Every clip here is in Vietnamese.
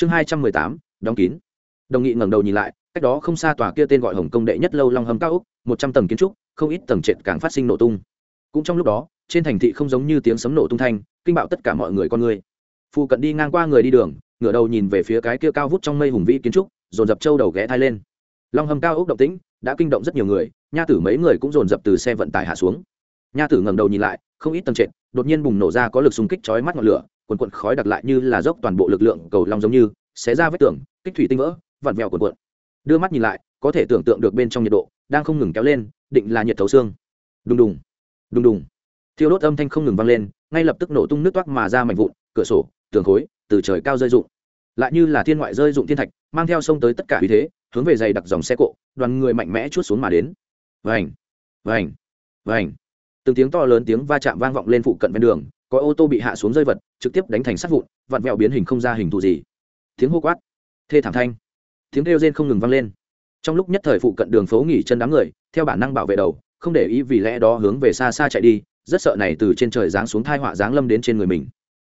chương hai trăm mười tám, đóng kín. Đồng nghị ngẩng đầu nhìn lại, cách đó không xa tòa kia tên gọi hồng công đệ nhất lâu long hầm cao úc, một trăm tầng kiến trúc, không ít tầng trệt càng phát sinh nổ tung. Cũng trong lúc đó, trên thành thị không giống như tiếng sấm nổ tung thanh, kinh bạo tất cả mọi người con người. Phụ cận đi ngang qua người đi đường, ngửa đầu nhìn về phía cái kia cao vút trong mây hùng vĩ kiến trúc, dồn dập trâu đầu ghé thai lên. Long hầm cao ốc động tĩnh, đã kinh động rất nhiều người, nha tử mấy người cũng dồn dập từ xe vận tải hạ xuống. Nha tử ngẩng đầu nhìn lại, không ít tầng trệt đột nhiên bùng nổ ra có lực xung kích chói mắt ngọn lửa, cuồn cuộn khói đặc lại như là dốc toàn bộ lực lượng cầu long giống như, xé ra vết tường, kích thủy tinh vỡ, vặn vẹo cuồn cuộn. Đưa mắt nhìn lại, có thể tưởng tượng được bên trong nhiệt độ đang không ngừng kéo lên, định là nhiệt thấu xương. Đùng đùng đùng đùng. Thiêu đốt âm thanh không ngừng vang lên, ngay lập tức nổ tung nước toát mà ra mảnh vụn, cửa sổ, tường khối, từ trời cao rơi rụng. Lại như là thiên ngoại rơi rụng thiên thạch, mang theo sông tới tất cả uy thế, hướng về dày đặc dòng xe cộ, đoàn người mạnh mẽ chút xuống mà đến. Vành vành vành từng tiếng to lớn tiếng va chạm vang vọng lên phụ cận ven đường, có ô tô bị hạ xuống rơi vật, trực tiếp đánh thành sát vụn, vặn vẹo biến hình không ra hình thù gì. Tiếng hô quát, thê thảm thanh, tiếng kêu rên không ngừng vang lên. Trong lúc nhất thời phụ cận đường phố nghỉ chân đám người, theo bản năng bảo vệ đầu, không để ý vì lẽ đó hướng về xa xa chạy đi, rất sợ này từ trên trời giáng xuống thai họa giáng lâm đến trên người mình.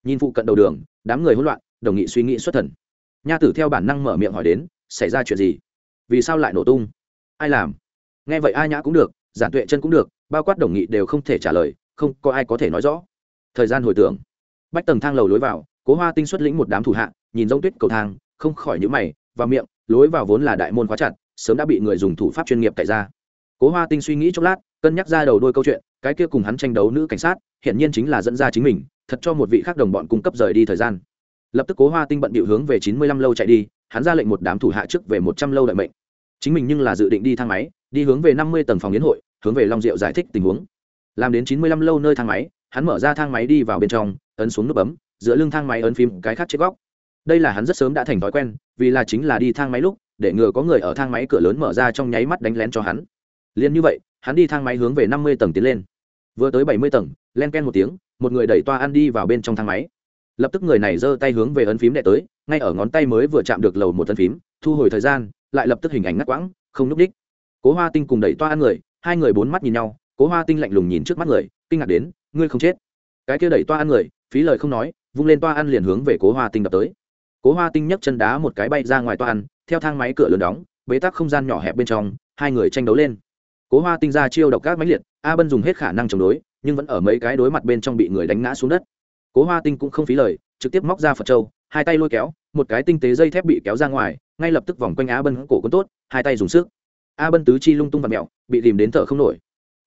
Nhìn phụ cận đầu đường, đám người hỗn loạn, đồng nghị suy nghĩ xuất thần. Nha tử theo bản năng mở miệng hỏi đến, xảy ra chuyện gì? Vì sao lại nổ tung? Ai làm? Nghe vậy ai nhã cũng được giản tuệ chân cũng được, bao quát đồng nghị đều không thể trả lời, không có ai có thể nói rõ. Thời gian hồi tưởng, bách tầng thang lầu lối vào, cố hoa tinh xuất lĩnh một đám thủ hạ, nhìn giống tuyết cầu thang, không khỏi nhữ mày và miệng, lối vào vốn là đại môn khóa chặt, sớm đã bị người dùng thủ pháp chuyên nghiệp cải ra. Cố hoa tinh suy nghĩ chốc lát, cân nhắc ra đầu đôi câu chuyện, cái kia cùng hắn tranh đấu nữ cảnh sát hiện nhiên chính là dẫn ra chính mình, thật cho một vị khác đồng bọn cung cấp rời đi thời gian. Lập tức cố hoa tinh bận bịu hướng về chín mươi lăm lâu chạy đi, hắn ra lệnh một đám thủ hạ trước về một trăm lâu đợi mệnh chính mình nhưng là dự định đi thang máy, đi hướng về năm mươi tầng phòng yến hội, hướng về long diệu giải thích tình huống. Làm đến chín mươi lăm lâu nơi thang máy, hắn mở ra thang máy đi vào bên trong, ấn xuống nút bấm, giữa lưng thang máy ấn phím cái khác chết góc. Đây là hắn rất sớm đã thành thói quen, vì là chính là đi thang máy lúc, để ngừa có người ở thang máy cửa lớn mở ra trong nháy mắt đánh lén cho hắn. Liền như vậy, hắn đi thang máy hướng về năm mươi tầng tiến lên. Vừa tới bảy mươi tầng, len ken một tiếng, một người đẩy toa ăn đi vào bên trong thang máy. Lập tức người này giơ tay hướng về ấn phím đệ tới, ngay ở ngón tay mới vừa chạm được lầu một ấn phím, thu hồi thời gian lại lập tức hình ảnh ngắt quãng, không n ú c đích. Cố hoa tinh cùng đẩy toa ăn người, hai người bốn mắt nhìn nhau, cố hoa tinh lạnh lùng nhìn trước mắt người, kinh ngạc đến, ngươi không chết? Cái kia đẩy toa ăn người, phí lời không nói, vung lên toa ăn liền hướng về cố hoa tinh đập tới. Cố hoa tinh nhấc chân đá một cái bay ra ngoài toa ăn, theo thang máy cửa lớn đóng, bế tắc không gian nhỏ hẹp bên trong, hai người tranh đấu lên. Cố hoa tinh ra chiêu độc các máy liệt, a bân dùng hết khả năng chống đối, nhưng vẫn ở mấy cái đối mặt bên trong bị người đánh ngã xuống đất. Cố hoa tinh cũng không phí lời, trực tiếp móc ra phật trâu hai tay lôi kéo, một cái tinh tế dây thép bị kéo ra ngoài ngay lập tức vòng quanh a bân cổ quân tốt, hai tay dùng sức. A bân tứ chi lung tung và mẹo, bị tìm đến thở không nổi.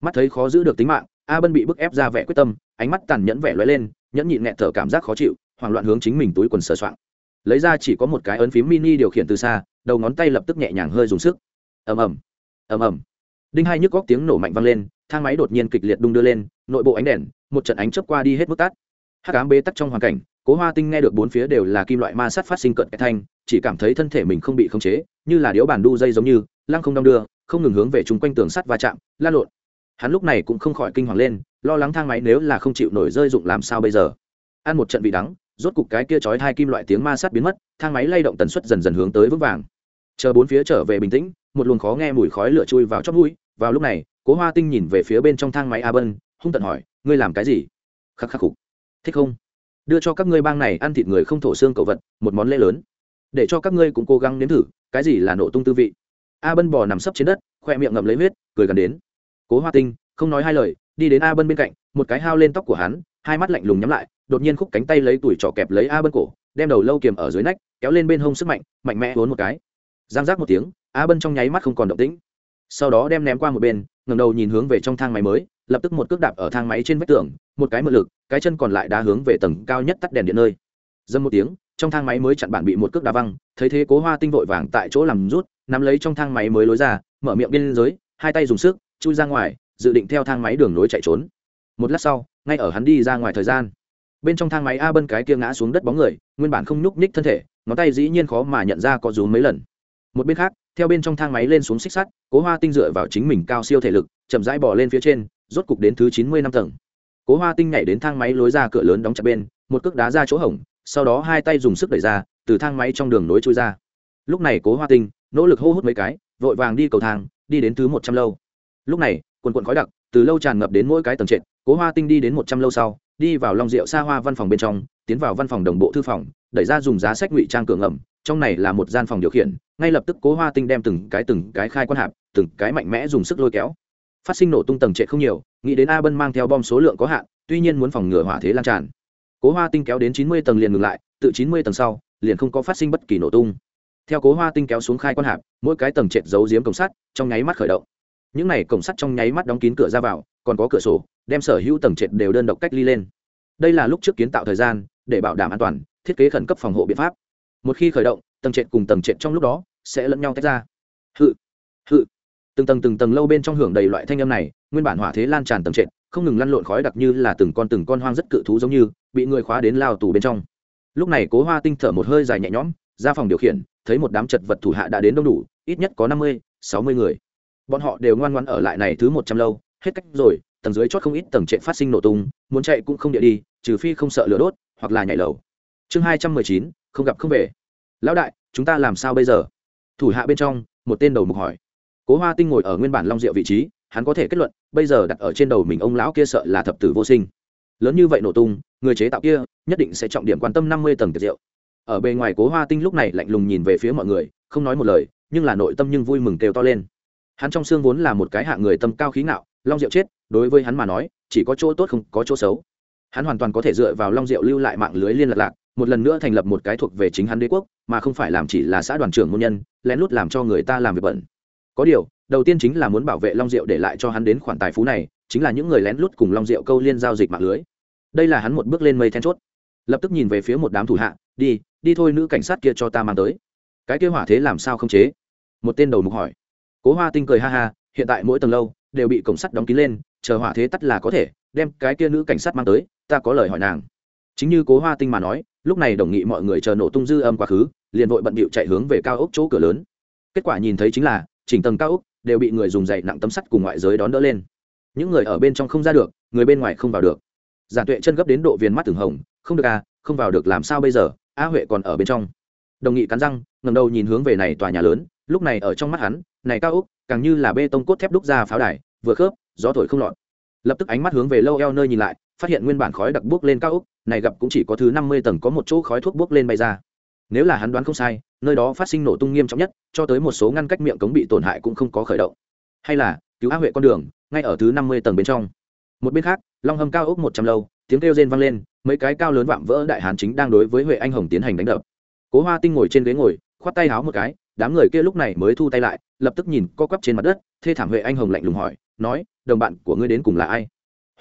Mắt thấy khó giữ được tính mạng a bân bị bức ép ra vẻ quyết tâm, ánh mắt tàn nhẫn vẻ lóe lên, nhẫn nhịn nghẹn thở cảm giác khó chịu, hoảng loạn hướng chính mình túi quần sờ soạng. Lấy ra chỉ có một cái ấn phím mini điều khiển từ xa, đầu ngón tay lập tức nhẹ nhàng hơi dùng sức. Ầm ầm ầm ầm. Đinh hai nhức góc tiếng nổ mạnh vang lên, thang máy đột nhiên kịch liệt đung đưa lên, nội bộ ánh đèn, một trận ánh chớp qua đi hết mức tắt. Hắc ám bế tắc trong hoàn cảnh, cố hoa tinh nghe được bốn phía đều là kim loại ma sát phát sinh cận cái thanh chỉ cảm thấy thân thể mình không bị khống chế, như là điếu bàn đu dây giống như, lăng không đong đưa, không ngừng hướng về chung quanh tường sắt va chạm, la lộn. Hắn lúc này cũng không khỏi kinh hoàng lên, lo lắng thang máy nếu là không chịu nổi rơi dụng làm sao bây giờ. Ăn một trận vị đắng, rốt cục cái kia chói hai kim loại tiếng ma sát biến mất, thang máy lay động tần suất dần dần hướng tới vững vàng. Chờ bốn phía trở về bình tĩnh, một luồng khó nghe mùi khói lửa chui vào chót mũi, vào lúc này, cố hoa tinh nhìn về phía bên trong thang máy a bân, hung tận hỏi, ngươi làm cái gì? Khắc khắc khục. Thích không? Đưa cho các ngươi bang này ăn thịt người không thổ xương cầu vật, một món lễ lớn để cho các ngươi cũng cố gắng nếm thử, cái gì là nổ tung tư vị. A bân bò nằm sấp trên đất, khoe miệng ngậm lấy huyết, cười gần đến. Cố hoa tinh, không nói hai lời, đi đến a bân bên cạnh, một cái hao lên tóc của hắn, hai mắt lạnh lùng nhắm lại, đột nhiên khúc cánh tay lấy tuổi trỏ kẹp lấy a bân cổ, đem đầu lâu kiềm ở dưới nách, kéo lên bên hông sức mạnh mạnh mẽ vốn một cái. Giang giác một tiếng, a bân trong nháy mắt không còn động tĩnh. Sau đó đem ném qua một bên ngầm đầu nhìn hướng về trong thang máy mới, lập tức một cước đạp ở thang máy trên vách tường, một cái mượn lực, cái chân còn lại đá hướng về tầng cao nhất tắt đèn điện nơi. Dâm một tiếng trong thang máy mới chặn bản bị một cước đá văng, thấy thế cố hoa tinh vội vàng tại chỗ làm rút, nắm lấy trong thang máy mới lối ra, mở miệng bên giới, hai tay dùng sức, chui ra ngoài, dự định theo thang máy đường nối chạy trốn. Một lát sau, ngay ở hắn đi ra ngoài thời gian, bên trong thang máy a bân cái kia ngã xuống đất bóng người, nguyên bản không nhúc nhích thân thể, ngón tay dĩ nhiên khó mà nhận ra có rúm mấy lần. Một bên khác, theo bên trong thang máy lên xuống xích sắt, cố hoa tinh dựa vào chính mình cao siêu thể lực, chậm rãi bỏ lên phía trên, rốt cục đến thứ chín mươi năm tầng. Cố hoa tinh nhảy đến thang máy lối ra cửa lớn đóng chặt bên, một cước đá ra chỗ hổng sau đó hai tay dùng sức đẩy ra, từ thang máy trong đường nối trôi ra. Lúc này cố hoa tinh nỗ lực hô hút mấy cái, vội vàng đi cầu thang, đi đến thứ một trăm lâu. Lúc này, quần quần khói đặc từ lâu tràn ngập đến mỗi cái tầng trệt, cố hoa tinh đi đến một trăm lâu sau, đi vào long rượu xa hoa văn phòng bên trong, tiến vào văn phòng đồng bộ thư phòng, đẩy ra dùng giá sách ngụy trang cửa ngầm, trong này là một gian phòng điều khiển, ngay lập tức cố hoa tinh đem từng cái từng cái khai quan hạp, từng cái mạnh mẽ dùng sức lôi kéo. Phát sinh nổ tung tầng trệ không nhiều, nghĩ đến a bân mang theo bom số lượng có hạn, tuy nhiên muốn phòng ngừa hỏa thế lan tràn cố hoa tinh kéo đến chín mươi tầng liền ngừng lại, tự chín mươi tầng sau, liền không có phát sinh bất kỳ nổ tung. Theo cố hoa tinh kéo xuống khai quan hạp, mỗi cái tầng trệt giấu giếm cổng sắt, trong nháy mắt khởi động. Những này cổng sắt trong nháy mắt đóng kín cửa ra vào, còn có cửa sổ, đem sở hữu tầng trệt đều đơn độc cách ly lên. Đây là lúc trước kiến tạo thời gian, để bảo đảm an toàn, thiết kế khẩn cấp phòng hộ biện pháp. Một khi khởi động, tầng trệt cùng tầng trệt trong lúc đó sẽ lẫn nhau tách ra. Hự hự. Từng tầng từng tầng lâu bên trong hưởng đầy loại thanh âm này, nguyên bản hỏa thế lan tràn tầng trệt, không ngừng lăn lộn khói đặc như là từng con từng con hoang rất cự thú giống như bị người khóa đến lao tù bên trong. Lúc này cố hoa tinh thở một hơi dài nhẹ nhõm, ra phòng điều khiển, thấy một đám chật vật thủ hạ đã đến đông đủ, ít nhất có năm mươi, sáu mươi người. Bọn họ đều ngoan ngoan ở lại này thứ một trăm lâu, hết cách rồi, tầng dưới chót không ít tầng trệ phát sinh nổ tung, muốn chạy cũng không địa đi, trừ phi không sợ lửa đốt, hoặc là nhảy lầu. Chương hai trăm mười chín, không gặp không về. Lão đại, chúng ta làm sao bây giờ? Thủ hạ bên trong, một tên đầu mục hỏi. Cố hoa tinh ngồi ở nguyên bản long diệu vị trí, hắn có thể kết luận, bây giờ đặt ở trên đầu mình ông lão kia sợ là thập tử vô sinh lớn như vậy nổ tung, người chế tạo kia nhất định sẽ trọng điểm quan tâm năm mươi tầng tiệc rượu ở bề ngoài cố hoa tinh lúc này lạnh lùng nhìn về phía mọi người, không nói một lời, nhưng là nội tâm nhưng vui mừng kêu to lên. Hắn trong xương vốn là một cái hạ người tâm cao khí ngạo, long diệu chết, đối với hắn mà nói, chỉ có chỗ tốt không có chỗ xấu. Hắn hoàn toàn có thể dựa vào long diệu lưu lại mạng lưới liên lạc lạc, một lần nữa thành lập một cái thuộc về chính hắn đế quốc, mà không phải làm chỉ là xã đoàn trưởng môn nhân, lén lút làm cho người ta làm việc bẩn. Có điều, đầu tiên chính là muốn bảo vệ long diệu để lại cho hắn đến khoản tài phú này, chính là những người lén lút cùng long diệu câu liên giao dịch mạng lưới đây là hắn một bước lên mây then chốt. Lập tức nhìn về phía một đám thủ hạ, đi đi thôi nữ cảnh sát kia cho ta mang tới. Cái kia hỏa thế làm sao không chế? Một tên đầu mục hỏi. Cố hoa tinh cười ha ha, hiện tại mỗi tầng lâu đều bị cổng sắt đóng kín lên, chờ hỏa thế tắt là có thể, đem cái kia nữ cảnh sát mang tới, ta có lời hỏi nàng. Chính như cố hoa tinh mà nói, lúc này đồng nghị mọi người chờ nổ tung dư âm quá khứ, liền vội bận bịu chạy hướng về cao ốc chỗ cửa lớn. Kết quả nhìn thấy chính là, chỉnh tầng cao ốc đều bị người dùng dày nặng tấm sắt cùng ngoại giới đón đỡ lên. Những người ở bên trong không ra được, người bên ngoài không vào được giản tuệ chân gấp đến độ viền mắt từng hồng, không được à không vào được làm sao bây giờ? A huệ còn ở bên trong. Đồng nghị cắn răng ngầm đầu nhìn hướng về này tòa nhà lớn, lúc này ở trong mắt hắn, này cao úc càng như là bê tông cốt thép đúc ra pháo đài, vừa khớp, gió thổi không lọt. Lập tức ánh mắt hướng về lâu eo nơi nhìn lại, phát hiện nguyên bản khói đặc bước lên cao úc này gặp cũng chỉ có thứ năm mươi tầng có một chỗ khói thuốc bước lên bay ra. Nếu là hắn đoán không sai, nơi đó phát sinh nổ tung nghiêm trọng nhất, cho tới một số ngăn cách miệng cống bị tổn hại cũng không có khởi động. Hay là, cứu A huệ con đường, ngay ở thứ năm mươi tầng bên trong một bên khác, long hầm cao ốc một trăm lâu, tiếng kêu rên vang lên, mấy cái cao lớn vạm vỡ đại hán chính đang đối với huệ anh hồng tiến hành đánh đập. Cố hoa tinh ngồi trên ghế ngồi, khoát tay háo một cái, đám người kia lúc này mới thu tay lại, lập tức nhìn co quắp trên mặt đất, thê thảm huệ anh hồng lạnh lùng hỏi, nói, đồng bạn của ngươi đến cùng là ai?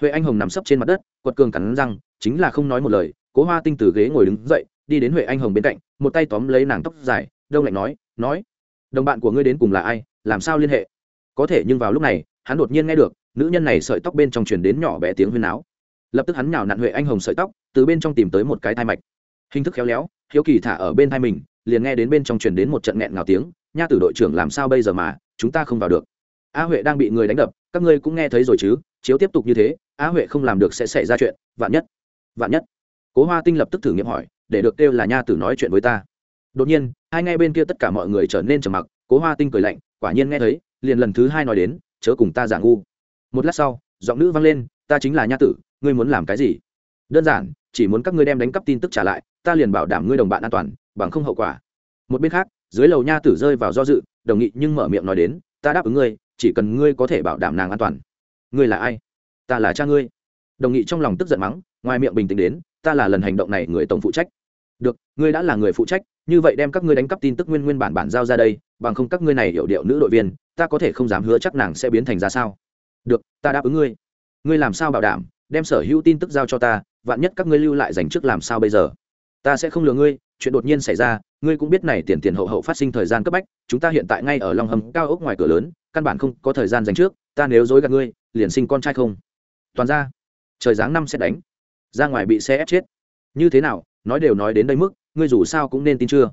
Huệ anh hồng nằm sấp trên mặt đất, quật cường cắn răng, chính là không nói một lời, cố hoa tinh từ ghế ngồi đứng dậy, đi đến huệ anh hồng bên cạnh, một tay tóm lấy nàng tóc dài, đông lạnh nói nói, đồng bạn của ngươi đến cùng là ai, làm sao liên hệ? Có thể nhưng vào lúc này, hắn đột nhiên nghe được nữ nhân này sợi tóc bên trong truyền đến nhỏ bé tiếng huyên áo lập tức hắn nhào nặn huệ anh hồng sợi tóc, từ bên trong tìm tới một cái thai mạch. Hình thức khéo léo, hiếu kỳ thả ở bên thai mình, liền nghe đến bên trong truyền đến một trận nghẹn ngào tiếng, nha tử đội trưởng làm sao bây giờ mà, chúng ta không vào được. A huệ đang bị người đánh đập, các ngươi cũng nghe thấy rồi chứ, chiếu tiếp tục như thế, a huệ không làm được sẽ xảy ra chuyện, vạn nhất vạn nhất. Cố hoa tinh lập tức thử nghiệm hỏi, để được kêu là nha tử nói chuyện với ta. Đột nhiên, hai ngay bên kia tất cả mọi người trở nên trầm mặc, cố hoa tinh cười lạnh, quả nhiên nghe thấy, liền lần thứ hai nói đến, chớ cùng ta giả ngu một lát sau, giọng nữ vang lên, ta chính là nha tử, ngươi muốn làm cái gì? Đơn giản, chỉ muốn các ngươi đem đánh cắp tin tức trả lại, ta liền bảo đảm ngươi đồng bạn an toàn, bằng không hậu quả. Một bên khác, dưới lầu nha tử rơi vào do dự, đồng nghị nhưng mở miệng nói đến, ta đáp ứng ngươi, chỉ cần ngươi có thể bảo đảm nàng an toàn. Ngươi là ai? Ta là cha ngươi. Đồng nghị trong lòng tức giận mắng, ngoài miệng bình tĩnh đến, ta là lần hành động này người tổng phụ trách. Được, ngươi đã là người phụ trách, như vậy đem các ngươi đánh cắp tin tức nguyên nguyên bản bản giao ra đây, bằng không các ngươi này hiểu điệu nữ đội viên, ta có thể không dám hứa chắc nàng sẽ biến thành ra sao? Được, ta đáp ứng ngươi. Ngươi làm sao bảo đảm, đem sở hữu tin tức giao cho ta, vạn nhất các ngươi lưu lại dành trước làm sao bây giờ? Ta sẽ không lừa ngươi, chuyện đột nhiên xảy ra, ngươi cũng biết này tiền tiền hậu hậu phát sinh thời gian cấp bách, chúng ta hiện tại ngay ở lòng hầm cao ốc ngoài cửa lớn, căn bản không có thời gian dành trước, ta nếu dối gạt ngươi, liền sinh con trai không? Toàn ra, trời giáng năm sẽ đánh. Ra ngoài bị xe ép chết. Như thế nào, nói đều nói đến đây mức, ngươi dù sao cũng nên tin chưa?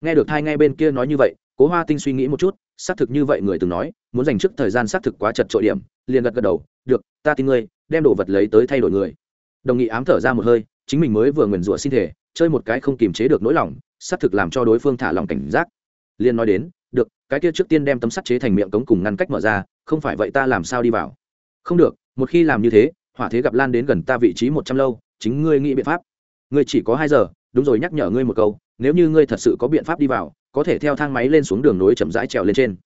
Nghe được hai ngay bên kia nói như vậy, cố hoa tinh suy nghĩ một chút xác thực như vậy người từng nói, muốn dành trước thời gian xác thực quá chật trội điểm, liền gật gật đầu, được, ta tin ngươi, đem đồ vật lấy tới thay đổi người. Đồng nghị ám thở ra một hơi, chính mình mới vừa nguyền rủa xin thể, chơi một cái không kiềm chế được nỗi lòng, xác thực làm cho đối phương thả lòng cảnh giác. Liền nói đến, được, cái kia trước tiên đem tấm sắt chế thành miệng cống cùng ngăn cách mở ra, không phải vậy ta làm sao đi vào? Không được, một khi làm như thế, hỏa thế gặp lan đến gần ta vị trí một trăm lâu, chính ngươi nghĩ biện pháp. Ngươi chỉ có hai giờ, đúng rồi, nhắc nhở ngươi một câu, nếu như ngươi thật sự có biện pháp đi vào có thể theo thang máy lên xuống đường nối chậm rãi trèo lên trên.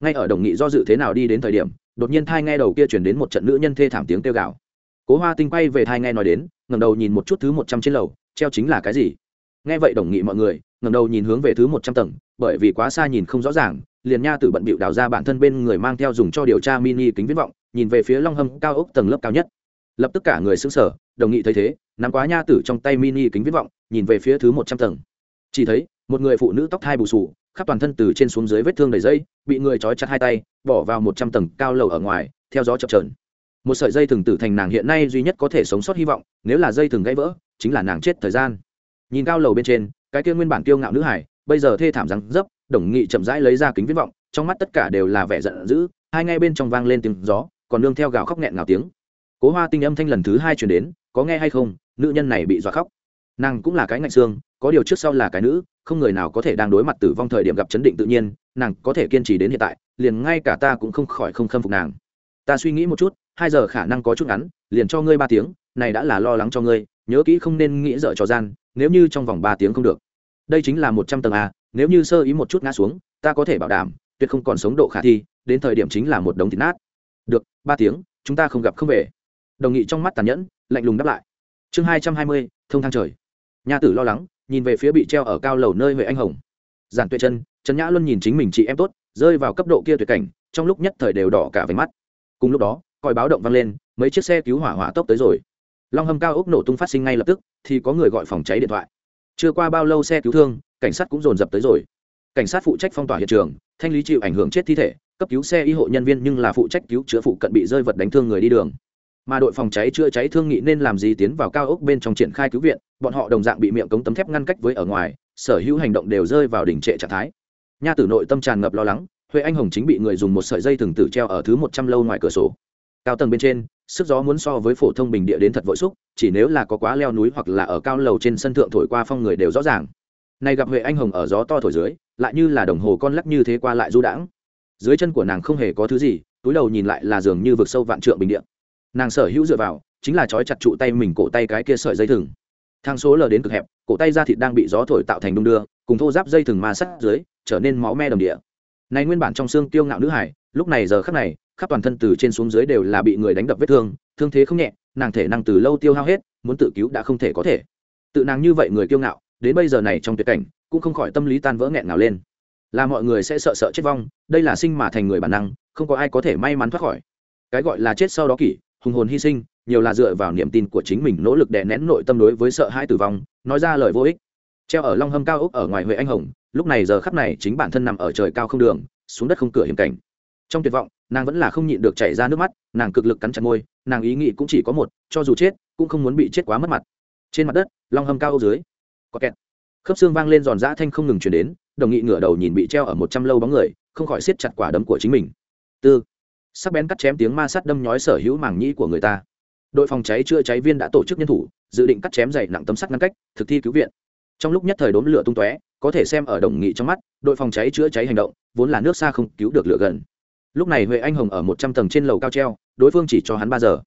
Ngay ở đồng nghị do dự thế nào đi đến thời điểm, đột nhiên thai nghe đầu kia chuyển đến một trận nữ nhân thê thảm tiếng kêu gào. Cố hoa tinh quay về thai nghe nói đến ngầm đầu nhìn một chút thứ một trăm trên lầu, treo chính là cái gì? Nghe vậy đồng nghị mọi người ngầm đầu nhìn hướng về thứ một trăm tầng, bởi vì quá xa nhìn không rõ ràng, liền nha tử bận bịu đào ra bản thân bên người mang theo dùng cho điều tra mini kính viễn vọng, nhìn về phía long hâm cao ốc tầng lớp cao nhất. Lập tức cả người xứng sở đồng nghị thấy thế, nắm quá nha tử trong tay mini kính viễn vọng, nhìn về phía thứ một trăm tầng. Chỉ thấy một người phụ nữ tóc thai bù sù khắp toàn thân từ trên xuống dưới vết thương đầy dây, bị người trói chặt hai tay, bỏ vào một trăm tầng cao lầu ở ngoài, theo gió chập trờn một sợi dây thừng tử thành nàng hiện nay duy nhất có thể sống sót hy vọng, nếu là dây thừng gãy vỡ, chính là nàng chết thời gian. Nhìn cao lầu bên trên, cái kia nguyên bản kiêu ngạo nữ hải, bây giờ thê thảm răng dấp, đồng nghị chậm rãi lấy ra kính viễn vọng, trong mắt tất cả đều là vẻ giận dữ, hai ngay bên trong vang lên tiếng gió, còn nương theo gào khóc nghẹn ngào tiếng. Cố hoa tinh âm thanh lần thứ hai chuyển đến, có nghe hay không? Nữ nhân này bị dọa khóc nàng cũng là cái ngạnh xương, có điều trước sau là cái nữ, không người nào có thể đang đối mặt tử vong thời điểm gặp chấn định tự nhiên, nàng có thể kiên trì đến hiện tại, liền ngay cả ta cũng không khỏi không khâm phục nàng. Ta suy nghĩ một chút, hai giờ khả năng có chút ngắn, liền cho ngươi ba tiếng, này đã là lo lắng cho ngươi, nhớ kỹ không nên nghĩ dở trò gian, nếu như trong vòng ba tiếng không được. Đây chính là một trăm tầng a, nếu như sơ ý một chút ngã xuống, ta có thể bảo đảm, tuyệt không còn sống độ khả thi, đến thời điểm chính là một đống thịt nát. Được, ba tiếng, chúng ta không gặp không về. Đồng nghị trong mắt tàn nhẫn, lạnh lùng đáp lại. Chương hai trăm hai mươi, thông thang trời nha tử lo lắng, nhìn về phía bị treo ở cao lầu nơi huệ anh hồng. Giản tuệ chân, trần nhã luôn nhìn chính mình chị em tốt, rơi vào cấp độ kia tuyệt cảnh, trong lúc nhất thời đều đỏ cả váy mắt. Cùng lúc đó còi báo động vang lên, mấy chiếc xe cứu hỏa hỏa tốc tới rồi. Long hầm cao ốc nổ tung phát sinh ngay lập tức, thì có người gọi phòng cháy điện thoại. Chưa qua bao lâu xe cứu thương, cảnh sát cũng dồn dập tới rồi. Cảnh sát phụ trách phong tỏa hiện trường, thanh lý chịu ảnh hưởng chết thi thể, cấp cứu xe y hộ nhân viên nhưng là phụ trách cứu chữa phụ cận bị rơi vật đánh thương người đi đường mà đội phòng cháy chữa cháy thương nghị nên làm gì tiến vào cao ốc bên trong triển khai cứu viện, bọn họ đồng dạng bị miệng cống tấm thép ngăn cách với ở ngoài, sở hữu hành động đều rơi vào đỉnh trệ trạng thái. Nha tử nội tâm tràn ngập lo lắng, huệ anh hồng chính bị người dùng một sợi dây thừng tử treo ở thứ một trăm lâu ngoài cửa sổ. Cao tầng bên trên, sức gió muốn so với phổ thông bình địa đến thật vội xúc, chỉ nếu là có quá leo núi hoặc là ở cao lầu trên sân thượng thổi qua phong người đều rõ ràng. Này gặp huệ anh hồng ở gió to thổi dưới, lại như là đồng hồ con lắc như thế qua lại du đãng. Dưới chân của nàng không hề có thứ gì, túi đầu nhìn lại là dường như vực sâu vạn trượng bình điện nàng sở hữu dựa vào chính là trói chặt trụ tay mình cổ tay cái kia sợi dây thừng. Thang số lờ đến cực hẹp, cổ tay da thịt đang bị gió thổi tạo thành đung đưa, cùng thô giáp dây thừng ma sát dưới, trở nên máu me đồng địa. Này nguyên bản trong xương tiêu ngạo nữ hải, lúc này giờ khắc này, khắp toàn thân từ trên xuống dưới đều là bị người đánh đập vết thương thương thế không nhẹ, nàng thể năng từ lâu tiêu hao hết, muốn tự cứu đã không thể có thể. Tự nàng như vậy người kiêu ngạo, đến bây giờ này trong tuyệt cảnh, cũng không khỏi tâm lý tan vỡ nghẹn ngào lên. Là mọi người sẽ sợ sợ chết vong, đây là sinh mà thành người bản năng, không có ai có thể may mắn thoát khỏi. Cái gọi là chết sau đó kỷ hùng hồn hy sinh, nhiều là dựa vào niềm tin của chính mình nỗ lực đè nén nội tâm đối với sợ hãi tử vong, nói ra lời vô ích. Treo ở long hâm cao ốc ở ngoài huệ anh hồng, lúc này giờ khắp này chính bản thân nằm ở trời cao không đường, xuống đất không cửa hiểm cảnh. Trong tuyệt vọng, nàng vẫn là không nhịn được chảy ra nước mắt, nàng cực lực cắn chặt môi, nàng ý nghĩ cũng chỉ có một, cho dù chết, cũng không muốn bị chết quá mất mặt. Trên mặt đất, long hâm cao ốc dưới, có kẹt. Khớp xương vang lên giòn giã thanh không ngừng chuyển đến, đồng nghị ngửa đầu nhìn bị treo ở một trăm lâu bóng người, không khỏi siết chặt quả đấm của chính mình. Tư sắc bén cắt chém tiếng ma sát đâm nhói sở hữu màng nhĩ của người ta. Đội phòng cháy chữa cháy viên đã tổ chức nhân thủ, dự định cắt chém dày nặng tấm sắt ngăn cách, thực thi cứu viện. Trong lúc nhất thời đốn lửa tung tóe, có thể xem ở đồng nghị trong mắt, đội phòng cháy chữa cháy hành động, vốn là nước xa không cứu được lửa gần. Lúc này huệ anh hồng ở một trăm tầng trên lầu cao treo, đối phương chỉ cho hắn ba giờ.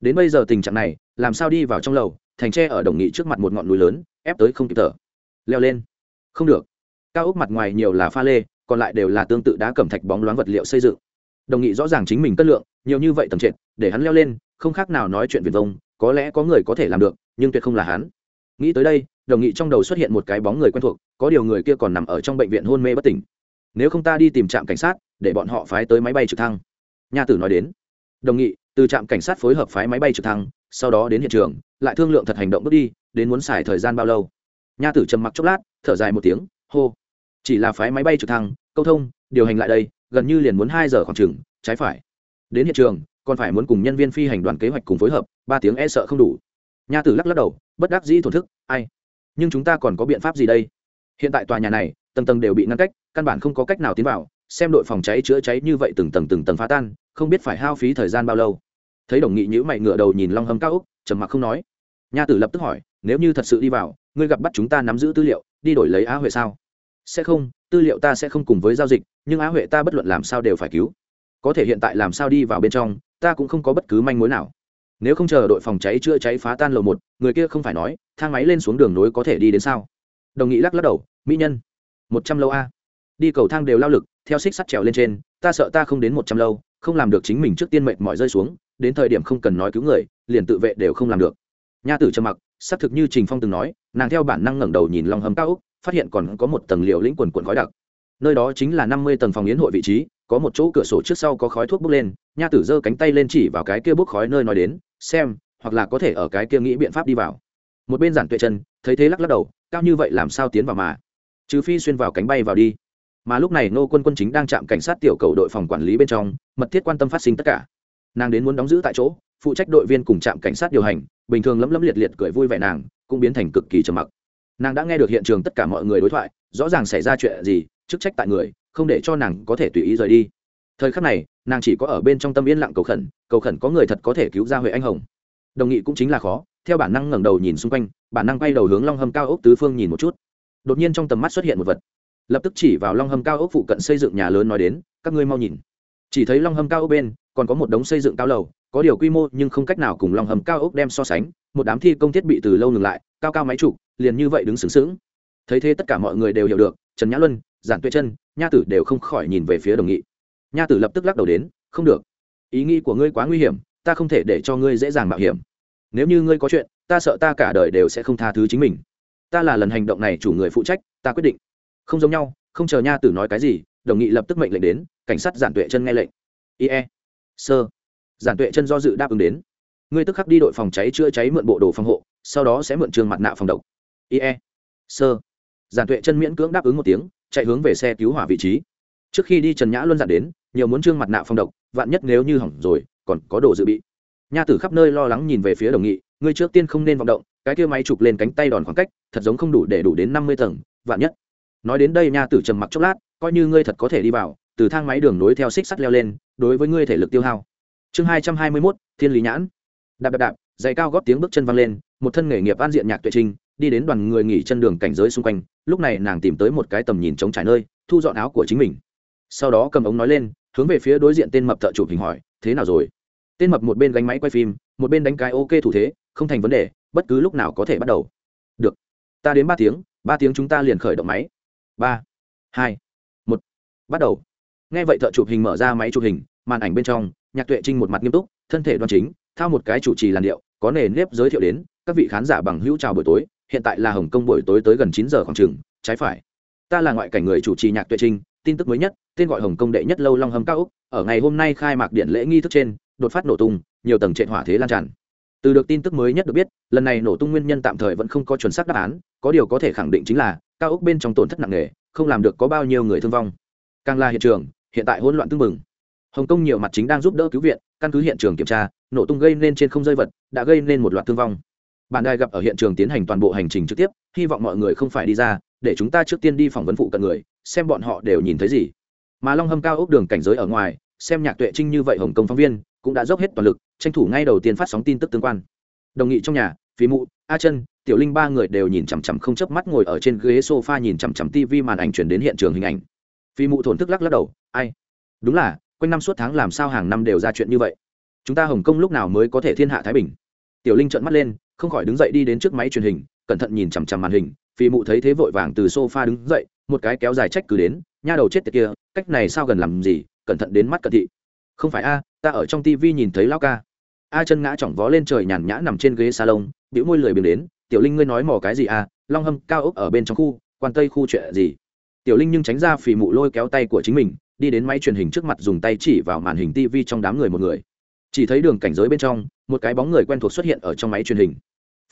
Đến bây giờ tình trạng này, làm sao đi vào trong lầu, thành tre ở đồng nghị trước mặt một ngọn núi lớn, ép tới không kịp thở. Leo lên. Không được. Cao ốc mặt ngoài nhiều là pha lê, còn lại đều là tương tự đá cẩm thạch bóng loáng vật liệu xây dựng đồng nghị rõ ràng chính mình cân lượng, nhiều như vậy tầm trệt, để hắn leo lên, không khác nào nói chuyện việt vông, có lẽ có người có thể làm được, nhưng tuyệt không là hắn. Nghĩ tới đây, đồng nghị trong đầu xuất hiện một cái bóng người quen thuộc, có điều người kia còn nằm ở trong bệnh viện hôn mê bất tỉnh. Nếu không ta đi tìm trạm cảnh sát, để bọn họ phái tới máy bay trực thăng. Nha tử nói đến. Đồng nghị, từ trạm cảnh sát phối hợp phái máy bay trực thăng, sau đó đến hiện trường, lại thương lượng thật hành động bước đi, đến muốn xài thời gian bao lâu. Nha tử trầm mặc chốc lát, thở dài một tiếng, hô. Chỉ là phái máy bay trực thăng, câu thông, điều hành lại đây gần như liền muốn hai giờ khoảng chừng, trái phải. Đến hiện trường, còn phải muốn cùng nhân viên phi hành đoàn kế hoạch cùng phối hợp, ba tiếng e sợ không đủ. Nha tử lắc lắc đầu, bất đắc dĩ thổn thức, ai? Nhưng chúng ta còn có biện pháp gì đây? Hiện tại tòa nhà này, tầng tầng đều bị ngăn cách, căn bản không có cách nào tiến vào, xem đội phòng cháy chữa cháy như vậy từng tầng từng tầng phá tan, không biết phải hao phí thời gian bao lâu. Thấy đồng nghị nhữ mày ngựa đầu nhìn long hầm cao úc trầm mặc không nói. Nha tử lập tức hỏi, nếu như thật sự đi vào, ngươi gặp bắt chúng ta nắm giữ tư liệu, đi đổi lấy á huệ sao? Sẽ không, tư liệu ta sẽ không cùng với giao dịch, nhưng á huệ ta bất luận làm sao đều phải cứu. Có thể hiện tại làm sao đi vào bên trong, ta cũng không có bất cứ manh mối nào. Nếu không chờ đội phòng cháy chữa cháy phá tan lầu một, người kia không phải nói, thang máy lên xuống đường nối có thể đi đến sao? Đồng nghị lắc lắc đầu, mỹ nhân, một trăm lâu a. Đi cầu thang đều lao lực, theo xích sắt trèo lên trên, ta sợ ta không đến một trăm lâu, không làm được chính mình trước tiên mệnh mọi rơi xuống, đến thời điểm không cần nói cứu người, liền tự vệ đều không làm được. Nha tử trầm mặc, xác thực như trình phong từng nói, nàng theo bản năng ngẩng đầu nhìn lòng hầm cao úc phát hiện còn có một tầng liều lĩnh quần quần khói đặc. Nơi đó chính là năm mươi tầng phòng yến hội vị trí, có một chỗ cửa sổ trước sau có khói thuốc bốc lên, nha tử giơ cánh tay lên chỉ vào cái kia bốc khói nơi nói đến, xem, hoặc là có thể ở cái kia nghĩ biện pháp đi vào. Một bên giản tuệ chân, thấy thế lắc lắc đầu, cao như vậy làm sao tiến vào mà? Trừ phi xuyên vào cánh bay vào đi. Mà lúc này nô quân quân chính đang chạm cảnh sát tiểu cầu đội phòng quản lý bên trong, mật thiết quan tâm phát sinh tất cả. Nàng đến muốn đóng giữ tại chỗ, phụ trách đội viên cùng trạm cảnh sát điều hành, bình thường lấm lấm liệt liệt cười vui vẻ nàng, cũng biến thành cực kỳ trầm mặc nàng đã nghe được hiện trường tất cả mọi người đối thoại, rõ ràng xảy ra chuyện gì, chức trách tại người, không để cho nàng có thể tùy ý rời đi. Thời khắc này, nàng chỉ có ở bên trong tâm yên lặng cầu khẩn cầu khẩn có người thật có thể cứu ra huệ anh hồng. Đồng nghị cũng chính là khó, theo bản năng ngẩng đầu nhìn xung quanh, bản năng quay đầu hướng long hầm cao ốc tứ phương nhìn một chút. Đột nhiên trong tầm mắt xuất hiện một vật. Lập tức chỉ vào long hầm cao ốc phụ cận xây dựng nhà lớn nói đến, các ngươi mau nhìn. Chỉ thấy long hầm cao ốc bên, còn có một đống xây dựng cao lầu, có điều quy mô nhưng không cách nào cùng long hầm cao ốc đem so sánh, một đám thi công thiết bị từ lâu ngừng lại, cao cao máy trụ liền như vậy đứng sướng sướng thấy thế tất cả mọi người đều hiểu được, trần nhã luân, giản tuệ chân nha tử đều không khỏi nhìn về phía đồng nghị. Nha tử lập tức lắc đầu đến, không được. Ý nghĩ của ngươi quá nguy hiểm, ta không thể để cho ngươi dễ dàng mạo hiểm. Nếu như ngươi có chuyện, ta sợ ta cả đời đều sẽ không tha thứ chính mình. Ta là lần hành động này chủ người phụ trách, ta quyết định. Không giống nhau, không chờ nha tử nói cái gì, đồng nghị lập tức mệnh lệnh đến, cảnh sát giản tuệ chân nghe lệnh. Ie sơ giản tuệ chân do dự đáp ứng đến. Ngươi tức khắc đi đội phòng cháy chữa cháy mượn bộ đồ phòng hộ, sau đó sẽ mượn trường mặt nạ phòng độc ie. Sơ. Giản tuệ chân miễn cưỡng đáp ứng một tiếng, chạy hướng về xe cứu hỏa vị trí. Trước khi đi trần nhã luân dặn đến, nhiều muốn trương mặt nạ phong độc, vạn nhất nếu như hỏng rồi, còn có đồ dự bị. Nha tử khắp nơi lo lắng nhìn về phía đồng nghị, ngươi trước tiên không nên vọng động, cái kia máy chụp lên cánh tay đòn khoảng cách, thật giống không đủ để đủ đến năm mươi tầng, vạn nhất. Nói đến đây nha tử trầm mặc chốc lát, coi như ngươi thật có thể đi vào, từ thang máy đường nối theo xích sắt leo lên, đối với ngươi thể lực tiêu hao. Chương hai trăm hai mươi mốt, thiên lý nhãn. Đạp đạp đạp, giày cao góp tiếng bước chân văng lên, một thân nghề nghiệp an diện nhạc tuệ trinh đi đến đoàn người nghỉ chân đường cảnh giới xung quanh, lúc này nàng tìm tới một cái tầm nhìn trống trải nơi, thu dọn áo của chính mình. Sau đó cầm ống nói lên, hướng về phía đối diện tên mập thợ chụp hình hỏi, thế nào rồi? Tên mập một bên gánh máy quay phim, một bên đánh cái ok thủ thế, không thành vấn đề, bất cứ lúc nào có thể bắt đầu. Được, ta đến ba tiếng ba tiếng chúng ta liền khởi động máy. Ba, hai, một, bắt đầu. Nghe vậy thợ chụp hình mở ra máy chụp hình, màn ảnh bên trong, nhạc tuệ trinh một mặt nghiêm túc, thân thể đoan chính, thao một cái chủ trì làn điệu, có nề nếp giới thiệu đến các vị khán giả bằng hữu chào buổi tối hiện tại là hồng kông buổi tối tới gần chín giờ khoảng chừng, trái phải. Ta là ngoại cảnh người chủ trì nhạc tuệ trinh tin tức mới nhất, tên gọi hồng kông đệ nhất lâu long hầm cao úc, ở ngày hôm nay khai mạc điện lễ nghi thức trên, đột phát nổ tung, nhiều tầng trệ hỏa thế lan tràn. Từ được tin tức mới nhất được biết, lần này nổ tung nguyên nhân tạm thời vẫn không có chuẩn xác đáp án, có điều có thể khẳng định chính là, cao ốc bên trong tổn thất nặng nề, không làm được có bao nhiêu người thương vong. Càng là hiện trường, hiện tại hỗn loạn tương mừng hồng kông nhiều mặt chính đang giúp đỡ cứu viện, căn cứ hiện trường kiểm tra, nổ tung gây nên trên không rơi vật, đã gây nên một loạt thương vong bạn đài gặp ở hiện trường tiến hành toàn bộ hành trình trực tiếp, hy vọng mọi người không phải đi ra, để chúng ta trước tiên đi phỏng vấn phụ cận người, xem bọn họ đều nhìn thấy gì. Mà long hâm cao ốc đường cảnh giới ở ngoài, xem nhạc tuệ trinh như vậy hồng kông phóng viên, cũng đã dốc hết toàn lực, tranh thủ ngay đầu tiên phát sóng tin tức tương quan. Đồng nghị trong nhà, phí mụ, a chân, tiểu linh ba người đều nhìn chằm chằm không chớp mắt ngồi ở trên ghế sofa nhìn chằm chằm tv màn ảnh chuyển đến hiện trường hình ảnh. Phí mụ thổn thức lắc lắc đầu, ai? Đúng là, quanh năm suốt tháng làm sao hàng năm đều ra chuyện như vậy? Chúng ta hồng kông lúc nào mới có thể thiên hạ thái bình? Tiểu linh trợn mắt lên không khỏi đứng dậy đi đến trước máy truyền hình, cẩn thận nhìn chằm chằm màn hình Phi mụ thấy thế vội vàng từ sofa đứng dậy, một cái kéo dài trách cứ đến, nha đầu chết tiệt kia, cách này sao gần làm gì, cẩn thận đến mắt cận thị. Không phải a, ta ở trong tv nhìn thấy lao ca. A chân ngã chỏng vó lên trời nhàn nhã nằm trên ghế salon biểu môi lười biếng đến, tiểu linh ngươi nói mò cái gì a, long hâm cao ốc ở bên trong khu, quan tây khu chuyện gì? Tiểu linh nhưng tránh ra phì mụ lôi kéo tay của chính mình, đi đến máy truyền hình trước mặt dùng tay chỉ vào màn hình tv trong đám người một người chỉ thấy đường cảnh giới bên trong, một cái bóng người quen thuộc xuất hiện ở trong máy truyền hình.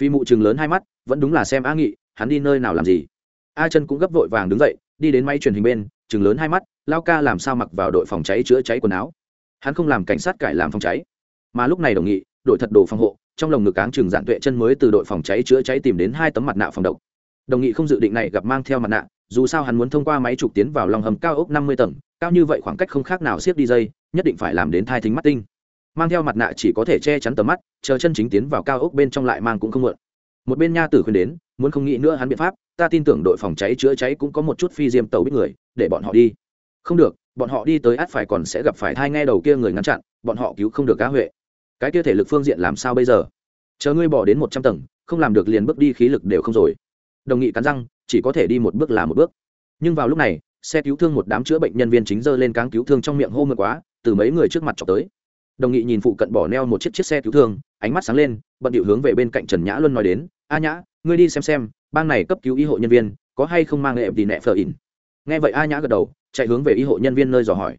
Phi mụ chừng lớn hai mắt, vẫn đúng là xem a nghị, hắn đi nơi nào làm gì? A chân cũng gấp vội vàng đứng dậy, đi đến máy truyền hình bên chừng lớn hai mắt, lao ca làm sao mặc vào đội phòng cháy chữa cháy quần áo? Hắn không làm cảnh sát cải làm phòng cháy. Mà lúc này đồng nghị, đội thật đồ phòng hộ, trong lồng ngực áng chừng dạn tuệ chân mới từ đội phòng cháy chữa cháy tìm đến hai tấm mặt nạ phòng độc. Đồng nghị không dự định này gặp mang theo mặt nạ, dù sao hắn muốn thông qua máy trục tiến vào lòng hầm cao ốc năm mươi tầng, cao như vậy khoảng cách không khác nào siết đi dây, nhất định phải làm đến thai thính mắt tinh mang theo mặt nạ chỉ có thể che chắn tầm mắt, chờ chân chính tiến vào cao ốc bên trong lại mang cũng không mượn một bên nha tử khuyên đến, muốn không nghĩ nữa hắn biện pháp, ta tin tưởng đội phòng cháy chữa cháy cũng có một chút phi diêm tàu biết người, để bọn họ đi. Không được, bọn họ đi tới át phải còn sẽ gặp phải thai nghe đầu kia người ngăn chặn, bọn họ cứu không được cá huệ. Cái kia thể lực phương diện làm sao bây giờ? Chờ ngươi bỏ đến một trăm tầng, không làm được liền bước đi khí lực đều không rồi. Đồng nghị cắn răng, chỉ có thể đi một bước là một bước. Nhưng vào lúc này, xe cứu thương một đám chữa bệnh nhân viên chính dơ lên cáng cứu thương trong miệng hô mưa quá, từ mấy người trước mặt chọc tới đồng nghị nhìn phụ cận bỏ neo một chiếc chiếc xe cứu thương, ánh mắt sáng lên, bận điệu hướng về bên cạnh trần nhã luân nói đến, a nhã, ngươi đi xem xem, bang này cấp cứu y hộ nhân viên, có hay không mang hệ thì nẹ phờ ỉn? Nghe vậy a nhã gật đầu, chạy hướng về y hộ nhân viên nơi dò hỏi.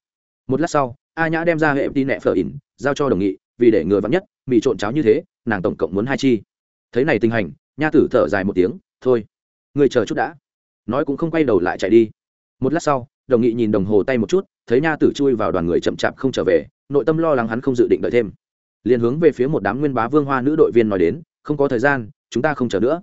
Một lát sau, a nhã đem ra hệ tí nẹ phở ỉn, giao cho đồng nghị, vì để người vắn nhất, mì trộn cháo như thế, nàng tổng cộng muốn hai chi. Thấy này tình hành, nha tử thở dài một tiếng, thôi người chờ chút đã. Nói cũng không quay đầu lại chạy đi. Một lát sau, đồng nghị nhìn đồng hồ tay một chút, thấy nha tử chui vào đoàn người chậm chạp không trở về nội tâm lo lắng hắn không dự định đợi thêm. Liền hướng về phía một đám nguyên bá vương hoa nữ đội viên nói đến, không có thời gian, chúng ta không chờ nữa.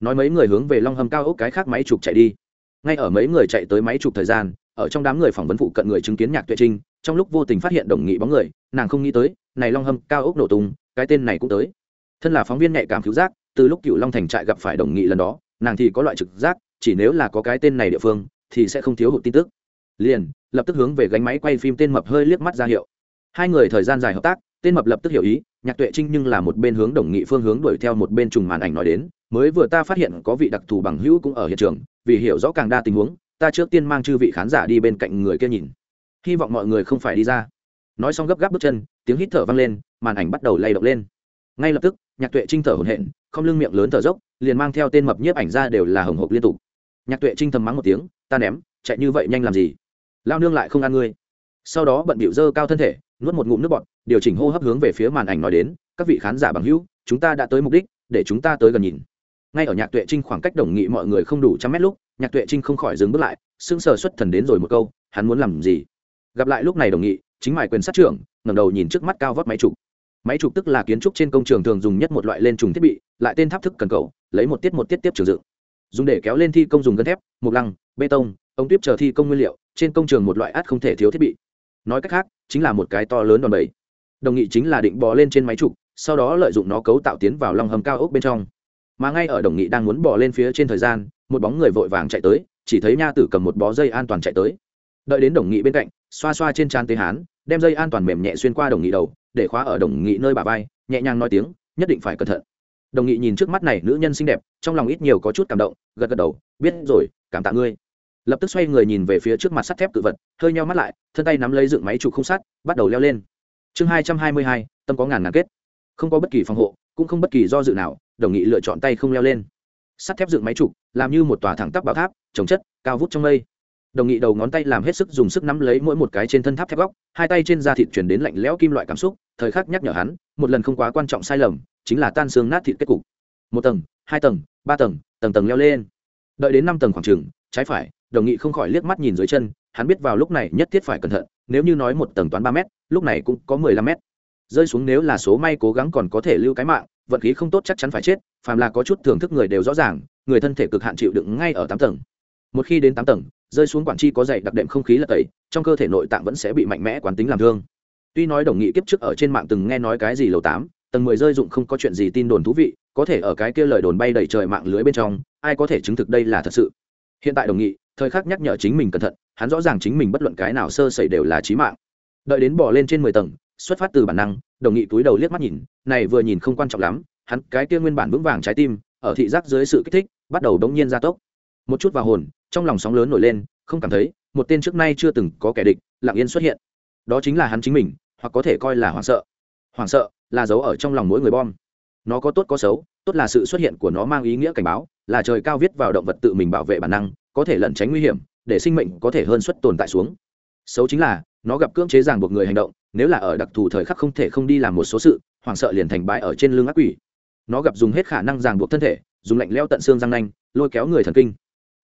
Nói mấy người hướng về long hầm cao ốc cái khác máy chụp chạy đi. Ngay ở mấy người chạy tới máy chụp thời gian, ở trong đám người phỏng vấn phụ cận người chứng kiến nhạc tuệ trinh, trong lúc vô tình phát hiện đồng nghị bóng người, nàng không nghĩ tới, này long hâm cao ốc nổ tung, cái tên này cũng tới. Thân là phóng viên nhạy cảm cứu giác, từ lúc cựu long thành trại gặp phải đồng nghị lần đó, nàng thì có loại trực giác, chỉ nếu là có cái tên này địa phương, thì sẽ không thiếu hụt tin tức. Liền, lập tức hướng về gánh máy quay phim tên mập hơi liếc mắt ra hiệu hai người thời gian dài hợp tác, tên mập lập tức hiểu ý, nhạc tuệ trinh nhưng là một bên hướng đồng nghị phương hướng đuổi theo một bên trùng màn ảnh nói đến, mới vừa ta phát hiện có vị đặc thù bằng hữu cũng ở hiện trường, vì hiểu rõ càng đa tình huống, ta trước tiên mang chư vị khán giả đi bên cạnh người kia nhìn. Hy vọng mọi người không phải đi ra. Nói xong gấp gáp bước chân, tiếng hít thở vang lên, màn ảnh bắt đầu lay động lên. Ngay lập tức, nhạc tuệ trinh thở hổn hển, không lưng miệng lớn thở dốc, liền mang theo tên mập nhiếp ảnh ra đều là hồng hộc liên tục. Nhạc tuệ trinh thầm mắng một tiếng, ta ném, chạy như vậy nhanh làm gì? Lao nương lại không ăn ngươi sau đó bận bịu dơ cao thân thể, nuốt một ngụm nước bọt, điều chỉnh hô hấp hướng về phía màn ảnh nói đến, các vị khán giả bằng hữu, chúng ta đã tới mục đích, để chúng ta tới gần nhìn. Ngay ở nhạc tuệ trinh khoảng cách đồng nghị mọi người không đủ trăm mét lúc, nhạc tuệ trinh không khỏi dừng bước lại, sững sờ xuất thần đến rồi một câu, hắn muốn làm gì? Gặp lại lúc này đồng nghị, chính mải quyền sát trưởng, ngẩng đầu nhìn trước mắt cao vót máy trục máy trục tức là kiến trúc trên công trường thường dùng nhất một loại lên trùng thiết bị, lại tên tháp thức cần cầu, lấy một tiết một tiết tiếp trường dựng. Dùng để kéo lên thi công dùng gân thép mục lăng, bê tông, ống tiếp chờ thi công nguyên liệu, trên công trường một loại át không thể thiếu thiết bị nói cách khác, chính là một cái to lớn đòn bẩy. Đồng nghị chính là định bò lên trên máy trục sau đó lợi dụng nó cấu tạo tiến vào lòng hầm cao ốc bên trong. Mà ngay ở đồng nghị đang muốn bỏ lên phía trên thời gian, một bóng người vội vàng chạy tới, chỉ thấy nha tử cầm một bó dây an toàn chạy tới. Đợi đến đồng nghị bên cạnh, xoa xoa trên trán tế hán, đem dây an toàn mềm nhẹ xuyên qua đồng nghị đầu, để khóa ở đồng nghị nơi bà vai, nhẹ nhàng nói tiếng, nhất định phải cẩn thận. Đồng nghị nhìn trước mắt này nữ nhân xinh đẹp, trong lòng ít nhiều có chút cảm động, gật gật đầu, biết rồi, cảm tạ ngươi lập tức xoay người nhìn về phía trước mặt sắt thép cự vật, hơi nhau mắt lại, thân tay nắm lấy dựng máy trục không sắt, bắt đầu leo lên. Chương hai trăm hai mươi hai, tâm có ngàn ngàn kết. Không có bất kỳ phòng hộ, cũng không bất kỳ do dự nào, đồng nghị lựa chọn tay không leo lên. Sắt thép dựng máy trục làm như một tòa thẳng tắp bảo tháp, trồng chất, cao vút trong mây. Đồng nghị đầu ngón tay làm hết sức dùng sức nắm lấy mỗi một cái trên thân tháp thép góc, hai tay trên da thịt chuyển đến lạnh lẽo kim loại cảm xúc, thời khắc nhắc nhở hắn, một lần không quá quan trọng sai lầm, chính là tan xương nát thịt kết cục. Một tầng, hai tầng, ba tầng tầng tầng leo lên. Đợi đến năm tầng khoảng trừng trái phải đồng nghị không khỏi liếc mắt nhìn dưới chân, hắn biết vào lúc này nhất thiết phải cẩn thận, nếu như nói một tầng toán ba m lúc này cũng có mười lăm m rơi xuống nếu là số may cố gắng còn có thể lưu cái mạng, vận khí không tốt chắc chắn phải chết, phàm là có chút thưởng thức người đều rõ ràng, người thân thể cực hạn chịu đựng ngay ở tám tầng. Một khi đến tám tầng, rơi xuống quản chi có dày đặc đệm không khí là tẩy, trong cơ thể nội tạng vẫn sẽ bị mạnh mẽ quán tính làm thương. Tuy nói đồng nghị kiếp trước ở trên mạng từng nghe nói cái gì lầu tám, tầng mười rơi dụng không có chuyện gì tin đồn thú vị, có thể ở cái kia lời đồn bay đầy trời mạng lưới bên trong, ai có thể chứng thực đây là thật sự. Hiện tại đồng nghị thời khắc nhắc nhở chính mình cẩn thận, hắn rõ ràng chính mình bất luận cái nào sơ sẩy đều là trí mạng. Đợi đến bỏ lên trên mười tầng, xuất phát từ bản năng, đồng nghị túi đầu liếc mắt nhìn, này vừa nhìn không quan trọng lắm, hắn cái kia nguyên bản vững vàng trái tim, ở thị giác dưới sự kích thích, bắt đầu đống nhiên gia tốc. Một chút vào hồn, trong lòng sóng lớn nổi lên, không cảm thấy, một tên trước nay chưa từng có kẻ địch, lặng yên xuất hiện. Đó chính là hắn chính mình, hoặc có thể coi là hoảng sợ. Hoảng sợ là dấu ở trong lòng mỗi người bom. Nó có tốt có xấu, tốt là sự xuất hiện của nó mang ý nghĩa cảnh báo, là trời cao viết vào động vật tự mình bảo vệ bản năng có thể lẩn tránh nguy hiểm, để sinh mệnh có thể hơn suất tồn tại xuống. Xấu chính là, nó gặp cưỡng chế ràng buộc người hành động, nếu là ở đặc thù thời khắc không thể không đi làm một số sự, hoảng sợ liền thành bãi ở trên lưng ác quỷ. Nó gặp dùng hết khả năng ràng buộc thân thể, dùng lạnh leo tận xương răng nanh, lôi kéo người thần kinh.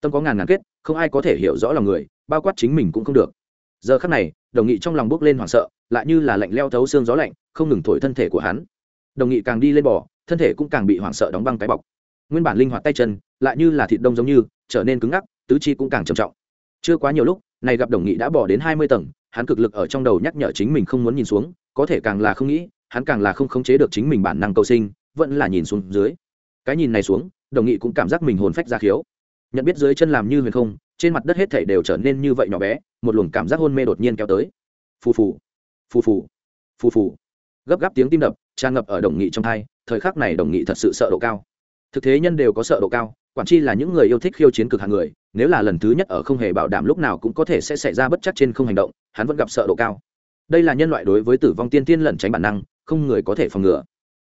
Tâm có ngàn ngàn kết, không ai có thể hiểu rõ lòng người, bao quát chính mình cũng không được. Giờ khắc này, đồng nghị trong lòng bước lên hoảng sợ, lại như là lạnh leo thấu xương gió lạnh, không ngừng thổi thân thể của hắn. Đồng nghị càng đi lên bò, thân thể cũng càng bị hoảng sợ đóng băng cái bọc. Nguyên bản linh hoạt tay chân, lại như là thịt đông giống như, trở nên cứng ngắc tứ chi cũng càng trầm trọng. Chưa quá nhiều lúc, này gặp đồng nghị đã bỏ đến hai mươi tầng, hắn cực lực ở trong đầu nhắc nhở chính mình không muốn nhìn xuống, có thể càng là không nghĩ, hắn càng là không khống chế được chính mình bản năng cầu sinh, vẫn là nhìn xuống dưới. Cái nhìn này xuống, đồng nghị cũng cảm giác mình hồn phách ra khiếu. Nhận biết dưới chân làm như huyền không, trên mặt đất hết thảy đều trở nên như vậy nhỏ bé, một luồng cảm giác hôn mê đột nhiên kéo tới. Phù phù phù phù phù phù. Gấp gáp tiếng tim đập, tràn ngập ở đồng nghị trong thai, thời khắc này đồng nghị thật sự sợ độ cao thực thế nhân đều có sợ độ cao, quản chi là những người yêu thích khiêu chiến cực hạng người, nếu là lần thứ nhất ở không hề bảo đảm lúc nào cũng có thể sẽ xảy ra bất chắc trên không hành động, hắn vẫn gặp sợ độ cao. Đây là nhân loại đối với tử vong tiên tiên lẩn tránh bản năng, không người có thể phòng ngừa.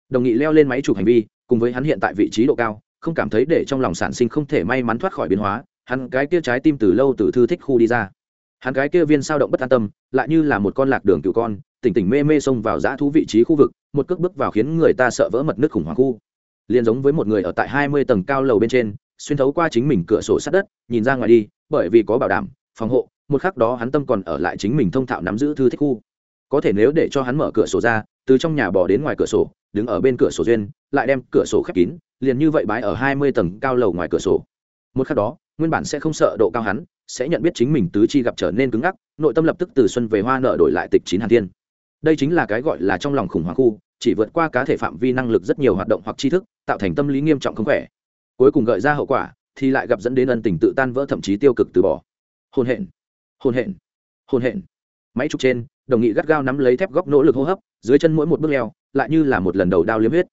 Đồng nghị leo lên máy chụp hành vi, cùng với hắn hiện tại vị trí độ cao, không cảm thấy để trong lòng sản sinh không thể may mắn thoát khỏi biến hóa, hắn cái kia trái tim từ lâu từ thư thích khu đi ra. Hắn cái kia viên sao động bất an tâm, lại như là một con lạc đường cựu con, tỉnh tỉnh mê mê xông vào dã thú vị trí khu vực, một cước bước vào khiến người ta sợ vỡ mật nước khủng hoảng khu liền giống với một người ở tại hai mươi tầng cao lầu bên trên, xuyên thấu qua chính mình cửa sổ sát đất, nhìn ra ngoài đi, bởi vì có bảo đảm, phòng hộ, một khắc đó hắn tâm còn ở lại chính mình thông thạo nắm giữ thư thích khu. Có thể nếu để cho hắn mở cửa sổ ra, từ trong nhà bỏ đến ngoài cửa sổ, đứng ở bên cửa sổ duyên, lại đem cửa sổ khép kín, liền như vậy bái ở hai mươi tầng cao lầu ngoài cửa sổ. Một khắc đó, nguyên bản sẽ không sợ độ cao hắn, sẽ nhận biết chính mình tứ chi gặp trở nên cứng ngắc, nội tâm lập tức từ xuân về hoa nợ đổi lại tịch chín hàn thiên. Đây chính là cái gọi là trong lòng khủng hoảng khu chỉ vượt qua cá thể phạm vi năng lực rất nhiều hoạt động hoặc tri thức, tạo thành tâm lý nghiêm trọng không khỏe. Cuối cùng gợi ra hậu quả, thì lại gặp dẫn đến ân tình tự tan vỡ thậm chí tiêu cực từ bỏ. Hôn hẹn hôn hẹn hôn hẹn máy trục trên, đồng nghị gắt gao nắm lấy thép góc nỗ lực hô hấp, dưới chân mỗi một bước leo, lại như là một lần đầu đao liếm huyết.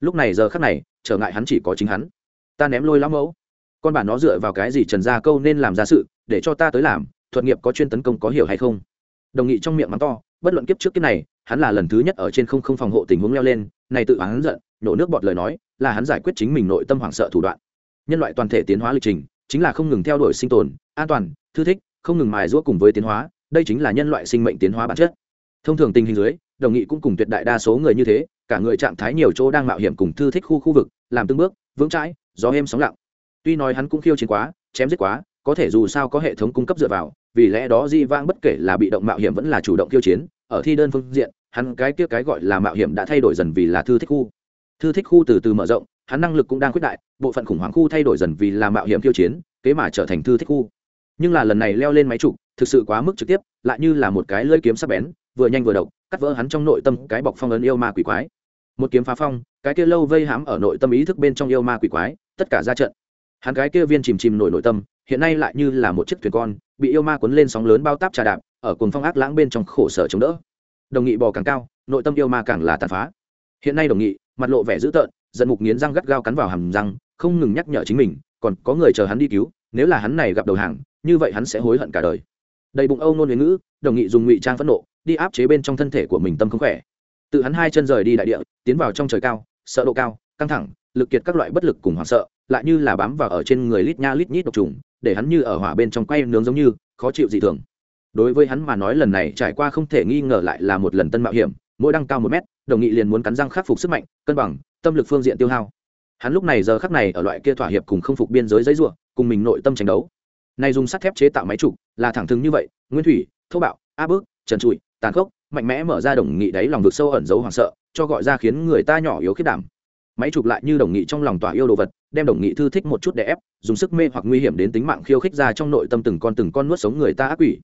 Lúc này giờ khắc này, trở ngại hắn chỉ có chính hắn. Ta ném lôi lão mẫu. Con bản nó dựa vào cái gì trần gia câu nên làm ra sự, để cho ta tới làm, thuật nghiệp có chuyên tấn công có hiểu hay không? Đồng nghị trong miệng mắng to, bất luận kiếp trước kiếp này hắn là lần thứ nhất ở trên không không phòng hộ tình huống leo lên, này tự hắn giận, nổ nước bọt lời nói, là hắn giải quyết chính mình nội tâm hoảng sợ thủ đoạn. Nhân loại toàn thể tiến hóa lịch trình, chính là không ngừng theo đuổi sinh tồn, an toàn, thư thích, không ngừng mài giũa cùng với tiến hóa, đây chính là nhân loại sinh mệnh tiến hóa bản chất. Thông thường tình hình dưới, đồng nghị cũng cùng tuyệt đại đa số người như thế, cả người trạng thái nhiều chỗ đang mạo hiểm cùng thư thích khu khu vực, làm từng bước, vững chãi, gió êm sóng lặng. Tuy nói hắn cũng khiêu chiến quá, chém giết quá, có thể dù sao có hệ thống cung cấp dựa vào, vì lẽ đó di vang bất kể là bị động mạo hiểm vẫn là chủ động khiêu chiến, ở thi đơn phương diện hắn cái kia cái gọi là mạo hiểm đã thay đổi dần vì là thư thích khu. Thư thích khu từ từ mở rộng, hắn năng lực cũng đang quyết đại, bộ phận khủng hoảng khu thay đổi dần vì là mạo hiểm khiêu chiến, kế mà trở thành thư thích khu. Nhưng là lần này leo lên máy trục thực sự quá mức trực tiếp, lại như là một cái lưỡi kiếm sắc bén, vừa nhanh vừa độc, cắt vỡ hắn trong nội tâm cái bọc phong ấn yêu ma quỷ quái. Một kiếm phá phong, cái kia lâu vây hãm ở nội tâm ý thức bên trong yêu ma quỷ quái, tất cả ra trận. Hắn cái kia viên chìm chìm nổi nội tâm, hiện nay lại như là một chiếc thuyền con, bị yêu ma cuốn lên sóng lớn bao táp trà đạp, ở cuồng phong ác lãng bên trong khổ sở chống đỡ đồng nghị bò càng cao, nội tâm yêu ma càng là tàn phá. Hiện nay đồng nghị, mặt lộ vẻ dữ tợn, giận mục nghiến răng gắt gao cắn vào hàm răng, không ngừng nhắc nhở chính mình, còn có người chờ hắn đi cứu, nếu là hắn này gặp đầu hàng, như vậy hắn sẽ hối hận cả đời. Đầy bụng âu nôn huyền ngữ, đồng nghị dùng ngụy trang phẫn nộ, đi áp chế bên trong thân thể của mình tâm không khỏe. Tự hắn hai chân rời đi đại địa, tiến vào trong trời cao, sợ độ cao, căng thẳng, lực kiệt các loại bất lực cùng hoảng sợ, lại như là bám vào ở trên người lít nha lít nhít độc trùng, để hắn như ở hỏa bên trong quay nướng giống như, khó chịu dị thường đối với hắn mà nói lần này trải qua không thể nghi ngờ lại là một lần tân mạo hiểm, mỗi đăng cao một mét, đồng nghị liền muốn cắn răng khắc phục sức mạnh, cân bằng, tâm lực phương diện tiêu hao. Hắn lúc này giờ khắc này ở loại kia thỏa hiệp cùng không phục biên giới giấy ruộng cùng mình nội tâm tranh đấu. Này dùng sắt thép chế tạo máy trục là thẳng thừng như vậy, nguyên thủy, thô bạo, áp bức, trần trụi, tàn khốc, mạnh mẽ mở ra đồng nghị đáy lòng vực sâu ẩn giấu hoảng sợ, cho gọi ra khiến người ta nhỏ yếu khiết đảm. Máy chụp lại như đồng nghị trong lòng tỏa yêu đồ vật, đem đồng nghị thư thích một chút để ép, dùng sức mê hoặc nguy hiểm đến tính mạng khiêu khích ra trong nội tâm từng con từng con nuốt sống người ta ác quỷ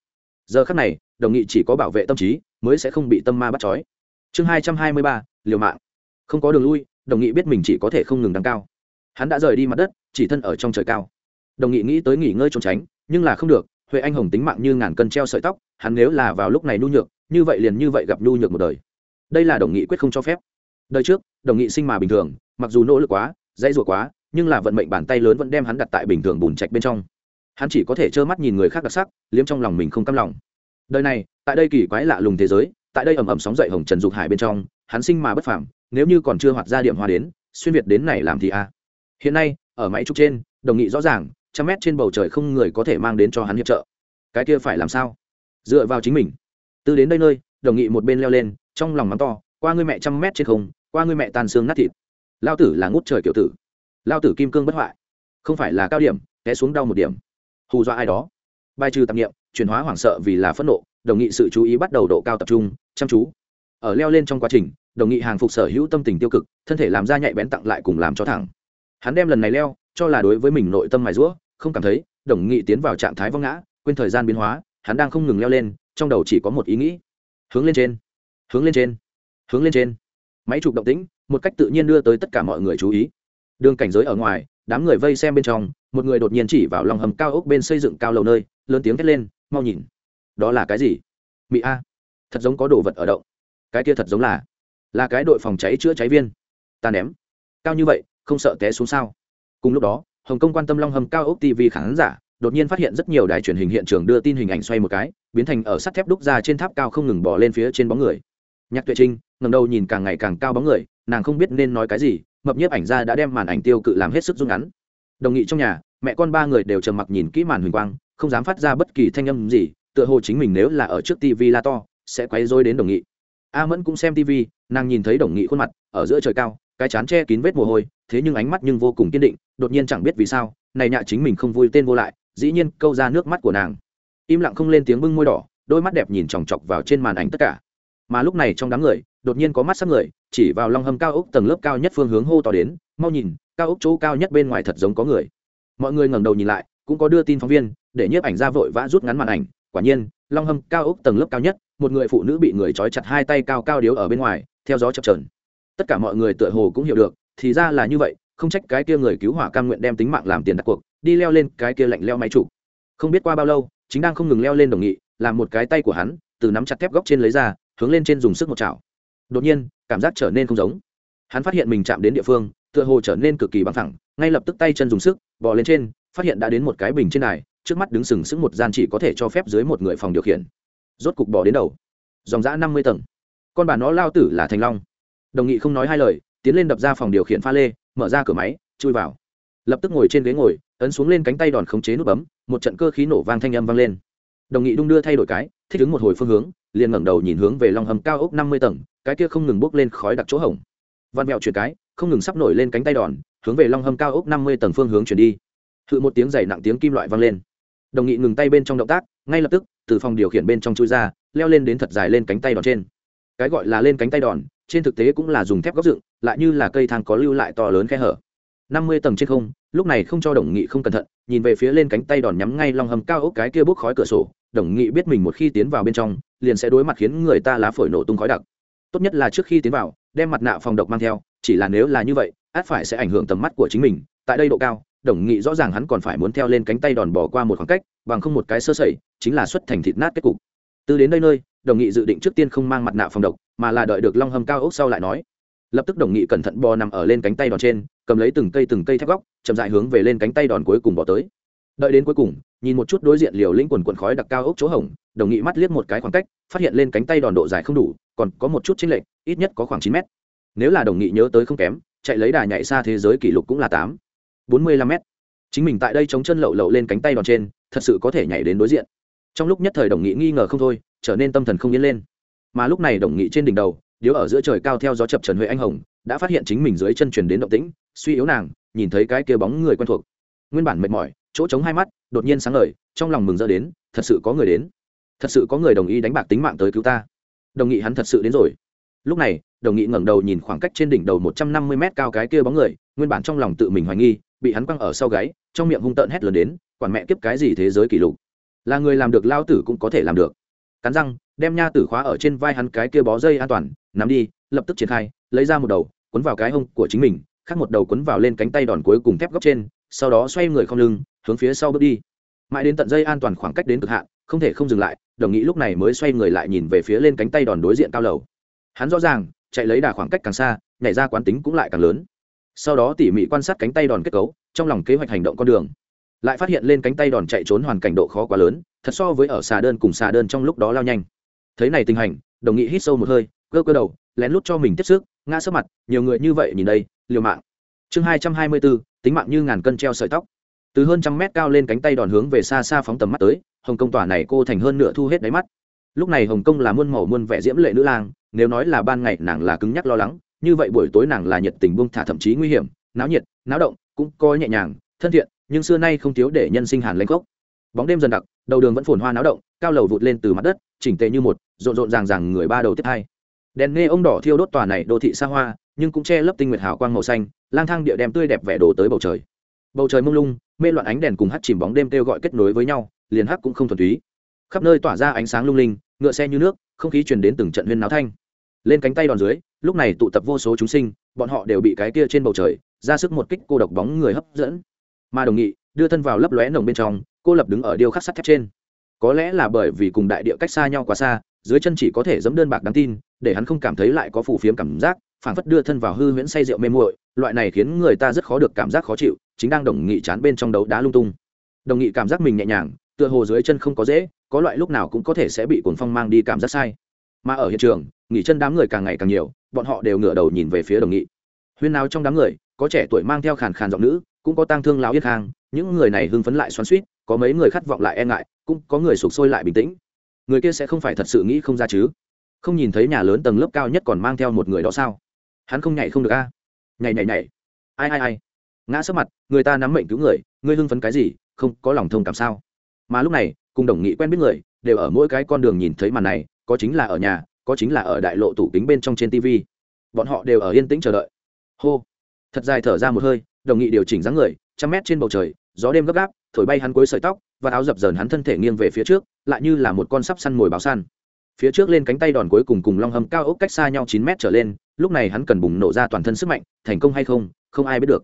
giờ khắc này, đồng nghị chỉ có bảo vệ tâm trí, mới sẽ không bị tâm ma bắt trói. Chương hai trăm hai mươi ba, liều mạng. Không có đường lui, đồng nghị biết mình chỉ có thể không ngừng đăng cao. Hắn đã rời đi mặt đất, chỉ thân ở trong trời cao. Đồng nghị nghĩ tới nghỉ ngơi trốn tránh, nhưng là không được, huệ anh hồng tính mạng như ngàn cân treo sợi tóc, hắn nếu là vào lúc này nhu nhược, như vậy liền như vậy gặp nhu nhược một đời. Đây là đồng nghị quyết không cho phép. Đời trước, đồng nghị sinh mà bình thường, mặc dù nỗ lực quá, dãy rủa quá, nhưng là vận mệnh bàn tay lớn vẫn đem hắn đặt tại bình thường bùn trạch bên trong hắn chỉ có thể trơ mắt nhìn người khác đặc sắc, liếm trong lòng mình không căm lòng. Đời này, tại đây kỳ quái lạ lùng thế giới, tại đây ầm ầm sóng dậy hồng trần dục hải bên trong, hắn sinh mà bất phàm, nếu như còn chưa hoạt ra điểm hoa đến, xuyên việt đến này làm thì a. Hiện nay, ở máy trúc trên, đồng nghị rõ ràng, trăm mét trên bầu trời không người có thể mang đến cho hắn hiệp trợ. Cái kia phải làm sao? Dựa vào chính mình. Từ đến đây nơi, đồng nghị một bên leo lên, trong lòng mắng to, qua ngươi mẹ trăm mét trên không, qua ngươi mẹ tàn xương nát thịt. Lao tử là ngút trời kiểu tử. Lao tử kim cương bất hoại. Không phải là cao điểm, té xuống đau một điểm hù dọa ai đó. Bài trừ tạp nghiệm chuyển hóa hoảng sợ vì là phẫn nộ, đồng nghị sự chú ý bắt đầu độ cao tập trung, chăm chú. Ở leo lên trong quá trình, đồng nghị hàng phục sở hữu tâm tình tiêu cực, thân thể làm ra nhạy bén tặng lại cùng làm cho thẳng. Hắn đem lần này leo, cho là đối với mình nội tâm mài rũa không cảm thấy, đồng nghị tiến vào trạng thái vong ngã, quên thời gian biến hóa, hắn đang không ngừng leo lên, trong đầu chỉ có một ý nghĩ. Hướng lên trên. Hướng lên trên. Hướng lên trên. Máy chụp động tĩnh, một cách tự nhiên đưa tới tất cả mọi người chú ý. Đường cảnh giới ở ngoài đám người vây xem bên trong, một người đột nhiên chỉ vào lòng hầm cao ốc bên xây dựng cao lầu nơi, lớn tiếng thét lên, mau nhìn, đó là cái gì? Mỹ a, thật giống có đồ vật ở động. Cái kia thật giống là là cái đội phòng cháy chữa cháy viên. Ta ném. Cao như vậy, không sợ té xuống sao? Cùng lúc đó, hồng kông quan tâm long hầm cao ốc tv khán giả, đột nhiên phát hiện rất nhiều đài truyền hình hiện trường đưa tin hình ảnh xoay một cái, biến thành ở sắt thép đúc ra trên tháp cao không ngừng bỏ lên phía trên bóng người. Nhạc tuệ trinh ngầm đầu nhìn càng ngày càng cao bóng người, nàng không biết nên nói cái gì mập nhiếp ảnh ra đã đem màn ảnh tiêu cự làm hết sức rút ngắn. Đồng nghị trong nhà, mẹ con ba người đều trầm mặc nhìn kỹ màn huỳnh quang, không dám phát ra bất kỳ thanh âm gì, tựa hồ chính mình nếu là ở trước tv la to, sẽ quay rối đến đồng nghị. A mẫn cũng xem tv nàng nhìn thấy đồng nghị khuôn mặt, ở giữa trời cao, cái chán che kín vết mồ hôi, thế nhưng ánh mắt nhưng vô cùng kiên định, đột nhiên chẳng biết vì sao, này nhạ chính mình không vui tên vô lại, dĩ nhiên câu ra nước mắt của nàng. Im lặng không lên tiếng bưng môi đỏ, đôi mắt đẹp nhìn chòng chọc vào trên màn ảnh tất cả mà lúc này trong đám người, đột nhiên có mắt sắc người, chỉ vào long hầm cao ốc tầng lớp cao nhất phương hướng hô tỏ đến, mau nhìn, cao ốc chỗ cao nhất bên ngoài thật giống có người. Mọi người ngẩng đầu nhìn lại, cũng có đưa tin phóng viên, để nhiếp ảnh ra vội vã rút ngắn màn ảnh. Quả nhiên, long hầm cao ốc tầng lớp cao nhất, một người phụ nữ bị người trói chặt hai tay cao cao điếu ở bên ngoài, theo gió chập trờn tất cả mọi người tựa hồ cũng hiểu được, thì ra là như vậy, không trách cái kia người cứu hỏa cam nguyện đem tính mạng làm tiền đặt cuộc, đi leo lên cái kia lạnh leo máy chủ. Không biết qua bao lâu, chính đang không ngừng leo lên đồng nghị, làm một cái tay của hắn, từ nắm chặt thép góc trên lấy ra hướng lên trên dùng sức một chảo. Đột nhiên, cảm giác trở nên không giống. Hắn phát hiện mình chạm đến địa phương, tựa hồ trở nên cực kỳ bằng thẳng, ngay lập tức tay chân dùng sức, bò lên trên, phát hiện đã đến một cái bình trên này trước mắt đứng sừng sững một gian chỉ có thể cho phép dưới một người phòng điều khiển. Rốt cục bò đến đầu. Dòng dã năm mươi tầng. Con bà nó lao tử là thành long. Đồng nghị không nói hai lời, tiến lên đập ra phòng điều khiển pha lê, mở ra cửa máy, chui vào. Lập tức ngồi trên ghế ngồi, ấn xuống lên cánh tay đòn khống chế nút bấm, một trận cơ khí nổ vang thanh âm vang lên. Đồng nghị đung đưa thay đổi cái, thích ứng một hồi phương hướng liền ngẩng đầu nhìn hướng về lòng hầm cao ốc năm mươi tầng, cái kia không ngừng bốc lên khói đặc chỗ hổng. Văn mẹo chuyển cái, không ngừng sắp nổi lên cánh tay đòn, hướng về long hầm cao ốc năm mươi tầng phương hướng chuyển đi. Hự một tiếng dày nặng tiếng kim loại vang lên. Đồng nghị ngừng tay bên trong động tác, ngay lập tức, từ phòng điều khiển bên trong chui ra, leo lên đến thật dài lên cánh tay đòn trên. Cái gọi là lên cánh tay đòn, trên thực tế cũng là dùng thép góc dựng, lại như là cây thang có lưu lại to lớn khe hở. năm mươi tầng trên không, lúc này không cho đồng nghị không cẩn thận, nhìn về phía lên cánh tay đòn nhắm ngay lòng hầm cao ốc cái kia bốc khói cửa sổ đồng nghị biết mình một khi tiến vào bên trong, liền sẽ đối mặt khiến người ta lá phổi nổ tung khói đặc. Tốt nhất là trước khi tiến vào, đem mặt nạ phòng độc mang theo, chỉ là nếu là như vậy, át phải sẽ ảnh hưởng tầm mắt của chính mình. Tại đây độ cao, đồng nghị rõ ràng hắn còn phải muốn theo lên cánh tay đòn bỏ qua một khoảng cách, bằng không một cái sơ sẩy, chính là xuất thành thịt nát kết cục. Từ đến đây nơi, đồng nghị dự định trước tiên không mang mặt nạ phòng độc, mà là đợi được long hầm cao ốc sau lại nói. Lập tức đồng nghị cẩn thận bò nằm ở lên cánh tay đòn trên, cầm lấy từng cây từng cây thép góc, chậm dại hướng về lên cánh tay đòn cuối cùng bỏ tới đợi đến cuối cùng nhìn một chút đối diện liều lĩnh quần quần khói đặc cao ốc chỗ hỏng, đồng nghị mắt liếc một cái khoảng cách phát hiện lên cánh tay đòn độ dài không đủ còn có một chút chênh lệch ít nhất có khoảng chín mét. Nếu là đồng nghị nhớ tới không kém chạy lấy đà nhảy xa thế giới kỷ lục cũng là tám bốn mươi lăm mét. Chính mình tại đây chống chân lậu lậu lên cánh tay đòn trên thật sự có thể nhảy đến đối diện. Trong lúc nhất thời đồng nghị nghi ngờ không thôi trở nên tâm thần không yên lên. Mà lúc này đồng nghị trên đỉnh đầu điếu ở giữa trời cao theo gió chập trần huệ anh hồng đã phát hiện chính mình dưới chân truyền đến động tĩnh suy yếu nàng nhìn thấy cái kia bóng người quen thuộc. Nguyên bản mệt mỏi chỗ trống hai mắt, đột nhiên sáng ngời, trong lòng mừng rỡ đến, thật sự có người đến. Thật sự có người đồng ý đánh bạc tính mạng tới cứu ta. Đồng nghị hắn thật sự đến rồi. Lúc này, đồng nghị ngẩng đầu nhìn khoảng cách trên đỉnh đầu một trăm năm mươi mét cao cái kia bóng người, nguyên bản trong lòng tự mình hoài nghi, bị hắn quăng ở sau gáy, trong miệng hung tợn hét lớn đến, quản mẹ kiếp cái gì thế giới kỷ lục. Là người làm được lao tử cũng có thể làm được. Cắn răng, đem nha tử khóa ở trên vai hắn cái kia bó dây an toàn, nắm đi, lập tức triển khai, lấy ra một đầu quấn vào cái hông của chính mình khác một đầu quấn vào lên cánh tay đòn cuối cùng thép góc trên, sau đó xoay người không lưng hướng phía sau bước đi. Mãi đến tận dây an toàn khoảng cách đến cực hạn, không thể không dừng lại, đồng nghĩ lúc này mới xoay người lại nhìn về phía lên cánh tay đòn đối diện cao lầu. Hắn rõ ràng, chạy lấy đà khoảng cách càng xa, nhảy ra quán tính cũng lại càng lớn. Sau đó tỉ mỉ quan sát cánh tay đòn kết cấu, trong lòng kế hoạch hành động con đường. Lại phát hiện lên cánh tay đòn chạy trốn hoàn cảnh độ khó quá lớn, thật so với ở xà đơn cùng xà đơn trong lúc đó lao nhanh. Thấy này tình hành, đồng nghị hít sâu một hơi, cơ cơ đầu, lén lút cho mình tiếp sức, ngã sấp mặt, nhiều người như vậy nhìn đây, liều mạng. Chương hai trăm hai mươi bốn tính mạng như ngàn cân treo sợi tóc từ hơn trăm mét cao lên cánh tay đòn hướng về xa xa phóng tầm mắt tới, hồng Công tòa này cô thành hơn nửa thu hết đáy mắt. Lúc này hồng Công là muôn màu muôn vẻ diễm lệ nữ lang, nếu nói là ban ngày nàng là cứng nhắc lo lắng, như vậy buổi tối nàng là nhiệt tình buông thả thậm chí nguy hiểm, náo nhiệt, náo động, cũng coi nhẹ nhàng, thân thiện, nhưng xưa nay không thiếu để nhân sinh hàn lanh cốc. bóng đêm dần đặc, đầu đường vẫn phồn hoa náo động, cao lầu vụt lên từ mặt đất, chỉnh tề như một, rộn rộn ràng ràng người ba đầu tiếp hai. Đèn nghe ông đỏ thiêu đốt tòa này đô thị xa hoa, nhưng cũng che lấp tinh nguyệt hào quang màu xanh, lang thang địa đem tươi đẹp vẻ đổ tới bầu trời bầu trời mông lung, mê loạn ánh đèn cùng hắt chìm bóng đêm kêu gọi kết nối với nhau, liền hát cũng không thuần túy. Khắp nơi tỏa ra ánh sáng lung linh, ngựa xe như nước, không khí truyền đến từng trận huyên náo thanh. Lên cánh tay đòn dưới, lúc này tụ tập vô số chúng sinh, bọn họ đều bị cái kia trên bầu trời, ra sức một kích cô độc bóng người hấp dẫn. Mà đồng nghị, đưa thân vào lấp lóe nồng bên trong, cô lập đứng ở điêu khắc sắt thép trên. Có lẽ là bởi vì cùng đại địa cách xa nhau quá xa, dưới chân chỉ có thể dẫm đơn bạc đáng tin, để hắn không cảm thấy lại có phù phiếm cảm giác, phảng phất đưa thân vào hư huyễn say rượu mê muội, loại này khiến người ta rất khó được cảm giác khó chịu chính đang đồng nghị chán bên trong đấu đá lung tung. Đồng nghị cảm giác mình nhẹ nhàng, tựa hồ dưới chân không có dễ, có loại lúc nào cũng có thể sẽ bị cuồng phong mang đi cảm giác sai. Mà ở hiện trường, nghỉ chân đám người càng ngày càng nhiều, bọn họ đều ngửa đầu nhìn về phía đồng nghị. Huyên nào trong đám người, có trẻ tuổi mang theo khàn khàn giọng nữ, cũng có tang thương láo yết hàng những người này hưng phấn lại xoắn suýt có mấy người khát vọng lại e ngại, cũng có người sụp sôi lại bình tĩnh. Người kia sẽ không phải thật sự nghĩ không ra chứ? Không nhìn thấy nhà lớn tầng lớp cao nhất còn mang theo một người đó sao? Hắn không nhảy không được a. À? nhảy nhảy nhảy. Ai ai ai? Ngã sấp mặt, người ta nắm mệnh cứu người, ngươi hưng phấn cái gì, không có lòng thông cảm sao? Mà lúc này, cùng đồng nghị quen biết người, đều ở mỗi cái con đường nhìn thấy màn này, có chính là ở nhà, có chính là ở đại lộ tủ kính bên trong trên tv bọn họ đều ở yên tĩnh chờ đợi. Hô. Thật dài thở ra một hơi, đồng nghị điều chỉnh dáng người, trăm mét trên bầu trời, gió đêm gấp gáp, thổi bay hắn cuối sợi tóc, và áo dập dờn hắn thân thể nghiêng về phía trước, lại như là một con sắp săn mồi báo săn. Phía trước lên cánh tay đòn cuối cùng cùng long hầm cao ốc cách xa nhau chín mét trở lên, lúc này hắn cần bùng nổ ra toàn thân sức mạnh, thành công hay không không ai biết được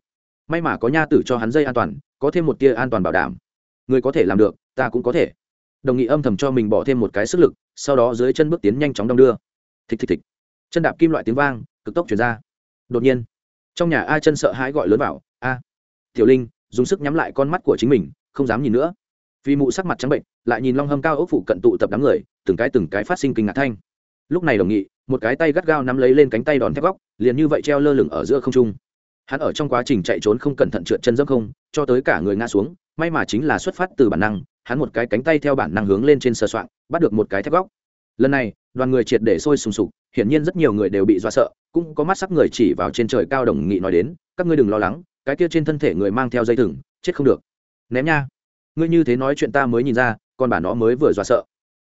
may mà có nha tử cho hắn dây an toàn, có thêm một tia an toàn bảo đảm. Người có thể làm được, ta cũng có thể. Đồng nghị âm thầm cho mình bỏ thêm một cái sức lực, sau đó dưới chân bước tiến nhanh chóng đong đưa. Thịch thịch thịch. Chân đạp kim loại tiếng vang, cực tốc chuyển ra. Đột nhiên, trong nhà a chân sợ hãi gọi lớn bảo, a, tiểu linh, dùng sức nhắm lại con mắt của chính mình, không dám nhìn nữa. Vì mụ sắc mặt trắng bệnh, lại nhìn long hâm cao ốc phụ cận tụ tập đám người, từng cái từng cái phát sinh kinh ngạc thanh. Lúc này đồng nghị, một cái tay gắt gao nắm lấy lên cánh tay đòn thép góc, liền như vậy treo lơ lửng ở giữa không trung hắn ở trong quá trình chạy trốn không cẩn thận trượt chân dốc không, cho tới cả người ngã xuống, may mà chính là xuất phát từ bản năng, hắn một cái cánh tay theo bản năng hướng lên trên sờ soạn bắt được một cái thép góc. Lần này, đoàn người triệt để sôi sùng sục, hiển nhiên rất nhiều người đều bị dọa sợ, cũng có mắt sắc người chỉ vào trên trời cao đồng nghị nói đến, các ngươi đừng lo lắng, cái kia trên thân thể người mang theo dây thừng, chết không được. Ném nha, ngươi như thế nói chuyện ta mới nhìn ra, con bà nó mới vừa dọa sợ.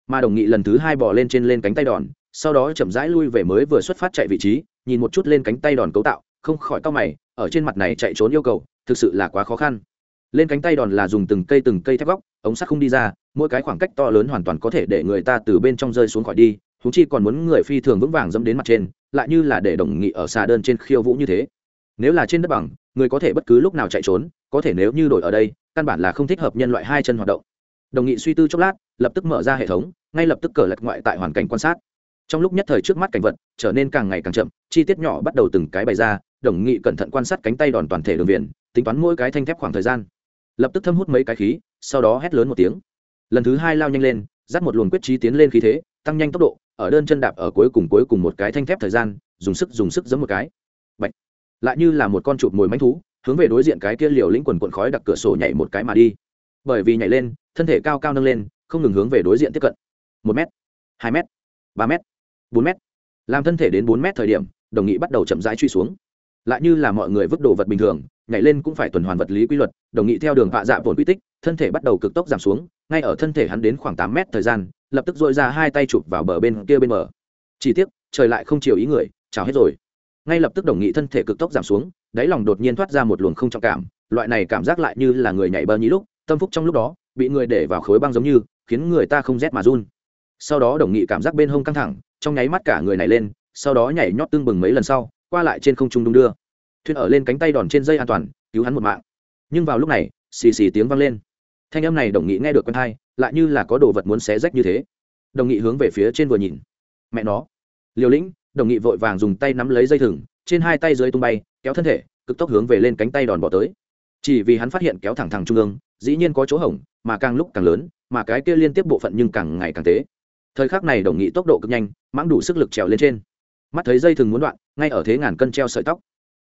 Mà đồng nghị lần thứ hai bỏ lên trên lên cánh tay đòn, sau đó chậm rãi lui về mới vừa xuất phát chạy vị trí, nhìn một chút lên cánh tay đòn cấu tạo không khỏi cau mày, ở trên mặt này chạy trốn yêu cầu, thực sự là quá khó khăn. Lên cánh tay đòn là dùng từng cây từng cây thép góc, ống sắt không đi ra, mỗi cái khoảng cách to lớn hoàn toàn có thể để người ta từ bên trong rơi xuống khỏi đi thú chi còn muốn người phi thường vững vàng dẫm đến mặt trên, lại như là để đồng nghị ở xà đơn trên khiêu vũ như thế. Nếu là trên đất bằng, người có thể bất cứ lúc nào chạy trốn, có thể nếu như đổi ở đây, căn bản là không thích hợp nhân loại hai chân hoạt động. Đồng nghị suy tư chốc lát, lập tức mở ra hệ thống, ngay lập tức cờ lật ngoại tại hoàn cảnh quan sát. Trong lúc nhất thời trước mắt cảnh vật, trở nên càng ngày càng chậm, chi tiết nhỏ bắt đầu từng cái bày ra đồng nghị cẩn thận quan sát cánh tay đòn toàn thể đường viền, tính toán mỗi cái thanh thép khoảng thời gian. Lập tức thâm hút mấy cái khí, sau đó hét lớn một tiếng. Lần thứ hai lao nhanh lên, dắt một luồng quyết trí tiến lên khí thế, tăng nhanh tốc độ, ở đơn chân đạp ở cuối cùng cuối cùng một cái thanh thép thời gian, dùng sức dùng sức giấm một cái. Bạch. lại như là một con chuột mồi mánh thú, hướng về đối diện cái kia liều lĩnh quần quần khói đặc cửa sổ nhảy một cái mà đi. Bởi vì nhảy lên, thân thể cao cao nâng lên, không ngừng hướng về đối diện tiếp cận. Một m hai m ba m bốn m làm thân thể đến bốn m thời điểm, đồng nghị bắt đầu chậm rãi truy xuống lại như là mọi người vứt đồ vật bình thường, nhảy lên cũng phải tuần hoàn vật lý quy luật, đồng nghị theo đường vạ dạ vồn quy tích, thân thể bắt đầu cực tốc giảm xuống, ngay ở thân thể hắn đến khoảng tám mét thời gian, lập tức dội ra hai tay chụp vào bờ bên kia bên bờ. Chỉ tiếc, trời lại không chiều ý người, chào hết rồi. Ngay lập tức đồng nghị thân thể cực tốc giảm xuống, đáy lòng đột nhiên thoát ra một luồng không trọng cảm, loại này cảm giác lại như là người nhảy bờ nhí lúc, tâm phúc trong lúc đó, bị người để vào khối băng giống như, khiến người ta không rét mà run. Sau đó đồng nghị cảm giác bên hông căng thẳng, trong nháy mắt cả người này lên, sau đó nhảy nhót tương bừng mấy lần sau qua lại trên không trung đung đưa. Thuyền ở lên cánh tay đòn trên dây an toàn, cứu hắn một mạng. Nhưng vào lúc này, xì xì tiếng vang lên. Thanh âm này đồng nghị nghe được quen thai lại như là có đồ vật muốn xé rách như thế. Đồng nghị hướng về phía trên vừa nhìn. Mẹ nó. Liều lĩnh, đồng nghị vội vàng dùng tay nắm lấy dây thừng, trên hai tay dưới tung bay, kéo thân thể, cực tốc hướng về lên cánh tay đòn bỏ tới. Chỉ vì hắn phát hiện kéo thẳng thẳng trung ương, dĩ nhiên có chỗ hổng, mà càng lúc càng lớn, mà cái kia liên tiếp bộ phận nhưng càng ngày càng tế. Thời khắc này đồng nghị tốc độ cực nhanh, mãng đủ sức lực trèo lên trên mắt thấy dây thừng muốn đoạn, ngay ở thế ngàn cân treo sợi tóc.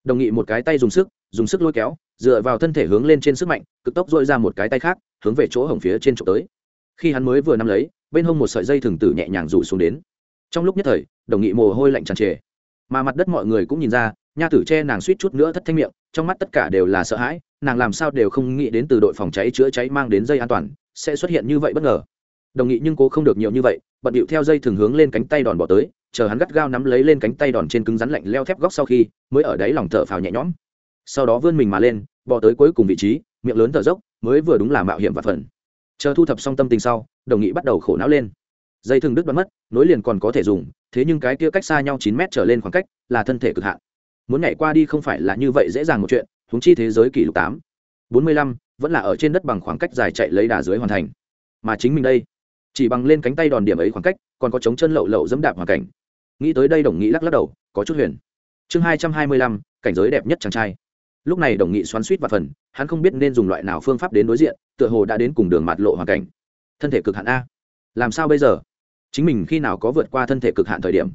Đồng nghị một cái tay dùng sức dùng sức lôi kéo, dựa vào thân thể hướng lên trên sức mạnh, cực tốc dội ra một cái tay khác, hướng về chỗ hổng phía trên trục tới. Khi hắn mới vừa nắm lấy, bên hông một sợi dây thừng tử nhẹ nhàng rủ xuống đến. Trong lúc nhất thời, đồng nghị mồ hôi lạnh tràn trề. Mà mặt đất mọi người cũng nhìn ra, nha tử che nàng suýt chút nữa thất thanh miệng, trong mắt tất cả đều là sợ hãi, nàng làm sao đều không nghĩ đến từ đội phòng cháy chữa cháy mang đến dây an toàn, sẽ xuất hiện như vậy bất ngờ. Đồng nghị nhưng cố không được nhiều như vậy, bận điệu theo dây thường hướng lên cánh tay đòn bỏ tới chờ hắn gắt gao nắm lấy lên cánh tay đòn trên cứng rắn lạnh leo thép góc sau khi, mới ở đáy lòng thở phào nhẹ nhõm. Sau đó vươn mình mà lên bỏ tới cuối cùng vị trí, miệng lớn thở dốc, mới vừa đúng là mạo hiểm và phần. Chờ thu thập xong tâm tình sau, đồng nghị bắt đầu khổ não lên. Dây thừng đứt đoán mất, nối liền còn có thể dùng, thế nhưng cái kia cách xa nhau chín mét trở lên khoảng cách, là thân thể cực hạn. Muốn nhảy qua đi không phải là như vậy dễ dàng một chuyện chúng chi thế giới kỷ lục tám. Bốn mươi lăm, vẫn là ở trên đất bằng khoảng cách dài chạy lấy đà dưới hoàn thành. Mà chính mình đây, chỉ bằng lên cánh tay đòn điểm ấy khoảng cách, còn có chống chân lậu lậu dẫm đạp hoàn cảnh nghĩ tới đây đồng nghị lắc lắc đầu, có chút huyền. Chương hai trăm hai mươi lăm, cảnh giới đẹp nhất chàng trai. Lúc này đồng nghị xoắn suýt và phần, hắn không biết nên dùng loại nào phương pháp đến đối diện, tựa hồ đã đến cùng đường mạt lộ hoàn cảnh. Thân thể cực hạn a. Làm sao bây giờ? Chính mình khi nào có vượt qua thân thể cực hạn thời điểm?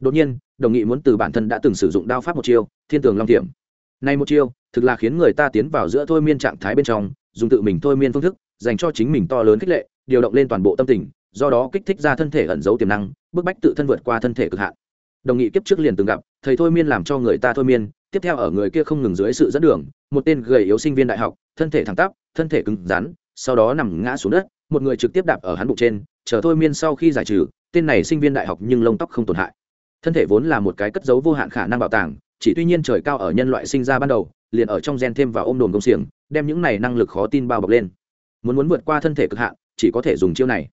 Đột nhiên, đồng nghị muốn từ bản thân đã từng sử dụng đao pháp một chiêu, thiên tường long tiệm. Nay một chiêu, thực là khiến người ta tiến vào giữa thôi miên trạng thái bên trong, dùng tự mình thôi miên phương thức, dành cho chính mình to lớn khích lệ, điều động lên toàn bộ tâm tình, do đó kích thích ra thân thể ẩn giấu tiềm năng bức bách tự thân vượt qua thân thể cực hạn. Đồng nghị kiếp trước liền từng gặp, thầy thôi miên làm cho người ta thôi miên, tiếp theo ở người kia không ngừng dưới sự dẫn đường, một tên gầy yếu sinh viên đại học, thân thể thẳng tắp, thân thể cứng rắn, sau đó nằm ngã xuống đất, một người trực tiếp đạp ở hắn bụng trên, chờ thôi miên sau khi giải trừ, tên này sinh viên đại học nhưng lông tóc không tổn hại. Thân thể vốn là một cái cất giấu vô hạn khả năng bảo tàng, chỉ tuy nhiên trời cao ở nhân loại sinh ra ban đầu, liền ở trong gen thêm vào ôm đồn công xiềng, đem những này năng lực khó tin bao bọc lên. Muốn muốn vượt qua thân thể cực hạn, chỉ có thể dùng chiêu này.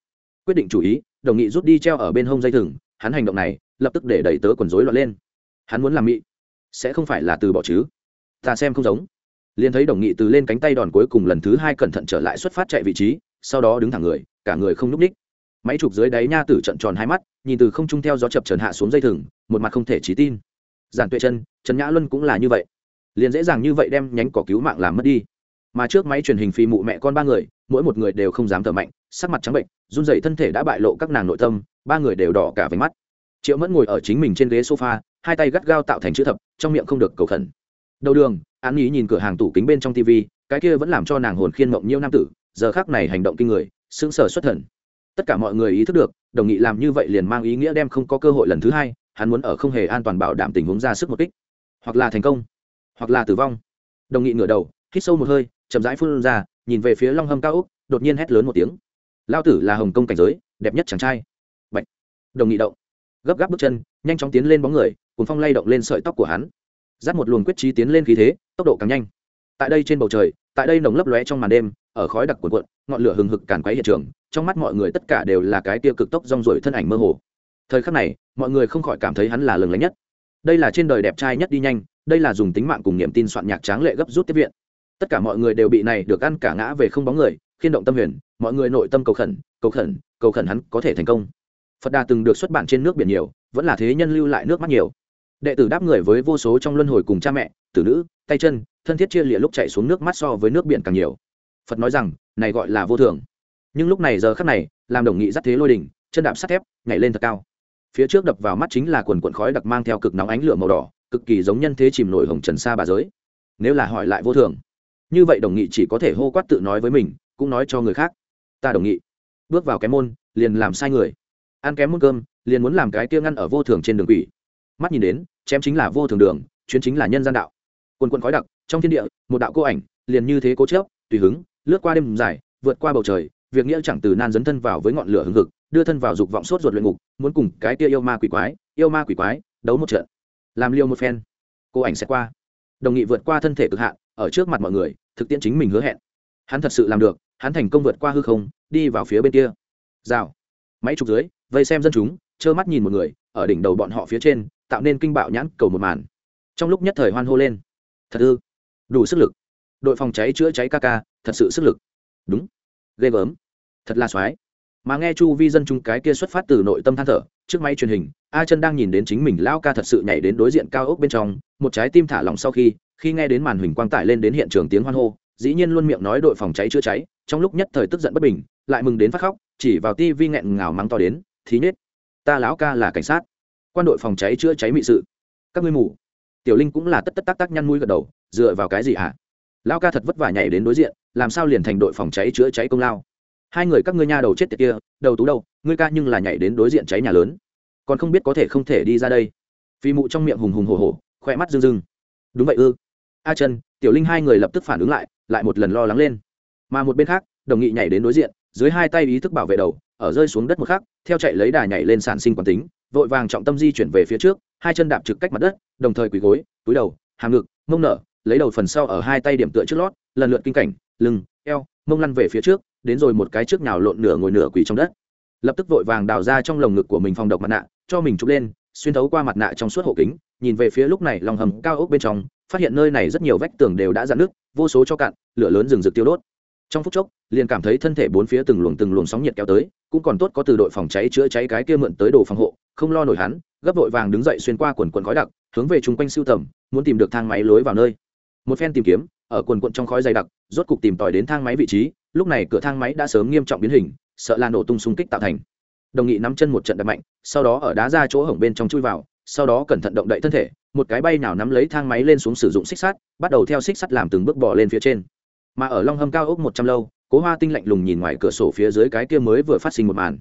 Quyết định chủ ý đồng nghị rút đi treo ở bên hông dây thừng, hắn hành động này, lập tức để đẩy tớ quần rối loạn lên. Hắn muốn làm mị, sẽ không phải là từ bỏ chứ? Ta xem không giống. Liền thấy đồng nghị từ lên cánh tay đòn cuối cùng lần thứ hai cẩn thận trở lại xuất phát chạy vị trí, sau đó đứng thẳng người, cả người không n ú c ních. Máy chụp dưới đáy nha tử trận tròn hai mắt, nhìn từ không trung theo gió chập trần hạ xuống dây thừng, một mặt không thể trí tin. Giản tuệ chân trần nhã luân cũng là như vậy. Liền dễ dàng như vậy đem nhánh cỏ cứu mạng làm mất đi. Mà trước máy truyền hình phi mụ mẹ con ba người, mỗi một người đều không dám thở mạnh sắc mặt trắng bệnh, run dậy thân thể đã bại lộ các nàng nội tâm, ba người đều đỏ cả váy mắt. Triệu mẫn ngồi ở chính mình trên ghế sofa, hai tay gắt gao tạo thành chữ thập, trong miệng không được cầu khẩn. Đầu đường, an ý nhìn cửa hàng tủ kính bên trong tv cái kia vẫn làm cho nàng hồn khiên mộng nhiêu nam tử, giờ khác này hành động kinh người, sững sờ xuất thần. Tất cả mọi người ý thức được, đồng nghị làm như vậy liền mang ý nghĩa đem không có cơ hội lần thứ hai, hắn muốn ở không hề an toàn bảo đảm tình huống ra sức một kích. Hoặc là thành công, hoặc là tử vong. Đồng nghị ngửa đầu, hít sâu một hơi, chậm rãi phun ra, nhìn về phía long hâm cao úc, đột nhiên hét lớn một tiếng lao tử là hồng công cảnh giới, đẹp nhất chàng trai. Bạch. đồng nghị động. Gấp gáp bước chân, nhanh chóng tiến lên bóng người cùng phong lay động lên sợi tóc của hắn. Dắt một luồng quyết trí tiến lên khí thế, tốc độ càng nhanh. Tại đây trên bầu trời, tại đây nồng lấp lóe trong màn đêm, ở khói đặc cuộn cuộn, ngọn lửa hừng hực càn quấy hiện trường, trong mắt mọi người tất cả đều là cái tiêu cực tốc rong ruổi thân ảnh mơ hồ. Thời khắc này, mọi người không khỏi cảm thấy hắn là lừng lánh nhất. Đây là trên đời đẹp trai nhất đi nhanh, đây là dùng tính mạng cùng niềm tin soạn nhạc tráng lệ gấp rút tiếp viện tất cả mọi người đều bị này được ăn cả ngã về không bóng người, khiên động tâm huyền, mọi người nội tâm cầu khẩn cầu khẩn cầu khẩn hắn có thể thành công. Phật đà từng được xuất bản trên nước biển nhiều, vẫn là thế nhân lưu lại nước mắt nhiều. Đệ tử đáp người với vô số trong luân hồi cùng cha mẹ, tử nữ, tay chân, thân thiết chia lịa lúc chạy xuống nước mắt so với nước biển càng nhiều. Phật nói rằng, này gọi là vô thường. Nhưng lúc này giờ khắc này, làm đồng nghị dắt thế lôi đình chân đạp sắt thép, nhảy lên thật cao. Phía trước đập vào mắt chính là quần quần khói đặc mang theo cực nóng ánh lửa màu đỏ, cực kỳ giống nhân thế chìm nổi hồng trần xa bà giới. Nếu là hỏi lại vô thường như vậy đồng nghị chỉ có thể hô quát tự nói với mình, cũng nói cho người khác. Ta đồng nghị. Bước vào cái môn, liền làm sai người. Ăn kém môn cơm, liền muốn làm cái kia ngăn ở vô thường trên đường quỷ. Mắt nhìn đến, chém chính là vô thường đường, chuyến chính là nhân gian đạo. Quần quần khói đặc, trong thiên địa, một đạo cô ảnh, liền như thế cố chớp, tùy hứng, lướt qua đêm dài, vượt qua bầu trời, việc nghĩa chẳng từ nan dấn thân vào với ngọn lửa hừng hực, đưa thân vào dục vọng sốt ruột luyện ngục, muốn cùng cái kia yêu ma quỷ quái, yêu ma quỷ quái, đấu một trận. Làm liêu một phen. Cô ảnh sẽ qua đồng nghị vượt qua thân thể cực hạn, ở trước mặt mọi người, thực tiễn chính mình hứa hẹn. Hắn thật sự làm được, hắn thành công vượt qua hư không, đi vào phía bên kia. Rào. Máy trục dưới, vây xem dân chúng, trơ mắt nhìn một người, ở đỉnh đầu bọn họ phía trên, tạo nên kinh bạo nhãn cầu một màn. Trong lúc nhất thời hoan hô lên. Thật ư? Đủ sức lực. Đội phòng cháy chữa cháy ca ca, thật sự sức lực. Đúng. Ghê gớm. Thật là soái mà nghe chu vi dân chúng cái kia xuất phát từ nội tâm than thở trước máy truyền hình, a chân đang nhìn đến chính mình lão ca thật sự nhảy đến đối diện cao ốc bên trong, một trái tim thả lỏng sau khi khi nghe đến màn hình quang tải lên đến hiện trường tiếng hoan hô, dĩ nhiên luôn miệng nói đội phòng cháy chữa cháy, trong lúc nhất thời tức giận bất bình, lại mừng đến phát khóc, chỉ vào tivi nghẹn ngào mắng to đến, thí nết ta lão ca là cảnh sát, quan đội phòng cháy chữa cháy mị sự. Các ngươi mù. Tiểu linh cũng là tất tất tắc tắc nhăn mũi gật đầu, dựa vào cái gì hả? Lão ca thật vất vả nhảy đến đối diện, làm sao liền thành đội phòng cháy chữa cháy công lao? Hai người các ngươi nha đầu chết tiệt kia, đầu tú đâu? Ngươi ca nhưng là nhảy đến đối diện cháy nhà lớn, còn không biết có thể không thể đi ra đây. Phi mụ trong miệng hùng hùng hồ hồ khoe mắt rưng rưng. Đúng vậy ư? A chân tiểu linh hai người lập tức phản ứng lại lại một lần lo lắng lên. Mà một bên khác, đồng nghị nhảy đến đối diện, dưới hai tay ý thức bảo vệ đầu, ở rơi xuống đất một khắc, theo chạy lấy đà nhảy lên sản sinh quán tính, vội vàng trọng tâm di chuyển về phía trước, hai chân đạp trực cách mặt đất, đồng thời quỳ gối, túi đầu, hàm ngực, mông nở, lấy đầu phần sau ở hai tay điểm tựa trước lót, lần lượt kinh cảnh, lưng, eo, mông lăn về phía trước, đến rồi một cái trước nhào lộn nửa ngồi nửa quỳ trong đất lập tức vội vàng đào ra trong lồng ngực của mình phòng độc mặt nạ, cho mình trục lên, xuyên thấu qua mặt nạ trong suốt hộ kính, nhìn về phía lúc này lòng hầm cao ốc bên trong, phát hiện nơi này rất nhiều vách tường đều đã dạn nước vô số cho cạn, lửa lớn rừng rực tiêu đốt. Trong phút chốc, liền cảm thấy thân thể bốn phía từng luồng từng luồng sóng nhiệt kéo tới, cũng còn tốt có từ đội phòng cháy chữa cháy cái kia mượn tới đồ phòng hộ, không lo nổi hắn, gấp vội vàng đứng dậy xuyên qua quần quần khói đặc, hướng về chung quanh siêu tầm, muốn tìm được thang máy lối vào nơi. Một phen tìm kiếm, ở quần quận trong khói dày đặc, rốt cục tìm tòi đến thang máy vị trí, lúc này cửa thang máy đã sớm nghiêm trọng biến hình sợ là nổ tung xung kích tạo thành. Đồng nghị nắm chân một trận đập mạnh, sau đó ở đá ra chỗ hổng bên trong chui vào, sau đó cẩn thận động đậy thân thể, một cái bay nào nắm lấy thang máy lên xuống sử dụng xích sắt, bắt đầu theo xích sắt làm từng bước bỏ lên phía trên. Mà ở long hâm cao ốc một trăm lâu, cố hoa tinh lạnh lùng nhìn ngoài cửa sổ phía dưới cái kia mới vừa phát sinh một màn.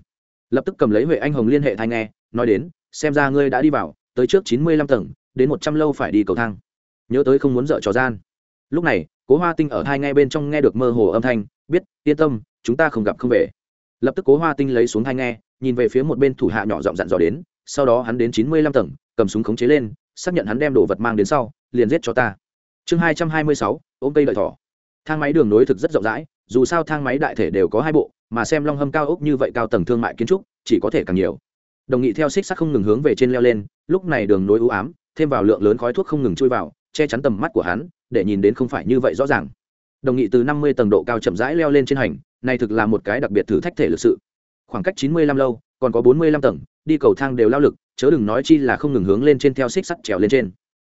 Lập tức cầm lấy huệ anh hồng liên hệ thai nghe, nói đến, xem ra ngươi đã đi vào, tới trước chín mươi lăm tầng, đến một trăm lâu phải đi cầu thang. Nhớ tới không muốn dở trò gian. Lúc này, cố hoa tinh ở thai nghe bên trong nghe được mơ hồ âm thanh, biết, yên tâm, chúng ta không gặp không về lập tức cố hoa tinh lấy xuống hai nghe, nhìn về phía một bên thủ hạ nhỏ giọng dặn dò đến, sau đó hắn đến chín mươi lăm tầng, cầm súng khống chế lên, xác nhận hắn đem đồ vật mang đến sau, liền giết cho ta. Chương hai trăm hai mươi sáu, ôm cây đợi thỏ. Thang máy đường nối thực rất rộng rãi, dù sao thang máy đại thể đều có hai bộ, mà xem long hâm cao ốc như vậy cao tầng thương mại kiến trúc, chỉ có thể càng nhiều. Đồng nghị theo xích sắc không ngừng hướng về trên leo lên, lúc này đường nối ưu ám, thêm vào lượng lớn khói thuốc không ngừng chui vào, che chắn tầm mắt của hắn, để nhìn đến không phải như vậy rõ ràng. Đồng nghị từ năm mươi tầng độ cao chậm rãi leo lên trên hành này thực là một cái đặc biệt thử thách thể lực sự. Khoảng cách chín mươi lăm lâu, còn có bốn mươi lăm tầng, đi cầu thang đều lao lực, chớ đừng nói chi là không ngừng hướng lên trên theo xích sắt trèo lên trên.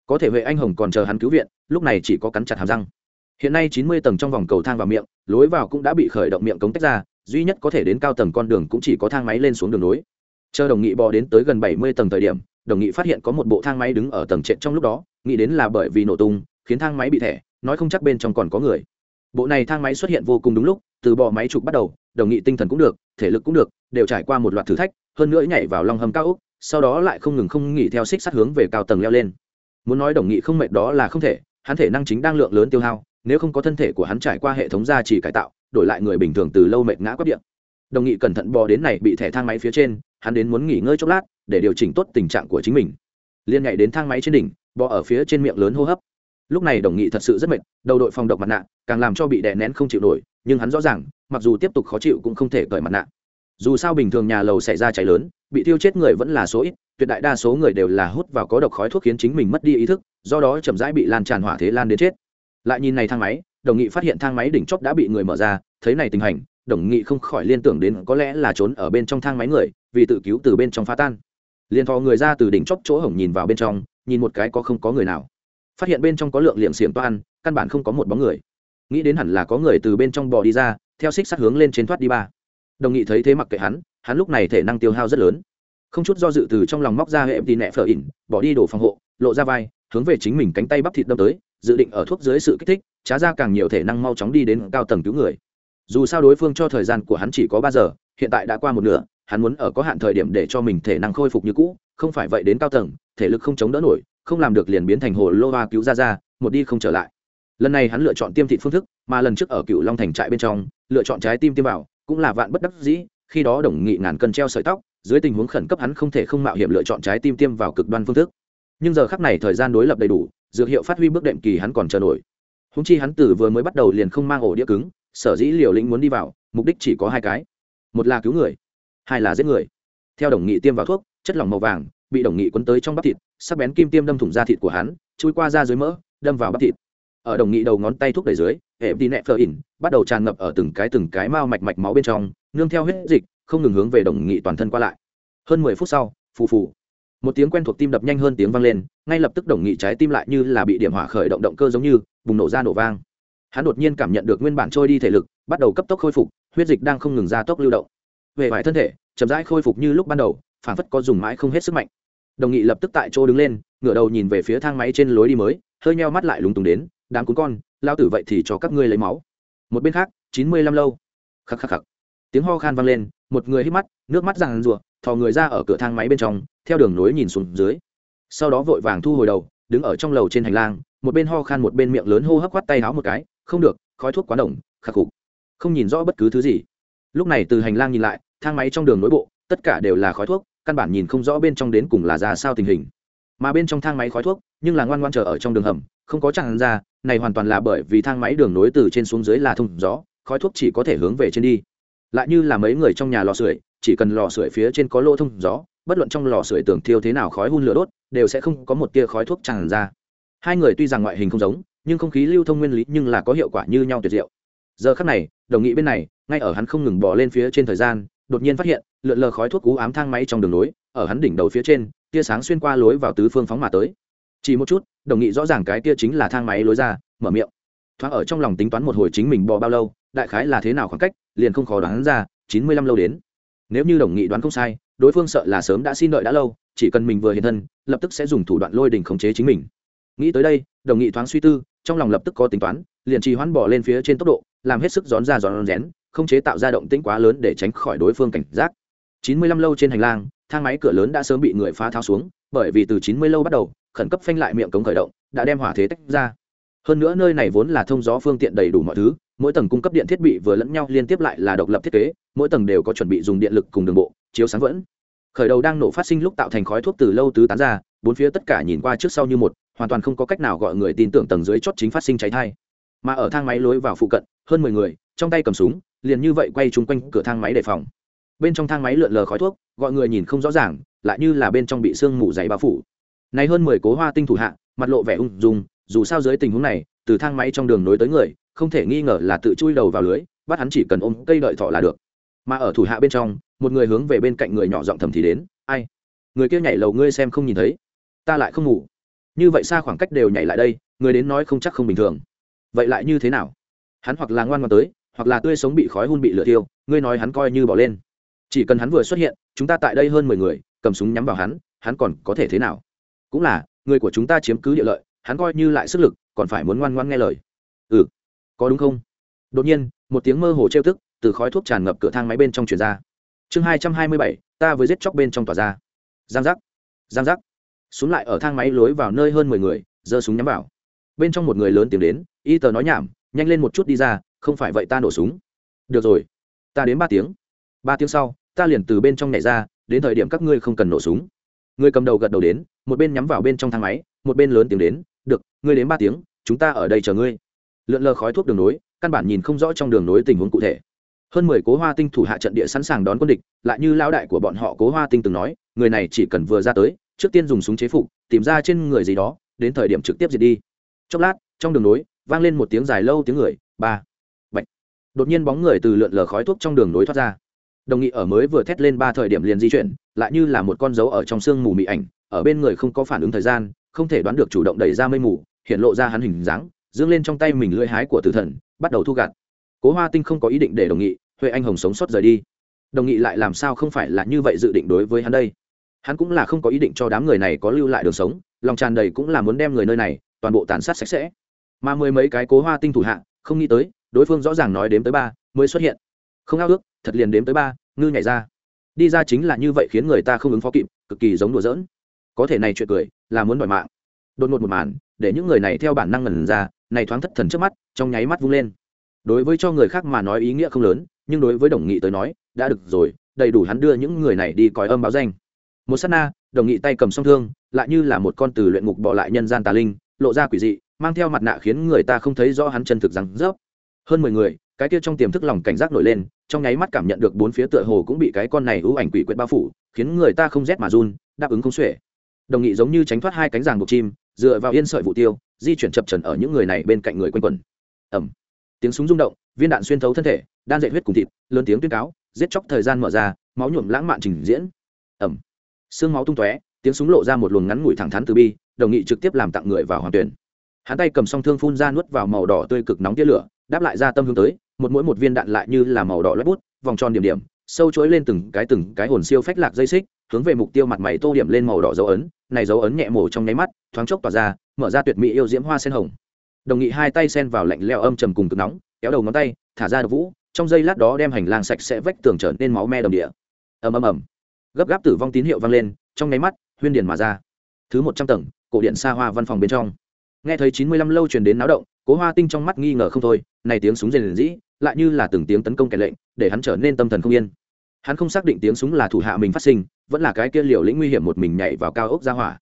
Có thể huệ anh hồng còn chờ hắn cứu viện, lúc này chỉ có cắn chặt hàm răng. Hiện nay chín mươi tầng trong vòng cầu thang vào miệng, lối vào cũng đã bị khởi động miệng cống tách ra, duy nhất có thể đến cao tầng con đường cũng chỉ có thang máy lên xuống đường nối. Chờ đồng nghị bò đến tới gần bảy mươi tầng thời điểm, đồng nghị phát hiện có một bộ thang máy đứng ở tầng trệt trong lúc đó, nghĩ đến là bởi vì nổ tung, khiến thang máy bị thẻ, nói không chắc bên trong còn có người. Bộ này thang máy xuất hiện vô cùng đúng lúc từ bò máy trục bắt đầu, đồng nghị tinh thần cũng được, thể lực cũng được, đều trải qua một loạt thử thách, hơn nữa nhảy vào lòng hầm cao ốc, sau đó lại không ngừng không nghỉ theo xích sắt hướng về cao tầng leo lên. Muốn nói đồng nghị không mệt đó là không thể, hắn thể năng chính đang lượng lớn tiêu hao, nếu không có thân thể của hắn trải qua hệ thống gia trì cải tạo, đổi lại người bình thường từ lâu mệt ngã quắp điện. Đồng nghị cẩn thận bò đến này bị thẻ thang máy phía trên, hắn đến muốn nghỉ ngơi chốc lát, để điều chỉnh tốt tình trạng của chính mình. Liên nhảy đến thang máy trên đỉnh, bò ở phía trên miệng lớn hô hấp lúc này đồng nghị thật sự rất mệt, đầu đội phòng độc mặt nạ, càng làm cho bị đè nén không chịu nổi, nhưng hắn rõ ràng, mặc dù tiếp tục khó chịu cũng không thể cởi mặt nạ. Dù sao bình thường nhà lầu xảy ra cháy lớn, bị tiêu chết người vẫn là số ít, tuyệt đại đa số người đều là hút vào có độc khói thuốc khiến chính mình mất đi ý thức, do đó chậm rãi bị lan tràn hỏa thế lan đến chết. Lại nhìn này thang máy, đồng nghị phát hiện thang máy đỉnh chóp đã bị người mở ra, thấy này tình hình, đồng nghị không khỏi liên tưởng đến có lẽ là trốn ở bên trong thang máy người, vì tự cứu từ bên trong phá tan. Liền thò người ra từ đỉnh chóp chỗ hổng nhìn vào bên trong, nhìn một cái có không có người nào phát hiện bên trong có lượng liệm xiềng toan căn bản không có một bóng người. Nghĩ đến hẳn là có người từ bên trong bò đi ra, theo xích sắt hướng lên trên thoát đi ba. Đồng nghị thấy thế mặc kệ hắn hắn lúc này thể năng tiêu hao rất lớn. Không chút do dự từ trong lòng móc ra hệ tì nẹ phở ỉn, bỏ đi đổ phòng hộ, lộ ra vai, hướng về chính mình cánh tay bắp thịt đâm tới, dự định ở thuốc dưới sự kích thích, trá ra càng nhiều thể năng mau chóng đi đến cao tầng cứu người. Dù sao đối phương cho thời gian của hắn chỉ có ba giờ, hiện tại đã qua một nửa, hắn muốn ở có hạn thời điểm để cho mình thể năng khôi phục như cũ không phải vậy đến cao tầng, thể lực không chống đỡ nổi, không làm được liền biến thành hồ lô hoa cứu ra ra, một đi không trở lại. Lần này hắn lựa chọn tiêm thị phương thức, mà lần trước ở cựu long thành trại bên trong, lựa chọn trái tim tiêm vào, cũng là vạn bất đắc dĩ, khi đó đồng nghị ngàn cân treo sợi tóc, dưới tình huống khẩn cấp hắn không thể không mạo hiểm lựa chọn trái tim tiêm vào cực đoan phương thức. Nhưng giờ khắc này thời gian đối lập đầy đủ, dược hiệu phát huy bước đệm kỳ hắn còn chờ nổi. Húng chi hắn tử vừa mới bắt đầu liền không mang ổ đĩa cứng, sở dĩ liều lĩnh muốn đi vào, mục đích chỉ có hai cái. Một là cứu người, hai là giết người. Theo đồng nghị tiêm vào thuốc chất lỏng màu vàng, bị đồng nghị quấn tới trong bắp thịt, sắc bén kim tiêm đâm thủng da thịt của hắn, chui qua da dưới mỡ, đâm vào bắp thịt. Ở đồng nghị đầu ngón tay thúc đẩy dưới hệ đi nẹ phở ỉn, bắt đầu tràn ngập ở từng cái từng cái mao mạch mạch máu bên trong, nương theo huyết dịch, không ngừng hướng về đồng nghị toàn thân qua lại. Hơn mười phút sau, phù phù. Một tiếng quen thuộc tim đập nhanh hơn tiếng vang lên, ngay lập tức đồng nghị trái tim lại như là bị điểm hỏa khởi động động cơ giống như, bùng nổ ra nổ vang. Hắn đột nhiên cảm nhận được nguyên bản trôi đi thể lực, bắt đầu cấp tốc khôi phục, huyết dịch đang không ngừng ra tốc lưu động. Về vải thân thể chậm rãi khôi phục như lúc ban đầu phản phất có dùng mãi không hết sức mạnh. Đồng nghị lập tức tại chỗ đứng lên, ngửa đầu nhìn về phía thang máy trên lối đi mới, hơi meo mắt lại lúng túng đến, đám cún con, lao tử vậy thì cho các ngươi lấy máu. Một bên khác, chín mươi lăm lâu. Khắc khắc khắc. Tiếng ho khan vang lên, một người hít mắt, nước mắt ràng rụa, thò người ra ở cửa thang máy bên trong, theo đường nối nhìn xuống dưới. Sau đó vội vàng thu hồi đầu, đứng ở trong lầu trên hành lang, một bên ho khan một bên miệng lớn hô hấp quát tay háo một cái, không được, khói thuốc quá đồng khắc phục không nhìn rõ bất cứ thứ gì. Lúc này từ hành lang nhìn lại, thang máy trong đường nối bộ, tất cả đều là khói thuốc căn bản nhìn không rõ bên trong đến cùng là ra sao tình hình. Mà bên trong thang máy khói thuốc, nhưng là ngoan ngoan chờ ở trong đường hầm, không có chẳng ra, này hoàn toàn là bởi vì thang máy đường nối từ trên xuống dưới là thông gió, khói thuốc chỉ có thể hướng về trên đi. Lại như là mấy người trong nhà lò sưởi, chỉ cần lò sưởi phía trên có lỗ thông gió, bất luận trong lò sưởi tưởng thiêu thế nào khói hun lửa đốt, đều sẽ không có một tia khói thuốc tràn ra. Hai người tuy rằng ngoại hình không giống, nhưng không khí lưu thông nguyên lý nhưng là có hiệu quả như nhau tuyệt diệu. Giờ khắc này, đồng nghị bên này, ngay ở hắn không ngừng bỏ lên phía trên thời gian đột nhiên phát hiện, lượn lờ khói thuốc cú ám thang máy trong đường lối, ở hắn đỉnh đầu phía trên, tia sáng xuyên qua lối vào tứ phương phóng mà tới. Chỉ một chút, đồng nghị rõ ràng cái tia chính là thang máy lối ra, mở miệng. Thoáng ở trong lòng tính toán một hồi chính mình bò bao lâu, đại khái là thế nào khoảng cách, liền không khó đoán ra, chín mươi lăm lâu đến. Nếu như đồng nghị đoán không sai, đối phương sợ là sớm đã xin đợi đã lâu, chỉ cần mình vừa hiện thân, lập tức sẽ dùng thủ đoạn lôi đình khống chế chính mình. Nghĩ tới đây, đồng nghị thoáng suy tư, trong lòng lập tức có tính toán, liền trì hoãn bỏ lên phía trên tốc độ, làm hết sức gión ra gión rén không chế tạo ra động tĩnh quá lớn để tránh khỏi đối phương cảnh giác. Chín mươi lăm lâu trên hành lang, thang máy cửa lớn đã sớm bị người phá tháo xuống, bởi vì từ chín mươi lâu bắt đầu, khẩn cấp phanh lại miệng cống khởi động, đã đem hỏa thế tách ra. Hơn nữa nơi này vốn là thông gió phương tiện đầy đủ mọi thứ, mỗi tầng cung cấp điện thiết bị vừa lẫn nhau liên tiếp lại là độc lập thiết kế, mỗi tầng đều có chuẩn bị dùng điện lực cùng đường bộ, chiếu sáng vẫn. Khởi đầu đang nổ phát sinh lúc tạo thành khói thuốc từ lâu tứ tán ra, bốn phía tất cả nhìn qua trước sau như một, hoàn toàn không có cách nào gọi người tin tưởng tầng dưới chót chính phát sinh cháy thai. Mà ở thang máy lối vào phụ cận, hơn mười người, trong tay cầm súng liền như vậy quay chung quanh cửa thang máy đề phòng. Bên trong thang máy lượn lờ khói thuốc, gọi người nhìn không rõ ràng, lại như là bên trong bị sương mù dày bao phủ. Này hơn mười cố hoa tinh thủ hạ, mặt lộ vẻ ung dung, dù sao dưới tình huống này, từ thang máy trong đường nối tới người, không thể nghi ngờ là tự chui đầu vào lưới, bắt hắn chỉ cần ôm cây đợi thọ là được. Mà ở thủ hạ bên trong, một người hướng về bên cạnh người nhỏ giọng thầm thì đến, ai? Người kia nhảy lầu ngươi xem không nhìn thấy? Ta lại không ngủ. Như vậy xa khoảng cách đều nhảy lại đây, người đến nói không chắc không bình thường. Vậy lại như thế nào? Hắn hoặc là ngoan ngoan tới hoặc là tươi sống bị khói hun bị lửa thiêu, ngươi nói hắn coi như bỏ lên. Chỉ cần hắn vừa xuất hiện, chúng ta tại đây hơn mười người, cầm súng nhắm vào hắn hắn còn có thể thế nào? Cũng là, người của chúng ta chiếm cứ địa lợi, hắn coi như lại sức lực, còn phải muốn ngoan ngoan nghe lời. Ừ có đúng không? Đột nhiên, một tiếng mơ hồ trêu tức, từ khói thuốc tràn ngập cửa thang máy bên trong truyền ra. Chương hai trăm hai mươi bảy, ta với giết chóc bên trong tòa ra. Giang giác giang giác. Súng lại ở thang máy lối vào nơi hơn mười người, giơ súng nhắm vào. Bên trong một người lớn tìm đến, y tờ nói nhảm, nhanh lên một chút đi ra không phải vậy ta nổ súng. Được rồi, ta đến ba tiếng. Ba tiếng sau, ta liền từ bên trong nhảy ra, đến thời điểm các ngươi không cần nổ súng. Người cầm đầu gật đầu đến, một bên nhắm vào bên trong thang máy, một bên lớn tiếng đến, được, ngươi đến ba tiếng, chúng ta ở đây chờ ngươi. Lượn lờ khói thuốc đường nối, căn bản nhìn không rõ trong đường nối tình huống cụ thể. Hơn mười cố hoa tinh thủ hạ trận địa sẵn sàng đón quân địch, lại như lao đại của bọn họ cố hoa tinh từng nói, người này chỉ cần vừa ra tới, trước tiên dùng súng chế phục, tìm ra trên người gì đó, đến thời điểm trực tiếp diệt đi. Chốc lát, trong đường nối, vang lên một tiếng dài lâu tiếng người, ba đột nhiên bóng người từ lượn lờ khói thuốc trong đường nối thoát ra. Đồng nghị ở mới vừa thét lên ba thời điểm liền di chuyển, lại như là một con dấu ở trong sương mù mị ảnh, ở bên người không có phản ứng thời gian, không thể đoán được chủ động đẩy ra mây mù, hiện lộ ra hắn hình dáng, dương lên trong tay mình lưỡi hái của tử thần, bắt đầu thu gặt. Cố hoa tinh không có ý định để đồng nghị, huệ anh hồng sống sót rời đi. Đồng nghị lại làm sao không phải là như vậy dự định đối với hắn đây? Hắn cũng là không có ý định cho đám người này có lưu lại đường sống, lòng tràn đầy cũng là muốn đem người nơi này toàn bộ tàn sát sạch sẽ. Mà mười mấy cái cố hoa tinh thủ hạ, không nghĩ tới đối phương rõ ràng nói đếm tới ba mới xuất hiện. Không ao ước, thật liền đếm tới ba, ngư nhảy ra. Đi ra chính là như vậy khiến người ta không ứng phó kịp, cực kỳ giống đùa giỡn. Có thể này chuyện cười, là muốn đòi mạng. Đột ngột một màn, để những người này theo bản năng ngần ra, này thoáng thất thần trước mắt, trong nháy mắt vung lên. Đối với cho người khác mà nói ý nghĩa không lớn, nhưng đối với đồng nghị tới nói, đã được rồi, đầy đủ hắn đưa những người này đi còi âm báo danh. Một sát na, đồng nghị tay cầm song thương, lại như là một con từ luyện ngục bỏ lại nhân gian tà linh, lộ ra quỷ dị, mang theo mặt nạ khiến người ta không thấy rõ hắn chân thực rằng rớp hơn mười người, cái kia trong tiềm thức lòng cảnh giác nổi lên, trong nháy mắt cảm nhận được bốn phía tựa hồ cũng bị cái con này ưu ảnh quỷ quyệt bao phủ, khiến người ta không rét mà run, đáp ứng không xuể. Đồng nghị giống như tránh thoát hai cánh ràng buộc chim, dựa vào yên sợi vụ tiêu, di chuyển chập trần ở những người này bên cạnh người quanh quẩn. Ẩm tiếng súng rung động, viên đạn xuyên thấu thân thể, đan dệt huyết cùng thịt, lớn tiếng tuyên cáo, giết chóc thời gian mở ra, máu nhuộm lãng mạn trình diễn. Ẩm xương máu tung tóe, tiếng súng lộ ra một luồng ngắn ngủi thẳng thắn từ bi, đồng nghị trực tiếp làm tặng người vào hoàn tuyển. Hắn tay cầm song thương phun ra nuốt vào màu đỏ tươi cực nóng tia lửa đáp lại ra tâm hướng tới, một mỗi một viên đạn lại như là màu đỏ lót bút, vòng tròn điểm điểm, sâu chối lên từng cái từng cái hồn siêu phách lạc dây xích, hướng về mục tiêu mặt mày tô điểm lên màu đỏ dấu ấn, này dấu ấn nhẹ mổ trong nháy mắt, thoáng chốc tỏa ra, mở ra tuyệt mỹ yêu diễm hoa sen hồng. Đồng nghị hai tay sen vào lạnh leo âm trầm cùng cực nóng, kéo đầu ngón tay, thả ra độc vũ, trong giây lát đó đem hành lang sạch sẽ vách tường trở nên máu me đồng địa. Ầm ầm ầm. Gấp gáp tử vong tín hiệu vang lên, trong nháy mắt, huyên điền mà ra. Thứ một trăm tầng, cổ điện xa hoa văn phòng bên trong. Nghe thấy chín mươi lăm lâu truyền đến náo động, cố hoa tinh trong mắt nghi ngờ không thôi này tiếng súng rền rĩ, lại như là từng tiếng tấn công kẻ lệnh, để hắn trở nên tâm thần không yên. Hắn không xác định tiếng súng là thủ hạ mình phát sinh, vẫn là cái kia liều lĩnh nguy hiểm một mình nhảy vào cao ốc ra hỏa.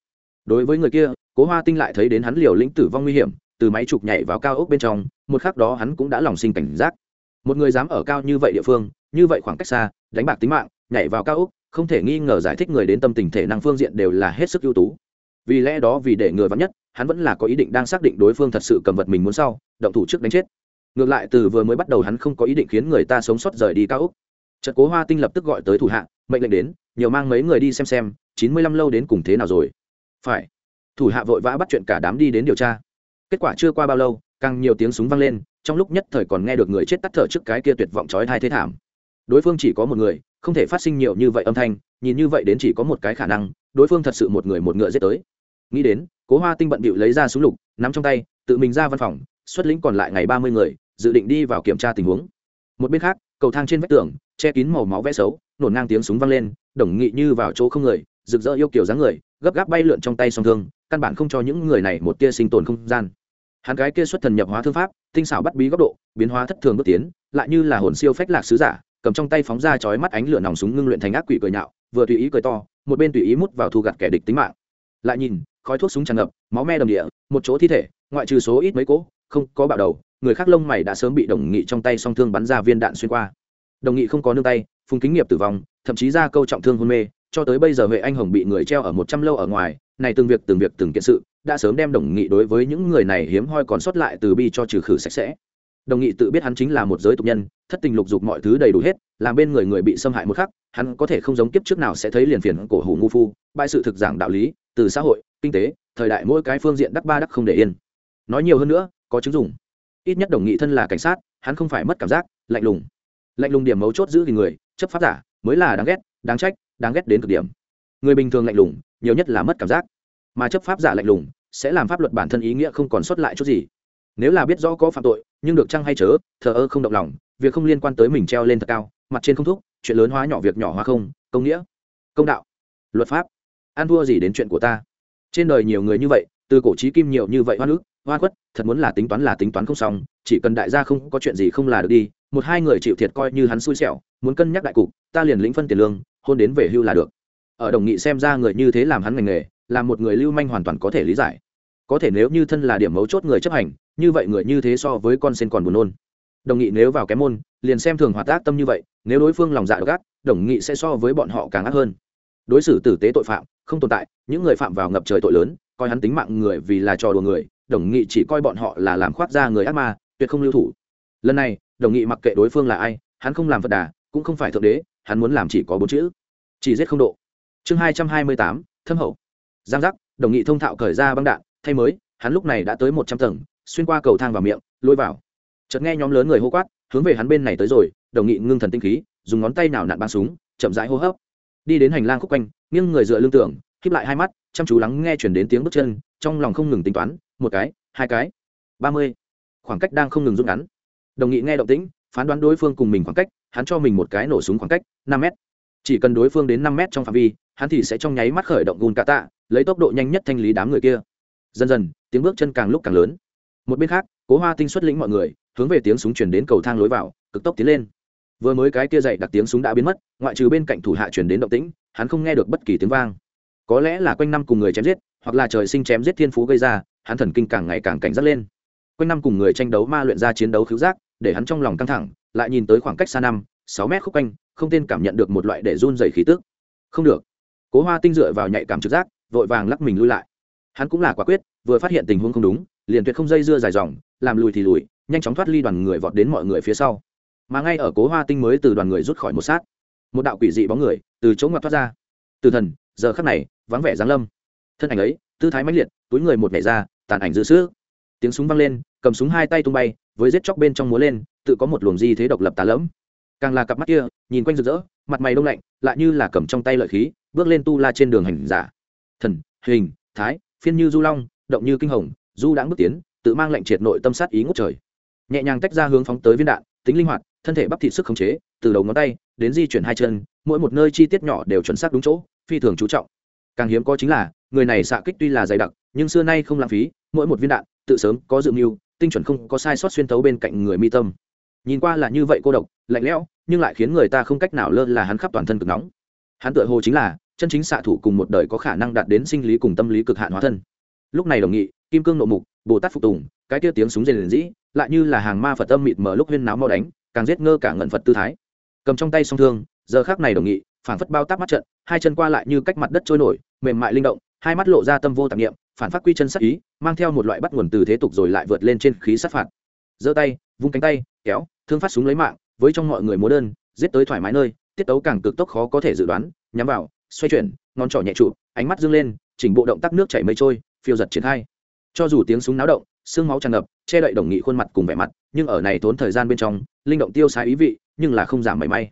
Đối với người kia, cố hoa tinh lại thấy đến hắn liều lĩnh tử vong nguy hiểm, từ máy chụp nhảy vào cao ốc bên trong, một khắc đó hắn cũng đã lòng sinh cảnh giác. Một người dám ở cao như vậy địa phương, như vậy khoảng cách xa, đánh bạc tính mạng, nhảy vào cao ốc, không thể nghi ngờ giải thích người đến tâm tình thể năng phương diện đều là hết sức ưu tú. Vì lẽ đó vì để người vắn nhất, hắn vẫn là có ý định đang xác định đối phương thật sự cầm vật mình muốn sau, động thủ trước đánh chết ngược lại từ vừa mới bắt đầu hắn không có ý định khiến người ta sống sót rời đi cao úc trận cố hoa tinh lập tức gọi tới thủ hạ, mệnh lệnh đến, nhiều mang mấy người đi xem xem, chín mươi lăm lâu đến cùng thế nào rồi. Phải. Thủ hạ vội vã bắt chuyện cả đám đi đến điều tra. Kết quả chưa qua bao lâu, càng nhiều tiếng súng vang lên, trong lúc nhất thời còn nghe được người chết tắt thở trước cái kia tuyệt vọng trói thai thế thảm. Đối phương chỉ có một người, không thể phát sinh nhiều như vậy âm thanh, nhìn như vậy đến chỉ có một cái khả năng, đối phương thật sự một người một ngựa giết tới. Nghĩ đến, cố hoa tinh bận bịu lấy ra súng lục, nắm trong tay, tự mình ra văn phòng, xuất lĩnh còn lại ngày ba mươi người dự định đi vào kiểm tra tình huống. Một bên khác, cầu thang trên vách tường, che kín màu máu vẽ xấu, nổn ngang tiếng súng vang lên, đồng nghị như vào chỗ không người, rực rỡ yêu kiểu dáng người, gấp gáp bay lượn trong tay song thương, căn bản không cho những người này một tia sinh tồn không gian. Hắn gái kia xuất thần nhập hóa thương pháp, tinh xảo bắt bí góc độ, biến hóa thất thường bước tiến, lại như là hồn siêu phách lạc sứ giả, cầm trong tay phóng ra chói mắt ánh lửa nòng súng ngưng luyện thành ác quỷ cười nhạo, vừa tùy ý cười to, một bên tùy ý mút vào thu gặt kẻ địch tính mạng. Lại nhìn, khói thuốc súng tràn ngập, máu me đầm địa, một chỗ thi thể, ngoại trừ số ít mấy cỗ, không có bạo đầu người khác lông mày đã sớm bị đồng nghị trong tay song thương bắn ra viên đạn xuyên qua. Đồng nghị không có nương tay, phùng kính nghiệp tử vong, thậm chí ra câu trọng thương hôn mê, cho tới bây giờ huệ anh hồng bị người treo ở một trăm lâu ở ngoài, này từng việc từng việc từng kiện sự, đã sớm đem đồng nghị đối với những người này hiếm hoi còn sót lại từ bi cho trừ khử sạch sẽ. Đồng nghị tự biết hắn chính là một giới tục nhân, thất tình lục dục mọi thứ đầy đủ hết, làm bên người người bị xâm hại một khắc, hắn có thể không giống kiếp trước nào sẽ thấy liền phiền cổ hủ ngu phu, bại sự thực giảng đạo lý, từ xã hội, kinh tế, thời đại mỗi cái phương diện đắc ba đắc không để yên. Nói nhiều hơn nữa, có chứng dùng ít nhất đồng nghị thân là cảnh sát, hắn không phải mất cảm giác, lạnh lùng. Lạnh lùng điểm mấu chốt giữ thì người, chấp pháp giả, mới là đáng ghét, đáng trách, đáng ghét đến cực điểm. Người bình thường lạnh lùng, nhiều nhất là mất cảm giác. Mà chấp pháp giả lạnh lùng, sẽ làm pháp luật bản thân ý nghĩa không còn sót lại chút gì. Nếu là biết rõ có phạm tội, nhưng được chăng hay chớ, thờ ơ không động lòng, việc không liên quan tới mình treo lên thật cao, mặt trên không thúc, chuyện lớn hóa nhỏ việc nhỏ hóa không, công nghĩa, công đạo, luật pháp. Ăn thua gì đến chuyện của ta? Trên đời nhiều người như vậy, từ cổ trí kim nhiều như vậy hoa nước hoa quất thật muốn là tính toán là tính toán không xong, chỉ cần đại gia không có chuyện gì không là được đi, một hai người chịu thiệt coi như hắn xui xẻo, muốn cân nhắc đại cục, ta liền lĩnh phân tiền lương, hôn đến về hưu là được. Ở đồng nghị xem ra người như thế làm hắn ngành nghề là một người lưu manh hoàn toàn có thể lý giải. Có thể nếu như thân là điểm mấu chốt người chấp hành, như vậy người như thế so với con sen còn buồn nôn. Đồng nghị nếu vào cái môn, liền xem thường hoạt ác tâm như vậy, nếu đối phương lòng dạ độc ác, đồng nghị sẽ so với bọn họ càng ác hơn. Đối xử tử tế tội phạm, không tồn tại, những người phạm vào ngập trời tội lớn, coi hắn tính mạng người vì là trò đùa người đồng nghị chỉ coi bọn họ là làm khoác ra người ác ma, tuyệt không lưu thủ. Lần này, đồng nghị mặc kệ đối phương là ai, hắn không làm phật đà, cũng không phải thượng đế, hắn muốn làm chỉ có bốn chữ. Chỉ giết không độ. Chương hai trăm hai mươi tám, thâm hậu. Giang giác, đồng nghị thông thạo cởi ra băng đạn, thay mới, hắn lúc này đã tới một trăm tầng, xuyên qua cầu thang vào miệng, lôi vào. Chợt nghe nhóm lớn người hô quát, hướng về hắn bên này tới rồi, đồng nghị ngưng thần tinh khí, dùng ngón tay nào nặn bắn súng, chậm rãi hô hấp. Đi đến hành lang khúc quanh, nghiêng người dựa lưng tưởng khép lại hai mắt, chăm chú lắng nghe chuyển đến tiếng bước chân, trong lòng không ngừng tính toán một cái, hai cái. Ba mươi. Khoảng cách đang không ngừng rút ngắn. Đồng nghị nghe động tĩnh, phán đoán đối phương cùng mình khoảng cách, hắn cho mình một cái nổ súng khoảng cách, năm m chỉ cần đối phương đến năm m trong phạm vi, hắn thì sẽ trong nháy mắt khởi động gùn cà tạ, lấy tốc độ nhanh nhất thanh lý đám người kia. Dần dần, tiếng bước chân càng lúc càng lớn. Một bên khác, cố hoa tinh xuất lĩnh mọi người, hướng về tiếng súng chuyển đến cầu thang lối vào, cực tốc tiến lên. Vừa mới cái kia dậy đặt tiếng súng đã biến mất, ngoại trừ bên cạnh thủ hạ chuyển đến động tĩnh, hắn không nghe được bất kỳ tiếng vang. Có lẽ là quanh năm cùng người chém giết, hoặc là trời sinh chém giết thiên phú gây ra hắn thần kinh càng ngày càng cảnh giác lên. Quanh năm cùng người tranh đấu ma luyện ra chiến đấu khứu giác, để hắn trong lòng căng thẳng, lại nhìn tới khoảng cách xa năm, sáu mét khúc quanh, không tên cảm nhận được một loại để run dày khí tức. Không được. Cố hoa tinh dựa vào nhạy cảm trực giác, vội vàng lắc mình lui lại. Hắn cũng là quả quyết, vừa phát hiện tình huống không đúng, liền tuyệt không dây dưa dài dòng, làm lùi thì lùi, nhanh chóng thoát ly đoàn người vọt đến mọi người phía sau. Mà ngay ở cố hoa tinh mới từ đoàn người rút khỏi một sát, một đạo quỷ dị bóng người từ chỗ ngoặt thoát ra. Từ thần, giờ khắc này, vắng vẻ giáng lâm. Thân ảnh ấy, tư thái mãnh liệt túi người một nhảy ra, tàn ảnh dư sữa tiếng súng vang lên, cầm súng hai tay tung bay, với giết chóc bên trong múa lên, tự có một luồng di thế độc lập tà lẫm. Càng là cặp mắt kia, nhìn quanh rực rỡ, mặt mày đông lạnh, lại như là cầm trong tay lợi khí, bước lên tu la trên đường hành giả. Thần, hình, thái, phiên như du long, động như kinh hồng, du đãng bước tiến, tự mang lệnh triệt nội tâm sát ý ngút trời. Nhẹ nhàng tách ra hướng phóng tới viên đạn, tính linh hoạt, thân thể bắp thịt sức khống chế, từ đầu ngón tay, đến di chuyển hai chân, mỗi một nơi chi tiết nhỏ đều chuẩn xác đúng chỗ, phi thường chú trọng. Càng hiếm có chính là, người này xạ kích tuy là dày đặc nhưng xưa nay không lãng phí, mỗi một viên đạn, tự sớm, có dự mưu, tinh chuẩn không có sai sót xuyên tấu bên cạnh người mi tâm. Nhìn qua là như vậy cô độc, lạnh lẽo, nhưng lại khiến người ta không cách nào lơ là hắn khắp toàn thân cực nóng. Hắn tựa hồ chính là, chân chính xạ thủ cùng một đời có khả năng đạt đến sinh lý cùng tâm lý cực hạn hóa thân. Lúc này đồng nghị, kim cương nộ mục, bồ tát phục tùng, cái kia tiếng súng rền dĩ lại như là hàng ma phật tâm mịt mở lúc huyên náo mau đánh, càng giết ngơ cả ngẩn phật tư thái. Cầm trong tay song thương, giờ khác này đồng nghị phản phất bao tác mắt trận, hai chân qua lại như cách mặt đất trôi nổi, mềm mại linh động, hai mắt lộ ra tâm vô tạp niệm phản phát quy chân sắc ý, mang theo một loại bắt nguồn từ thế tục rồi lại vượt lên trên khí sát phạt. Giơ tay, vung cánh tay, kéo, thương phát súng lấy mạng, với trong mọi người múa đơn, giết tới thoải mái nơi, tiết tấu càng cực tốc khó có thể dự đoán, nhắm vào, xoay chuyển, ngón trỏ nhẹ trụ ánh mắt dương lên, chỉnh bộ động tác nước chảy mây trôi, phiêu giật triển khai. Cho dù tiếng súng náo động, xương máu tràn ngập, che đậy đồng nghị khuôn mặt cùng vẻ mặt, nhưng ở này tốn thời gian bên trong, linh động tiêu xài ý vị, nhưng là không giảm mảy may.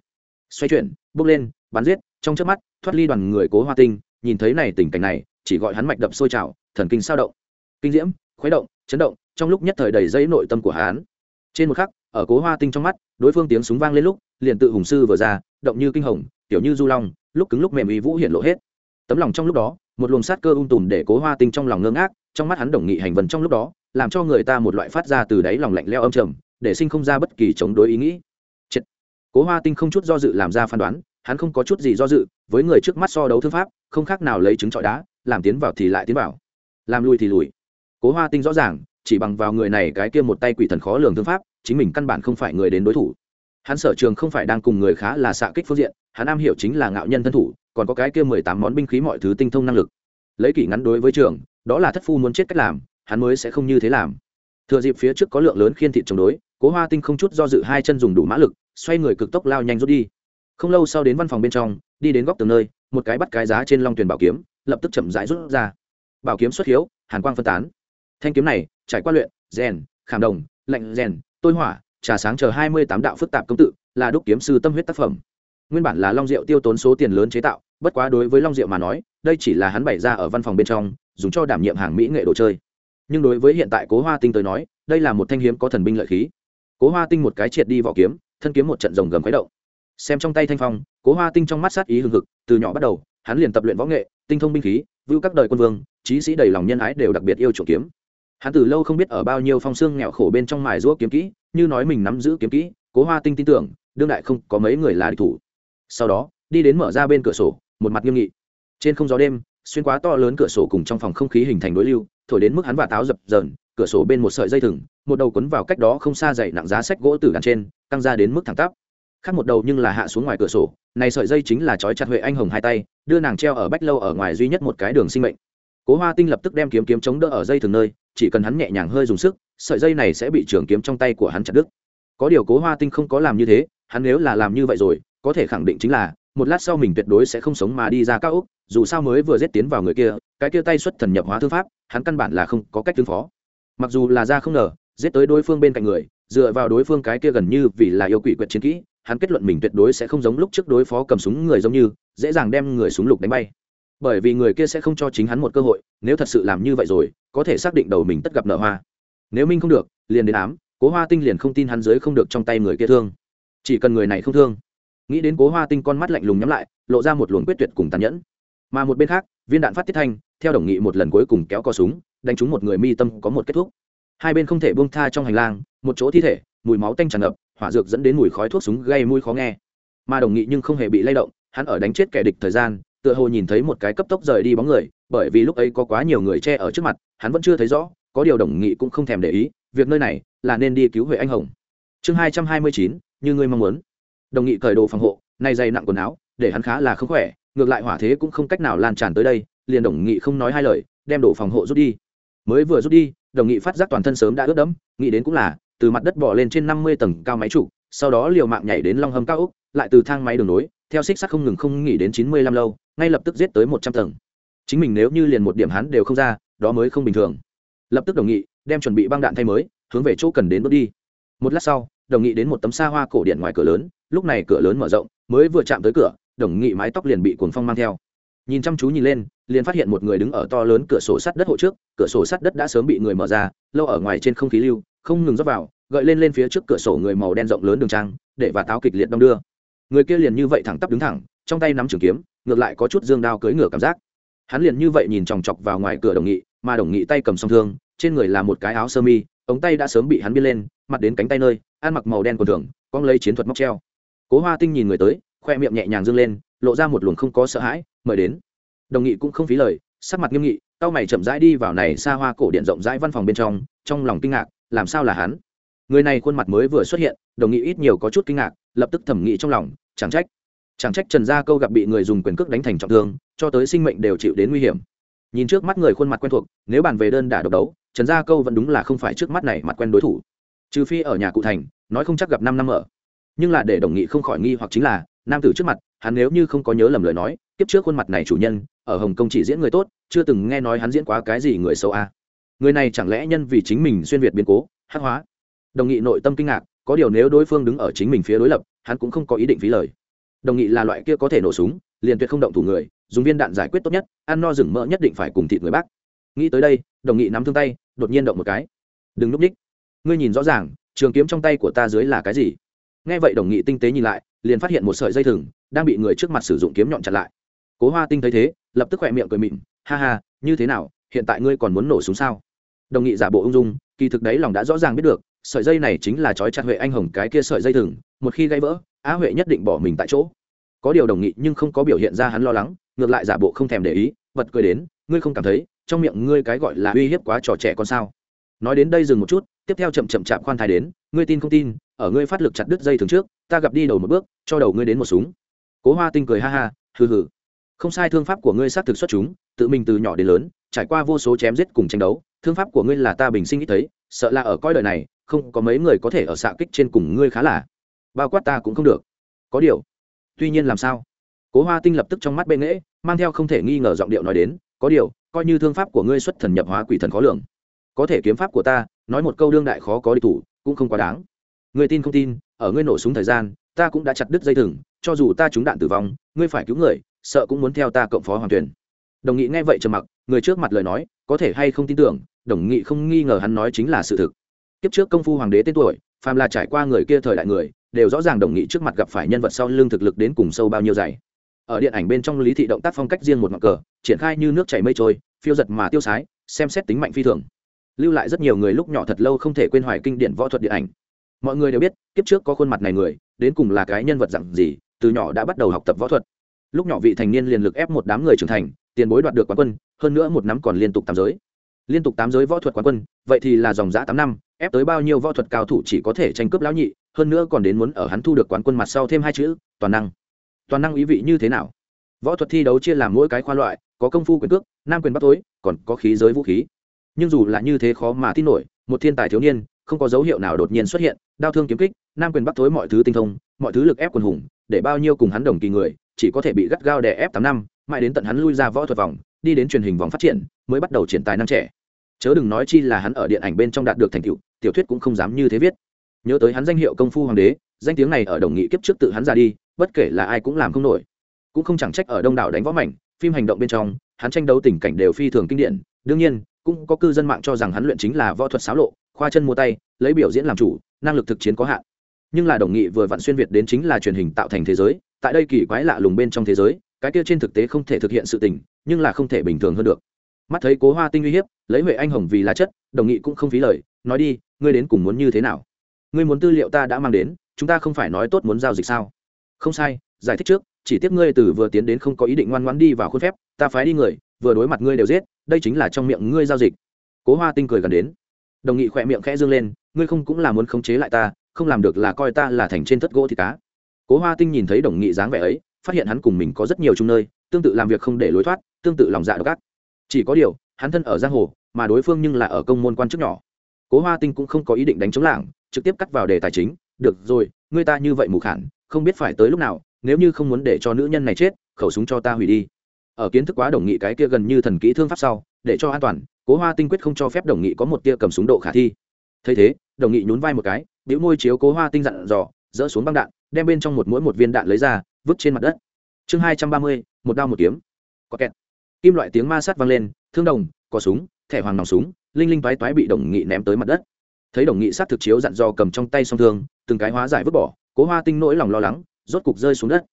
Xoay chuyển, bước lên, bắn giết, trong trước mắt, thoát ly đoàn người cố hoa tinh, nhìn thấy này tình cảnh này, chỉ gọi hắn mạch đập sôi trào thần kinh sao động, kinh diễm, khuấy động, chấn động, trong lúc nhất thời đầy dây nội tâm của hắn. Trên một khắc, ở cố hoa tinh trong mắt, đối phương tiếng súng vang lên lúc, liền tự hùng sư vừa ra, động như kinh hồng, tiểu như du long, lúc cứng lúc mềm ý vũ hiện lộ hết. Tấm lòng trong lúc đó, một luồng sát cơ ung tùm để cố hoa tinh trong lòng ngơ ngác, trong mắt hắn đồng nghị hành vần trong lúc đó, làm cho người ta một loại phát ra từ đáy lòng lạnh leo âm trầm, để sinh không ra bất kỳ chống đối ý nghĩ. Chịt. cố hoa tinh không chút do dự làm ra phán đoán, hắn không có chút gì do dự, với người trước mắt so đấu thương pháp, không khác nào lấy trứng trọi đá, làm tiến vào thì lại tiến vào làm lùi thì lùi. Cố hoa tinh rõ ràng, chỉ bằng vào người này cái kia một tay quỷ thần khó lường thương pháp, chính mình căn bản không phải người đến đối thủ. Hắn sở trường không phải đang cùng người khá là xạ kích phương diện, hắn am hiểu chính là ngạo nhân thân thủ, còn có cái kia mười tám món binh khí mọi thứ tinh thông năng lực. Lấy kỷ ngắn đối với trường, đó là thất phu muốn chết cách làm, hắn mới sẽ không như thế làm. Thừa dịp phía trước có lượng lớn khiên thịt chống đối, cố hoa tinh không chút do dự hai chân dùng đủ mã lực, xoay người cực tốc lao nhanh rút đi. Không lâu sau đến văn phòng bên trong, đi đến góc tường nơi, một cái bắt cái giá trên long thuyền bảo kiếm, lập tức chậm rãi rút ra bảo kiếm xuất hiếu, hàn quang phân tán. Thanh kiếm này, trải qua luyện, rèn, khảm đồng, lạnh rèn, tôi hỏa, trà sáng chờ hai mươi tám đạo phức tạp công tự, là đúc kiếm sư tâm huyết tác phẩm. Nguyên bản là long diệu tiêu tốn số tiền lớn chế tạo, bất quá đối với long diệu mà nói, đây chỉ là hắn bày ra ở văn phòng bên trong, dùng cho đảm nhiệm hàng mỹ nghệ đồ chơi. Nhưng đối với hiện tại cố hoa tinh tới nói, đây là một thanh hiếm có thần binh lợi khí. Cố hoa tinh một cái triệt đi vỏ kiếm, thân kiếm một trận rồng gầm khuấy động. Xem trong tay thanh phong, cố hoa tinh trong mắt sát ý hừng hực, từ nhỏ bắt đầu, hắn liền tập luyện võ nghệ tinh thông binh khí, vưu các đời quân vương trí sĩ đầy lòng nhân ái đều đặc biệt yêu chuộng kiếm. Hắn từ lâu không biết ở bao nhiêu phong xương nghèo khổ bên trong mài giũa kiếm kỹ, như nói mình nắm giữ kiếm kỹ, cố hoa tinh tin tưởng, đương đại không có mấy người là địch thủ. Sau đó, đi đến mở ra bên cửa sổ, một mặt nghiêm nghị. Trên không gió đêm, xuyên quá to lớn cửa sổ cùng trong phòng không khí hình thành đối lưu, thổi đến mức hắn và táo dập dờn, cửa sổ bên một sợi dây thừng, một đầu quấn vào cách đó không xa dậy nặng giá sách gỗ tử đàn trên tăng ra đến mức thẳng tắp khác một đầu nhưng là hạ xuống ngoài cửa sổ, này sợi dây chính là trói chặt huệ anh hồng hai tay, đưa nàng treo ở bách lâu ở ngoài duy nhất một cái đường sinh mệnh. Cố hoa tinh lập tức đem kiếm kiếm chống đỡ ở dây thường nơi, chỉ cần hắn nhẹ nhàng hơi dùng sức, sợi dây này sẽ bị trường kiếm trong tay của hắn chặt đứt. Có điều cố hoa tinh không có làm như thế, hắn nếu là làm như vậy rồi, có thể khẳng định chính là, một lát sau mình tuyệt đối sẽ không sống mà đi ra cao úc dù sao mới vừa giết tiến vào người kia, cái kia tay xuất thần nhập hóa thư pháp, hắn căn bản là không có cách tương phó. Mặc dù là ra không ngờ, giết tới đối phương bên cạnh người, dựa vào đối phương cái kia gần như vì là yêu quỷ quyệt chiến kỹ hắn kết luận mình tuyệt đối sẽ không giống lúc trước đối phó cầm súng người giống như, dễ dàng đem người súng lục đánh bay. Bởi vì người kia sẽ không cho chính hắn một cơ hội, nếu thật sự làm như vậy rồi, có thể xác định đầu mình tất gặp nợ hoa. Nếu minh không được, liền đến ám, cố hoa tinh liền không tin hắn dưới không được trong tay người kia thương. Chỉ cần người này không thương. Nghĩ đến cố hoa tinh con mắt lạnh lùng nhắm lại, lộ ra một luồng quyết tuyệt cùng tàn nhẫn. Mà một bên khác, viên đạn phát tiết thanh, theo đồng nghị một lần cuối cùng kéo co súng, đánh trúng một người mi tâm có một kết thúc. Hai bên không thể buông tha trong hành lang, một chỗ thi thể, mùi máu tanh tràn ngập hỏa dược dẫn đến mùi khói thuốc súng gây mùi khó nghe. Mà đồng nghị nhưng không hề bị lay động, hắn ở đánh chết kẻ địch thời gian, tựa hồ nhìn thấy một cái cấp tốc rời đi bóng người, bởi vì lúc ấy có quá nhiều người che ở trước mặt, hắn vẫn chưa thấy rõ, có điều đồng nghị cũng không thèm để ý, việc nơi này là nên đi cứu huệ anh hồng. Chương hai trăm hai mươi chín, như ngươi mong muốn. Đồng nghị cởi đồ phòng hộ, nay dày nặng quần áo, để hắn khá là không khỏe, ngược lại hỏa thế cũng không cách nào lan tràn tới đây, liền đồng nghị không nói hai lời, đem đồ phòng hộ rút đi. Mới vừa rút đi, đồng nghị phát giác toàn thân sớm đã ướt đẫm, nghĩ đến cũng là từ mặt đất bỏ lên trên năm mươi tầng cao máy trụ, sau đó liều mạng nhảy đến long hầm cao úc lại từ thang máy đường nối, theo xích sắt không ngừng không nghỉ đến chín mươi lăm lâu, ngay lập tức giết tới một trăm tầng. Chính mình nếu như liền một điểm hắn đều không ra, đó mới không bình thường. Lập tức đồng nghị, đem chuẩn bị băng đạn thay mới, hướng về chỗ cần đến bước đi. Một lát sau, đồng nghị đến một tấm xa hoa cổ điện ngoài cửa lớn, lúc này cửa lớn mở rộng, mới vừa chạm tới cửa, đồng nghị mái tóc liền bị cuồng phong mang theo. Nhìn chăm chú nhìn lên, liền phát hiện một người đứng ở to lớn cửa sổ sắt đất hộ trước, cửa sổ sắt đất đã sớm bị người mở ra, lâu ở ngoài trên không khí lưu không ngừng rót vào, gợi lên lên phía trước cửa sổ người màu đen rộng lớn đường trang, để và táo kịch liệt đong đưa. Người kia liền như vậy thẳng tắp đứng thẳng, trong tay nắm trường kiếm, ngược lại có chút dương đao cưỡi ngựa cảm giác. Hắn liền như vậy nhìn chòng chọc vào ngoài cửa đồng nghị, mà đồng nghị tay cầm song thương, trên người là một cái áo sơ mi, ống tay đã sớm bị hắn biên lên, mặt đến cánh tay nơi, ăn mặc màu đen quần thường con lấy chiến thuật móc treo. Cố hoa tinh nhìn người tới, khoe miệng nhẹ nhàng dâng lên, lộ ra một luồng không có sợ hãi, mời đến. Đồng nghị cũng không phí lời, sắc mặt nghiêm nghị tao mày chậm rãi đi vào này xa hoa cổ điện rộng rãi văn phòng bên trong trong lòng kinh ngạc làm sao là hắn? Người này khuôn mặt mới vừa xuất hiện, đồng nghị ít nhiều có chút kinh ngạc, lập tức thẩm nghĩ trong lòng, chẳng trách. Chẳng trách trần gia câu gặp bị người dùng quyền cước đánh thành trọng thương, cho tới sinh mệnh đều chịu đến nguy hiểm. Nhìn trước mắt người khuôn mặt quen thuộc, nếu bàn về đơn đả độc đấu, trần gia câu vẫn đúng là không phải trước mắt này mặt quen đối thủ. Trừ phi ở nhà cụ thành, nói không chắc gặp năm năm ở. Nhưng là để đồng nghị không khỏi nghi hoặc chính là, nam tử trước mặt, hắn nếu như không có nhớ lầm lời nói tiếp trước khuôn mặt này chủ nhân, ở hồng kông chỉ diễn người tốt, chưa từng nghe nói hắn diễn quá cái gì người xấu a. à người này chẳng lẽ nhân vì chính mình xuyên việt biến cố, hắc hóa? Đồng nghị nội tâm kinh ngạc, có điều nếu đối phương đứng ở chính mình phía đối lập, hắn cũng không có ý định phí lời. Đồng nghị là loại kia có thể nổ súng, liền tuyệt không động thủ người, dùng viên đạn giải quyết tốt nhất, ăn no rừng mỡ nhất định phải cùng thịt người bác. Nghĩ tới đây, đồng nghị nắm thương tay, đột nhiên động một cái. Đừng núp ních. Ngươi nhìn rõ ràng, trường kiếm trong tay của ta dưới là cái gì? Nghe vậy đồng nghị tinh tế nhìn lại, liền phát hiện một sợi dây thừng đang bị người trước mặt sử dụng kiếm nhọn chặt lại. Cố hoa tinh thấy thế, lập tức khỏe miệng cười mịn ha ha, như thế nào, hiện tại ngươi còn muốn nổ súng sao? Đồng nghị giả bộ ung dung, kỳ thực đấy lòng đã rõ ràng biết được, sợi dây này chính là trói chặt huệ anh hồng cái kia sợi dây thừng, một khi gãy vỡ, á huệ nhất định bỏ mình tại chỗ. Có điều đồng nghị nhưng không có biểu hiện ra hắn lo lắng, ngược lại giả bộ không thèm để ý, bật cười đến, ngươi không cảm thấy, trong miệng ngươi cái gọi là uy hiếp quá trò trẻ con sao? Nói đến đây dừng một chút, tiếp theo chậm chậm chạm khoan thai đến, ngươi tin không tin, ở ngươi phát lực chặt đứt dây thường trước, ta gặp đi đầu một bước, cho đầu ngươi đến một súng. Cố hoa tinh cười ha ha, hừ hừ. Không sai thương pháp của ngươi xác thực xuất chúng, tự mình từ nhỏ đến lớn, trải qua vô số chém giết cùng tranh đấu thương pháp của ngươi là ta bình sinh ít thấy, sợ là ở coi đời này, không có mấy người có thể ở xạ kích trên cùng ngươi khá là. Bao quát ta cũng không được. Có điều, tuy nhiên làm sao? Cố hoa tinh lập tức trong mắt bệ nghễ, mang theo không thể nghi ngờ giọng điệu nói đến, có điều, coi như thương pháp của ngươi xuất thần nhập hóa quỷ thần khó lường. Có thể kiếm pháp của ta, nói một câu đương đại khó có địch thủ, cũng không quá đáng. Người tin không tin, ở ngươi nổ súng thời gian, ta cũng đã chặt đứt dây thừng, cho dù ta trúng đạn tử vong, ngươi phải cứu người, sợ cũng muốn theo ta cộng phó hoàng tuyển. Đồng nghị nghe vậy trầm mặc, người trước mặt lời nói có thể hay không tin tưởng, đồng nghị không nghi ngờ hắn nói chính là sự thực. Kiếp trước công phu hoàng đế tên tuổi, phàm là trải qua người kia thời đại người, đều rõ ràng đồng nghị trước mặt gặp phải nhân vật sau lưng thực lực đến cùng sâu bao nhiêu dày. Ở điện ảnh bên trong lý thị động tác phong cách riêng một ngọn cờ, triển khai như nước chảy mây trôi, phiêu giật mà tiêu sái, xem xét tính mạnh phi thường. Lưu lại rất nhiều người lúc nhỏ thật lâu không thể quên hoài kinh điển võ thuật điện ảnh. Mọi người đều biết, kiếp trước có khuôn mặt này người, đến cùng là cái nhân vật dặn gì, từ nhỏ đã bắt đầu học tập võ thuật. Lúc nhỏ vị thành niên liền lực ép một đám người trưởng thành, tiền bối đoạt được quán quân hơn nữa một năm còn liên tục tám giới. Liên tục tám giới võ thuật quán quân, vậy thì là dòng giã tám năm, ép tới bao nhiêu võ thuật cao thủ chỉ có thể tranh cướp lão nhị, hơn nữa còn đến muốn ở hắn thu được quán quân mặt sau thêm hai chữ, toàn năng. Toàn năng ý vị như thế nào? Võ thuật thi đấu chia làm mỗi cái khoa loại, có công phu quyền cước, nam quyền bắt tối, còn có khí giới vũ khí. Nhưng dù là như thế khó mà tin nổi, một thiên tài thiếu niên, không có dấu hiệu nào đột nhiên xuất hiện đao thương kiếm kích, nam quyền bắt tối mọi thứ tinh thông, mọi thứ lực ép quần hùng, để bao nhiêu cùng hắn đồng kỳ người, chỉ có thể bị gắt gao đè ép tám năm, mãi đến tận hắn lui ra võ thuật vòng đi đến truyền hình vòng phát triển, mới bắt đầu triển tài năng trẻ. Chớ đừng nói chi là hắn ở điện ảnh bên trong đạt được thành tựu, tiểu thuyết cũng không dám như thế viết. Nhớ tới hắn danh hiệu công phu hoàng đế, danh tiếng này ở đồng nghị kiếp trước tự hắn ra đi, bất kể là ai cũng làm không nổi. Cũng không chẳng trách ở đông đảo đánh võ mảnh, phim hành động bên trong, hắn tranh đấu tình cảnh đều phi thường kinh điển. Đương nhiên, cũng có cư dân mạng cho rằng hắn luyện chính là võ thuật xáo lộ, khoa chân mua tay, lấy biểu diễn làm chủ, năng lực thực chiến có hạn. Nhưng là đồng nghị vừa vặn xuyên việt đến chính là truyền hình tạo thành thế giới, tại đây kỳ quái lạ lùng bên trong thế giới cái kia trên thực tế không thể thực hiện sự tình, nhưng là không thể bình thường hơn được. Mắt thấy cố hoa tinh uy hiếp, lấy huệ anh hồng vì lá chất, đồng nghị cũng không phí lời, nói đi, ngươi đến cùng muốn như thế nào? Ngươi muốn tư liệu ta đã mang đến, chúng ta không phải nói tốt muốn giao dịch sao? Không sai, giải thích trước, chỉ tiếc ngươi từ vừa tiến đến không có ý định ngoan ngoãn đi vào khuôn phép, ta phái đi người, vừa đối mặt ngươi đều giết, đây chính là trong miệng ngươi giao dịch. Cố hoa tinh cười gần đến. Đồng nghị khỏe miệng khẽ dương lên, ngươi không cũng là muốn khống chế lại ta, không làm được là coi ta là thành trên thất gỗ thì cá. Cố hoa tinh nhìn thấy đồng nghị dáng vẻ ấy phát hiện hắn cùng mình có rất nhiều chung nơi, tương tự làm việc không để lối thoát, tương tự lòng dạ độc ác. Chỉ có điều, hắn thân ở giang hồ, mà đối phương nhưng là ở công môn quan chức nhỏ. Cố hoa tinh cũng không có ý định đánh chống lảng, trực tiếp cắt vào đề tài chính, được rồi, ngươi ta như vậy mù khản, không biết phải tới lúc nào, nếu như không muốn để cho nữ nhân này chết, khẩu súng cho ta hủy đi. Ở kiến thức quá đồng nghị cái kia gần như thần kỹ thương pháp sau, để cho an toàn, cố hoa tinh quyết không cho phép đồng nghị có một tia cầm súng độ khả thi. Thấy thế, đồng nghị nhún vai một cái biểu môi chiếu cố hoa tinh dặn dò dỡ xuống băng đạn, đem bên trong một mũi một viên đạn lấy ra, vứt trên mặt đất. Chương hai trăm ba mươi, một đao một kiếm. Có kẹt. Kim loại tiếng ma sát vang lên, thương đồng có súng, thẻ hoàng nòng súng, linh linh toái toái bị đồng nghị ném tới mặt đất. Thấy đồng nghị sát thực chiếu dặn dò cầm trong tay song thương, từng cái hóa giải vứt bỏ, cố hoa tinh nỗi lòng lo lắng, rốt cục rơi xuống đất.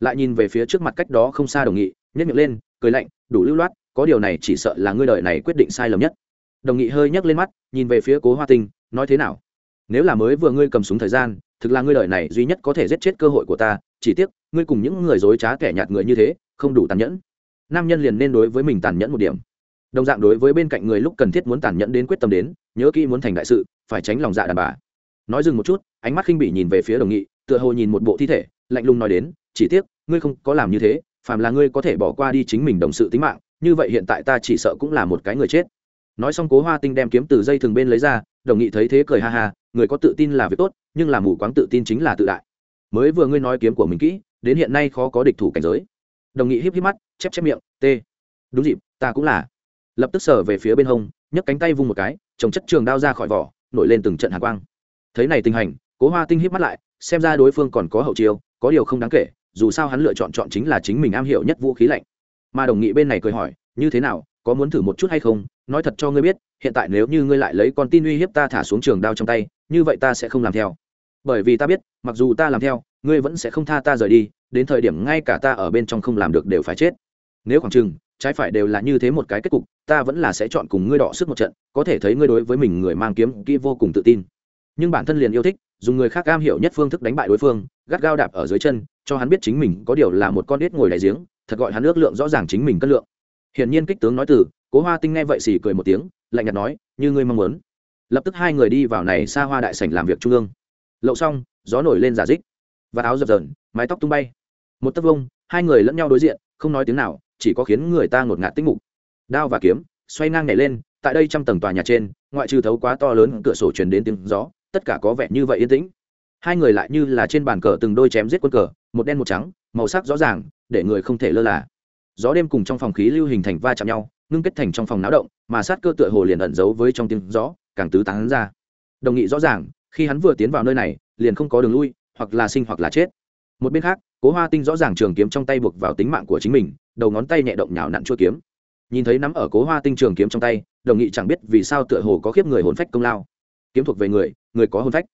Lại nhìn về phía trước mặt cách đó không xa đồng nghị nhét miệng lên, cười lạnh, đủ lưu loát, có điều này chỉ sợ là ngươi đời này quyết định sai lầm nhất. Đồng nghị hơi nhấc lên mắt, nhìn về phía cố hoa tinh, nói thế nào? Nếu là mới vừa ngươi cầm súng thời gian, thực là ngươi đời này duy nhất có thể giết chết cơ hội của ta, chỉ tiếc, ngươi cùng những người dối trá kẻ nhạt người như thế, không đủ tàn nhẫn. Nam nhân liền nên đối với mình tàn nhẫn một điểm. Đồng dạng đối với bên cạnh người lúc cần thiết muốn tàn nhẫn đến quyết tâm đến, nhớ kỹ muốn thành đại sự, phải tránh lòng dạ đàn bà. Nói dừng một chút, ánh mắt khinh bỉ nhìn về phía đồng nghị, tựa hồ nhìn một bộ thi thể, lạnh lùng nói đến, chỉ tiếc, ngươi không có làm như thế, phàm là ngươi có thể bỏ qua đi chính mình đồng sự tính mạng, như vậy hiện tại ta chỉ sợ cũng là một cái người chết. Nói xong cố hoa tinh đem kiếm từ dây thường bên lấy ra, đồng nghị thấy thế cười ha ha người có tự tin là việc tốt, nhưng là mù quáng tự tin chính là tự đại. Mới vừa ngươi nói kiếm của mình kỹ, đến hiện nay khó có địch thủ cảnh giới. Đồng nghị híp híp mắt, chép chép miệng, t. Đúng dịp, ta cũng là. Lập tức sở về phía bên hông, nhấc cánh tay vung một cái, trồng chất trường đao ra khỏi vỏ, nổi lên từng trận hạ quang. Thấy này tình hành, cố hoa tinh híp mắt lại, xem ra đối phương còn có hậu chiêu, có điều không đáng kể, dù sao hắn lựa chọn chọn chính là chính mình am hiểu nhất vũ khí lạnh. Mà đồng nghị bên này cười hỏi, như thế nào, có muốn thử một chút hay không? Nói thật cho ngươi biết, hiện tại nếu như ngươi lại lấy con tin uy hiếp ta thả xuống trường đao trong tay như vậy ta sẽ không làm theo. Bởi vì ta biết, mặc dù ta làm theo, ngươi vẫn sẽ không tha ta rời đi, đến thời điểm ngay cả ta ở bên trong không làm được đều phải chết. Nếu khoảng chừng, trái phải đều là như thế một cái kết cục, ta vẫn là sẽ chọn cùng ngươi đọ sức một trận, có thể thấy ngươi đối với mình người mang kiếm kỹ vô cùng tự tin. Nhưng bản thân liền yêu thích, dùng người khác cam hiểu nhất phương thức đánh bại đối phương, gắt gao đạp ở dưới chân, cho hắn biết chính mình có điều là một con đít ngồi đại giếng, thật gọi hắn ước lượng rõ ràng chính mình cân lượng. Hiển nhiên kích tướng nói từ, cố hoa tinh nghe vậy xì cười một tiếng, lạnh nhạt nói, như ngươi mong muốn lập tức hai người đi vào này xa hoa đại sảnh làm việc trung ương. Lậu xong, gió nổi lên giả dích. Và áo dập dờn, mái tóc tung bay. Một tấc vông, hai người lẫn nhau đối diện, không nói tiếng nào, chỉ có khiến người ta ngột ngạt tích mục. Đao và kiếm, xoay ngang nhảy lên, tại đây trăm tầng tòa nhà trên, ngoại trừ thấu quá to lớn cửa sổ truyền đến tiếng gió, tất cả có vẻ như vậy yên tĩnh. Hai người lại như là trên bàn cờ từng đôi chém giết quân cờ, một đen một trắng, màu sắc rõ ràng, để người không thể lơ là. Gió đêm cùng trong phòng khí lưu hình thành va chạm nhau, ngưng kết thành trong phòng náo động, mà sát cơ tựa hồ liền ẩn giấu với trong tiếng gió càng tứ tán ra. Đồng nghị rõ ràng, khi hắn vừa tiến vào nơi này, liền không có đường lui, hoặc là sinh hoặc là chết. Một bên khác, cố hoa tinh rõ ràng trường kiếm trong tay buộc vào tính mạng của chính mình, đầu ngón tay nhẹ động nhào nặn chua kiếm. Nhìn thấy nắm ở cố hoa tinh trường kiếm trong tay, đồng nghị chẳng biết vì sao tựa hồ có khiếp người hồn phách công lao. Kiếm thuộc về người người có hồn phách.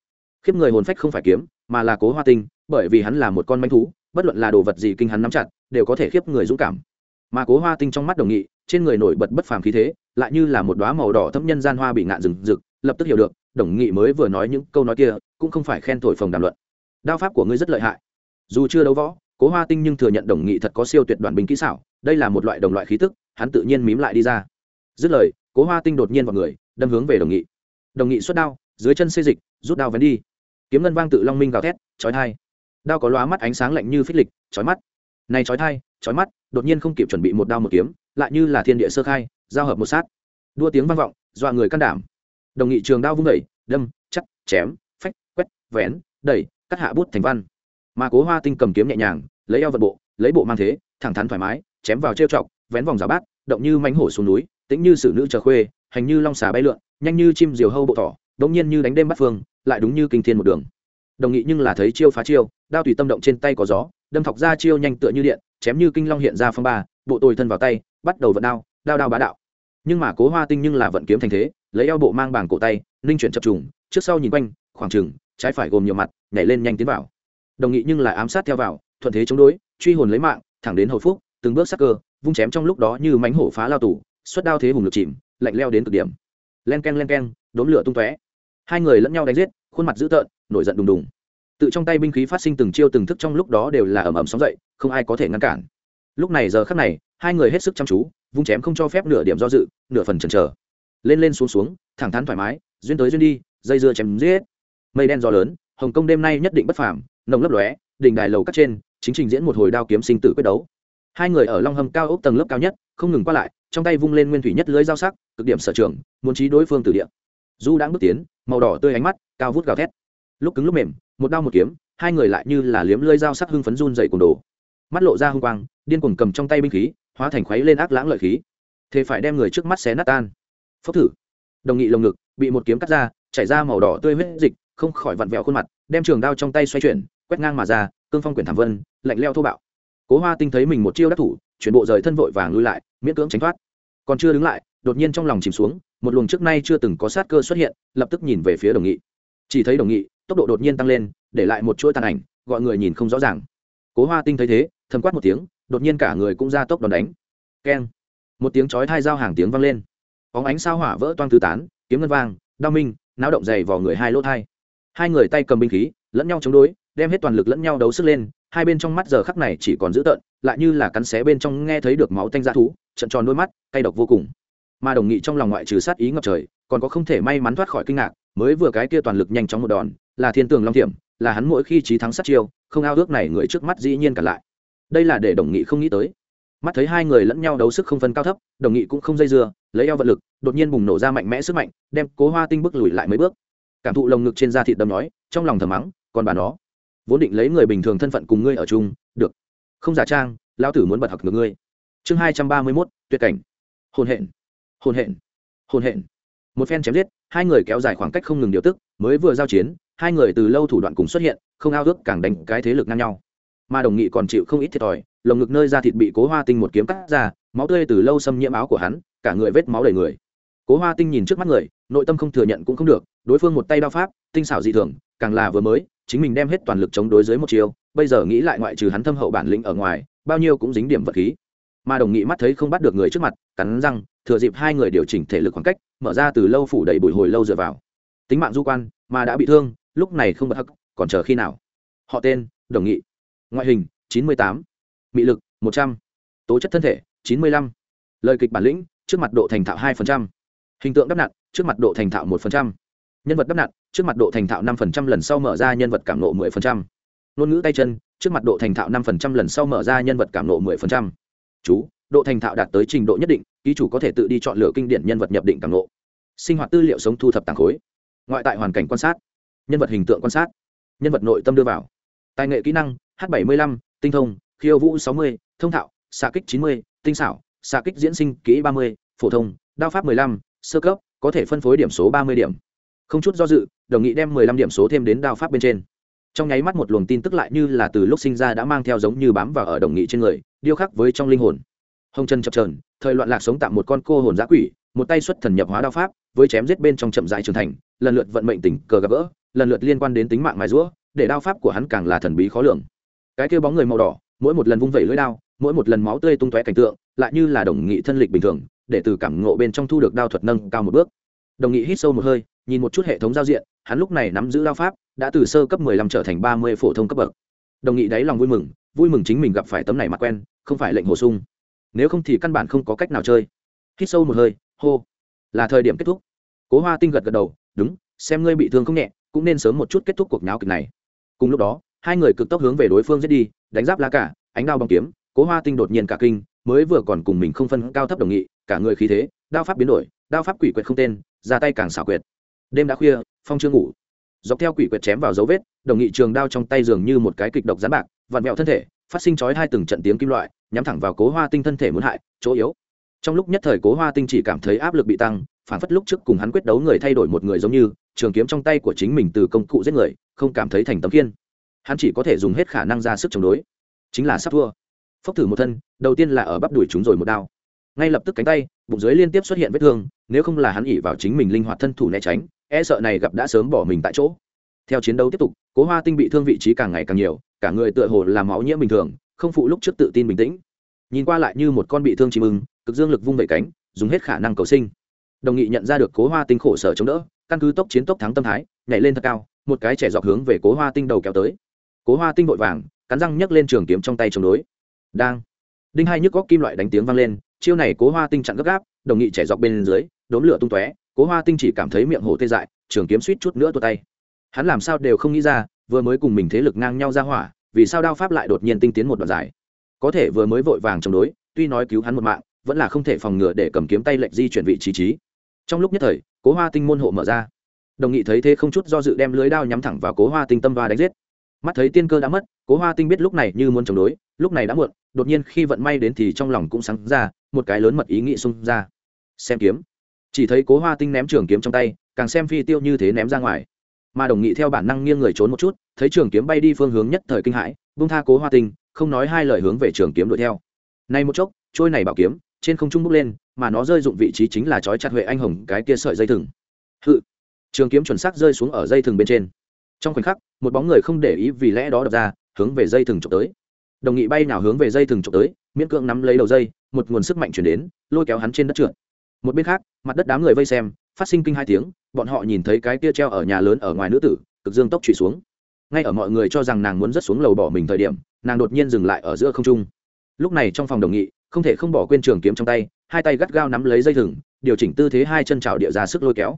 Khiếp người hồn phách không phải kiếm, mà là cố hoa tinh, bởi vì hắn là một con manh thú, bất luận là đồ vật gì kinh hắn nắm chặt, đều có thể khiếp người dũng cảm mà cố hoa tinh trong mắt đồng nghị, trên người nổi bật bất phàm khí thế, lại như là một đoá màu đỏ thâm nhân gian hoa bị ngạn rừng rực, lập tức hiểu được, đồng nghị mới vừa nói những câu nói kia, cũng không phải khen thổi phồng đàm luận. Đao pháp của ngươi rất lợi hại. Dù chưa đấu võ, cố hoa tinh nhưng thừa nhận đồng nghị thật có siêu tuyệt đoàn binh kỹ xảo, đây là một loại đồng loại khí tức, hắn tự nhiên mím lại đi ra. Dứt lời, cố hoa tinh đột nhiên vào người, đâm hướng về đồng nghị. Đồng nghị xuất đao, dưới chân xê dịch, rút đao vén đi. Kiếm ngân vang tự long minh gào thét, chói thai đao có lóa mắt ánh sáng lạnh như phích lịch, chói mắt. Này chói thai chói mắt đột nhiên không kịp chuẩn bị một đao một kiếm, lại như là thiên địa sơ khai, giao hợp một sát. Đua tiếng vang vọng, dọa người can đảm. Đồng nghị trường đao vung đẩy đâm chắc chém, phách, quét, vén, đẩy, cắt hạ bút thành văn. Mà cố hoa tinh cầm kiếm nhẹ nhàng, lấy eo vật bộ, lấy bộ mang thế, thẳng thắn thoải mái, chém vào trêu chọc, vén vòng giả bát, động như mánh hổ xuống núi, tĩnh như sử nữ chờ khuê, hành như long xà bay lượn, nhanh như chim diều hâu bộ thỏ, đống nhiên như đánh đêm bắt phương, lại đúng như kinh thiên một đường. Đồng nghị nhưng là thấy chiêu phá chiêu, đao tùy tâm động trên tay có gió, đâm thọc ra chiêu nhanh tựa như điện chém như kinh long hiện ra phong ba bộ tồi thân vào tay bắt đầu vận đao đao đao bá đạo. Nhưng mà cố hoa tinh nhưng là vận kiếm thành thế lấy eo bộ mang bảng cổ tay ninh chuyển chập trùng trước sau nhìn quanh khoảng trừng trái phải gồm nhiều mặt nhảy lên nhanh tiến vào. Đồng nghị nhưng lại ám sát theo vào thuận thế chống đối truy hồn lấy mạng thẳng đến hồi phúc từng bước sắc cơ vung chém trong lúc đó như mánh hổ phá lao tủ xuất đao thế hùng lực chìm lạnh leo đến cực điểm. Len ken len ken, đốn lửa tung tóe. Hai người lẫn nhau đánh giết khuôn mặt dữ tợn nổi giận đùng đùng tự trong tay binh khí phát sinh từng chiêu từng thức trong lúc đó đều là ầm ầm sóng dậy, không ai có thể ngăn cản. Lúc này giờ khắc này, hai người hết sức chăm chú, vung chém không cho phép nửa điểm do dự, nửa phần chần chờ. Lên lên xuống xuống, thẳng thắn thoải mái, duyên tới duyên đi, dây dưa chém giết. Mây đen gió lớn, hồng kông đêm nay nhất định bất phàm, nồng lấp lóe, đỉnh đài lầu cắt trên, chính trình diễn một hồi đao kiếm sinh tử quyết đấu. Hai người ở long hầm cao ốc tầng lớp cao nhất, không ngừng qua lại, trong tay vung lên nguyên thủy nhất lưới dao sắc, cực điểm sở trường, muốn trí đối phương từ địa. Du đang bước tiến, màu đỏ tươi ánh mắt, cao vút gào thét lúc cứng lúc mềm, một đao một kiếm, hai người lại như là liếm lơi dao sắc hưng phấn run dậy cùng đồ. Mắt lộ ra hung quang, điên cuồng cầm trong tay binh khí, hóa thành khuấy lên ác lãng lợi khí. Thế phải đem người trước mắt xé nát tan. Phốc thử. Đồng nghị lồng ngực, bị một kiếm cắt ra, chảy ra màu đỏ tươi huyết dịch, không khỏi vặn vẹo khuôn mặt, đem trường đao trong tay xoay chuyển, quét ngang mà ra, cương phong quyển thảm vân, lạnh leo thô bạo. Cố hoa tinh thấy mình một chiêu đắc thủ, chuyển bộ rời thân vội vàng lui lại, miễn cưỡng tránh thoát. Còn chưa đứng lại, đột nhiên trong lòng chìm xuống, một luồng trước nay chưa từng có sát cơ xuất hiện, lập tức nhìn về phía đồng nghị. Chỉ thấy đồng nghị tốc độ đột nhiên tăng lên, để lại một chuỗi tàn ảnh, gọi người nhìn không rõ ràng. Cố hoa tinh thấy thế, thầm quát một tiếng, đột nhiên cả người cũng ra tốc đòn đánh. Keng. Một tiếng chói thai dao hàng tiếng vang lên. Óng ánh sao hỏa vỡ toang tứ tán, kiếm ngân vang, đao minh, náo động dày vào người hai lỗ thai. Hai người tay cầm binh khí, lẫn nhau chống đối, đem hết toàn lực lẫn nhau đấu sức lên, hai bên trong mắt giờ khắc này chỉ còn dữ tợn, lại như là cắn xé bên trong nghe thấy được máu tanh dã thú, trận tròn đôi mắt, cay độc vô cùng. Mà đồng nghị trong lòng ngoại trừ sát ý ngập trời, còn có không thể may mắn thoát khỏi kinh ngạc, mới vừa cái kia toàn lực nhanh chóng một đòn là thiên tường long thiểm, là hắn mỗi khi trí thắng sát chiêu, không ao ước này người trước mắt dĩ nhiên cả lại. Đây là để đồng nghị không nghĩ tới. Mắt thấy hai người lẫn nhau đấu sức không phân cao thấp, đồng nghị cũng không dây dưa, lấy eo vật lực, đột nhiên bùng nổ ra mạnh mẽ sức mạnh, đem cố hoa tinh bước lùi lại mấy bước. Cảm thụ lồng ngực trên da thịt đâm nói, trong lòng thầm mắng, còn bà nó, vốn định lấy người bình thường thân phận cùng ngươi ở chung, được. Không giả trang, lão tử muốn bật học ngược ngươi. Chương hai trăm ba mươi mốt, tuyệt cảnh. Hồn hện hồn hện hồn hện. Một phen chém giết, hai người kéo dài khoảng cách không ngừng điều tức, mới vừa giao chiến hai người từ lâu thủ đoạn cùng xuất hiện, không ao ước càng đánh cái thế lực ngang nhau. Mà đồng nghị còn chịu không ít thiệt thòi, lồng ngực nơi da thịt bị cố hoa tinh một kiếm cắt ra, máu tươi từ lâu xâm nhiễm áo của hắn, cả người vết máu đầy người. Cố hoa tinh nhìn trước mắt người, nội tâm không thừa nhận cũng không được, đối phương một tay đao pháp, tinh xảo dị thường, càng là vừa mới, chính mình đem hết toàn lực chống đối dưới một chiều bây giờ nghĩ lại ngoại trừ hắn thâm hậu bản lĩnh ở ngoài, bao nhiêu cũng dính điểm vật khí. Mà đồng nghị mắt thấy không bắt được người trước mặt, cắn răng, thừa dịp hai người điều chỉnh thể lực khoảng cách, mở ra từ lâu phủ đầy bụi hồi lâu dựa vào. Tính mạng du quan, mà đã bị thương lúc này không bật hắc, còn chờ khi nào? Họ tên, đồng nghị. Ngoại hình, chín mươi tám. Mị lực, một trăm. Tố chất thân thể, chín mươi lăm. Lời kịch bản lĩnh, trước mặt độ thành thạo hai hình tượng đắp nặn, trước mặt độ thành thạo một nhân vật đắp nặn, trước mặt độ thành thạo năm lần sau mở ra nhân vật cảm nộ 10%. ngôn ngữ tay chân, trước mặt độ thành thạo năm lần sau mở ra nhân vật cảm nộ 10%. chú, độ thành thạo đạt tới trình độ nhất định, ký chủ có thể tự đi chọn lựa kinh điển nhân vật nhập định cảm nộ. Sinh hoạt tư liệu sống thu thập tàng khối. Ngoại tại hoàn cảnh quan sát nhân vật hình tượng quan sát nhân vật nội tâm đưa vào. Tài nghệ kỹ năng h 75 tinh thông khiêu vũ 60, thông thạo xạ kích 90, tinh xảo xạ kích diễn sinh kỹ 30, phổ thông đao pháp 15, sơ cấp có thể phân phối điểm số 30 điểm. Không chút do dự đồng nghị đem 15 điểm số thêm đến đao pháp bên trên. Trong nháy mắt một luồng tin tức lại như là từ lúc sinh ra đã mang theo giống như bám vào ở đồng nghị trên người điêu khắc với trong linh hồn. Hồng chân chập trờn thời loạn lạc sống tạm một con cô hồn giã quỷ một tay xuất thần nhập hóa đao pháp với chém giết bên trong chậm rãi trưởng thành lần lượt vận mệnh tình cờ gặp gỡ lần lượt liên quan đến tính mạng mài rũa, để đao pháp của hắn càng là thần bí khó lường. Cái kêu bóng người màu đỏ, mỗi một lần vung vẩy lưỡi đao, mỗi một lần máu tươi tung tóe cảnh tượng, lại như là đồng nghị thân lịch bình thường, để từ cảm ngộ bên trong thu được đao thuật nâng cao một bước. Đồng nghị hít sâu một hơi, nhìn một chút hệ thống giao diện, hắn lúc này nắm giữ đao pháp, đã từ sơ cấp 15 trở thành 30 phổ thông cấp bậc. Đồng nghị đáy lòng vui mừng vui mừng chính mình gặp phải tấm này mặt quen, không phải lệnh hồ sung. Nếu không thì căn bản không có cách nào chơi. Hít sâu một hơi, hô. Là thời điểm kết thúc. Cố hoa tinh gật gật đầu, đúng, xem ngươi bị thương không nhẹ cũng nên sớm một chút kết thúc cuộc nháo kịch này. Cùng lúc đó, hai người cực tốc hướng về đối phương giết đi, đánh giáp lá cả, ánh đao bằng kiếm, cố hoa tinh đột nhiên cả kinh, mới vừa còn cùng mình không phân cao thấp đồng nghị, cả người khí thế, đao pháp biến đổi, đao pháp quỷ quyệt không tên, ra tay càng xảo quyệt. Đêm đã khuya, phong chưa ngủ. Dọc theo quỷ quyệt chém vào dấu vết, đồng nghị trường đao trong tay dường như một cái kịch độc rán bạc, vặn vẹo thân thể, phát sinh chói hai từng trận tiếng kim loại, nhắm thẳng vào cố hoa tinh thân thể muốn hại, chỗ yếu. Trong lúc nhất thời cố hoa tinh chỉ cảm thấy áp lực bị tăng, phản phất lúc trước cùng hắn quyết đấu người thay đổi một người giống như trường kiếm trong tay của chính mình từ công cụ giết người, không cảm thấy thành tấm kiên hắn chỉ có thể dùng hết khả năng ra sức chống đối. Chính là sắp thua. Phốc thử một thân, đầu tiên là ở bắp đuổi chúng rồi một đao. Ngay lập tức cánh tay, bụng dưới liên tiếp xuất hiện vết thương, nếu không là hắn ỉ vào chính mình linh hoạt thân thủ né tránh e sợ này gặp đã sớm bỏ mình tại chỗ. Theo chiến đấu tiếp tục, cố hoa tinh bị thương vị trí càng ngày càng nhiều, cả người tựa hồ làm máu nhiễm bình thường, không phụ lúc trước tự tin bình tĩnh. Nhìn qua lại như một con bị thương chim ưng, cực dương lực vung vẩy cánh, dùng hết khả năng cầu sinh. Đồng nghị nhận ra được cố hoa tinh khổ sở chống đỡ căn cứ tốc chiến tốc thắng tâm thái, nhảy lên thật cao, một cái trẻ dọc hướng về cố hoa tinh đầu kéo tới. Cố hoa tinh vội vàng, cắn răng nhấc lên trường kiếm trong tay chống đối. Đang. Đinh hai nhức góc kim loại đánh tiếng vang lên, chiêu này cố hoa tinh chặn gấp gáp, đồng nghị trẻ dọc bên dưới đốn lửa tung tóe, cố hoa tinh chỉ cảm thấy miệng hổ tê dại, trường kiếm suýt chút nữa tuột tay. Hắn làm sao đều không nghĩ ra, vừa mới cùng mình thế lực ngang nhau ra hỏa, vì sao đao pháp lại đột nhiên tinh tiến một đoạn dài? Có thể vừa mới vội vàng chống đối, tuy nói cứu hắn một mạng, vẫn là không thể phòng ngừa để cầm kiếm tay lệnh di chuyển vị trí trí. Trong lúc nhất thời cố hoa tinh môn hộ mở ra. Đồng nghị thấy thế không chút do dự đem lưới đao nhắm thẳng vào cố hoa tinh tâm và đánh giết. Mắt thấy tiên cơ đã mất, cố hoa tinh biết lúc này như muốn chống đối, lúc này đã muộn, đột nhiên khi vận may đến thì trong lòng cũng sáng ra, một cái lớn mật ý nghĩ xung ra. Xem kiếm. Chỉ thấy cố hoa tinh ném trường kiếm trong tay, càng xem phi tiêu như thế ném ra ngoài. Mà đồng nghị theo bản năng nghiêng người trốn một chút, thấy trường kiếm bay đi phương hướng nhất thời kinh hãi bung tha cố hoa tinh, không nói hai lời hướng về trường kiếm đuổi theo. Nay một chốc, trôi này bảo kiếm, trên không trung bốc lên mà nó rơi dụng vị trí chính là trói chặt huệ anh hồng cái kia sợi dây thừng. Hự. Trường kiếm chuẩn xác rơi xuống ở dây thừng bên trên. Trong khoảnh khắc, một bóng người không để ý vì lẽ đó đập ra, hướng về dây thừng trộm tới. Đồng nghị bay nào hướng về dây thừng trộm tới, miễn cưỡng nắm lấy đầu dây, một nguồn sức mạnh chuyển đến, lôi kéo hắn trên đất trượt. Một bên khác, mặt đất đám người vây xem, phát sinh kinh hai tiếng, bọn họ nhìn thấy cái kia treo ở nhà lớn ở ngoài nữ tử, cực dương tốc trụy xuống. Ngay ở mọi người cho rằng nàng muốn rớt xuống lầu bỏ mình thời điểm, nàng đột nhiên dừng lại ở giữa không trung. Lúc này trong phòng đồng nghị, không thể không bỏ quên trường kiếm trong tay hai tay gắt gao nắm lấy dây thừng, điều chỉnh tư thế hai chân trào địa ra sức lôi kéo.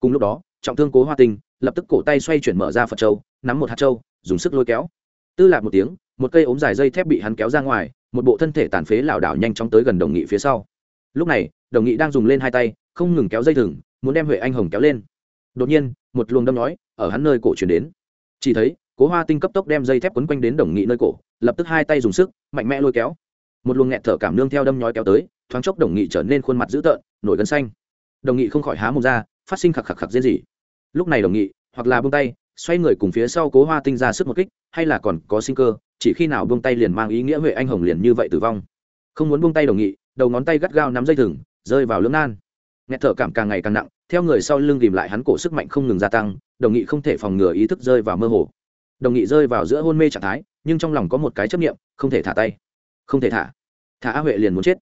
Cùng lúc đó, trọng thương cố hoa tinh, lập tức cổ tay xoay chuyển mở ra phật châu, nắm một hạt châu, dùng sức lôi kéo. Tư lạc một tiếng, một cây ốm dài dây thép bị hắn kéo ra ngoài, một bộ thân thể tàn phế lảo đảo nhanh chóng tới gần đồng nghị phía sau. Lúc này, đồng nghị đang dùng lên hai tay, không ngừng kéo dây thừng, muốn đem huệ anh hồng kéo lên. Đột nhiên, một luồng đâm nói, ở hắn nơi cổ chuyển đến. Chỉ thấy, cố hoa tinh cấp tốc đem dây thép quấn quanh đến đồng nghị nơi cổ, lập tức hai tay dùng sức, mạnh mẽ lôi kéo. Một luồng nghẹt thở cảm nương theo đâm nhói kéo tới thoáng chốc đồng nghị trở nên khuôn mặt dữ tợn nổi gân xanh. Đồng nghị không khỏi há mồm ra phát sinh khạc khạc khạc diễn gì. Lúc này đồng nghị hoặc là buông tay xoay người cùng phía sau cố hoa tinh ra sức một kích hay là còn có sinh cơ chỉ khi nào buông tay liền mang ý nghĩa huệ anh hồng liền như vậy tử vong. Không muốn buông tay đồng nghị đầu ngón tay gắt gao nắm dây thừng rơi vào lưỡng nan. Nghẹt thở cảm càng ngày càng nặng theo người sau lưng tìm lại hắn cổ sức mạnh không ngừng gia tăng đồng nghị không thể phòng ngừa ý thức rơi vào mơ hồ. Đồng nghị rơi vào giữa hôn mê trạng thái nhưng trong lòng có một cái chấp niệm, không thể thả tay. Không thể thả. Thả a huệ liền muốn chết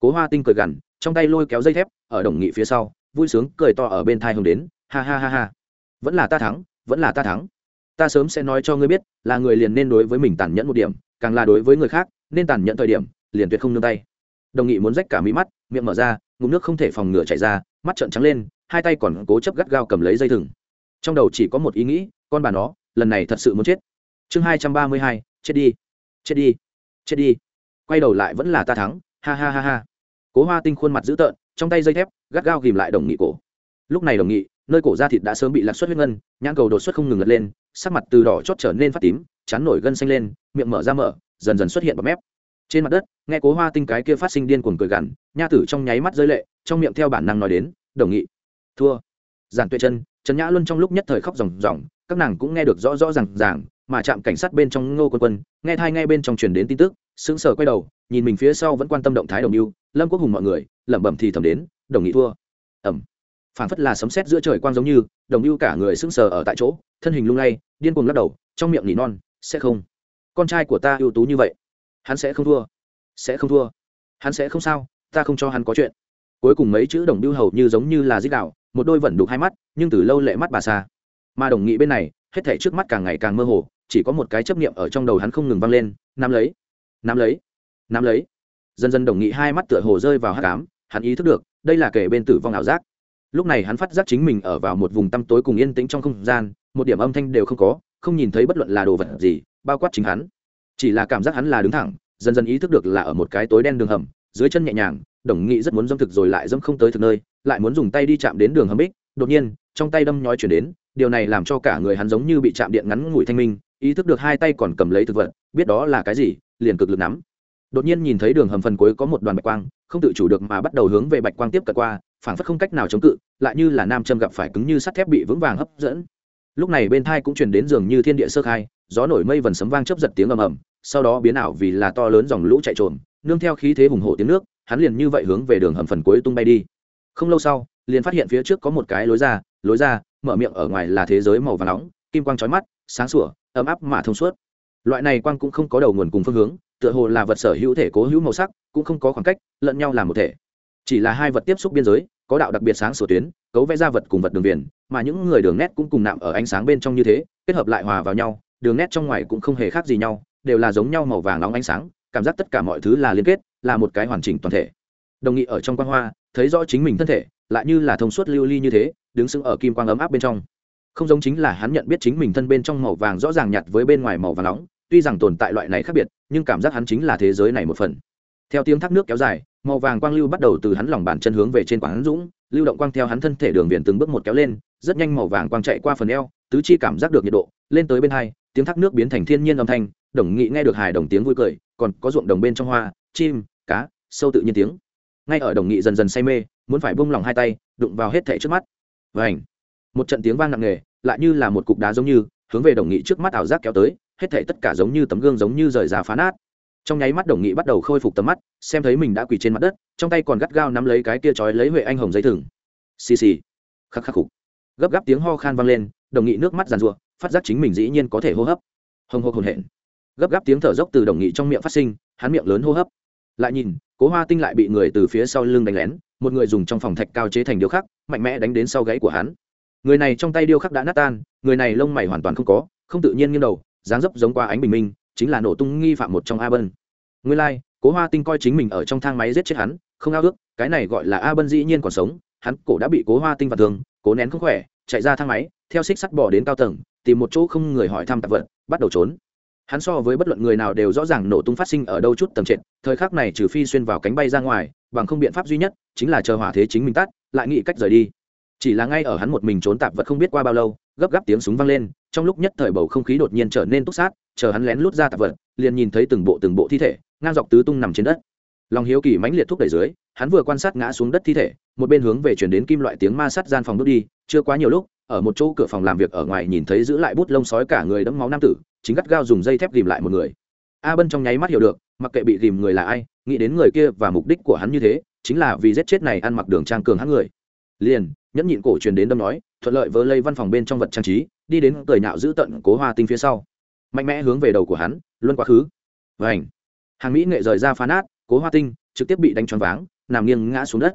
cố hoa tinh cười gằn, trong tay lôi kéo dây thép, ở đồng nghị phía sau, vui sướng cười to ở bên thai hồng đến, ha ha ha ha. Vẫn là ta thắng, vẫn là ta thắng. Ta sớm sẽ nói cho ngươi biết, là người liền nên đối với mình tàn nhẫn một điểm, càng là đối với người khác, nên tàn nhẫn thời điểm, liền tuyệt không nương tay. Đồng nghị muốn rách cả mí mắt, miệng mở ra, ngụm nước không thể phòng ngừa chảy ra, mắt trợn trắng lên, hai tay còn cố chấp gắt gao cầm lấy dây thừng. Trong đầu chỉ có một ý nghĩ, con bà nó, lần này thật sự muốn chết. Chương hai trăm ba mươi hai, chết đi chết đi chết đi. Quay đầu lại vẫn là ta thắng ha ha ha ha. Cố hoa tinh khuôn mặt dữ tợn, trong tay dây thép, gắt gao ghìm lại đồng nghị cổ. Lúc này đồng nghị, nơi cổ da thịt đã sớm bị lạc xuất huyết ngân, nhãn cầu đột xuất không ngừng lật lên, sắc mặt từ đỏ chót trở nên phát tím, chán nổi gân xanh lên, miệng mở ra mở, dần dần xuất hiện bọt mép. Trên mặt đất, nghe cố hoa tinh cái kia phát sinh điên cuồng cười gằn, nha tử trong nháy mắt rơi lệ, trong miệng theo bản năng nói đến, đồng nghị, thua. Giản tuệ chân, trần nhã luân trong lúc nhất thời khóc ròng ròng, các nàng cũng nghe được rõ rõ ràng ràng, mà trạm cảnh sát bên trong ngô quân quân, nghe thai ngay bên trong truyền đến tin tức sững sờ quay đầu, nhìn mình phía sau vẫn quan tâm động thái đồng mưu lâm quốc hùng mọi người, lẩm bẩm thì thầm đến, đồng nghị thua. Ẩm phản phất là sấm sét giữa trời quang giống như, đồng mưu cả người sững sờ ở tại chỗ, thân hình lung lay, điên cuồng lắc đầu, trong miệng nỉ non, sẽ không. Con trai của ta ưu tú như vậy, hắn sẽ không thua, sẽ không thua, hắn sẽ không sao, ta không cho hắn có chuyện. Cuối cùng mấy chữ đồng mưu hầu như giống như là dích đạo, một đôi vẫn đục hai mắt, nhưng từ lâu lệ mắt bà xa. Mà đồng nghị bên này, hết thể trước mắt càng ngày càng mơ hồ, chỉ có một cái chấp niệm ở trong đầu hắn không ngừng vang lên, nắm lấy nắm lấy nắm lấy. Dần dần đồng nghị hai mắt tựa hồ rơi vào hát cám hắn ý thức được, đây là kể bên tử vong ảo giác. Lúc này hắn phát giác chính mình ở vào một vùng tăm tối cùng yên tĩnh trong không gian, một điểm âm thanh đều không có, không nhìn thấy bất luận là đồ vật gì, bao quát chính hắn. Chỉ là cảm giác hắn là đứng thẳng, dần dần ý thức được là ở một cái tối đen đường hầm, dưới chân nhẹ nhàng, đồng nghị rất muốn dâm thực rồi lại dâm không tới thực nơi, lại muốn dùng tay đi chạm đến đường hầm bích. Đột nhiên, trong tay đâm nhói chuyển đến, điều này làm cho cả người hắn giống như bị chạm điện ngắn ngủi thanh minh, ý thức được hai tay còn cầm lấy thực vật, biết đó là cái gì liền cực lực nắm. Đột nhiên nhìn thấy đường hầm phần cuối có một đoàn bạch quang, không tự chủ được mà bắt đầu hướng về bạch quang tiếp cận qua phản phất không cách nào chống cự, lại như là nam châm gặp phải cứng như sắt thép bị vững vàng hấp dẫn. Lúc này bên thai cũng truyền đến dường như thiên địa sơ khai, gió nổi mây vần sấm vang chấp giật tiếng ầm ầm, sau đó biến ảo vì là to lớn dòng lũ chạy trộm nương theo khí thế hùng hổ tiếng nước, hắn liền như vậy hướng về đường hầm phần cuối tung bay đi. Không lâu sau, liền phát hiện phía trước có một cái lối ra lối ra, mở miệng ở ngoài là thế giới màu vàng nóng, kim quang chói mắt, sáng sủa, ấm áp mà thông suốt loại này quang cũng không có đầu nguồn cùng phương hướng, tựa hồ là vật sở hữu thể cố hữu màu sắc, cũng không có khoảng cách, lẫn nhau làm một thể. Chỉ là hai vật tiếp xúc biên giới, có đạo đặc biệt sáng sủa tuyến, cấu vẽ ra vật cùng vật đường viền, mà những người đường nét cũng cùng nạm ở ánh sáng bên trong như thế, kết hợp lại hòa vào nhau, đường nét trong ngoài cũng không hề khác gì nhau, đều là giống nhau màu vàng nóng ánh sáng, cảm giác tất cả mọi thứ là liên kết, là một cái hoàn chỉnh toàn thể. Đồng nghị ở trong quan hoa, thấy rõ chính mình thân thể, lại như là thông suốt lưu ly như thế, đứng sững ở kim quang ấm áp bên trong. Không giống chính là hắn nhận biết chính mình thân bên trong màu vàng rõ ràng nhạt với bên ngoài màu vàng nóng tuy rằng tồn tại loại này khác biệt, nhưng cảm giác hắn chính là thế giới này một phần. Theo tiếng thác nước kéo dài, màu vàng quang lưu bắt đầu từ hắn lòng bàn chân hướng về trên quảng hắn dũng, lưu động quang theo hắn thân thể đường viền từng bước một kéo lên, rất nhanh màu vàng quang chạy qua phần eo, tứ chi cảm giác được nhiệt độ, lên tới bên hai, tiếng thác nước biến thành thiên nhiên âm thanh, đồng nghị nghe được hài đồng tiếng vui cười, còn có ruộng đồng bên trong hoa, chim, cá, sâu tự nhiên tiếng. Ngay ở đồng nghị dần dần say mê, muốn phải bung lòng hai tay, đụng vào hết thảy trước mắt. Vảnh một trận tiếng vang nặng nề, lại như là một cục đá giống như hướng về đồng nghị trước mắt ảo giác kéo tới, hết thảy tất cả giống như tấm gương giống như rời ra phá nát. Trong nháy mắt đồng nghị bắt đầu khôi phục tầm mắt, xem thấy mình đã quỳ trên mặt đất, trong tay còn gắt gao nắm lấy cái kia trói lấy huệ anh hồng dây thừng. Xì xì. Khắc khắc khục. Gấp gáp tiếng ho khan vang lên, đồng nghị nước mắt giàn rụa phát giác chính mình dĩ nhiên có thể hô hấp. Hồng hộc hồn hển. Gấp gáp tiếng thở dốc từ đồng nghị trong miệng phát sinh, hắn miệng lớn hô hấp. Lại nhìn, cố hoa tinh lại bị người từ phía sau lưng đánh lén, một người dùng trong phòng thạch cao chế thành điêu khắc, mạnh mẽ đánh đến sau gáy của hắn người này trong tay điêu khắc đã nát tan người này lông mày hoàn toàn không có không tự nhiên nghiêng đầu dáng dấp giống qua ánh bình minh chính là nổ tung nghi phạm một trong a bân. Nguyên lai、like, cố hoa tinh coi chính mình ở trong thang máy giết chết hắn không ao ước cái này gọi là a bân dĩ nhiên còn sống hắn cổ đã bị cố hoa tinh và thường cố nén không khỏe chạy ra thang máy theo xích sắt bỏ đến cao tầng tìm một chỗ không người hỏi thăm tạp vật bắt đầu trốn. Hắn so với bất luận người nào đều rõ ràng nổ tung phát sinh ở đâu chút tầm trệt thời khắc này trừ phi xuyên vào cánh bay ra ngoài bằng không biện pháp duy nhất chính là chờ hỏa thế chính mình tắt lại nghĩ cách rời đi chỉ là ngay ở hắn một mình trốn tạp vật không biết qua bao lâu, gấp gáp tiếng súng vang lên, trong lúc nhất thời bầu không khí đột nhiên trở nên túc sát, chờ hắn lén lút ra tạp vật, liền nhìn thấy từng bộ từng bộ thi thể, ngang dọc tứ tung nằm trên đất. Lòng hiếu kỳ mãnh liệt thúc đẩy dưới, hắn vừa quan sát ngã xuống đất thi thể, một bên hướng về chuyển đến kim loại tiếng ma sắt gian phòng bước đi, chưa quá nhiều lúc, ở một chỗ cửa phòng làm việc ở ngoài nhìn thấy giữ lại bút lông sói cả người đẫm máu nam tử, chính gắt gao dùng dây thép ghìm lại một người. A bân trong nháy mắt hiểu được, mặc kệ bị ghìm người là ai, nghĩ đến người kia và mục đích của hắn như thế, chính là vì giết chết này ăn mặc đường trang cường hắn người. Liền nhẫn nhịn cổ truyền đến đâm nói, thuận lợi vớ lây văn phòng bên trong vật trang trí, đi đến cười nhạo giữ tận cố hoa tinh phía sau. Mạnh mẽ hướng về đầu của hắn, luân quá khứ. Vảnh hàng mỹ nghệ rời ra phá nát, cố hoa tinh, trực tiếp bị đánh choáng váng, nằm nghiêng ngã xuống đất.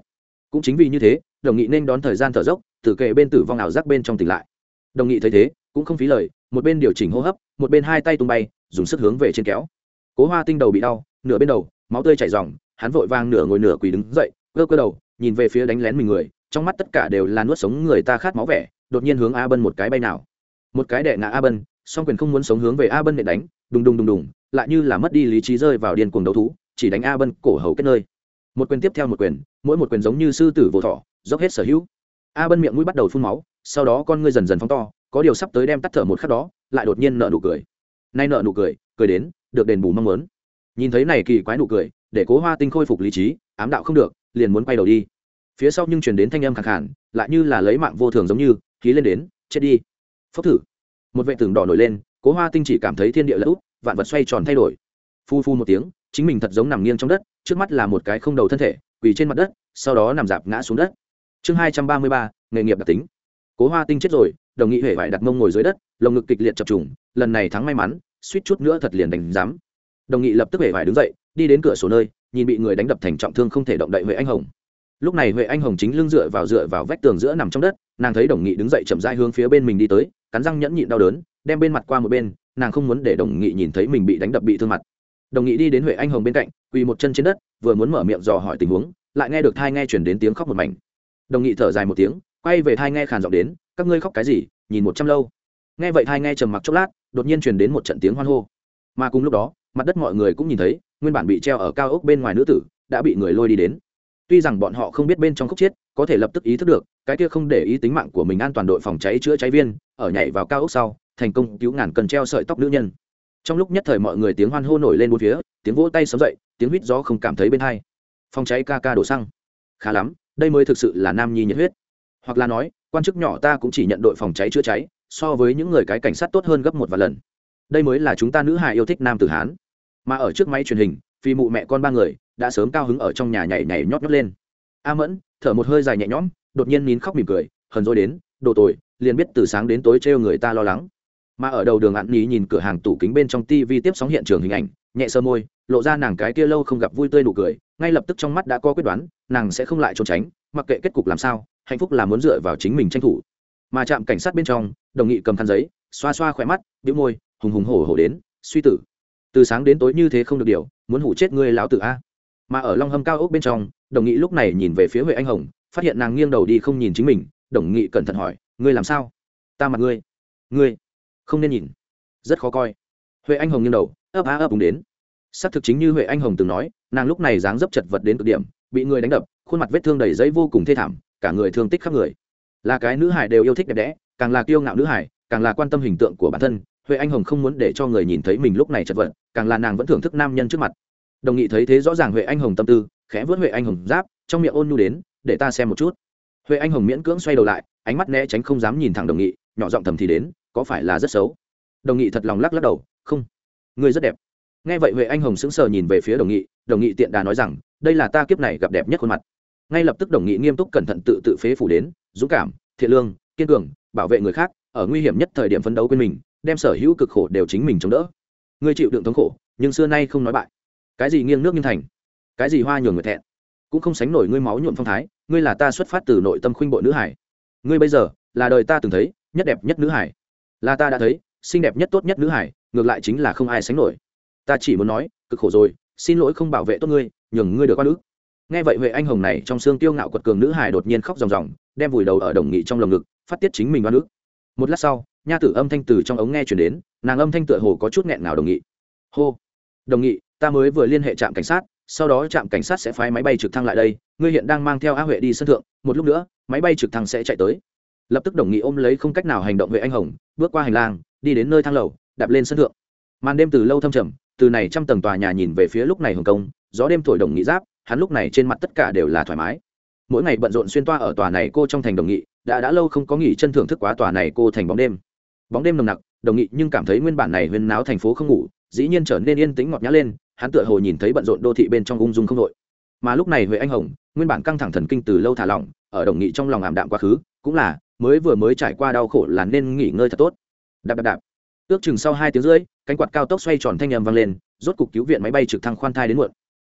Cũng chính vì như thế, đồng nghị nên đón thời gian thở dốc tử kệ bên tử vong ảo giác bên trong tỉnh lại. Đồng nghị thấy thế, cũng không phí lời, một bên điều chỉnh hô hấp, một bên hai tay tung bay, dùng sức hướng về trên kéo. Cố hoa tinh đầu bị đau, nửa bên đầu, máu tươi chảy ròng, hắn vội vàng nửa ngồi nửa quỳ đứng dậy cơ cơ đầu, nhìn về phía đánh lén mình người trong mắt tất cả đều là nuốt sống người ta khát máu vẻ, đột nhiên hướng a bân một cái bay nào. Một cái đệ ngã a bân, song quyền không muốn sống hướng về a bân để đánh, đùng đùng đùng đùng, lại như là mất đi lý trí rơi vào điên cuồng đấu thú, chỉ đánh a bân cổ hầu kết nơi. Một quyền tiếp theo một quyền, mỗi một quyền giống như sư tử vô thọ dốc hết sở hữu. A bân miệng mũi bắt đầu phun máu, sau đó con ngươi dần dần phóng to, có điều sắp tới đem tắt thở một khắc đó, lại đột nhiên nợ nụ cười. Nay nợ nụ cười cười đến, được đền bù mong muốn. Nhìn thấy này kỳ quái nụ cười, để cố hoa tinh khôi phục lý trí, ám đạo không được, liền muốn quay đầu đi phía sau nhưng chuyển đến thanh âm khẳng khản lại như là lấy mạng vô thường giống như khí lên đến, chết đi. Phốc thử. Một vệ tường đỏ nổi lên, cố hoa tinh chỉ cảm thấy thiên địa lỡ út vạn vật xoay tròn thay đổi. Phu phu một tiếng, chính mình thật giống nằm nghiêng trong đất, trước mắt là một cái không đầu thân thể, quỳ trên mặt đất, sau đó nằm dạp ngã xuống đất. Chương hai trăm ba mươi ba, nghề nghiệp đặc tính. Cố hoa tinh chết rồi, đồng nghị huệ vải đặt mông ngồi dưới đất, lồng ngực kịch liệt chập trùng, lần này thắng may mắn, suýt chút nữa thật liền đánh giám. Đồng nghị lập tức huệ vải đứng dậy, đi đến cửa sổ nơi, nhìn bị người đánh đập thành trọng thương không thể động đậy huệ anh hồng lúc này huệ anh hồng chính lưng dựa vào dựa vào vách tường giữa nằm trong đất, nàng thấy đồng nghị đứng dậy chậm rãi hướng phía bên mình đi tới, cắn răng nhẫn nhịn đau đớn, đem bên mặt qua một bên, nàng không muốn để đồng nghị nhìn thấy mình bị đánh đập bị thương mặt. Đồng nghị đi đến huệ anh hồng bên cạnh, quỳ một chân trên đất, vừa muốn mở miệng dò hỏi tình huống, lại nghe được thai nghe chuyển đến tiếng khóc một mảnh. Đồng nghị thở dài một tiếng, quay về thai nghe khàn giọng đến, các ngươi khóc cái gì, nhìn một trăm lâu. Nghe vậy thai nghe trầm mặc chốc lát, đột nhiên chuyển đến một trận tiếng hoan hô. Mà cùng lúc đó, mặt đất mọi người cũng nhìn thấy, nguyên bản bị treo ở cao ốc bên ngoài nữ tử, đã bị người lôi đi đến tuy rằng bọn họ không biết bên trong khúc chết, có thể lập tức ý thức được cái kia không để ý tính mạng của mình an toàn đội phòng cháy chữa cháy viên ở nhảy vào cao ốc sau thành công cứu ngàn cần treo sợi tóc nữ nhân. Trong lúc nhất thời mọi người tiếng hoan hô nổi lên bốn phía tiếng vỗ tay sấm dậy tiếng huýt gió không cảm thấy bên hai. Phòng cháy ca ca đổ xăng. Khá lắm đây mới thực sự là nam nhi nhiệt huyết. Hoặc là nói quan chức nhỏ ta cũng chỉ nhận đội phòng cháy chữa cháy so với những người cái cảnh sát tốt hơn gấp một vài lần. Đây mới là chúng ta nữ hài yêu thích nam tử hán. Mà ở trước máy truyền hình phi mụ mẹ con ba người đã sớm cao hứng ở trong nhà nhảy nhảy nhót nhót lên. A mẫn thở một hơi dài nhẹ nhõm, đột nhiên nín khóc mỉm cười, hờn rồi đến, đồ tồi, liền biết từ sáng đến tối trêu người ta lo lắng. Mà ở đầu đường ạn nhí nhìn cửa hàng tủ kính bên trong tv tiếp sóng hiện trường hình ảnh, nhẹ sơ môi, lộ ra nàng cái kia lâu không gặp vui tươi nụ cười, ngay lập tức trong mắt đã có quyết đoán, nàng sẽ không lại trốn tránh, mặc kệ kết cục làm sao, hạnh phúc là muốn dựa vào chính mình tranh thủ. Mà trạm cảnh sát bên trong, đồng nghị cầm khăn giấy, xoa xoa khỏe mắt, bĩu môi, hùng hùng hổ hổ đến, suy tử từ sáng đến tối như thế không được điều, muốn hủ chết ngươi lão tử a. Mà ở long hâm cao ốc bên trong, đồng nghị lúc này nhìn về phía huệ anh hồng, phát hiện nàng nghiêng đầu đi không nhìn chính mình, đồng nghị cẩn thận hỏi, ngươi làm sao? Ta mặt ngươi ngươi không nên nhìn. Rất khó coi. Huệ anh hồng nghiêng đầu, ấp á ấp đúng đến. Xác thực chính như huệ anh hồng từng nói, nàng lúc này dáng dấp chật vật đến cực điểm, bị người đánh đập, khuôn mặt vết thương đầy giấy vô cùng thê thảm, cả người thương tích khắp người. Là cái nữ hải đều yêu thích đẹp đẽ, càng là kiêu ngạo nữ hải càng là quan tâm hình tượng của bản thân, huệ anh hồng không muốn để cho người nhìn thấy mình lúc này chật vật càng là nàng vẫn thưởng thức nam nhân trước mặt. Đồng nghị thấy thế rõ ràng huệ anh hồng tâm tư, khẽ vớt huệ anh hồng giáp, trong miệng ôn nhu đến, để ta xem một chút. Huệ anh hồng miễn cưỡng xoay đầu lại, ánh mắt né tránh không dám nhìn thẳng đồng nghị, nhỏ giọng thầm thì đến, có phải là rất xấu? Đồng nghị thật lòng lắc lắc đầu, không, ngươi rất đẹp. Nghe vậy huệ anh hồng sững sờ nhìn về phía đồng nghị đồng nghị tiện đà nói rằng, đây là ta kiếp này gặp đẹp nhất khuôn mặt. Ngay lập tức đồng nghị nghiêm túc cẩn thận tự tự phế phủ đến, dũng cảm, thiện lương, kiên cường, bảo vệ người khác, ở nguy hiểm nhất thời điểm phấn đấu quên mình, đem sở hữu cực khổ đều chính mình chống đỡ ngươi chịu đựng thống khổ, nhưng xưa nay không nói bại. Cái gì nghiêng nước nghiêng thành, cái gì hoa nhường người thẹn, cũng không sánh nổi ngươi máu nhuộm phong thái, ngươi là ta xuất phát từ nội tâm khuynh bội nữ hải. Ngươi bây giờ là đời ta từng thấy nhất đẹp nhất nữ hải. Là ta đã thấy, xinh đẹp nhất tốt nhất nữ hải, ngược lại chính là không ai sánh nổi. Ta chỉ muốn nói, cực khổ rồi, xin lỗi không bảo vệ tốt ngươi, nhường ngươi được qua nữ nghe vậy huệ anh hồng này trong xương tiêu ngạo quật cường nữ hải đột nhiên khóc ròng ròng, đem vùi đầu ở đồng nghị trong lồng ngực, phát tiết chính mình oan ức. Một lát sau nha tử âm thanh từ trong ống nghe chuyển đến, nàng âm thanh tựa hồ có chút nghẹn nào đồng nghị. Hô, đồng nghị, ta mới vừa liên hệ trạm cảnh sát, sau đó trạm cảnh sát sẽ phái máy bay trực thăng lại đây, ngươi hiện đang mang theo á huệ đi sân thượng, một lúc nữa, máy bay trực thăng sẽ chạy tới. Lập tức đồng nghị ôm lấy không cách nào hành động huệ anh hồng, bước qua hành lang, đi đến nơi thang lầu, đạp lên sân thượng. Màn đêm từ lâu thâm trầm, từ này trăm tầng tòa nhà nhìn về phía lúc này hồng kông, gió đêm thổi đồng nghị giáp, hắn lúc này trên mặt tất cả đều là thoải mái. Mỗi ngày bận rộn xuyên toa ở tòa này cô trong thành đồng nghị, đã đã lâu không có nghỉ chân thưởng thức quá tòa này cô thành bóng đêm bóng đêm nồng nặc, đồng nghị nhưng cảm thấy nguyên bản này huyên náo thành phố không ngủ, dĩ nhiên trở nên yên tĩnh ngọt nhã lên, hắn tựa hồ nhìn thấy bận rộn đô thị bên trong ung dung không đội. Mà lúc này huệ anh hồng, nguyên bản căng thẳng thần kinh từ lâu thả lỏng, ở đồng nghị trong lòng ảm đạm quá khứ, cũng là, mới vừa mới trải qua đau khổ là nên nghỉ ngơi thật tốt. Đạp đạp đạp. Ước chừng sau hai tiếng rưỡi, cánh quạt cao tốc xoay tròn thanh nhầm vang lên, rốt cục cứu viện máy bay trực thăng khoan thai đến muộn.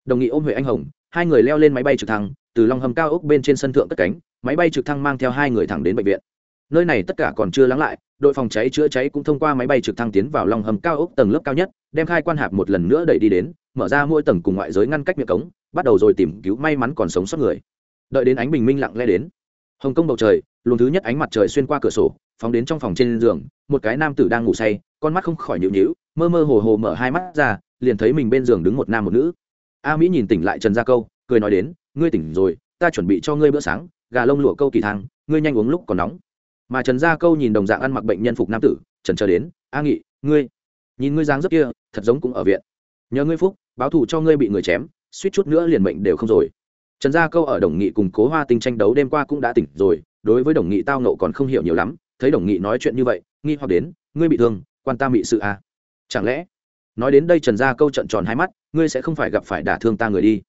Đồng nghị ôm huệ anh hồng, hai người leo lên máy bay trực thăng, từ long hầm cao ốc bên trên sân thượng cất cánh, máy bay trực thăng mang theo hai người thẳng đến bệnh viện. Nơi này tất cả còn chưa lắng lại đội phòng cháy chữa cháy cũng thông qua máy bay trực thăng tiến vào lòng hầm cao ốc tầng lớp cao nhất, đem khai quan hạp một lần nữa đẩy đi đến, mở ra mỗi tầng cùng ngoại giới ngăn cách miệng cống, bắt đầu rồi tìm cứu may mắn còn sống sót người. Đợi đến ánh bình minh lặng lẽ đến, hồng kông bầu trời, luồng thứ nhất ánh mặt trời xuyên qua cửa sổ, phóng đến trong phòng trên giường, một cái nam tử đang ngủ say, con mắt không khỏi nhịu nhịu mơ mơ hồ hồ mở hai mắt ra, liền thấy mình bên giường đứng một nam một nữ. A mỹ nhìn tỉnh lại trần gia câu, cười nói đến, ngươi tỉnh rồi, ta chuẩn bị cho ngươi bữa sáng, gà lông lụa câu kỳ thang, ngươi nhanh uống lúc còn nóng mà trần gia câu nhìn đồng dạng ăn mặc bệnh nhân phục nam tử trần chờ đến, a nghị, ngươi, nhìn ngươi dáng dấp kia, thật giống cũng ở viện. Nhờ ngươi phúc, báo thù cho ngươi bị người chém, suýt chút nữa liền mệnh đều không rồi. Trần gia câu ở đồng nghị cùng cố hoa tinh tranh đấu đêm qua cũng đã tỉnh rồi, đối với đồng nghị tao nộ còn không hiểu nhiều lắm, thấy đồng nghị nói chuyện như vậy, nghi hoặc đến, ngươi bị thương, quan ta bị sự à. chẳng lẽ, nói đến đây trần gia câu trận tròn hai mắt, ngươi sẽ không phải gặp phải đả thương ta người đi.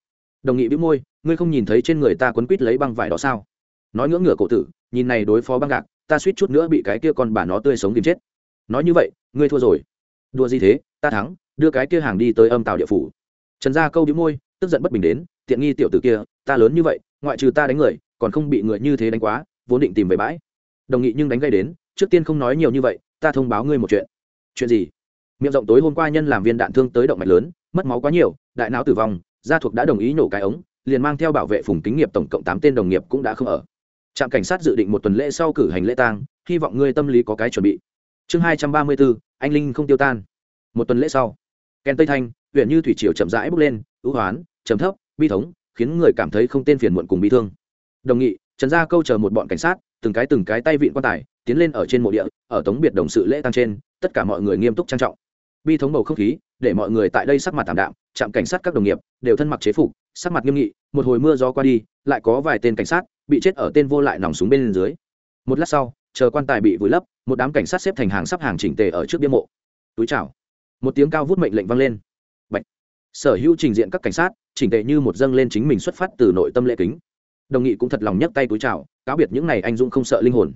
Đồng nghị bĩu môi, ngươi không nhìn thấy trên người ta quấn quít lấy băng vải đó sao? Nói ngưỡng ngửa cổ tử, nhìn này đối phó băng gạc ta suýt chút nữa bị cái kia con bà nó tươi sống tìm chết. Nói như vậy, ngươi thua rồi. Đua gì thế, ta thắng, đưa cái kia hàng đi tới âm tàu địa phủ. Trần gia câu đĩu môi, tức giận bất bình đến, tiện nghi tiểu tử kia, ta lớn như vậy, ngoại trừ ta đánh người, còn không bị người như thế đánh quá, vốn định tìm về bãi. Đồng nghị nhưng đánh gây đến, trước tiên không nói nhiều như vậy, ta thông báo ngươi một chuyện. Chuyện gì? Miệng rộng tối hôm qua nhân làm viên đạn thương tới động mạch lớn, mất máu quá nhiều, đại não tử vong, gia thuộc đã đồng ý nổ cái ống, liền mang theo bảo vệ phùng kính nghiệp tổng cộng tám tên đồng nghiệp cũng đã không ở trạm cảnh sát dự định một tuần lễ sau cử hành lễ tang, hy vọng ngươi tâm lý có cái chuẩn bị. Chương hai trăm ba mươi bốn, anh linh không tiêu tan. Một tuần lễ sau kèn tây thanh, huyện như thủy triều chậm rãi bước lên, ưu hoán chấm thấp, bi thống, khiến người cảm thấy không tên phiền muộn cùng bi thương. Đồng nghị, trần gia câu chờ một bọn cảnh sát, từng cái từng cái tay vịn quan tài, tiến lên ở trên mộ địa, ở tống biệt đồng sự lễ tăng trên, tất cả mọi người nghiêm túc trang trọng. Bi thống bầu không khí, để mọi người tại đây sắc mặt thảm đạm, trạm cảnh sát các đồng nghiệp, đều thân mặc chế phục, sắc mặt nghiêm nghị, một hồi mưa gió qua đi, lại có vài tên cảnh sát bị chết ở tên vô lại nòng súng bên dưới. Một lát sau, chờ quan tài bị vùi lấp, một đám cảnh sát xếp thành hàng sắp hàng chỉnh tề ở trước bia mộ. Túi chào. Một tiếng cao vút mệnh lệnh vang lên. Bạch. sở hữu trình diện các cảnh sát, chỉnh tề như một dâng lên chính mình xuất phát từ nội tâm lễ kính. Đồng nghị cũng thật lòng nhấc tay túi chào, cáo biệt những này anh dũng không sợ linh hồn.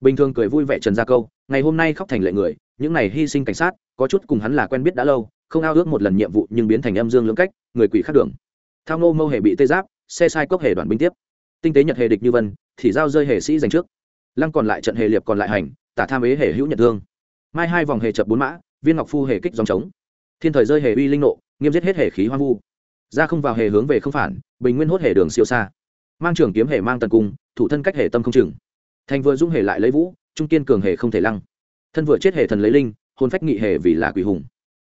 Bình thường cười vui vẻ trần gia câu, ngày hôm nay khóc thành lệ người, những này hy sinh cảnh sát, có chút cùng hắn là quen biết đã lâu, không ao ước một lần nhiệm vụ nhưng biến thành âm dương lưỡng cách, người quỷ khác đường. Thao nô mâu hề bị tê giáp xe sai cốc hề đoàn binh tiếp tinh tế nhật hề địch như vân, thì giao rơi hề sĩ giành trước. Lăng còn lại trận hề liệp còn lại hành, tả tham ế hề hữu nhật thương. Mai hai vòng hề chập bốn mã, viên ngọc phu hề kích dòng trống thiên thời rơi hề uy linh nộ, nghiêm giết hết hề khí hoang vu. Ra không vào hề hướng về không phản, bình nguyên hốt hề đường siêu xa. Mang trường kiếm hề mang tần cung, thủ thân cách hề tâm không chừng. Thành vừa dung hề lại lấy vũ, trung kiên cường hề không thể lăng. Thân vừa chết hề thần lấy linh hôn phách nghị hề vì là quỷ hùng.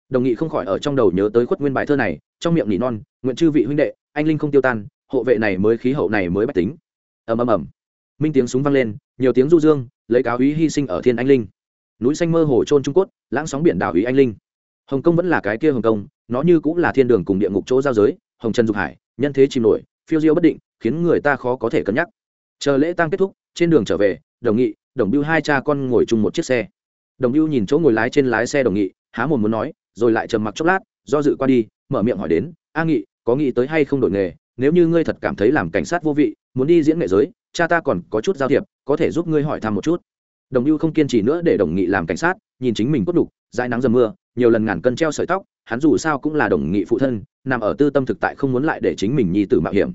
Đồng nghị không khỏi ở trong đầu nhớ tới khuất nguyên bài thơ này, trong miệng nỉ non, nguyện chư vị huynh đệ, anh linh không tiêu tan hộ vệ này mới khí hậu này mới bách tính. Ầm ầm ầm. Minh tiếng súng vang lên, nhiều tiếng du dương, lấy cáo ý hy sinh ở thiên anh linh. Núi xanh mơ hồ trôn trung cốt, lãng sóng biển đảo ý anh linh. Hồng kông vẫn là cái kia hồng kông, nó như cũng là thiên đường cùng địa ngục chỗ giao giới, hồng trần dục hải, nhân thế chìm nổi, phiêu diêu bất định, khiến người ta khó có thể cân nhắc. Chờ lễ tang kết thúc, trên đường trở về, đồng nghị, đồng biêu hai cha con ngồi chung một chiếc xe. Đồng biêu nhìn chỗ ngồi lái trên lái xe đồng nghị, há mồm muốn nói, rồi lại trầm mặc chốc lát, do dự qua đi, mở miệng hỏi đến, a nghị, có nghĩ tới hay không đổi nghề? Nếu như ngươi thật cảm thấy làm cảnh sát vô vị, muốn đi diễn nghệ giới, cha ta còn có chút giao thiệp, có thể giúp ngươi hỏi thăm một chút. Đồng ưu không kiên trì nữa để đồng nghị làm cảnh sát, nhìn chính mình cốt đục dãi nắng dầm mưa, nhiều lần ngàn cân treo sợi tóc, hắn dù sao cũng là đồng nghị phụ thân, nằm ở tư tâm thực tại không muốn lại để chính mình nhi tử mạo hiểm.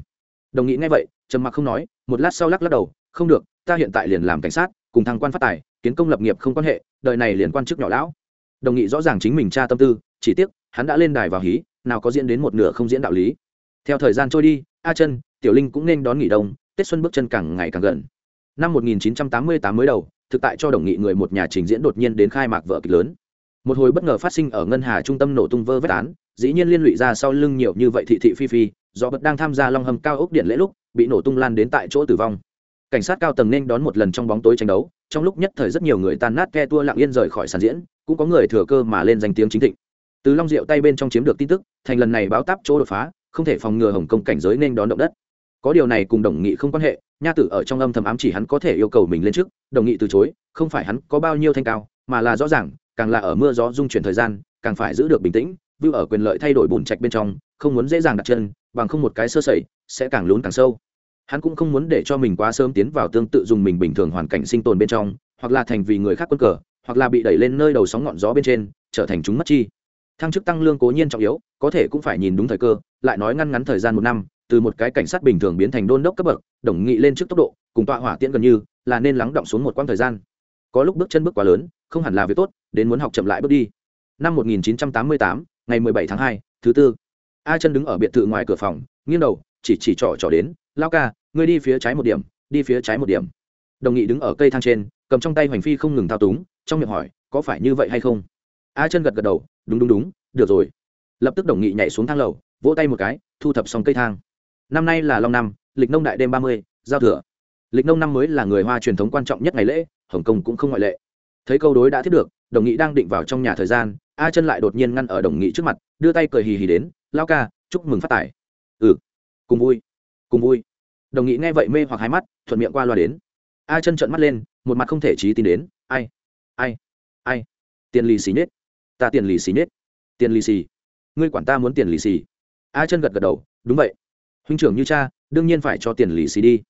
Đồng nghị nghe vậy, trầm mặc không nói, một lát sau lắc lắc đầu, không được, ta hiện tại liền làm cảnh sát, cùng thăng quan phát tài, kiến công lập nghiệp không quan hệ, đời này liền quan chức nhỏ lão. Đồng nghị rõ ràng chính mình cha tâm tư, chỉ tiếc, hắn đã lên đài vào hí, nào có diễn đến một nửa không diễn đạo lý theo thời gian trôi đi, a chân, tiểu linh cũng nên đón nghỉ đông, tết xuân bước chân càng ngày càng gần. Năm 1988 mới đầu, thực tại cho đồng nghị người một nhà trình diễn đột nhiên đến khai mạc vợ kịch lớn. Một hồi bất ngờ phát sinh ở ngân hà trung tâm nổ tung vơ vét án, dĩ nhiên liên lụy ra sau lưng nhiều như vậy thị thị phi phi, do bật đang tham gia long hầm cao ốc điện lễ lúc, bị nổ tung lan đến tại chỗ tử vong. Cảnh sát cao tầng nên đón một lần trong bóng tối tranh đấu, trong lúc nhất thời rất nhiều người tan nát ke tua lặng yên rời khỏi sàn diễn, cũng có người thừa cơ mà lên danh tiếng chính thịnh. Từ long diệu tay bên trong chiếm được tin tức, thành lần này báo táp chỗ đột phá không thể phòng ngừa hồng kông cảnh giới nên đón động đất. Có điều này cùng đồng nghị không quan hệ, nha tử ở trong âm thầm ám chỉ hắn có thể yêu cầu mình lên trước, đồng nghị từ chối, không phải hắn có bao nhiêu thanh cao, mà là rõ ràng, càng là ở mưa gió dung chuyển thời gian, càng phải giữ được bình tĩnh vưu ở quyền lợi thay đổi bùn trạch bên trong, không muốn dễ dàng đặt chân, bằng không một cái sơ sẩy, sẽ càng lún càng sâu. Hắn cũng không muốn để cho mình quá sớm tiến vào tương tự dùng mình bình thường hoàn cảnh sinh tồn bên trong, hoặc là thành vì người khác quân cờ, hoặc là bị đẩy lên nơi đầu sóng ngọn gió bên trên, trở thành chúng mất chi. Thăng chức tăng lương cố nhiên trọng yếu có thể cũng phải nhìn đúng thời cơ lại nói ngăn ngắn thời gian một năm từ một cái cảnh sát bình thường biến thành đôn đốc cấp bậc đồng nghị lên trước tốc độ cùng tọa hỏa tiễn gần như là nên lắng động xuống một quãng thời gian. Có lúc bước chân bước quá lớn không hẳn là việc tốt đến muốn học chậm lại bước đi. Năm 1988, ngày 17 tháng 2, thứ tư. A chân đứng ở biệt thự ngoài cửa phòng nghiêng đầu chỉ chỉ trỏ trỏ đến lao ca ngươi đi phía trái một điểm đi phía trái một điểm. Đồng nghị đứng ở cây thang trên cầm trong tay hoành phi không ngừng thao túng trong miệng hỏi có phải như vậy hay không? A chân gật gật đầu đúng đúng đúng được rồi lập tức đồng nghị nhảy xuống thang lầu, vỗ tay một cái, thu thập xong cây thang. Năm nay là long năm, lịch nông đại đêm ba mươi, giao thừa. Lịch nông năm mới là người hoa truyền thống quan trọng nhất ngày lễ, hồng kông cũng không ngoại lệ. Thấy câu đối đã thiết được, đồng nghị đang định vào trong nhà thời gian, a chân lại đột nhiên ngăn ở đồng nghị trước mặt, đưa tay cười hì hì đến lao ca, chúc mừng phát tài. Ừ cùng vui cùng vui. Đồng nghị nghe vậy mê hoặc hai mắt, thuận miệng qua loa đến. A chân trợn mắt lên, một mặt không thể trí tin đến, ai ai ai, tiền lì xì nết ta tiền lì xì nết tiền lì xì ngươi quản ta muốn tiền lì xì. A chân gật gật đầu, đúng vậy. Huynh trưởng như cha, đương nhiên phải cho tiền lì xì đi.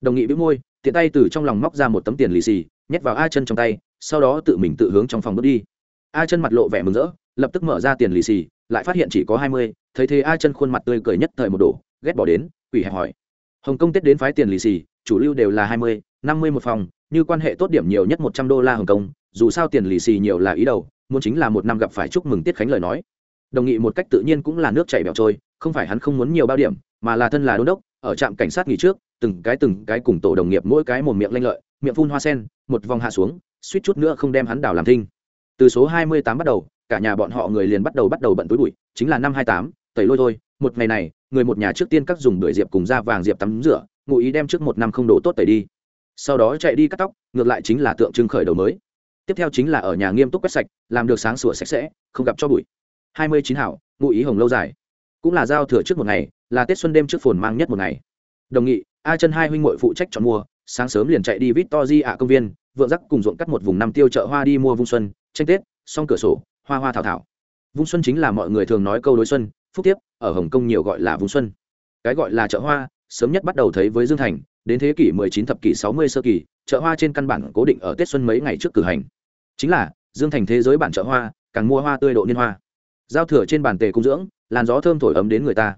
Đồng nghị bĩu môi, tiện tay từ trong lòng móc ra một tấm tiền lì xì, nhét vào a chân trong tay, sau đó tự mình tự hướng trong phòng bước đi. A chân mặt lộ vẻ mừng rỡ, lập tức mở ra tiền lì xì, lại phát hiện chỉ có hai mươi, thấy thế a chân khuôn mặt tươi cười nhất thời một đổ, ghét bỏ đến, quỷ hẹp hỏi. Hồng kông tết đến phái tiền lì xì, chủ lưu đều là hai mươi, năm mươi một phòng, như quan hệ tốt điểm nhiều nhất một trăm đô la hồng kông, dù sao tiền lì xì nhiều là ý đầu, muốn chính là một năm gặp phải chúc mừng tiết khánh lời nói đồng nghị một cách tự nhiên cũng là nước chảy bẹo trôi, không phải hắn không muốn nhiều bao điểm, mà là thân là đôn đốc, ở trạm cảnh sát nghỉ trước, từng cái từng cái cùng tổ đồng nghiệp mỗi cái một miệng lanh lợi, miệng phun hoa sen, một vòng hạ xuống, suýt chút nữa không đem hắn đào làm thinh. Từ số hai mươi tám bắt đầu, cả nhà bọn họ người liền bắt đầu bắt đầu bận túi bụi, chính là năm hai tám, tẩy lôi thôi, một ngày này, người một nhà trước tiên các dùng bưởi diệp cùng da vàng diệp tắm rửa, ngụ ý đem trước một năm không đổ tốt tẩy đi. Sau đó chạy đi cắt tóc, ngược lại chính là tượng trưng khởi đầu mới. Tiếp theo chính là ở nhà nghiêm túc quét sạch, làm được sáng sủa sạch sẽ, không gặp cho bụi hai mươi chín hảo, ngụ ý hồng lâu dài cũng là giao thừa trước một ngày, là tết xuân đêm trước phồn mang nhất một ngày. Đồng nghị, a chân hai huynh muội phụ trách chọn mua, sáng sớm liền chạy đi vít to di ạ công viên, vượng rắc cùng ruộng cắt một vùng năm tiêu chợ hoa đi mua vung xuân, tranh tết, xong cửa sổ, hoa hoa thảo thảo. Vung xuân chính là mọi người thường nói câu đối xuân, phúc tiếp, ở hồng kông nhiều gọi là vùng xuân. Cái gọi là chợ hoa, sớm nhất bắt đầu thấy với dương thành, đến thế kỷ 19 thập kỷ 60 sơ kỳ, chợ hoa trên căn bản cố định ở tết xuân mấy ngày trước cử hành. Chính là, dương thành thế giới bản chợ hoa, càng mua hoa tươi độ niên hoa giao thừa trên bàn tề cung dưỡng, làn gió thơm thổi ấm đến người ta.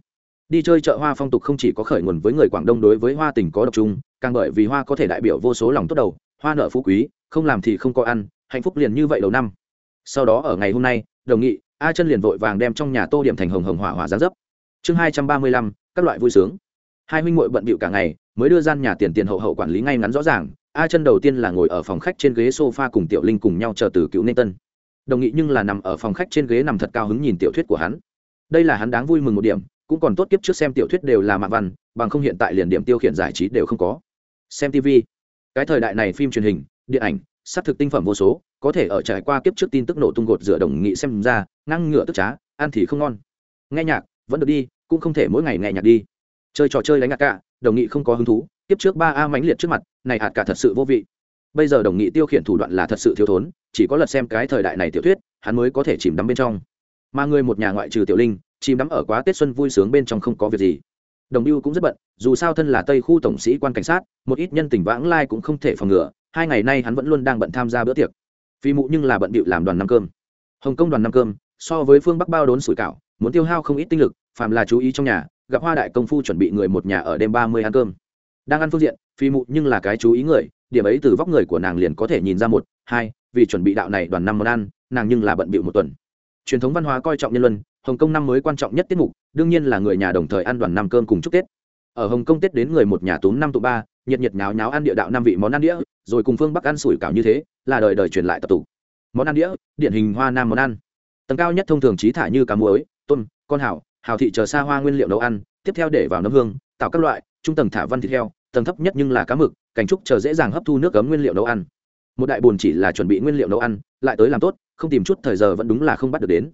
Đi chơi chợ hoa phong tục không chỉ có khởi nguồn với người quảng đông đối với hoa tình có độc trung, càng bởi vì hoa có thể đại biểu vô số lòng tốt đầu, hoa nợ phú quý, không làm thì không có ăn, hạnh phúc liền như vậy đầu năm. Sau đó ở ngày hôm nay, đồng nghị, a chân liền vội vàng đem trong nhà tô điểm thành hồng hồng hỏa hỏa giáng dấp. Chương hai trăm ba mươi lăm, các loại vui sướng. Hai huynh muội bận bịu cả ngày, mới đưa gian nhà tiền tiền hậu hậu quản lý ngay ngắn rõ ràng, a chân đầu tiên là ngồi ở phòng khách trên ghế sofa cùng tiểu linh cùng nhau chờ từ cựu nên tân đồng nghị nhưng là nằm ở phòng khách trên ghế nằm thật cao hứng nhìn tiểu thuyết của hắn. Đây là hắn đáng vui mừng một điểm, cũng còn tốt kiếp trước xem tiểu thuyết đều là mạng văn, bằng không hiện tại liền điểm tiêu khiển giải trí đều không có. Xem tv cái thời đại này phim truyền hình, điện ảnh s thực tinh phẩm vô số, có thể ở trải qua kiếp trước tin tức nổ tung gột rửa đồng nghị xem ra ngăng ngựa tức trá, ăn thì không ngon. Nghe nhạc, vẫn được đi, cũng không thể mỗi ngày nghe nhạc đi. Chơi trò chơi đánh nhạc cả, đồng nghị không có hứng thú, kiếp trước ba a mãnh liệt trước mặt, này hạt cả thật sự vô vị bây giờ đồng nghị tiêu khiển thủ đoạn là thật sự thiếu thốn, chỉ có lật xem cái thời đại này tiểu thuyết, hắn mới có thể chìm đắm bên trong. Mà người một nhà ngoại trừ tiểu linh, chìm đắm ở quá tết xuân vui sướng bên trong không có việc gì. Đồng mưu cũng rất bận, dù sao thân là tây khu tổng sĩ quan cảnh sát, một ít nhân tình vãng lai cũng không thể phòng ngừa, hai ngày nay hắn vẫn luôn đang bận tham gia bữa tiệc. Phi mụ nhưng là bận bịu làm đoàn năm cơm. Hồng kông đoàn năm cơm, so với phương bắc bao đốn sủi cảo, muốn tiêu hao không ít tinh lực, phàm là chú ý trong nhà, gặp hoa đại công phu chuẩn bị người một nhà ở đêm ba mươi ăn cơm. Đang ăn phương diện, phi mụ nhưng là cái chú ý người điểm ấy từ vóc người của nàng liền có thể nhìn ra một, hai, vì chuẩn bị đạo này đoàn năm món ăn, nàng nhưng là bận bịu một tuần. Truyền thống văn hóa coi trọng nhân luân, hồng kông năm mới quan trọng nhất tiết mục, đương nhiên là người nhà đồng thời ăn đoàn năm cơm cùng chúc tết. Ở hồng kông tết đến người một nhà túm năm tụ ba, nhiệt nhiệt nháo nháo ăn địa đạo năm vị món ăn đĩa, rồi cùng phương bắc ăn sủi cảo như thế, là đời đời truyền lại tập tục món ăn đĩa, điển hình hoa nam món ăn. Tầng cao nhất thông thường trí thả như cá muối, tôm, con hảo hào thị chờ xa hoa nguyên liệu nấu ăn, tiếp theo để vào nấm hương, tạo các loại, trung tầng thả văn thịt heo, tầng thấp nhất nhưng là cá mực cảnh trúc chờ dễ dàng hấp thu nước cấm nguyên liệu nấu ăn. Một đại bồn chỉ là chuẩn bị nguyên liệu nấu ăn, lại tới làm tốt, không tìm chút thời giờ vẫn đúng là không bắt được đến.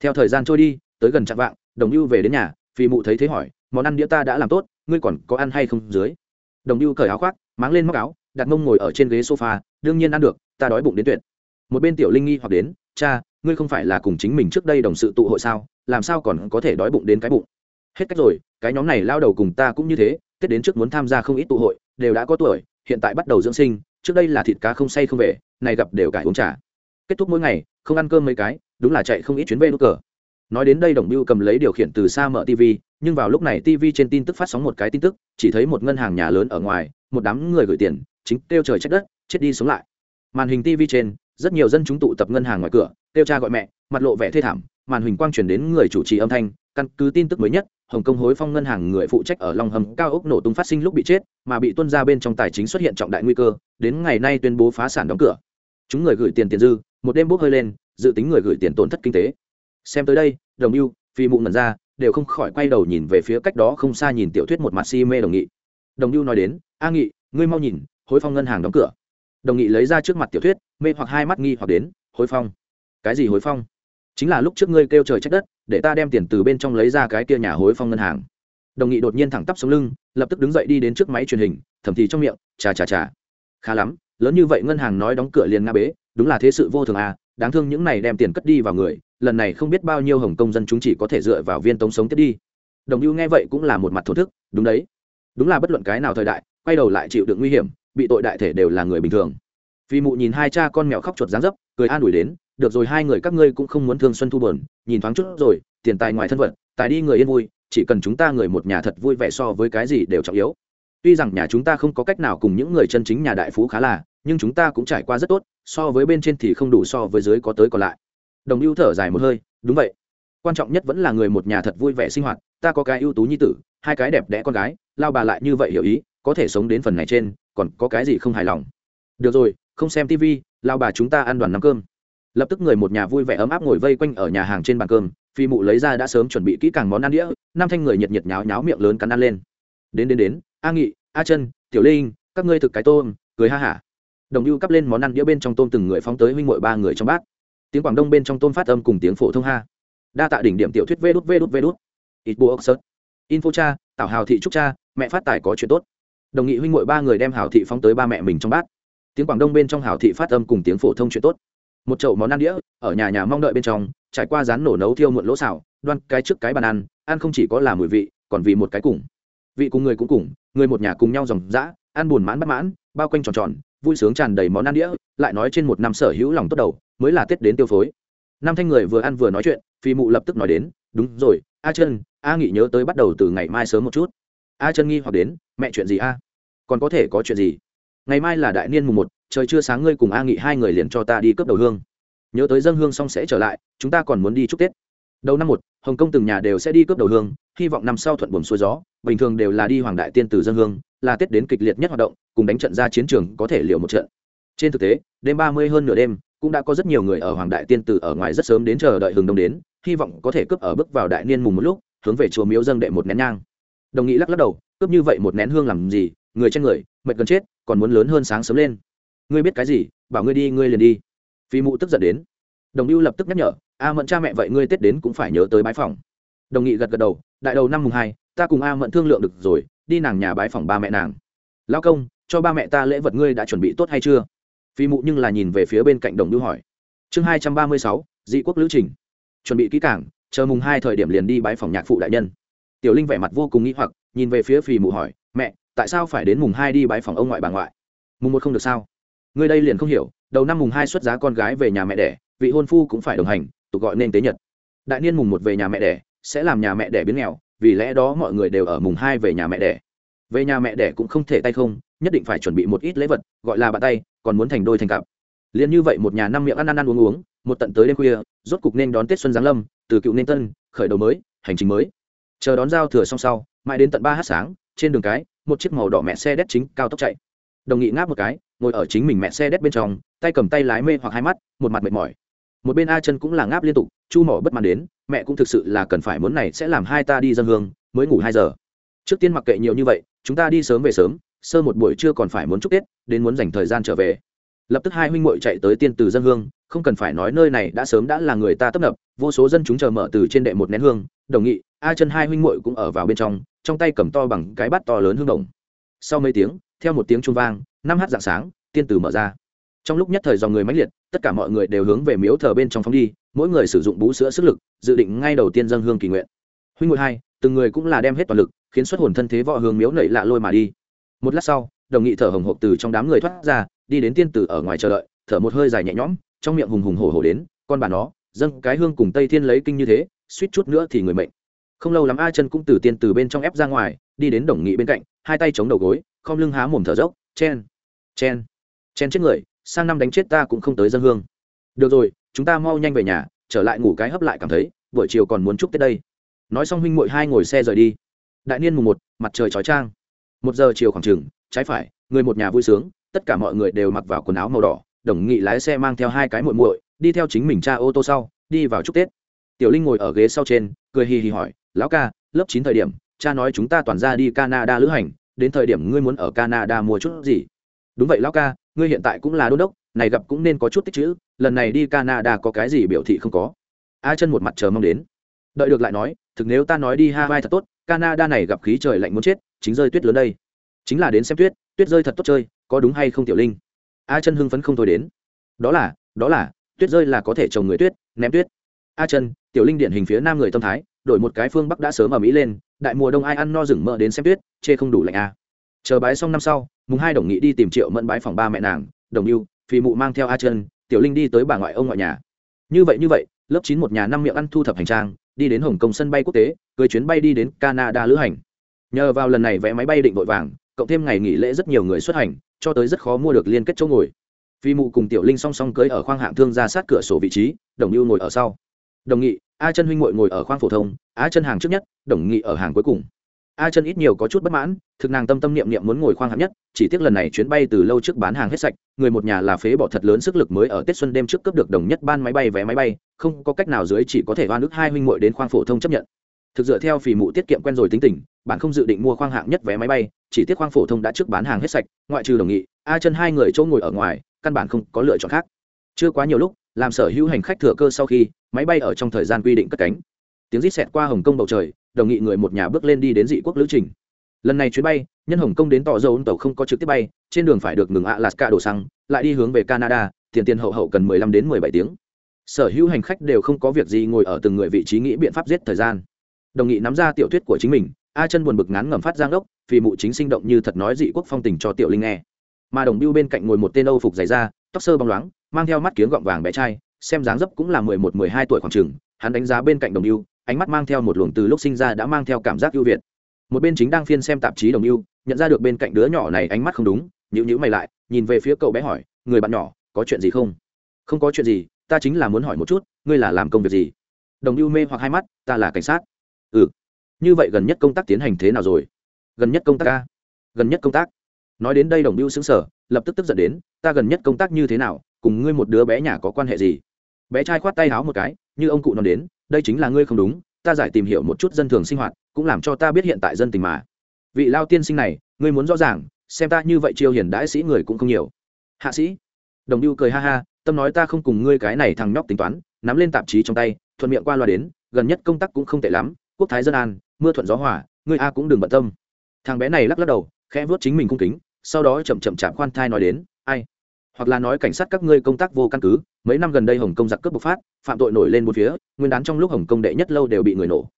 Theo thời gian trôi đi, tới gần chặng vạng, đồng lưu về đến nhà phi mụ thấy thế hỏi, món ăn đĩa ta đã làm tốt, ngươi còn có ăn hay không dưới? Đồng lưu cởi áo khoác, máng lên móc áo, đặt mông ngồi ở trên ghế sofa, đương nhiên ăn được, ta đói bụng đến tuyệt. Một bên tiểu linh nghi hoặc đến, cha, ngươi không phải là cùng chính mình trước đây đồng sự tụ hội sao, làm sao còn có thể đói bụng đến cái bụng? Hết cách rồi, cái nhóm này lao đầu cùng ta cũng như thế, tết đến trước muốn tham gia không ít tụ hội đều đã có tuổi, hiện tại bắt đầu dưỡng sinh, trước đây là thịt cá không say không về này gặp đều cải uống trà. Kết thúc mỗi ngày, không ăn cơm mấy cái, đúng là chạy không ít chuyến về đốt cờ. Nói đến đây đồng biêu cầm lấy điều khiển từ xa mở tv nhưng vào lúc này tv trên tin tức phát sóng một cái tin tức, chỉ thấy một ngân hàng nhà lớn ở ngoài, một đám người gửi tiền, chính kêu trời trách đất, chết đi sống lại. Màn hình tv trên rất nhiều dân chúng tụ tập ngân hàng ngoài cửa, kêu cha gọi mẹ, mặt lộ vẻ thê thảm, màn hình quang truyền đến người chủ trì âm thanh, căn cứ tin tức mới nhất, hồng kông hối phong ngân hàng người phụ trách ở long hầm cao ốc nổ tung phát sinh lúc bị chết, mà bị tuân ra bên trong tài chính xuất hiện trọng đại nguy cơ, đến ngày nay tuyên bố phá sản đóng cửa. Chúng người gửi tiền tiền dư, một đêm bốc hơi lên, dự tính người gửi tiền tổn thất kinh tế. Xem tới đây, đồng ưu, phi mụ ngẩn ra, đều không khỏi quay đầu nhìn về phía cách đó không xa nhìn tiểu thuyết một mặt si mê đồng nghị. Đồng ưu nói đến, a nghị, ngươi mau nhìn, hối phong ngân hàng đóng cửa đồng nghị lấy ra trước mặt tiểu thuyết, mê hoặc hai mắt nghi hoặc đến, hối phong. Cái gì hối phong? Chính là lúc trước ngươi kêu trời trách đất, để ta đem tiền từ bên trong lấy ra cái kia nhà hối phong ngân hàng. Đồng nghị đột nhiên thẳng tắp xuống lưng, lập tức đứng dậy đi đến trước máy truyền hình, thầm thì trong miệng, chà chà chà. Khá lắm, lớn như vậy ngân hàng nói đóng cửa liền nga bế, đúng là thế sự vô thường à đáng thương những này đem tiền cất đi vào người, lần này không biết bao nhiêu hồng công dân chúng chỉ có thể dựa vào viên tống sống tiếp đi. Đồng ưu nghe vậy cũng là một mặt thổ thức, đúng đấy, đúng là bất luận cái nào thời đại, quay đầu lại chịu được nguy hiểm bị tội đại thể đều là người bình thường. Vì mụ nhìn hai cha con mèo khóc chuột dáng dấp cười an ủi đến được rồi hai người các ngươi cũng không muốn thương xuân thu bờn nhìn thoáng chút rồi tiền tài ngoài thân vật, tài đi người yên vui chỉ cần chúng ta người một nhà thật vui vẻ so với cái gì đều trọng yếu. Tuy rằng nhà chúng ta không có cách nào cùng những người chân chính nhà đại phú khá là nhưng chúng ta cũng trải qua rất tốt so với bên trên thì không đủ so với dưới có tới còn lại. Đồng ưu thở dài một hơi đúng vậy. Quan trọng nhất vẫn là người một nhà thật vui vẻ sinh hoạt ta có cái ưu tú như tử hai cái đẹp đẽ con gái lao bà lại như vậy hiểu ý có thể sống đến phần này trên, còn có cái gì không hài lòng? Được rồi, không xem tv lao bà chúng ta ăn đoàn nắm cơm. Lập tức người một nhà vui vẻ ấm áp ngồi vây quanh ở nhà hàng trên bàn cơm, phi mụ lấy ra đã sớm chuẩn bị kỹ càng món ăn đĩa, năm thanh người nhiệt nhiệt nháo nháo miệng lớn cắn ăn lên. Đến đến đến, a nghị, a chân tiểu linh, các ngươi thực cái tôm, cười ha hả. Đồng lưu cắp lên món ăn đĩa bên trong tôm từng người phóng tới huynh mội ba người trong bát. Tiếng quảng đông bên trong tôm phát âm cùng tiếng phổ thông ha. Đa tạ đỉnh điểm tiểu thuyết vê đút vê đút vê đút. Ít bộ ốc sớt. Info cha, tảo hào thị trúc cha, mẹ phát tài có chuyện tốt đồng nghị huynh muội ba người đem hảo thị phóng tới ba mẹ mình trong bát. Tiếng quảng đông bên trong hảo thị phát âm cùng tiếng phổ thông chuyện tốt. Một chậu món ăn đĩa, ở nhà nhà mong đợi bên trong, trải qua rán nổ nấu thiêu muộn lỗ xào, đoan cái trước cái bàn ăn ăn không chỉ có là mùi vị, còn vì một cái cùng. Vị cùng người cũng cùng, người một nhà cùng nhau dòng dã, ăn buồn mãn bất mãn, bao quanh tròn tròn, vui sướng tràn đầy món ăn đĩa, lại nói trên một năm sở hữu lòng tốt đầu, mới là tết đến tiêu phối. Năm thanh người vừa ăn vừa nói chuyện, phi mụ lập tức nói đến, đúng rồi, a chân a nghị nhớ tới bắt đầu từ ngày mai sớm một chút a chân nghi hoặc đến, mẹ chuyện gì a? Còn có thể có chuyện gì? Ngày mai là đại niên mùng một, trời chưa sáng ngươi cùng a nghị hai người liền cho ta đi cướp đầu hương. Nhớ tới dân hương xong sẽ trở lại, chúng ta còn muốn đi chúc tết. Đầu năm một, hồng kông từng nhà đều sẽ đi cướp đầu hương, hy vọng năm sau thuận buồm xuôi gió, bình thường đều là đi hoàng đại tiên từ dân hương, là tết đến kịch liệt nhất hoạt động, cùng đánh trận ra chiến trường có thể liệu một trận. Trên thực tế, đêm ba mươi hơn nửa đêm, cũng đã có rất nhiều người ở hoàng đại tiên từ ở ngoài rất sớm đến chờ đợi hừng đông đến, hy vọng có thể cướp ở bước vào đại niên mùng một lúc, hướng về chùa miếu dâng đệ một nén nhang đồng nghị lắc lắc đầu, cướp như vậy một nén hương làm gì? Người trên người, mệt gần chết, còn muốn lớn hơn sáng sớm lên. Ngươi biết cái gì, bảo ngươi đi, ngươi liền đi. Phi mụ tức giận đến. Đồng lưu lập tức nhắc nhở, a mẫn cha mẹ vậy ngươi tết đến cũng phải nhớ tới bái phòng đồng nghị gật gật đầu, đại đầu năm mùng hai, ta cùng a mẫn thương lượng được rồi, đi nàng nhà bái phòng ba mẹ nàng. Lao công, cho ba mẹ ta lễ vật ngươi đã chuẩn bị tốt hay chưa? Phi mụ nhưng là nhìn về phía bên cạnh đồng lưu hỏi. Chương hai trăm ba mươi sáu, dị quốc lữ trình. Chuẩn bị kỹ cảng chờ mùng hai thời điểm liền đi bái phòng nhạc phụ đại nhân tiểu linh vẻ mặt vô cùng nghĩ hoặc, nhìn về phía Phì mụ hỏi, mẹ, tại sao phải đến mùng hai đi bãi phòng ông ngoại bà ngoại? Mùng một không được sao? Người đây liền không hiểu, đầu năm mùng hai xuất giá con gái về nhà mẹ đẻ, vị hôn phu cũng phải đồng hành, tục gọi nên tế nhật. Đại niên mùng một về nhà mẹ đẻ, sẽ làm nhà mẹ đẻ biến nghèo, vì lẽ đó mọi người đều ở mùng hai về nhà mẹ đẻ. Về nhà mẹ đẻ cũng không thể tay không, nhất định phải chuẩn bị một ít lễ vật, gọi là bàn tay, còn muốn thành đôi thành cặp. Liền như vậy một nhà năm miệng ăn ăn ăn uống uống, một tận tới đêm khuya, rốt cục nên đón tết xuân giáng lâm, từ cựu nên tân, khởi đầu mới, hành trình mới chờ đón giao thừa xong sau, mãi đến tận ba h sáng, trên đường cái, một chiếc màu đỏ mẹ xe đét chính cao tốc chạy. Đồng nghị ngáp một cái, ngồi ở chính mình mẹ xe đét bên trong, tay cầm tay lái mê hoặc hai mắt, một mặt mệt mỏi. Một bên a chân cũng là ngáp liên tục, chu mỏ bất mãn đến, mẹ cũng thực sự là cần phải muốn này sẽ làm hai ta đi dân hương, mới ngủ hai giờ. Trước tiên mặc kệ nhiều như vậy, chúng ta đi sớm về sớm, sơ một buổi trưa còn phải muốn chúc tết, đến muốn dành thời gian trở về. Lập tức hai huynh muội chạy tới tiên từ dân hương, không cần phải nói nơi này đã sớm đã là người ta tấp nập, vô số dân chúng chờ mở từ trên đệ một nén hương, đồng nghị a chân hai huynh muội cũng ở vào bên trong trong tay cầm to bằng cái bát to lớn hương đồng. Sau mấy tiếng, theo một tiếng chuông vang, năm h dạng sáng, tiên tử mở ra. Trong lúc nhất thời dòng người mãnh liệt, tất cả mọi người đều hướng về miếu thờ bên trong phóng đi, mỗi người sử dụng bú sữa sức lực, dự định ngay đầu tiên dân hương kỳ nguyện. Huynh ngội hai, từng người cũng là đem hết toàn lực, khiến xuất hồn thân thế võ hướng miếu nảy lạ lôi mà đi. Một lát sau, đồng nghị thở hồng hộc từ trong đám người thoát ra, đi đến tiên tử ở ngoài chờ đợi, thở một hơi dài nhẹ nhõm, trong miệng hùng hùng hổ hổ đến, con bà nó, dâng cái hương cùng tây thiên lấy kinh như thế, suýt chút nữa thì người mệnh không lâu lắm a chân cũng từ tiên từ bên trong ép ra ngoài, đi đến đồng nghị bên cạnh, hai tay chống đầu gối, khom lưng há mồm thở dốc, chen chen chen chết người, sang năm đánh chết ta cũng không tới dân hương. Được rồi, chúng ta mau nhanh về nhà, trở lại ngủ cái hấp lại cảm thấy, buổi chiều còn muốn chúc tết đây. Nói xong huynh muội hai ngồi xe rời đi. Đại niên mùng một, mặt trời chói trang một giờ chiều khoảng trừng trái phải, người một nhà vui sướng, tất cả mọi người đều mặc vào quần áo màu đỏ, đồng nghị lái xe mang theo hai cái muội muội, đi theo chính mình cha ô tô sau, đi vào chúc tết. Tiểu linh ngồi ở ghế sau trên, cười hì hì hỏi lão ca, lớp chín thời điểm, cha nói chúng ta toàn ra đi canada lữ hành, đến thời điểm ngươi muốn ở canada mua chút gì? Đúng vậy, lão ca, ngươi hiện tại cũng là đôn đốc, này gặp cũng nên có chút tích chữ, lần này đi canada có cái gì biểu thị không có? A chân một mặt chờ mong đến. Đợi được lại nói, thực nếu ta nói đi hawaii thật tốt, canada này gặp khí trời lạnh muốn chết, chính rơi tuyết lớn đây. Chính là đến xem tuyết tuyết rơi thật tốt chơi, có đúng hay không tiểu linh? A chân hưng phấn không thôi đến. Đó là đó là, tuyết rơi là có thể trồng người tuyết, ném tuyết a chân tiểu linh điển hình phía nam người tâm thái, đổi một cái phương bắc đã sớm ở mỹ lên, đại mùa đông ai ăn no rừng mỡ đến xem tuyết, chê không đủ lạnh a. Chờ bái xong năm sau, mùng hai đồng nghị đi tìm triệu mẫn bái phòng ba mẹ nàng, đồng yêu phi mụ mang theo a chân tiểu linh đi tới bà ngoại ông ngoại nhà. Như vậy như vậy, lớp chín một nhà năm miệng ăn thu thập hành trang, đi đến hồng kông sân bay quốc tế, cưới chuyến bay đi đến canada lữ hành. Nhờ vào lần này vé máy bay định vội vàng, cộng thêm ngày nghỉ lễ rất nhiều người xuất hành, cho tới rất khó mua được liên kết chỗ ngồi. Phi mụ cùng tiểu linh song song cưới ở khoang hạng thương ra sát cửa sổ vị trí, đồng lưu ngồi ở sau đồng nghị, a chân huynh ngồi ngồi ở khoang phổ thông, a chân hàng trước nhất, đồng nghị ở hàng cuối cùng. A chân ít nhiều có chút bất mãn, thực nàng tâm tâm niệm niệm muốn ngồi khoang hạng nhất, chỉ tiếc lần này chuyến bay từ lâu trước bán hàng hết sạch, người một nhà là phế bỏ thật lớn sức lực mới ở tết xuân đêm trước cấp được đồng nhất ban máy bay, vé máy bay, không có cách nào dưới chỉ có thể oan ức hai huynh muội đến khoang phổ thông chấp nhận. Thực dựa theo phì mụ tiết kiệm quen rồi tính tình, bạn không dự định mua khoang hạng nhất vé máy bay, chỉ tiếc khoang phổ thông đã trước bán hàng hết sạch, ngoại trừ đồng nghị, a chân hai người chỗ ngồi ở ngoài, căn bản không có lựa chọn khác. Chưa quá nhiều lúc làm sở hữu hành khách thừa cơ sau khi, máy bay ở trong thời gian quy định cất cánh. Tiếng rít xẹt qua hồng kông bầu trời, đồng nghị người một nhà bước lên đi đến dị quốc lữ trình. Lần này chuyến bay, nhân hồng kông đến tỏ dâu tàu không có trực tiếp bay, trên đường phải được ngừng alaska đổ xăng, lại đi hướng về canada, tiền tiền hậu hậu cần 15 đến 17 tiếng. Sở hữu hành khách đều không có việc gì ngồi ở từng người vị trí nghĩ biện pháp giết thời gian. Đồng nghị nắm ra tiểu thuyết của chính mình, a chân buồn bực ngán ngẩm phát giang đốc vì mụ chính sinh động như thật nói dị quốc phong tình cho tiểu linh nghe. Mà đồng biêu bên cạnh ngồi một tên âu phục dày da, tóc sơ bóng loáng mang theo mắt kiếng gọng vàng bé trai xem dáng dấp cũng là mười một mười hai tuổi khoảng chừng hắn đánh giá bên cạnh đồng ưu, ánh mắt mang theo một luồng từ lúc sinh ra đã mang theo cảm giác ưu việt. Một bên chính đang phiên xem tạp chí đồng ưu, nhận ra được bên cạnh đứa nhỏ này ánh mắt không đúng nhữ nhữ mày lại nhìn về phía cậu bé hỏi người bạn nhỏ có chuyện gì không? Không có chuyện gì ta chính là muốn hỏi một chút ngươi là làm công việc gì? Đồng ưu mê hoặc hai mắt ta là cảnh sát. Ừ như vậy gần nhất công tác tiến hành thế nào rồi? Gần nhất công tác ca gần nhất công tác. Nói đến đây đồng ưu xứng sở lập tức tức giận đến ta gần nhất công tác như thế nào cùng ngươi một đứa bé nhà có quan hệ gì? Bé trai khoát tay háo một cái, như ông cụ nói đến, đây chính là ngươi không đúng, ta giải tìm hiểu một chút dân thường sinh hoạt, cũng làm cho ta biết hiện tại dân tình mà. Vị lao tiên sinh này, ngươi muốn rõ ràng, xem ta như vậy chiêu hiền đãi sĩ người cũng không nhiều. Hạ sĩ. Đồng biêu cười ha ha, tâm nói ta không cùng ngươi cái này thằng nhóc tính toán, nắm lên tạp chí trong tay, thuận miệng qua loa đến, gần nhất công tác cũng không tệ lắm, quốc thái dân an, mưa thuận gió hỏa ngươi a cũng đừng bận tâm. Thằng bé này lắc lắc đầu, khẽ vuốt chính mình cung kính, sau đó chậm chậm chạm khoan thai nói đến, ai hoặc là nói cảnh sát các ngươi công tác vô căn cứ, mấy năm gần đây hồng kông giặc cướp bộc phát, phạm tội nổi lên một phía, nguyên đán trong lúc hồng kông đệ nhất lâu đều bị người nổ.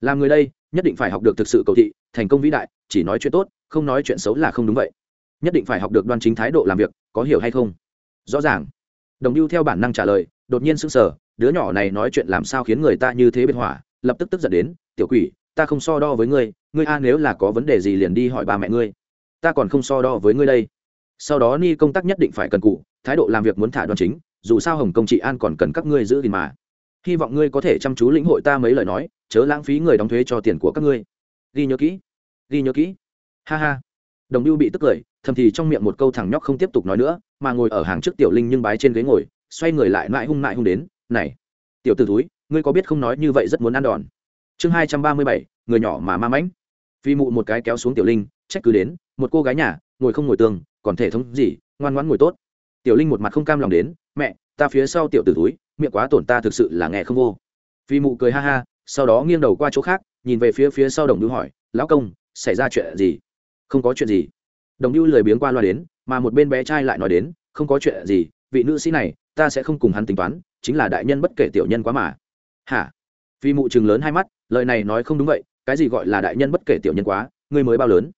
Làm người đây, nhất định phải học được thực sự cầu thị, thành công vĩ đại, chỉ nói chuyện tốt, không nói chuyện xấu là không đúng vậy. Nhất định phải học được đoan chính thái độ làm việc, có hiểu hay không? Rõ ràng. Đồng lưu theo bản năng trả lời, đột nhiên sững sờ, đứa nhỏ này nói chuyện làm sao khiến người ta như thế biệt hỏa lập tức tức giận đến, tiểu quỷ, ta không so đo với ngươi ngươi a nếu là có vấn đề gì liền đi hỏi ba mẹ ngươi. Ta còn không so đo với ngươi đây sau đó ni công tác nhất định phải cần cụ, thái độ làm việc muốn thả đoan chính, dù sao hồng công trị an còn cần các ngươi giữ gìn mà. Hy vọng ngươi có thể chăm chú lĩnh hội ta mấy lời nói, chớ lãng phí người đóng thuế cho tiền của các ngươi. Ghi nhớ kỹ, ghi nhớ kỹ. Ha ha. Đồng lưu bị tức cười, thầm thì trong miệng một câu thằng nhóc không tiếp tục nói nữa, mà ngồi ở hàng trước tiểu linh nhưng bái trên ghế ngồi, xoay người lại lại hung lại hung đến, này, tiểu t ử túi ngươi có biết không nói như vậy rất muốn ăn đòn. Chương hai trăm ba mươi bảy, người nhỏ mà ma mãnh. Phi mụ một cái kéo xuống tiểu linh, trách cứ đến, một cô gái nhà, ngồi không ngồi tường còn thể thống gì, ngoan ngoãn ngồi tốt. Tiểu linh một mặt không cam lòng đến, mẹ, ta phía sau tiểu tử túi miệng quá tổn ta thực sự là nghe không vô. Phi mụ cười ha ha, sau đó nghiêng đầu qua chỗ khác, nhìn về phía phía sau đồng đưu hỏi, lão công, xảy ra chuyện gì? Không có chuyện gì. Đồng đưu lười biếng qua loa đến, mà một bên bé trai lại nói đến, không có chuyện gì, vị nữ sĩ này, ta sẽ không cùng hắn tính toán, chính là đại nhân bất kể tiểu nhân quá mà. Hả? Phi mụ chừng lớn hai mắt, lời này nói không đúng vậy, cái gì gọi là đại nhân bất kể tiểu nhân quá, ngươi mới bao lớn?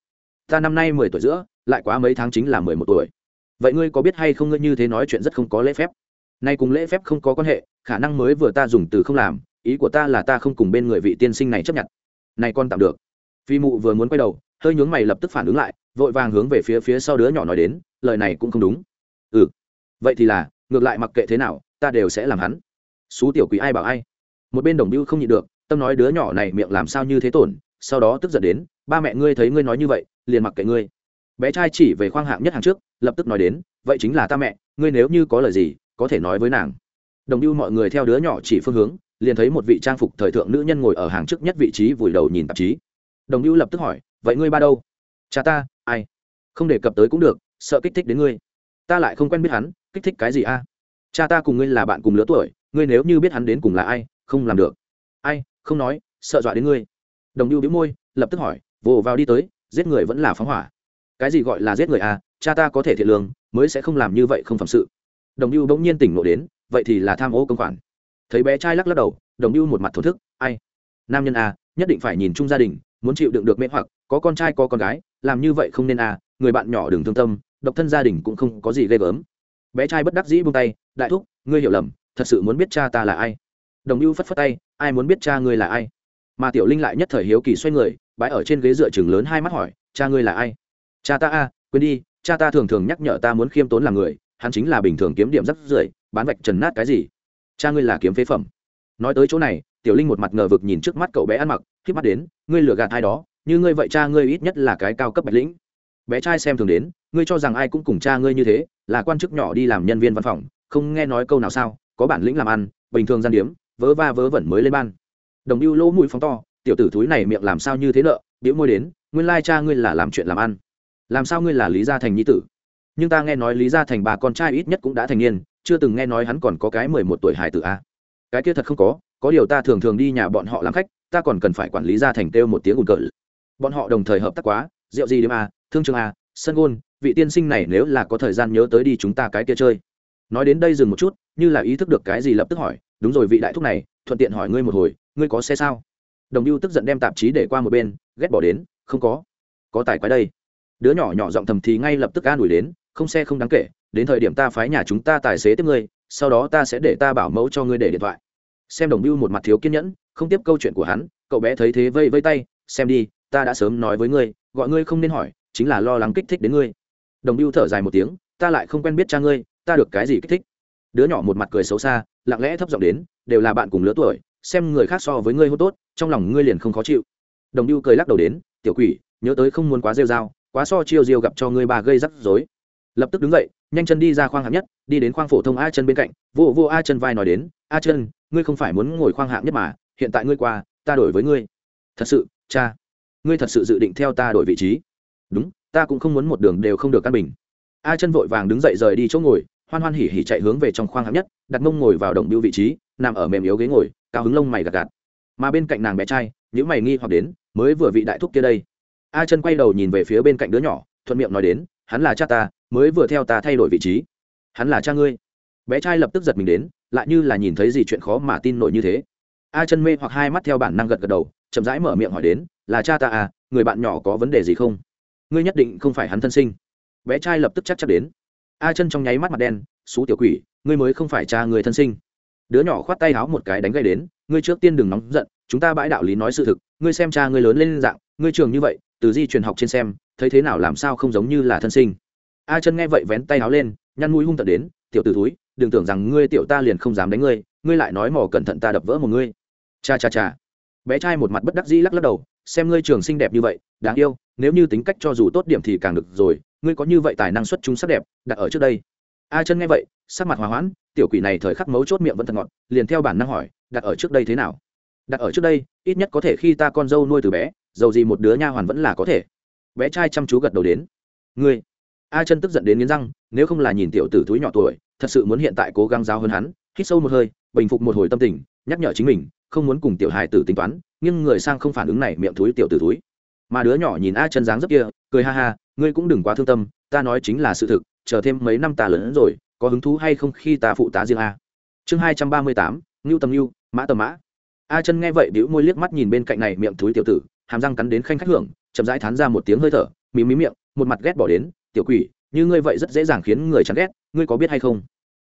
Ta năm nay mười tuổi giữa lại quá mấy tháng chính là mười một tuổi. Vậy ngươi có biết hay không ngươi như thế nói chuyện rất không có lễ phép? Nay cùng lễ phép không có quan hệ, khả năng mới vừa ta dùng từ không làm, ý của ta là ta không cùng bên người vị tiên sinh này chấp nhận. Này con tạm được. Phi mụ vừa muốn quay đầu, hơi nhướng mày lập tức phản ứng lại, vội vàng hướng về phía phía sau đứa nhỏ nói đến, lời này cũng không đúng. Ừ. Vậy thì là, ngược lại mặc kệ thế nào, ta đều sẽ làm hắn. Xú tiểu quỷ ai bảo ai. Một bên đồng biêu không nhịn được, tâm nói đứa nhỏ này miệng làm sao như thế tổn, sau đó tức giận đến, ba mẹ ngươi thấy ngươi nói như vậy, liền mặc kệ ngươi bé trai chỉ về khoang hạng nhất hàng trước, lập tức nói đến, vậy chính là ta mẹ, ngươi nếu như có lời gì, có thể nói với nàng. Đồng biêu mọi người theo đứa nhỏ chỉ phương hướng, liền thấy một vị trang phục thời thượng nữ nhân ngồi ở hàng trước nhất vị trí vùi đầu nhìn tạp chí. Đồng biêu lập tức hỏi, vậy ngươi ba đâu? Cha ta, ai? Không đề cập tới cũng được, sợ kích thích đến ngươi. Ta lại không quen biết hắn, kích thích cái gì a? Cha ta cùng ngươi là bạn cùng lứa tuổi, ngươi nếu như biết hắn đến cùng là ai, không làm được. Ai, không nói, sợ dọa đến ngươi. Đồng biêu biếu môi, lập tức hỏi, vồ, vào đi tới, giết người vẫn là phóng hỏa cái gì gọi là giết người à? cha ta có thể thiệt lương mới sẽ không làm như vậy không phẩm sự. Đồng mưu bỗng nhiên tỉnh nộ đến vậy thì là tham ô công khoản. Thấy bé trai lắc lắc đầu đồng mưu một mặt thổ thức ai? Nam nhân à, nhất định phải nhìn chung gia đình muốn chịu đựng được mê hoặc có con trai có con gái làm như vậy không nên à? người bạn nhỏ đừng thương tâm độc thân gia đình cũng không có gì ghê gớm. Bé trai bất đắc dĩ buông tay đại thúc ngươi hiểu lầm thật sự muốn biết cha ta là ai? Đồng mưu phất phất tay ai muốn biết cha ngươi là ai? Mà tiểu linh lại nhất thời hiếu kỳ xoay người bãi ở trên ghế dựa chừng lớn hai mắt hỏi cha ngươi là ai? Cha ta a, quên đi, cha ta thường thường nhắc nhở ta muốn khiêm tốn làm người, hắn chính là bình thường kiếm điểm rất rưởi, bán vạch trần nát cái gì? Cha ngươi là kiếm phế phẩm. Nói tới chỗ này, tiểu linh một mặt ngờ vực nhìn trước mắt cậu bé ăn mặc khi mắt đến, ngươi lừa gạt ai đó, như ngươi vậy cha ngươi ít nhất là cái cao cấp bạch lĩnh. Bé trai xem thường đến, ngươi cho rằng ai cũng cùng cha ngươi như thế, là quan chức nhỏ đi làm nhân viên văn phòng, không nghe nói câu nào sao, có bản lĩnh làm ăn, bình thường gian điếm, vớ va vớ vẩn mới lên ban. Đồng ưu lỗ mũi phóng to, tiểu tử thúi này miệng làm sao như thế nợ biểu môi đến, nguyên lai cha ngươi là làm chuyện làm ăn làm sao ngươi là lý gia thành nhi tử? Nhưng ta nghe nói lý gia thành bà con trai ít nhất cũng đã thành niên, chưa từng nghe nói hắn còn có cái mười một tuổi hài tử a. Cái kia thật không có có điều ta thường thường đi nhà bọn họ làm khách, ta còn cần phải quản lý gia thành kêu một tiếng ùn cỡ bọn họ đồng thời hợp tác quá, rượu gì đêm a, thương trường a, sân gôn, vị tiên sinh này nếu là có thời gian nhớ tới đi chúng ta cái kia chơi. Nói đến đây dừng một chút, như là ý thức được cái gì lập tức hỏi, đúng rồi vị đại thúc này, thuận tiện hỏi ngươi một hồi, ngươi có xe sao? Đồng ưu tức giận đem tạp chí để qua một bên, ghét bỏ đến, không có. Có tài quái đây đứa nhỏ nhỏ giọng thầm thì ngay lập tức an ủi đến, không xe không đáng kể, đến thời điểm ta phái nhà chúng ta tài xế tiếp ngươi, sau đó ta sẽ để ta bảo mẫu cho ngươi để điện thoại. Xem đồng lưu một mặt thiếu kiên nhẫn, không tiếp câu chuyện của hắn, cậu bé thấy thế vây vây tay, xem đi, ta đã sớm nói với ngươi, gọi ngươi không nên hỏi, chính là lo lắng kích thích đến ngươi. Đồng lưu thở dài một tiếng, ta lại không quen biết cha ngươi, ta được cái gì kích thích? Đứa nhỏ một mặt cười xấu xa, lặng lẽ thấp giọng đến, đều là bạn cùng lứa tuổi, xem người khác so với ngươi hô tốt, trong lòng ngươi liền không khó chịu. Đồng lưu cười lắc đầu đến, tiểu quỷ, nhớ tới không muốn quá rêu dao quá so chiêu diêu gặp cho ngươi bà gây rắc rối. Lập tức đứng dậy, nhanh chân đi ra khoang hạng nhất, đi đến khoang phổ thông a chân bên cạnh, vô vô a chân vai nói đến, a chân ngươi không phải muốn ngồi khoang hạng nhất mà, hiện tại ngươi qua, ta đổi với ngươi. Thật sự, cha, ngươi thật sự dự định theo ta đổi vị trí. Đúng, ta cũng không muốn một đường đều không được căn bình. A chân vội vàng đứng dậy rời đi chỗ ngồi, hoan hoan hỉ hỉ chạy hướng về trong khoang hạng nhất, đặt mông ngồi vào đồng biêu vị trí, nằm ở mềm yếu ghế ngồi, cao hứng lông mày gạt gạt. Mà bên cạnh nàng bé trai những mày nghi hoặc đến, mới vừa vị đại thúc kia đây a chân quay đầu nhìn về phía bên cạnh đứa nhỏ, thuận miệng nói đến, hắn là cha ta, mới vừa theo ta thay đổi vị trí. Hắn là cha ngươi. Bé trai lập tức giật mình đến, lại như là nhìn thấy gì chuyện khó mà tin nổi như thế. A chân mê hoặc hai mắt theo bản năng gật gật đầu, chậm rãi mở miệng hỏi đến, là cha ta à người bạn nhỏ có vấn đề gì không? Ngươi nhất định không phải hắn thân sinh. Bé trai lập tức chắc chắc đến. A chân trong nháy mắt mặt đen, xú tiểu quỷ, ngươi mới không phải cha người thân sinh. Đứa nhỏ khoát tay háo một cái đánh gây đến, ngươi trước tiên đừng nóng giận, chúng ta bãi đạo lý nói sự thực, ngươi xem cha ngươi lớn lên dạng, ngươi trường như vậy từ di truyền học trên xem, thấy thế nào làm sao không giống như là thân sinh. A chân nghe vậy vén tay áo lên, nhăn mũi hung tận đến, tiểu t ử túi đừng tưởng rằng ngươi tiểu ta liền không dám đánh ngươi ngươi lại nói mỏ cẩn thận ta đập vỡ một ngươi. Cha cha cha. Bé trai một mặt bất đắc dĩ lắc lắc đầu, xem ngươi trường xinh đẹp như vậy, đáng yêu, nếu như tính cách cho dù tốt điểm thì càng được rồi, ngươi có như vậy tài năng xuất chúng sắc đẹp, đặt ở trước đây. A chân nghe vậy, sắc mặt hòa hoãn, tiểu quỷ này thời khắc mấu chốt miệng vẫn thật ngọt, liền theo bản năng hỏi, đặt ở trước đây thế nào? Đặt ở trước đây, ít nhất có thể khi ta con dâu nuôi từ bé dầu gì một đứa nha hoàn vẫn là có thể. Bé trai chăm chú gật đầu đến. Ngươi. A chân tức giận đến nghiến răng, nếu không là nhìn tiểu tử túi nhỏ tuổi, thật sự muốn hiện tại cố gắng giáo hơn hắn, hít sâu một hơi, bình phục một hồi tâm tình, nhắc nhở chính mình, không muốn cùng tiểu hài tử tính toán, nhưng người sang không phản ứng này miệng thúi tiểu tử túi mà đứa nhỏ nhìn a chân dáng rất kia, cười ha ha, ngươi cũng đừng quá thương tâm, ta nói chính là sự thực, chờ thêm mấy năm ta lớn rồi, có hứng thú hay không khi ta phụ tá riêng a. Chương hai trăm ba mươi tám, ngưu tầm ngưu, mã tầm mã. A chân nghe vậy, bĩu môi liếc mắt nhìn bên cạnh này miệng thúi tiểu tử hàm răng cắn đến khanh khách hưởng, chậm rãi thán ra một tiếng hơi thở, mí mí miệng, một mặt ghét bỏ đến, tiểu quỷ, như ngươi vậy rất dễ dàng khiến người chán ghét, ngươi có biết hay không?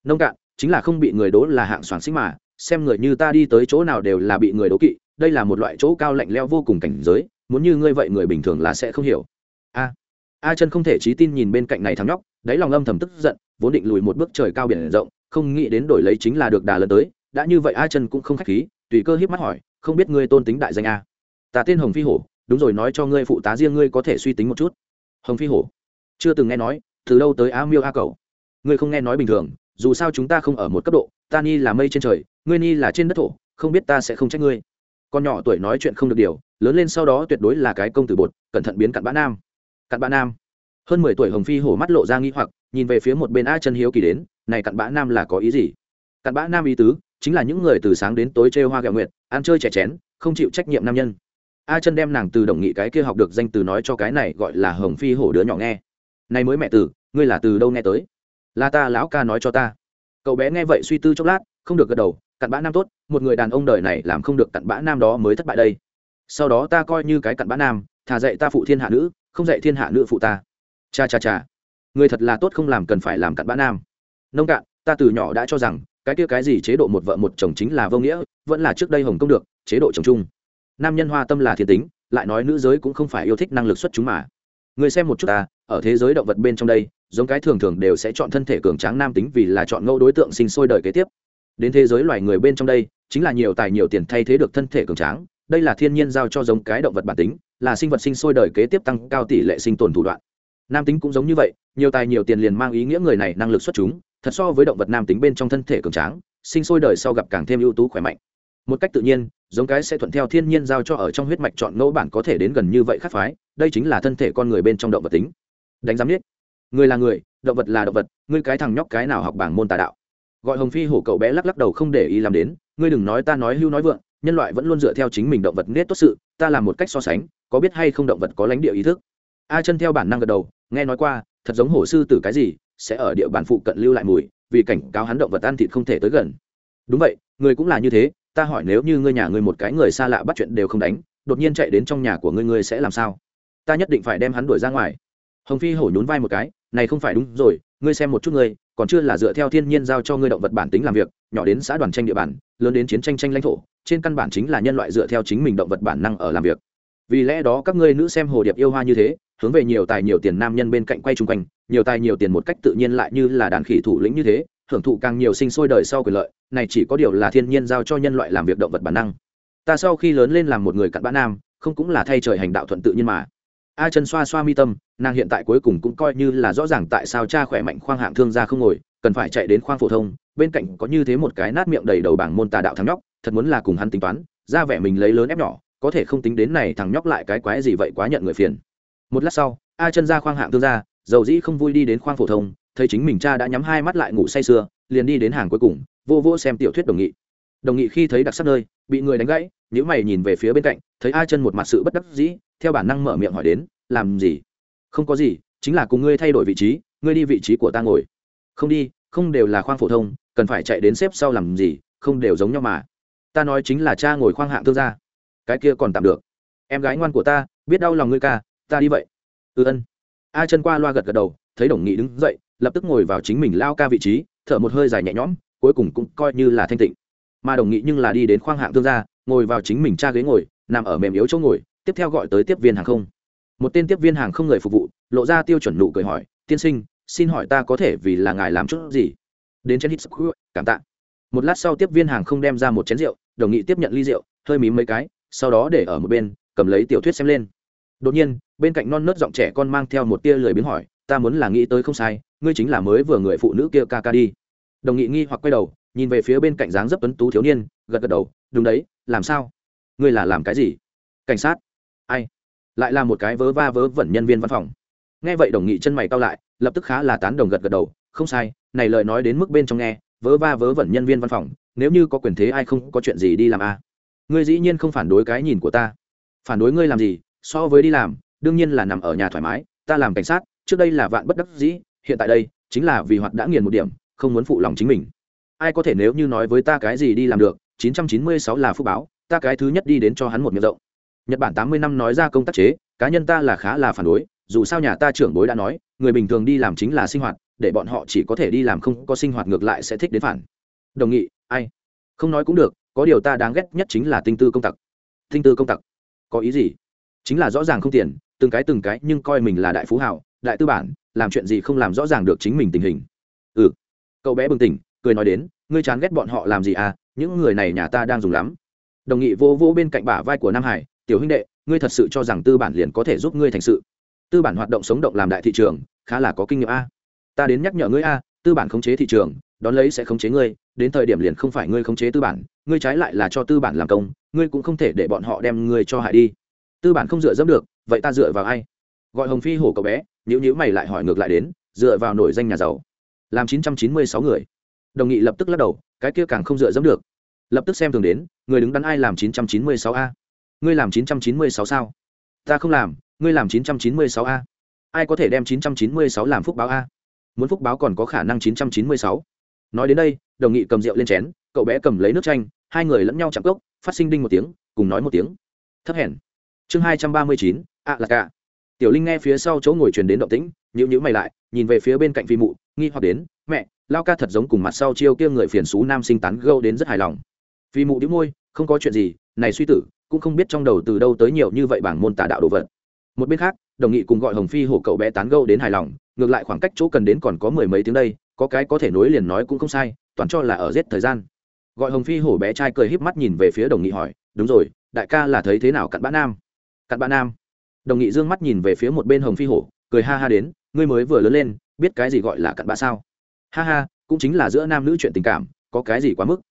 Nông cạn, chính là không bị người đố là hạng soàn xích mà, xem người như ta đi tới chỗ nào đều là bị người đố kỵ, đây là một loại chỗ cao lạnh leo vô cùng cảnh giới, muốn như ngươi vậy người bình thường là sẽ không hiểu. A a chân không thể trí tin nhìn bên cạnh này thằng nhóc, đáy lòng âm thầm tức giận, vốn định lùi một bước trời cao biển rộng, không nghĩ đến đổi lấy chính là được đà lần tới, đã như vậy a chân cũng không khách khí, tùy cơ hiếp mắt hỏi, không biết ngươi tôn tính đại danh a? Ta tên hồng phi hổ đúng rồi nói cho ngươi phụ tá riêng ngươi có thể suy tính một chút. Hồng phi hổ chưa từng nghe nói từ đâu tới a miêu a cầu ngươi không nghe nói bình thường dù sao chúng ta không ở một cấp độ ta ni là mây trên trời ngươi ni là trên đất thổ không biết ta sẽ không trách ngươi. Con nhỏ tuổi nói chuyện không được điều lớn lên sau đó tuyệt đối là cái công tử bột cẩn thận biến cặn bã nam. Cặn bã nam. Hơn mười tuổi hồng phi hổ mắt lộ ra nghi hoặc nhìn về phía một bên a chân hiếu kỳ đến này cặn bã nam là có ý gì? Cặn bã nam ý tứ chính là những người từ sáng đến tối chơi hoa gạo nguyệt, ăn chơi trẻ chén không chịu trách nhiệm nam nhân a chân đem nàng từ đồng nghị cái kia học được danh từ nói cho cái này gọi là hồng phi hổ đứa nhỏ nghe. Này mới mẹ tử, ngươi là từ đâu nghe tới? Là ta lão ca nói cho ta. Cậu bé nghe vậy suy tư chốc lát, không được gật đầu, cặn bã nam tốt, một người đàn ông đời này làm không được cặn bã nam đó mới thất bại đây. Sau đó ta coi như cái cặn bã nam, thà dạy ta phụ thiên hạ nữ, không dạy thiên hạ nữ phụ ta. Cha cha cha người thật là tốt không làm cần phải làm cặn bã nam. Nông cạn, ta từ nhỏ đã cho rằng, cái kia cái gì chế độ một vợ một chồng chính là vô nghĩa, vẫn là trước đây hồng công được, chế độ chồng chung nam nhân hoa tâm là thiên tính, lại nói nữ giới cũng không phải yêu thích năng lực xuất chúng mà. Người xem một chút ta, ở thế giới động vật bên trong đây, giống cái thường thường đều sẽ chọn thân thể cường tráng nam tính vì là chọn ngẫu đối tượng sinh sôi đời kế tiếp. Đến thế giới loài người bên trong đây, chính là nhiều tài nhiều tiền thay thế được thân thể cường tráng, đây là thiên nhiên giao cho giống cái động vật bản tính, là sinh vật sinh sôi đời kế tiếp tăng cao tỷ lệ sinh tồn thủ đoạn. Nam tính cũng giống như vậy, nhiều tài nhiều tiền liền mang ý nghĩa người này năng lực xuất chúng, thật so với động vật nam tính bên trong thân thể cường tráng, sinh sôi đời sau gặp càng thêm ưu tú khỏe mạnh một cách tự nhiên, giống cái sẽ thuận theo thiên nhiên giao cho ở trong huyết mạch chọn ngẫu bản có thể đến gần như vậy khắc phái, đây chính là thân thể con người bên trong động vật tính. Đánh giám biết người là người, động vật là động vật, ngươi cái thằng nhóc cái nào học bảng môn tà đạo. Gọi hồng phi hổ cậu bé lắc lắc đầu không để ý làm đến, ngươi đừng nói ta nói hưu nói vượng, nhân loại vẫn luôn dựa theo chính mình động vật nết tốt sự, ta làm một cách so sánh, có biết hay không động vật có lãnh địa ý thức. A chân theo bản năng gật đầu, nghe nói qua, thật giống hổ sư tử cái gì, sẽ ở địa bàn phụ cận lưu lại mùi, vì cảnh cáo hắn động vật ăn thịt không thể tới gần. Đúng vậy, người cũng là như thế ta hỏi nếu như ngươi nhà ngươi một cái người xa lạ bắt chuyện đều không đánh, đột nhiên chạy đến trong nhà của ngươi ngươi sẽ làm sao? Ta nhất định phải đem hắn đuổi ra ngoài. Hồng phi hổ nhún vai một cái, này không phải đúng rồi, ngươi xem một chút ngươi, còn chưa là dựa theo thiên nhiên giao cho ngươi động vật bản tính làm việc, nhỏ đến xã đoàn tranh địa bàn, lớn đến chiến tranh tranh lãnh thổ, trên căn bản chính là nhân loại dựa theo chính mình động vật bản năng ở làm việc. Vì lẽ đó các ngươi nữ xem hồ điệp yêu hoa như thế, hướng về nhiều tài nhiều tiền nam nhân bên cạnh quay chung quanh, nhiều tài nhiều tiền một cách tự nhiên lại như là đàn khỉ thủ lĩnh như thế hưởng thụ càng nhiều sinh sôi đời sau quyền lợi, này chỉ có điều là thiên nhiên giao cho nhân loại làm việc động vật bản năng. Ta sau khi lớn lên làm một người cặn bã nam, không cũng là thay trời hành đạo thuận tự nhiên mà. A chân xoa xoa mi tâm, nàng hiện tại cuối cùng cũng coi như là rõ ràng tại sao cha khỏe mạnh khoang hạng thương gia không ngồi, cần phải chạy đến khoang phổ thông, bên cạnh có như thế một cái nát miệng đầy đầu bảng môn tà đạo thằng nhóc, thật muốn là cùng hắn tính toán, ra vẻ mình lấy lớn ép nhỏ, có thể không tính đến này thằng nhóc lại cái quái gì vậy quá nhận người phiền. Một lát sau, a chân ra khoang hạng thương gia, dầu dĩ không vui đi đến khoang phổ thông thấy chính mình cha đã nhắm hai mắt lại ngủ say sưa, liền đi đến hàng cuối cùng, vô vô xem tiểu thuyết đồng nghị. Đồng nghị khi thấy đặc sắc nơi, bị người đánh gãy nếu mày nhìn về phía bên cạnh, thấy a chân một mặt sự bất đắc dĩ, theo bản năng mở miệng hỏi đến, làm gì? Không có gì, chính là cùng ngươi thay đổi vị trí, ngươi đi vị trí của ta ngồi. Không đi, không đều là khoang phổ thông, cần phải chạy đến xếp sau làm gì, không đều giống nhau mà. Ta nói chính là cha ngồi khoang hạng thương gia. Cái kia còn tạm được. Em gái ngoan của ta, biết đau lòng ngươi ca, ta đi vậy. Ừ ân. A chân qua loa gật gật đầu, thấy đồng nghị đứng dậy lập tức ngồi vào chính mình lao ca vị trí, thở một hơi dài nhẹ nhõm, cuối cùng cũng coi như là thanh tịnh. Mà đồng nghị nhưng là đi đến khoang hạng thương gia, ngồi vào chính mình cha ghế ngồi, nằm ở mềm yếu chỗ ngồi, tiếp theo gọi tới tiếp viên hàng không. Một tên tiếp viên hàng không người phục vụ, lộ ra tiêu chuẩn nụ cười hỏi, tiên sinh, xin hỏi ta có thể vì là ngài làm chút gì? Đến chén hít cảm tạ. Một lát sau tiếp viên hàng không đem ra một chén rượu, đồng nghị tiếp nhận ly rượu, hơi mím mấy cái, sau đó để ở một bên, cầm lấy tiểu thuyết xem lên. Đột nhiên, bên cạnh non nớt giọng trẻ con mang theo một tia lười biến hỏi ta muốn là nghĩ tới không sai, ngươi chính là mới vừa người phụ nữ kia ca ca đi. Đồng nghị nghi hoặc quay đầu, nhìn về phía bên cạnh dáng dấp tuấn tú thiếu niên, gật gật đầu, đúng đấy, làm sao? Ngươi là làm cái gì? Cảnh sát. Ai? Lại là một cái vớ va vớ vẩn nhân viên văn phòng. Nghe vậy đồng nghị chân mày cao lại, lập tức khá là tán đồng gật gật đầu, không sai, này lời nói đến mức bên trong nghe, vớ va vớ vẩn nhân viên văn phòng, nếu như có quyền thế ai không có chuyện gì đi làm a à? ngươi dĩ nhiên không phản đối cái nhìn của ta. Phản đối ngươi làm gì? So với đi làm, đương nhiên là nằm ở nhà thoải mái, ta làm cảnh sát trước đây là vạn bất đắc dĩ, hiện tại đây chính là vì hoạt đã nghiền một điểm, không muốn phụ lòng chính mình. Ai có thể nếu như nói với ta cái gì đi làm được 996 là phúc báo, ta cái thứ nhất đi đến cho hắn một miệng rộng. Nhật bản 80 năm nói ra công tác chế, cá nhân ta là khá là phản đối, dù sao nhà ta trưởng bối đã nói, người bình thường đi làm chính là sinh hoạt, để bọn họ chỉ có thể đi làm không có sinh hoạt ngược lại sẽ thích đến phản. Đồng nghị, ai? Không nói cũng được, có điều ta đáng ghét nhất chính là tinh tư công tặc. Tinh tư công tặc? Có ý gì? Chính là rõ ràng không tiền, từng cái từng cái nhưng coi mình là đại phú hảo đại tư bản, làm chuyện gì không làm rõ ràng được chính mình tình hình. Ừ. Cậu bé bừng tỉnh, cười nói đến, ngươi chán ghét bọn họ làm gì à những người này nhà ta đang dùng lắm. Đồng nghị vô vô bên cạnh bả vai của nam hải, tiểu huynh đệ, ngươi thật sự cho rằng tư bản liền có thể giúp ngươi thành sự. Tư bản hoạt động sống động làm đại thị trường, khá là có kinh nghiệm a. Ta đến nhắc nhở ngươi a, tư bản khống chế thị trường, đón lấy sẽ khống chế ngươi, đến thời điểm liền không phải ngươi khống chế tư bản, ngươi trái lại là cho tư bản làm công, ngươi cũng không thể để bọn họ đem ngươi cho hại đi. Tư bản không dựa dẫm được, vậy ta dựa vào ai? Gọi hồng phi hổ cậu bé nhữ nhữ mày lại hỏi ngược lại đến, dựa vào nổi danh nhà giàu. Làm chín trăm chín mươi sáu người. Đồng nghị lập tức lắc đầu, cái kia càng không dựa dẫm được. Lập tức xem thường đến, người đứng đắn ai làm chín trăm chín mươi sáu a? Ngươi làm chín trăm chín mươi sáu sao? Ta không làm, ngươi làm chín trăm chín mươi sáu a? Ai có thể đem chín trăm chín mươi sáu làm phúc báo a? Muốn phúc báo còn có khả năng chín trăm chín mươi sáu. Nói đến đây, đồng nghị cầm rượu lên chén, cậu bé cầm lấy nước chanh, hai người lẫn nhau chạm cốc, phát sinh đinh một tiếng, cùng nói một tiếng. Thấp hèn. Chương hai trăm ba mươi chín ạ là cả tiểu linh nghe phía sau chỗ ngồi truyền đến động tĩnh nhữ nhữ mày lại, nhìn về phía bên cạnh phi mụ, nghi hoặc đến, mẹ, lao ca thật giống cùng mặt sau chiêu kia người phiền xú nam sinh tán gâu đến rất hài lòng. Phi mụ đĩu môi, không có chuyện gì, này suy tử, cũng không biết trong đầu từ đâu tới nhiều như vậy bảng môn tà đạo đồ vật. Một bên khác, đồng nghị cùng gọi hồng phi hổ cậu bé tán gâu đến hài lòng, ngược lại khoảng cách chỗ cần đến còn có mười mấy tiếng đây, có cái có thể nối liền nói cũng không sai, toàn cho là ở giết thời gian. Gọi hồng phi hổ bé trai cười híp mắt nhìn về phía đồng nghị hỏi, đúng rồi, đại ca là thấy thế nào cặn bã nam? Cặn bã nam? Đồng nghị dương mắt nhìn về phía một bên hồng phi hổ, cười ha ha đến, ngươi mới vừa lớn lên, biết cái gì gọi là cặn bã sao? Ha ha, cũng chính là giữa nam nữ chuyện tình cảm, có cái gì quá mức?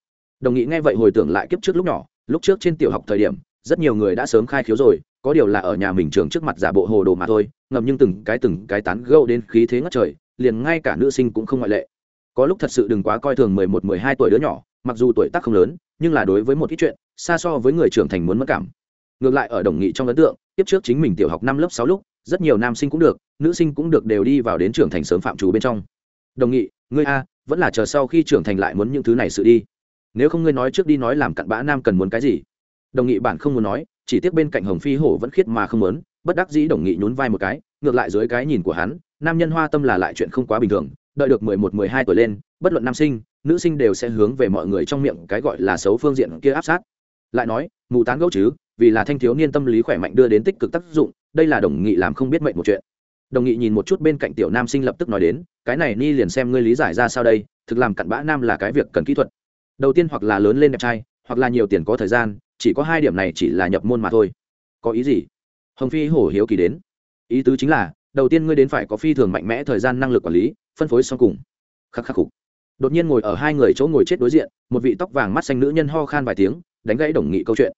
Đồng nghị nghe vậy hồi tưởng lại kiếp trước lúc nhỏ, lúc trước trên tiểu học thời điểm, rất nhiều người đã sớm khai khiếu rồi, có điều là ở nhà mình trường trước mặt giả bộ hồ đồ mà thôi ngầm nhưng từng cái từng cái tán gâu đến khí thế ngất trời, liền ngay cả nữ sinh cũng không ngoại lệ. Có lúc thật sự đừng quá coi thường mười một, mười hai tuổi đứa nhỏ, mặc dù tuổi tác không lớn, nhưng là đối với một ít chuyện, xa so với người trưởng thành muốn mất cảm ngược lại ở đồng nghị trong ấn tượng, tiếp trước chính mình tiểu học năm lớp sáu lúc, rất nhiều nam sinh cũng được, nữ sinh cũng được đều đi vào đến trưởng thành sớm phạm trù bên trong. Đồng nghị, ngươi a, vẫn là chờ sau khi trưởng thành lại muốn những thứ này sự đi. Nếu không ngươi nói trước đi nói làm cặn bã nam cần muốn cái gì? Đồng nghị bản không muốn nói, chỉ tiếc bên cạnh hồng phi hổ vẫn khiết mà không muốn, bất đắc dĩ đồng nghị nhún vai một cái, ngược lại dưới cái nhìn của hắn, nam nhân hoa tâm là lại chuyện không quá bình thường, đợi được mười một, mười hai tuổi lên, bất luận nam sinh, nữ sinh đều sẽ hướng về mọi người trong miệng cái gọi là xấu phương diện kia áp sát. Lại nói, mù tán gẫu chứ vì là thanh thiếu niên tâm lý khỏe mạnh đưa đến tích cực tác dụng, đây là đồng nghị làm không biết mệnh một chuyện. Đồng nghị nhìn một chút bên cạnh tiểu nam sinh lập tức nói đến, cái này ni liền xem ngươi lý giải ra sao đây, thực làm cặn bã nam là cái việc cần kỹ thuật. Đầu tiên hoặc là lớn lên đẹp trai, hoặc là nhiều tiền có thời gian, chỉ có hai điểm này chỉ là nhập môn mà thôi. Có ý gì? Hồng phi hổ hiếu kỳ đến. Ý tứ chính là, đầu tiên ngươi đến phải có phi thường mạnh mẽ thời gian năng lực quản lý, phân phối xong cùng. Khắc khắc khục. Đột nhiên ngồi ở hai người chỗ ngồi chết đối diện, một vị tóc vàng mắt xanh nữ nhân ho khan vài tiếng, đánh gãy đồng nghị câu chuyện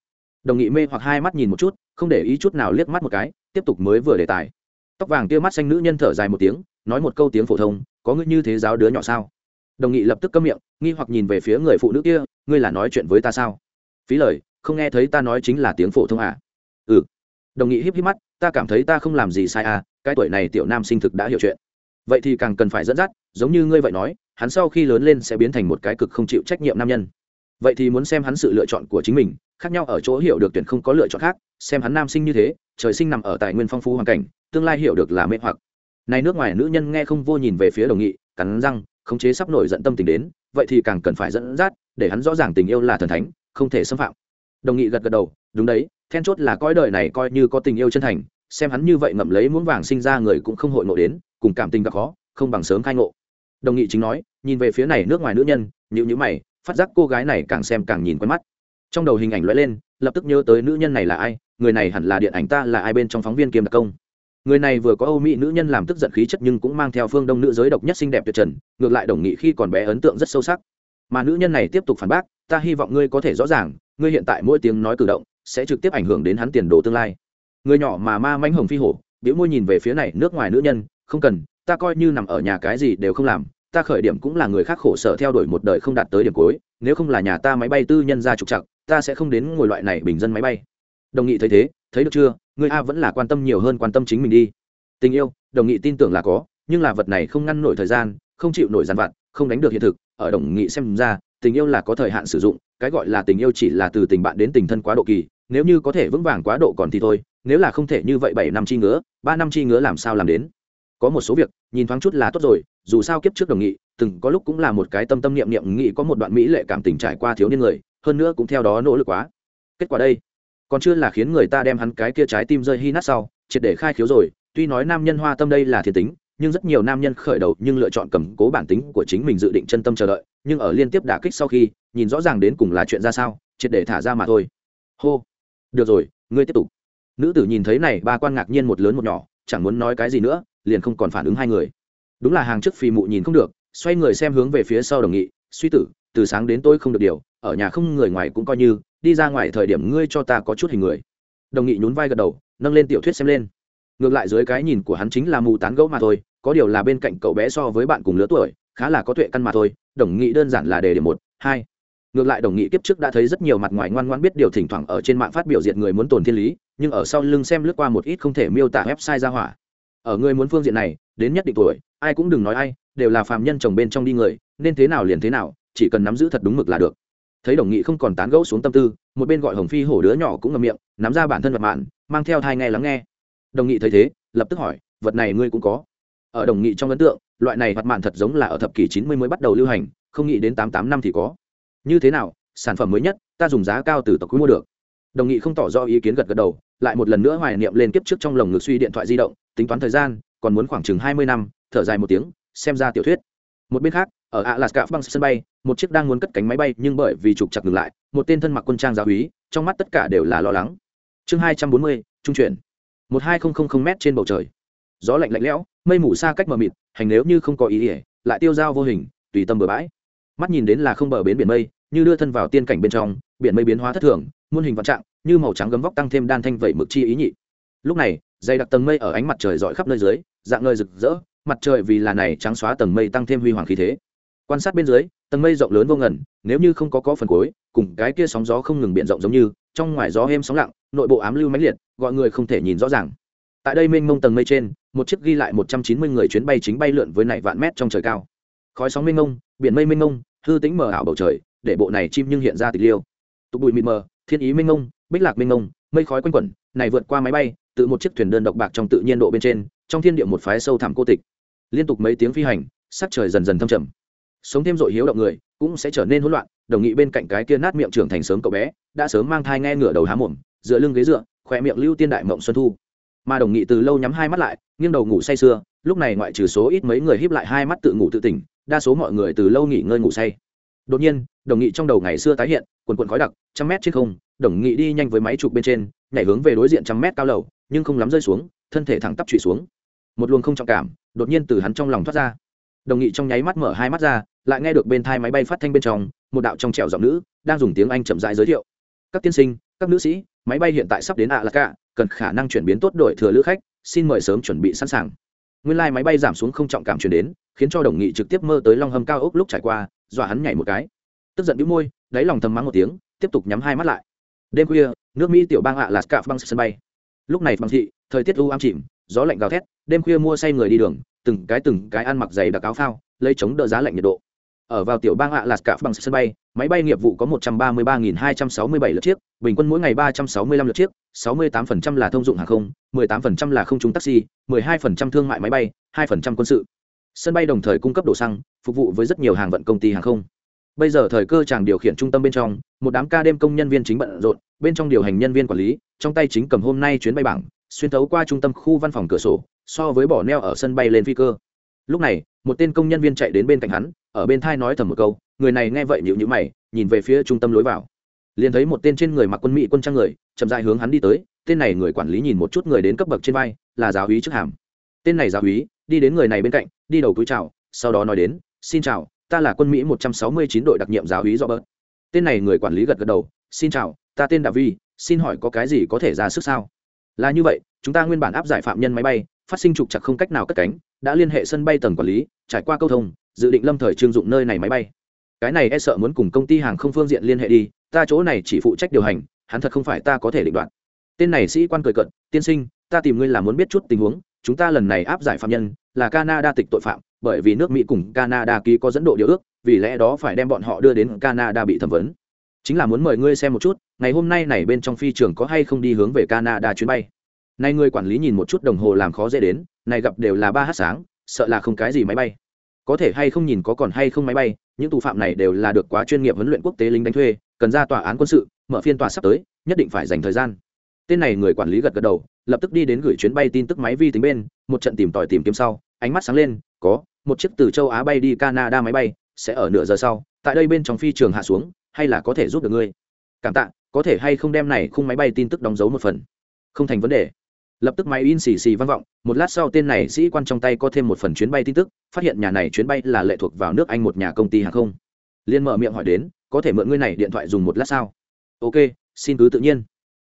đồng nghị mê hoặc hai mắt nhìn một chút, không để ý chút nào liếc mắt một cái, tiếp tục mới vừa đề tài. Tóc vàng kia mắt xanh nữ nhân thở dài một tiếng, nói một câu tiếng phổ thông, có ngươi như thế giáo đứa nhỏ sao? Đồng nghị lập tức câm miệng, nghi hoặc nhìn về phía người phụ nữ kia, ngươi là nói chuyện với ta sao? Phí lời, không nghe thấy ta nói chính là tiếng phổ thông à? Ừ. Đồng nghị híp híp mắt, ta cảm thấy ta không làm gì sai à cái tuổi này tiểu nam sinh thực đã hiểu chuyện. Vậy thì càng cần phải dẫn dắt, giống như ngươi vậy nói, hắn sau khi lớn lên sẽ biến thành một cái cực không chịu trách nhiệm nam nhân vậy thì muốn xem hắn sự lựa chọn của chính mình, khác nhau ở chỗ hiểu được tuyển không có lựa chọn khác, xem hắn nam sinh như thế, trời sinh nằm ở tài nguyên phong phú hoàn cảnh, tương lai hiểu được là mê hoặc. Này nước ngoài nữ nhân nghe không vô nhìn về phía đồng nghị, cắn răng, khống chế sắp nổi giận tâm tình đến, vậy thì càng cần phải dẫn dắt, để hắn rõ ràng tình yêu là thần thánh, không thể xâm phạm. Đồng nghị gật gật đầu, đúng đấy, then chốt là coi đời này coi như có tình yêu chân thành, xem hắn như vậy ngậm lấy muỗng vàng sinh ra người cũng không hội ngộ đến, cùng cảm tình gặp khó, không bằng sớm khai ngộ. Đồng nghị chính nói, nhìn về phía này nước ngoài nữ nhân nhữ nhữ mày phát giác cô gái này càng xem càng nhìn quen mắt. Trong đầu hình ảnh lóe lên, lập tức nhớ tới nữ nhân này là ai, người này hẳn là điện ảnh ta, là ai bên trong phóng viên kiêm đặc công. Người này vừa có âu mỹ nữ nhân làm tức giận khí chất nhưng cũng mang theo phương đông nữ giới độc nhất xinh đẹp tuyệt trần, ngược lại đồng nghị khi còn bé ấn tượng rất sâu sắc. Mà nữ nhân này tiếp tục phản bác, ta hy vọng ngươi có thể rõ ràng, ngươi hiện tại mỗi tiếng nói cử động sẽ trực tiếp ảnh hưởng đến hắn tiền đồ tương lai. Người nhỏ mà ma manh hồng phi hổ biểu môi nhìn về phía này nước ngoài nữ nhân, không cần, ta coi như nằm ở nhà cái gì đều không làm ta khởi điểm cũng là người khác khổ sở theo đuổi một đời không đạt tới điểm cuối, nếu không là nhà ta máy bay tư nhân ra trục chặt ta sẽ không đến ngồi loại này bình dân máy bay. Đồng nghị thấy thế, thấy được chưa? Người a vẫn là quan tâm nhiều hơn quan tâm chính mình đi. Tình yêu, đồng nghị tin tưởng là có, nhưng là vật này không ngăn nổi thời gian, không chịu nổi giàn vặt, không đánh được hiện thực. Ở đồng nghị xem ra, tình yêu là có thời hạn sử dụng, cái gọi là tình yêu chỉ là từ tình bạn đến tình thân quá độ kỳ, nếu như có thể vững vàng quá độ còn thì thôi, nếu là không thể như vậy bảy năm chi ngứa, ba năm chi ngứa làm sao làm đến? Có một số việc, nhìn thoáng chút là tốt rồi dù sao kiếp trước đồng nghị, từng có lúc cũng là một cái tâm tâm niệm niệm nghị có một đoạn mỹ lệ cảm tình trải qua thiếu niên người, hơn nữa cũng theo đó nỗ lực quá. Kết quả đây, còn chưa là khiến người ta đem hắn cái kia trái tim rơi hy nát sau, triệt để khai khiếu rồi. Tuy nói nam nhân hoa tâm đây là thiên tính, nhưng rất nhiều nam nhân khởi đầu nhưng lựa chọn cầm cố bản tính của chính mình dự định chân tâm chờ đợi, nhưng ở liên tiếp đả kích sau khi, nhìn rõ ràng đến cùng là chuyện ra sao, triệt để thả ra mà thôi. Hô, được rồi, ngươi tiếp tục. Nữ tử nhìn thấy này, ba quan ngạc nhiên một lớn một nhỏ, chẳng muốn nói cái gì nữa, liền không còn phản ứng hai người đúng là hàng trước phì mụ nhìn không được, xoay người xem hướng về phía sau đồng nghị, suy tử, từ sáng đến tôi không được điều, ở nhà không người ngoài cũng coi như, đi ra ngoài thời điểm ngươi cho ta có chút hình người. Đồng nghị nhún vai gật đầu, nâng lên tiểu thuyết xem lên. Ngược lại dưới cái nhìn của hắn chính là mù tán gẫu mà thôi, có điều là bên cạnh cậu bé so với bạn cùng lứa tuổi, khá là có tuệ căn mà thôi, đồng nghị đơn giản là đề điểm một, hai. Ngược lại đồng nghị kiếp trước đã thấy rất nhiều mặt ngoài ngoan ngoan biết điều thỉnh thoảng ở trên mạng phát biểu diện người muốn tồn thiên lý, nhưng ở sau lưng xem lướt qua một ít không thể miêu tả website ra hỏa. Ở người muốn phương diện này, đến nhất định tuổi ai cũng đừng nói ai, đều là phàm nhân chồng bên trong đi người, nên thế nào liền thế nào, chỉ cần nắm giữ thật đúng mực là được. Thấy đồng nghị không còn tán gẫu xuống tâm tư, một bên gọi hồng phi hổ đứa nhỏ cũng ngậm miệng, nắm ra bản thân vật mạn, mang theo thai nghe lắng nghe. Đồng nghị thấy thế, lập tức hỏi, vật này ngươi cũng có? Ở đồng nghị trong ấn tượng, loại này vật mạn thật giống là ở thập kỷ chín mươi mới bắt đầu lưu hành, không nghĩ đến tám tám năm thì có. Như thế nào, sản phẩm mới nhất, ta dùng giá cao từ tộc quý mua được. Đồng nghị không tỏ rõ ý kiến gật gật đầu, lại một lần nữa hoài niệm lên kiếp trước trong lồng ngực suy điện thoại di động, tính toán thời gian, còn muốn khoảng chừng hai mươi năm thở dài một tiếng, xem ra tiểu thuyết. Một bên khác, ở alaska băng sân bay, một chiếc đang muốn cất cánh máy bay nhưng bởi vì trục chặt ngừng lại, một tên thân mặc quân trang giáo úy, trong mắt tất cả đều là lo lắng. Chương hai trăm bốn mươi, trung chuyển. Một hai không không không m trên bầu trời. Gió lạnh lạnh lẽo, mây mù xa cách mờ mịt, hành nếu như không có ý ỉa lại tiêu dao vô hình, tùy tâm bờ bãi. Mắt nhìn đến là không bờ bến biển mây, như đưa thân vào tiên cảnh bên trong, biển mây biến hóa thất thường, muôn hình vạn trạng, như màu trắng gấm vóc tăng thêm đan thanh vẩy mực chi ý nhị. Lúc này, dày đặc tầng mây ở ánh mặt trời rọi khắp nơi dưới, dạng ngời rực rỡ mặt trời vì là này trắng xóa tầng mây tăng thêm huy hoàng khí thế. Quan sát bên dưới, tầng mây rộng lớn vô ngần, nếu như không có có phần cuối, cùng cái kia sóng gió không ngừng biển rộng giống như, trong ngoài gió êm sóng lặng, nội bộ ám lưu mãnh liệt, gọi người không thể nhìn rõ ràng. Tại đây mênh mông tầng mây trên, một chiếc ghi lại một trăm chín mươi người chuyến bay chính bay lượn với nảy vạn mét trong trời cao. Khói sóng mênh mông, biển mây mênh mông, hư tính mờ ảo bầu trời, để bộ này chim nhưng hiện ra tịch liêu. Tục bụi mịt mờ, thiên ý mênh mông, bích lạc mênh mông, mây khói quanh quẩn, này vượt qua máy bay, tự một chiếc thuyền đơn độc bạc trong tự nhiên độ bên trên, trong thiên địa một phái sâu thẳm cô tịch liên tục mấy tiếng phi hành, sắc trời dần dần thâm trầm. Sống thêm dội hiếu động người cũng sẽ trở nên hỗn loạn, đồng nghị bên cạnh cái kia nát miệng trưởng thành sớm cậu bé, đã sớm mang thai nghe ngửa đầu há mồm, dựa lưng ghế dựa, khỏe miệng lưu tiên đại mộng xuân thu. Mà đồng nghị từ lâu nhắm hai mắt lại, nghiêng đầu ngủ say sưa, lúc này ngoại trừ số ít mấy người híp lại hai mắt tự ngủ tự tỉnh, đa số mọi người từ lâu nghỉ ngơi ngủ say. Đột nhiên, đồng nghị trong đầu ngày xưa tái hiện, quần quần khói đặc, trăm mét trên không, đồng nghị đi nhanh với máy chụp bên trên, nhảy hướng về đối diện trăm mét cao lầu, nhưng không lắm rơi xuống, thân thể thẳng tắp trụy xuống. Một luồng không trọng cảm đột nhiên từ hắn trong lòng thoát ra. Đồng nghị trong nháy mắt mở hai mắt ra, lại nghe được bên thai máy bay phát thanh bên trong, một đạo trong trẻo giọng nữ đang dùng tiếng anh chậm rãi giới thiệu. Các tiên sinh, các nữ sĩ, máy bay hiện tại sắp đến ạ là cả cần khả năng chuyển biến tốt đổi thừa lữ khách, xin mời sớm chuẩn bị sẵn sàng. Nguyên lai máy bay giảm xuống không trọng cảm chuyển đến, khiến cho đồng nghị trực tiếp mơ tới long hầm cao ốc lúc trải qua, dọa hắn nhảy một cái. Tức giận bĩu môi, đáy lòng thầm mắng một tiếng, tiếp tục nhắm hai mắt lại. Đêm khuya, nước mỹ tiểu bang ạ là cả băng sân bay. Lúc này bằng thị, thời tiết u ám chìm gió lạnh gào thét, đêm khuya mua say người đi đường, từng cái từng cái ăn mặc giày đặc áo phao, lấy chống đỡ giá lạnh nhiệt độ. Ở vào tiểu bang ạ là cả bằng sân bay, máy bay nghiệp vụ có 133.267 lượt chiếc, bình quân mỗi ngày 365 lượt chiếc 68% là thông dụng hàng không 18% là không trúng taxi 12% thương mại máy bay 2% quân sự. Sân bay đồng thời cung cấp đồ xăng, phục vụ với rất nhiều hàng vận công ty hàng không. Bây giờ thời cơ chàng điều khiển trung tâm bên trong, một đám ca đêm công nhân viên chính bận rộn, bên trong điều hành nhân viên quản lý, trong tay chính cầm hôm nay chuyến bay bảng xuyên thấu qua trung tâm khu văn phòng cửa sổ, so với bỏ neo ở sân bay lên phi cơ. Lúc này, một tên công nhân viên chạy đến bên cạnh hắn, ở bên thai nói thầm một câu, người này nghe vậy nhịu nhữ mày, nhìn về phía trung tâm lối vào. Liền thấy một tên trên người mặc quân mỹ quân trang người, chậm dại hướng hắn đi tới, tên này người quản lý nhìn một chút người đến cấp bậc trên vai, là giáo úy trước hàm. Tên này giáo úy, đi đến người này bên cạnh, đi đầu túi chào, sau đó nói đến, xin chào, ta là quân mỹ một trăm sáu mươi chín đội đặc nhiệm giáo úy robert. Tên này người quản lý gật gật đầu, xin chào, ta tên đà vi xin hỏi có cái gì có thể ra sức sao? Là như vậy, chúng ta nguyên bản áp giải phạm nhân máy bay, phát sinh trục chặt không cách nào cất cánh, đã liên hệ sân bay tầng quản lý, trải qua câu thông, dự định lâm thời trương dụng nơi này máy bay. Cái này e sợ muốn cùng công ty hàng không phương diện liên hệ đi, ta chỗ này chỉ phụ trách điều hành, hắn thật không phải ta có thể định đoạt. Tên này sĩ quan cười cận tiên sinh, ta tìm ngươi là muốn biết chút tình huống, chúng ta lần này áp giải phạm nhân là canada tịch tội phạm, bởi vì nước mỹ cùng canada ký có dẫn độ điều ước, vì lẽ đó phải đem bọn họ đưa đến canada bị thẩm vấn chính là muốn mời ngươi xem một chút, ngày hôm nay này bên trong phi trường có hay không đi hướng về canada chuyến bay. Nay người quản lý nhìn một chút đồng hồ làm khó dễ đến, này gặp đều là ba h sáng, sợ là không cái gì máy bay. Có thể hay không nhìn có còn hay không máy bay, những tù phạm này đều là được quá chuyên nghiệp huấn luyện quốc tế lính đánh thuê, cần ra tòa án quân sự, mở phiên tòa sắp tới, nhất định phải dành thời gian. Tên này người quản lý gật gật đầu, lập tức đi đến gửi chuyến bay tin tức máy vi tính bên, một trận tìm tòi tìm kiếm sau, ánh mắt sáng lên, có, một chiếc từ châu á bay đi canada máy bay, sẽ ở nửa giờ sau, tại đây bên trong phi trường hạ xuống hay là có thể giúp được ngươi? Cảm tạ, có thể hay không đem này khung máy bay tin tức đóng dấu một phần? Không thành vấn đề. Lập tức máy in xì xì vang vọng, một lát sau tên này sĩ quan trong tay có thêm một phần chuyến bay tin tức, phát hiện nhà này chuyến bay là lệ thuộc vào nước anh một nhà công ty hàng không. Liên mở miệng hỏi đến, có thể mượn ngươi này điện thoại dùng một lát sao? Ok, xin cứ tự nhiên.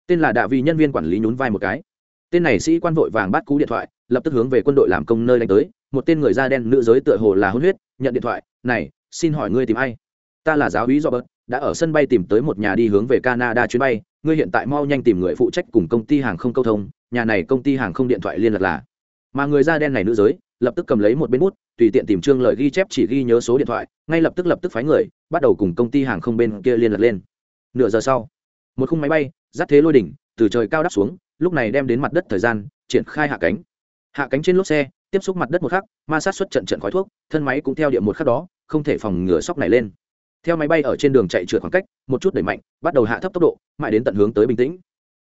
Tên là đạ vì nhân viên quản lý nhún vai một cái. Tên này sĩ quan vội vàng bắt cú điện thoại, lập tức hướng về quân đội làm công nơi đánh tới. Một tên người da đen nữ giới tựa hồ là hôn huyết, nhận điện thoại, này, xin hỏi ngươi tìm ai? Ta là giáo úy robert đã ở sân bay tìm tới một nhà đi hướng về canada chuyến bay, ngươi hiện tại mau nhanh tìm người phụ trách cùng công ty hàng không câu thông, nhà này công ty hàng không điện thoại liên lạc là. Mà người da đen này nữ giới, lập tức cầm lấy một bên bút, tùy tiện tìm trương lời ghi chép chỉ ghi nhớ số điện thoại, ngay lập tức lập tức phái người, bắt đầu cùng công ty hàng không bên kia liên lạc lên. Nửa giờ sau, một khung máy bay, dắt thế lôi đỉnh, từ trời cao đáp xuống, lúc này đem đến mặt đất thời gian, triển khai hạ cánh. Hạ cánh trên lốp xe, tiếp xúc mặt đất một khắc, ma sát xuất trận trận khói thuốc, thân máy cũng theo điện một khắc đó, không thể phòng ngừa sóc này lên theo máy bay ở trên đường chạy trượt khoảng cách, một chút đẩy mạnh, bắt đầu hạ thấp tốc độ, mãi đến tận hướng tới bình tĩnh.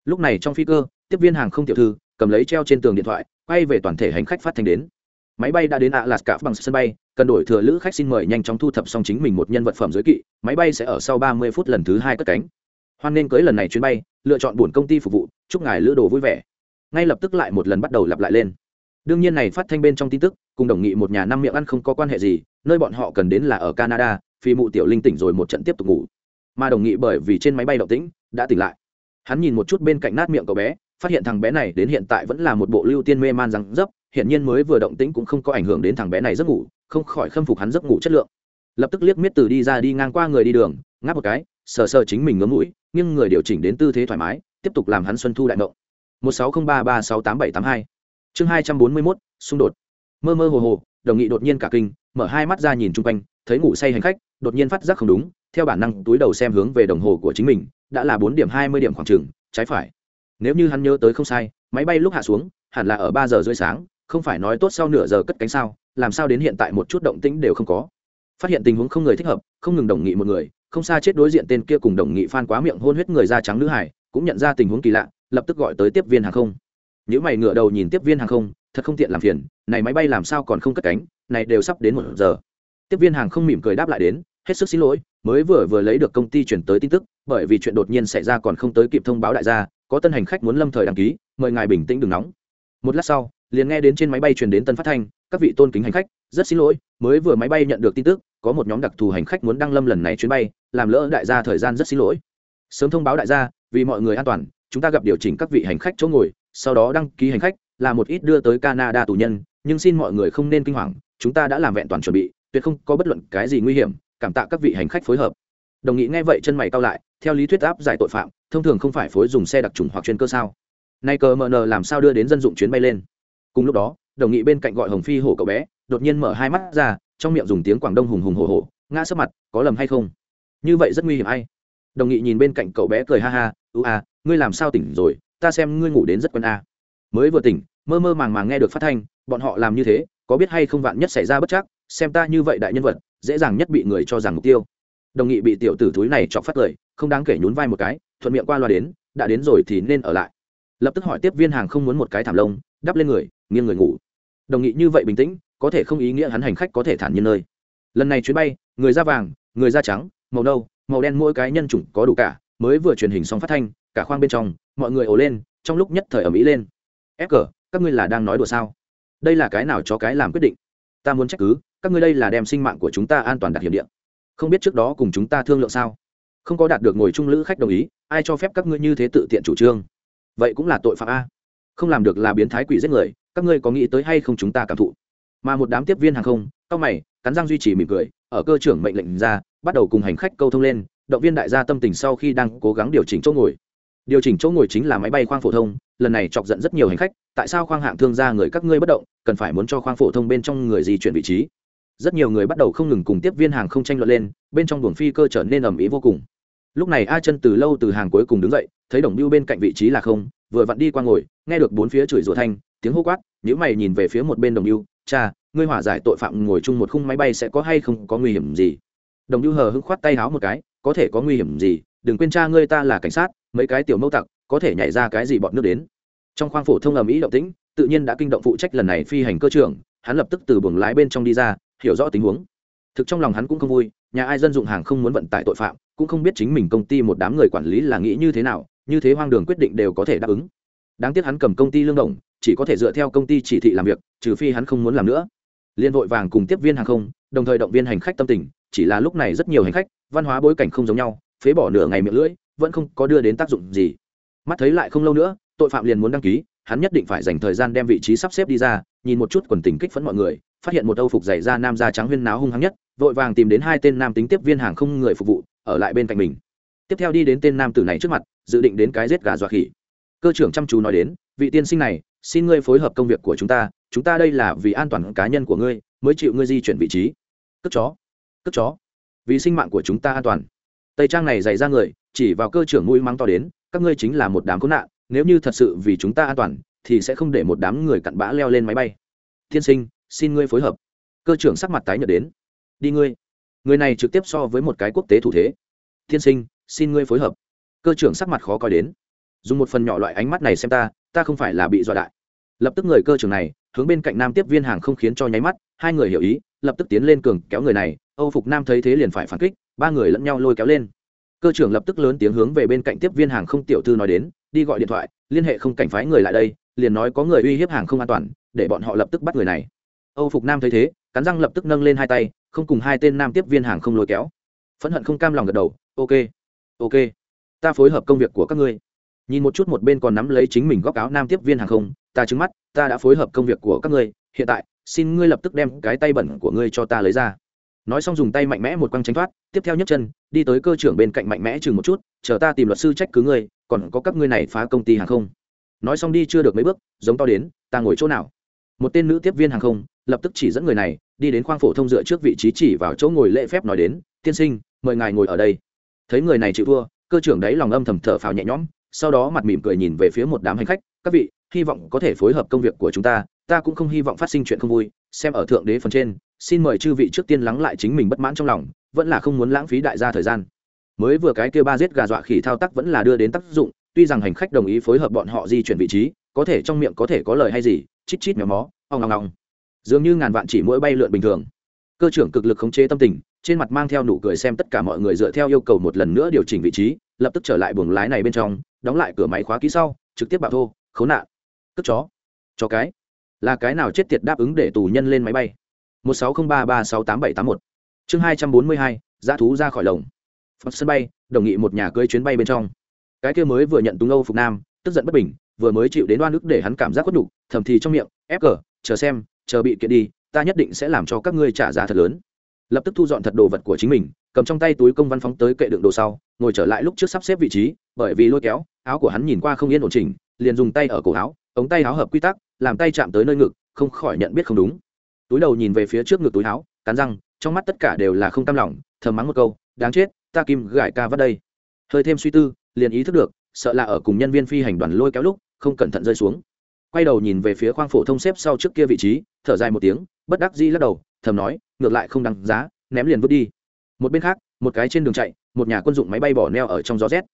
Lúc này trong phi cơ, tiếp viên hàng không tiểu thư, cầm lấy treo trên tường điện thoại, quay về toàn thể hành khách phát thanh đến. Máy bay đã đến ạ lạt cả bằng sân bay, cần đổi thừa lữ khách xin mời nhanh chóng thu thập xong chính mình một nhân vật phẩm giới kỵ, máy bay sẽ ở sau ba mươi phút lần thứ hai cất cánh. Hoan nên cưới lần này chuyến bay, lựa chọn buồn công ty phục vụ, chúc ngài lữ đồ vui vẻ. Ngay lập tức lại một lần bắt đầu lặp lại lên. Đương nhiên này phát thanh bên trong tin tức, cùng đồng nghị một nhà năm miệng ăn không có quan hệ gì, nơi bọn họ cần đến là ở canada phi mụ tiểu linh tỉnh rồi một trận tiếp tục ngủ. Mà đồng nghị bởi vì trên máy bay động tĩnh, đã tỉnh lại. Hắn nhìn một chút bên cạnh nát miệng cậu bé, phát hiện thằng bé này đến hiện tại vẫn là một bộ lưu tiên mê man răng dấp hiện nhiên mới vừa động tĩnh cũng không có ảnh hưởng đến thằng bé này giấc ngủ, không khỏi khâm phục hắn giấc ngủ chất lượng. Lập tức liếc miết từ đi ra đi ngang qua người đi đường, ngáp một cái, sờ sờ chính mình ngấm mũi nhưng người điều chỉnh đến tư thế thoải mái, tiếp tục làm hắn xuân thu đại ngộ. Một sáu không ba ba sáu tám bảy tám hai. Chương hai trăm bốn mươi mốt, xung đột. Mơ mơ hồ hồ, đồng nghị đột nhiên cả kinh, mở hai mắt ra nhìn chung quanh thấy ngủ say hành khách, đột nhiên phát giác không đúng, theo bản năng túi đầu xem hướng về đồng hồ của chính mình, đã là bốn điểm hai mươi điểm khoảng trừng trái phải. Nếu như hắn nhớ tới không sai, máy bay lúc hạ xuống, hẳn là ở ba giờ rưỡi sáng, không phải nói tốt sau nửa giờ cất cánh sao, làm sao đến hiện tại một chút động tĩnh đều không có. Phát hiện tình huống không người thích hợp, không ngừng đồng nghị một người, không xa chết đối diện tên kia cùng đồng nghị phan quá miệng hôn huyết người da trắng nữ hải, cũng nhận ra tình huống kỳ lạ, lập tức gọi tới tiếp viên hàng không. Nếu mày ngựa đầu nhìn tiếp viên hàng không, thật không tiện làm phiền, này máy bay làm sao còn không cất cánh, này đều sắp đến một giờ tiếp viên hàng không mỉm cười đáp lại đến, hết sức xin lỗi, mới vừa vừa lấy được công ty chuyển tới tin tức, bởi vì chuyện đột nhiên xảy ra còn không tới kịp thông báo đại gia, có tân hành khách muốn lâm thời đăng ký, mời ngài bình tĩnh đừng nóng. Một lát sau, liền nghe đến trên máy bay truyền đến tân phát thanh, các vị tôn kính hành khách, rất xin lỗi, mới vừa máy bay nhận được tin tức, có một nhóm đặc thù hành khách muốn đăng lâm lần này chuyến bay, làm lỡ đại gia thời gian rất xin lỗi. Sớm thông báo đại gia, vì mọi người an toàn, chúng ta gặp điều chỉnh các vị hành khách chỗ ngồi, sau đó đăng ký hành khách, là một ít đưa tới canada tù nhân, nhưng xin mọi người không nên kinh hoàng, chúng ta đã làm vẹn toàn chuẩn bị tuyệt không có bất luận cái gì nguy hiểm, cảm tạ các vị hành khách phối hợp. Đồng nghị nghe vậy chân mày cao lại, theo lý thuyết áp giải tội phạm, thông thường không phải phối dùng xe đặc trùng hoặc chuyên cơ sao? Nay cờ mờ nờ làm sao đưa đến dân dụng chuyến bay lên? Cùng lúc đó, đồng nghị bên cạnh gọi hồng phi hổ cậu bé, đột nhiên mở hai mắt ra, trong miệng dùng tiếng quảng đông hùng hùng hổ hổ, ngã sấp mặt, có lầm hay không? Như vậy rất nguy hiểm ai? Đồng nghị nhìn bên cạnh cậu bé cười ha ha ưu à ngươi làm sao tỉnh rồi, ta xem ngươi ngủ đến rất quen a. Mới vừa tỉnh, mơ mơ màng màng nghe được phát thanh, bọn họ làm như thế, có biết hay không vạn nhất xảy ra bất chắc? Xem ta như vậy đại nhân vật, dễ dàng nhất bị người cho rằng mục tiêu. Đồng nghị bị tiểu tử thúi này chọc phát cười, không đáng kể nhún vai một cái, thuận miệng qua loa đến, đã đến rồi thì nên ở lại. Lập tức hỏi tiếp viên hàng không muốn một cái thảm lông, đắp lên người, nghiêng người ngủ. Đồng nghị như vậy bình tĩnh, có thể không ý nghĩa hắn hành khách có thể thản nhiên nơi. Lần này chuyến bay, người da vàng, người da trắng, màu nâu, màu đen mỗi cái nhân chủng có đủ cả, mới vừa truyền hình xong phát thanh, cả khoang bên trong, mọi người ồ lên, trong lúc nhất thời ở mỹ lên. Ép cờ các ngươi là đang nói đùa sao? Đây là cái nào cho cái làm quyết định? Ta muốn trách cứ các ngươi đây là đem sinh mạng của chúng ta an toàn đặt hiểm điện không biết trước đó cùng chúng ta thương lượng sao? Không có đạt được ngồi chung lữ khách đồng ý, ai cho phép các ngươi như thế tự tiện chủ trương? Vậy cũng là tội phạm a. Không làm được là biến thái quỷ giết người, các ngươi có nghĩ tới hay không chúng ta cảm thụ? Mà một đám tiếp viên hàng không, cao mày, cắn răng duy trì mỉm cười, ở cơ trưởng mệnh lệnh ra, bắt đầu cùng hành khách câu thông lên, động viên đại gia tâm tình sau khi đang cố gắng điều chỉnh chỗ ngồi. Điều chỉnh chỗ ngồi chính là máy bay khoang phổ thông, lần này chọc giận rất nhiều hành khách, tại sao khoang hạng thương gia người các ngươi bất động, cần phải muốn cho khoang phổ thông bên trong người di chuyển vị trí? Rất nhiều người bắt đầu không ngừng cùng tiếp viên hàng không tranh luận lên, bên trong buồng phi cơ trở nên ầm ĩ vô cùng. Lúc này a chân từ lâu từ hàng cuối cùng đứng dậy, thấy đồng biêu bên cạnh vị trí là không, vừa vặn đi qua ngồi, nghe được bốn phía chửi rủa thanh, tiếng hô quát nếu mày nhìn về phía một bên đồng biêu cha, ngươi hỏa giải tội phạm ngồi chung một khung máy bay sẽ có hay không, có nguy hiểm gì? Đồng biêu hờ hững khoát tay háo một cái, có thể có nguy hiểm gì, đừng quên cha ngươi ta là cảnh sát, mấy cái tiểu mâu tặc, có thể nhảy ra cái gì bọn nước đến. Trong khoang phổ thông ầm ĩ động tĩnh, tự nhiên đã kinh động phụ trách lần này phi hành cơ trưởng, hắn lập tức từ buồng lái bên trong đi ra hiểu rõ tình huống. Thực trong lòng hắn cũng không vui, nhà ai dân dụng hàng không muốn vận tải tội phạm, cũng không biết chính mình công ty một đám người quản lý là nghĩ như thế nào, như thế hoang đường quyết định đều có thể đáp ứng. Đáng tiếc hắn cầm công ty lương đồng, chỉ có thể dựa theo công ty chỉ thị làm việc, trừ phi hắn không muốn làm nữa. Liên vội vàng cùng tiếp viên hàng không, đồng thời động viên hành khách tâm tình, chỉ là lúc này rất nhiều hành khách, văn hóa bối cảnh không giống nhau, phế bỏ nửa ngày miệng lưỡi, vẫn không có đưa đến tác dụng gì. Mắt thấy lại không lâu nữa, tội phạm liền muốn đăng ký hắn nhất định phải dành thời gian đem vị trí sắp xếp đi ra, nhìn một chút quần tình kích phấn mọi người, phát hiện một âu phục dày da nam da trắng huyên náo hung hăng nhất, vội vàng tìm đến hai tên nam tính tiếp viên hàng không người phục vụ, ở lại bên cạnh mình. Tiếp theo đi đến tên nam tử này trước mặt, dự định đến cái giết gà dọa khỉ. Cơ trưởng chăm chú nói đến, vị tiên sinh này, xin ngươi phối hợp công việc của chúng ta chúng ta đây là vì an toàn cá nhân của ngươi, mới chịu ngươi di chuyển vị trí. Cất chó cất chó, vì sinh mạng của chúng ta an toàn. Tây trang này dày ra người, chỉ vào cơ trưởng mũi mắng to đến, các ngươi chính là một đám khốn nạn nếu như thật sự vì chúng ta an toàn, thì sẽ không để một đám người cặn bã leo lên máy bay. Tiên sinh, xin ngươi phối hợp. Cơ trưởng sắc mặt tái nhợt đến. Đi ngươi. Người này trực tiếp so với một cái quốc tế thủ thế. Tiên sinh, xin ngươi phối hợp. Cơ trưởng sắc mặt khó coi đến. Dùng một phần nhỏ loại ánh mắt này xem ta ta không phải là bị dọa đại. Lập tức người cơ trưởng này, hướng bên cạnh nam tiếp viên hàng không khiến cho nháy mắt, hai người hiểu ý, lập tức tiến lên cường kéo người này, âu phục nam thấy thế liền phải phản kích, ba người lẫn nhau lôi kéo lên. Cơ trưởng lập tức lớn tiếng hướng về bên cạnh tiếp viên hàng không tiểu thư nói đến đi gọi điện thoại, liên hệ không cảnh phái người lại đây, liền nói có người uy hiếp hàng không an toàn, để bọn họ lập tức bắt người này. Âu phục nam thấy thế, cắn răng lập tức nâng lên hai tay, không cùng hai tên nam tiếp viên hàng không lôi kéo. Phẫn hận không cam lòng gật đầu, ok ok, ta phối hợp công việc của các ngươi. Nhìn một chút một bên còn nắm lấy chính mình góc áo nam tiếp viên hàng không, ta trứng mắt, ta đã phối hợp công việc của các ngươi, hiện tại, xin ngươi lập tức đem cái tay bẩn của ngươi cho ta lấy ra. Nói xong dùng tay mạnh mẽ một quăng tránh thoát, tiếp theo nhấc chân, đi tới cơ trưởng bên cạnh mạnh mẽ chừng một chút, chờ ta tìm luật sư trách cứ ngươi còn có các ngươi này phá công ty hàng không? Nói xong đi chưa được mấy bước, giống to đến, ta ngồi chỗ nào? Một tên nữ tiếp viên hàng không, lập tức chỉ dẫn người này, đi đến khoang phổ thông dựa trước vị trí chỉ vào chỗ ngồi lễ phép nói đến, tiên sinh, mời ngài ngồi ở đây. Thấy người này chịu thua, cơ trưởng đấy lòng âm thầm thở phào nhẹ nhõm, sau đó mặt mỉm cười nhìn về phía một đám hành khách, các vị, hy vọng có thể phối hợp công việc của chúng ta ta cũng không hy vọng phát sinh chuyện không vui, xem ở thượng đế phần trên, xin mời chư vị trước tiên lắng lại chính mình bất mãn trong lòng, vẫn là không muốn lãng phí đại gia thời gian mới vừa cái kia ba giết gà dọa khỉ thao tác vẫn là đưa đến tác dụng, tuy rằng hành khách đồng ý phối hợp bọn họ di chuyển vị trí, có thể trong miệng có thể có lời hay gì, chít chít méo mó, ong ong ong. Dường như ngàn vạn chỉ mỗi bay lượn bình thường. Cơ trưởng cực lực khống chế tâm tình, trên mặt mang theo nụ cười xem tất cả mọi người dựa theo yêu cầu một lần nữa điều chỉnh vị trí, lập tức trở lại buồng lái này bên trong, đóng lại cửa máy khóa kỹ sau, trực tiếp bạo thô, khốn nạn. Cất chó. Cho cái. Là cái nào chết tiệt đáp ứng để tù nhân lên máy bay? Một sáu không ba ba sáu tám bảy tám một. Chương hai trăm bốn mươi hai, dã thú ra khỏi lồng phật sân bay đồng nghị một nhà cưới chuyến bay bên trong. Cái kia mới vừa nhận túng âu phục nam tức giận bất bình vừa mới chịu đến đoan ức để hắn cảm giác khuất đủ, thầm thì trong miệng ép cờ chờ xem chờ bị kiện đi ta nhất định sẽ làm cho các ngươi trả giá thật lớn. Lập tức thu dọn thật đồ vật của chính mình cầm trong tay túi công văn phóng tới kệ đựng đồ sau ngồi trở lại lúc trước sắp xếp vị trí bởi vì lôi kéo áo của hắn nhìn qua không yên ổn chỉnh liền dùng tay ở cổ áo ống tay áo hợp quy tắc làm tay chạm tới nơi ngực không khỏi nhận biết không đúng. Túi đầu nhìn về phía trước ngực túi áo cắn răng trong mắt tất cả đều là không tam lòng thầm mắng một câu đáng chết ta kim gãi ca vắt đây. Hơi thêm suy tư, liền ý thức được, sợ là ở cùng nhân viên phi hành đoàn lôi kéo lúc, không cẩn thận rơi xuống. Quay đầu nhìn về phía khoang phổ thông xếp sau trước kia vị trí, thở dài một tiếng, bất đắc dĩ lắc đầu, thầm nói, ngược lại không đăng giá, ném liền vứt đi. Một bên khác, một cái trên đường chạy, một nhà quân dụng máy bay bỏ neo ở trong gió rét.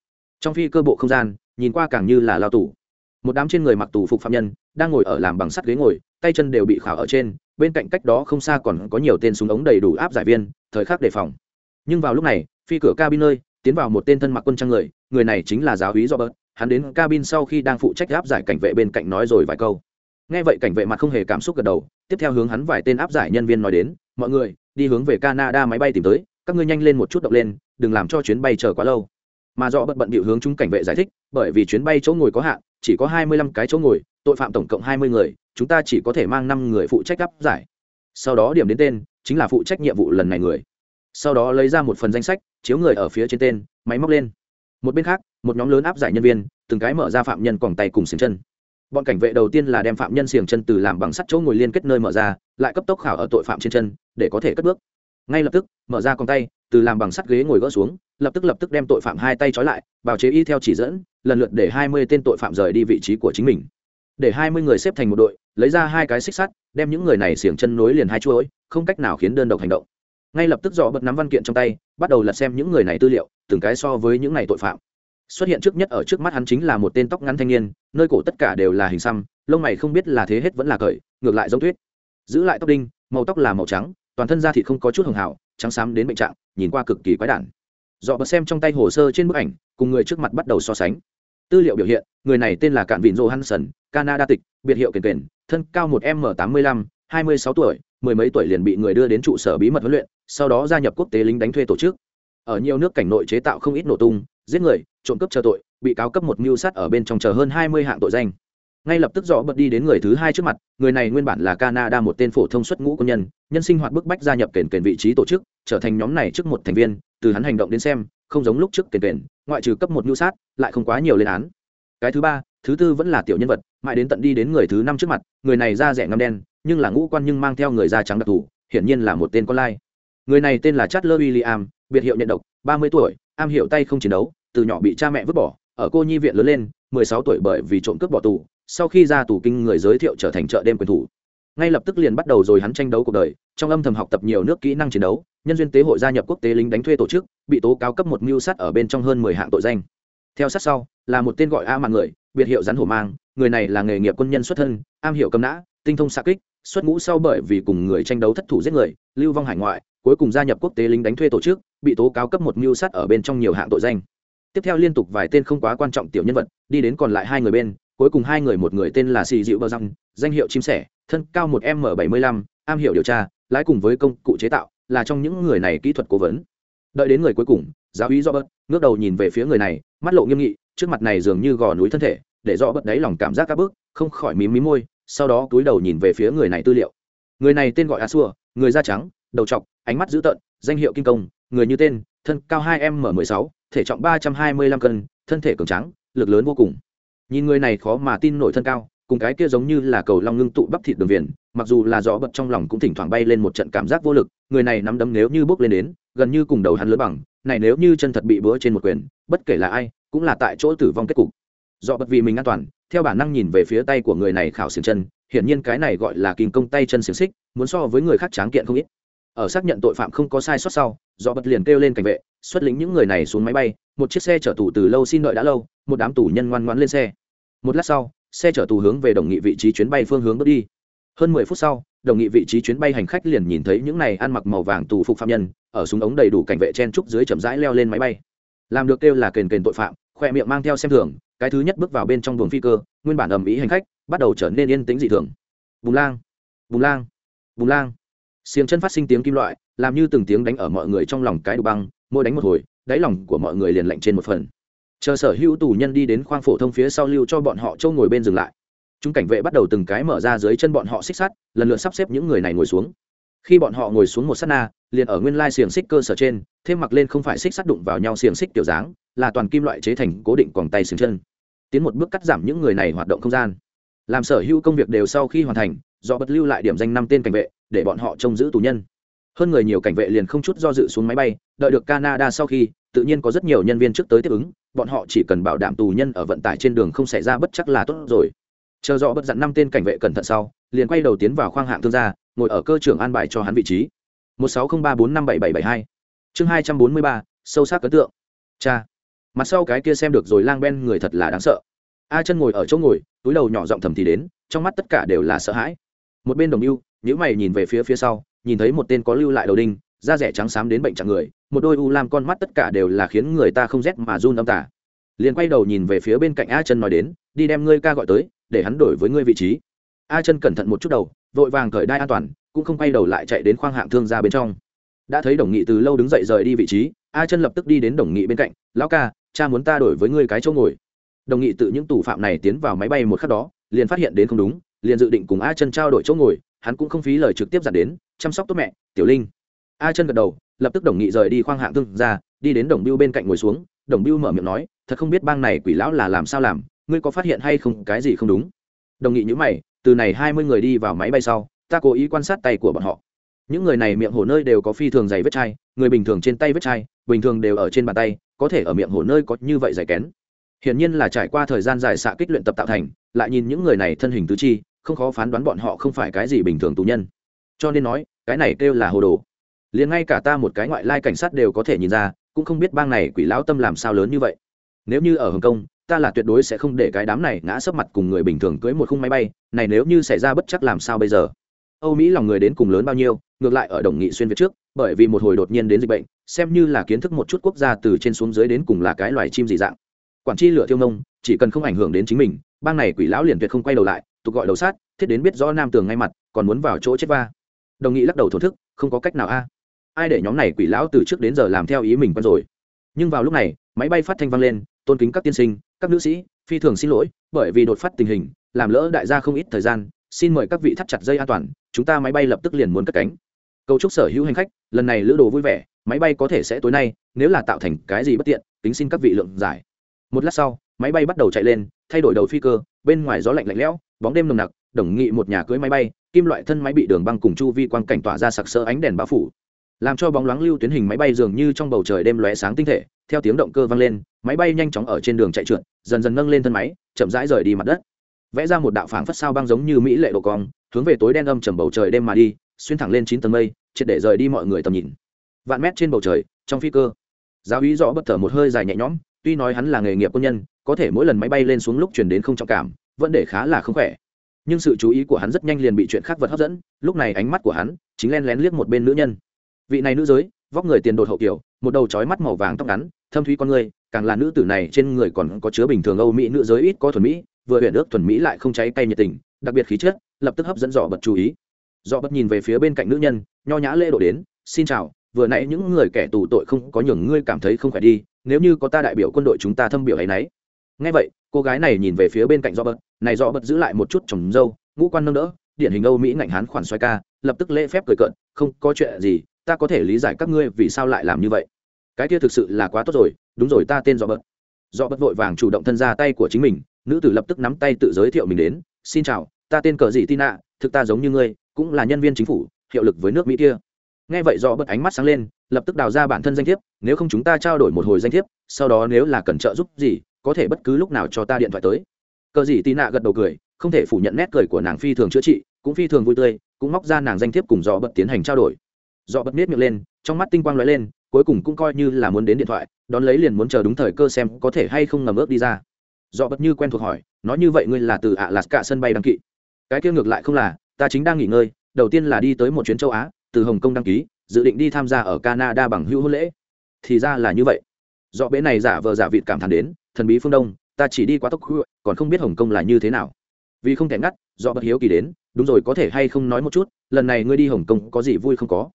Trong phi cơ bộ không gian, nhìn qua càng như là lao tù. Một đám trên người mặc tù phục phạm nhân, đang ngồi ở làm bằng sắt ghế ngồi, tay chân đều bị khảo ở trên, bên cạnh cách đó không xa còn có nhiều tên súng ống đầy đủ áp giải viên, thời khắc đề phòng. Nhưng vào lúc này phi cửa cabin nơi, tiến vào một tên thân mặc quân trang người người này chính là giáo úy robert, hắn đến cabin sau khi đang phụ trách áp giải cảnh vệ bên cạnh nói rồi vài câu. Nghe vậy cảnh vệ mặt không hề cảm xúc gật đầu, tiếp theo hướng hắn vài tên áp giải nhân viên nói đến, mọi người, đi hướng về canada máy bay tìm tới, các ngươi nhanh lên một chút động lên, đừng làm cho chuyến bay chờ quá lâu. Mà do bận bận bịu hướng chúng cảnh vệ giải thích, bởi vì chuyến bay chỗ ngồi có hạn, chỉ có hai mươi lăm cái chỗ ngồi, tội phạm tổng cộng hai mươi người, chúng ta chỉ có thể mang năm người phụ trách áp giải. Sau đó điểm đến tên, chính là phụ trách nhiệm vụ lần này người. Sau đó lấy ra một phần danh sách chiếu người ở phía trên tên, máy móc lên. Một bên khác, một nhóm lớn áp giải nhân viên, từng cái mở ra phạm nhân còn tay cùng xiềng chân. Bọn cảnh vệ đầu tiên là đem phạm nhân xiềng chân từ làm bằng sắt chỗ ngồi liên kết nơi mở ra, lại cấp tốc khảo ở tội phạm trên chân, để có thể cất bước. Ngay lập tức, mở ra con tay, từ làm bằng sắt ghế ngồi gỡ xuống, lập tức lập tức đem tội phạm hai tay trói lại, bào chế y theo chỉ dẫn, lần lượt để hai mươi tên tội phạm rời đi vị trí của chính mình. Để hai mươi người xếp thành một đội, lấy ra hai cái xích sắt, đem những người này xiềng chân nối liền hai chuỗi, không cách nào khiến đơn độc hành động ngay lập tức dò bật nắm văn kiện trong tay, bắt đầu lật xem những người này tư liệu, từng cái so với những này tội phạm. Xuất hiện trước nhất ở trước mắt hắn chính là một tên tóc ngắn thanh niên, nơi cổ tất cả đều là hình xăm, lông mày không biết là thế hết vẫn là cởi, ngược lại giống tuyết. Giữ lại tóc đinh, màu tóc là màu trắng, toàn thân da thịt không có chút hường hảo trắng xám đến bệnh trạng, nhìn qua cực kỳ quái đản. Dọ bật xem trong tay hồ sơ trên bức ảnh, cùng người trước mặt bắt đầu so sánh. Tư liệu biểu hiện, người này tên là cạn vịn johansson, canada tịch, biệt hiệu kền kền thân cao một m tám mươi lăm, hai mươi sáu tuổi, mười mấy tuổi liền bị người đưa đến trụ sở bí mật huấn luyện sau đó gia nhập quốc tế lính đánh thuê tổ chức. Ở nhiều nước cảnh nội chế tạo không ít nổ tung, giết người, trộm cắp chờ tội, bị cáo cấp một mưu sát ở bên trong chờ hơn hai mươi hạng tội danh. Ngay lập tức dọ bật đi đến người thứ hai trước mặt, người này nguyên bản là canada một tên phổ thông xuất ngũ quân nhân nhân sinh hoạt bức bách gia nhập kền kền vị trí tổ chức, trở thành nhóm này trước một thành viên, từ hắn hành động đến xem, không giống lúc trước kền kền, ngoại trừ cấp một mưu sát, lại không quá nhiều lên án. Cái thứ ba, thứ tư vẫn là tiểu nhân vật, mãi đến tận đi đến người thứ năm trước mặt, người này da rẻ ngâm đen, nhưng là ngũ quan nhưng mang theo người da trắng đặc thù, hiển nhiên là một tên con lai người này tên là Chatler William, biệt hiệu nhận độc, 30 tuổi, am hiểu tay không chiến đấu, từ nhỏ bị cha mẹ vứt bỏ, ở cô nhi viện lớn lên, 16 tuổi bởi vì trộm cướp bỏ tù, sau khi ra tù kinh người giới thiệu trở thành chợ đêm quyền thủ. Ngay lập tức liền bắt đầu rồi hắn tranh đấu cuộc đời, trong âm thầm học tập nhiều nước kỹ năng chiến đấu, nhân duyên tế hội gia nhập quốc tế lính đánh thuê tổ chức, bị tố cáo cấp một mưu sát ở bên trong hơn 10 hạng tội danh. Theo sát sau, là một tên gọi A mà người, biệt hiệu rắn hổ mang, người này là nghề nghiệp quân nhân xuất thân, am hiểu cầm nã, tinh thông xạ kích, xuất ngũ sau bởi vì cùng người tranh đấu thất thủ giết người, lưu vong hải ngoại, cuối cùng gia nhập quốc tế lính đánh thuê tổ chức, bị tố cáo cấp một mưu sát ở bên trong nhiều hạng tội danh. Tiếp theo liên tục vài tên không quá quan trọng tiểu nhân vật, đi đến còn lại hai người bên, cuối cùng hai người một người tên là xì dịu bờ răng danh hiệu chim sẻ, thân cao một m bảy mươi lăm, am hiểu điều tra, lái cùng với công cụ chế tạo, là trong những người này kỹ thuật cố vấn. Đợi đến người cuối cùng, giáo úy robert, ngước đầu nhìn về phía người này, mắt lộ nghiêm nghị, trước mặt này dường như gò núi thân thể, để rõ bất đáy lòng cảm giác các bước không khỏi mím mí môi, sau đó túi đầu nhìn về phía người này tư liệu. Người này tên gọi a xua người da trắng, đầu trọc ánh mắt dữ tợn, danh hiệu kinh công người như tên, thân cao hai m m sáu, thể trọng ba trăm hai mươi lăm cân, thân thể cường trắng lực lớn vô cùng. Nhìn người này khó mà tin nổi thân cao, cùng cái kia giống như là cầu long ngưng tụ bắp thịt đường viền, mặc dù là rõ bật trong lòng cũng thỉnh thoảng bay lên một trận cảm giác vô lực, người này nắm đấm nếu như bước lên đến, gần như cùng đầu hắn lớn bằng, này nếu như chân thật bị bữa trên một quyền, bất kể là ai, cũng là tại chỗ tử vong kết cục. Do bật vì mình an toàn, theo bản năng nhìn về phía tay của người này khảo xiềng chân, hiển nhiên cái này gọi là kinh công tay chân xiềng xích, muốn so với người khác tráng kiện không ít ở xác nhận tội phạm không có sai sót sau, do bật liền kêu lên cảnh vệ, xuất lĩnh những người này xuống máy bay, một chiếc xe chở tù từ lâu xin đợi đã lâu, một đám tù nhân ngoan ngoãn lên xe. Một lát sau, xe chở tù hướng về đồng nghị vị trí chuyến bay phương hướng bước đi. Hơn mười phút sau, đồng nghị vị trí chuyến bay hành khách liền nhìn thấy những này ăn mặc màu vàng tù phục phạm nhân, ở súng ống đầy đủ cảnh vệ chen trúc dưới chậm rãi leo lên máy bay. Làm được kêu là kền kền tội phạm, khoe miệng mang theo xem thường, cái thứ nhất bước vào bên trong buồng phi cơ, nguyên bản ầm ĩ hành khách, bắt đầu trở nên yên tĩnh dị thường. Bùng lang bùng lang bùng lang xiềng chân phát sinh tiếng kim loại, làm như từng tiếng đánh ở mọi người trong lòng cái đục băng, mỗi đánh một hồi, đáy lòng của mọi người liền lạnh trên một phần. Chờ sở hữu tù nhân đi đến khoang phổ thông phía sau lưu cho bọn họ châu ngồi bên dừng lại. Chúng cảnh vệ bắt đầu từng cái mở ra dưới chân bọn họ xích sắt, lần lượt sắp xếp những người này ngồi xuống. Khi bọn họ ngồi xuống một s á t na, liền ở nguyên lai xiềng xích cơ sở trên, thêm mặc lên không phải xích sắt đụng vào nhau xiềng xích kiểu dáng, là toàn kim loại chế thành cố định quòng tay xiềng chân. Tiến một bước cắt giảm những người này hoạt động không gian. Làm sở hữu công việc đều sau khi hoàn thành, do bật lưu lại điểm danh năm tên cảnh vệ để bọn họ trông giữ tù nhân. Hơn người nhiều cảnh vệ liền không chút do dự xuống máy bay, đợi được canada sau khi, tự nhiên có rất nhiều nhân viên trước tới tiếp ứng, bọn họ chỉ cần bảo đảm tù nhân ở vận tải trên đường không xảy ra bất chắc là tốt rồi. Chờ rõ bất dặn năm tên cảnh vệ cẩn thận sau, liền quay đầu tiến vào khoang hạng thương gia, ngồi ở cơ trưởng an bài cho hắn vị trí. Một sáu không ba bốn năm bảy bảy bảy hai. Chương hai trăm bốn mươi ba, sâu sắc ấn tượng. Cha. Mặt sau cái kia xem được rồi lang ben người thật là đáng sợ. A chân ngồi ở chỗ ngồi, túi đầu nhỏ giọng thầm thì đến, trong mắt tất cả đều là sợ hãi. Một bên đồng ưu nếu mày nhìn về phía phía sau, nhìn thấy một tên có lưu lại đầu đinh, da rẻ trắng xám đến bệnh trạng người, một đôi u lam con mắt tất cả đều là khiến người ta không rét mà run âm tả liền quay đầu nhìn về phía bên cạnh a chân nói đến, đi đem ngươi ca gọi tới, để hắn đổi với ngươi vị trí. A chân cẩn thận một chút đầu, vội vàng cởi đai an toàn, cũng không quay đầu lại chạy đến khoang hạng thương ra bên trong. Đã thấy đồng nghị từ lâu đứng dậy rời đi vị trí, a chân lập tức đi đến đồng nghị bên cạnh, lão ca, cha muốn ta đổi với ngươi cái chỗ ngồi. Đồng nghị tự những tù phạm này tiến vào máy bay một khắc đó, liền phát hiện đến không đúng, liền dự định cùng a chân trao đổi chỗ ngồi hắn cũng không phí lời trực tiếp dặn đến, chăm sóc tốt mẹ, tiểu linh. A chân gật đầu, lập tức đồng nghị rời đi khoang hạng thương ra đi đến đồng biêu bên cạnh ngồi xuống. Đồng biêu mở miệng nói, thật không biết bang này quỷ lão là làm sao làm, ngươi có phát hiện hay không, cái gì không đúng? Đồng nghị nhữ mày, từ này hai mươi người đi vào máy bay sau, ta cố ý quan sát tay của bọn họ. Những người này miệng hổ nơi đều có phi thường dày vết chai, người bình thường trên tay vết chai, bình thường đều ở trên bàn tay, có thể ở miệng hổ nơi có như vậy dày kén. Hiển nhiên là trải qua thời gian dài xạ kích luyện tập tạo thành, lại nhìn những người này thân hình tứ chi không khó phán đoán bọn họ không phải cái gì bình thường tù nhân. Cho nên nói, cái này kêu là hồ đồ. Liền ngay cả ta một cái ngoại lai cảnh sát đều có thể nhìn ra, cũng không biết bang này quỷ lão tâm làm sao lớn như vậy. Nếu như ở hồng kông, ta là tuyệt đối sẽ không để cái đám này ngã sấp mặt cùng người bình thường cưới một khung máy bay, này nếu như xảy ra bất chắc làm sao bây giờ? Âu mỹ lòng người đến cùng lớn bao nhiêu, ngược lại ở đồng nghị xuyên việt trước, bởi vì một hồi đột nhiên đến dịch bệnh, xem như là kiến thức một chút quốc gia từ trên xuống dưới đến cùng là cái loài chim dị dạng. Quản tri lửa thiêu nông, chỉ cần không ảnh hưởng đến chính mình, bang này quỷ lão liền tuyệt không quay đầu lại tục gọi đầu sát, thiết đến biết rõ nam tường ngay mặt, còn muốn vào chỗ chết va. Đồng nghị lắc đầu thổ thức, không có cách nào a. Ai để nhóm này quỷ lão từ trước đến giờ làm theo ý mình quen rồi. Nhưng vào lúc này, máy bay phát thanh vang lên, tôn kính các tiên sinh, các nữ sĩ, phi thường xin lỗi, bởi vì đột phát tình hình, làm lỡ đại gia không ít thời gian, xin mời các vị thắt chặt dây an toàn, chúng ta máy bay lập tức liền muốn cất cánh. Cầu chúc sở hữu hành khách, lần này lữ đồ vui vẻ, máy bay có thể sẽ tối nay, nếu là tạo thành cái gì bất tiện tính xin các vị lượng giải. Một lát sau, máy bay bắt đầu chạy lên, thay đổi đầu phi cơ, bên ngoài gió lạnh lạnh lẽo bóng đêm nồng nặc, đồng nghị một nhà cưới máy bay, kim loại thân máy bị đường băng cùng chu vi quang cảnh tỏa ra sặc sỡ ánh đèn bao phủ. Làm cho bóng loáng lưu tuyến hình máy bay dường như trong bầu trời đêm lóe sáng tinh thể, theo tiếng động cơ vang lên, máy bay nhanh chóng ở trên đường chạy trượt, dần dần nâng lên thân máy, chậm rãi rời đi mặt đất. Vẽ ra một đạo phảng phất sao băng giống như mỹ lệ độ cong, hướng về tối đen âm trầm bầu trời đêm mà đi, xuyên thẳng lên chín tầng mây, triệt để rời đi mọi người tầm nhìn. Vạn mét trên bầu trời, trong phi cơ, giáo úy rõ bất thở một hơi dài nhẹ nhõm, tuy nói hắn là nghề nghiệp quân nhân, có thể mỗi lần máy bay lên xuống lúc chuyển đến không trọng cảm vẫn để khá là không khỏe. Nhưng sự chú ý của hắn rất nhanh liền bị chuyện khác vật hấp dẫn, lúc này ánh mắt của hắn chính len lén liếc một bên nữ nhân. Vị này nữ giới, vóc người tiền đột hậu kiểu, một đầu trói mắt màu vàng tóc ngắn, thâm thúy con người, càng là nữ tử này trên người còn có chứa bình thường âu mỹ nữ giới ít có thuần mỹ, vừa huyện ước thuần mỹ lại không cháy tay nhiệt tình, đặc biệt khí chất, lập tức hấp dẫn dò bật chú ý. Dò bật nhìn về phía bên cạnh nữ nhân, nho nhã lễ độ đến, xin chào, vừa nãy những người kẻ tù tội không có nhường ngươi cảm thấy không khỏe đi, nếu như có ta đại biểu quân đội chúng ta thâm biểu ấy nấy ngay vậy, cô gái này nhìn về phía bên cạnh do bật này do bật giữ lại một chút trồng dâu, ngũ quan nâng đỡ, điển hình âu mỹ ngạnh hán khoản xoay ca, lập tức lễ phép cười cợt, không có chuyện gì, ta có thể lý giải các ngươi vì sao lại làm như vậy. Cái kia thực sự là quá tốt rồi, đúng rồi, ta tên do bật do bật vội vàng chủ động thân ra tay của chính mình, nữ tử lập tức nắm tay tự giới thiệu mình đến, xin chào, ta tên cờ dị tina, thực ta giống như ngươi, cũng là nhân viên chính phủ, hiệu lực với nước mỹ kia. Nghe vậy do bật ánh mắt sáng lên, lập tức đào ra bản thân danh thiếp, nếu không chúng ta trao đổi một hồi danh thiếp, sau đó nếu là cần trợ giúp gì có thể bất cứ lúc nào cho ta điện thoại tới. Cờ dị tì nạ gật đầu cười, không thể phủ nhận nét cười của nàng phi thường chữa trị, cũng phi thường vui tươi, cũng móc ra nàng danh thiếp cùng dò bật tiến hành trao đổi. Dò bật miết miệng lên, trong mắt tinh quang lóe lên, cuối cùng cũng coi như là muốn đến điện thoại, đón lấy liền muốn chờ đúng thời cơ xem có thể hay không ngầm ước đi ra. Dò bật như quen thuộc hỏi, nói như vậy ngươi là từ ạ lạt cả sân bay đăng ký? Cái kia ngược lại không là, ta chính đang nghỉ ngơi, đầu tiên là đi tới một chuyến châu á, từ hồng kông đăng ký, dự định đi tham gia ở canada bằng hữu hôn lễ. Thì ra là như vậy do bệ này giả vờ giả vịt cảm thán đến, thần bí phương đông, ta chỉ đi quá tốc khu còn không biết hồng kông là như thế nào. Vì không thể ngắt, do bất hiếu kỳ đến, đúng rồi, có thể hay không nói một chút, lần này ngươi đi hồng kông có gì vui không có?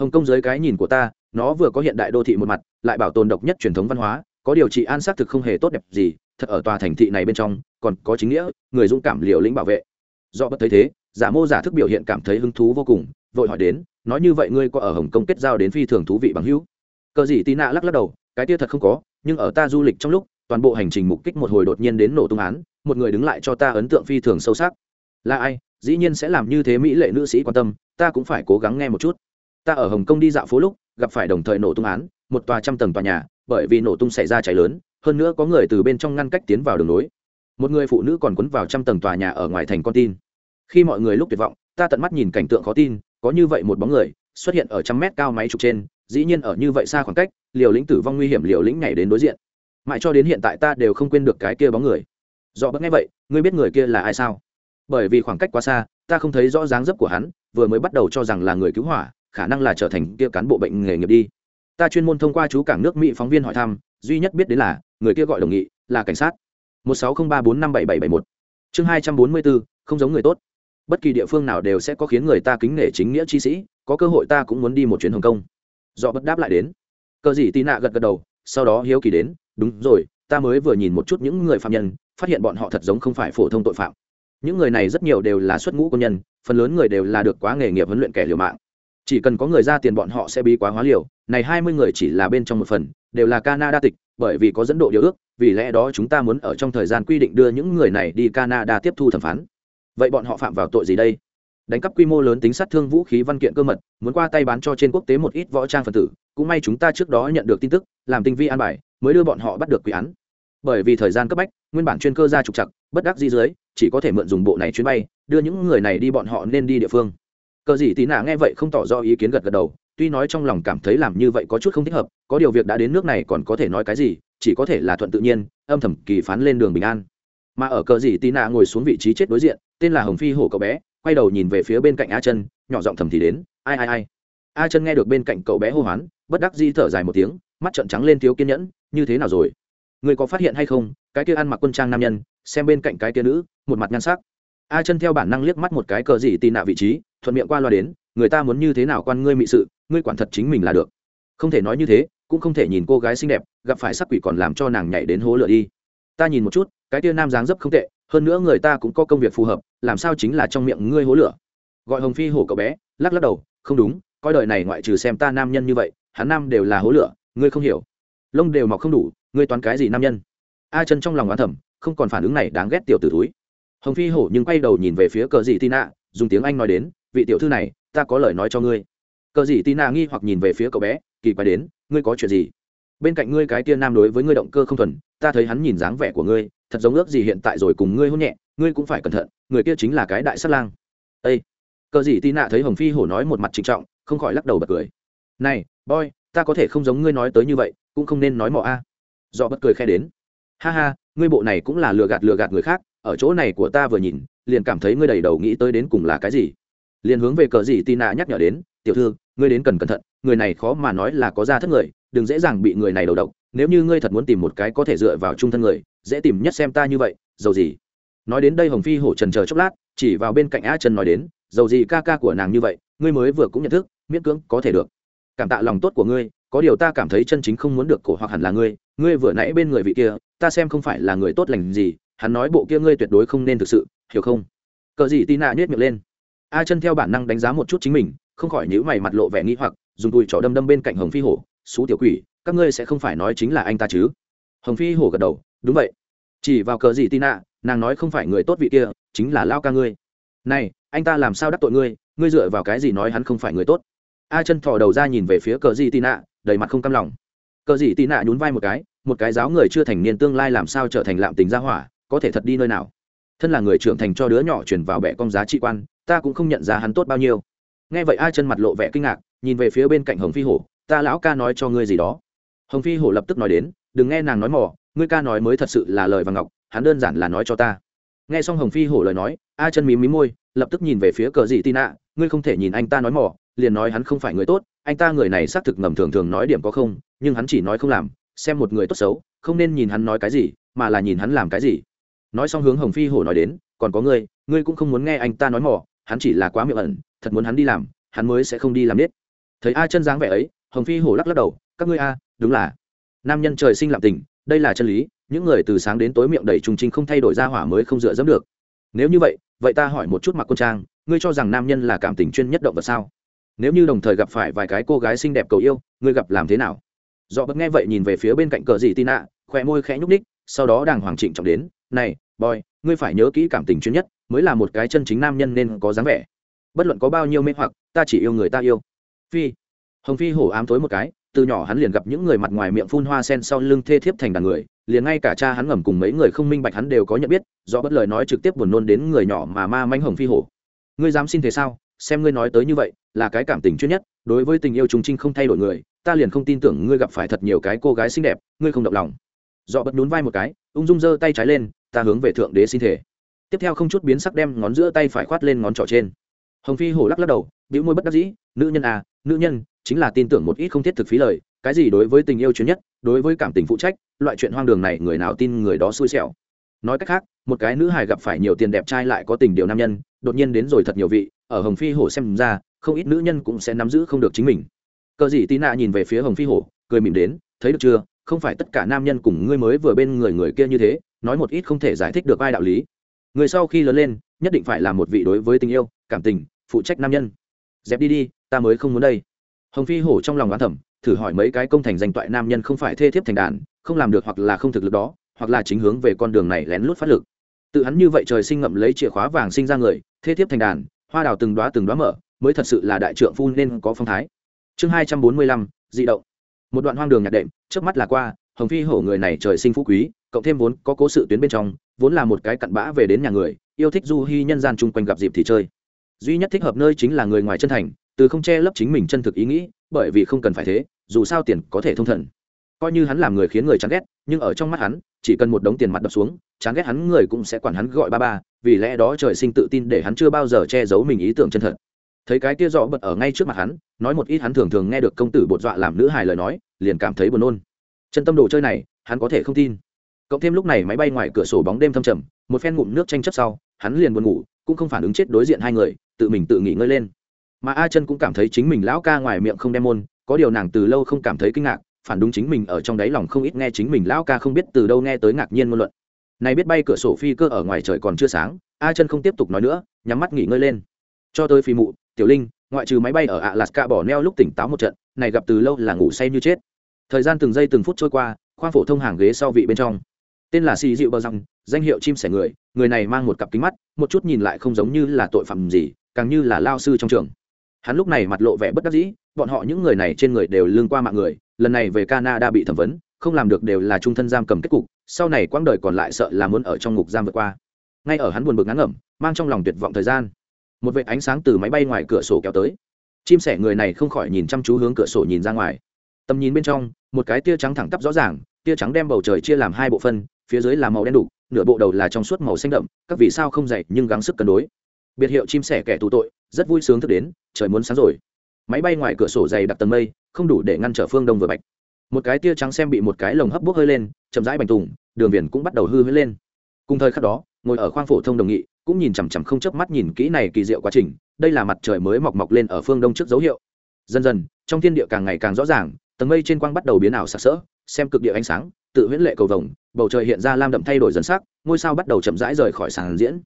Hồng kông dưới cái nhìn của ta, nó vừa có hiện đại đô thị một mặt, lại bảo tồn độc nhất truyền thống văn hóa, có điều trị an xác thực không hề tốt đẹp gì, thật ở tòa thành thị này bên trong, còn có chính nghĩa, người dũng cảm liều lĩnh bảo vệ. Do bất thấy thế, giả mô giả thức biểu hiện cảm thấy hứng thú vô cùng, vội hỏi đến, nói như vậy ngươi có ở hồng kông kết giao đến phi thường thú vị bằng hữu? Cờ gì tí nạ lắc lắc đầu cái tia thật không có, nhưng ở ta du lịch trong lúc, toàn bộ hành trình mục kích một hồi đột nhiên đến nổ tung án, một người đứng lại cho ta ấn tượng phi thường sâu sắc. Là ai? Dĩ nhiên sẽ làm như thế mỹ lệ nữ sĩ quan tâm, ta cũng phải cố gắng nghe một chút. Ta ở hồng kông đi dạo phố lúc, gặp phải đồng thời nổ tung án, một tòa trăm tầng tòa nhà, bởi vì nổ tung xảy ra cháy lớn, hơn nữa có người từ bên trong ngăn cách tiến vào đường nối. Một người phụ nữ còn quấn vào trăm tầng tòa nhà ở ngoài thành con tin. Khi mọi người lúc tuyệt vọng, ta tận mắt nhìn cảnh tượng khó tin, có như vậy một bóng người, xuất hiện ở trăm mét cao máy trục trên, dĩ nhiên ở như vậy xa khoảng cách liều lĩnh tử vong nguy hiểm liều lĩnh nhảy đến đối diện. Mãi cho đến hiện tại ta đều không quên được cái kia bóng người. Do bất nghe vậy, ngươi biết người kia là ai sao? Bởi vì khoảng cách quá xa, ta không thấy rõ dáng dấp của hắn, vừa mới bắt đầu cho rằng là người cứu hỏa, khả năng là trở thành kia cán bộ bệnh nghề nghiệp đi. Ta chuyên môn thông qua chú cảng nước mỹ phóng viên hỏi thăm, duy nhất biết đến là, người kia gọi đồng nghị, là cảnh sát. Một sáu không ba bốn năm bảy bảy bảy một. Chương hai trăm bốn mươi bốn không giống người tốt. Bất kỳ địa phương nào đều sẽ có khiến người ta kính nể chính nghĩa chi sĩ, có cơ hội ta cũng muốn đi một chuyến hồng kông. Do bất đáp lại đến cờ gì tì nạ gật gật đầu, sau đó hiếu kỳ đến, đúng rồi, ta mới vừa nhìn một chút những người phạm nhân, phát hiện bọn họ thật giống không phải phổ thông tội phạm. Những người này rất nhiều đều là xuất ngũ quân nhân, phần lớn người đều là được quá nghề nghiệp huấn luyện kẻ liều mạng. Chỉ cần có người ra tiền bọn họ sẽ bí quá hóa liều, này hai mươi người chỉ là bên trong một phần, đều là canada tịch, bởi vì có dẫn độ điều ước, vì lẽ đó chúng ta muốn ở trong thời gian quy định đưa những người này đi canada tiếp thu thẩm phán. Vậy bọn họ phạm vào tội gì đây? Đánh cắp quy mô lớn tính sát thương vũ khí văn kiện cơ mật, muốn qua tay bán cho trên quốc tế một ít võ trang phần tử, cũng may chúng ta trước đó nhận được tin tức, làm tinh vi an bài, mới đưa bọn họ bắt được quy án. Bởi vì thời gian cấp bách, nguyên bản chuyên cơ ra trục chặt bất đắc di dưới, chỉ có thể mượn dùng bộ này chuyến bay, đưa những người này đi bọn họ nên đi địa phương. Cờ gì tí nạ nghe vậy không tỏ ra ý kiến gật gật đầu, tuy nói trong lòng cảm thấy làm như vậy có chút không thích hợp, có điều việc đã đến nước này còn có thể nói cái gì, chỉ có thể là thuận tự nhiên, âm thầm kỳ phán lên đường bình an. Mà ở cờ gì tí nạ ngồi xuống vị trí chết đối diện, tên là hồng phi hổ cậu bé quay đầu nhìn về phía bên cạnh a chân, nhỏ giọng thầm thì đến, ai ai ai? A chân nghe được bên cạnh cậu bé hô hoán, bất đắc di thở dài một tiếng, mắt trợn trắng lên thiếu kiên nhẫn, như thế nào rồi? Người có phát hiện hay không? Cái kia ăn mặc quân trang nam nhân, xem bên cạnh cái kia nữ, một mặt nhan sắc. A chân theo bản năng liếc mắt một cái cờ gì tì nạ vị trí, thuận miệng qua loa đến, người ta muốn như thế nào quan ngươi mị sự, ngươi quản thật chính mình là được. Không thể nói như thế, cũng không thể nhìn cô gái xinh đẹp, gặp phải sắc quỷ còn làm cho nàng nhảy đến hố lửa đi. Ta nhìn một chút, cái kia nam dáng dấp không tệ, hơn nữa người ta cũng có công việc phù hợp làm sao chính là trong miệng ngươi hố lửa? Gọi hồng phi hổ cậu bé, lắc lắc đầu, không đúng, coi đời này ngoại trừ xem ta nam nhân như vậy, hắn nam đều là hố lửa, ngươi không hiểu. Lông đều mọc không đủ, ngươi toán cái gì nam nhân? A chân trong lòng oán thầm, không còn phản ứng này đáng ghét tiểu t ử túi hồng phi hổ nhưng quay đầu nhìn về phía cờ dị tị nạ dùng tiếng anh nói đến, vị tiểu thư này, ta có lời nói cho ngươi. Cờ dị tị nạ nghi hoặc nhìn về phía cậu bé, kỳ quái đến, ngươi có chuyện gì? Bên cạnh ngươi cái tia nam đối với ngươi động cơ không thuần, ta thấy hắn nhìn dáng vẻ của ngươi thật giống ước gì hiện tại rồi cùng ngươi hôn nhẹ, ngươi cũng phải cẩn thận, người kia chính là cái đại sát lang. Ây cờ gì tị nạ thấy hồng phi hổ nói một mặt trịnh trọng, không khỏi lắc đầu bật cười. Này, boy, ta có thể không giống ngươi nói tới như vậy, cũng không nên nói mỏ a. Do bất cười khe đến. Ha ha, ngươi bộ này cũng là lừa gạt lừa gạt người khác, ở chỗ này của ta vừa nhìn, liền cảm thấy ngươi đầy đầu nghĩ tới đến cùng là cái gì. Liền hướng về cờ gì tì nạ nhắc nhở đến, tiểu thư, ngươi đến cần cẩn thận, người này khó mà nói là có ra thất người, đừng dễ dàng bị người này đầu độc, nếu như ngươi thật muốn tìm một cái có thể dựa vào trung thân người dễ tìm nhất xem ta như vậy, dầu gì. Nói đến đây hồng phi hổ trần chờ chốc lát, chỉ vào bên cạnh a trần nói đến, dầu gì ca ca của nàng như vậy, ngươi mới vừa cũng nhận thức, miễn cưỡng có thể được. Cảm tạ lòng tốt của ngươi, có điều ta cảm thấy chân chính không muốn được cổ hoặc hẳn là ngươi ngươi vừa nãy bên người vị kia, ta xem không phải là người tốt lành gì, hắn nói bộ kia ngươi tuyệt đối không nên thực sự, hiểu không? Cờ gì tì nạ nhét miệng lên. A chân theo bản năng đánh giá một chút chính mình, không khỏi nhíu mày mặt lộ vẻ nghĩ hoặc, dùng tùi trỏ đâm đâm bên cạnh hồng phi hổ, xú tiểu quỷ, các ngươi sẽ không phải nói chính là anh ta chứ? Hồng phi hổ gật đầu đúng vậy. Chỉ vào cờ gì tin ạ nàng nói không phải người tốt vị kia, chính là lao ca ngươi. Này, anh ta làm sao đắc tội ngươi? Ngươi dựa vào cái gì nói hắn không phải người tốt? A chân thò đầu ra nhìn về phía cờ gì tin ạ đầy mặt không cam lòng. Cờ gì tin ạ nhún vai một cái một cái giáo người chưa thành niên tương lai làm sao trở thành lạm tình gia hỏa, có thể thật đi nơi nào? Thân là người trưởng thành cho đứa nhỏ chuyển vào bẻ con giá trị quan, ta cũng không nhận ra hắn tốt bao nhiêu. Nghe vậy ai chân mặt lộ vẻ kinh ngạc, nhìn về phía bên cạnh hồng phi hổ, ta lão ca nói cho ngươi gì đó. Hồng phi hổ lập tức nói đến, đừng nghe nàng nói mỏ ngươi ca nói mới thật sự là lời và ngọc, hắn đơn giản là nói cho ta. Nghe xong hồng phi hổ lời nói, a chân mím mím môi, lập tức nhìn về phía cờ dị tin ạ ngươi không thể nhìn anh ta nói mỏ, liền nói hắn không phải người tốt, anh ta người này xác thực ngầm thường thường nói điểm có không, nhưng hắn chỉ nói không làm, xem một người tốt xấu, không nên nhìn hắn nói cái gì, mà là nhìn hắn làm cái gì. Nói xong hướng hồng phi hổ nói đến, còn có ngươi ngươi cũng không muốn nghe anh ta nói mỏ, hắn chỉ là quá miệng ẩn, thật muốn hắn đi làm, hắn mới sẽ không đi làm nết. Thấy a chân dáng vẻ ấy, hồng phi hổ lắc lắc đầu, các ngươi a, đúng là, nam nhân trời sinh làm tình đây là chân lý những người từ sáng đến tối miệng đầy trùng trinh không thay đổi ra hỏa mới không dựa dẫm được. Nếu như vậy vậy ta hỏi một chút mặc quân trang ngươi cho rằng nam nhân là cảm tình chuyên nhất động vật sao? Nếu như đồng thời gặp phải vài cái cô gái xinh đẹp cầu yêu ngươi gặp làm thế nào? Dọ bất nghe vậy nhìn về phía bên cạnh cờ dĩ tin ạ, khoe môi khẽ nhúc ních sau đó đàng hoàng trịnh trọng đến này boy ngươi phải nhớ kỹ cảm tình chuyên nhất mới là một cái chân chính nam nhân nên có dáng vẻ. Bất luận có bao nhiêu mê hoặc ta chỉ yêu người ta yêu. Phi hồng phi hổ ám tối một cái từ nhỏ hắn liền gặp những người mặt ngoài miệng phun hoa sen sau lưng thê thiếp thành đàn người, liền ngay cả cha hắn ngầm cùng mấy người không minh bạch hắn đều có nhận biết, do bất lời nói trực tiếp buồn nôn đến người nhỏ mà ma manh hồng phi hổ. Ngươi dám xin thế sao? Xem ngươi nói tới như vậy, là cái cảm tình chuyên nhất, đối với tình yêu trung trinh không thay đổi người, ta liền không tin tưởng ngươi gặp phải thật nhiều cái cô gái xinh đẹp, ngươi không động lòng. Do bất nhún vai một cái, ung dung giơ tay trái lên, ta hướng về thượng đế xin thể tiếp theo không chút biến sắc đem ngón giữa tay phải khoát lên ngón trỏ trên. Hồng phi hổ lắc lắc đầu, bĩu môi bất đắc dĩ, nữ nhân à nữ nhân chính là tin tưởng một ít không thiết thực phí lời, cái gì đối với tình yêu chuyên nhất, đối với cảm tình phụ trách, loại chuyện hoang đường này người nào tin người đó xui xẻo. Nói cách khác, một cái nữ hài gặp phải nhiều tiền đẹp trai lại có tình điều nam nhân, đột nhiên đến rồi thật nhiều vị, ở hồng phi hổ xem ra, không ít nữ nhân cũng sẽ nắm giữ không được chính mình. Cờ gì tí nạ nhìn về phía hồng phi hổ, cười mỉm đến, thấy được chưa? Không phải tất cả nam nhân cùng ngươi mới vừa bên người người kia như thế, nói một ít không thể giải thích được ai đạo lý. Người sau khi lớn lên, nhất định phải là một vị đối với tình yêu, cảm tình, phụ trách nam nhân. Dẹp đi đi, ta mới không muốn đây hồng phi hổ trong lòng oán thẩm thử hỏi mấy cái công thành danh toại nam nhân không phải thê thiếp thành đàn, không làm được hoặc là không thực lực đó, hoặc là chính hướng về con đường này lén lút phát lực. Tự hắn như vậy trời sinh ngậm lấy chìa khóa vàng sinh ra người, thê thiếp thành đàn, hoa đào từng đoá từng đoá mở, mới thật sự là đại trượng phu nên có phong thái. Chương hai trăm bốn mươi lăm, dị động. Một đoạn hoang đường nhạc đệm trước mắt là qua, hồng phi hổ người này trời sinh phú quý, cộng thêm vốn có cố sự tuyến bên trong, vốn là một cái cặn bã về đến nhà người, yêu thích du hy nhân gian chung quanh gặp dịp thì chơi. Duy nhất thích hợp nơi chính là người ngoài chân thành từ không che lấp chính mình chân thực ý nghĩ, bởi vì không cần phải thế, dù sao tiền có thể thông thần. Coi như hắn làm người khiến người chán ghét, nhưng ở trong mắt hắn, chỉ cần một đống tiền mặt đập xuống, chán ghét hắn người cũng sẽ quản hắn gọi ba ba, vì lẽ đó trời sinh tự tin để hắn chưa bao giờ che giấu mình ý tưởng chân thật. Thấy cái kia rõ bật ở ngay trước mặt hắn, nói một ít hắn thường thường nghe được công tử bột dọa làm nữ hài lời nói, liền cảm thấy buồn nôn. Chân tâm đồ chơi này, hắn có thể không tin. Cộng thêm lúc này máy bay ngoài cửa sổ bóng đêm thâm trầm, một phen ngụm nước tranh chấp sau, hắn liền buồn ngủ, cũng không phản ứng chết đối diện hai người, tự mình tự nghỉ ngơi lên mà a chân cũng cảm thấy chính mình lão ca ngoài miệng không đem môn, có điều nàng từ lâu không cảm thấy kinh ngạc, phản đúng chính mình ở trong đáy lòng không ít nghe chính mình lão ca không biết từ đâu nghe tới ngạc nhiên ngôn luận. Này biết bay cửa sổ phi cơ ở ngoài trời còn chưa sáng, a chân không tiếp tục nói nữa, nhắm mắt nghỉ ngơi lên. Cho tới phi mụ, tiểu linh, ngoại trừ máy bay ở alaska bỏ neo lúc tỉnh táo một trận, này gặp từ lâu là ngủ say như chết. Thời gian từng giây từng phút trôi qua, khoang phổ thông hàng ghế sau vị bên trong. Tên là xì dịu bờ răng, danh hiệu chim sẻ người người này mang một cặp kính mắt, một chút nhìn lại không giống như là tội phạm gì, càng như là lao sư trong trường hắn lúc này mặt lộ vẻ bất đắc dĩ, bọn họ những người này trên người đều lương qua mạng người, lần này về canada bị thẩm vấn, không làm được đều là trung thân giam cầm kết cục, sau này quãng đời còn lại sợ là muốn ở trong ngục giam vượt qua. Ngay ở hắn buồn bực ngắn ngẩm, mang trong lòng tuyệt vọng thời gian. Một vệt ánh sáng từ máy bay ngoài cửa sổ kéo tới. Chim sẻ người này không khỏi nhìn chăm chú hướng cửa sổ nhìn ra ngoài. Tầm nhìn bên trong, một cái tia trắng thẳng tắp rõ ràng, tia trắng đem bầu trời chia làm hai bộ phân phía dưới là màu đen đục, nửa bộ đầu là trong suốt màu xanh đậm, các vì sao không dậy nhưng gắng sức cân đối. Biệt hiệu chim sẻ kẻ tù tội rất vui sướng thức đến, trời muốn sáng rồi. Máy bay ngoài cửa sổ dày đặc tầng mây, không đủ để ngăn trở phương đông vừa bạch. Một cái tia trắng xem bị một cái lồng hấp bốc hơi lên, chậm rãi bành tùng, đường viền cũng bắt đầu hư hơi lên. Cùng thời khắc đó, ngồi ở khoang phổ thông đồng nghị, cũng nhìn chằm chằm không chớp mắt nhìn kỹ này kỳ diệu quá trình, đây là mặt trời mới mọc mọc lên ở phương đông trước dấu hiệu. Dần dần, trong thiên địa càng ngày càng rõ ràng, tầng mây trên quang bắt đầu biến ảo sặc sỡ, xem cực địa ánh sáng, tự huyễn lệ cầu vồng, bầu trời hiện ra lam đậm thay đổi dần sắc, ngôi sao bắt đầu chậm rãi rời khỏi sàn diễn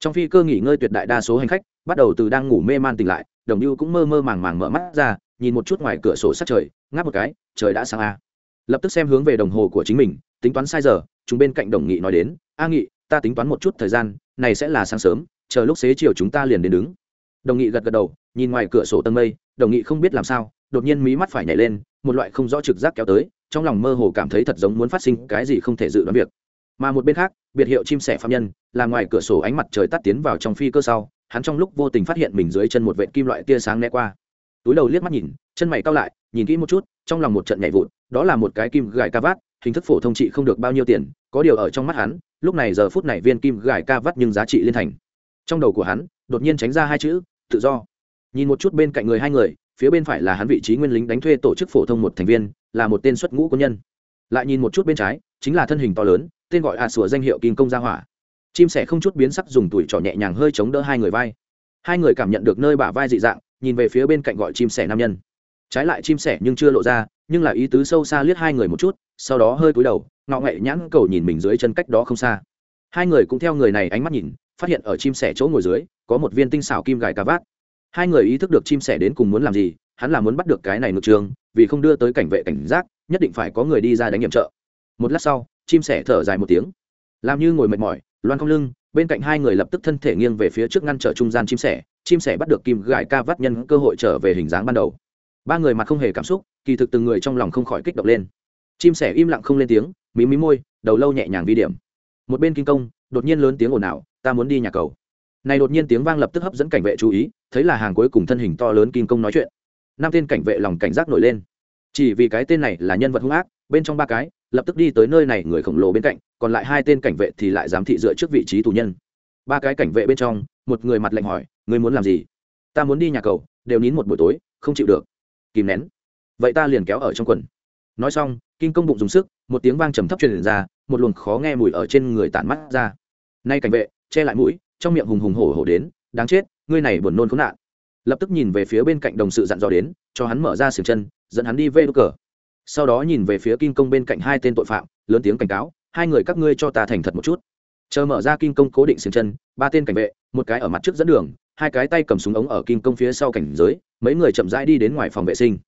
trong phi cơ nghỉ ngơi tuyệt đại đa số hành khách bắt đầu từ đang ngủ mê man tỉnh lại, đồng như cũng mơ mơ màng màng mở mắt ra, nhìn một chút ngoài cửa sổ sát trời, ngáp một cái, trời đã sáng a. Lập tức xem hướng về đồng hồ của chính mình, tính toán sai giờ, chúng bên cạnh đồng nghị nói đến, a nghị, ta tính toán một chút thời gian, này sẽ là sáng sớm, chờ lúc xế chiều chúng ta liền đến đứng. Đồng nghị gật gật đầu, nhìn ngoài cửa sổ tầng mây, đồng nghị không biết làm sao, đột nhiên mí mắt phải nhảy lên, một loại không rõ trực giác kéo tới, trong lòng mơ hồ cảm thấy thật giống muốn phát sinh cái gì không thể dự đoán việc mà một bên khác, biệt hiệu chim sẻ phạm nhân, là ngoài cửa sổ ánh mặt trời tắt tiến vào trong phi cơ sau, hắn trong lúc vô tình phát hiện mình dưới chân một vệ kim loại tia sáng né qua. Túi đầu liếc mắt nhìn, chân mày cao lại, nhìn kỹ một chút, trong lòng một trận nhảy vụt, đó là một cái kim gài ca vát, hình thức phổ thông trị không được bao nhiêu tiền, có điều ở trong mắt hắn, lúc này giờ phút này viên kim gài ca vắt nhưng giá trị liên thành. Trong đầu của hắn, đột nhiên tránh ra hai chữ, tự do. Nhìn một chút bên cạnh người hai người, phía bên phải là hắn vị trí nguyên lính đánh thuê tổ chức phổ thông một thành viên, là một tên xuất ngũ quân nhân. Lại nhìn một chút bên trái, chính là thân hình to lớn tên gọi a sủa danh hiệu kim công gia hỏa. Chim sẻ không chút biến sắc dùng tuổi trỏ nhẹ nhàng hơi chống đỡ hai người vai. Hai người cảm nhận được nơi bả vai dị dạng, nhìn về phía bên cạnh gọi chim sẻ nam nhân. Trái lại chim sẻ nhưng chưa lộ ra, nhưng là ý tứ sâu xa liếc hai người một chút, sau đó hơi cúi đầu, ngọ nghệ nhãn cầu nhìn mình dưới chân cách đó không xa. Hai người cũng theo người này ánh mắt nhìn, phát hiện ở chim sẻ chỗ ngồi dưới, có một viên tinh xảo kim gài cà vát hai người ý thức được chim sẻ đến cùng muốn làm gì, hắn là muốn bắt được cái này ngược trường, vì không đưa tới cảnh vệ cảnh giác, nhất định phải có người đi ra đánh nhiệm trợ. Một lát sau chim sẻ thở dài một tiếng. Làm như ngồi mệt mỏi, loan không lưng, bên cạnh hai người lập tức thân thể nghiêng về phía trước ngăn trở trung gian chim sẻ chim sẻ bắt được kim gài ca vắt nhân cơ hội trở về hình dáng ban đầu. Ba người mặt không hề cảm xúc, kỳ thực từng người trong lòng không khỏi kích động lên. Chim sẻ im lặng không lên tiếng, mí mí môi, đầu lâu nhẹ nhàng vi điểm. Một bên kinh công, đột nhiên lớn tiếng ồn ào, ta muốn đi nhà cầu. Này đột nhiên tiếng vang lập tức hấp dẫn cảnh vệ chú ý, thấy là hàng cuối cùng thân hình to lớn kinh công nói chuyện. Năm tên cảnh vệ lòng cảnh giác nổi lên. Chỉ vì cái tên này là nhân vật hung ác, bên trong ba cái lập tức đi tới nơi này người khổng lồ bên cạnh, còn lại hai tên cảnh vệ thì lại giám thị dựa trước vị trí tù nhân. Ba cái cảnh vệ bên trong, một người mặt lạnh hỏi, ngươi muốn làm gì? Ta muốn đi nhà cầu, đều nín một buổi tối, không chịu được. Kìm nén. Vậy ta liền kéo ở trong quần. Nói xong kinh công bụng dùng sức, một tiếng vang trầm thấp truyền ra, một luồng khó nghe mùi ở trên người tản mắt ra. Nay cảnh vệ, che lại mũi, trong miệng hùng hùng hổ hổ đến, đáng chết, ngươi này buồn nôn khốn nạn. Lập tức nhìn về phía bên cạnh đồng sự dặn dò đến, cho hắn mở ra xiềng chân, dẫn hắn đi vê đ cờ sau đó nhìn về phía kinh công bên cạnh hai tên tội phạm, lớn tiếng cảnh cáo, hai người các ngươi cho ta thành thật một chút. Chờ mở ra kinh công cố định xiềng chân, ba tên cảnh vệ, một cái ở mặt trước dẫn đường, hai cái tay cầm súng ống ở kim công phía sau cảnh giới, mấy người chậm rãi đi đến ngoài phòng vệ sinh.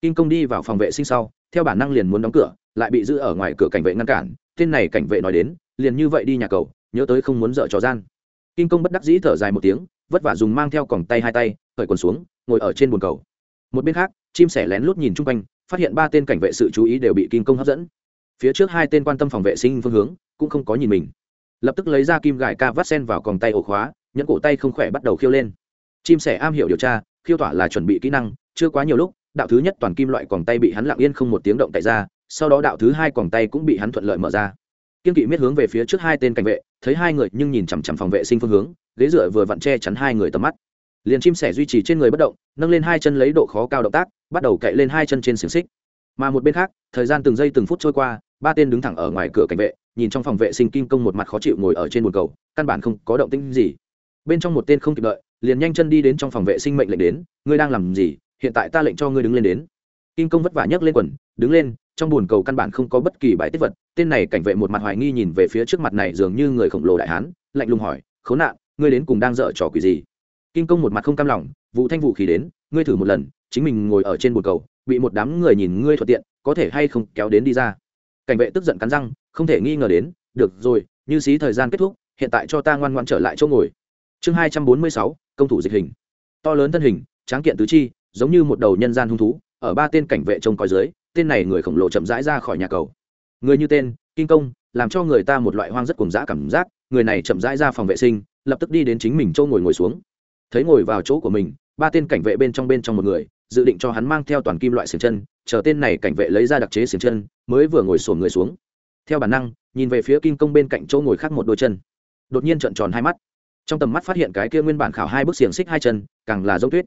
Kim công đi vào phòng vệ sinh sau, theo bản năng liền muốn đóng cửa, lại bị giữ ở ngoài cửa cảnh vệ ngăn cản. Tên này cảnh vệ nói đến, liền như vậy đi nhà cầu, nhớ tới không muốn dở trò gian. Kim công bất đắc dĩ thở dài một tiếng, vất vả dùng mang theo còng tay hai tay khởi quần xuống, ngồi ở trên bồn cầu. Một bên khác, chim sẻ lén lút nhìn chung quanh phát hiện ba tên cảnh vệ sự chú ý đều bị kim công hấp dẫn. Phía trước hai tên quan tâm phòng vệ sinh phương hướng cũng không có nhìn mình. Lập tức lấy ra kim gài ca vắt sen vào còng tay ổ khóa, nhẫn cổ tay không khỏe bắt đầu khiêu lên. Chim sẻ am hiểu điều tra, khiêu tỏa là chuẩn bị kỹ năng, chưa quá nhiều lúc, đạo thứ nhất toàn kim loại còng tay bị hắn lặng yên không một tiếng động tại ra, sau đó đạo thứ hai còng tay cũng bị hắn thuận lợi mở ra. Kiên kỵ miết hướng về phía trước hai tên cảnh vệ, thấy hai người nhưng nhìn chằm chằm phòng vệ sinh phương hướng, ghế dựa vừa vặn che chắn hai người tầm mắt liền chim sẻ duy trì trên người bất động, nâng lên hai chân lấy độ khó cao động tác, bắt đầu cậy lên hai chân trên xiềng xích. Mà một bên khác, thời gian từng giây từng phút trôi qua, ba tên đứng thẳng ở ngoài cửa cảnh vệ, nhìn trong phòng vệ sinh kim công một mặt khó chịu ngồi ở trên bồn cầu, căn bản không có động tĩnh gì. Bên trong một tên không kịp đợi, liền nhanh chân đi đến trong phòng vệ sinh mệnh lệnh đến, ngươi đang làm gì? Hiện tại ta lệnh cho ngươi đứng lên đến. Kim công vất vả nhấc lên quần, đứng lên, trong bồn cầu căn bản không có bất kỳ bài tiết vật. Tên này cảnh vệ một mặt hoài nghi nhìn về phía trước mặt này dường như người khổng lồ đại hán, lạnh lùng hỏi, khốn nạn, ngươi đến cùng đang dở trò quỷ gì? Kim công một mặt không cam lòng vụ thanh vũ khí đến, ngươi thử một lần, chính mình ngồi ở trên bồn cầu, bị một đám người nhìn ngươi thuận tiện, có thể hay không kéo đến đi ra? Cảnh vệ tức giận cắn răng, không thể nghi ngờ đến, được rồi, như xí thời gian kết thúc, hiện tại cho ta ngoan ngoan trở lại chỗ ngồi. Chương hai trăm bốn mươi sáu, công thủ dịch hình. To lớn thân hình, tráng kiện tứ chi, giống như một đầu nhân gian hung thú, ở ba tên cảnh vệ trông coi dưới, tên này người khổng lồ chậm rãi ra khỏi nhà cầu. Người như tên, kinh công, làm cho người ta một loại hoang rất cuồng dã cảm giác, người này chậm rãi ra phòng vệ sinh, lập tức đi đến chính mình chỗ ngồi ngồi xuống thấy ngồi vào chỗ của mình ba tên cảnh vệ bên trong bên trong một người dự định cho hắn mang theo toàn kim loại xiềng chân chờ tên này cảnh vệ lấy ra đặc chế xiềng chân mới vừa ngồi sổm người xuống. Theo bản năng nhìn về phía kim công bên cạnh chỗ ngồi khác một đôi chân. Đột nhiên trợn tròn hai mắt. Trong tầm mắt phát hiện cái kia nguyên bản khảo hai bức xiềng xích hai chân càng là giống tuyết.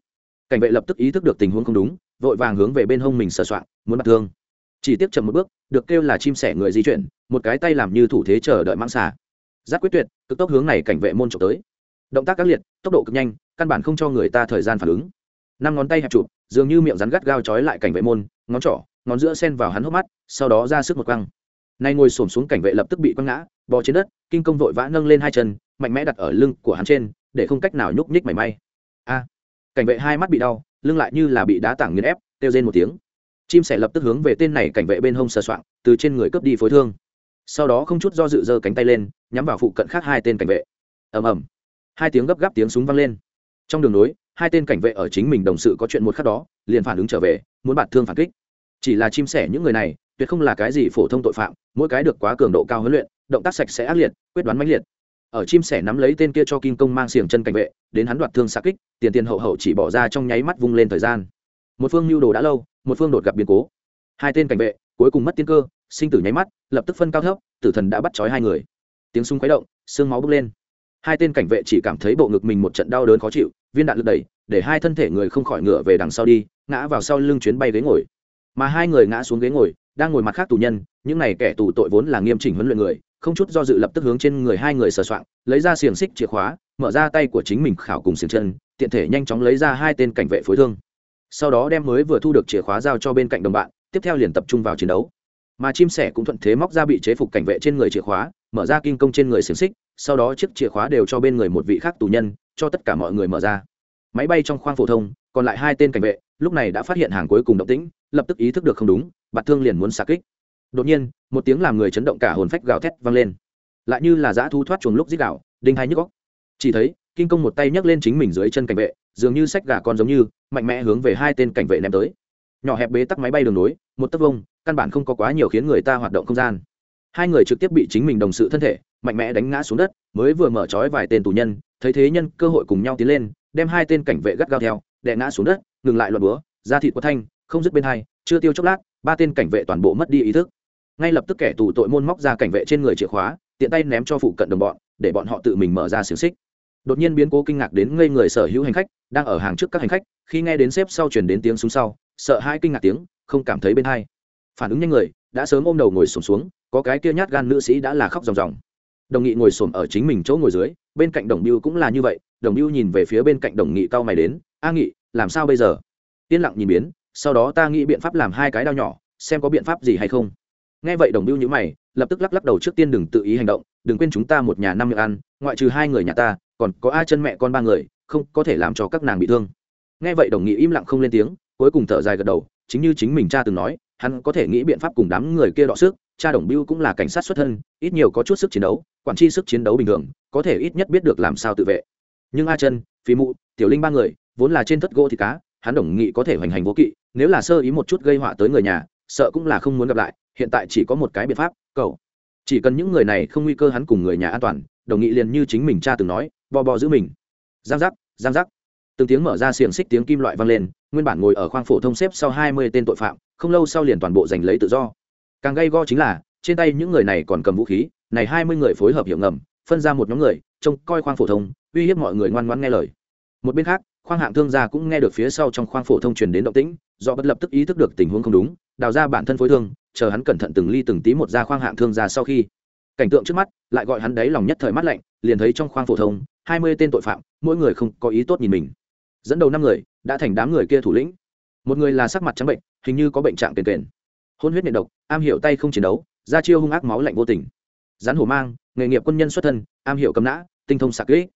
Cảnh vệ lập tức ý thức được tình huống không đúng vội vàng hướng về bên hông mình sờ soạn, muốn bắt thương. Chỉ tiếp chậm một bước được kêu là chim sẻ người di chuyển một cái tay làm như thủ thế chờ đợi mang xả giáp quyết tuyệt cực tốc hướng này cảnh vệ môn trộm tới. Động tác các liệt tốc độ cực nhanh căn bản không cho người ta thời gian phản ứng. Năm ngón tay hẹp chụp, dường như miệng rắn gắt gao trói lại cảnh vệ môn, ngón trỏ, ngón giữa sen vào hắn hốc mắt, sau đó ra sức một quăng. Nay ngồi xổm xuống cảnh vệ lập tức bị quăng ngã, bò trên đất, kinh công vội vã nâng lên hai chân, mạnh mẽ đặt ở lưng của hắn trên, để không cách nào nhúc nhích mảy may. A! Cảnh vệ hai mắt bị đau, lưng lại như là bị đá tảng nghiền ép, kêu rên một tiếng. Chim sẻ lập tức hướng về tên này cảnh vệ bên hông sờ soạng, từ trên người cướp đi phối thương. Sau đó không chút do dự giơ cánh tay lên, nhắm vào phụ cận khác hai tên cảnh vệ. Ầm ầm. Hai tiếng gấp gáp tiếng súng vang lên trong đường nối, hai tên cảnh vệ ở chính mình đồng sự có chuyện một khắc đó, liền phản ứng trở về, muốn bạt thương phản kích. Chỉ là chim sẻ những người này, tuyệt không là cái gì phổ thông tội phạm, mỗi cái được quá cường độ cao huấn luyện, động tác sạch sẽ ác liệt, quyết đoán mãnh liệt. Ở chim sẻ nắm lấy tên kia cho kim công mang xiềng chân cảnh vệ, đến hắn đoạt thương xa kích, tiền tiền hậu hậu chỉ bỏ ra trong nháy mắt vung lên thời gian. Một phương mưu đồ đã lâu, một phương đột gặp biến cố. Hai tên cảnh vệ, cuối cùng mất tiên cơ, sinh tử nháy mắt, lập tức phân cao thấp, tử thần đã bắt trói hai người. Tiếng súng khuấy động, xương máu bốc lên. Hai tên cảnh vệ chỉ cảm thấy bộ ngực mình một trận đau đớn khó chịu viên đạn lực đẩy để hai thân thể người không khỏi ngựa về đằng sau đi ngã vào sau lưng chuyến bay ghế ngồi. Mà hai người ngã xuống ghế ngồi đang ngồi mặt khác tù nhân những này kẻ tù tội vốn là nghiêm chỉnh huấn luyện người không chút do dự lập tức hướng trên người hai người sờ soạn, lấy ra xiềng xích chìa khóa mở ra tay của chính mình khảo cùng xiềng chân tiện thể nhanh chóng lấy ra hai tên cảnh vệ phối thương. Sau đó đem mới vừa thu được chìa khóa giao cho bên cạnh đồng bạn tiếp theo liền tập trung vào chiến đấu. Mà chim sẻ cũng thuận thế móc ra bị chế phục cảnh vệ trên người chìa khóa mở ra kinh công trên người xiềng xích sau đó chiếc chìa khóa đều cho bên người một vị khác tù nhân cho tất cả mọi người mở ra. Máy bay trong khoang phổ thông, còn lại hai tên cảnh vệ, lúc này đã phát hiện hàng cuối cùng động tĩnh, lập tức ý thức được không đúng, bạt thương liền muốn xạ kích. Đột nhiên, một tiếng làm người chấn động cả hồn phách gào thét vang lên. Lại như là dã thu thoát chuồng lúc dít gạo đinh hai nhức góc chỉ thấy kinh công một tay nhấc lên chính mình dưới chân cảnh vệ, dường như sách gà con giống như, mạnh mẽ hướng về hai tên cảnh vệ ném tới. Nhỏ hẹp bế tắc máy bay đường nối, một tấc vông, căn bản không có quá nhiều khiến người ta hoạt động không gian. Hai người trực tiếp bị chính mình đồng sự thân thể, mạnh mẽ đánh ngã xuống đất, mới vừa mở trói vài tên tù nhân thấy thế nhân cơ hội cùng nhau tiến lên đem hai tên cảnh vệ gắt gao theo đè ngã xuống đất ngừng lại luận búa ra thịt của thanh không dứt bên hai chưa tiêu chốc lát ba tên cảnh vệ toàn bộ mất đi ý thức. Ngay lập tức kẻ tù tội môn móc ra cảnh vệ trên người chìa khóa tiện tay ném cho phụ cận đồng bọn để bọn họ tự mình mở ra xiềng xích. Đột nhiên biến cố kinh ngạc đến ngây người sở hữu hành khách đang ở hàng trước các hành khách khi nghe đến xếp sau chuyển đến tiếng súng sau sợ hai kinh ngạc tiếng không cảm thấy bên hai. Phản ứng nhanh người đã sớm ôm đầu ngồi sổm xuống, xuống có cái kia nhát gan nữ sĩ đã là khóc ròng ròng đồng nghị ngồi sồn ở chính mình chỗ ngồi dưới, bên cạnh đồng biêu cũng là như vậy, đồng biêu nhìn về phía bên cạnh đồng nghị cao mày đến, a nghị, làm sao bây giờ? Yên lặng nhìn biến, sau đó ta nghĩ biện pháp làm hai cái đao nhỏ, xem có biện pháp gì hay không. Nghe vậy đồng biêu nhữ mày, lập tức lắc lắc đầu trước tiên đừng tự ý hành động, đừng quên chúng ta một nhà năm miệng ăn, ngoại trừ hai người nhà ta, còn có a chân mẹ con ba người, không có thể làm cho các nàng bị thương. Nghe vậy đồng nghị im lặng không lên tiếng, cuối cùng thở dài gật đầu, chính như chính mình cha từng nói, hắn có thể nghĩ biện pháp cùng đám người kia đọ sức, cha đồng biêu cũng là cảnh sát xuất thân, ít nhiều có chút sức chiến đấu quản tri sức chiến đấu bình thường, có thể ít nhất biết được làm sao tự vệ. Nhưng a chân phí mụ, tiểu linh ba người, vốn là trên thất gỗ thì cá, hắn đồng nghị có thể hoành hành vô kỵ, nếu là sơ ý một chút gây họa tới người nhà, sợ cũng là không muốn gặp lại, hiện tại chỉ có một cái biện pháp, cầu. Chỉ cần những người này không nguy cơ hắn cùng người nhà an toàn, đồng nghị liền như chính mình cha từng nói bò bò giữ mình. Giang giác giang giác. Từng tiếng mở ra xiềng xích tiếng kim loại vang lên, nguyên bản ngồi ở khoang phổ thông xếp sau hai mươi tên tội phạm, không lâu sau liền toàn bộ giành lấy tự do. Càng gây go chính là, trên tay những người này còn cầm vũ khí này hai mươi người phối hợp hiệu ngầm, phân ra một nhóm người, trông coi khoang phổ thông, uy hiếp mọi người ngoan ngoãn nghe lời. Một bên khác, khoang hạng thương gia cũng nghe được phía sau trong khoang phổ thông truyền đến động tĩnh, do bất lập tức ý thức được tình huống không đúng, đào ra bản thân phối thương, chờ hắn cẩn thận từng ly từng tí một ra khoang hạng thương gia sau khi. Cảnh tượng trước mắt, lại gọi hắn đấy lòng nhất thời mắt lạnh, liền thấy trong khoang phổ thông, hai mươi tên tội phạm, mỗi người không có ý tốt nhìn mình. Dẫn đầu năm người, đã thành đám người kia thủ lĩnh. Một người là sắc mặt trắng bệnh, hình như có bệnh trạng kền kền. Hôn huyết nhiệt độc, am hiểu tay không chiến đấu ra chiêu hung ác máu lạnh vô tình rắn hổ mang, nghề nghiệp quân nhân xuất thân, am hiểu cầm nã, tinh thông sạc kỹ.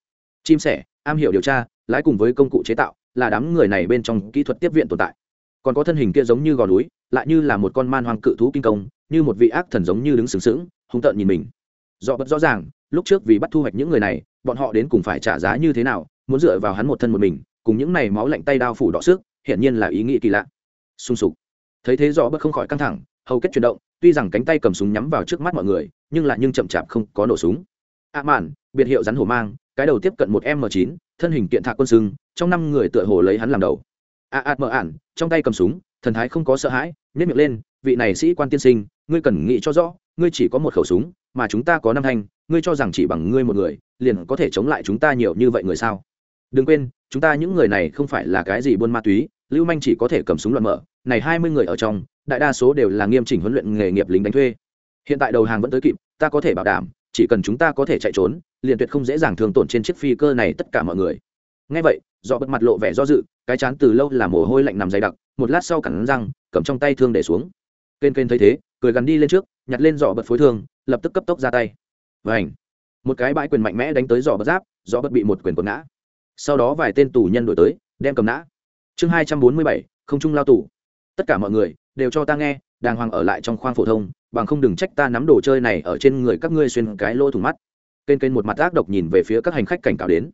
Chim sẻ, am hiểu điều tra, lái cùng với công cụ chế tạo, là đám người này bên trong kỹ thuật tiếp viện tồn tại. Còn có thân hình kia giống như gò núi, lại như là một con man hoang cự thú kinh công, như một vị ác thần giống như đứng sừng sững, hung tợn nhìn mình. Do bất rõ ràng, lúc trước vì bắt thu hoạch những người này, bọn họ đến cùng phải trả giá như thế nào, muốn dựa vào hắn một thân một mình, cùng những này máu lạnh tay đao phủ đỏ sức hiển nhiên là ý nghĩ kỳ lạ. Sung sục. Thấy thế do bất không khỏi căng thẳng hầu kết chuyển động, tuy rằng cánh tay cầm súng nhắm vào trước mắt mọi người, nhưng lại nhưng chậm chạp không có nổ súng. A mạn, biệt hiệu rắn hổ mang, cái đầu tiếp cận một m chín, thân hình kiện thạc quân sưng trong năm người tựa hồ lấy hắn làm đầu. Ạ a mờ ản, trong tay cầm súng, thần thái không có sợ hãi nếp miệng lên, vị này sĩ quan tiên sinh, ngươi cần nghĩ cho rõ, ngươi chỉ có một khẩu súng, mà chúng ta có năm thanh, ngươi cho rằng chỉ bằng ngươi một người, liền có thể chống lại chúng ta nhiều như vậy người sao? Đừng quên, chúng ta những người này không phải là cái gì buôn ma túy, lưu manh chỉ có thể cầm súng loạn mở, này hai mươi người ở trong đại đa số đều là nghiêm chỉnh huấn luyện nghề nghiệp lính đánh thuê. Hiện tại đầu hàng vẫn tới kịp, ta có thể bảo đảm, chỉ cần chúng ta có thể chạy trốn, liền tuyệt không dễ dàng thương tổn trên chiếc phi cơ này tất cả mọi người. Ngay vậy do bật mặt lộ vẻ do dự, cái chán từ lâu là mồ hôi lạnh nằm dày đặc, một lát sau cắn răng, cầm trong tay thương để xuống. Kên Kên thấy thế, cười gắn đi lên trước, nhặt lên giỏ bật phối thương, lập tức cấp tốc ra tay. Vảnh một cái bãi quyền mạnh mẽ đánh tới giỏ bật giáp giỏ bật bị một quyền quật ngã. Sau đó vài tên tù nhân đổi tới, đem cầm nã. Chương hai trăm bốn mươi bảy, không trung lao tù. Tất cả mọi người đều cho ta nghe, đàng hoàng ở lại trong khoang phổ thông, bằng không đừng trách ta nắm đồ chơi này ở trên người các ngươi xuyên cái lỗ thủng mắt. Kênh kênh một mặt ác độc nhìn về phía các hành khách cảnh cáo đến.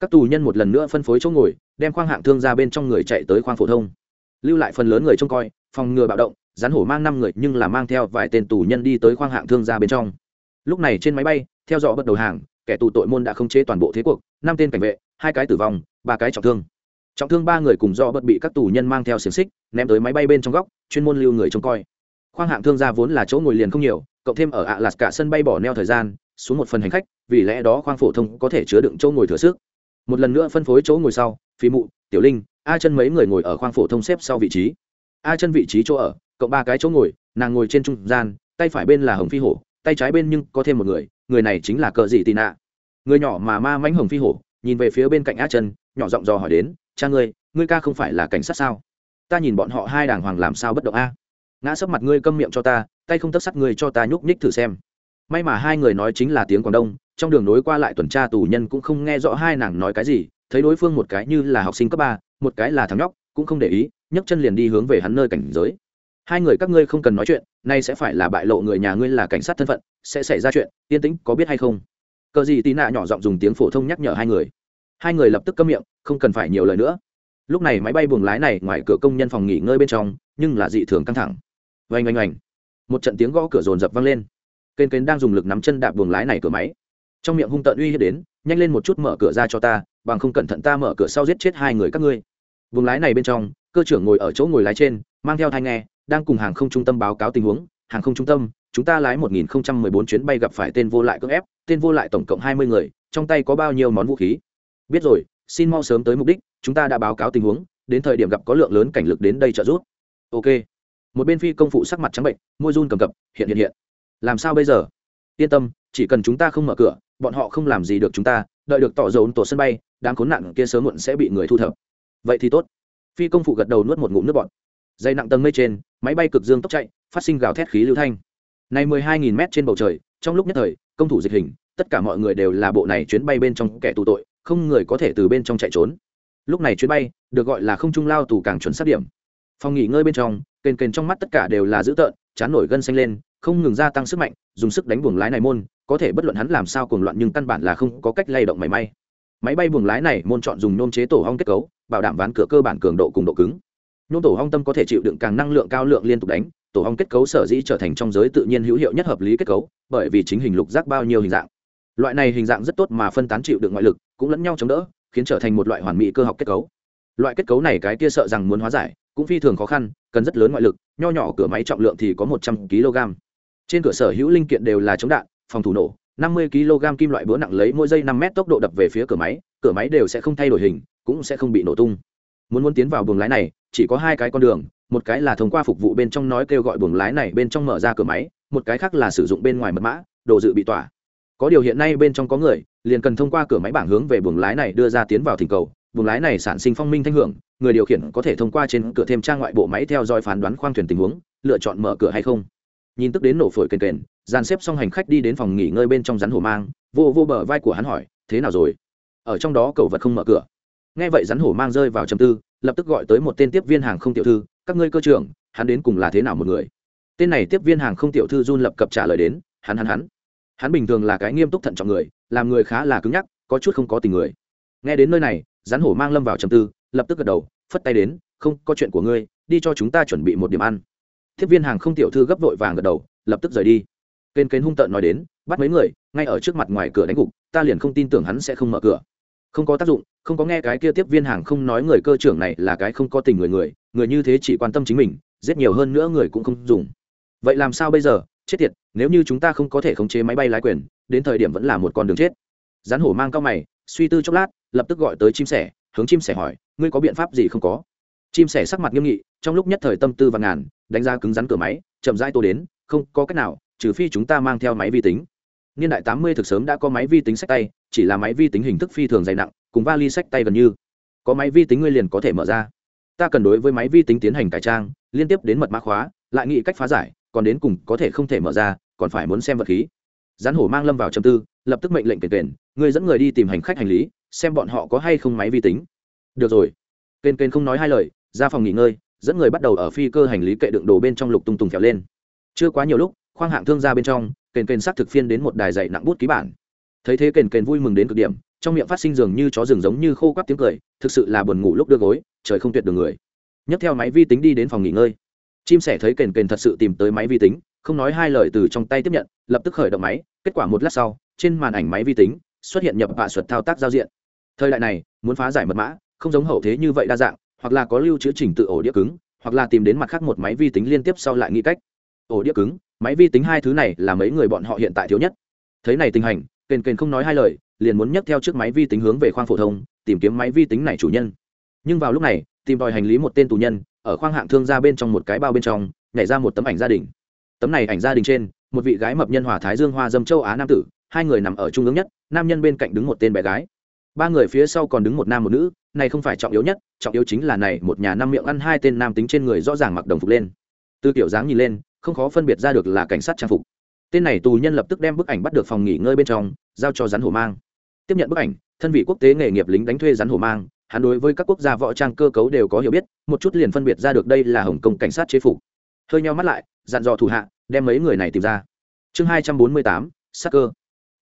Các tù nhân một lần nữa phân phối chỗ ngồi, đem khoang hạng thương ra bên trong người chạy tới khoang phổ thông. Lưu lại phần lớn người trông coi, phòng ngừa bạo động, rắn hổ mang năm người nhưng là mang theo vài tên tù nhân đi tới khoang hạng thương ra bên trong. Lúc này trên máy bay, theo dõi bất đầu hàng, kẻ tù tội môn đã không chế toàn bộ thế cuộc, năm tên cảnh vệ, hai cái tử vong, ba cái trọng thương trọng thương ba người cùng do bất bị các tù nhân mang theo xiềng xích, ném tới máy bay bên trong góc, chuyên môn lưu người trông coi. Khoang hạng thương gia vốn là chỗ ngồi liền không nhiều, cộng thêm ở ạ lạt cả sân bay bỏ neo thời gian, xuống một phần hành khách, vì lẽ đó khoang phổ thông có thể chứa đựng chỗ ngồi thừa sức. Một lần nữa phân phối chỗ ngồi sau, phi mụ, tiểu linh, a chân mấy người ngồi ở khoang phổ thông xếp sau vị trí. A chân vị trí chỗ ở, cộng ba cái chỗ ngồi, nàng ngồi trên trung gian, tay phải bên là hồng phi hổ, tay trái bên nhưng có thêm một người người này chính là cờ dị tị nạ. Người nhỏ mà ma mãnh hồng phi hổ, nhìn về phía bên cạnh a chân, nhỏ giọng dò hỏi đến cha ngươi ngươi ca không phải là cảnh sát sao? Ta nhìn bọn họ hai đàng hoàng làm sao bất động a? Ngã sấp mặt ngươi câm miệng cho ta, tay không tất sắt ngươi cho ta nhúc nhích thử xem. May mà hai người nói chính là tiếng quảng đông, trong đường nối qua lại tuần tra tù nhân cũng không nghe rõ hai nàng nói cái gì, thấy đối phương một cái như là học sinh cấp ba, một cái là thằng nhóc, cũng không để ý, nhấc chân liền đi hướng về hắn nơi cảnh giới. Hai người các ngươi không cần nói chuyện, nay sẽ phải là bại lộ người nhà ngươi là cảnh sát thân phận, sẽ xảy ra chuyện, yên tĩnh có biết hay không? Cờ gì tí nạ nhỏ giọng dùng tiếng phổ thông nhắc nhở hai người hai người lập tức câm miệng, không cần phải nhiều lời nữa. Lúc này máy bay buồng lái này ngoài cửa công nhân phòng nghỉ ngơi bên trong, nhưng là dị thường căng thẳng. Oanh oanh oanh. Một trận tiếng gõ cửa rồn rập vang lên. Kênh kênh đang dùng lực nắm chân đạp buồng lái này cửa máy. Trong miệng hung tợn uy hiếp đến, nhanh lên một chút mở cửa ra cho ta, bằng không cẩn thận ta mở cửa sau giết chết hai người các ngươi. Buồng lái này bên trong, cơ trưởng ngồi ở chỗ ngồi lái trên, mang theo thai nghe, đang cùng hàng không trung tâm báo cáo tình huống. Hàng không trung tâm, chúng ta lái 1014 chuyến bay gặp phải tên vô lại cưỡng ép, tên vô lại tổng cộng 20 người, trong tay có bao nhiêu món vũ khí? Biết rồi, xin mau sớm tới mục đích, chúng ta đã báo cáo tình huống, đến thời điểm gặp có lượng lớn cảnh lực đến đây trợ giúp. Ok. Một bên phi công phụ sắc mặt trắng bệnh, môi run cầm cập, hiện hiện hiện. Làm sao bây giờ? Yên tâm, chỉ cần chúng ta không mở cửa, bọn họ không làm gì được chúng ta, đợi được tỏ dầu tổ sân bay đang khốn nạn kia sớm muộn sẽ bị người thu thập. Vậy thì tốt. Phi công phụ gật đầu nuốt một ngụm nước bọt. Dây nặng tầng mây trên, máy bay cực dương tốc chạy, phát sinh gào thét khí lưu thanh. Này mười hai nghìn mét trên bầu trời, trong lúc nhất thời, công thủ dịch hình, tất cả mọi người đều là bộ này chuyến bay bên trong kẻ tù tội không người có thể từ bên trong chạy trốn. Lúc này chuyến bay được gọi là không trung lao tù càng chuẩn xác điểm. Phòng nghỉ ngơi bên trong, kền kền trong mắt tất cả đều là dữ tợn, chán nổi gân xanh lên, không ngừng gia tăng sức mạnh, dùng sức đánh buồng lái này môn, có thể bất luận hắn làm sao cuồng loạn nhưng căn bản là không có cách lay động mảy may. Máy bay buồng lái này môn chọn dùng nôm chế tổ hong kết cấu, bảo đảm ván cửa cơ bản cường độ cùng độ cứng. Nhôm tổ hong tâm có thể chịu đựng càng năng lượng cao lượng liên tục đánh, tổ hong kết cấu sở dĩ trở thành trong giới tự nhiên hữu hiệu nhất hợp lý kết cấu, bởi vì chính hình lục giác bao nhiêu hình dạng loại này hình dạng rất tốt mà phân tán chịu được ngoại lực, cũng lẫn nhau chống đỡ, khiến trở thành một loại hoàn mỹ cơ học kết cấu. Loại kết cấu này cái kia sợ rằng muốn hóa giải, cũng phi thường khó khăn, cần rất lớn ngoại lực, nho nhỏ cửa máy trọng lượng thì có một trăm kg. Trên cửa sở hữu linh kiện đều là chống đạn, phòng thủ nổ, năm mươi kg kim loại búa nặng lấy mỗi giây năm mét tốc độ đập về phía cửa máy cửa máy đều sẽ không thay đổi hình, cũng sẽ không bị nổ tung. Muốn muốn tiến vào buồng lái này, chỉ có hai cái con đường, một cái là thông qua phục vụ bên trong nói kêu gọi buồng lái này bên trong mở ra cửa máy, một cái khác là sử dụng bên ngoài mật mã, đồ dự bị tỏa có điều hiện nay bên trong có người, liền cần thông qua cửa máy bảng hướng về buồng lái này đưa ra tiến vào thỉnh cầu. Buồng lái này sản sinh phong minh thanh hưởng, người điều khiển có thể thông qua trên cửa thêm trang ngoại bộ máy theo dõi phán đoán khoang thuyền tình huống, lựa chọn mở cửa hay không. Nhìn tức đến nổ phổi kền kền, dàn xếp xong hành khách đi đến phòng nghỉ ngơi bên trong rắn hổ mang, vô vô bờ vai của hắn hỏi, thế nào rồi? Ở trong đó cầu vật không mở cửa. Nghe vậy rắn hổ mang rơi vào trầm tư, lập tức gọi tới một tên tiếp viên hàng không tiểu thư, các ngươi cơ trưởng, hắn đến cùng là thế nào một người? Tên này tiếp viên hàng không tiểu thư run lập cập trả lời đến, hắn hắn hắn hắn bình thường là cái nghiêm túc thận trọng người, làm người khá là cứng nhắc, có chút không có tình người. Nghe đến nơi này, rắn hổ mang lâm vào trầm tư, lập tức gật đầu, phất tay đến, không, có chuyện của ngươi, đi cho chúng ta chuẩn bị một điểm ăn. Tiếp viên hàng không tiểu thư gấp vội vàng gật đầu, lập tức rời đi. Kênh kênh hung tợn nói đến, bắt mấy người, ngay ở trước mặt ngoài cửa đánh gục, ta liền không tin tưởng hắn sẽ không mở cửa. Không có tác dụng, không có nghe cái kia tiếp viên hàng không nói người cơ trưởng này là cái không có tình người người người như thế chỉ quan tâm chính mình, giết nhiều hơn nữa người cũng không dùng. Vậy làm sao bây giờ? Chết tiệt, nếu như chúng ta không có thể khống chế máy bay lái quyền, đến thời điểm vẫn là một con đường chết. Rắn hổ mang cao mày, suy tư chốc lát, lập tức gọi tới chim sẻ, hướng chim sẻ hỏi, ngươi có biện pháp gì không có? Chim sẻ sắc mặt nghiêm nghị, trong lúc nhất thời tâm tư và ngàn, đánh ra cứng rắn cửa máy, chậm rãi tô đến, không có cách nào, trừ phi chúng ta mang theo máy vi tính. Niên đại tám mươi thực sớm đã có máy vi tính sách tay, chỉ là máy vi tính hình thức phi thường dày nặng, cùng vali sách tay gần như. Có máy vi tính ngươi liền có thể mở ra. Ta cần đối với máy vi tính tiến hành cải trang, liên tiếp đến mật mã khóa, lại nghĩ cách phá giải còn đến cùng có thể không thể mở ra, còn phải muốn xem vật khí. Gián hổ mang lâm vào châm tư, lập tức mệnh lệnh kền kền người dẫn người đi tìm hành khách hành lý, xem bọn họ có hay không máy vi tính. Được rồi. Kền kền không nói hai lời, ra phòng nghỉ ngơi, dẫn người bắt đầu ở phi cơ hành lý kệ đựng đồ bên trong lục tung tùng kéo lên. Chưa quá nhiều lúc, khoang hạng thương ra bên trong, kền kền xác thực phiên đến một đài dạy nặng bút ký bản. Thấy thế kền kền vui mừng đến cực điểm, trong miệng phát sinh dường như chó rừng giống như khô quắp tiếng cười, thực sự là buồn ngủ lúc đưa gối, trời không tuyệt được người. Nhấc theo máy vi tính đi đến phòng nghỉ ngơi chim sẻ thấy kền kền thật sự tìm tới máy vi tính, không nói hai lời từ trong tay tiếp nhận, lập tức khởi động máy, kết quả một lát sau, trên màn ảnh máy vi tính xuất hiện nhập hạ thuật thao tác giao diện. Thời đại này, muốn phá giải mật mã, không giống hậu thế như vậy đa dạng, hoặc là có lưu trữ trình tự ổ đĩa cứng, hoặc là tìm đến mặt khác một máy vi tính liên tiếp sau lại nghĩ cách. Ổ đĩa cứng, máy vi tính hai thứ này là mấy người bọn họ hiện tại thiếu nhất. Thấy này tình hình kền kền không nói hai lời, liền muốn nhấc theo chiếc máy vi tính hướng về khoang phổ thông, tìm kiếm máy vi tính này chủ nhân. Nhưng vào lúc này, tìm đòi hành lý một tên tù nhân ở khoang hạng thương ra bên trong một cái bao bên trong, nhảy ra một tấm ảnh gia đình. Tấm này ảnh gia đình trên, một vị gái mập nhân hòa thái dương hoa dâm châu á nam tử, hai người nằm ở trung ương nhất, nam nhân bên cạnh đứng một tên bé gái. Ba người phía sau còn đứng một nam một nữ, này không phải trọng yếu nhất, trọng yếu chính là này, một nhà năm miệng ăn hai tên nam tính trên người rõ ràng mặc đồng phục lên. Từ kiểu dáng nhìn lên, không khó phân biệt ra được là cảnh sát trang phục. Tên này tù nhân lập tức đem bức ảnh bắt được phòng nghỉ ngơi bên trong, giao cho rắn hổ mang. Tiếp nhận bức ảnh, thân vị quốc tế nghề nghiệp lính đánh thuê rắn hổ mang hắn đối với các quốc gia võ trang cơ cấu đều có hiểu biết, một chút liền phân biệt ra được đây là hồng kông cảnh sát chế phục. Hơi nhau mắt lại, dặn dò thủ hạ, đem mấy người này tìm ra. Chương hai trăm bốn mươi tám, sắc cơ.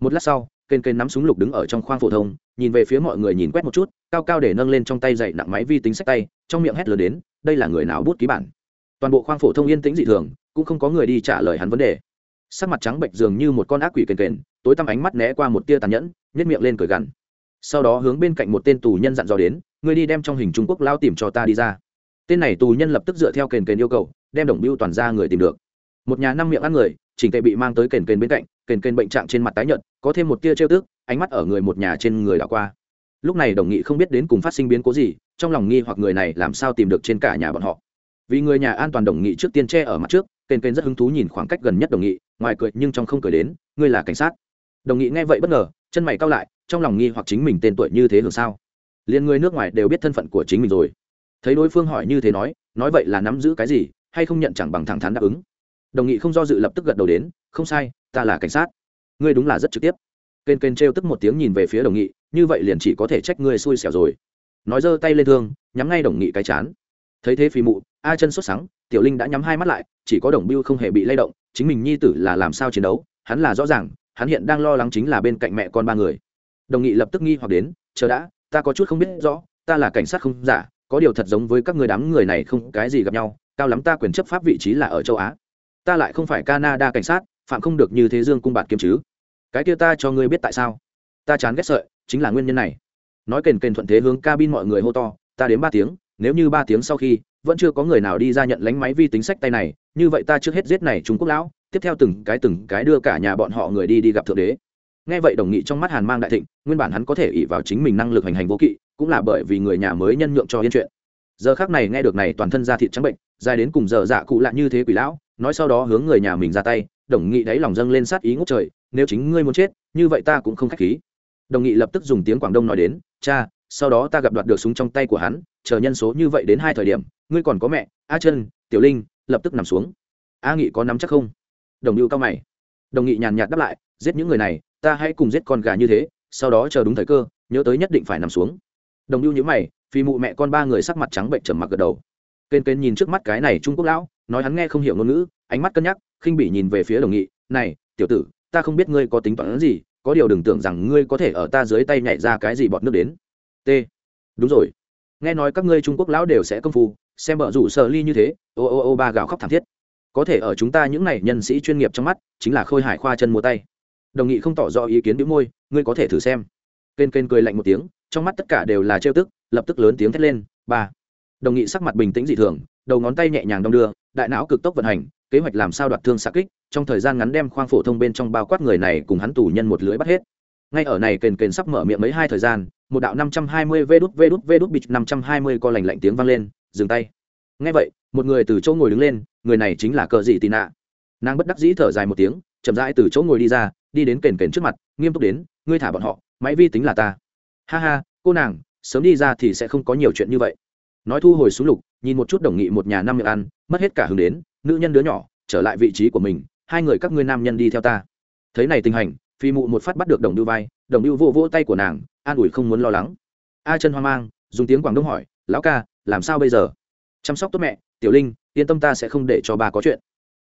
Một lát sau, kênh kênh nắm súng lục đứng ở trong khoang phổ thông, nhìn về phía mọi người nhìn quét một chút, cao cao để nâng lên trong tay dậy nặng máy vi tính sách tay, trong miệng hét lớn đến, đây là người nào bút ký bản? Toàn bộ khoang phổ thông yên tĩnh dị thường, cũng không có người đi trả lời hắn vấn đề. Sắc mặt trắng bệnh dường như một con ác quỷ kền kền, tối tăm ánh mắt né qua một tia tàn nhẫn nhét miệng lên cười gằn sau đó hướng bên cạnh một tên tù nhân dặn dò đến, ngươi đi đem trong hình trung quốc lao tìm cho ta đi ra. Tên này tù nhân lập tức dựa theo kền kền yêu cầu, đem đồng biêu toàn ra người tìm được. Một nhà năm miệng ăn người, chỉnh tệ bị mang tới kền kền bên cạnh, kền kền bệnh trạng trên mặt tái nhợt, có thêm một tia trêu tức, ánh mắt ở người một nhà trên người đảo qua. Lúc này đồng nghị không biết đến cùng phát sinh biến cố gì, trong lòng nghi hoặc người này làm sao tìm được trên cả nhà bọn họ. Vì người nhà an toàn đồng nghị trước tiên che ở mặt trước, kền kền rất hứng thú nhìn khoảng cách gần nhất đồng nghị, ngoài cười nhưng trong không cười đến, ngươi là cảnh sát. Đồng nghị nghe vậy bất ngờ, chân mày cao lại trong lòng nghi hoặc chính mình tên tuổi như thế hưởng sao? Liền người nước ngoài đều biết thân phận của chính mình rồi. Thấy đối phương hỏi như thế nói nói vậy là nắm giữ cái gì, hay không nhận chẳng bằng thẳng thắn đáp ứng. Đồng nghị không do dự lập tức gật đầu đến, không sai, ta là cảnh sát. Ngươi đúng là rất trực tiếp. Kênh kênh trêu tức một tiếng nhìn về phía đồng nghị, như vậy liền chỉ có thể trách ngươi xui xẻo rồi. Nói giơ tay lên thương, nhắm ngay đồng nghị cái chán. Thấy thế phi mụ, a chân sốt sắng, tiểu linh đã nhắm hai mắt lại, chỉ có đồng biêu không hề bị lay động, chính mình nhi tử là làm sao chiến đấu, hắn là rõ ràng, hắn hiện đang lo lắng chính là bên cạnh mẹ con ba người đồng nghị lập tức nghi hoặc đến, chờ đã, ta có chút không biết rõ, ta là cảnh sát không giả, có điều thật giống với các người đám người này không cái gì gặp nhau, cao lắm ta quyền chấp pháp vị trí là ở châu á. Ta lại không phải canada cảnh sát, phạm không được như thế dương cung bạt kiếm chứ. Cái kia ta cho ngươi biết tại sao. Ta chán ghét sợi, chính là nguyên nhân này. Nói kền kền thuận thế hướng cabin mọi người hô to, ta đến ba tiếng, nếu như ba tiếng sau khi, vẫn chưa có người nào đi ra nhận lánh máy vi tính sách tay này, như vậy ta trước hết giết này trung quốc lão, tiếp theo từng cái từng cái đưa cả nhà bọn họ người đi đi gặp thượng đế nghe vậy đồng nghị trong mắt hàn mang đại thịnh, nguyên bản hắn có thể ỉ vào chính mình năng lực hành hành vô kỵ, cũng là bởi vì người nhà mới nhân nhượng cho yên chuyện. Giờ khác này nghe được này toàn thân da thịt trắng bệnh, dài đến cùng giờ dạ cụ lạ như thế quỷ lão, nói sau đó hướng người nhà mình ra tay, đồng nghị đáy lòng dâng lên sát ý ngốc trời, nếu chính ngươi muốn chết, như vậy ta cũng không khách khí. Đồng nghị lập tức dùng tiếng quảng đông nói đến, cha, sau đó ta gặp đoạt được súng trong tay của hắn, chờ nhân số như vậy đến hai thời điểm, ngươi còn có mẹ, a chân tiểu linh, lập tức nằm xuống. A nghị có nắm chắc không? Đồng hữu cao mày đồng nghị nhàn nhạt đáp lại, giết những người này, ta hãy cùng giết con gà như thế, sau đó chờ đúng thời cơ, nhớ tới nhất định phải nằm xuống. Đồng lưu nhữ mày, phi mụ mẹ con ba người sắc mặt trắng bệnh trầm mặc gật đầu. Kên kên nhìn trước mắt cái này trung quốc lão, nói hắn nghe không hiểu ngôn ngữ, ánh mắt cân nhắc, khinh bỉ nhìn về phía đồng nghị, này, tiểu tử, ta không biết ngươi có tính toán gì, có điều đừng tưởng rằng ngươi có thể ở ta dưới tay nhảy ra cái gì bọt nước đến. T. Đúng rồi. Nghe nói các ngươi trung quốc lão đều sẽ công phu, xem bợ rủ sợ ly như thế, ô ô ô ba gào khóc thảm thiết có thể ở chúng ta những này nhân sĩ chuyên nghiệp trong mắt, chính là khôi hải khoa chân mua tay. Đồng nghị không tỏ rõ ý kiến bĩu môi, ngươi có thể thử xem. Kênh kênh cười lạnh một tiếng, trong mắt tất cả đều là trêu tức, lập tức lớn tiếng thét lên, ba. Đồng nghị sắc mặt bình tĩnh dị thường, đầu ngón tay nhẹ nhàng đong đưa, đại não cực tốc vận hành, kế hoạch làm sao đoạt thương xạ kích, trong thời gian ngắn đem khoang phổ thông bên trong bao quát người này cùng hắn tù nhân một lưỡi bắt hết. Ngay ở này kền kền sắp mở miệng mấy hai thời gian, một đạo năm trăm hai mươi vê đút vê đút vê đút bịt năm trăm hai mươi co lành lạnh tiếng vang lên, dừng tay. Ngay vậy một người từ chỗ ngồi đứng lên, người này chính là cờ dị tị nạ. Nàng bất đắc dĩ thở dài một tiếng, chậm rãi từ chỗ ngồi đi ra, đi đến kền kền trước mặt, nghiêm túc đến, ngươi thả bọn họ, máy vi tính là ta. Ha ha, cô nàng, sớm đi ra thì sẽ không có nhiều chuyện như vậy. Nói thu hồi xuống lục, nhìn một chút đồng nghị một nhà năm miệng ăn, mất hết cả hứng đến, nữ nhân đứa nhỏ, trở lại vị trí của mình, hai người các ngươi nam nhân đi theo ta. Thấy này tình hành, phi mụ một phát bắt được đồng đưu vai, đồng đưu vô vỗ tay của nàng, an ủi không muốn lo lắng. A chân hoang mang, dùng tiếng quảng đông hỏi, lão ca, làm sao bây giờ? Chăm sóc tốt mẹ tiểu linh, yên tâm ta sẽ không để cho ba có chuyện.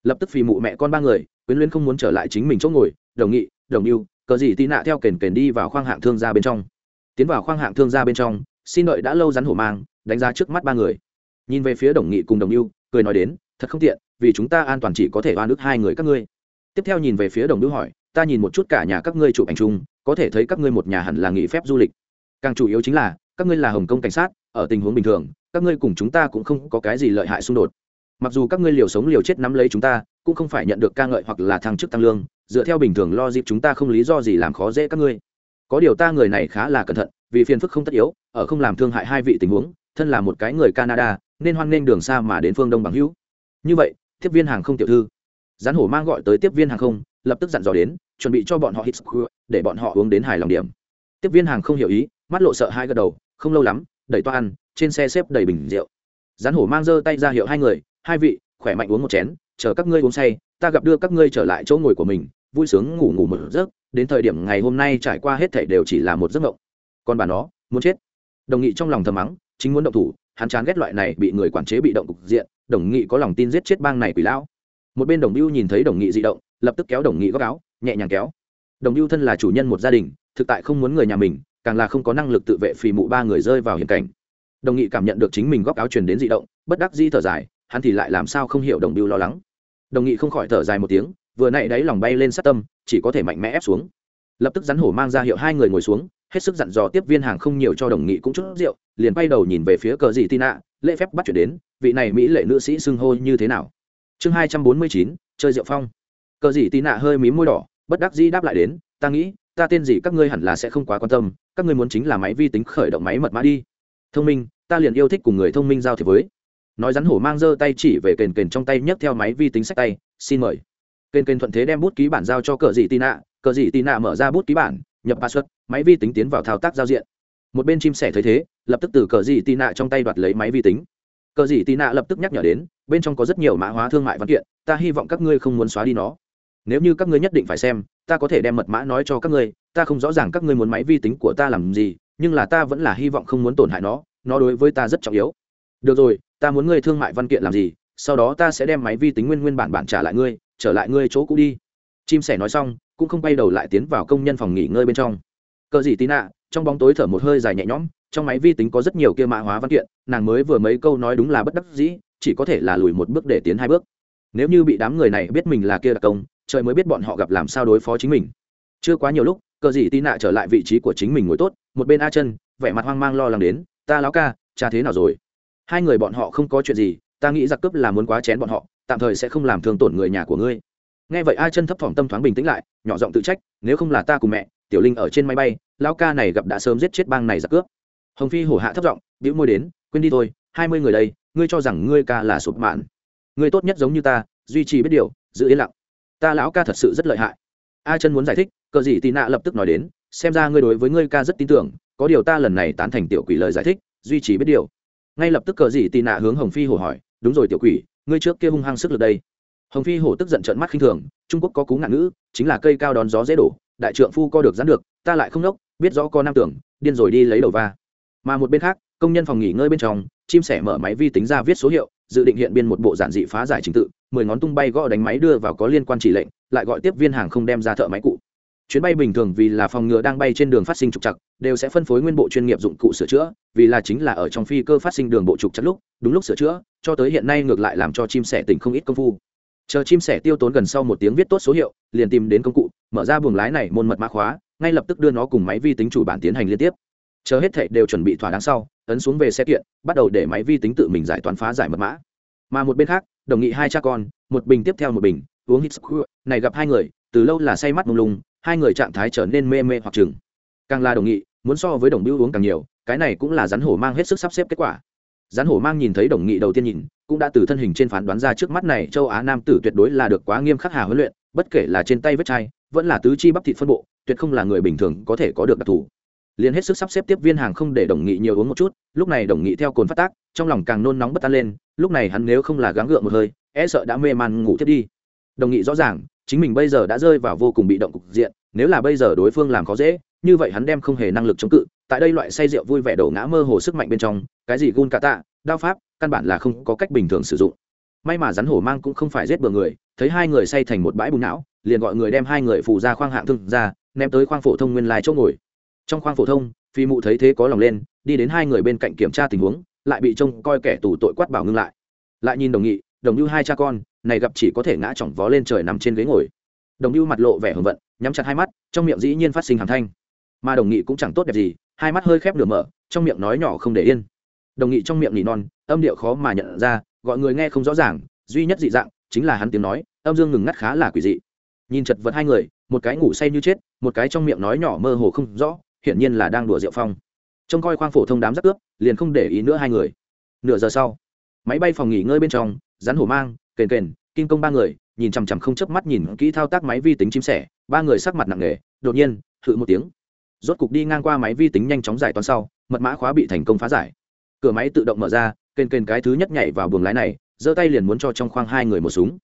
Lập tức phì mụ mẹ con ba người, quyến luyến không muốn trở lại chính mình chỗ ngồi, đồng nghị, đồng mưu cờ gì tị nạ theo kền kền đi vào khoang hạng thương gia bên trong. Tiến vào khoang hạng thương gia bên trong, xin đợi đã lâu rắn hổ mang, đánh giá trước mắt ba người. Nhìn về phía đồng nghị cùng đồng mưu cười nói đến, thật không tiện, vì chúng ta an toàn chỉ có thể oan ức hai người các ngươi. Tiếp theo nhìn về phía đồng mưu hỏi, ta nhìn một chút cả nhà các ngươi chụp ảnh chung, có thể thấy các ngươi một nhà hẳn là nghỉ phép du lịch. Càng chủ yếu chính là, các ngươi là hồng kông cảnh sát, ở tình huống bình thường các ngươi cùng chúng ta cũng không có cái gì lợi hại xung đột. Mặc dù các ngươi liều sống liều chết nắm lấy chúng ta, cũng không phải nhận được ca ngợi hoặc là thăng chức tăng lương, dựa theo bình thường lo dịp chúng ta không lý do gì làm khó dễ các ngươi. Có điều ta người này khá là cẩn thận, vì phiền phức không tất yếu, ở không làm thương hại hai vị tình huống, thân là một cái người canada, nên hoan nghênh đường xa mà đến phương đông bằng hữu. Như vậy, tiếp viên hàng không tiểu thư. Gián hổ mang gọi tới tiếp viên hàng không, lập tức dặn dò đến, chuẩn bị cho bọn họ hít để bọn họ uống đến hài lòng điểm. Tiếp viên hàng không hiểu ý, mắt lộ sợ hai gật đầu, không lâu lắm, đẩy toa ăn trên xe xếp đầy bình rượu. Gián hổ mang giơ tay ra hiệu hai người, hai vị, khỏe mạnh uống một chén, chờ các ngươi uống say, ta gặp đưa các ngươi trở lại chỗ ngồi của mình, vui sướng ngủ ngủ một giấc, đến thời điểm ngày hôm nay trải qua hết thảy đều chỉ là một giấc mộng. Còn bà nó, muốn chết. Đồng nghị trong lòng thầm mắng, chính muốn động thủ, hắn chán ghét loại này bị người quản chế bị động cục diện, đồng nghị có lòng tin giết chết bang này quỷ lão. Một bên đồng biêu nhìn thấy đồng nghị dị động, lập tức kéo đồng nghị góc áo, nhẹ nhàng kéo. Đồng biêu thân là chủ nhân một gia đình, thực tại không muốn người nhà mình, càng là không có năng lực tự vệ phì mụ ba người rơi vào hiểm cảnh đồng nghị cảm nhận được chính mình góc áo truyền đến dị động, bất đắc di thở dài, hắn thì lại làm sao không hiểu đồng biêu lo lắng. Đồng nghị không khỏi thở dài một tiếng, vừa nãy đáy lòng bay lên sát tâm, chỉ có thể mạnh mẽ ép xuống. Lập tức rắn hổ mang ra hiệu hai người ngồi xuống, hết sức dặn dò tiếp viên hàng không nhiều cho đồng nghị cũng chút rượu, liền bay đầu nhìn về phía cờ dị tina, lễ phép bắt chuyển đến, vị này mỹ lệ nữ sĩ xưng hô như thế nào? Chương hai trăm bốn mươi chín, chơi rượu phong. Cờ dị tina hơi mím môi đỏ, bất đắc dĩ đáp lại đến, ta nghĩ, ta tên gì các ngươi hẳn là sẽ không quá quan tâm, các ngươi muốn chính là máy vi tính khởi động máy mật mã đi thông minh, ta liền yêu thích cùng người thông minh giao thiệp với. Nói rắn hổ mang giơ tay chỉ về kền kền trong tay nhấc theo máy vi tính sách tay, xin mời. Kền kền thuận thế đem bút ký bản giao cho cờ dị tị nạ, cờ dị tị nạ mở ra bút ký bản, nhập password, máy vi tính tiến vào thao tác giao diện. Một bên chim sẻ thấy thế, lập tức từ cờ dị tị nạ trong tay đoạt lấy máy vi tính. Cờ dị tị nạ lập tức nhắc nhở đến, bên trong có rất nhiều mã hóa thương mại văn kiện, ta hy vọng các ngươi không muốn xóa đi nó. Nếu như các ngươi nhất định phải xem, ta có thể đem mật mã nói cho các ngươi, ta không rõ ràng các ngươi muốn máy vi tính của ta làm gì nhưng là ta vẫn là hy vọng không muốn tổn hại nó nó đối với ta rất trọng yếu. Được rồi, ta muốn ngươi thương mại văn kiện làm gì, sau đó ta sẽ đem máy vi tính nguyên nguyên bản bản trả lại ngươi, trở lại ngươi chỗ cũ đi. Chim sẻ nói xong, cũng không bay đầu lại tiến vào công nhân phòng nghỉ ngơi bên trong. Cờ gì tí nạ, trong bóng tối thở một hơi dài nhẹ nhõm, trong máy vi tính có rất nhiều kia mã hóa văn kiện, nàng mới vừa mấy câu nói đúng là bất đắc dĩ, chỉ có thể là lùi một bước để tiến hai bước. Nếu như bị đám người này biết mình là kia đặc công, trời mới biết bọn họ gặp làm sao đối phó chính mình. Chưa quá nhiều lúc cờ gì tì nạ trở lại vị trí của chính mình ngồi tốt, một bên a chân vẻ mặt hoang mang lo lắng đến, ta láo ca, cha thế nào rồi? Hai người bọn họ không có chuyện gì, ta nghĩ giặc cướp là muốn quá chén bọn họ, tạm thời sẽ không làm thương tổn người nhà của ngươi. Nghe vậy a chân thấp thỏm tâm thoáng bình tĩnh lại, nhỏ giọng tự trách, nếu không là ta cùng mẹ, tiểu linh ở trên máy bay, lão ca này gặp đã sớm giết chết bang này giặc cướp. Hồng phi hổ hạ thấp giọng, bĩu môi đến, quên đi thôi, hai mươi người đây, ngươi cho rằng ngươi ca là sụp mạn. Ngươi tốt nhất giống như ta, duy trì biết điều, giữ yên lặng. Ta lão ca thật sự rất lợi hại a chân muốn giải thích, cờ gì tì nạ lập tức nói đến, xem ra ngươi đối với ngươi ca rất tin tưởng, có điều ta lần này tán thành tiểu quỷ lời giải thích, duy trì biết điều. Ngay lập tức cờ gì tì nạ hướng hồng phi hổ hỏi, đúng rồi tiểu quỷ, ngươi trước kia hung hăng sức lực đây. Hồng phi hổ tức giận trợn mắt khinh thường, trung quốc có cú ngạn ngữ, chính là cây cao đón gió dễ đổ, đại trượng phu co được dán được, ta lại không nốc, biết rõ có nam tưởng, điên rồi đi lấy đầu va. Mà một bên khác, công nhân phòng nghỉ ngơi bên trong, chim sẻ mở máy vi tính ra viết số hiệu, dự định hiện biên một bộ giản dị phá giải trình tự, mười ngón tung bay gõ đánh máy đưa vào có liên quan chỉ lệnh lại gọi tiếp viên hàng không đem ra thợ máy cụ. Chuyến bay bình thường vì là phòng ngừa đang bay trên đường phát sinh trục chặt đều sẽ phân phối nguyên bộ chuyên nghiệp dụng cụ sửa chữa, vì là chính là ở trong phi cơ phát sinh đường bộ trục chặt lúc, đúng lúc sửa chữa, cho tới hiện nay ngược lại làm cho chim sẻ tỉnh không ít công phu. Chờ chim sẻ tiêu tốn gần sau một tiếng viết tốt số hiệu, liền tìm đến công cụ, mở ra buồng lái này môn mật mã khóa, ngay lập tức đưa nó cùng máy vi tính chủ bản tiến hành liên tiếp. Chờ hết thệ đều chuẩn bị thỏa đáng sau, ấn xuống về xe kiện, bắt đầu để máy vi tính tự mình giải toán phá giải mật mã. Mà một bên khác, đồng nghị hai cha con, một bình tiếp theo một bình uống hít này gặp hai người, từ lâu là say mắt mông lung, hai người trạng thái trở nên mê mê hoặc chừng. Càng là đồng nghị, muốn so với đồng bưu uống càng nhiều, cái này cũng là rắn hổ mang hết sức sắp xếp kết quả. Rắn hổ mang nhìn thấy đồng nghị đầu tiên nhìn, cũng đã từ thân hình trên phán đoán ra trước mắt này châu á nam tử tuyệt đối là được quá nghiêm khắc hà huấn luyện, bất kể là trên tay vết chai, vẫn là tứ chi bắp thịt phân bộ, tuyệt không là người bình thường có thể có được đặc thù. Liền hết sức sắp xếp tiếp viên hàng không để đồng nghị nhiều uống một chút, lúc này đồng nghị theo cồn phát tác, trong lòng càng nôn nóng bất an lên, lúc này hắn nếu không là gắng gượng một hơi e sợ đã mê man ngủ thiết đi đồng nghị rõ ràng, chính mình bây giờ đã rơi vào vô cùng bị động cục diện, nếu là bây giờ đối phương làm khó dễ, như vậy hắn đem không hề năng lực chống cự, tại đây loại say rượu vui vẻ đổ ngã mơ hồ sức mạnh bên trong, cái gì gun cả tạ, đao pháp, căn bản là không có cách bình thường sử dụng. May mà rắn hổ mang cũng không phải giết bừa người, thấy hai người say thành một bãi bùn não, liền gọi người đem hai người phủ ra khoang hạng thương ra, ném tới khoang phổ thông nguyên lai chỗ ngồi. Trong khoang phổ thông, phi mụ thấy thế có lòng lên, đi đến hai người bên cạnh kiểm tra tình huống, lại bị trông coi kẻ tù tội quát bảo ngưng lại. Lại nhìn đồng nghị, đồng như hai cha con này gặp chỉ có thể ngã chỏng vó lên trời nằm trên ghế ngồi. Đồng như mặt lộ vẻ hưởng vận, nhắm chặt hai mắt, trong miệng dĩ nhiên phát sinh hàm thanh. Mà đồng nghị cũng chẳng tốt đẹp gì, hai mắt hơi khép nửa mở, trong miệng nói nhỏ không để yên. Đồng nghị trong miệng nỉ non, âm điệu khó mà nhận ra, gọi người nghe không rõ ràng, duy nhất dị dạng chính là hắn tiếng nói, âm dương ngừng ngắt khá là quỷ dị. Nhìn chật vật hai người, một cái ngủ say như chết, một cái trong miệng nói nhỏ mơ hồ không rõ, hiển nhiên là đang đùa rượu phong. Trông coi khoang phổ thông đám rắc ướp liền không để ý nữa hai người. Nửa giờ sau, máy bay phòng nghỉ ngơi bên trong, rắn hổ mang kền kền, kim công ba người, nhìn chằm chằm không chớp mắt nhìn kỹ thao tác máy vi tính chim sẻ, ba người sắc mặt nặng nề, đột nhiên, hự một tiếng. Rốt cục đi ngang qua máy vi tính nhanh chóng giải toán sau, mật mã khóa bị thành công phá giải. Cửa máy tự động mở ra, kền kền cái thứ nhất nhảy vào buồng lái này, giơ tay liền muốn cho trong khoang hai người một súng.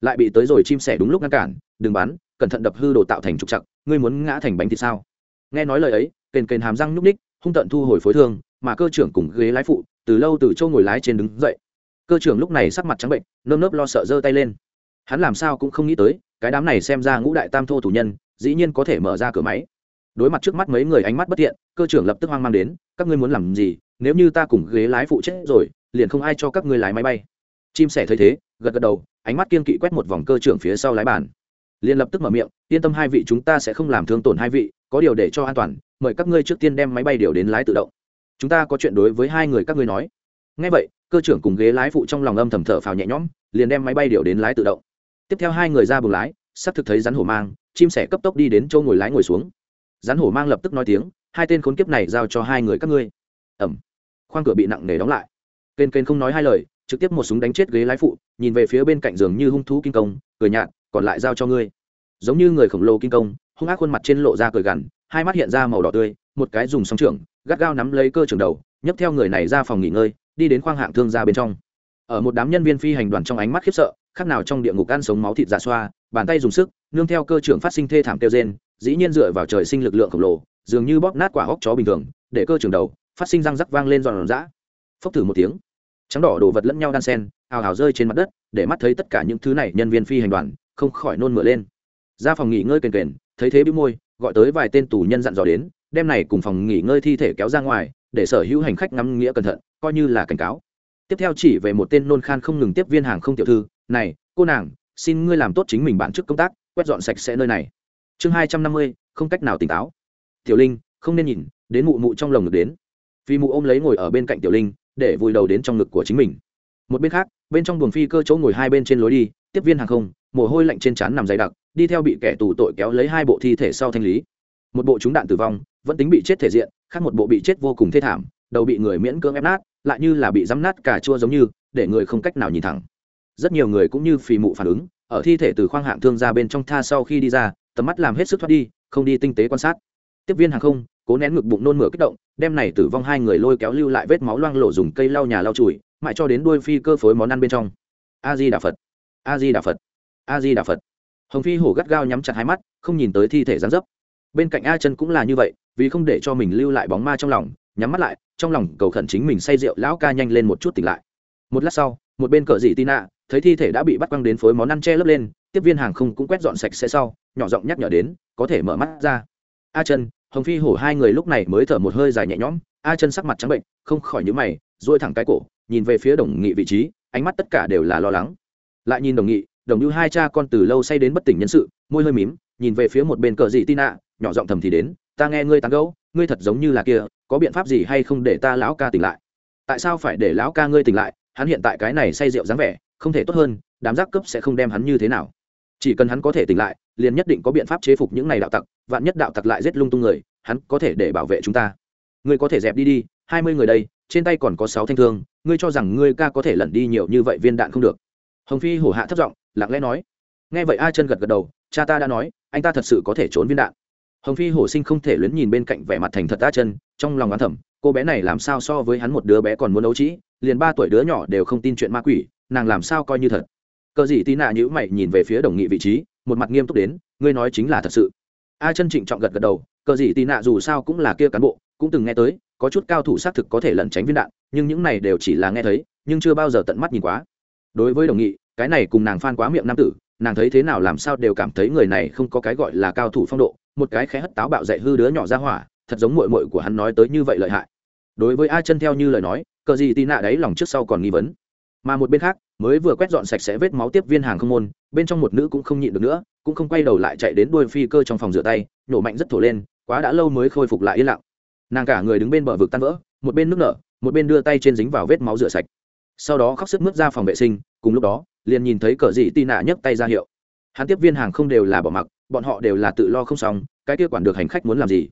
Lại bị tới rồi chim sẻ đúng lúc ngăn cản, đừng bắn, cẩn thận đập hư đồ tạo thành trục chặt ngươi muốn ngã thành bánh thì sao? Nghe nói lời ấy, kền kền hàm răng nhúc ních hung tận thu hồi phối thương, mà cơ trưởng cùng ghế lái phụ, từ lâu từ châu ngồi lái trên đứng dậy cơ trưởng lúc này sắc mặt trắng bệnh, nơm nớp lo sợ giơ tay lên. Hắn làm sao cũng không nghĩ tới, cái đám này xem ra ngũ đại tam thô thủ nhân, dĩ nhiên có thể mở ra cửa máy. Đối mặt trước mắt mấy người ánh mắt bất thiện, cơ trưởng lập tức hoang mang đến, các ngươi muốn làm gì, nếu như ta cùng ghế lái phụ chết rồi, liền không ai cho các ngươi lái máy bay. Chim sẻ thấy thế, gật gật đầu, ánh mắt kiên kỵ quét một vòng cơ trưởng phía sau lái bàn. Liền lập tức mở miệng, yên tâm hai vị chúng ta sẽ không làm thương tổn hai vị, có điều để cho an toàn, mời các ngươi trước tiên đem máy bay điều đến lái tự động. Chúng ta có chuyện đối với hai người các ngươi nói. Ngay vậy cơ trưởng cùng ghế lái phụ trong lòng âm thầm thở phào nhẹ nhõm, liền đem máy bay điều đến lái tự động. Tiếp theo hai người ra buồng lái sắp thực thấy rắn hổ mang, chim sẻ cấp tốc đi đến chỗ ngồi lái ngồi xuống. Rắn hổ mang lập tức nói tiếng, hai tên khốn kiếp này giao cho hai người các ngươi. Ẩm. Khoang cửa bị nặng nề đóng lại. Kênh kênh không nói hai lời, trực tiếp một súng đánh chết ghế lái phụ, nhìn về phía bên cạnh giường như hung thú kinh công, cười nhạt, còn lại giao cho ngươi. Giống như người khổng lồ kinh công, hung ác khuôn mặt trên lộ ra cười gằn, hai mắt hiện ra màu đỏ tươi, một cái dùng sóng trưởng, gắt gao nắm lấy cơ trưởng đầu, nhấc theo người này ra phòng nghỉ ngơi đi đến khoang hạng thương ra bên trong. Ở một đám nhân viên phi hành đoàn trong ánh mắt khiếp sợ, khác nào trong địa ngục ăn sống máu thịt giả xoa, bàn tay dùng sức, nương theo cơ trưởng phát sinh thê thảm kêu gen dĩ nhiên dựa vào trời sinh lực lượng khổng lồ, dường như bóp nát quả hóc chó bình thường, để cơ trưởng đầu phát sinh răng rắc vang lên giòn giã. Phốc thử một tiếng, trắng đỏ đồ vật lẫn nhau đan sen, ào ào rơi trên mặt đất, để mắt thấy tất cả những thứ này nhân viên phi hành đoàn không khỏi nôn mửa lên. Ra phòng nghỉ ngơi kền kền, thấy thế bĩu môi, gọi tới vài tên tù nhân dặn dò đến đem này cùng phòng nghỉ ngơi thi thể kéo ra ngoài, để sở hữu hành khách ngắm nghĩa cẩn thận coi như là cảnh cáo. Tiếp theo chỉ về một tên nôn khan không ngừng tiếp viên hàng không tiểu thư, này, cô nàng, xin ngươi làm tốt chính mình bản chức công tác, quét dọn sạch sẽ nơi này. Chương hai trăm năm mươi, không cách nào tỉnh táo. Tiểu linh, không nên nhìn, đến mụ mụ trong lồng ngực đến. Phi mụ ôm lấy ngồi ở bên cạnh tiểu linh, để vùi đầu đến trong ngực của chính mình. Một bên khác, bên trong buồng phi cơ chỗ ngồi hai bên trên lối đi, tiếp viên hàng không, mồ hôi lạnh trên trán nằm dày đặc, đi theo bị kẻ tù tội kéo lấy hai bộ thi thể sau thanh lý. Một bộ trúng đạn tử vong, vẫn tính bị chết thể diện, khác một bộ bị chết vô cùng thê thảm đầu bị người miễn cưỡng ép nát, lại như là bị rắm nát cà chua giống như, để người không cách nào nhìn thẳng. Rất nhiều người cũng như phì mụ phản ứng, ở thi thể từ khoang hạng thương ra bên trong tha sau khi đi ra, tầm mắt làm hết sức thoát đi, không đi tinh tế quan sát. Tiếp viên hàng không, cố nén ngực bụng nôn mửa kích động, đem này tử vong hai người lôi kéo lưu lại vết máu loang lộ dùng cây lau nhà lau chùi, mãi cho đến đuôi phi cơ phối món ăn bên trong. A di đà phật, a di đà phật, a di đà phật. Hồng phi hổ gắt gao nhắm chặt hai mắt, không nhìn tới thi thể gián dấp. Bên cạnh a chân cũng là như vậy, vì không để cho mình lưu lại bóng ma trong lòng nhắm mắt lại, trong lòng cầu khẩn chính mình say rượu, lão ca nhanh lên một chút tỉnh lại. Một lát sau, một bên cờ dị tina, thấy thi thể đã bị bắt quăng đến phối món ăn che lấp lên, tiếp viên hàng không cũng quét dọn sạch sẽ sau, nhỏ giọng nhắc nhở đến, có thể mở mắt ra. A chân hồng phi hổ hai người lúc này mới thở một hơi dài nhẹ nhõm. A chân sắc mặt trắng bệnh, không khỏi nhíu mày dôi thẳng cái cổ, nhìn về phía đồng nghị vị trí, ánh mắt tất cả đều là lo lắng. Lại nhìn đồng nghị, đồng như hai cha con từ lâu say đến bất tỉnh nhân sự, môi hơi mím, nhìn về phía một bên cờ dị tina, nhỏ giọng thầm thì đến, ta nghe ngươi tán gẫu, ngươi thật giống như là kia có biện pháp gì hay không để ta lão ca tỉnh lại? Tại sao phải để lão ca ngươi tỉnh lại? Hắn hiện tại cái này say rượu dáng vẻ, không thể tốt hơn, đám giác cấp sẽ không đem hắn như thế nào. Chỉ cần hắn có thể tỉnh lại, liền nhất định có biện pháp chế phục những này đạo tặc, vạn nhất đạo tặc lại giết lung tung người, hắn có thể để bảo vệ chúng ta. Ngươi có thể dẹp đi đi, hai mươi người đây, trên tay còn có sáu thanh thương, ngươi cho rằng ngươi ca có thể lẩn đi nhiều như vậy viên đạn không được? Hồng phi hổ hạ thấp giọng, lặng lẽ nói. Nghe vậy a chân gật gật đầu, cha ta đã nói, anh ta thật sự có thể trốn viên đạn. Hồng phi hổ sinh không thể luyến nhìn bên cạnh vẻ mặt thành thật a chân trong lòng oán thẩm cô bé này làm sao so với hắn một đứa bé còn muốn đấu trĩ liền ba tuổi đứa nhỏ đều không tin chuyện ma quỷ, nàng làm sao coi như thật. Cờ gì tí nạ nhữ mày nhìn về phía đồng nghị vị trí, một mặt nghiêm túc đến, ngươi nói chính là thật sự. A chân trịnh trọng gật gật đầu, cờ gì tí nạ dù sao cũng là kia cán bộ, cũng từng nghe tới, có chút cao thủ xác thực có thể lẩn tránh viên đạn, nhưng những này đều chỉ là nghe thấy, nhưng chưa bao giờ tận mắt nhìn quá. Đối với đồng nghị, cái này cùng nàng phan quá miệng nam tử, nàng thấy thế nào làm sao đều cảm thấy người này không có cái gọi là cao thủ phong độ, một cái khẽ hất táo bạo dạy hư đứa nhỏ ra hỏa thật giống mội mội của hắn nói tới như vậy lợi hại. Đối với ai chân theo như lời nói, cờ gì tì nạ đấy lòng trước sau còn nghi vấn. Mà một bên khác, mới vừa quét dọn sạch sẽ vết máu tiếp viên hàng không môn, bên trong một nữ cũng không nhịn được nữa, cũng không quay đầu lại chạy đến đuôi phi cơ trong phòng rửa tay nổ mạnh rất thổ lên, quá đã lâu mới khôi phục lại yên lặng. Nàng cả người đứng bên bờ vực tan vỡ, một bên nước nở, một bên đưa tay trên dính vào vết máu rửa sạch. Sau đó khóc sức mướt ra phòng vệ sinh, cùng lúc đó, liền nhìn thấy cờ dị tì nạ nhấc tay ra hiệu. Hắn tiếp viên hàng không đều là bỏ mặc, bọn họ đều là tự lo không xong, cái kia quản được hành khách muốn làm gì?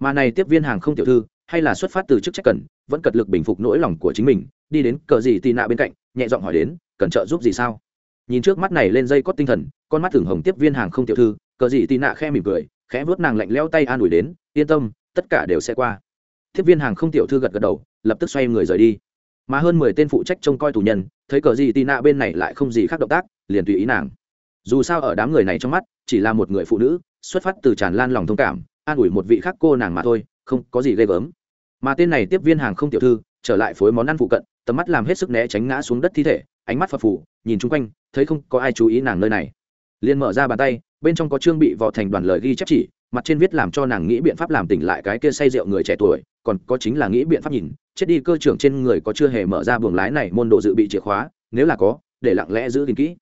Mà này tiếp viên hàng không tiểu thư, hay là xuất phát từ chức trách cần, vẫn cật lực bình phục nỗi lòng của chính mình, đi đến cờ gì tì nạ bên cạnh, nhẹ giọng hỏi đến, cần trợ giúp gì sao? Nhìn trước mắt này lên dây cót tinh thần, con mắt thường hồng tiếp viên hàng không tiểu thư, cờ gì tì nạ khe mỉm cười, khẽ vuốt nàng lạnh leo tay an ủi đến, yên tâm, tất cả đều sẽ qua. Tiếp viên hàng không tiểu thư gật gật đầu, lập tức xoay người rời đi. Mà hơn mười tên phụ trách trông coi tù nhân, thấy cờ gì tì nạ bên này lại không gì khác động tác, liền tùy ý nàng. Dù sao ở đám người này trong mắt, chỉ là một người phụ nữ, xuất phát từ tràn lan lòng thông cảm an ủi một vị khác cô nàng mà thôi, không có gì ghê gớm. Mà tên này tiếp viên hàng không tiểu thư, trở lại phối món ăn phụ cận, tầm mắt làm hết sức né tránh ngã xuống đất thi thể, ánh mắt phập phù, nhìn chung quanh, thấy không có ai chú ý nàng nơi này. Liền mở ra bàn tay, bên trong có trương bị vò thành đoàn lời ghi chép chỉ, mặt trên viết làm cho nàng nghĩ biện pháp làm tỉnh lại cái kia say rượu người trẻ tuổi, còn có chính là nghĩ biện pháp nhìn, chết đi cơ trưởng trên người có chưa hề mở ra buồng lái này môn đồ dự bị chìa khóa, nếu là có, để lặng lẽ giữ gìn kỹ.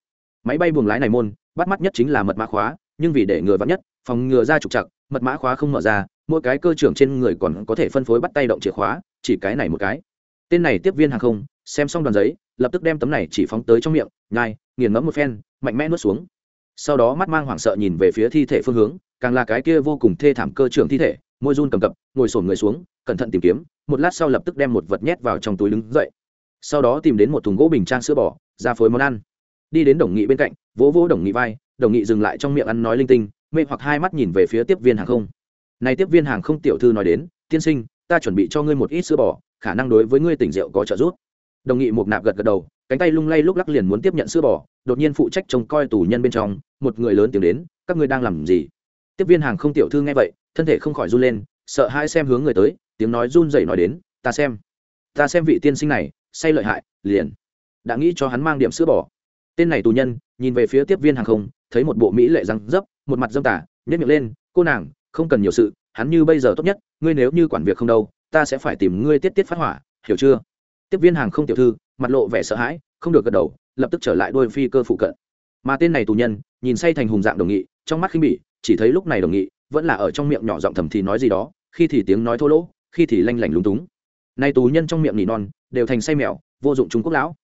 Máy bay buồng lái này môn, bắt mắt nhất chính là mật mã khóa nhưng vì để ngừa vắn nhất, phòng ngừa ra trục chặt mật mã khóa không mở ra, mỗi cái cơ trưởng trên người còn có thể phân phối bắt tay động chìa khóa, chỉ cái này một cái. Tên này tiếp viên hàng không, xem xong đoàn giấy, lập tức đem tấm này chỉ phóng tới trong miệng, nhai, nghiền ngẫm một phen, mạnh mẽ nuốt xuống. Sau đó mắt mang hoảng sợ nhìn về phía thi thể phương hướng, càng là cái kia vô cùng thê thảm cơ trưởng thi thể, môi run cầm cập, ngồi sổn người xuống, cẩn thận tìm kiếm, một lát sau lập tức đem một vật nhét vào trong túi đứng dậy. Sau đó tìm đến một thùng gỗ bình trang sữa bò, ra phối món ăn. Đi đến đồng nghị bên cạnh, vỗ vỗ đồng nghị vai đồng nghị dừng lại trong miệng ăn nói linh tinh, mê hoặc hai mắt nhìn về phía tiếp viên hàng không. Này tiếp viên hàng không tiểu thư nói đến, tiên sinh, ta chuẩn bị cho ngươi một ít sữa bò, khả năng đối với ngươi tỉnh rượu có trợ giúp. Đồng nghị một nạp gật gật đầu, cánh tay lung lay lúc lắc liền muốn tiếp nhận sữa bò, đột nhiên phụ trách trông coi tù nhân bên trong, một người lớn tiếng đến, các ngươi đang làm gì? Tiếp viên hàng không tiểu thư nghe vậy, thân thể không khỏi run lên, sợ hai xem hướng người tới, tiếng nói run rẩy nói đến, ta xem ta xem vị tiên sinh này, say lợi hại, liền đã nghĩ cho hắn mang điểm sữa bò. Tên này tù nhân, nhìn về phía tiếp viên hàng không thấy một bộ mỹ lệ răng dấp, một mặt dâm tả nhét miệng lên, cô nàng, không cần nhiều sự, hắn như bây giờ tốt nhất, ngươi nếu như quản việc không đâu, ta sẽ phải tìm ngươi tiết tiết phát hỏa, hiểu chưa? Tiếp viên hàng không tiểu thư, mặt lộ vẻ sợ hãi, không được gật đầu, lập tức trở lại đôi phi cơ phụ cận. Mà tên này tù nhân, nhìn say thành hùng dạng đồng nghị, trong mắt khinh bỉ, chỉ thấy lúc này đồng nghị, vẫn là ở trong miệng nhỏ giọng thầm thì nói gì đó, khi thì tiếng nói thô lỗ, khi thì lanh lảnh lúng túng. Nay tù nhân trong miệng nỉ non, đều thành say mèo, vô dụng trung quốc lão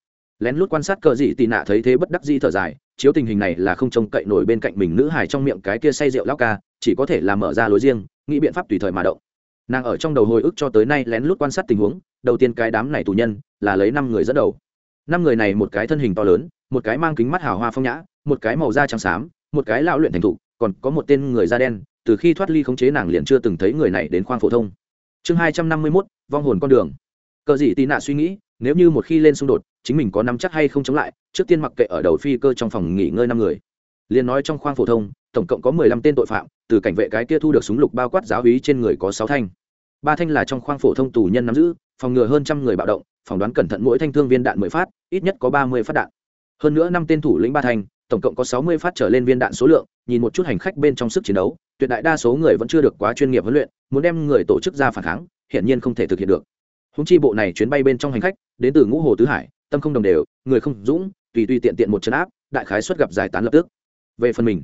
lén lút quan sát cờ dị tị nạ thấy thế bất đắc di thở dài, chiếu tình hình này là không trông cậy nổi bên cạnh mình nữ hài trong miệng cái kia say rượu lao ca, chỉ có thể là mở ra lối riêng, nghĩ biện pháp tùy thời mà động. Nàng ở trong đầu hồi ức cho tới nay lén lút quan sát tình huống, đầu tiên cái đám này tù nhân là lấy năm người dẫn đầu. Năm người này một cái thân hình to lớn, một cái mang kính mắt hào hoa phong nhã, một cái màu da trắng xám, một cái lão luyện thành thục, còn có một tên người da đen, từ khi thoát ly khống chế nàng liền chưa từng thấy người này đến khoang phổ thông. Chương hai trăm năm mươi mốt, vong hồn con đường. Cờ dị tị nạ suy nghĩ, nếu như một khi lên xung đột chính mình có nắm chắc hay không chống lại, trước tiên mặc kệ ở đầu phi cơ trong phòng nghỉ ngơi năm người. Liền nói trong khoang phổ thông, tổng cộng có mười lăm tên tội phạm, từ cảnh vệ cái kia thu được súng lục bao quát giáo hí trên người có sáu thanh. Ba thanh là trong khoang phổ thông tù nhân nắm giữ, phòng ngừa hơn trăm người bạo động, phỏng đoán cẩn thận mỗi thanh thương viên đạn mười phát, ít nhất có ba mươi phát đạn. Hơn nữa năm tên thủ lĩnh ba thanh, tổng cộng có sáu mươi phát trở lên viên đạn số lượng, nhìn một chút hành khách bên trong sức chiến đấu, tuyệt đại đa số người vẫn chưa được quá chuyên nghiệp huấn luyện, muốn đem người tổ chức ra phản kháng, hiển nhiên không thể thực hiện được. Húng chi bộ này chuyến bay bên trong hành khách, đến từ ngũ hồ tứ hải tâm không đồng đều, người không dũng, tùy tùy tiện tiện một chân áp, đại khái xuất gặp giải tán lập tức. Về phần mình,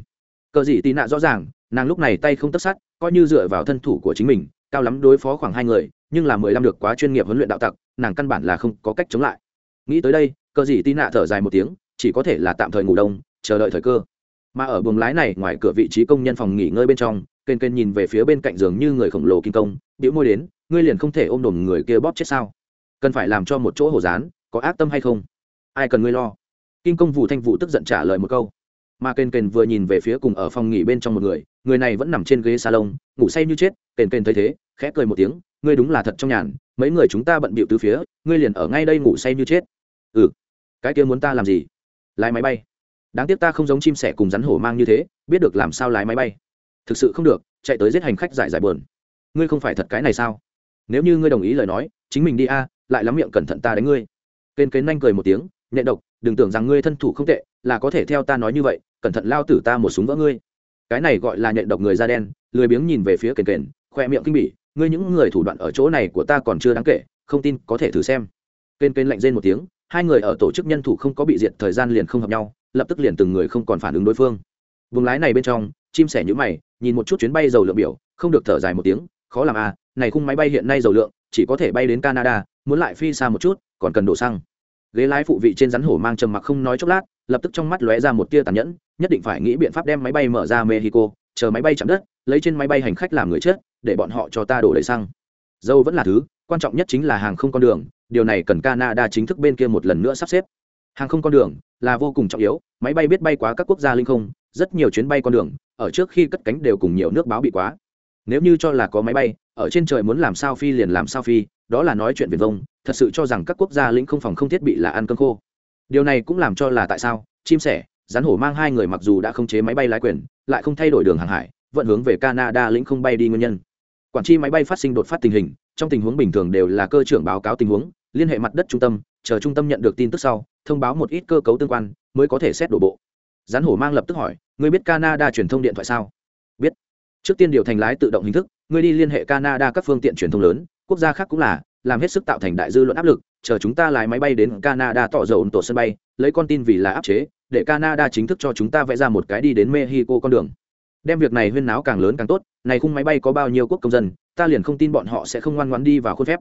cờ gì tì nạ rõ ràng, nàng lúc này tay không tất sát, coi như dựa vào thân thủ của chính mình, cao lắm đối phó khoảng hai người, nhưng là mười lăm được quá chuyên nghiệp huấn luyện đạo tặc, nàng căn bản là không có cách chống lại. Nghĩ tới đây, cờ gì tì nạ thở dài một tiếng, chỉ có thể là tạm thời ngủ đông, chờ đợi thời cơ. Mà ở buồng lái này, ngoài cửa vị trí công nhân phòng nghỉ ngơi bên trong, kênh kênh nhìn về phía bên cạnh giường như người khổng lồ kinh công biểu môi đến, ngươi liền không thể ôm đồm người kia bóp chết sao? Cần phải làm cho một chỗ hồ dán có ác tâm hay không? Ai cần ngươi lo? Kinh công vụ thanh vụ tức giận trả lời một câu. Mà kền kền vừa nhìn về phía cùng ở phòng nghỉ bên trong một người người này vẫn nằm trên ghế salon, ngủ say như chết, kền kền thấy thế, khẽ cười một tiếng, ngươi đúng là thật trong nhàn, mấy người chúng ta bận bịu từ phía, ngươi liền ở ngay đây ngủ say như chết. Ừ cái kia muốn ta làm gì? Lái máy bay. Đáng tiếc ta không giống chim sẻ cùng rắn hổ mang như thế, biết được làm sao lái máy bay. Thực sự không được, chạy tới giết hành khách giải giải bờn ngươi không phải thật cái này sao? Nếu như ngươi đồng ý lời nói, chính mình đi a, lại lắm miệng cẩn thận ta đánh ngươi kênh kênh nhanh cười một tiếng nhẹ độc, đừng tưởng rằng ngươi thân thủ không tệ, là có thể theo ta nói như vậy, cẩn thận lao tử ta một súng vỡ ngươi. Cái này gọi là nhện độc người da đen, lười biếng nhìn về phía kền kền khoe miệng kinh bỉ, ngươi những người thủ đoạn ở chỗ này của ta còn chưa đáng kể, không tin, có thể thử xem. Kền Kền lạnh rên một tiếng, hai người ở tổ chức nhân thủ không có bị diệt, thời gian liền không hợp nhau, lập tức liền từng người không còn phản ứng đối phương. Vùng lái này bên trong, chim sẻ nhũ mày, nhìn một chút chuyến bay dầu lượng biểu, không được thở dài một tiếng, khó làm à này khung máy bay hiện nay dầu lượng, chỉ có thể bay đến canada, muốn lại phi xa một chút còn cần đổ xăng. Ghế lái phụ vị trên rắn hổ mang trầm mặc không nói chốc lát, lập tức trong mắt lóe ra một tia tàn nhẫn, nhất định phải nghĩ biện pháp đem máy bay mở ra mexico, chờ máy bay chạm đất, lấy trên máy bay hành khách làm người chết, để bọn họ cho ta đổ đầy xăng. Dâu vẫn là thứ, quan trọng nhất chính là hàng không con đường, điều này cần canada chính thức bên kia một lần nữa sắp xếp. Hàng không con đường là vô cùng trọng yếu, máy bay biết bay quá các quốc gia linh không, rất nhiều chuyến bay con đường, ở trước khi cất cánh đều cùng nhiều nước báo bị quá. Nếu như cho là có máy bay ở trên trời muốn làm sao phi liền làm sao phi, đó là nói chuyện viền vông, thật sự cho rằng các quốc gia lĩnh không phòng không thiết bị là ăn cơm khô. Điều này cũng làm cho là tại sao, chim sẻ, rắn hổ mang hai người mặc dù đã không chế máy bay lái quyền, lại không thay đổi đường hàng hải vận hướng về canada lĩnh không bay đi nguyên nhân. Quản tri máy bay phát sinh đột phát tình hình, trong tình huống bình thường đều là cơ trưởng báo cáo tình huống, liên hệ mặt đất trung tâm, chờ trung tâm nhận được tin tức sau, thông báo một ít cơ cấu tương quan, mới có thể xét đổ bộ. Rắn hổ mang lập tức hỏi người biết canada truyền thông điện thoại sao? Biết. Trước tiên điều thành lái tự động hình thức Ngươi đi liên hệ canada các phương tiện truyền thông lớn, quốc gia khác cũng là, làm hết sức tạo thành đại dư luận áp lực, chờ chúng ta lái máy bay đến canada tỏ dầu tổ sân bay, lấy con tin vì là áp chế, để canada chính thức cho chúng ta vẽ ra một cái đi đến mexico con đường. Đem việc này huyên náo càng lớn càng tốt, này khung máy bay có bao nhiêu quốc công dân, ta liền không tin bọn họ sẽ không ngoan ngoãn đi vào khuôn phép.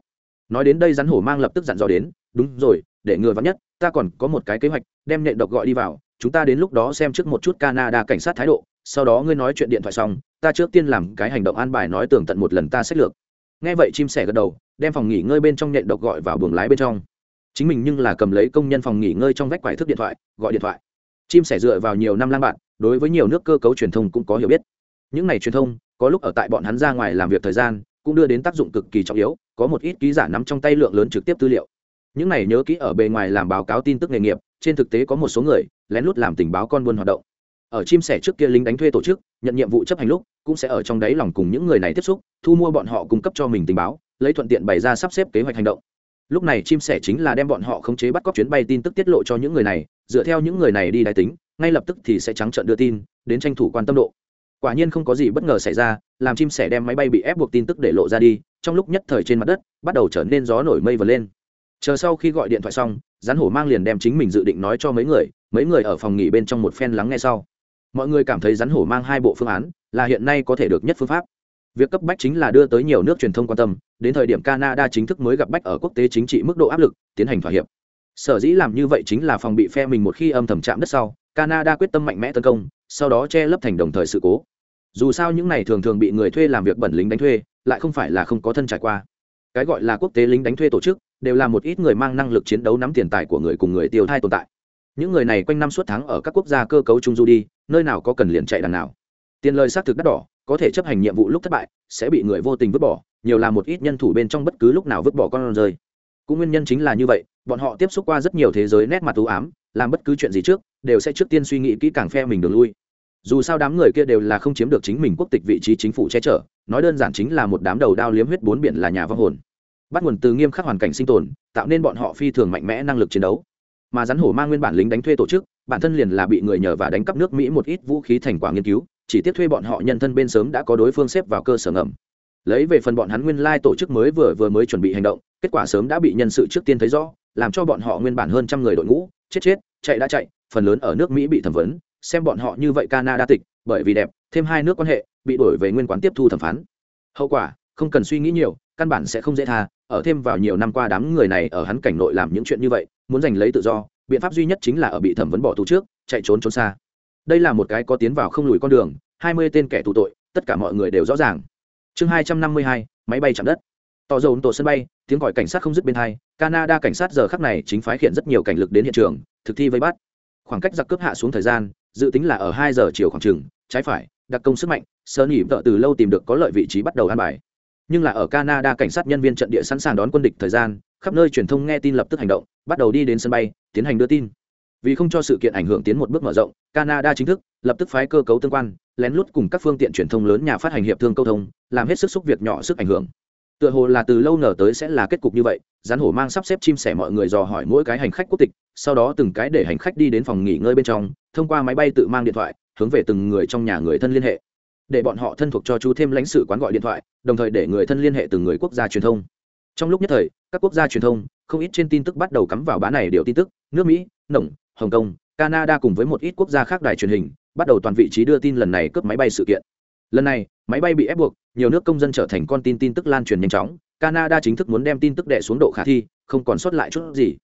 Nói đến đây rắn hổ mang lập tức dặn dò đến, đúng rồi, để ngừa vắn nhất, ta còn có một cái kế hoạch, đem nệ độc gọi đi vào, chúng ta đến lúc đó xem trước một chút canada cảnh sát thái độ sau đó ngươi nói chuyện điện thoại xong, ta trước tiên làm cái hành động an bài nói tường tận một lần ta sách lược. Nghe vậy chim sẻ gật đầu, đem phòng nghỉ ngơi bên trong nhện độc gọi vào buồng lái bên trong. Chính mình nhưng là cầm lấy công nhân phòng nghỉ ngơi trong vách quải thức điện thoại, gọi điện thoại. Chim sẻ dựa vào nhiều năm lang bạn, đối với nhiều nước cơ cấu truyền thông cũng có hiểu biết. Những này truyền thông, có lúc ở tại bọn hắn ra ngoài làm việc thời gian, cũng đưa đến tác dụng cực kỳ trọng yếu, có một ít ký giả nắm trong tay lượng lớn trực tiếp tư liệu. Những này nhớ kỹ ở bề ngoài làm báo cáo tin tức nghề nghiệp, trên thực tế có một số người lén lút làm tình báo con buôn hoạt động ở chim sẻ trước kia lính đánh thuê tổ chức, nhận nhiệm vụ chấp hành lúc, cũng sẽ ở trong đáy lòng cùng những người này tiếp xúc, thu mua bọn họ cung cấp cho mình tình báo, lấy thuận tiện bày ra sắp xếp kế hoạch hành động. Lúc này chim sẻ chính là đem bọn họ khống chế bắt cóc chuyến bay tin tức tiết lộ cho những người này, dựa theo những người này đi đài tính, ngay lập tức thì sẽ trắng trợn đưa tin, đến tranh thủ quan tâm độ. Quả nhiên không có gì bất ngờ xảy ra, làm chim sẻ đem máy bay bị ép buộc tin tức để lộ ra đi, trong lúc nhất thời trên mặt đất, bắt đầu trở nên gió nổi mây vờ lên. Chờ sau khi gọi điện thoại xong, rắn hổ mang liền đem chính mình dự định nói cho mấy người mấy người ở phòng nghỉ bên trong một phen lắng nghe sau mọi người cảm thấy rắn hổ mang hai bộ phương án là hiện nay có thể được nhất phương pháp. Việc cấp bách chính là đưa tới nhiều nước truyền thông quan tâm, đến thời điểm canada chính thức mới gặp bách ở quốc tế chính trị mức độ áp lực, tiến hành thỏa hiệp. Sở dĩ làm như vậy chính là phòng bị phe mình một khi âm thầm chạm đất sau, canada quyết tâm mạnh mẽ tấn công, sau đó che lấp thành đồng thời sự cố. Dù sao những này thường thường bị người thuê làm việc bẩn lính đánh thuê, lại không phải là không có thân trải qua. Cái gọi là quốc tế lính đánh thuê tổ chức, đều là một ít người mang năng lực chiến đấu nắm tiền tài của người cùng người tiêu thai tồn tại những người này quanh năm suốt tháng ở các quốc gia cơ cấu trung du đi, nơi nào có cần liền chạy đằng nào. Tiền lời xác thực đắt đỏ, có thể chấp hành nhiệm vụ lúc thất bại, sẽ bị người vô tình vứt bỏ, nhiều là một ít nhân thủ bên trong bất cứ lúc nào vứt bỏ con rơi. Cũng nguyên nhân chính là như vậy, bọn họ tiếp xúc qua rất nhiều thế giới nét mặt ưu ám, làm bất cứ chuyện gì trước, đều sẽ trước tiên suy nghĩ kỹ càng phe mình đường lui. Dù sao đám người kia đều là không chiếm được chính mình quốc tịch vị trí chính phủ che chở, nói đơn giản chính là một đám đầu đao liếm huyết bốn biển là nhà vong hồn. Bắt nguồn từ nghiêm khắc hoàn cảnh sinh tồn, tạo nên bọn họ phi thường mạnh mẽ năng lực chiến đấu mà rắn hổ mang nguyên bản lính đánh thuê tổ chức, bản thân liền là bị người nhờ và đánh cắp nước mỹ một ít vũ khí thành quả nghiên cứu, chỉ tiếp thuê bọn họ nhân thân bên sớm đã có đối phương xếp vào cơ sở ngầm. Lấy về phần bọn hắn nguyên lai tổ chức mới vừa vừa mới chuẩn bị hành động, kết quả sớm đã bị nhân sự trước tiên thấy rõ, làm cho bọn họ nguyên bản hơn trăm người đội ngũ, chết chết, chạy đã chạy, phần lớn ở nước mỹ bị thẩm vấn, xem bọn họ như vậy canada tịch, bởi vì đẹp, thêm hai nước quan hệ, bị đổi về nguyên quán tiếp thu thẩm phán. Hậu quả, không cần suy nghĩ nhiều, căn bản sẽ không dễ tha, ở thêm vào nhiều năm qua đám người này ở hắn cảnh nội làm những chuyện như vậy muốn giành lấy tự do, biện pháp duy nhất chính là ở bị thẩm vấn bỏ tù trước, chạy trốn trốn xa. Đây là một cái có tiến vào không lùi con đường, hai mươi tên kẻ tù tội, tất cả mọi người đều rõ ràng. Chương hai trăm năm mươi hai, máy bay chạm đất. Tỏ dồn tổ sân bay, tiếng gọi cảnh sát không dứt bên hai, canada cảnh sát giờ khắc này chính phái hiện rất nhiều cảnh lực đến hiện trường, thực thi vây bắt. Khoảng cách giặc cướp hạ xuống thời gian, dự tính là ở hai giờ chiều khoảng chừng, trái phải, đặc công sức mạnh sơ nhị vợ từ lâu tìm được có lợi vị trí bắt đầu an bài. Nhưng là ở canada cảnh sát nhân viên trận địa sẵn sàng đón quân địch thời gian, khắp nơi truyền thông nghe tin lập tức hành động bắt đầu đi đến sân bay, tiến hành đưa tin. Vì không cho sự kiện ảnh hưởng tiến một bước mở rộng, canada chính thức lập tức phái cơ cấu tương quan, lén lút cùng các phương tiện truyền thông lớn nhà phát hành hiệp thương câu thông, làm hết sức xúc việc nhỏ sức ảnh hưởng. Tựa hồ là từ lâu nở tới sẽ là kết cục như vậy rán hổ mang sắp xếp chim sẻ mọi người dò hỏi mỗi cái hành khách quốc tịch, sau đó từng cái để hành khách đi đến phòng nghỉ ngơi bên trong, thông qua máy bay tự mang điện thoại, hướng về từng người trong nhà người thân liên hệ. Để bọn họ thân thuộc cho chú thêm lãnh sự quán gọi điện thoại, đồng thời để người thân liên hệ từng người quốc gia truyền thông. Trong lúc nhất thời, các quốc gia truyền thông không ít trên tin tức bắt đầu cắm vào bá này điều tin tức, nước mỹ, nồng, hồng kông, canada cùng với một ít quốc gia khác đài truyền hình, bắt đầu toàn vị trí đưa tin lần này cướp máy bay sự kiện. Lần này, máy bay bị ép buộc, nhiều nước công dân trở thành con tin tin tức lan truyền nhanh chóng, canada chính thức muốn đem tin tức đẻ xuống độ khả thi, không còn sót lại chút gì.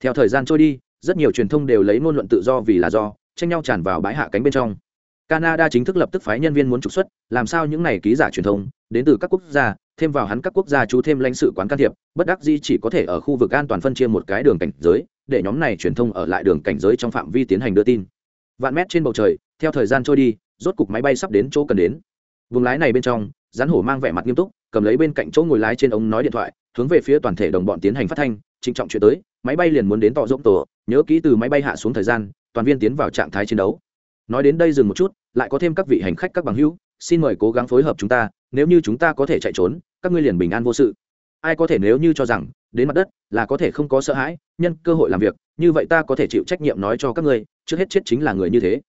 Theo thời gian trôi đi, rất nhiều truyền thông đều lấy ngôn luận tự do vì là do, tranh nhau tràn vào bãi hạ cánh bên trong canada chính thức lập tức phái nhân viên muốn trục xuất, làm sao những này ký giả truyền thông, đến từ các quốc gia, thêm vào hắn các quốc gia chú thêm lãnh sự quán can thiệp, bất đắc di chỉ có thể ở khu vực an toàn phân chia một cái đường cảnh giới, để nhóm này truyền thông ở lại đường cảnh giới trong phạm vi tiến hành đưa tin. Vạn mét trên bầu trời, theo thời gian trôi đi, rốt cục máy bay sắp đến chỗ cần đến. Vùng lái này bên trong, rắn hổ mang vẻ mặt nghiêm túc, cầm lấy bên cạnh chỗ ngồi lái trên ống nói điện thoại, hướng về phía toàn thể đồng bọn tiến hành phát thanh, trịnh trọng chuyện tới, máy bay liền muốn đến tọ rỗng tổ, nhớ kỹ từ máy bay hạ xuống thời gian, toàn viên tiến vào trạng thái chiến đấu nói đến đây dừng một chút, lại có thêm các vị hành khách các bằng hữu, xin mời cố gắng phối hợp chúng ta, nếu như chúng ta có thể chạy trốn, các ngươi liền bình an vô sự. Ai có thể nếu như cho rằng, đến mặt đất là có thể không có sợ hãi, nhân cơ hội làm việc, như vậy ta có thể chịu trách nhiệm nói cho các ngươi, trước hết chết chính là người như thế.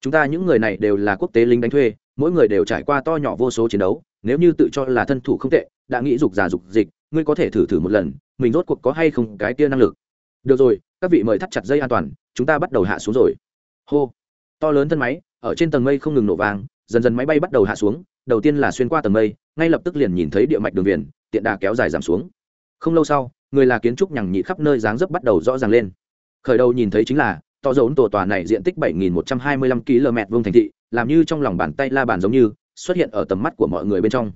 Chúng ta những người này đều là quốc tế lính đánh thuê, mỗi người đều trải qua to nhỏ vô số chiến đấu, nếu như tự cho là thân thủ không tệ, đã nghĩ dục giả dục dịch, ngươi có thể thử thử một lần, mình rốt cuộc có hay không cái kia năng lực. Được rồi, các vị mời thắt chặt dây an toàn, chúng ta bắt đầu hạ xuống rồi. Hô to lớn thân máy, ở trên tầng mây không ngừng nổ vàng dần dần máy bay bắt đầu hạ xuống, đầu tiên là xuyên qua tầng mây, ngay lập tức liền nhìn thấy địa mạch đường viền, tiện đà kéo dài giảm xuống. Không lâu sau, người là kiến trúc nhằng nhị khắp nơi dáng dấp bắt đầu rõ ràng lên. Khởi đầu nhìn thấy chính là, to dấu tổ tòa này diện tích 7.125 km vuông thành thị, làm như trong lòng bàn tay la bàn giống như, xuất hiện ở tầm mắt của mọi người bên trong.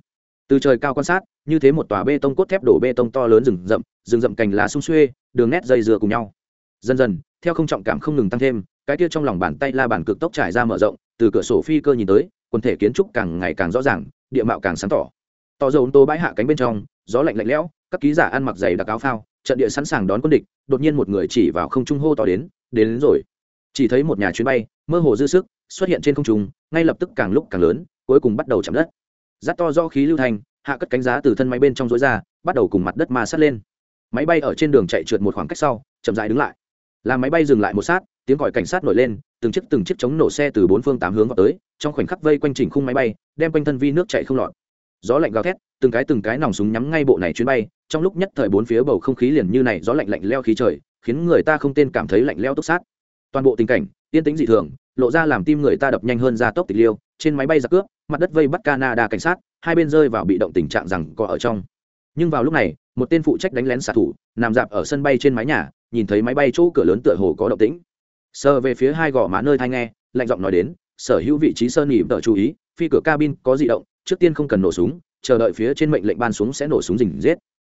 Từ trời cao quan sát, như thế một tòa bê tông cốt thép đổ bê tông to lớn rừng rậm rừng rậm cành lá sung xuê, đường nét dây dừa cùng nhau. Dần dần, theo không trọng cảm không ngừng tăng thêm cái kia trong lòng bàn tay la bàn cực tốc trải ra mở rộng từ cửa sổ phi cơ nhìn tới quần thể kiến trúc càng ngày càng rõ ràng địa mạo càng sáng tỏ. Tỏ dầu tô bãi hạ cánh bên trong gió lạnh lạnh lẽo các ký giả ăn mặc giày đặc áo phao trận địa sẵn sàng đón quân địch đột nhiên một người chỉ vào không trung hô to đến đến, đến rồi. Chỉ thấy một nhà chuyến bay mơ hồ dư sức xuất hiện trên không trung ngay lập tức càng lúc càng lớn cuối cùng bắt đầu chạm đất. Rát to do khí lưu thành hạ cất cánh giá từ thân máy bên trong rối ra bắt đầu cùng mặt đất ma sát lên. Máy bay ở trên đường chạy trượt một khoảng cách sau chậm dài đứng lại. Làm máy bay dừng lại một sát tiếng còi cảnh sát nổi lên, từng chiếc từng chiếc chống nổ xe từ bốn phương tám hướng vào tới, trong khoảnh khắc vây quanh chỉnh khung máy bay, đem quanh thân vi nước chạy không lọt. Gió lạnh gào thét, từng cái từng cái nòng súng nhắm ngay bộ này chuyến bay, trong lúc nhất thời bốn phía bầu không khí liền như này, gió lạnh lạnh leo khí trời, khiến người ta không tên cảm thấy lạnh leo túc sát. Toàn bộ tình cảnh, yên tĩnh dị thường, lộ ra làm tim người ta đập nhanh hơn ra tốc tịch liêu, trên máy bay giặc cướp, mặt đất vây bắt canada cảnh sát, hai bên rơi vào bị động tình trạng rằng có ở trong. Nhưng vào lúc này, một tên phụ trách đánh lén xạ thủ, nằm dạp ở sân bay trên mái nhà, nhìn thấy máy bay chỗ cửa lớn tựa hồ có động tĩnh sờ về phía hai gò má nơi thai nghe, lạnh giọng nói đến, sở hữu vị trí sơn nhị tờ chú ý, phi cửa cabin có di động, trước tiên không cần nổ súng, chờ đợi phía trên mệnh lệnh ban xuống sẽ nổ súng dình giết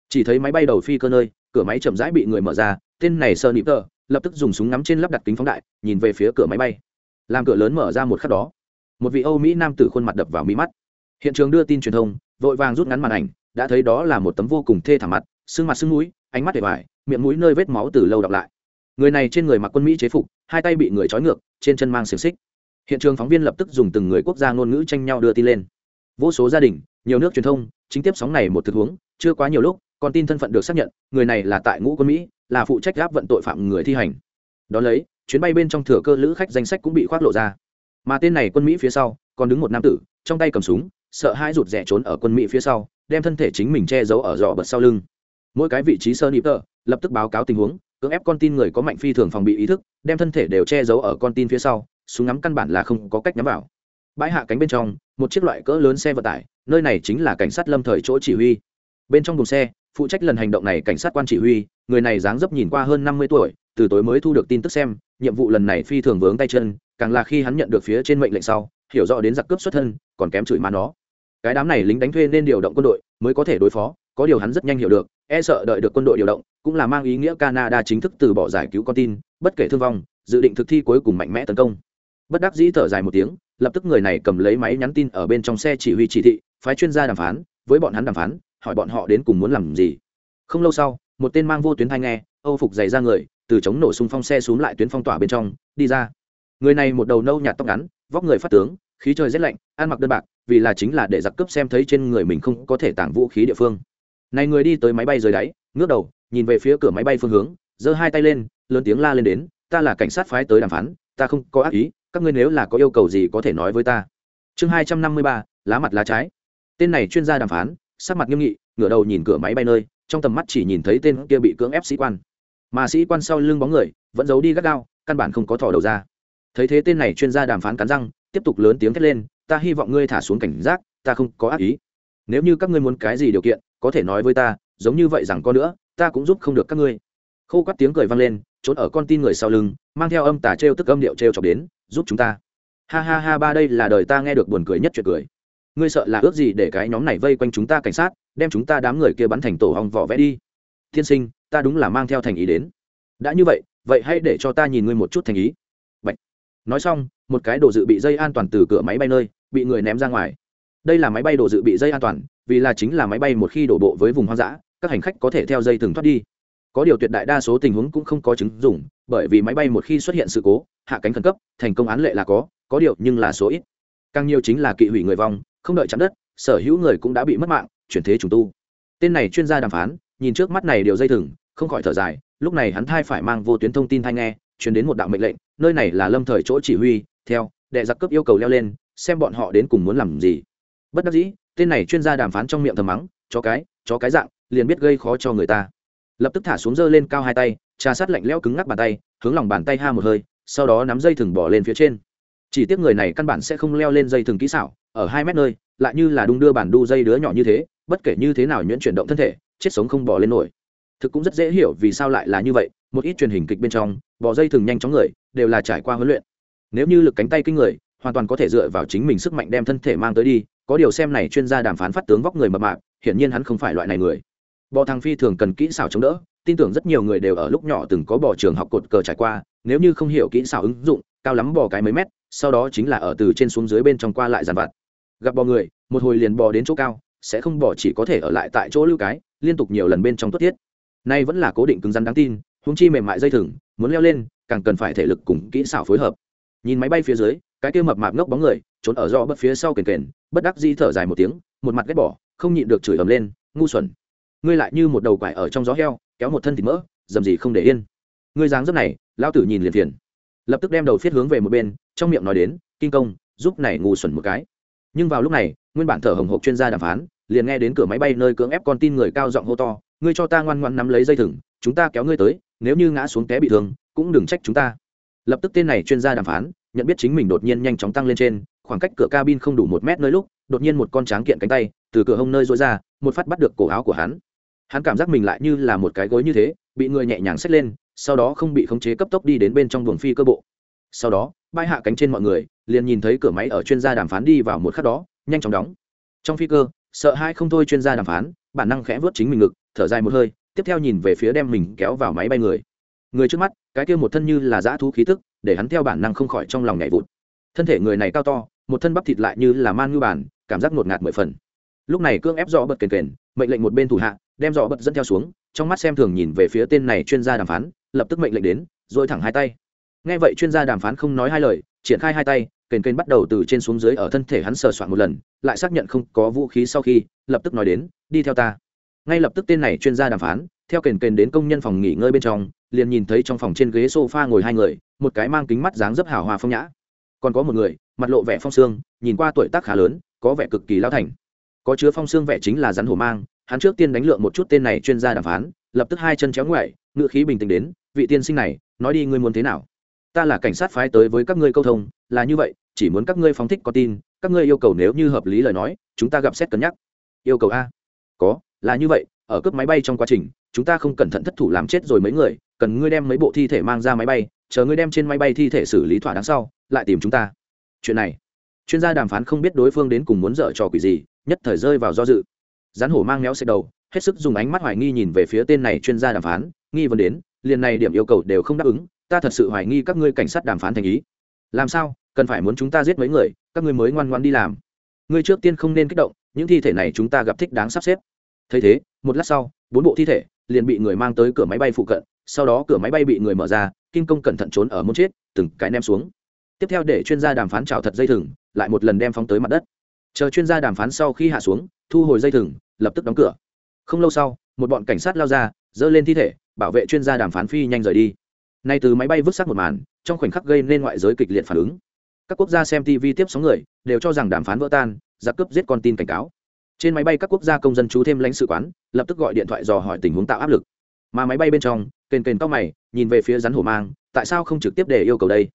chỉ thấy máy bay đầu phi cơ nơi, cửa máy chậm rãi bị người mở ra, tên này sơn nhị tờ lập tức dùng súng ngắm trên lắp đặt kính phóng đại, nhìn về phía cửa máy bay. Làm cửa lớn mở ra một khắc đó, một vị âu mỹ nam tử khuôn mặt đập vào mỹ mắt. Hiện trường đưa tin truyền thông, vội vàng rút ngắn màn ảnh, đã thấy đó là một tấm vô cùng thê thảm mặt, xương mặt xương mũi, ánh mắt để vải, miệng mũi nơi vết máu từ lâu đọc lại người này trên người mặc quân mỹ chế phục, hai tay bị người trói ngược, trên chân mang xiềng xích. Hiện trường phóng viên lập tức dùng từng người quốc gia ngôn ngữ tranh nhau đưa tin lên. Vô số gia đình, nhiều nước truyền thông, chính tiếp sóng này một thực huống, chưa quá nhiều lúc, còn tin thân phận được xác nhận, người này là tại ngũ quân mỹ, là phụ trách gáp vận tội phạm người thi hành. Đón lấy, chuyến bay bên trong thừa cơ lữ khách danh sách cũng bị khoác lộ ra. Mà tên này quân mỹ phía sau, còn đứng một nam tử, trong tay cầm súng, sợ hai rụt rẻ trốn ở quân mỹ phía sau, đem thân thể chính mình che giấu ở giỏ bật sau lưng. Mỗi cái vị trí sơ nịp tờ, lập tức báo cáo tình huống cưỡng ép con tin người có mạnh phi thường phòng bị ý thức, đem thân thể đều che giấu ở con tin phía sau, súng ngắm căn bản là không có cách nhắm vào. Bãi hạ cánh bên trong, một chiếc loại cỡ lớn xe vận tải, nơi này chính là cảnh sát lâm thời chỗ chỉ huy. Bên trong đồn xe, phụ trách lần hành động này cảnh sát quan chỉ huy, người này dáng dấp nhìn qua hơn năm mươi tuổi, từ tối mới thu được tin tức xem, nhiệm vụ lần này phi thường vướng tay chân, càng là khi hắn nhận được phía trên mệnh lệnh sau, hiểu rõ đến giặc cướp xuất thân, còn kém chửi má nó. Cái đám này lính đánh thuê nên điều động quân đội mới có thể đối phó, có điều hắn rất nhanh hiểu được e sợ đợi được quân đội điều động, cũng là mang ý nghĩa canada chính thức từ bỏ giải cứu con tin, bất kể thương vong, dự định thực thi cuối cùng mạnh mẽ tấn công. Bất đắc dĩ thở dài một tiếng, lập tức người này cầm lấy máy nhắn tin ở bên trong xe chỉ huy chỉ thị, phái chuyên gia đàm phán, với bọn hắn đàm phán, hỏi bọn họ đến cùng muốn làm gì. Không lâu sau, một tên mang vô tuyến thanh nghe, âu phục dày ra người, từ chống nổ súng phong xe xuống lại tuyến phong tỏa bên trong, đi ra. Người này một đầu nâu nhạt tóc ngắn, vóc người phát tướng, khí trời rét lạnh, ăn mặc đơn bạc, vì là chính là để giặc cướp xem thấy trên người mình không có thể tàng vũ khí địa phương này người đi tới máy bay rời đáy, ngước đầu, nhìn về phía cửa máy bay phương hướng, giơ hai tay lên, lớn tiếng la lên đến, ta là cảnh sát phái tới đàm phán, ta không có ác ý, các ngươi nếu là có yêu cầu gì có thể nói với ta. Chương hai trăm năm mươi ba, lá mặt lá trái. Tên này chuyên gia đàm phán, sắc mặt nghiêm nghị, ngửa đầu nhìn cửa máy bay nơi, trong tầm mắt chỉ nhìn thấy tên kia bị cưỡng ép sĩ quan. Mà sĩ quan sau lưng bóng người, vẫn giấu đi gắt gao, căn bản không có thò đầu ra. Thấy thế tên này chuyên gia đàm phán cắn răng, tiếp tục lớn tiếng thét lên, ta hy vọng ngươi thả xuống cảnh giác, ta không có ác ý. Nếu như các ngươi muốn cái gì điều kiện có thể nói với ta, giống như vậy rằng có nữa, ta cũng giúp không được các ngươi. Khô quát tiếng cười vang lên, trốn ở con tin người sau lưng, mang theo âm tà trêu tức âm điệu trêu chọc đến, giúp chúng ta. Ha ha ha, ba đây là đời ta nghe được buồn cười nhất chuyện cười. Ngươi sợ là ước gì để cái nhóm này vây quanh chúng ta cảnh sát, đem chúng ta đám người kia bắn thành tổ hong vỏ vẽ đi. Thiên sinh, ta đúng là mang theo thành ý đến. Đã như vậy vậy hãy để cho ta nhìn ngươi một chút thành ý. Bạch. nói xong, một cái đồ dự bị dây an toàn từ cửa máy bay nơi, bị người ném ra ngoài đây là máy bay đổ dự bị dây an toàn, vì là chính là máy bay một khi đổ bộ với vùng hoang dã, các hành khách có thể theo dây từng thoát đi. Có điều tuyệt đại đa số tình huống cũng không có chứng dùng bởi vì máy bay một khi xuất hiện sự cố, hạ cánh khẩn cấp, thành công án lệ là có có điều nhưng là số ít. Càng nhiều chính là kỵ hủy người vong, không đợi chạm đất, sở hữu người cũng đã bị mất mạng, chuyển thế trùng tu. Tên này chuyên gia đàm phán, nhìn trước mắt này điều dây thừng, không khỏi thở dài, lúc này hắn thai phải mang vô tuyến thông tin thai nghe, chuyển đến một đạo mệnh lệnh, nơi này là lâm thời chỗ chỉ huy, theo, đệ giặc cấp yêu cầu leo lên, xem bọn họ đến cùng muốn làm gì bất đắc dĩ, tên này chuyên gia đàm phán trong miệng thầm mắng, chó cái chó cái dạng, liền biết gây khó cho người ta. Lập tức thả xuống dơ lên cao hai tay, trà sát lạnh lẽo cứng ngắc bàn tay, hướng lòng bàn tay ha một hơi, sau đó nắm dây thừng bỏ lên phía trên. Chỉ tiếc người này căn bản sẽ không leo lên dây thừng kỹ xảo, ở hai mét nơi, lại như là đung đưa bản đu dây đứa nhỏ như thế, bất kể như thế nào nhuyễn chuyển động thân thể, chết sống không bỏ lên nổi. Thực cũng rất dễ hiểu vì sao lại là như vậy, một ít truyền hình kịch bên trong, bỏ dây thừng nhanh chóng người, đều là trải qua huấn luyện. Nếu như lực cánh tay kinh người, hoàn toàn có thể dựa vào chính mình sức mạnh đem thân thể mang tới đi có điều xem này chuyên gia đàm phán phát tướng vóc người mập mạp, hiển nhiên hắn không phải loại này người. Bò thằng phi thường cần kỹ xảo chống đỡ, tin tưởng rất nhiều người đều ở lúc nhỏ từng có bò trường học cột cờ trải qua, nếu như không hiểu kỹ xảo ứng dụng, cao lắm bò cái mấy mét, sau đó chính là ở từ trên xuống dưới bên trong qua lại dàn vặt. Gặp bò người, một hồi liền bò đến chỗ cao, sẽ không bò chỉ có thể ở lại tại chỗ lưu cái, liên tục nhiều lần bên trong tuất thiết. Nay vẫn là cố định cứng rắn đáng tin húng chi mềm mại dây thừng, muốn leo lên, càng cần phải thể lực cùng kỹ xảo phối hợp. Nhìn máy bay phía dưới, cái kia mập mạp ngốc bóng người trốn ở do bất phía sau kền kền, bất đắc dĩ thở dài một tiếng, một mặt ghét bỏ, không nhịn được chửi ầm lên, ngu xuẩn, ngươi lại như một đầu quải ở trong gió heo, kéo một thân thịt mỡ, dầm gì không để yên. Ngươi dáng dấp này lao tử nhìn liền phiền. Lập tức đem đầu phiết hướng về một bên, trong miệng nói đến, kinh công, giúp này ngu xuẩn một cái. Nhưng vào lúc này, nguyên bản thở hồng hộc chuyên gia đàm phán, liền nghe đến cửa máy bay nơi cưỡng ép con tin người cao giọng hô to, ngươi cho ta ngoan ngoan nắm lấy dây thừng, chúng ta kéo ngươi tới, nếu như ngã xuống té bị thương, cũng đừng trách chúng ta. Lập tức tên này chuyên gia đàm phán, nhận biết chính mình đột nhiên nhanh chóng tăng lên trên khoảng cách cửa cabin không đủ một mét nơi lúc, đột nhiên một con tráng kiện cánh tay từ cửa hông nơi rối ra, một phát bắt được cổ áo của hắn. Hắn cảm giác mình lại như là một cái gối như thế, bị người nhẹ nhàng xách lên, sau đó không bị khống chế cấp tốc đi đến bên trong buồng phi cơ bộ. Sau đó bay hạ cánh trên mọi người, liền nhìn thấy cửa máy ở chuyên gia đàm phán đi vào một khắc đó, nhanh chóng đóng. Trong phi cơ, sợ hai không thôi chuyên gia đàm phán, bản năng khẽ vớt chính mình ngực, thở dài một hơi, tiếp theo nhìn về phía đem mình kéo vào máy bay người. Người trước mắt, cái kia một thân như là dã thú khí tức, để hắn theo bản năng không khỏi trong lòng nhảy vụt. Thân thể người này cao to một thân bắp thịt lại như là man ngư bản cảm giác ngột ngạt mười phần. Lúc này cương ép rõ bật kền kền, mệnh lệnh một bên thủ hạ, đem rõ bật dẫn theo xuống, trong mắt xem thường nhìn về phía tên này chuyên gia đàm phán, lập tức mệnh lệnh đến, rồi thẳng hai tay. Nghe vậy chuyên gia đàm phán không nói hai lời, triển khai hai tay, kền kền bắt đầu từ trên xuống dưới ở thân thể hắn sờ soạn một lần, lại xác nhận không có vũ khí sau khi, lập tức nói đến, đi theo ta. Ngay lập tức tên này chuyên gia đàm phán, theo kền kền đến công nhân phòng nghỉ ngơi bên trong, liền nhìn thấy trong phòng trên ghế sofa ngồi hai người, một cái mang kính mắt dáng dấp hào hòa phong nhã. Còn có một người mặt lộ vẻ phong xương nhìn qua tuổi tác khá lớn, có vẻ cực kỳ lao thành. Có chứa phong xương vẻ chính là rắn hổ mang, hắn trước tiên đánh lượng một chút tên này chuyên gia đàm phán, lập tức hai chân chéo ngoại ngự khí bình tĩnh đến, vị tiên sinh này, nói đi ngươi muốn thế nào? Ta là cảnh sát phái tới với các ngươi câu thông, là như vậy, chỉ muốn các ngươi phóng thích có tin, các ngươi yêu cầu nếu như hợp lý lời nói, chúng ta gặp xét cân nhắc. Yêu cầu a? Có, là như vậy, ở cướp máy bay trong quá trình, chúng ta không cẩn thận thất thủ làm chết rồi mấy người, cần ngươi đem mấy bộ thi thể mang ra máy bay, chờ ngươi đem trên máy bay thi thể xử lý thỏa đáng sau, lại tìm chúng ta chuyện này. Chuyên gia đàm phán không biết đối phương đến cùng muốn dở trò quỷ gì, nhất thời rơi vào do dự. Rắn hổ mang méo xẹt đầu, hết sức dùng ánh mắt hoài nghi nhìn về phía tên này chuyên gia đàm phán, nghi vấn đến, liền này điểm yêu cầu đều không đáp ứng, ta thật sự hoài nghi các ngươi cảnh sát đàm phán thành ý. Làm sao, cần phải muốn chúng ta giết mấy người, các ngươi mới ngoan ngoan đi làm. Ngươi trước tiên không nên kích động, những thi thể này chúng ta gặp thích đáng sắp xếp. Thấy thế, một lát sau, bốn bộ thi thể liền bị người mang tới cửa máy bay phụ cận, sau đó cửa máy bay bị người mở ra kinh công cẩn thận trốn ở môn chết, từng cái ném xuống tiếp theo để chuyên gia đàm phán trào thật dây thừng, lại một lần đem phóng tới mặt đất. Chờ chuyên gia đàm phán sau khi hạ xuống, thu hồi dây thừng, lập tức đóng cửa. Không lâu sau, một bọn cảnh sát lao ra dơ lên thi thể, bảo vệ chuyên gia đàm phán phi nhanh rời đi. Nay từ máy bay vứt sát một màn, trong khoảnh khắc gây nên ngoại giới kịch liệt phản ứng. Các quốc gia xem tv tiếp sóng người, đều cho rằng đàm phán vỡ tan, giặc cướp giết con tin cảnh cáo. Trên máy bay các quốc gia công dân trú thêm lãnh sự quán, lập tức gọi điện thoại dò hỏi tình huống tạo áp lực. Mà máy bay bên trong, kền kền tóc mày, nhìn về phía rắn hổ mang, tại sao không trực tiếp để yêu cầu đây?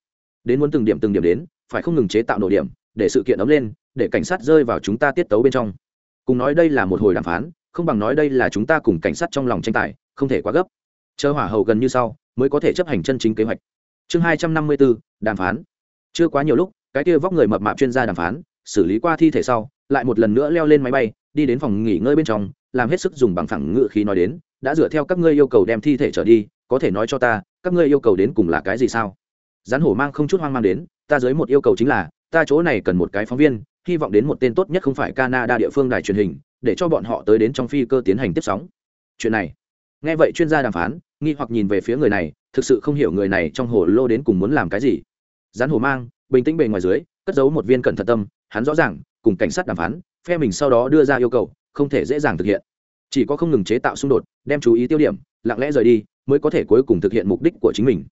Đến muốn từng điểm từng điểm đến, phải không ngừng chế tạo nổ điểm, để sự kiện ấm lên, để cảnh sát rơi vào chúng ta tiết tấu bên trong. Cùng nói đây là một hồi đàm phán, không bằng nói đây là chúng ta cùng cảnh sát trong lòng tranh tài, không thể quá gấp. Chờ hỏa hầu gần như sau, mới có thể chấp hành chân chính kế hoạch. Chương hai trăm năm mươi bốn, đàm phán. Chưa quá nhiều lúc, cái kia vóc người mập mạp chuyên gia đàm phán, xử lý qua thi thể sau, lại một lần nữa leo lên máy bay, đi đến phòng nghỉ ngơi bên trong, làm hết sức dùng bằng phẳng ngự khí nói đến, đã dựa theo các ngươi yêu cầu đem thi thể trở đi, có thể nói cho ta, các ngươi yêu cầu đến cùng là cái gì sao? Rắn hổ mang không chút hoang mang đến, ta dưới một yêu cầu chính là, ta chỗ này cần một cái phóng viên, hy vọng đến một tên tốt nhất không phải canada địa phương đài truyền hình, để cho bọn họ tới đến trong phi cơ tiến hành tiếp sóng. Chuyện này. Nghe vậy chuyên gia đàm phán, nghi hoặc nhìn về phía người này, thực sự không hiểu người này trong hồ lô đến cùng muốn làm cái gì. Rắn hổ mang, bình tĩnh bề ngoài dưới, cất giấu một viên cẩn thận tâm, hắn rõ ràng, cùng cảnh sát đàm phán, phe mình sau đó đưa ra yêu cầu, không thể dễ dàng thực hiện. Chỉ có không ngừng chế tạo xung đột, đem chú ý tiêu điểm, lặng lẽ rời đi, mới có thể cuối cùng thực hiện mục đích của chính mình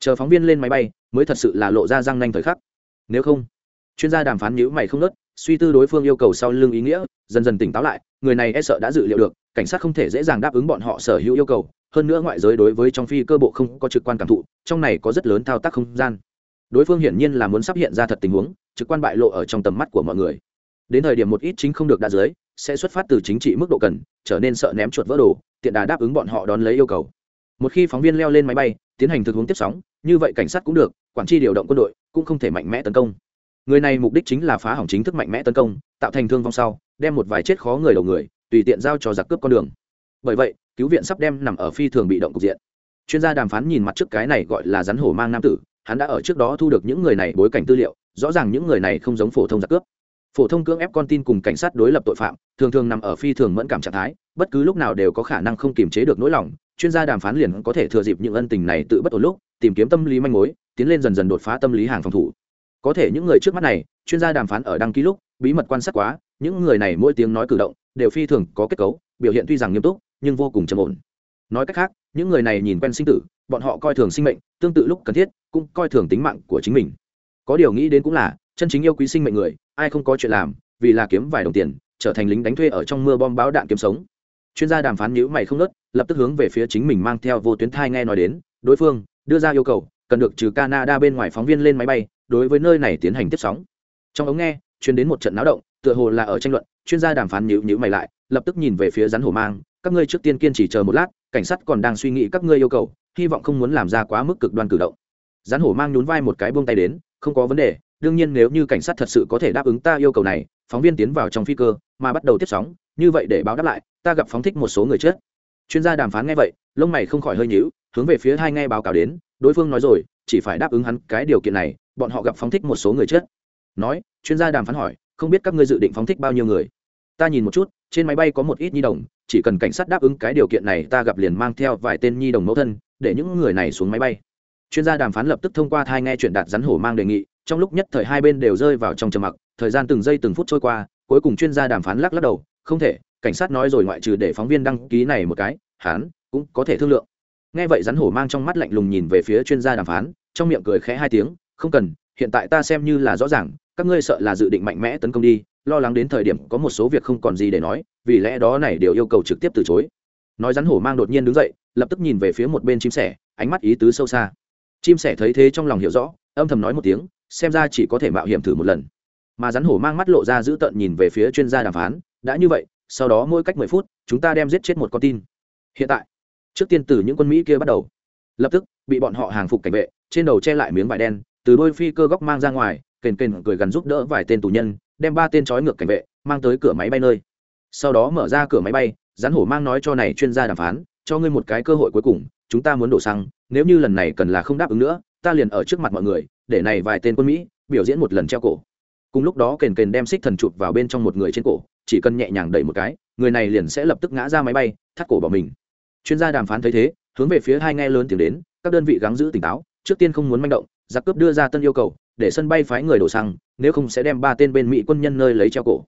chờ phóng viên lên máy bay mới thật sự là lộ ra răng nanh thời khắc. Nếu không, chuyên gia đàm phán nhữ mày không nớt suy tư đối phương yêu cầu sau lưng ý nghĩa, dần dần tỉnh táo lại, người này e sợ đã dự liệu được, cảnh sát không thể dễ dàng đáp ứng bọn họ sở hữu yêu cầu, hơn nữa ngoại giới đối với trong phi cơ bộ không có trực quan cảm thụ, trong này có rất lớn thao tác không gian. Đối phương hiển nhiên là muốn sắp hiện ra thật tình huống, trực quan bại lộ ở trong tầm mắt của mọi người. Đến thời điểm một ít chính không được đa dưới, sẽ xuất phát từ chính trị mức độ cần, trở nên sợ ném chuột vỡ đồ, tiện đà đáp ứng bọn họ đón lấy yêu cầu. Một khi phóng viên leo lên máy bay tiến hành thực hướng tiếp sóng, như vậy cảnh sát cũng được, quản tri điều động quân đội cũng không thể mạnh mẽ tấn công. Người này mục đích chính là phá hỏng chính thức mạnh mẽ tấn công, tạo thành thương vong sau, đem một vài chết khó người đầu người, tùy tiện giao cho giặc cướp con đường. Bởi vậy, cứu viện sắp đem nằm ở phi thường bị động cục diện. Chuyên gia đàm phán nhìn mặt trước cái này gọi là rắn hổ mang nam tử, hắn đã ở trước đó thu được những người này bối cảnh tư liệu, rõ ràng những người này không giống phổ thông giặc cướp. Phổ thông cưỡng ép con tin cùng cảnh sát đối lập tội phạm, thường thường nằm ở phi thường mẫn cảm trạng thái, bất cứ lúc nào đều có khả năng không kiềm chế được nỗi lòng chuyên gia đàm phán liền có thể thừa dịp những ân tình này tự bất ổn lúc, tìm kiếm tâm lý manh mối, tiến lên dần dần đột phá tâm lý hàng phòng thủ. Có thể những người trước mắt này, chuyên gia đàm phán ở đăng ký lúc, bí mật quan sát quá, những người này mỗi tiếng nói cử động, đều phi thường có kết cấu, biểu hiện tuy rằng nghiêm túc, nhưng vô cùng trầm ổn. Nói cách khác, những người này nhìn quen sinh tử, bọn họ coi thường sinh mệnh, tương tự lúc cần thiết, cũng coi thường tính mạng của chính mình. Có điều nghĩ đến cũng là, chân chính yêu quý sinh mệnh người, ai không có chuyện làm, vì là kiếm vài đồng tiền, trở thành lính đánh thuê ở trong mưa bom báo đạn kiếm sống. Chuyên gia đàm phán nhữ mày không nớt lập tức hướng về phía chính mình mang theo vô tuyến thai nghe nói đến, đối phương, đưa ra yêu cầu, cần được trừ canada bên ngoài phóng viên lên máy bay, đối với nơi này tiến hành tiếp sóng. Trong ống nghe chuyến đến một trận náo động, tựa hồ là ở tranh luận, chuyên gia đàm phán nhữ nhữ mày lại, lập tức nhìn về phía rắn hổ mang, các ngươi trước tiên kiên trì chờ một lát, cảnh sát còn đang suy nghĩ các ngươi yêu cầu, hy vọng không muốn làm ra quá mức cực đoan cử động. Rắn hổ mang nhún vai một cái buông tay đến, không có vấn đề, đương nhiên nếu như cảnh sát thật sự có thể đáp ứng ta yêu cầu này, phóng viên tiến vào trong phi cơ, mà bắt đầu tiếp sóng, như vậy để báo đáp lại, ta gặp phóng thích một số người chết chuyên gia đàm phán nghe vậy, lông mày không khỏi hơi nhíu, hướng về phía hai nghe báo cáo đến, đối phương nói rồi, chỉ phải đáp ứng hắn cái điều kiện này, bọn họ gặp phóng thích một số người chết. Nói, chuyên gia đàm phán hỏi, không biết các ngươi dự định phóng thích bao nhiêu người? Ta nhìn một chút, trên máy bay có một ít nhi đồng, chỉ cần cảnh sát đáp ứng cái điều kiện này, ta gặp liền mang theo vài tên nhi đồng mẫu thân, để những người này xuống máy bay. Chuyên gia đàm phán lập tức thông qua thai nghe chuyện đạt rắn hổ mang đề nghị, trong lúc nhất thời hai bên đều rơi vào trong trầm mặc, thời gian từng giây từng phút trôi qua, cuối cùng chuyên gia đàm phán lắc lắc đầu, không thể cảnh sát nói rồi ngoại trừ để phóng viên đăng ký này một cái, hắn cũng có thể thương lượng. Nghe vậy rắn hổ mang trong mắt lạnh lùng nhìn về phía chuyên gia đàm phán, trong miệng cười khẽ hai tiếng, không cần, hiện tại ta xem như là rõ ràng, các ngươi sợ là dự định mạnh mẽ tấn công đi, lo lắng đến thời điểm có một số việc không còn gì để nói, vì lẽ đó này đều yêu cầu trực tiếp từ chối. Nói rắn hổ mang đột nhiên đứng dậy, lập tức nhìn về phía một bên chim sẻ, ánh mắt ý tứ sâu xa. Chim sẻ thấy thế trong lòng hiểu rõ, âm thầm nói một tiếng, xem ra chỉ có thể mạo hiểm thử một lần. Mà rắn hổ mang mắt lộ ra giữ tợn nhìn về phía chuyên gia đàm phán, đã như vậy sau đó mỗi cách mười phút, chúng ta đem giết chết một con tin. Hiện tại, trước tiên từ những quân mỹ kia bắt đầu. Lập tức, bị bọn họ hàng phục cảnh vệ, trên đầu che lại miếng vải đen, từ đôi phi cơ góc mang ra ngoài, kền kền cười gần giúp đỡ vài tên tù nhân, đem ba tên trói ngược cảnh vệ, mang tới cửa máy bay nơi. Sau đó mở ra cửa máy bay, rắn hổ mang nói cho này chuyên gia đàm phán, cho ngươi một cái cơ hội cuối cùng, chúng ta muốn đổ xăng, nếu như lần này cần là không đáp ứng nữa, ta liền ở trước mặt mọi người, để này vài tên quân mỹ biểu diễn một lần treo cổ. Cùng lúc đó kền kền đem xích thần chụp vào bên trong một người trên cổ chỉ cần nhẹ nhàng đẩy một cái, người này liền sẽ lập tức ngã ra máy bay, thắt cổ bỏ mình. Chuyên gia đàm phán thấy thế, hướng về phía hai nghe lớn tiếng đến, các đơn vị gắng giữ tỉnh táo, trước tiên không muốn manh động, giặc cướp đưa ra tân yêu cầu, để sân bay phái người đổ xăng, nếu không sẽ đem ba tên bên mỹ quân nhân nơi lấy treo cổ.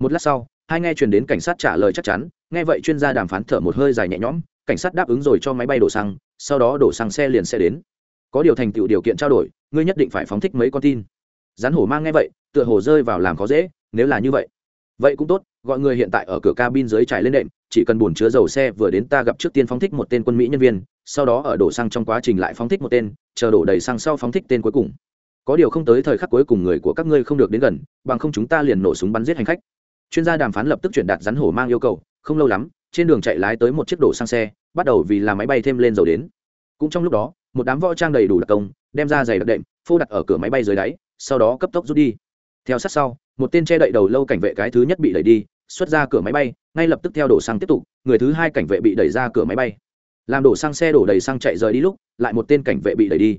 Một lát sau, hai nghe truyền đến cảnh sát trả lời chắc chắn, nghe vậy chuyên gia đàm phán thở một hơi dài nhẹ nhõm, cảnh sát đáp ứng rồi cho máy bay đổ xăng, sau đó đổ xăng xe liền sẽ đến. Có điều thành tựu điều kiện trao đổi, ngươi nhất định phải phóng thích mấy con tin. Rắn hổ mang nghe vậy, tựa hồ rơi vào làm khó dễ, nếu là như vậy vậy cũng tốt, gọi người hiện tại ở cửa cabin dưới trải lên đệm, chỉ cần bồn chứa dầu xe vừa đến ta gặp trước tiên phóng thích một tên quân mỹ nhân viên, sau đó ở đổ xăng trong quá trình lại phóng thích một tên, chờ đổ đầy xăng sau phóng thích tên cuối cùng. Có điều không tới thời khắc cuối cùng người của các ngươi không được đến gần, bằng không chúng ta liền nổ súng bắn giết hành khách. Chuyên gia đàm phán lập tức chuyển đạt rắn hổ mang yêu cầu, không lâu lắm, trên đường chạy lái tới một chiếc đổ xăng xe, bắt đầu vì là máy bay thêm lên dầu đến. Cũng trong lúc đó, một đám võ trang đầy đủ đặc công, đem ra giày đặc đệm, phô đặt ở cửa máy bay dưới đáy, sau đó cấp tốc rút đi. Theo sát sau một tên che đậy đầu lâu cảnh vệ cái thứ nhất bị đẩy đi, xuất ra cửa máy bay, ngay lập tức theo đổ xăng tiếp tục, người thứ hai cảnh vệ bị đẩy ra cửa máy bay. Làm đổ xăng xe đổ đầy xăng chạy rời đi lúc, lại một tên cảnh vệ bị đẩy đi.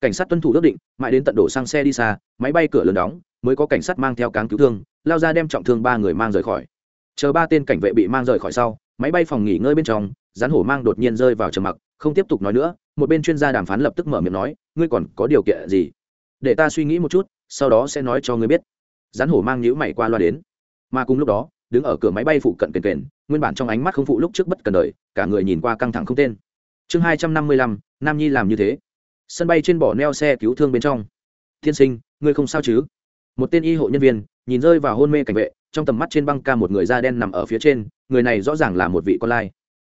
Cảnh sát tuân thủ ước định, mãi đến tận đổ xăng xe đi xa, máy bay cửa lớn đóng, mới có cảnh sát mang theo cáng cứu thương, lao ra đem trọng thương ba người mang rời khỏi. Chờ ba tên cảnh vệ bị mang rời khỏi sau, máy bay phòng nghỉ ngơi bên trong, rắn hổ mang đột nhiên rơi vào trầm mặc, không tiếp tục nói nữa, một bên chuyên gia đàm phán lập tức mở miệng nói, ngươi còn có điều kiện gì? Để ta suy nghĩ một chút, sau đó sẽ nói cho ngươi biết rắn hổ mang nhữ mày qua loa đến. Mà cùng lúc đó, đứng ở cửa máy bay phụ cận kền kền, nguyên bản trong ánh mắt không phụ lúc trước bất cần đời, cả người nhìn qua căng thẳng không tên. Chương hai trăm năm mươi lăm, nam nhi làm như thế. Sân bay trên bỏ neo xe cứu thương bên trong. Tiên sinh, ngươi không sao chứ? Một tên y hộ nhân viên, nhìn rơi vào hôn mê cảnh vệ, trong tầm mắt trên băng ca một người da đen nằm ở phía trên, người này rõ ràng là một vị con lai.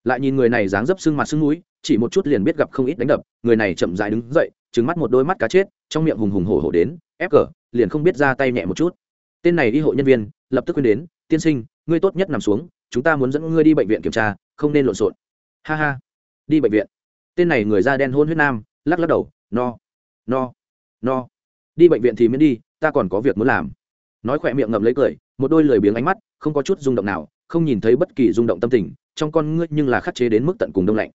Lại nhìn người này dáng dấp sưng mặt sưng núi, chỉ một chút liền biết gặp không ít đánh đập, người này chậm dại đứng dậy trứng mắt một đôi mắt cá chết, trong miệng hùng hùng hổ hổ đến ép cờ liền không biết ra tay nhẹ một chút tên này y hộ nhân viên, lập tức khuyên đến, tiên sinh, ngươi tốt nhất nằm xuống, chúng ta muốn dẫn ngươi đi bệnh viện kiểm tra, không nên lộn xộn. Ha ha, đi bệnh viện. Tên này người da đen hôn huyết nam, lắc lắc đầu, no no no, đi bệnh viện thì miễn đi, ta còn có việc muốn làm. Nói khỏe miệng ngậm lấy cười, một đôi lười biếng ánh mắt, không có chút rung động nào, không nhìn thấy bất kỳ rung động tâm tình, trong con ngươi nhưng là khắc chế đến mức tận cùng đông lạnh.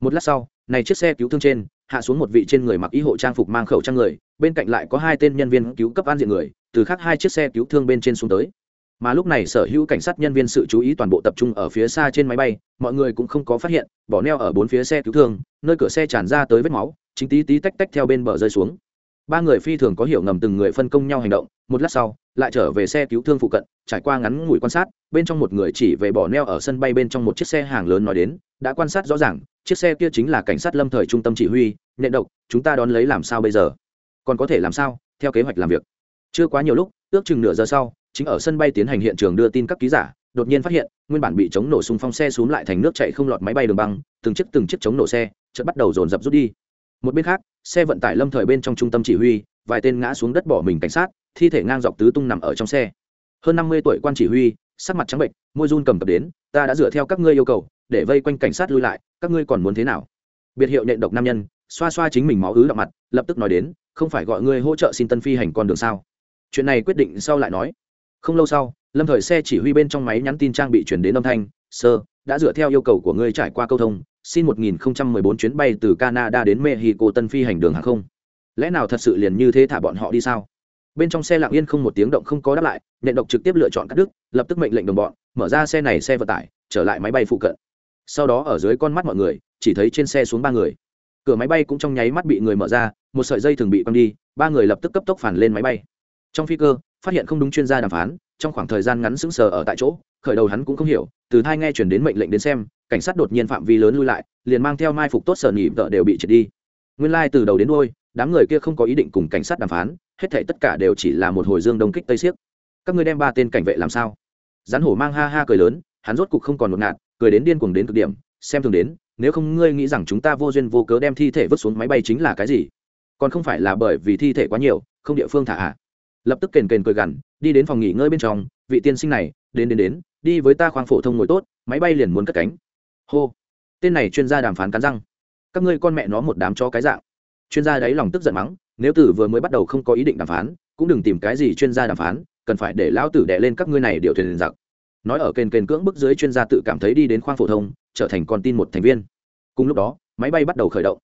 Một lát sau, này chiếc xe cứu thương trên, hạ xuống một vị trên người mặc y hộ trang phục mang khẩu trang người, bên cạnh lại có hai tên nhân viên cứu cấp an diện người từ khác hai chiếc xe cứu thương bên trên xuống tới. Mà lúc này sở hữu cảnh sát nhân viên sự chú ý toàn bộ tập trung ở phía xa trên máy bay, mọi người cũng không có phát hiện, bỏ neo ở bốn phía xe cứu thương, nơi cửa xe tràn ra tới vết máu, chính tí tí tách tách theo bên bờ rơi xuống. Ba người phi thường có hiểu ngầm từng người phân công nhau hành động, một lát sau, lại trở về xe cứu thương phụ cận, trải qua ngắn ngủi quan sát, bên trong một người chỉ về bỏ neo ở sân bay bên trong một chiếc xe hàng lớn nói đến, đã quan sát rõ ràng, chiếc xe kia chính là cảnh sát lâm thời trung tâm chỉ huy nhện độc, chúng ta đón lấy làm sao bây giờ? Còn có thể làm sao? Theo kế hoạch làm việc chưa quá nhiều lúc, ước chừng nửa giờ sau, chính ở sân bay tiến hành hiện trường đưa tin các ký giả, đột nhiên phát hiện, nguyên bản bị chống nổ súng phong xe xuống lại thành nước chạy không lọt máy bay đường băng, từng chiếc từng chiếc chống nổ xe, chợt bắt đầu dồn dập rút đi. Một bên khác, xe vận tải lâm thời bên trong trung tâm chỉ huy, vài tên ngã xuống đất bỏ mình cảnh sát, thi thể ngang dọc tứ tung nằm ở trong xe. Hơn năm mươi tuổi quan chỉ huy, sắc mặt trắng bệnh, môi run cầm cập đến, ta đã dựa theo các ngươi yêu cầu, để vây quanh cảnh sát lui lại, các ngươi còn muốn thế nào? Biệt hiệu nện độc nam nhân, xoa xoa chính mình máu ứ đậm mặt, lập tức nói đến, không phải gọi ngươi hỗ trợ xin tân phi hành con đường sao? Chuyện này quyết định sau lại nói. Không lâu sau, lâm thời xe chỉ huy bên trong máy nhắn tin trang bị chuyển đến âm thanh, sơ, đã dựa theo yêu cầu của ngươi trải qua câu thông, xin 1014 chuyến bay từ canada đến mexico tân phi hành đường hàng không. Lẽ nào thật sự liền như thế thả bọn họ đi sao? Bên trong xe lặng yên không một tiếng động không có đáp lại, nhận độc trực tiếp lựa chọn cắt đứt, lập tức mệnh lệnh đồng bọn, mở ra xe này xe vận tải, trở lại máy bay phụ cận. Sau đó ở dưới con mắt mọi người, chỉ thấy trên xe xuống ba người. Cửa máy bay cũng trong nháy mắt bị người mở ra, một sợi dây thường bị quăng đi, ba người lập tức cấp tốc phản lên máy bay trong phi cơ, phát hiện không đúng chuyên gia đàm phán, trong khoảng thời gian ngắn sững sờ ở tại chỗ, khởi đầu hắn cũng không hiểu, từ thai nghe chuyển đến mệnh lệnh đến xem, cảnh sát đột nhiên phạm vi lớn lui lại, liền mang theo mai phục tốt sở nhị vợ đều bị triệt đi. Nguyên lai、like、từ đầu đến đôi đám người kia không có ý định cùng cảnh sát đàm phán, hết thể tất cả đều chỉ là một hồi dương đông kích tây siếc các ngươi đem ba tên cảnh vệ làm sao? Rắn hổ mang ha ha cười lớn, hắn rốt cục không còn một ngạt, cười đến điên cuồng đến cực điểm, xem thường đến, nếu không ngươi nghĩ rằng chúng ta vô duyên vô cớ đem thi thể vứt xuống máy bay chính là cái gì? Còn không phải là bởi vì thi thể quá nhiều, không địa phương thả ạ à lập tức kền kền cười gằn, đi đến phòng nghỉ ngơi bên trong, vị tiên sinh này, đến đến đến, đi với ta khoang phổ thông ngồi tốt, máy bay liền muốn cất cánh. Hô. Tên này chuyên gia đàm phán cắn răng. Các ngươi con mẹ nó một đám cho cái dạng. Chuyên gia đáy lòng tức giận mắng, nếu tử vừa mới bắt đầu không có ý định đàm phán, cũng đừng tìm cái gì chuyên gia đàm phán, cần phải để lão tử đè lên các ngươi này điều thuyền giặc. Nói ở kền kền cưỡng bức dưới chuyên gia tự cảm thấy đi đến khoang phổ thông, trở thành con tin một thành viên. Cùng lúc đó, máy bay bắt đầu khởi động.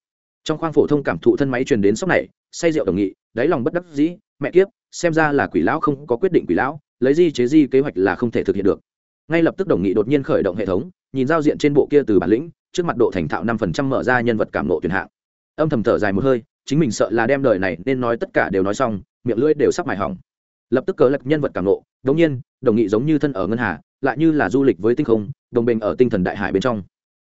Trong khoang phổ thông cảm thụ thân máy truyền đến sốc này, say rượu đồng nghị, đáy lòng bất đắc dĩ, mẹ kiếp xem ra là quỷ lão không có quyết định quỷ lão, lấy di chế di kế hoạch là không thể thực hiện được. Ngay lập tức đồng nghị đột nhiên khởi động hệ thống, nhìn giao diện trên bộ kia từ bản lĩnh, trước mặt độ thành thạo năm phần trăm mở ra nhân vật cảm nộ tuyển hạng. Âm thầm thở dài một hơi, chính mình sợ là đem đời này nên nói tất cả đều nói xong, miệng lưỡi đều sắp mài hỏng. Lập tức cờ lật nhân vật cảm nộ, đống nhiên, đồng nghị giống như thân ở ngân hà, lại như là du lịch với tinh không, đồng bình ở tinh thần đại hải bên trong.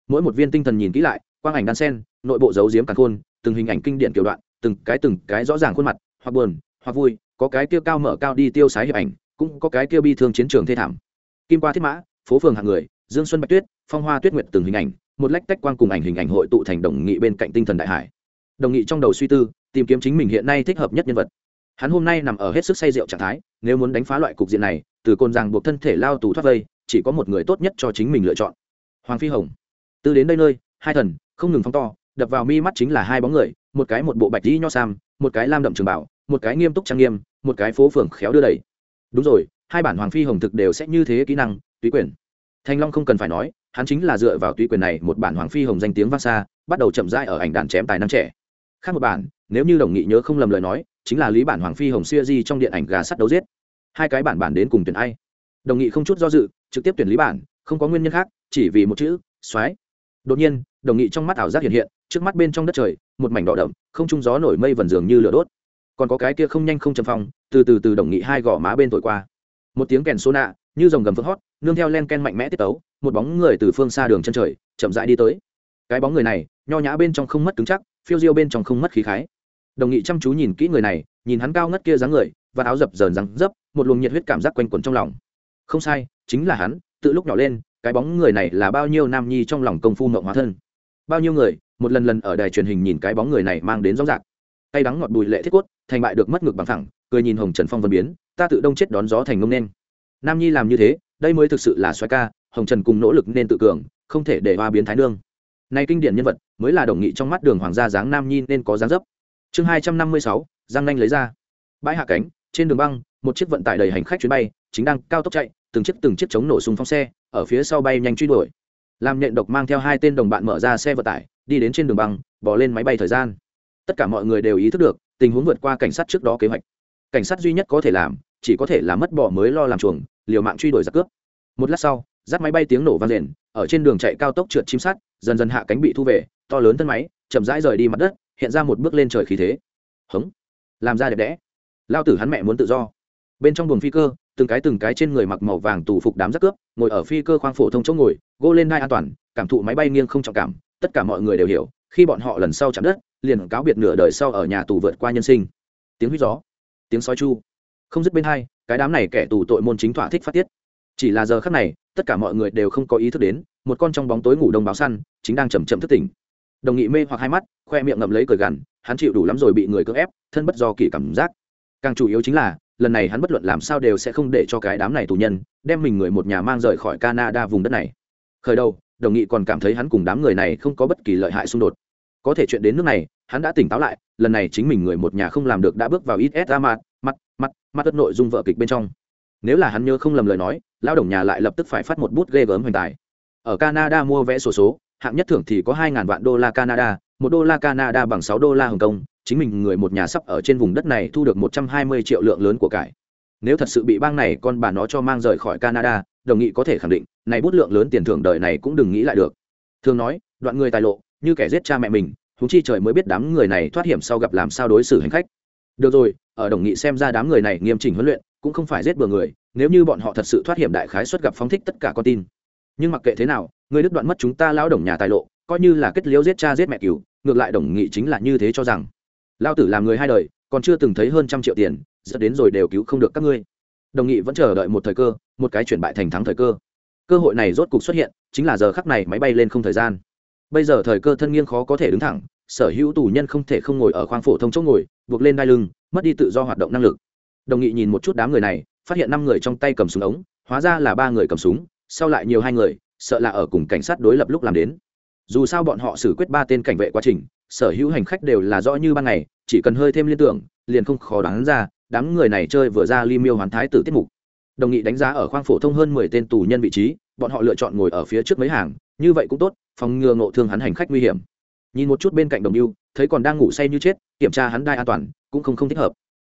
Mỗi một viên tinh thần nhìn kỹ lại, quang ảnh đan sen, nội bộ giấu giếm càng khôn, từng hình ảnh kinh điển kiểu đoạn, từng cái từng cái rõ ràng khuôn mặt, hoặc buồn, hoặc vui có cái kia cao mở cao đi tiêu sái hiệp ảnh, cũng có cái kia bi thương chiến trường thê thảm. Kim qua thiết mã, phố phường hạng người, dương xuân bạch tuyết, phong hoa tuyết nguyệt từng hình ảnh, một lách tách quang cùng ảnh hình ảnh hội tụ thành đồng nghị bên cạnh tinh thần đại hải. Đồng nghị trong đầu suy tư, tìm kiếm chính mình hiện nay thích hợp nhất nhân vật. Hắn hôm nay nằm ở hết sức say rượu trạng thái, nếu muốn đánh phá loại cục diện này, từ côn ràng buộc thân thể lao tù thoát vây, chỉ có một người tốt nhất cho chính mình lựa chọn. Hoàng phi hồng. Từ đến đây nơi, hai thần, không ngừng phóng to, đập vào mi mắt chính là hai bóng người, một cái một bộ bạch dĩ nho sam, một cái lam đậm trường bảo, một cái nghiêm túc trang nghiêm một cái phố phường khéo đưa đẩy. Đúng rồi, hai bản hoàng phi hồng thực đều sẽ như thế kỹ năng tùy quyền. Thanh long không cần phải nói, hắn chính là dựa vào tùy quyền này một bản hoàng phi hồng danh tiếng vang xa, bắt đầu chậm rãi ở ảnh đàn chém tài năng trẻ. Khác một bản, nếu như đồng nghị nhớ không lầm lời nói, chính là lý bản hoàng phi hồng xưa di trong điện ảnh gà sắt đấu giết. Hai cái bản bản đến cùng tuyển ai? Đồng nghị không chút do dự, trực tiếp tuyển lý bản, không có nguyên nhân khác, chỉ vì một chữ, soái. Đột nhiên, đồng nghị trong mắt ảo giác hiện hiện, trước mắt bên trong đất trời, một mảnh đỏ đậm, không trung gió nổi mây vần dường như lửa đốt còn có cái kia không nhanh không chầm phong, từ từ từ đồng nghị hai gò má bên thổi qua. Một tiếng kèn xô nạ, như dòng gầm phượng hót, nương theo len ken mạnh mẽ tiết tấu, một bóng người từ phương xa đường chân trời, chậm rãi đi tới. Cái bóng người này, nho nhã bên trong không mất cứng chắc, phiêu diêu bên trong không mất khí khái. Đồng nghị chăm chú nhìn kỹ người này, nhìn hắn cao ngất kia dáng người, và áo dập dờn răng dấp, một luồng nhiệt huyết cảm giác quanh quẩn trong lòng. Không sai, chính là hắn, tự lúc nhỏ lên, cái bóng người này là bao nhiêu nam nhi trong lòng công phu mộng hóa thân. Bao nhiêu người, một lần lần ở đài truyền hình nhìn cái bóng người này mang đến rõ rạc tay đắng ngọt bùi lệ thiết cốt, thành bại được mất ngực bằng thẳng cười nhìn hồng trần phong vân biến, ta tự đông chết đón gió thành ngông nên. Nam nhi làm như thế, đây mới thực sự là xoáy ca, hồng trần cùng nỗ lực nên tự cường, không thể để hoa biến thái nương. Nay kinh điển nhân vật, mới là đồng nghị trong mắt đường hoàng gia dáng nam nhi nên có dáng dấp. Chương hai trăm năm mươi sáu, giang nanh lấy ra. Bãi hạ cánh, trên đường băng, một chiếc vận tải đầy hành khách chuyến bay, chính đang cao tốc chạy, từng chiếc từng chiếc chống nổ súng phóng xe, ở phía sau bay nhanh truy đuổi. Làm nhện độc mang theo hai tên đồng bạn mở ra xe vận tải, đi đến trên đường băng, bỏ lên máy bay thời gian tất cả mọi người đều ý thức được, tình huống vượt qua cảnh sát trước đó kế hoạch. Cảnh sát duy nhất có thể làm, chỉ có thể là mất bỏ mới lo làm chuồng, liều mạng truy đuổi giặc cướp. Một lát sau dắt máy bay tiếng nổ vang rền ở trên đường chạy cao tốc trượt chim sát dần dần hạ cánh bị thu về, to lớn thân máy, chậm rãi rời đi mặt đất, hiện ra một bước lên trời khí thế. Hống. Làm ra đẹp đẽ. Lao tử hắn mẹ muốn tự do. Bên trong buồng phi cơ, từng cái từng cái trên người mặc màu vàng tù phục đám giặc cướp, ngồi ở phi cơ khoang phổ thông chỗ ngồi, gô lên đai an toàn, cảm thụ máy bay nghiêng không trọng cảm, tất cả mọi người đều hiểu, khi bọn họ lần sau chạm đất liền cáo biệt nửa đời sau ở nhà tù vượt qua nhân sinh. Tiếng huýt gió, tiếng sói chu. Không dứt bên hai, cái đám này kẻ tù tội môn chính thỏa thích phát tiết. Chỉ là giờ khắc này, tất cả mọi người đều không có ý thức đến, một con trong bóng tối ngủ đông báo săn chính đang chầm chậm thức tỉnh. Đồng nghị mê hoặc hai mắt, khoe miệng ngậm lấy cười gằn, hắn chịu đủ lắm rồi bị người cưỡng ép, thân bất do kỳ cảm giác. Càng chủ yếu chính là, lần này hắn bất luận làm sao đều sẽ không để cho cái đám này tù nhân đem mình người một nhà mang rời khỏi canada vùng đất này. Khởi đầu, đồng nghị còn cảm thấy hắn cùng đám người này không có bất kỳ lợi hại xung đột có thể chuyện đến nước này hắn đã tỉnh táo lại lần này chính mình người một nhà không làm được đã bước vào ít s ra mặt mặt mặt mặt đất nội dung vợ kịch bên trong. Nếu là hắn nhớ không lầm lời nói lao đồng nhà lại lập tức phải phát một bút ghê gớm hoành tài. Ở canada mua vé sổ số, số hạng nhất thưởng thì có hai ngàn vạn đô la canada một đô la canada bằng sáu đô la hồng kông chính mình người một nhà sắp ở trên vùng đất này thu được một trăm hai mươi triệu lượng lớn của cải. Nếu thật sự bị bang này con bà nó cho mang rời khỏi canada đồng nghị có thể khẳng định này bút lượng lớn tiền thưởng đời này cũng đừng nghĩ lại được. Thường nói đoạn người tài lộ như kẻ giết cha mẹ mình thúng chi trời mới biết đám người này thoát hiểm sau gặp làm sao đối xử hành khách. Được rồi, ở đồng nghị xem ra đám người này nghiêm chỉnh huấn luyện, cũng không phải giết bừa người, nếu như bọn họ thật sự thoát hiểm đại khái xuất gặp phóng thích tất cả con tin. Nhưng mặc kệ thế nào, người đứt đoạn mất chúng ta lão đồng nhà tài lộ, coi như là kết liễu giết cha giết mẹ cừu, ngược lại đồng nghị chính là như thế cho rằng. Lao tử làm người hai đời, còn chưa từng thấy hơn trăm triệu tiền dẫn đến rồi đều cứu không được các ngươi. Đồng nghị vẫn chờ đợi một thời cơ, một cái chuyển bại thành thắng thời cơ. Cơ hội này rốt cục xuất hiện, chính là giờ khắc này máy bay lên không thời gian bây giờ thời cơ thân nghiêng khó có thể đứng thẳng, sở hữu tù nhân không thể không ngồi ở khoang phổ thông chỗ ngồi, buộc lên đai lưng, mất đi tự do hoạt động năng lực. Đồng nghị nhìn một chút đám người này, phát hiện năm người trong tay cầm súng ống, hóa ra là ba người cầm súng, sau lại nhiều hai người, sợ là ở cùng cảnh sát đối lập lúc làm đến. Dù sao bọn họ xử quyết ba tên cảnh vệ quá trình, sở hữu hành khách đều là rõ như ban ngày, chỉ cần hơi thêm liên tưởng, liền không khó đoán ra, đám người này chơi vừa ra ly miêu hoàn thái tử tiết mục. Đồng nghị đánh giá ở khoang phổ thông hơn mười tên tù nhân vị trí, bọn họ lựa chọn ngồi ở phía trước mấy hàng như vậy cũng tốt, phòng ngừa ngộ thương hắn hành khách nguy hiểm. Nhìn một chút bên cạnh đồng yêu thấy còn đang ngủ say như chết, kiểm tra hắn đai an toàn, cũng không không thích hợp.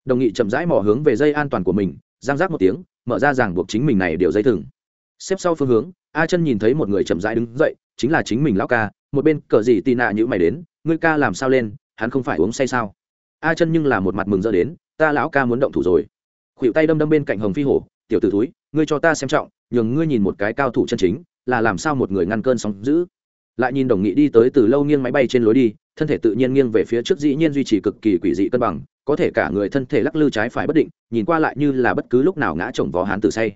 Đồng nghị chậm rãi mò hướng về dây an toàn của mình, giang giác một tiếng, mở ra ràng buộc chính mình này điều dây thừng. Xếp sau phương hướng, a chân nhìn thấy một người chậm rãi đứng dậy, chính là chính mình lão ca, một bên cờ gì tì nạ như mày đến, ngươi ca làm sao lên, hắn không phải uống say sao? A chân nhưng là một mặt mừng rỡ đến, ta lão ca muốn động thủ rồi. Khuỵu tay đâm đâm bên cạnh hồng phi hổ, tiểu tử túi ngươi cho ta xem trọng, nhường ngươi nhìn một cái cao thủ chân chính là làm sao một người ngăn cơn sóng giữ lại nhìn đồng nghị đi tới từ lâu nghiêng máy bay trên lối đi, thân thể tự nhiên nghiêng về phía trước dĩ nhiên duy trì cực kỳ quỷ dị cân bằng, có thể cả người thân thể lắc lư trái phải bất định, nhìn qua lại như là bất cứ lúc nào ngã chồng vó hán tử say.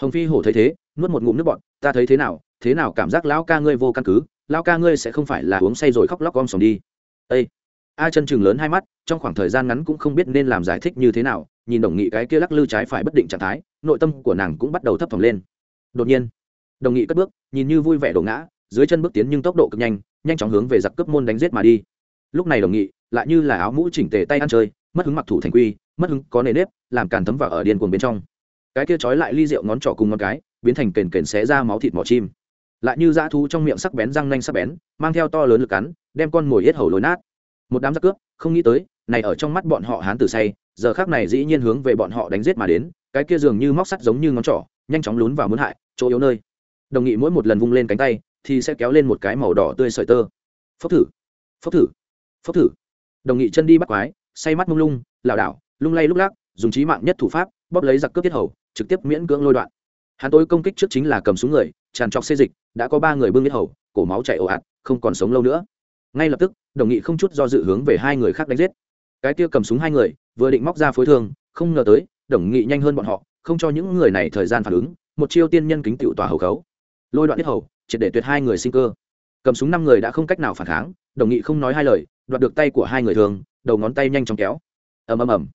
Hồng phi hổ thấy thế, nuốt một ngụm nước bọt, ta thấy thế nào? Thế nào cảm giác lão ca ngươi vô căn cứ? Lão ca ngươi sẽ không phải là uống say rồi khóc lóc gom sòm đi. Ây a chân chừng lớn hai mắt, trong khoảng thời gian ngắn cũng không biết nên làm giải thích như thế nào, nhìn đồng nghị cái kia lắc lư trái phải bất định trạng thái, nội tâm của nàng cũng bắt đầu thấp thỏm lên. Đột nhiên đồng nghị cất bước, nhìn như vui vẻ đổ ngã, dưới chân bước tiến nhưng tốc độ cực nhanh nhanh chóng hướng về giặc cướp môn đánh giết mà đi. Lúc này đồng nghị, lại như là áo mũ chỉnh tề tay ăn chơi, mất hứng mặc thủ thành quy, mất hứng có nề nếp, làm càn thấm vào ở điên cuồng bên trong. Cái kia trói lại ly rượu ngón trỏ cùng ngón cái, biến thành kền kền xé ra máu thịt mỏ chim. Lại như dã thú trong miệng sắc bén răng nanh sắc bén, mang theo to lớn lực cắn, đem con mồi yết hầu lối nát. Một đám giặc cướp, không nghĩ tới, này ở trong mắt bọn họ hán tử say, giờ khác này dĩ nhiên hướng về bọn họ đánh giết mà đến, cái kia dường như móc sắt giống như ngón trỏ, nhanh chóng lún vào muốn hại, chỗ yếu nơi đồng nghị mỗi một lần vung lên cánh tay thì sẽ kéo lên một cái màu đỏ tươi sợi tơ. Phốc thử phốc thử phốc thử. Đồng nghị chân đi bắt quái, say mắt mông lung, lảo đảo, lung lay lúc lắc, dùng trí mạng nhất thủ pháp, bóp lấy giặc cướp tiết hầu, trực tiếp miễn cưỡng lôi đoạn. Hắn tối công kích trước chính là cầm súng người, tràn trọc xê dịch, đã có ba người bưng tiết hầu, cổ máu chảy ồ ạt, không còn sống lâu nữa. Ngay lập tức, đồng nghị không chút do dự hướng về hai người khác đánh giết. Cái kia cầm súng hai người, vừa định móc ra phối thương, không ngờ tới, đồng nghị nhanh hơn bọn họ, không cho những người này thời gian phản ứng, một chiêu tiên nhân kính tiểu tòa hầu khấu lôi đoạn tiết hầu, triệt để tuyệt hai người sinh cơ. Cầm súng năm người đã không cách nào phản kháng, đồng nghị không nói hai lời, đoạt được tay của hai người thường, đầu ngón tay nhanh chóng kéo. Ầm ầm ầm.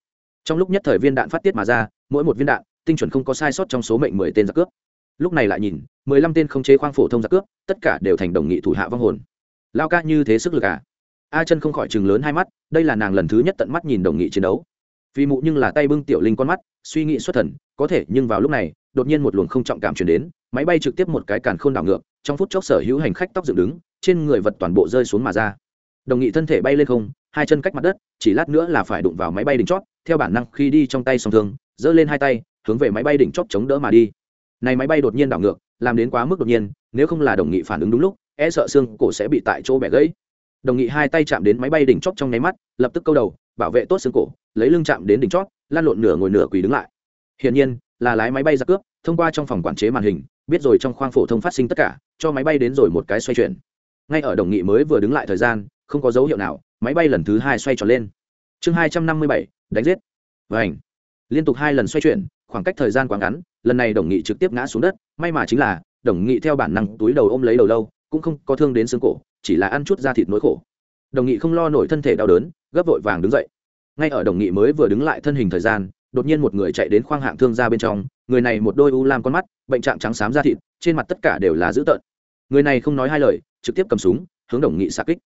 Trong lúc nhất thời viên đạn phát tiết mà ra, mỗi một viên đạn, tinh chuẩn không có sai sót trong số mệnh mười tên giặc cướp. Lúc này lại nhìn, mười lăm tên không chế khoang phổ thông giặc cướp, tất cả đều thành đồng nghị thủ hạ vong hồn. Lao ca như thế sức lực à? A chân không khỏi chừng lớn hai mắt, đây là nàng lần thứ nhất tận mắt nhìn đồng nghị chiến đấu. Vì mụ nhưng là tay bưng tiểu linh con mắt, suy nghĩ xuất thần, có thể nhưng vào lúc này đột nhiên một luồng không trọng cảm chuyển đến, máy bay trực tiếp một cái càn khôn đảo ngược, trong phút chốc sở hữu hành khách tóc dựng đứng, trên người vật toàn bộ rơi xuống mà ra. Đồng nghị thân thể bay lên không, hai chân cách mặt đất, chỉ lát nữa là phải đụng vào máy bay đỉnh chót, theo bản năng khi đi trong tay song thương, giơ lên hai tay, hướng về máy bay đỉnh chót chống đỡ mà đi. Này máy bay đột nhiên đảo ngược, làm đến quá mức đột nhiên, nếu không là đồng nghị phản ứng đúng lúc e sợ xương cổ sẽ bị tại chỗ bẻ gãy. Đồng nghị hai tay chạm đến máy bay đỉnh chót trong nháy mắt, lập tức câu đầu, bảo vệ tốt xương cổ, lấy lưng chạm đến đỉnh chót lan lộn nửa ngồi nửa quỳ đứng lại. Hiển nhiên là lái máy bay ra cướp, thông qua trong phòng quản chế màn hình, biết rồi trong khoang phổ thông phát sinh tất cả, cho máy bay đến rồi một cái xoay chuyển. Ngay ở đồng nghị mới vừa đứng lại thời gian, không có dấu hiệu nào, máy bay lần thứ hai xoay tròn lên. Chương hai trăm năm mươi bảy, đánh giết. Vảnh liên tục hai lần xoay chuyển, khoảng cách thời gian quá ngắn, lần này đồng nghị trực tiếp ngã xuống đất, may mà chính là, đồng nghị theo bản năng túi đầu ôm lấy đầu lâu, cũng không có thương đến xương cổ, chỉ là ăn chút da thịt nỗi khổ. Đồng nghị không lo nổi thân thể đau đớn, gấp vội vàng đứng dậy. Ngay ở đồng nghị mới vừa đứng lại thân hình thời gian đột nhiên một người chạy đến khoang hạng thương ra bên trong, người này một đôi u lam con mắt, bệnh trạng trắng xám da thịt, trên mặt tất cả đều là dữ tợn. Người này không nói hai lời, trực tiếp cầm súng, hướng đồng nghị xạ kích.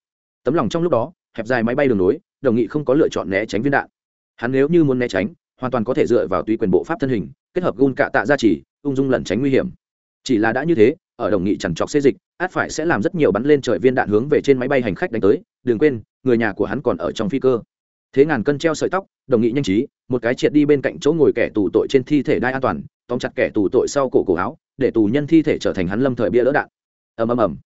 Tấm lòng trong lúc đó, hẹp dài máy bay đường nối, đồng nghị không có lựa chọn né tránh viên đạn. Hắn nếu như muốn né tránh, hoàn toàn có thể dựa vào tùy quyền bộ pháp thân hình, kết hợp gun cạ tạ ra chỉ ung dung lẩn tránh nguy hiểm. Chỉ là đã như thế, ở đồng nghị chẳng chọc xê dịch, át phải sẽ làm rất nhiều bắn lên trời viên đạn hướng về trên máy bay hành khách đánh tới. Đừng quên, người nhà của hắn còn ở trong phi cơ thế ngàn cân treo sợi tóc, đồng nghị nhanh trí, một cái triệt đi bên cạnh chỗ ngồi kẻ tù tội trên thi thể đai an toàn, tóm chặt kẻ tù tội sau cổ cổ áo, để tù nhân thi thể trở thành hắn lâm thời bia lỡ đạn. Ầm ầm ầm.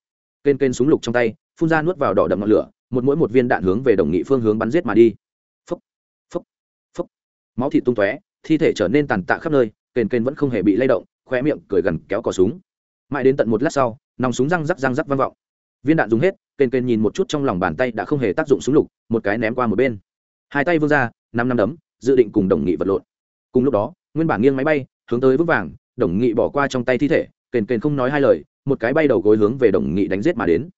Kên kên súng lục trong tay, phun ra nuốt vào đỏ đậm ngọn lửa, một mỗi một viên đạn hướng về đồng nghị phương hướng bắn giết mà đi. Phấp phấp phấp máu thịt tung tóe, thi thể trở nên tàn tạ khắp nơi kên kên vẫn không hề bị lay động khoe miệng cười gần kéo cò súng. Mãi đến tận một lát sau, nòng súng răng rắc răng rắc vang vọng. Viên đạn dùng hết kên kên nhìn một chút trong lòng bàn tay đã không hề tác dụng súng lục, một cái ném qua một bên hai tay vươn ra, năm năm đấm, dự định cùng đồng nghị vật lộn. Cùng lúc đó, nguyên bản nghiêng máy bay, hướng tới vững vàng, đồng nghị bỏ qua trong tay thi thể, kền kền không nói hai lời, một cái bay đầu gối hướng về đồng nghị đánh giết mà đến.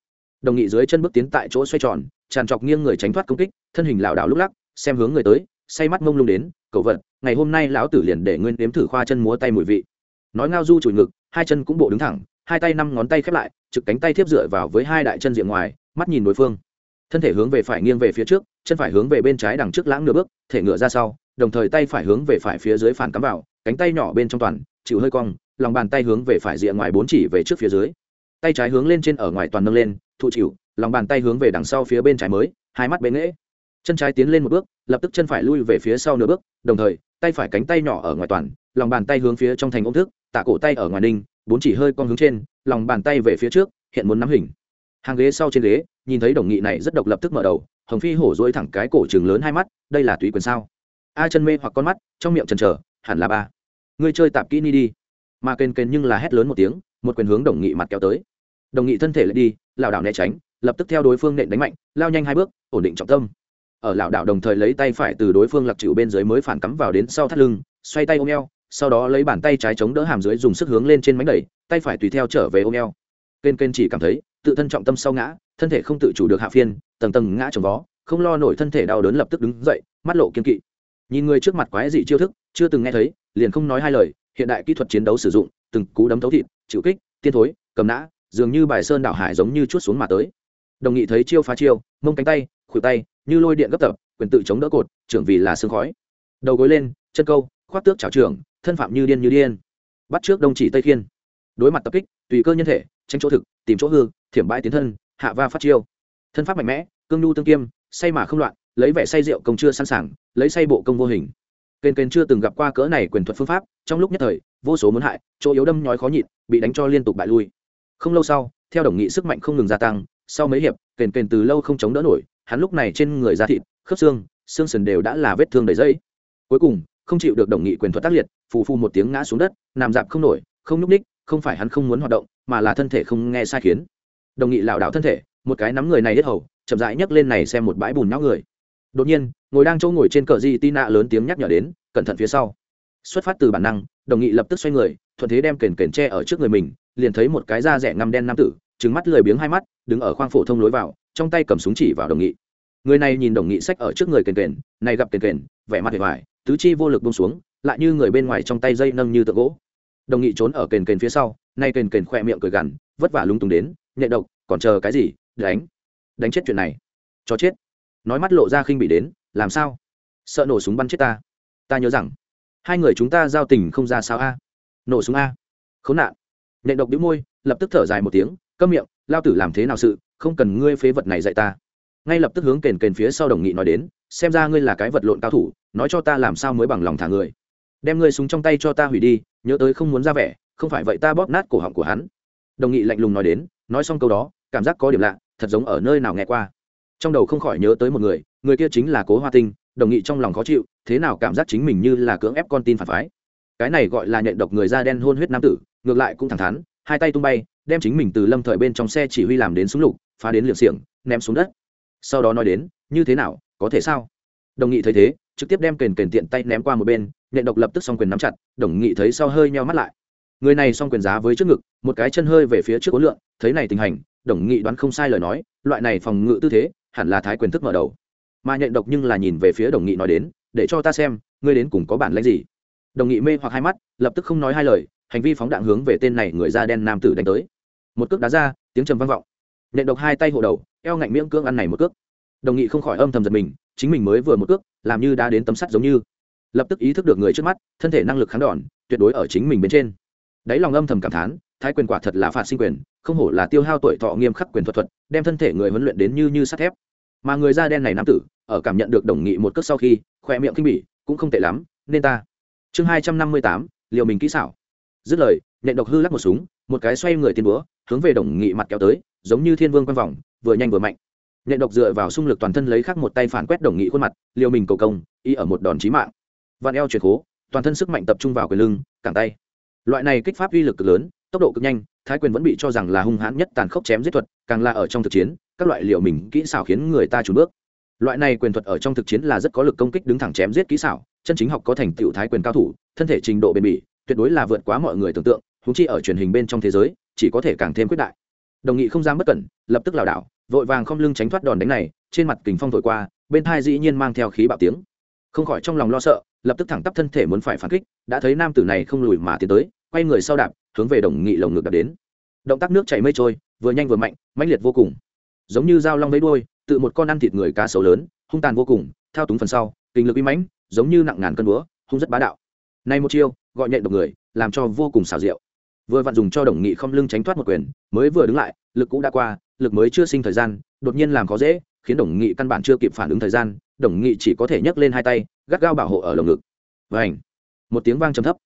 Đồng nghị dưới chân bước tiến tại chỗ xoay tròn, tràn trọc nghiêng người tránh thoát công kích, thân hình lảo đảo lúc lắc, xem hướng người tới, say mắt mông lung đến, cậu vật, ngày hôm nay lão tử liền để nguyên đếm thử khoa chân múa tay mùi vị. Nói ngao du chùi ngực, hai chân cũng bộ đứng thẳng, hai tay năm ngón tay khép lại, trực cánh tay tiếp dựa vào với hai đại chân diện ngoài, mắt nhìn đối phương thân thể hướng về phải nghiêng về phía trước, chân phải hướng về bên trái đằng trước lãng nửa bước, thể ngựa ra sau, đồng thời tay phải hướng về phải phía dưới phản cắm vào, cánh tay nhỏ bên trong toàn, chịu hơi cong, lòng bàn tay hướng về phải rìa ngoài bốn chỉ về trước phía dưới. Tay trái hướng lên trên ở ngoài toàn nâng lên, thụ chịu, lòng bàn tay hướng về đằng sau phía bên trái mới, hai mắt bế nghễ. Chân trái tiến lên một bước, lập tức chân phải lui về phía sau nửa bước, đồng thời, tay phải cánh tay nhỏ ở ngoài toàn, lòng bàn tay hướng phía trong thành ống thức tạ cổ tay ở ngoài ninh, bốn chỉ hơi cong hướng trên, lòng bàn tay về phía trước, hiện muốn nắm hình. Hàng ghế sau trên ghế nhìn thấy đồng nghị này rất độc lập tức mở đầu, hồng phi hổ dối thẳng cái cổ trường lớn hai mắt, đây là tùy quyền sao? A chân mê hoặc con mắt, trong miệng trần trở hẳn là ba. Ngươi chơi tạp kỹ ni đi. Mà kền kền nhưng là hét lớn một tiếng, một quyền hướng đồng nghị mặt kéo tới. Đồng nghị thân thể lại đi, lảo đảo né tránh, lập tức theo đối phương nện đánh mạnh, lao nhanh hai bước, ổn định trọng tâm. Ở lảo đảo đồng thời lấy tay phải từ đối phương lặc chịu bên dưới mới phản cắm vào đến sau thắt lưng, xoay tay ôm eo, sau đó lấy bàn tay trái chống đỡ hàm dưới dùng sức hướng lên trên mánh đẩy, tay phải tùy theo trở về ôm eo. Kên kên chỉ cảm thấy tự thân trọng tâm sau ngã, thân thể không tự chủ được hạ phiên, tầng tầng ngã trồng vó, không lo nổi thân thể đau đớn lập tức đứng dậy, mắt lộ kiên kỵ. Nhìn người trước mặt quái dị chiêu thức, chưa từng nghe thấy, liền không nói hai lời, hiện đại kỹ thuật chiến đấu sử dụng, từng cú đấm thấu thịt, chịu kích, tiên thối, cầm nã, dường như bài sơn đảo hải giống như chút xuống mà tới. Đồng nghị thấy chiêu phá chiêu, mông cánh tay, khuỷu tay, như lôi điện gấp tập, quyền tự chống đỡ cột, trưởng vì là sương khói. Đầu gối lên, chân câu, khoác tước chảo trưởng, thân phạm như điên như điên. Bắt trước đông chỉ tây khiên. Đối mặt tập kích, tùy cơ nhân thể tranh chỗ thực, tìm chỗ hư thiểm bãi tiến thân, hạ va phát chiêu. Thân pháp mạnh mẽ, cương nhu tương kiêm, say mà không loạn, lấy vẻ say rượu công chưa sẵn sàng, lấy say bộ công vô hình. Kênh kênh chưa từng gặp qua cỡ này quyền thuật phương pháp, trong lúc nhất thời, vô số muốn hại, chỗ yếu đâm nhói khó nhịn, bị đánh cho liên tục bại lui. Không lâu sau, theo đồng nghị sức mạnh không ngừng gia tăng, sau mấy hiệp, kền kền từ lâu không chống đỡ nổi, hắn lúc này trên người da thịt, khớp xương xương sần đều đã là vết thương đầy dây cuối cùng, không chịu được đồng nghị quyền thuật tác liệt, phù phu một tiếng ngã xuống đất, nằm dạp không nổi, không nhúc ních không phải hắn không muốn hoạt động, mà là thân thể không nghe sai khiến đồng nghị lảo đảo thân thể, một cái nắm người này hết hầu, chậm rãi nhấc lên này xem một bãi bùn nhão người. Đột nhiên, ngồi đang chỗ ngồi trên cờ di tin nạ lớn tiếng nhắc nhở đến, cẩn thận phía sau. Xuất phát từ bản năng, đồng nghị lập tức xoay người, thuận thế đem kền kền tre ở trước người mình, liền thấy một cái da rẻ ngăm đen nam tử trứng mắt lười biếng hai mắt, đứng ở khoang phổ thông lối vào, trong tay cầm súng chỉ vào đồng nghị. Người này nhìn đồng nghị sách ở trước người kền kền, này gặp kền kền, vẻ mặt vẻ vải tứ chi vô lực bông xuống, lại như người bên ngoài trong tay dây nâng như tượng gỗ. Đồng nghị trốn ở kền kền phía sau, nay kền kền khỏe miệng cười gằn, vất vả lung tung đến nhẹ độc, còn chờ cái gì? Đánh. Đánh chết chuyện này. Cho chết. Nói mắt lộ ra khinh bị đến, làm sao? Sợ nổ súng bắn chết ta. Ta nhớ rằng, hai người chúng ta giao tình không ra sao a? Nổ súng a. Khốn nạn. Nhẹ độc đĩu môi, lập tức thở dài một tiếng, câm miệng, lao tử làm thế nào sự, không cần ngươi phế vật này dạy ta. Ngay lập tức hướng kền kền phía sau đồng nghị nói đến, xem ra ngươi là cái vật lộn cao thủ, nói cho ta làm sao mới bằng lòng thả người. Đem ngươi súng trong tay cho ta hủy đi, nhớ tới không muốn ra vẻ, không phải vậy ta bóp nát cổ họng của hắn. Đồng nghị lạnh lùng nói đến nói xong câu đó, cảm giác có điểm lạ, thật giống ở nơi nào nghe qua. Trong đầu không khỏi nhớ tới một người người kia chính là cố hoa tinh, đồng nghị trong lòng khó chịu, thế nào cảm giác chính mình như là cưỡng ép con tin phản phái. Cái này gọi là nhện độc người da đen hôn huyết nam tử, ngược lại cũng thẳng thắn, hai tay tung bay, đem chính mình từ lâm thời bên trong xe chỉ huy làm đến súng lục, phá đến liệng xiềng, ném xuống đất. Sau đó nói đến, như thế nào, có thể sao? Đồng nghị thấy thế, trực tiếp đem kền kền tiện tay ném qua một bên, nhện độc lập tức xong quyền nắm chặt, đồng nghị thấy sau hơi nheo mắt lại người này xong quyền giá với trước ngực, một cái chân hơi về phía trước ối lượng thấy này tình hình đồng nghị đoán không sai lời nói, loại này phòng ngự tư thế, hẳn là thái quyền thức mở đầu. Mà nhện độc nhưng là nhìn về phía đồng nghị nói đến, để cho ta xem, ngươi đến cùng có bản lãnh gì? Đồng nghị mê hoặc hai mắt, lập tức không nói hai lời, hành vi phóng đạn hướng về tên này người da đen nam tử đánh tới. Một cước đá ra, tiếng trầm vang vọng. Nhện độc hai tay hộ đầu, eo ngạnh miệng cưỡng ăn này một cước. Đồng nghị không khỏi âm thầm giật mình, chính mình mới vừa một cước, làm như đã đến tấm sắt giống như. Lập tức ý thức được người trước mắt, thân thể năng lực kháng đòn, tuyệt đối ở chính mình bên trên đáy lòng âm thầm cảm thán, thái quyền quả thật là phạt sinh quyền, không hổ là tiêu hao tuổi thọ nghiêm khắc quyền thuật thuật, đem thân thể người huấn luyện đến như như sắt thép. Mà người da đen này nam tử, ở cảm nhận được đồng nghị một cước sau khi khoe miệng kinh bỉ, cũng không tệ lắm, nên ta. Chương hai trăm năm mươi tám, liều mình kỹ xảo. Dứt lời nện độc hư lắc một súng, một cái xoay người tiên búa, hướng về đồng nghị mặt kéo tới, giống như thiên vương quanh vòng, vừa nhanh vừa mạnh. Nện độc dựa vào xung lực toàn thân lấy khắc một tay phản quét đồng nghị khuôn mặt, liều mình cầu công, y ở một đòn chí mạng. Vạn eo chuyển khố, toàn thân sức mạnh tập trung vào quyền lưng, cẳng tay loại này kích pháp uy lực cực lớn, tốc độ cực nhanh, thái quyền vẫn bị cho rằng là hung hãn nhất tàn khốc chém giết thuật, càng là ở trong thực chiến, các loại liệu mình kỹ xảo khiến người ta trùn bước. Loại này quyền thuật ở trong thực chiến là rất có lực công kích đứng thẳng chém giết kỹ xảo, chân chính học có thành tựu thái quyền cao thủ, thân thể trình độ bền bỉ, tuyệt đối là vượt quá mọi người tưởng tượng húng chi ở truyền hình bên trong thế giới, chỉ có thể càng thêm quyết đại. Đồng nghị không dám bất cẩn, lập tức lảo đảo, vội vàng không lưng tránh thoát đòn đánh này, trên mặt kình phong thổi qua, bên thai dĩ nhiên mang theo khí bạo tiếng không khỏi trong lòng lo sợ, lập tức thẳng tắp thân thể muốn phải phản kích, đã thấy nam tử này không lùi mà tiến tới, quay người sau đạp, hướng về đồng nghị lồng ngực đạp đến. Động tác nước chảy mây trôi, vừa nhanh vừa mạnh, mãnh liệt vô cùng. Giống như dao long lấy đuôi, tự một con ăn thịt người cá sấu lớn, hung tàn vô cùng, thao túng phần sau, kinh lực uy mãnh, giống như nặng ngàn cân búa, hung rất bá đạo. Nay một chiêu, gọi nhện độc người, làm cho vô cùng xảo diệu. Vừa vặn dùng cho đồng nghị không lưng tránh thoát một quyền, mới vừa đứng lại, lực cũ đã qua, lực mới chưa sinh thời gian, đột nhiên làm khó dễ khiến đồng nghị căn bản chưa kịp phản ứng thời gian, đồng nghị chỉ có thể nhấc lên hai tay, gắt gao bảo hộ ở lồng ngực. Và ảnh một tiếng vang trầm thấp.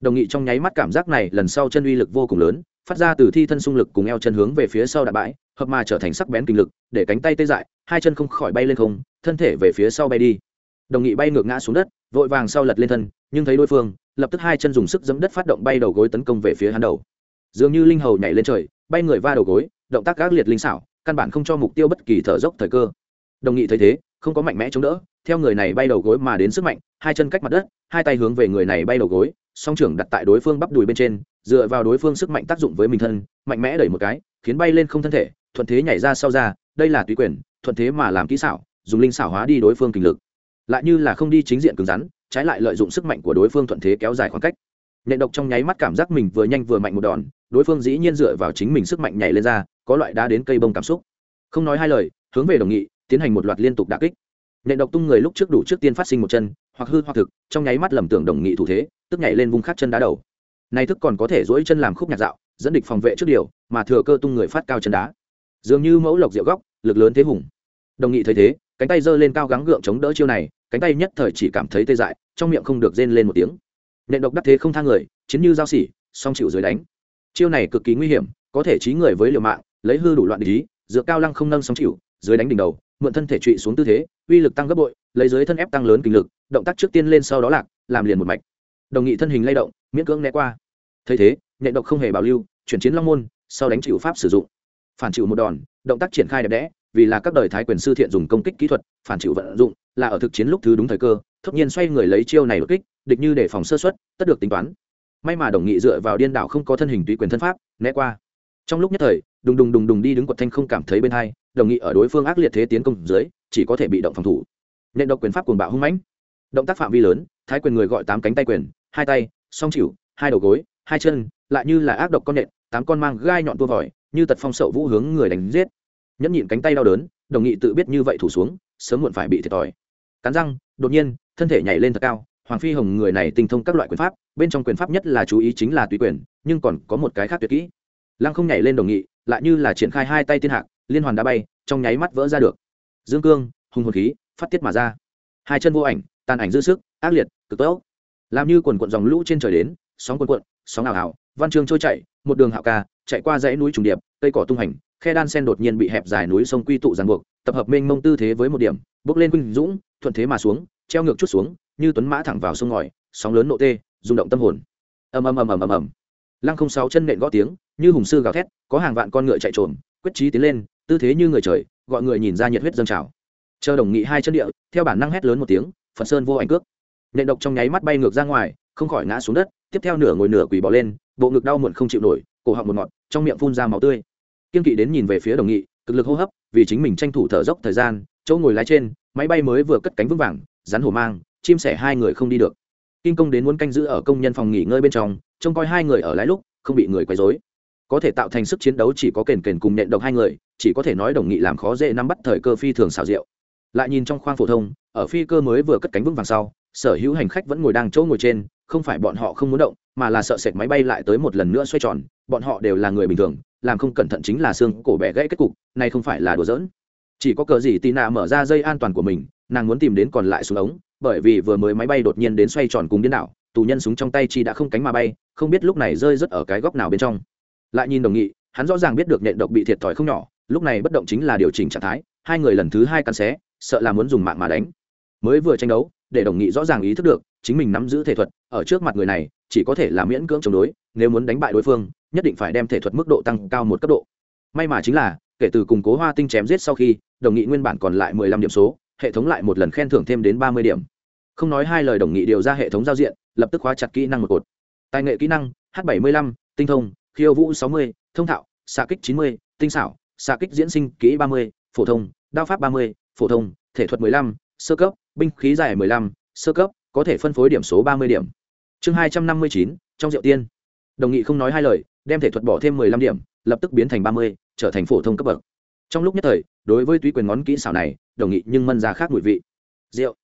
Đồng nghị trong nháy mắt cảm giác này lần sau chân uy lực vô cùng lớn, phát ra từ thi thân xung lực cùng eo chân hướng về phía sau đạp bãi, hợp mà trở thành sắc bén kinh lực, để cánh tay tê dại, hai chân không khỏi bay lên không, thân thể về phía sau bay đi. Đồng nghị bay ngược ngã xuống đất, vội vàng sau lật lên thân, nhưng thấy đối phương, lập tức hai chân dùng sức giẫm đất phát động bay đầu gối tấn công về phía hắn đầu. Dường như linh hầu nhảy lên trời, bay người va đầu gối, động tác gác liệt linh xảo căn bản không cho mục tiêu bất kỳ thở dốc thời cơ. Đồng nghị thấy thế, không có mạnh mẽ chống đỡ, theo người này bay đầu gối mà đến sức mạnh, hai chân cách mặt đất, hai tay hướng về người này bay đầu gối, song trưởng đặt tại đối phương bắp đùi bên trên, dựa vào đối phương sức mạnh tác dụng với mình thân, mạnh mẽ đẩy một cái, khiến bay lên không thân thể, thuận thế nhảy ra sau ra, đây là tùy quyền, thuận thế mà làm kỹ xảo, dùng linh xảo hóa đi đối phương kinh lực. Lại như là không đi chính diện cứng rắn, trái lại lợi dụng sức mạnh của đối phương thuận thế kéo dài khoảng cách nện độc trong nháy mắt cảm giác mình vừa nhanh vừa mạnh một đòn, đối phương dĩ nhiên dựa vào chính mình sức mạnh nhảy lên ra, có loại đá đến cây bông cảm xúc. Không nói hai lời, hướng về đồng nghị, tiến hành một loạt liên tục đả kích. Nện độc tung người lúc trước đủ trước tiên phát sinh một chân, hoặc hư hoặc thực, trong nháy mắt lầm tưởng đồng nghị thủ thế, tức nhảy lên vung khát chân đá đầu. Này thức còn có thể dỗi chân làm khúc nhạc dạo, dẫn địch phòng vệ trước điều, mà thừa cơ tung người phát cao chân đá. Dường như mẫu lộc rượu góc, lực lớn thế hùng. Đồng nghị thấy thế, cánh tay giơ lên cao gắng gượng chống đỡ chiêu này, cánh tay nhất thời chỉ cảm thấy tê dại, trong miệng không được rên lên một tiếng nện độc đắc thế không thang người, chiến như giao xỉ, song chịu dưới đánh. Chiêu này cực kỳ nguy hiểm, có thể trí người với liều mạng, lấy hư đủ loạn ý, dựa cao lăng không nâng song chịu, dưới đánh đỉnh đầu, mượn thân thể trụy xuống tư thế, uy lực tăng gấp bội, lấy dưới thân ép tăng lớn kinh lực, động tác trước tiên lên sau đó lạc, làm liền một mạch. Đồng nghị thân hình lay động, miễn cưỡng né qua. Thấy thế, nện độc không hề bảo lưu, chuyển chiến long môn, sau đánh chịu pháp sử dụng. Phản chịu một đòn, động tác triển khai đẹp đẽ, vì là các đời thái quyền sư thiện dùng công kích kỹ thuật, phản chịu vận dụng, là ở thực chiến lúc thứ đúng thời cơ thốt nhiên xoay người lấy chiêu này đột kích, địch như để phòng sơ xuất tất được tính toán. May mà đồng nghị dựa vào điên đảo không có thân hình tùy quyền thân pháp, né qua. Trong lúc nhất thời, đùng đùng đùng đùng đi đứng quật thanh không cảm thấy bên hai, đồng nghị ở đối phương ác liệt thế tiến công dưới, chỉ có thể bị động phòng thủ. Nên độc quyền pháp cuồng bạo hung mãnh. Động tác phạm vi lớn, thái quyền người gọi tám cánh tay quyền, hai tay, song chịu, hai đầu gối, hai chân, lại như là ác độc con nện, tám con mang gai nhọn tua vòi, như tật phong sậu vũ hướng người đánh giết. Nhẫn nhịn cánh tay đau đớn, đồng nghị tự biết như vậy thủ xuống, sớm muộn phải bị thiệt thòi. Cắn răng đột nhiên, thân thể nhảy lên thật cao, hoàng phi hồng người này tinh thông các loại quyền pháp, bên trong quyền pháp nhất là chú ý chính là tùy quyền, nhưng còn có một cái khác tuyệt kỹ. Lăng không nhảy lên đồng nghị, lại như là triển khai hai tay thiên hạc, liên hoàn đã bay, trong nháy mắt vỡ ra được. Dương cương, hùng hồn khí, phát tiết mà ra. Hai chân vô ảnh, tàn ảnh dư sức, ác liệt, cực tốc. Làm như quần quận dòng lũ trên trời đến, sóng quần quận sóng ảo ảo văn chương trôi chạy một đường hạo ca, chạy qua dãy núi trùng điệp, cây cỏ tung hành khe đan sen đột nhiên bị hẹp dài núi sông quy tụ ràng buộc, tập hợp mênh mông tư thế với một điểm bước lên quinh dũng, thuận thế mà xuống, treo ngược chút xuống, như tuấn mã thẳng vào sông ngòi, sóng lớn nộ tê, rung động tâm hồn. Ầm ầm ầm ầm ầm ầm. Lăng không sáu chân nện gõ tiếng, như hùng sư gào thét, có hàng vạn con ngựa chạy trồm, quyết trí tiến lên, tư thế như người trời, gọi người nhìn ra nhiệt huyết dâng trào. Chờ đồng nghị hai chân địa, theo bản năng hét lớn một tiếng, phật sơn vô ảnh cước. Nện độc trong nháy mắt bay ngược ra ngoài, không khỏi ngã xuống đất, tiếp theo nửa ngồi nửa quỳ bỏ lên, bộ ngực đau muộn không chịu nổi, cổ họng một ngọt trong miệng phun ra máu tươi. Kiên kỵ đến nhìn về phía đồng nghị, cực lực hô hấp, vì chính mình tranh thủ thở dốc thời gian chỗ ngồi lái trên, máy bay mới vừa cất cánh vững vàng, rắn hổ mang, chim sẻ hai người không đi được. Kinh công đến muốn canh giữ ở công nhân phòng nghỉ ngơi bên trong, trông coi hai người ở lái lúc, không bị người quấy rối. Có thể tạo thành sức chiến đấu chỉ có kền kền cùng nện độc hai người, chỉ có thể nói đồng nghị làm khó dễ nắm bắt thời cơ phi thường xào rượu lại nhìn trong khoang phổ thông, ở phi cơ mới vừa cất cánh vững vàng sau, sở hữu hành khách vẫn ngồi đang chỗ ngồi trên, không phải bọn họ không muốn động, mà là sợ sệt máy bay lại tới một lần nữa xoay tròn, bọn họ đều là người bình thường, làm không cẩn thận chính là xương cổ bẻ gãy kết cục, này không phải là đùa giỡn chỉ có cờ gì tì nạ mở ra dây an toàn của mình, nàng muốn tìm đến còn lại xuống ống, bởi vì vừa mới máy bay đột nhiên đến xoay tròn cùng điên đảo, tù nhân súng trong tay chi đã không cánh mà bay, không biết lúc này rơi rất ở cái góc nào bên trong. Lại nhìn đồng nghị, hắn rõ ràng biết được nhện độc bị thiệt thòi không nhỏ, lúc này bất động chính là điều chỉnh trạng thái, hai người lần thứ hai cắn xé, sợ là muốn dùng mạng mà đánh. Mới vừa tranh đấu, để đồng nghị rõ ràng ý thức được, chính mình nắm giữ thể thuật, ở trước mặt người này, chỉ có thể là miễn cưỡng chống đối, nếu muốn đánh bại đối phương, nhất định phải đem thể thuật mức độ tăng cao một cấp độ. May mà chính là, kể từ củng cố hoa tinh chém giết sau khi đồng nghị nguyên bản còn lại mười lăm điểm số, hệ thống lại một lần khen thưởng thêm đến ba mươi điểm. Không nói hai lời đồng nghị điều ra hệ thống giao diện, lập tức khóa chặt kỹ năng một cột. Tài nghệ kỹ năng h bảy mươi lăm, tinh thông, khiêu vũ sáu mươi, thông thạo, xạ kích chín mươi, tinh xảo, xạ kích diễn sinh kỹ ba mươi, phổ thông, đao pháp ba mươi, phổ thông, thể thuật mười lăm, sơ cấp, binh khí dài mười lăm, sơ cấp, có thể phân phối điểm số ba mươi điểm. Chương hai trăm năm mươi chín, trong rượu tiên. Đồng nghị không nói hai lời, đem thể thuật bỏ thêm mười lăm điểm, lập tức biến thành ba mươi, trở thành phổ thông cấp bậc trong lúc nhất thời, đối với túy quyền ngón kỹ xảo này, đồng nghị nhưng mân ra khác mùi vị. Rượu.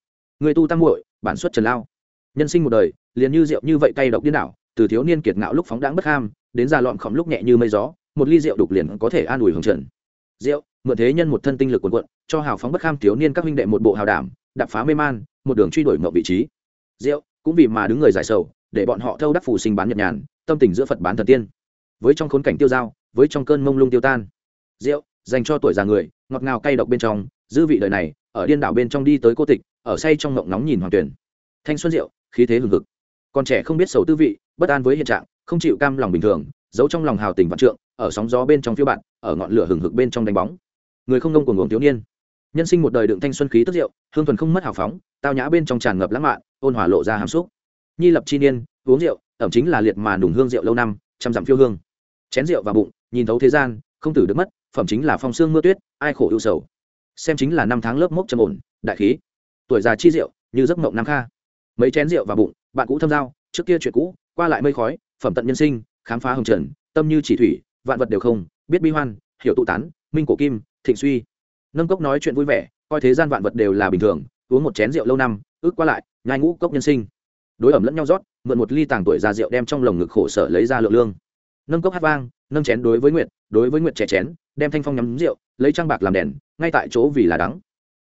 Người tu tăng muội, bản xuất trần lao. Nhân sinh một đời, liền như rượu như vậy cay độc điên đảo, từ thiếu niên kiệt ngạo lúc phóng đáng bất ham, đến già lọn khổng lúc nhẹ như mây gió, một ly rượu đục liền có thể an ủi hưởng trần rượu, mượn thế nhân một thân tinh lực quần quận cho hào phóng bất ham thiếu niên các huynh đệ một bộ hào đảm, đạp phá mê man, một đường truy đuổi ngậu vị trí. Rượu, cũng vì mà đứng người giải sầu, để bọn họ thâu đắc phù sinh bán nhật nhàn, tâm tình giữa phật bán thần tiên. Với trong khốn cảnh tiêu dao, với trong cơn mông lung tiêu tan. Rượu dành cho tuổi già người, ngọt ngào cay độc bên trong dư vị đời này, ở điên đảo bên trong đi tới cô tịch, ở say trong ngộng nóng nhìn hoàng tuyển. Thanh xuân rượu khí thế hừng hực. Còn trẻ không biết sầu tư vị, bất an với hiện trạng, không chịu cam lòng bình thường, giấu trong lòng hào tình vạn trượng, ở sóng gió bên trong phiêu bạn ở ngọn lửa hừng hực bên trong đánh bóng. Người không nông của nguồn thiếu niên. Nhân sinh một đời đựng thanh xuân khí tức rượu hương thuần không mất hào phóng, tao nhã bên trong tràn ngập lãng mạn, ôn hòa lộ ra hàm xúc. Nhi lập chi niên, uống rượu, ẩm chính là liệt mà nùng hương rượu lâu năm, trăm dặm phiêu hương. Chén rượu và bụng, nhìn thấu thế gian, không tử được mất phẩm chính là phong sương mưa tuyết, ai khổ ưu sầu. Xem chính là năm tháng lớp mốc trầm ổn, đại khí. Tuổi già chi rượu như giấc mộng nam kha. Mấy chén rượu và bụng, bạn cũ thâm giao, trước kia chuyện cũ, qua lại mây khói, phẩm tận nhân sinh, khám phá hồng trần, tâm như chỉ thủy, vạn vật đều không, biết bi hoan, hiểu tụ tán, minh cổ kim, thịnh suy. Nâng cốc nói chuyện vui vẻ, coi thế gian vạn vật đều là bình thường, uống một chén rượu lâu năm, ước qua lại, nhai ngũ cốc nhân sinh. Đối ẩm lẫn nhau rót, mượn một ly tàng tuổi ra rượu đem trong lồng ngực khổ sở lấy ra lượng lương. Nâng cốc hát vang, nâng chén đối với nguyệt, đối với nguyệt trẻ chén đem thanh phong nhắm rượu, lấy trang bạc làm đèn, ngay tại chỗ vì là đắng.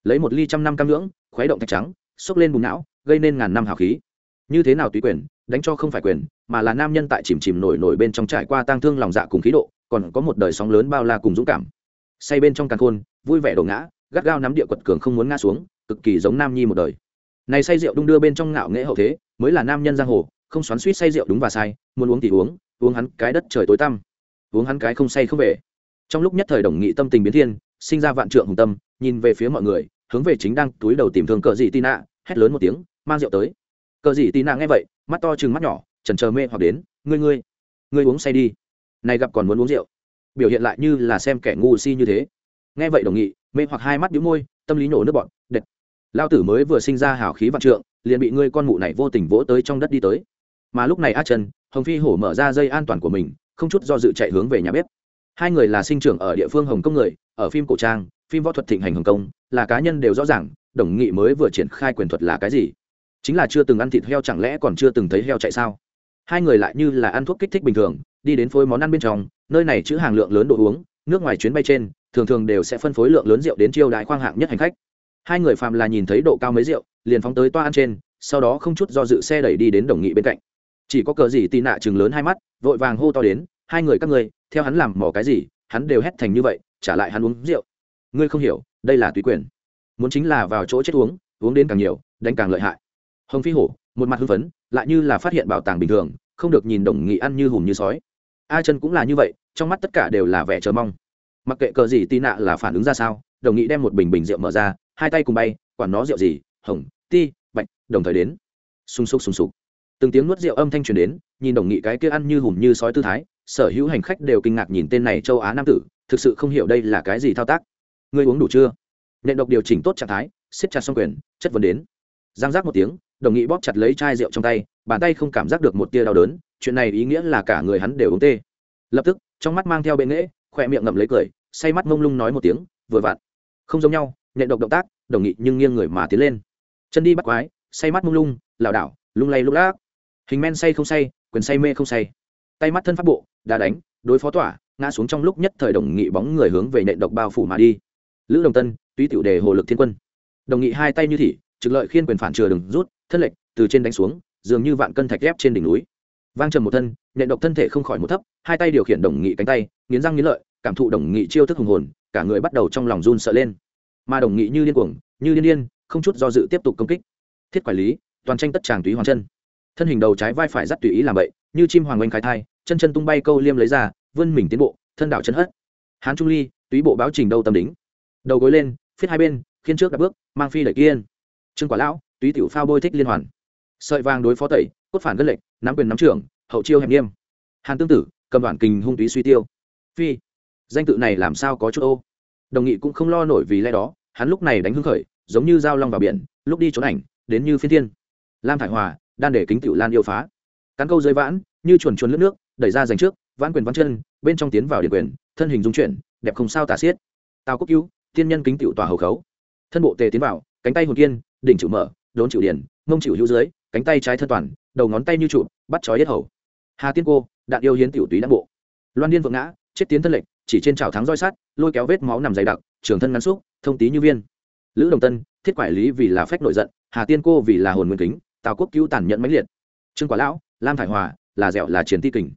Lấy một ly trăm năm cam ngưỡng, khuấy động thạch trắng, xốc lên bùn não, gây nên ngàn năm hào khí. Như thế nào tùy quyền, đánh cho không phải quyền, mà là nam nhân tại chìm chìm nổi nổi bên trong trải qua tang thương lòng dạ cùng khí độ, còn có một đời sóng lớn bao la cùng dũng cảm. Say bên trong càng khôn, vui vẻ đổ ngã, gắt gao nắm địa quật cường không muốn ngã xuống, cực kỳ giống nam nhi một đời. Này say rượu đung đưa bên trong ngạo nghễ hậu thế, mới là nam nhân giang hồ, không xoắn suýt say rượu đúng và sai, muốn uống thì uống uống hắn cái đất trời tối tăm. Uống hắn cái không say không về trong lúc nhất thời đồng nghị tâm tình biến thiên, sinh ra vạn trượng hùng tâm, nhìn về phía mọi người, hướng về chính đang túi đầu tìm thương cờ dị tị nạ hét lớn một tiếng, mang rượu tới. Cờ dị tị nạ nghe vậy, mắt to chừng mắt nhỏ trần chờ mê hoặc đến, ngươi ngươi ngươi uống say đi. Này gặp còn muốn uống rượu. Biểu hiện lại như là xem kẻ ngu si như thế. Nghe vậy đồng nghị, mê hoặc hai mắt đĩu môi, tâm lý nổ nước bọn đệt. Lao tử mới vừa sinh ra hào khí vạn trượng, liền bị ngươi con mụ này vô tình vỗ tới trong đất đi tới. Mà lúc này a trần, hồng phi hổ mở ra dây an toàn của mình, không chút do dự chạy hướng về nhà bếp hai người là sinh trưởng ở địa phương hồng kông người, ở phim cổ trang, phim võ thuật thịnh hành hồng kông, là cá nhân đều rõ ràng, đồng nghị mới vừa triển khai quyền thuật là cái gì. Chính là chưa từng ăn thịt heo chẳng lẽ còn chưa từng thấy heo chạy sao? Hai người lại như là ăn thuốc kích thích bình thường, đi đến phối món ăn bên trong, nơi này chữ hàng lượng lớn đồ uống, nước ngoài chuyến bay trên, thường thường đều sẽ phân phối lượng lớn rượu đến chiêu đãi khoang hạng nhất hành khách. Hai người phàm là nhìn thấy độ cao mấy rượu, liền phóng tới toa ăn trên, sau đó không chút do dự xe đẩy đi đến đồng nghị bên cạnh. Chỉ có cờ gì tì nạ chừng lớn hai mắt, vội vàng hô to đến hai người các ngươi, theo hắn làm mỏ cái gì, hắn đều hét thành như vậy, trả lại hắn uống rượu. Ngươi không hiểu, đây là tùy quyền. Muốn chính là vào chỗ chết uống uống đến càng nhiều, đánh càng lợi hại. Hồng phi hổ, một mặt hưng phấn, lại như là phát hiện bảo tàng bình thường, không được nhìn đồng nghị ăn như hùm như sói. A chân cũng là như vậy, trong mắt tất cả đều là vẻ chờ mong. Mặc kệ cờ gì tì nạ là phản ứng ra sao, đồng nghị đem một bình bình rượu mở ra, hai tay cùng bay, quản nó rượu gì, hồng, ti, bạch, đồng thời đến. Sung sục sung sục. Từng tiếng nuốt rượu âm thanh truyền đến, nhìn đồng nghị cái kia ăn như hùm như sói tư thái sở hữu hành khách đều kinh ngạc nhìn tên này châu á nam tử, thực sự không hiểu đây là cái gì thao tác. Ngươi uống đủ chưa? Nện độc điều chỉnh tốt trạng thái, siết chặt xong quyền, chất vấn đến. Giang giác một tiếng, đồng nghị bóp chặt lấy chai rượu trong tay, bàn tay không cảm giác được một tia đau đớn, chuyện này ý nghĩa là cả người hắn đều uống tê. Lập tức, trong mắt mang theo bệ nghễ khoe miệng ngậm lấy cười, say mắt mông lung nói một tiếng, vừa vặn. Không giống nhau, nện độc động tác, đồng nghị nhưng nghiêng người mà tiến lên. Chân đi bắt quái, say mắt mông lung, lảo đảo, lung lay lung lác. Hình men say không say, quyền say mê không say tay mắt thân pháp bộ đã đánh, đối phó tỏa, ngã xuống trong lúc nhất thời đồng nghị bóng người hướng về nện độc bao phủ mà đi. Lữ đồng tân, tuy tiểu đề, hồ lực thiên quân. Đồng nghị hai tay như thị, trực lợi khiên quyền phản chừa đừng rút thân lệnh từ trên đánh xuống, dường như vạn cân thạch ghép trên đỉnh núi. Vang trầm một thân, nện độc thân thể không khỏi một thấp, hai tay điều khiển đồng nghị cánh tay, nghiến răng nghiến lợi, cảm thụ đồng nghị chiêu thức hùng hồn, cả người bắt đầu trong lòng run sợ lên. Mà đồng nghị như điên cuồng, như điên điên, không chút do dự tiếp tục công kích. Thiết quản lý, toàn tranh tất tràng túy hoàng chân. Thân hình đầu trái vai phải dắt tùy ý làm vậy như chim hoàng oanh khai thai, chân chân tung bay câu liêm lấy ra, vươn mình tiến bộ, thân đảo chân hất. Hán trung ly, túy bộ báo trình đâu tâm đính. Đầu gối lên, phiết hai bên, khiên trước đặt bước, mang phi đẩy kiên. Trương quả lão, túy tiểu phao bôi thích liên hoàn. Sợi vàng đối phó tẩy, cốt phản gân lệnh nắm quyền nắm trưởng, hậu chiêu hẹp nghiêm. Hàn tương tử, cầm đoạn kình hung túy suy tiêu. Phi, danh tự này làm sao có chút ô? Đồng nghị cũng không lo nổi vì lẽ đó, hắn lúc này đánh hưng khởi, giống như dao long vào biển, lúc đi trốn ảnh, đến như phiên thiên. Lam thải hòa, đan để kính tiểu lan yêu phá cán câu dưới vãn, như chuồn chuồn lướt nước, đẩy ra dành trước, vãn quyền vãn chân, bên trong tiến vào điện quyền, thân hình dung chuyển, đẹp không sao tả xiết. Tào quốc cứu tiên nhân kính tiểu tòa hầu khấu. Thân bộ tề tiến vào, cánh tay hồn kiên, đỉnh chịu mở, đốn chịu điển ngông chịu hữu dưới, cánh tay trái thân toàn, đầu ngón tay như trụ, bắt chói yết hầu. Hà tiên cô, đạn yêu hiến tiểu túy đan bộ. Loan điên vượng ngã, chết tiến thân lệnh, chỉ trên trào thắng roi sát lôi kéo vết máu nằm dày đặc, trường thân ngắn xúc, thông tí như viên. Lữ đồng tân, thiết quải lý vì là phách nội giận, hà tiên cô vì là hồn nguyên kính, tào quốc cứu tàn nhận mãnh liệt. Trương quả lão lam thải hòa, là dẻo là triển ti kình.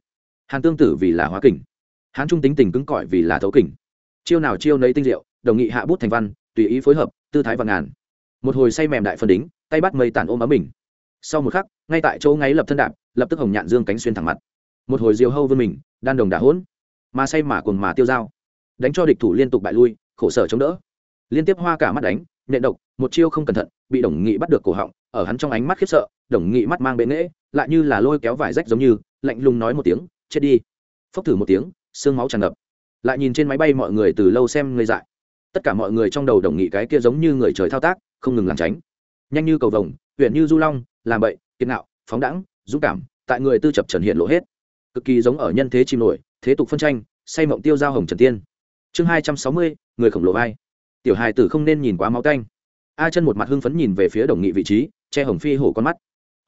Hàn tương tử vì là hóa kình. Hán trung tính tình cứng cỏi vì là thấu kình. Chiêu nào chiêu nấy tinh diệu, đồng nghị hạ bút thành văn, tùy ý phối hợp, tư thái và ngàn. Một hồi say mềm đại phân đính, tay bắt mây tản ôm ấm mình. Sau một khắc, ngay tại chỗ ngáy lập thân đạp, lập tức hồng nhạn dương cánh xuyên thẳng mặt. Một hồi diều hâu vươn mình, đan đồng đả hỗn. Mà say mà cùng mà tiêu dao. Đánh cho địch thủ liên tục bại lui, khổ sở chống đỡ. Liên tiếp hoa cả mắt đánh nện độc, một chiêu không cẩn thận, bị đồng nghị bắt được cổ họng, ở hắn trong ánh mắt khiếp sợ, đồng nghị mắt mang bệ nghễ, lại như là lôi kéo vải rách giống như, lạnh lùng nói một tiếng, chết đi. Phốc thử một tiếng, xương máu tràn ngập. Lại nhìn trên máy bay mọi người từ lâu xem ngây dại. Tất cả mọi người trong đầu đồng nghị cái kia giống như người trời thao tác, không ngừng làm tránh. Nhanh như cầu vồng huyện như du long, làm bậy kiệt nạo phóng đẳng dũng cảm, tại người tư chập trần hiện lộ hết. Cực kỳ giống ở nhân thế chim nổi, thế tục phân tranh, say mộng tiêu giao hồng trần tiên. Chương hai trăm sáu mươi, người khổng lồ vai tiểu hài tử không nên nhìn quá máu canh a chân một mặt hưng phấn nhìn về phía đồng nghị vị trí, che hồng phi hổ con mắt.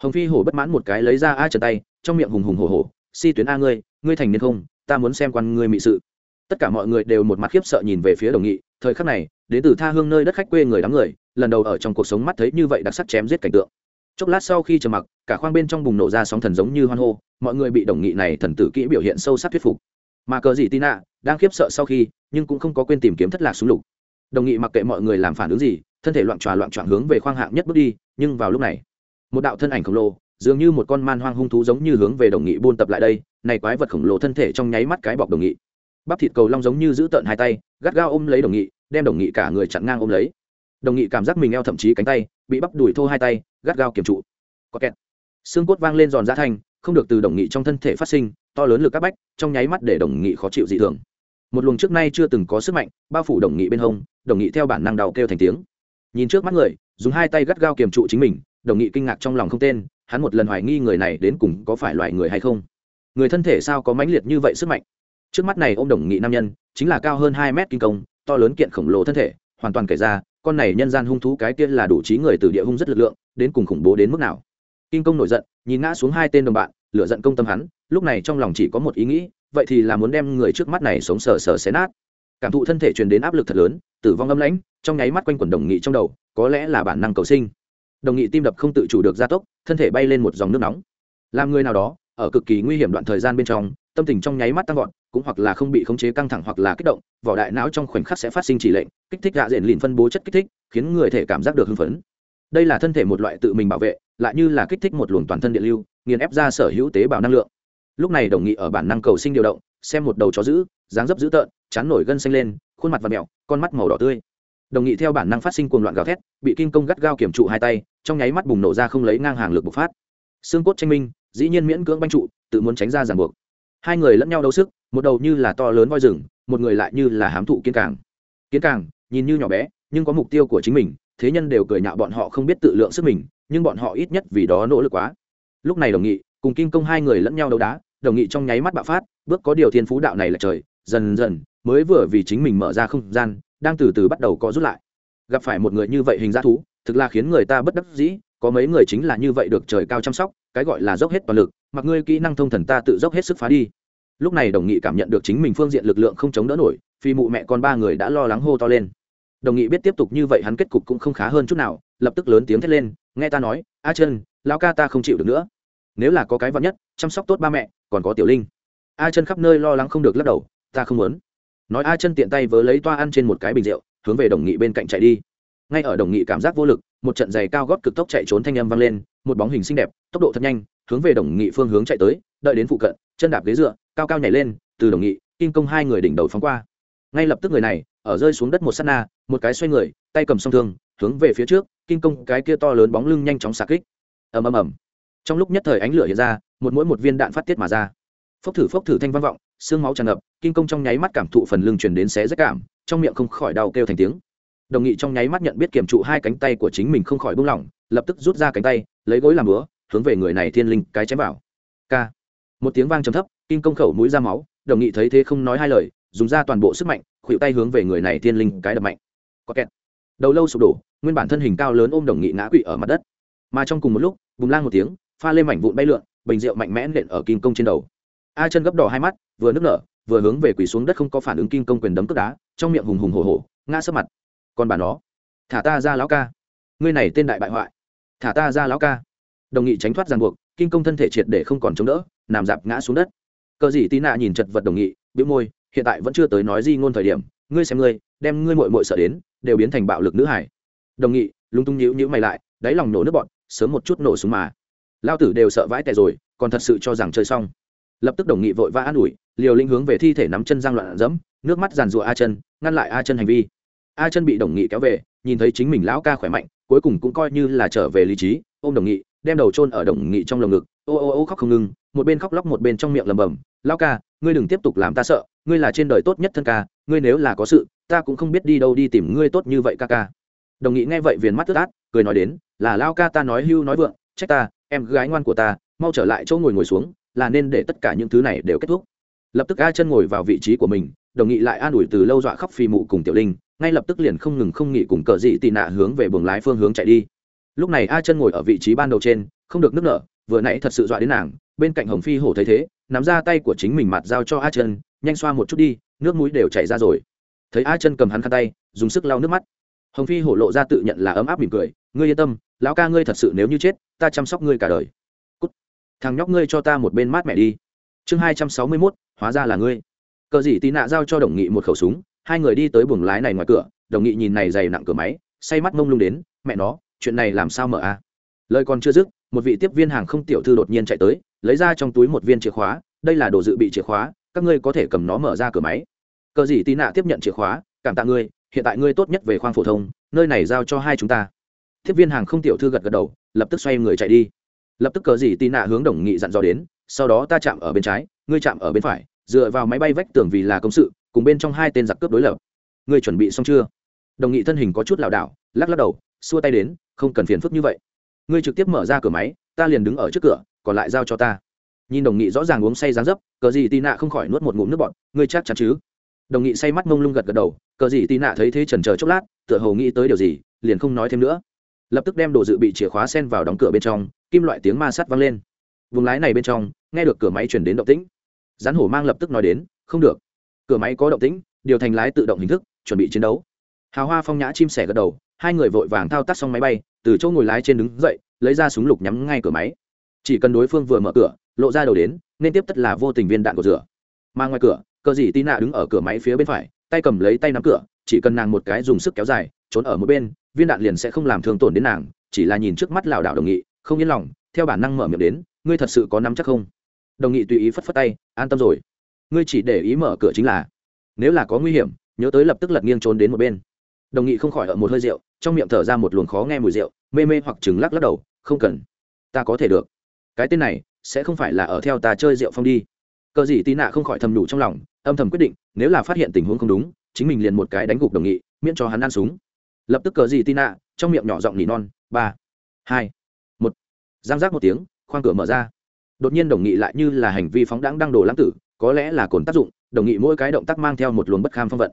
Hồng phi hổ bất mãn một cái lấy ra a chân tay, trong miệng hùng hùng hổ hổ, si tuyến a ngươi ngươi thành niên không? Ta muốn xem quan ngươi mị sự. Tất cả mọi người đều một mặt khiếp sợ nhìn về phía đồng nghị, thời khắc này, đến từ tha hương nơi đất khách quê người đám người, lần đầu ở trong cuộc sống mắt thấy như vậy đặc sắc chém giết cảnh tượng. Chốc lát sau khi trầm mặc, cả khoang bên trong bùng nổ ra sóng thần giống như hoan hô, mọi người bị đồng nghị này thần tử kỹ biểu hiện sâu sắc thuyết phục. Mà cờ gì tina, đang khiếp sợ sau khi, nhưng cũng không có quên tìm kiếm thất lạc súng lục đồng nghị mặc kệ mọi người làm phản ứng gì, thân thể loạn tròa loạn trọn hướng về khoang hạng nhất bước đi, nhưng vào lúc này, một đạo thân ảnh khổng lồ, dường như một con man hoang hung thú giống như hướng về đồng nghị buôn tập lại đây, này quái vật khổng lồ thân thể trong nháy mắt cái bọc đồng nghị. Bắp thịt cầu long giống như giữ tợn hai tay, gắt gao ôm lấy đồng nghị, đem đồng nghị cả người chặn ngang ôm lấy. Đồng nghị cảm giác mình eo thậm chí cánh tay bị bắp đùi thô hai tay, gắt gao kiểm trụ. Có kẹt. Xương cốt vang lên giòn giá thanh, không được từ đồng nghị trong thân thể phát sinh, to lớn lực các bách, trong nháy mắt để đồng nghị khó chịu dị thường một luồng trước nay chưa từng có sức mạnh, bao phủ đồng nghị bên hông, đồng nghị theo bản năng đau kêu thành tiếng. Nhìn trước mắt người, dùng hai tay gắt gao kiềm trụ chính mình, đồng nghị kinh ngạc trong lòng không tên, hắn một lần hoài nghi người này đến cùng có phải loài người hay không. Người thân thể sao có mãnh liệt như vậy sức mạnh? Trước mắt này ô m đồng nghị nam nhân, chính là cao hơn hai mét kinh công, to lớn kiện khổng lồ thân thể, hoàn toàn kể ra, con này nhân gian hung thú cái kia là đủ trí người từ địa hung rất lực lượng, đến cùng khủng bố đến mức nào. Kinh công nổi giận, nhìn ngã xuống hai tên đồng bạn lựa giận công tâm hắn, lúc này trong lòng chỉ có một ý nghĩ vậy thì là muốn đem người trước mắt này sống sờ sờ xé nát. Cảm thụ thân thể truyền đến áp lực thật lớn, tử vong âm lãnh, trong nháy mắt quanh quần đồng nghị trong đầu, có lẽ là bản năng cầu sinh. Đồng nghị tim đập không tự chủ được gia tốc, thân thể bay lên một dòng nước nóng. Làm người nào đó, ở cực kỳ nguy hiểm đoạn thời gian bên trong, tâm tình trong nháy mắt tăng vọt, cũng hoặc là không bị khống chế căng thẳng hoặc là kích động, vỏ đại não trong khoảnh khắc sẽ phát sinh chỉ lệnh, kích thích gạ diện lìn phân bố chất kích thích, khiến người thể cảm giác được hưng phấn. Đây là thân thể một loại tự mình bảo vệ, lại như là kích thích một luồng toàn thân điện lưu, nghiền ép ra sở hữu tế bào năng lượng lúc này đồng nghị ở bản năng cầu sinh điều động, xem một đầu chó giữ dáng dấp dữ tợn, chán nổi gân xanh lên, khuôn mặt và mẹo, con mắt màu đỏ tươi. Đồng nghị theo bản năng phát sinh cuồng loạn gào thét, bị kim công gắt gao kiểm trụ hai tay, trong nháy mắt bùng nổ ra không lấy ngang hàng lực bộc phát. Xương cốt tranh minh, dĩ nhiên miễn cưỡng banh trụ, tự muốn tránh ra ràng buộc. Hai người lẫn nhau đấu sức, một đầu như là to lớn voi rừng, một người lại như là hám thụ kiến càng. Kiến càng, nhìn như nhỏ bé, nhưng có mục tiêu của chính mình, thế nhân đều cười nhạo bọn họ không biết tự lượng sức mình, nhưng bọn họ ít nhất vì đó nỗ lực quá. Lúc này đồng nghị cùng kim công hai người lẫn nhau đấu đá, đồng nghị trong nháy mắt bạo phát, bước có điều thiên phú đạo này là trời, dần dần, mới vừa vì chính mình mở ra không gian, đang từ từ bắt đầu có rút lại. Gặp phải một người như vậy hình dã thú, thực là khiến người ta bất đắc dĩ, có mấy người chính là như vậy được trời cao chăm sóc, cái gọi là dốc hết toàn lực, mặc ngươi kỹ năng thông thần ta tự dốc hết sức phá đi. Lúc này đồng nghị cảm nhận được chính mình phương diện lực lượng không chống đỡ nổi, phi mụ mẹ con ba người đã lo lắng hô to lên. Đồng nghị biết tiếp tục như vậy hắn kết cục cũng không khá hơn chút nào, lập tức lớn tiếng thét lên, nghe ta nói, a chân, lão ca ta không chịu được nữa nếu là có cái vắn nhất, chăm sóc tốt ba mẹ, còn có tiểu linh. A chân khắp nơi lo lắng không được lắc đầu, ta không muốn. Nói a chân tiện tay vớ lấy toa ăn trên một cái bình rượu, hướng về đồng nghị bên cạnh chạy đi. Ngay ở đồng nghị cảm giác vô lực, một trận giày cao gót cực tốc chạy trốn thanh âm vang lên, một bóng hình xinh đẹp, tốc độ thật nhanh, hướng về đồng nghị phương hướng chạy tới, đợi đến phụ cận, chân đạp ghế dựa, cao cao nhảy lên, từ đồng nghị kim công hai người đỉnh đầu phóng qua. Ngay lập tức người này, ở rơi xuống đất một sát na, một cái xoay người, tay cầm song thương, hướng về phía trước kim công cái kia to lớn bóng lưng nhanh chóng xạ kích. Ầm ầm ầm trong lúc nhất thời ánh lửa hiện ra, một mỗi một viên đạn phát tiết mà ra. Phốc thử phốc thử thanh vang vọng, xương máu tràn ngập kim công trong nháy mắt cảm thụ phần lưng truyền đến xé rách cảm, trong miệng không khỏi đau kêu thành tiếng. Đồng nghị trong nháy mắt nhận biết kiểm trụ hai cánh tay của chính mình không khỏi buông lỏng lập tức rút ra cánh tay, lấy gối làm búa, hướng về người này thiên linh cái chém vào. K một tiếng vang trầm thấp kim công khẩu mũi ra máu, đồng nghị thấy thế không nói hai lời, dùng ra toàn bộ sức mạnh khuỵu tay hướng về người này thiên linh cái đập mạnh. Có kẹt. Đầu lâu sụp đổ, nguyên bản thân hình cao lớn ôm đồng nghị ngã quỵ ở mặt đất. Mà trong cùng một lúc, bùng lang một tiếng pha lên mảnh vụn bay lượn, bình rượu mạnh mẽ nện ở kim công trên đầu. A chân gấp đỏ hai mắt, vừa nức nở, vừa hướng về quỳ xuống đất không có phản ứng kim công quyền đấm cướp đá, trong miệng hùng hùng hổ hổ, ngã sấp mặt. Còn bà nó, thả ta ra lão ca. Ngươi này tên đại bại hoại. Thả ta ra lão ca. Đồng nghị tránh thoát ràng buộc, kim công thân thể triệt để không còn chống đỡ, nằm dạp ngã xuống đất. Cờ gì tí nạ nhìn chật vật đồng nghị, bĩu môi, hiện tại vẫn chưa tới nói gì ngôn thời điểm, ngươi xem ngươi, đem ngươi mội mội sợ đến, đều biến thành bạo lực nữ hải. Đồng nghị, lúng tung nhíu nhíu mày lại, đáy lòng nổ nước bọn sớm một chút nổ súng mà lao tử đều sợ vãi tẻ rồi, còn thật sự cho rằng chơi xong. Lập tức đồng nghị vội vã an ủi, liều linh hướng về thi thể nắm chân giang loạn dẫm nước mắt giàn rụa a chân, ngăn lại a chân hành vi. A chân bị đồng nghị kéo về, nhìn thấy chính mình lão ca khỏe mạnh, cuối cùng cũng coi như là trở về lý trí, ôm đồng nghị, đem đầu chôn ở đồng nghị trong lồng ngực. Ô ô ô khóc không ngừng, một bên khóc lóc một bên trong miệng lầm bầm lão ca, ngươi đừng tiếp tục làm ta sợ, ngươi là trên đời tốt nhất thân ca, ngươi nếu là có sự, ta cũng không biết đi đâu đi tìm ngươi tốt như vậy ca ca. Đồng nghị nghe vậy viền mắt tức át cười nói đến, là lao ca ta nói hưu nói vượng, trách ta em gái ngoan của ta, mau trở lại chỗ ngồi ngồi xuống, là nên để tất cả những thứ này đều kết thúc. Lập tức a chân ngồi vào vị trí của mình, đồng nghị lại an ủi từ lâu dọa khóc phi mụ cùng tiểu linh, ngay lập tức liền không ngừng không nghỉ cùng cờ dị tị nạ hướng về buồng lái phương hướng chạy đi. Lúc này a chân ngồi ở vị trí ban đầu trên, không được nức nở, vừa nãy thật sự dọa đến nàng, bên cạnh hồng phi hổ thấy thế, nắm ra tay của chính mình mặt giao cho a chân, nhanh xoa một chút đi, nước mũi đều chảy ra rồi. Thấy a chân cầm hắn khăn tay, dùng sức lau nước mắt. Hồng phi hổ lộ ra tự nhận là ấm áp mỉm cười ngươi yên tâm, lão ca ngươi thật sự nếu như chết, ta chăm sóc ngươi cả đời. Cút. thằng nhóc ngươi cho ta một bên mát mẹ đi. Chương hai trăm sáu mươi mốt, hóa ra là ngươi. Cờ dị tị nạ giao cho đồng nghị một khẩu súng, hai người đi tới buồng lái này ngoài cửa, đồng nghị nhìn này dày nặng cửa máy, say mắt mông lung đến, mẹ nó, chuyện này làm sao mở a? Lời còn chưa dứt, một vị tiếp viên hàng không tiểu thư đột nhiên chạy tới, lấy ra trong túi một viên chìa khóa, đây là đồ dự bị chìa khóa, các ngươi có thể cầm nó mở ra cửa máy. Cờ gì tị nạ tiếp nhận chìa khóa, cảm tạ ngươi, hiện tại ngươi tốt nhất về khoang phổ thông, nơi này giao cho hai chúng ta tiếp viên hàng không tiểu thư gật gật đầu, lập tức xoay người chạy đi. Lập tức cờ gì tì nạ hướng đồng nghị dặn dò đến, sau đó ta chạm ở bên trái, ngươi chạm ở bên phải, dựa vào máy bay vách tường vì là công sự, cùng bên trong hai tên giặc cướp đối lập. Ngươi chuẩn bị xong chưa? Đồng nghị thân hình có chút lảo đảo, lắc lắc đầu, xua tay đến, không cần phiền phức như vậy. Ngươi trực tiếp mở ra cửa máy, ta liền đứng ở trước cửa, còn lại giao cho ta. Nhìn đồng nghị rõ ràng uống say dáng dấp, cờ gì tì nạ không khỏi nuốt một ngụm nước bọt, ngươi chắc chắn chứ? Đồng nghị say mắt mông lung gật gật đầu, cờ gì tì nạ thấy thế trần chờ chốc lát, tựa hồ nghĩ tới điều gì, liền không nói thêm nữa lập tức đem đồ dự bị chìa khóa sen vào đóng cửa bên trong, kim loại tiếng ma sắt vang lên. Vùng lái này bên trong, nghe được cửa máy chuyển đến động tĩnh. Rắn hổ mang lập tức nói đến, không được. Cửa máy có động tĩnh, điều thành lái tự động hình thức, chuẩn bị chiến đấu. Hào hoa phong nhã chim sẻ gật đầu, hai người vội vàng thao tác xong máy bay, từ chỗ ngồi lái trên đứng dậy, lấy ra súng lục nhắm ngay cửa máy. Chỉ cần đối phương vừa mở cửa, lộ ra đầu đến, nên tiếp tất là vô tình viên đạn của rửa. Mà ngoài cửa, cờ dị tì nạ đứng ở cửa máy phía bên phải, tay cầm lấy tay nắm cửa, chỉ cần nàng một cái dùng sức kéo dài, trốn ở một bên viên đạn liền sẽ không làm thương tổn đến nàng, chỉ là nhìn trước mắt lảo đảo đồng nghị, không yên lòng, theo bản năng mở miệng đến, ngươi thật sự có nắm chắc không? Đồng nghị tùy ý phất phất tay, an tâm rồi. Ngươi chỉ để ý mở cửa chính là, nếu là có nguy hiểm, nhớ tới lập tức lật nghiêng trốn đến một bên. Đồng nghị không khỏi ở một hơi rượu, trong miệng thở ra một luồng khó nghe mùi rượu, mê mê hoặc chừng lắc lắc đầu, không cần. Ta có thể được. Cái tên này sẽ không phải là ở theo ta chơi rượu phong đi. Cờ gì tí nạ không khỏi thầm đủ trong lòng, âm thầm quyết định, nếu là phát hiện tình huống không đúng, chính mình liền một cái đánh gục đồng nghị, miễn cho hắn ăn súng lập tức cờ gì tin nạ trong miệng nhỏ giọng nỉ non, ba, hai, một. Giang giác một tiếng, khoang cửa mở ra. Đột nhiên đồng nghị lại như là hành vi phóng đáng đang đổ lãng tử, có lẽ là cồn tác dụng, đồng nghị mỗi cái động tác mang theo một luồng bất kham phong vận.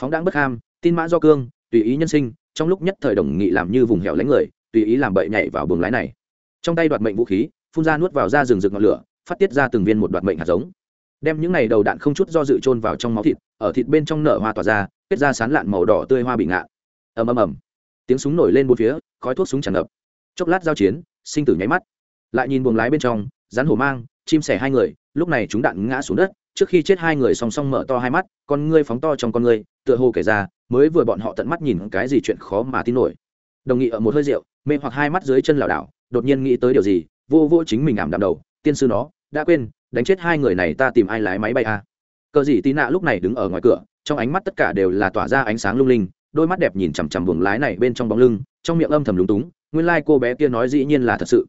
Phóng đáng bất kham, tin mã do cương, tùy ý nhân sinh, trong lúc nhất thời đồng nghị làm như vùng hẻo lánh người, tùy ý làm bậy nhảy vào buồng lái này. Trong tay đoạt mệnh vũ khí, phun ra nuốt vào ra rừng rực ngọn lửa, phát tiết ra từng viên một đoạt mệnh hạt giống. Đem những này đầu đạn không chút do dự trôn vào trong máu thịt, ở thịt bên trong nở hoa tỏa ra, kết ra sán lạn màu đỏ tươi hoa bị ngạ ầm ầm ầm. Tiếng súng nổi lên bốn phía, khói thuốc súng tràn ngập. Chốc lát giao chiến, sinh tử nháy mắt. Lại nhìn buồng lái bên trong, rắn hổ mang, chim sẻ hai người, lúc này chúng đạn ngã xuống đất, trước khi chết hai người song song mở to hai mắt, con ngươi phóng to trong con ngươi, tựa hồ kể ra, mới vừa bọn họ tận mắt nhìn cái gì chuyện khó mà tin nổi. Đồng nghị ở một hơi rượu, mê hoặc hai mắt dưới chân lảo đảo, đột nhiên nghĩ tới điều gì, vô vô chính mình ảm đạm đầu, tiên sư nó, đã quên, đánh chết hai người này ta tìm ai lái máy bay à. cờ gì tí nạ lúc này đứng ở ngoài cửa, trong ánh mắt tất cả đều là tỏa ra ánh sáng lung linh đôi mắt đẹp nhìn chằm chằm buồng lái này bên trong bóng lưng, trong miệng âm thầm lúng túng, nguyên lai、like、cô bé kia nói dĩ nhiên là thật sự.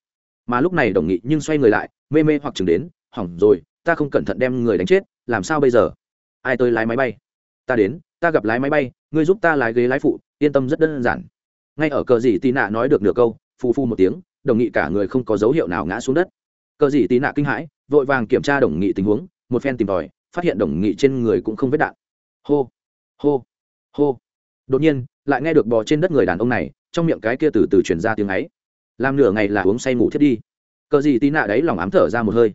Mà lúc này đồng nghị nhưng xoay người lại, mê mê hoặc chừng đến, hỏng rồi, ta không cẩn thận đem người đánh chết, làm sao bây giờ? Ai tới lái máy bay? Ta đến, ta gặp lái máy bay, ngươi giúp ta lái ghế lái phụ, yên tâm rất đơn giản. Ngay ở cờ dì tì nạ nói được nửa câu phu phu một tiếng, đồng nghị cả người không có dấu hiệu nào ngã xuống đất. Cờ dì tì nạ kinh hãi, vội vàng kiểm tra đồng nghị tình huống, một phen tìm tòi, phát hiện đồng nghị trên người cũng không vết đạn. Hô hô hô đột nhiên, lại nghe được bò trên đất người đàn ông này, trong miệng cái kia từ từ chuyển ra tiếng ấy. Làm nửa ngày là uống say ngủ thiết đi. Cờ gì tí nạ đấy lòng ám thở ra một hơi.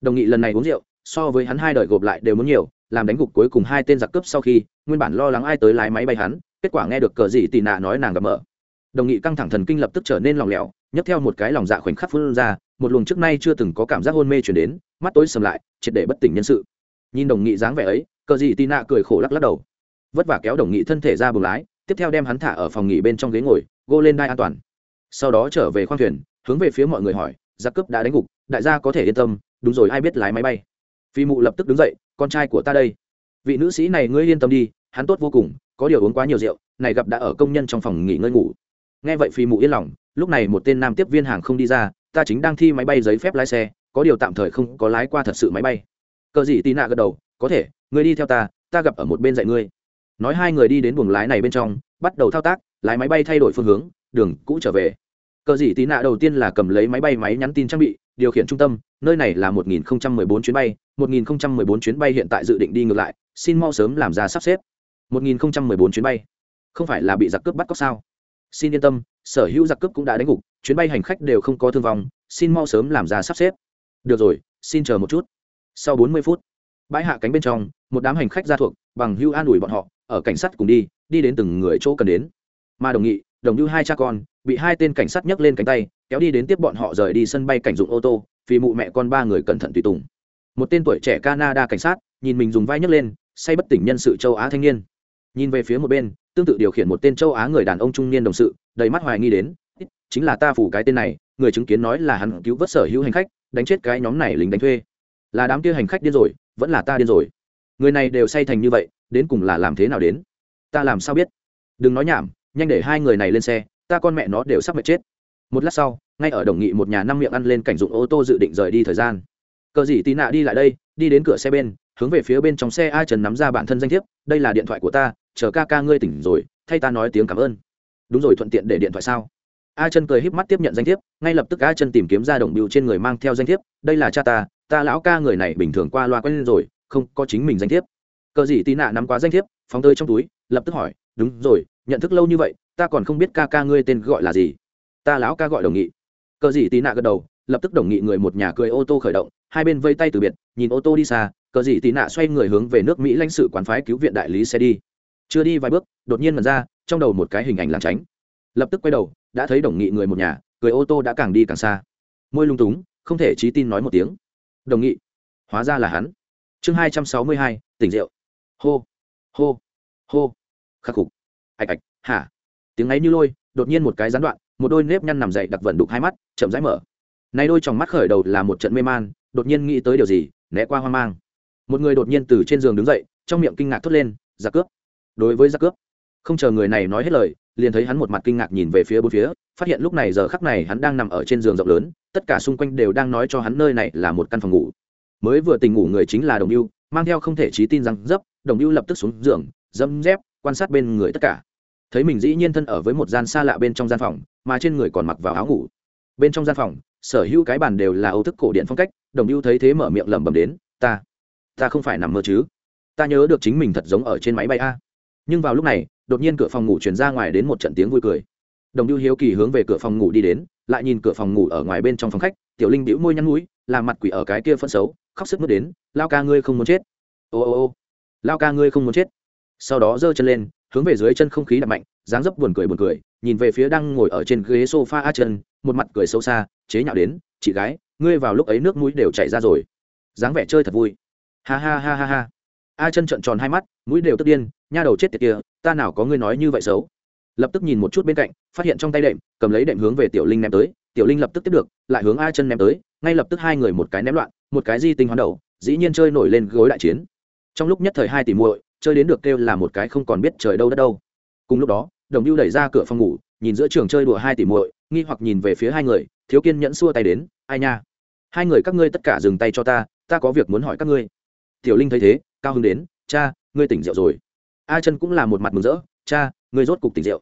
Đồng nghị lần này uống rượu, so với hắn hai đời gộp lại đều muốn nhiều, làm đánh gục cuối cùng hai tên giặc cướp sau khi, nguyên bản lo lắng ai tới lái máy bay hắn, kết quả nghe được cờ gì tì nạ nói nàng gặp mở. Đồng nghị căng thẳng thần kinh lập tức trở nên lòng lẻo, nhấc theo một cái lòng dạ khoảnh khắc phun ra, một luồng trước nay chưa từng có cảm giác hôn mê chuyển đến, mắt tối sầm lại, triệt để bất tỉnh nhân sự. Nhìn đồng nghị dáng vẻ ấy, cờ gì tì nạ cười khổ lắc lắc đầu vất vả kéo đồng nghị thân thể ra buồng lái, tiếp theo đem hắn thả ở phòng nghỉ bên trong ghế ngồi, gô lên đai an toàn. Sau đó trở về khoang thuyền, hướng về phía mọi người hỏi, giặc cướp đã đánh gục, đại gia có thể yên tâm, đúng rồi, ai biết lái máy bay? Phi mụ lập tức đứng dậy, con trai của ta đây. Vị nữ sĩ này ngươi yên tâm đi, hắn tốt vô cùng, có điều uống quá nhiều rượu, này gặp đã ở công nhân trong phòng nghỉ ngơi ngủ. Nghe vậy phi mụ yên lòng, lúc này một tên nam tiếp viên hàng không đi ra, ta chính đang thi máy bay giấy phép lái xe, có điều tạm thời không có lái qua thật sự máy bay. Cờ gì tì nạ gật đầu, có thể, ngươi đi theo ta ta gặp ở một bên dạy ngươi nói hai người đi đến buồng lái này bên trong, bắt đầu thao tác, lái máy bay thay đổi phương hướng, đường, cũ trở về. Cờ dị tí nạ đầu tiên là cầm lấy máy bay máy nhắn tin trang bị, điều khiển trung tâm, nơi này là 1014 chuyến bay 1014 chuyến bay hiện tại dự định đi ngược lại, xin mau sớm làm ra sắp xếp. 1014 chuyến bay. Không phải là bị giặc cướp bắt cóc sao? Xin yên tâm, sở hữu giặc cướp cũng đã đánh gục, chuyến bay hành khách đều không có thương vong, xin mau sớm làm ra sắp xếp. Được rồi, xin chờ một chút. Sau 40 phút, bãi hạ cánh bên trong, một đám hành khách ra thuộc, bằng hưu an ủi bọn họ ở cảnh sát cùng đi đi đến từng người chỗ cần đến. Mà đồng nghị, đồng như hai cha con, bị hai tên cảnh sát nhấc lên cánh tay, kéo đi đến tiếp bọn họ rời đi sân bay cảnh dụng ô tô, vì mụ mẹ con ba người cẩn thận tùy tùng. Một tên tuổi trẻ canada cảnh sát, nhìn mình dùng vai nhấc lên, say bất tỉnh nhân sự châu á thanh niên. Nhìn về phía một bên, tương tự điều khiển một tên châu á người đàn ông trung niên đồng sự, đầy mắt hoài nghi đến, chính là ta phủ cái tên này, người chứng kiến nói là hắn cứu vớt sở hữu hành khách, đánh chết cái nhóm này lính đánh thuê. Là đám kia hành khách điên rồi, vẫn là ta điên rồi. Người này đều say thành như vậy đến cùng là làm thế nào đến? Ta làm sao biết? Đừng nói nhảm, nhanh để hai người này lên xe, ta con mẹ nó đều sắp mệt chết. Một lát sau, ngay ở đồng nghị một nhà năm miệng ăn lên cảnh dụng ô tô dự định rời đi thời gian. Cờ gì tì nạ đi lại đây, đi đến cửa xe bên, hướng về phía bên trong xe a trần nắm ra bản thân danh thiếp, đây là điện thoại của ta, chờ ca ca ngươi tỉnh rồi, thay ta nói tiếng cảm ơn. Đúng rồi, thuận tiện để điện thoại sao? A chân cười híp mắt tiếp nhận danh thiếp, ngay lập tức a chân tìm kiếm ra đồng biểu trên người mang theo danh thiếp, đây là cha ta ta lão ca người này bình thường qua loa quen rồi, không có chính mình danh thiếp cờ gì tì nạ nắm quá danh thiếp, phóng tơi trong túi, lập tức hỏi, đúng rồi, nhận thức lâu như vậy, ta còn không biết ca ca ngươi tên gọi là gì. Ta lão ca gọi đồng nghị. Cờ gì tì nạ gật đầu, lập tức đồng nghị người một nhà cười ô tô khởi động, hai bên vây tay từ biệt, nhìn ô tô đi xa, cờ gì tì nạ xoay người hướng về nước mỹ lãnh sự quán phái cứu viện đại lý xe đi. Chưa đi vài bước, đột nhiên mật ra, trong đầu một cái hình ảnh lảng tránh. Lập tức quay đầu, đã thấy đồng nghị người một nhà, cười ô tô đã càng đi càng xa. Môi lung túng, không thể trí tin nói một tiếng. Đồng nghị, hóa ra là hắn. Chương hai trăm sáu mươi hai, tỉnh rượu hô. Hô. Hô. Khắc phục ạch ạch. Hả? Tiếng ấy như lôi đột nhiên một cái gián đoạn một đôi nếp nhăn nằm dậy đặc vẩn đục hai mắt chậm rãi mở. Nay đôi trong mắt khởi đầu là một trận mê man đột nhiên nghĩ tới điều gì né qua hoang mang. Một người đột nhiên từ trên giường đứng dậy trong miệng kinh ngạc thốt lên giặc cướp. Đối với giặc cướp không chờ người này nói hết lời liền thấy hắn một mặt kinh ngạc nhìn về phía bốn phía phát hiện lúc này giờ khắc này hắn đang nằm ở trên giường rộng lớn tất cả xung quanh đều đang nói cho hắn nơi này là một căn phòng ngủ. Mới vừa tình ngủ người chính là đồng yêu, mang theo không thể trí tin rằng dấp đồng ưu lập tức xuống giường dâm dép, quan sát bên người tất cả. Thấy mình dĩ nhiên thân ở với một gian xa lạ bên trong gian phòng, mà trên người còn mặc vào áo ngủ. Bên trong gian phòng, sở hữu cái bàn đều là âu thức cổ điện phong cách, đồng ưu thấy thế mở miệng lẩm bẩm đến, ta ta không phải nằm mơ chứ? Ta nhớ được chính mình thật giống ở trên máy bay a. Nhưng vào lúc này, đột nhiên cửa phòng ngủ chuyển ra ngoài đến một trận tiếng vui cười. Đồng ưu hiếu kỳ hướng về cửa phòng ngủ đi đến, lại nhìn cửa phòng ngủ ở ngoài bên trong phòng khách, tiểu linh đĩu môi nhăn mũi làm mặt quỷ ở cái kia phân xấu, khóc sức mất đến, lao ca ngươi không muốn chết. Ô ô ô lao ca ngươi không muốn chết. Sau đó giơ chân lên, hướng về dưới chân không khí đập mạnh, dáng dấp buồn cười buồn cười, nhìn về phía đang ngồi ở trên ghế sofa a chân một mặt cười sâu xa, chế nhạo đến, chị gái, ngươi vào lúc ấy nước mũi đều chảy ra rồi. Dáng vẻ chơi thật vui. Ha ha ha ha ha. A chân trợn tròn hai mắt, mũi đều tức điên, nha đầu chết tiệt kia, ta nào có ngươi nói như vậy xấu? Lập tức nhìn một chút bên cạnh, phát hiện trong tay đệm, cầm lấy đệm hướng về tiểu linh ném tới, tiểu linh lập tức tiếp được, lại hướng a chân ném tới, ngay lập tức hai người một cái ném loạn, một cái di tinh hoán đầu, dĩ nhiên chơi nổi lên gối đại chiến trong lúc nhất thời hai tỷ muội, chơi đến được kêu là một cái không còn biết trời đâu đất đâu. Cùng lúc đó, đồng lưu đẩy ra cửa phòng ngủ, nhìn giữa trường chơi đùa hai tỷ muội, nghi hoặc nhìn về phía hai người, thiếu kiên nhẫn xua tay đến, ai nha? Hai người các ngươi tất cả dừng tay cho ta ta có việc muốn hỏi các ngươi. Tiểu linh thấy thế, cao hứng đến, cha, ngươi tỉnh rượu rồi. A chân cũng là một mặt mừng rỡ, cha, ngươi rốt cục tỉnh rượu.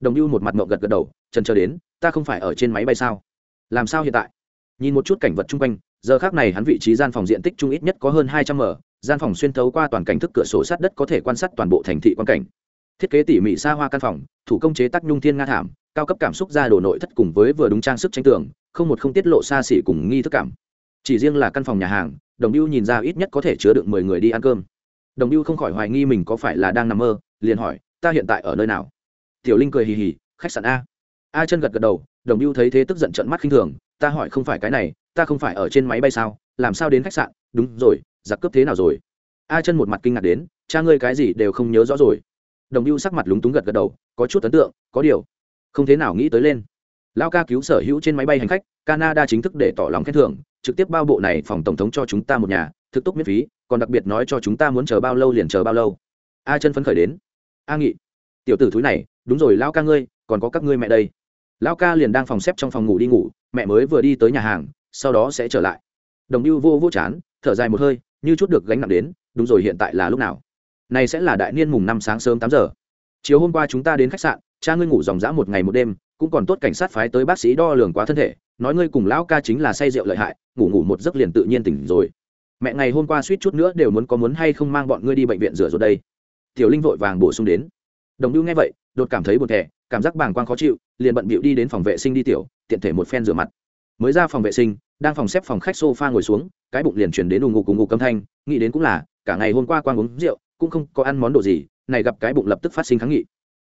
Đồng lưu một mặt ngậm gật gật đầu, chân chờ đến, ta không phải ở trên máy bay sao? Làm sao hiện tại? Nhìn một chút cảnh vật chung quanh, giờ khác này hắn vị trí gian phòng diện tích chung ít nhất có hơn hai trăm m gian phòng xuyên thấu qua toàn cảnh thức cửa sổ sát đất có thể quan sát toàn bộ thành thị quan cảnh. Thiết kế tỉ mỉ xa hoa căn phòng, thủ công chế tác nhung thiên nga thảm, cao cấp cảm xúc ra đồ nội thất cùng với vừa đúng trang sức tranh tường, không một không tiết lộ xa xỉ cùng nghi thức cảm. Chỉ riêng là căn phòng nhà hàng, đồng ưu nhìn ra ít nhất có thể chứa được mười người đi ăn cơm. Đồng ưu không khỏi hoài nghi mình có phải là đang nằm mơ, liền hỏi, ta hiện tại ở nơi nào? Tiểu linh cười hì hì, khách sạn a. A chân gật gật đầu, đồng ưu thấy thế tức giận trận mắt khinh thường, ta hỏi không phải cái này, ta không phải ở trên máy bay sao? Làm sao đến khách sạn? Đúng rồi giặc cướp thế nào rồi? A chân một mặt kinh ngạc đến, cha ngươi cái gì đều không nhớ rõ rồi. Đồng hưu sắc mặt lúng túng gật gật đầu, có chút ấn tượng, có điều, không thế nào nghĩ tới lên. Lao ca cứu sở hữu trên máy bay hành khách, canada chính thức để tỏ lòng khen thưởng, trực tiếp bao bộ này phòng tổng thống cho chúng ta một nhà, thực túc miễn phí, còn đặc biệt nói cho chúng ta muốn chờ bao lâu liền chờ bao lâu. A chân phấn khởi đến. A nghị, tiểu tử thúi này, đúng rồi lao ca ngươi, còn có các ngươi mẹ đây. Lao ca liền đang phòng xếp trong phòng ngủ đi ngủ, mẹ mới vừa đi tới nhà hàng, sau đó sẽ trở lại. Đồng hưu vô vô chán, thở dài một hơi như chút được gánh nặng đến, đúng rồi, hiện tại là lúc nào? Này sẽ là đại niên mùng năm sáng sớm tám giờ. Chiều hôm qua chúng ta đến khách sạn, cha ngươi ngủ dòng dã một ngày một đêm, cũng còn tốt cảnh sát phái tới bác sĩ đo lường quá thân thể, nói ngươi cùng lão ca chính là say rượu lợi hại, ngủ ngủ một giấc liền tự nhiên tỉnh rồi. Mẹ ngày hôm qua suýt chút nữa đều muốn có muốn hay không mang bọn ngươi đi bệnh viện rửa rồi đây. Tiểu linh vội vàng bổ sung đến. Đồng lưu nghe vậy, đột cảm thấy buồn thẻ cảm giác bàng quang khó chịu, liền bận bịu đi đến phòng vệ sinh đi tiểu, tiện thể một phen rửa mặt mới ra phòng vệ sinh, đang phòng xếp phòng khách sofa ngồi xuống, cái bụng liền chuyển đến ù ngục cùng ngục âm thanh, nghĩ đến cũng là, cả ngày hôm qua quang uống rượu, cũng không có ăn món đồ gì, này gặp cái bụng lập tức phát sinh kháng nghị.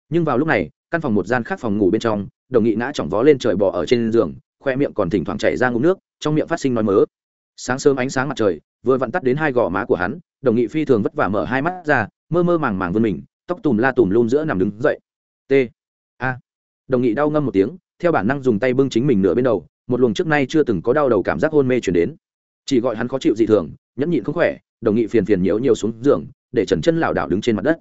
Nhưng vào lúc này, căn phòng một gian khác phòng ngủ bên trong, đồng nghị ngã chỏng vó lên trời bò ở trên giường, khoe miệng còn thỉnh thoảng chảy ra ngụm nước, trong miệng phát sinh nói mớ. Sáng sớm ánh sáng mặt trời, vừa vặn tắt đến hai gò má của hắn, đồng nghị phi thường vất vả mở hai mắt ra, mơ mơ màng màng vươn mình, tóc tùm la tùm luôn giữa nằm đứng dậy. T. A. Đồng nghị đau ngâm một tiếng, theo bản năng dùng tay bưng chính mình nửa bên đầu một luồng trước nay chưa từng có đau đầu cảm giác hôn mê chuyển đến. Chỉ gọi hắn khó chịu dị thường, nhẫn nhịn không khỏe, đồng nghị phiền phiền nhiễu nhiều xuống giường, để trần chân lảo đảo đứng trên mặt đất.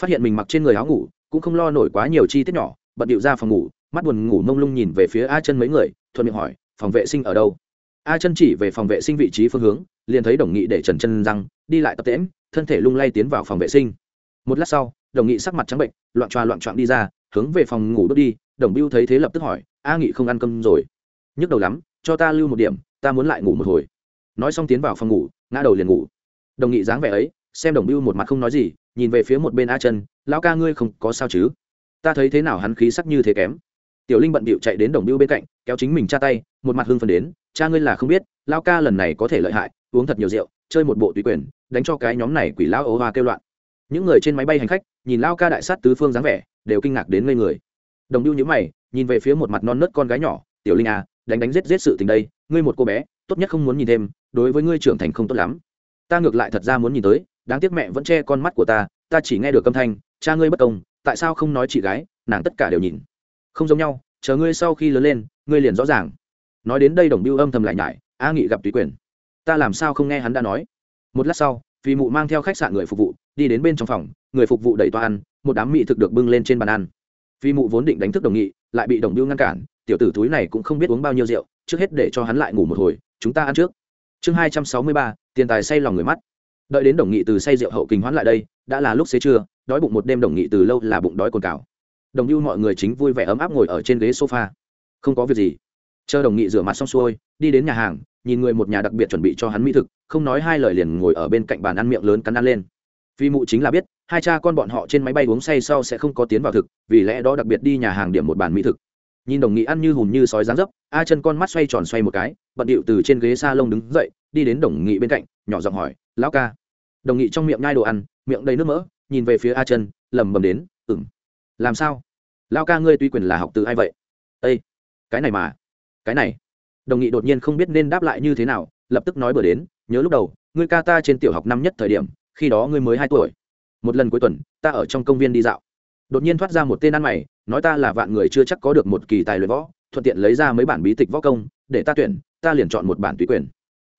Phát hiện mình mặc trên người áo ngủ, cũng không lo nổi quá nhiều chi tiết nhỏ, bận điệu ra phòng ngủ, mắt buồn ngủ mông lung nhìn về phía a chân mấy người, thuận miệng hỏi, phòng vệ sinh ở đâu? A chân chỉ về phòng vệ sinh vị trí phương hướng, liền thấy đồng nghị để trần chân răng, đi lại tập tễm thân thể lung lay tiến vào phòng vệ sinh. Một lát sau, đồng nghị sắc mặt trắng bệnh, loạn choa loạn choạng đi ra, hướng về phòng ngủ bước đi, đồng biêu thấy thế lập tức hỏi, a nghị không ăn cơm rồi? Nhức đầu lắm, cho ta lưu một điểm, ta muốn lại ngủ một hồi. Nói xong tiến vào phòng ngủ, ngã đầu liền ngủ. Đồng nghị dáng vẻ ấy, xem đồng biêu một mặt không nói gì, nhìn về phía một bên a chân lão ca ngươi không có sao chứ? Ta thấy thế nào hắn khí sắc như thế kém? Tiểu linh bận bịu chạy đến đồng biêu bên cạnh, kéo chính mình cha tay, một mặt hưng phần đến, cha ngươi là không biết, lão ca lần này có thể lợi hại, uống thật nhiều rượu, chơi một bộ tùy quyền, đánh cho cái nhóm này quỷ lão ố hoa kêu loạn. Những người trên máy bay hành khách, nhìn lão ca đại sát tứ phương dáng vẻ, đều kinh ngạc đến ngây người. Đồng biêu nhíu mày, nhìn về phía một mặt non nớt con gái nhỏ, tiểu linh à đánh đánh giết giết sự tình đây, ngươi một cô bé, tốt nhất không muốn nhìn thêm, đối với ngươi trưởng thành không tốt lắm. Ta ngược lại thật ra muốn nhìn tới, đáng tiếc mẹ vẫn che con mắt của ta ta chỉ nghe được âm thanh, cha ngươi bất công, tại sao không nói chị gái, nàng tất cả đều nhìn. Không giống nhau, chờ ngươi sau khi lớn lên, ngươi liền rõ ràng. Nói đến đây đồng biêu âm thầm lại nhải, a nghị gặp tùy quyền. Ta làm sao không nghe hắn đã nói? Một lát sau phi mụ mang theo khách sạn người phục vụ, đi đến bên trong phòng, người phục vụ đẩy toa ăn, một đám mỹ thực được bưng lên trên bàn ăn. Phi mụ vốn định đánh thức đồng nghị, lại bị đồng biêu ngăn cản tiểu tử túi này cũng không biết uống bao nhiêu rượu, trước hết để cho hắn lại ngủ một hồi, chúng ta ăn trước. Chương hai trăm sáu mươi ba, tiền tài say lòng người mắt. Đợi đến đồng nghị từ say rượu hậu kinh hoán lại đây, đã là lúc xế trưa, đói bụng một đêm đồng nghị từ lâu là bụng đói cồn cào. Đồng lưu mọi người chính vui vẻ ấm áp ngồi ở trên ghế sofa. Không có việc gì. Chờ đồng nghị rửa mặt xong xuôi, đi đến nhà hàng, nhìn người một nhà đặc biệt chuẩn bị cho hắn mỹ thực, không nói hai lời liền ngồi ở bên cạnh bàn ăn miệng lớn cắn ăn lên. Vì mụ chính là biết, hai cha con bọn họ trên máy bay uống say sau sẽ không có tiến vào thực, vì lẽ đó đặc biệt đi nhà hàng điểm một bàn mỹ thực nhìn đồng nghị ăn như hùm như sói dáng dấp, a chân con mắt xoay tròn xoay một cái, bận điệu từ trên ghế s a lông đứng dậy, đi đến đồng nghị bên cạnh, nhỏ giọng hỏi, lão ca. Đồng nghị trong miệng nhai đồ ăn, miệng đầy nước mỡ, nhìn về phía a chân lầm bầm đến ừng làm sao? Lão ca ngươi tuy quyền là học từ ai vậy? Ây cái này mà, cái này. Đồng nghị đột nhiên không biết nên đáp lại như thế nào, lập tức nói bừa đến, nhớ lúc đầu, ngươi ca ta trên tiểu học năm nhất thời điểm, khi đó ngươi mới hai tuổi. Một lần cuối tuần, ta ở trong công viên đi dạo. Đột nhiên thoát ra một tên ăn mày nói ta là vạn người chưa chắc có được một kỳ tài luyện võ, thuận tiện lấy ra mấy bản bí tịch võ công, để ta tuyển, ta liền chọn một bản tùy quyền.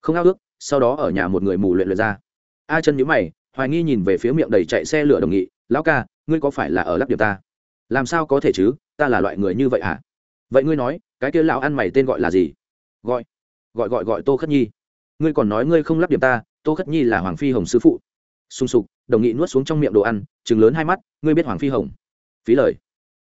Không ao ước, sau đó ở nhà một người mù luyện luyện ra. A chân nhữ mày, hoài nghi nhìn về phía miệng đầy chạy xe lửa đồng nghị, lão ca, ngươi có phải là ở lắp điệp ta? Làm sao có thể chứ, ta là loại người như vậy à? vậy ngươi nói, cái kia lão ăn mày tên gọi là gì? Gọi gọi gọi gọi tô khất nhi. Ngươi còn nói ngươi không lắp điểm ta, tô khất nhi là hoàng phi hồng sư phụ. Sung sục, đồng nghị nuốt xuống trong miệng đồ ăn chừng lớn hai mắt, ngươi biết hoàng phi hồng? Phí lời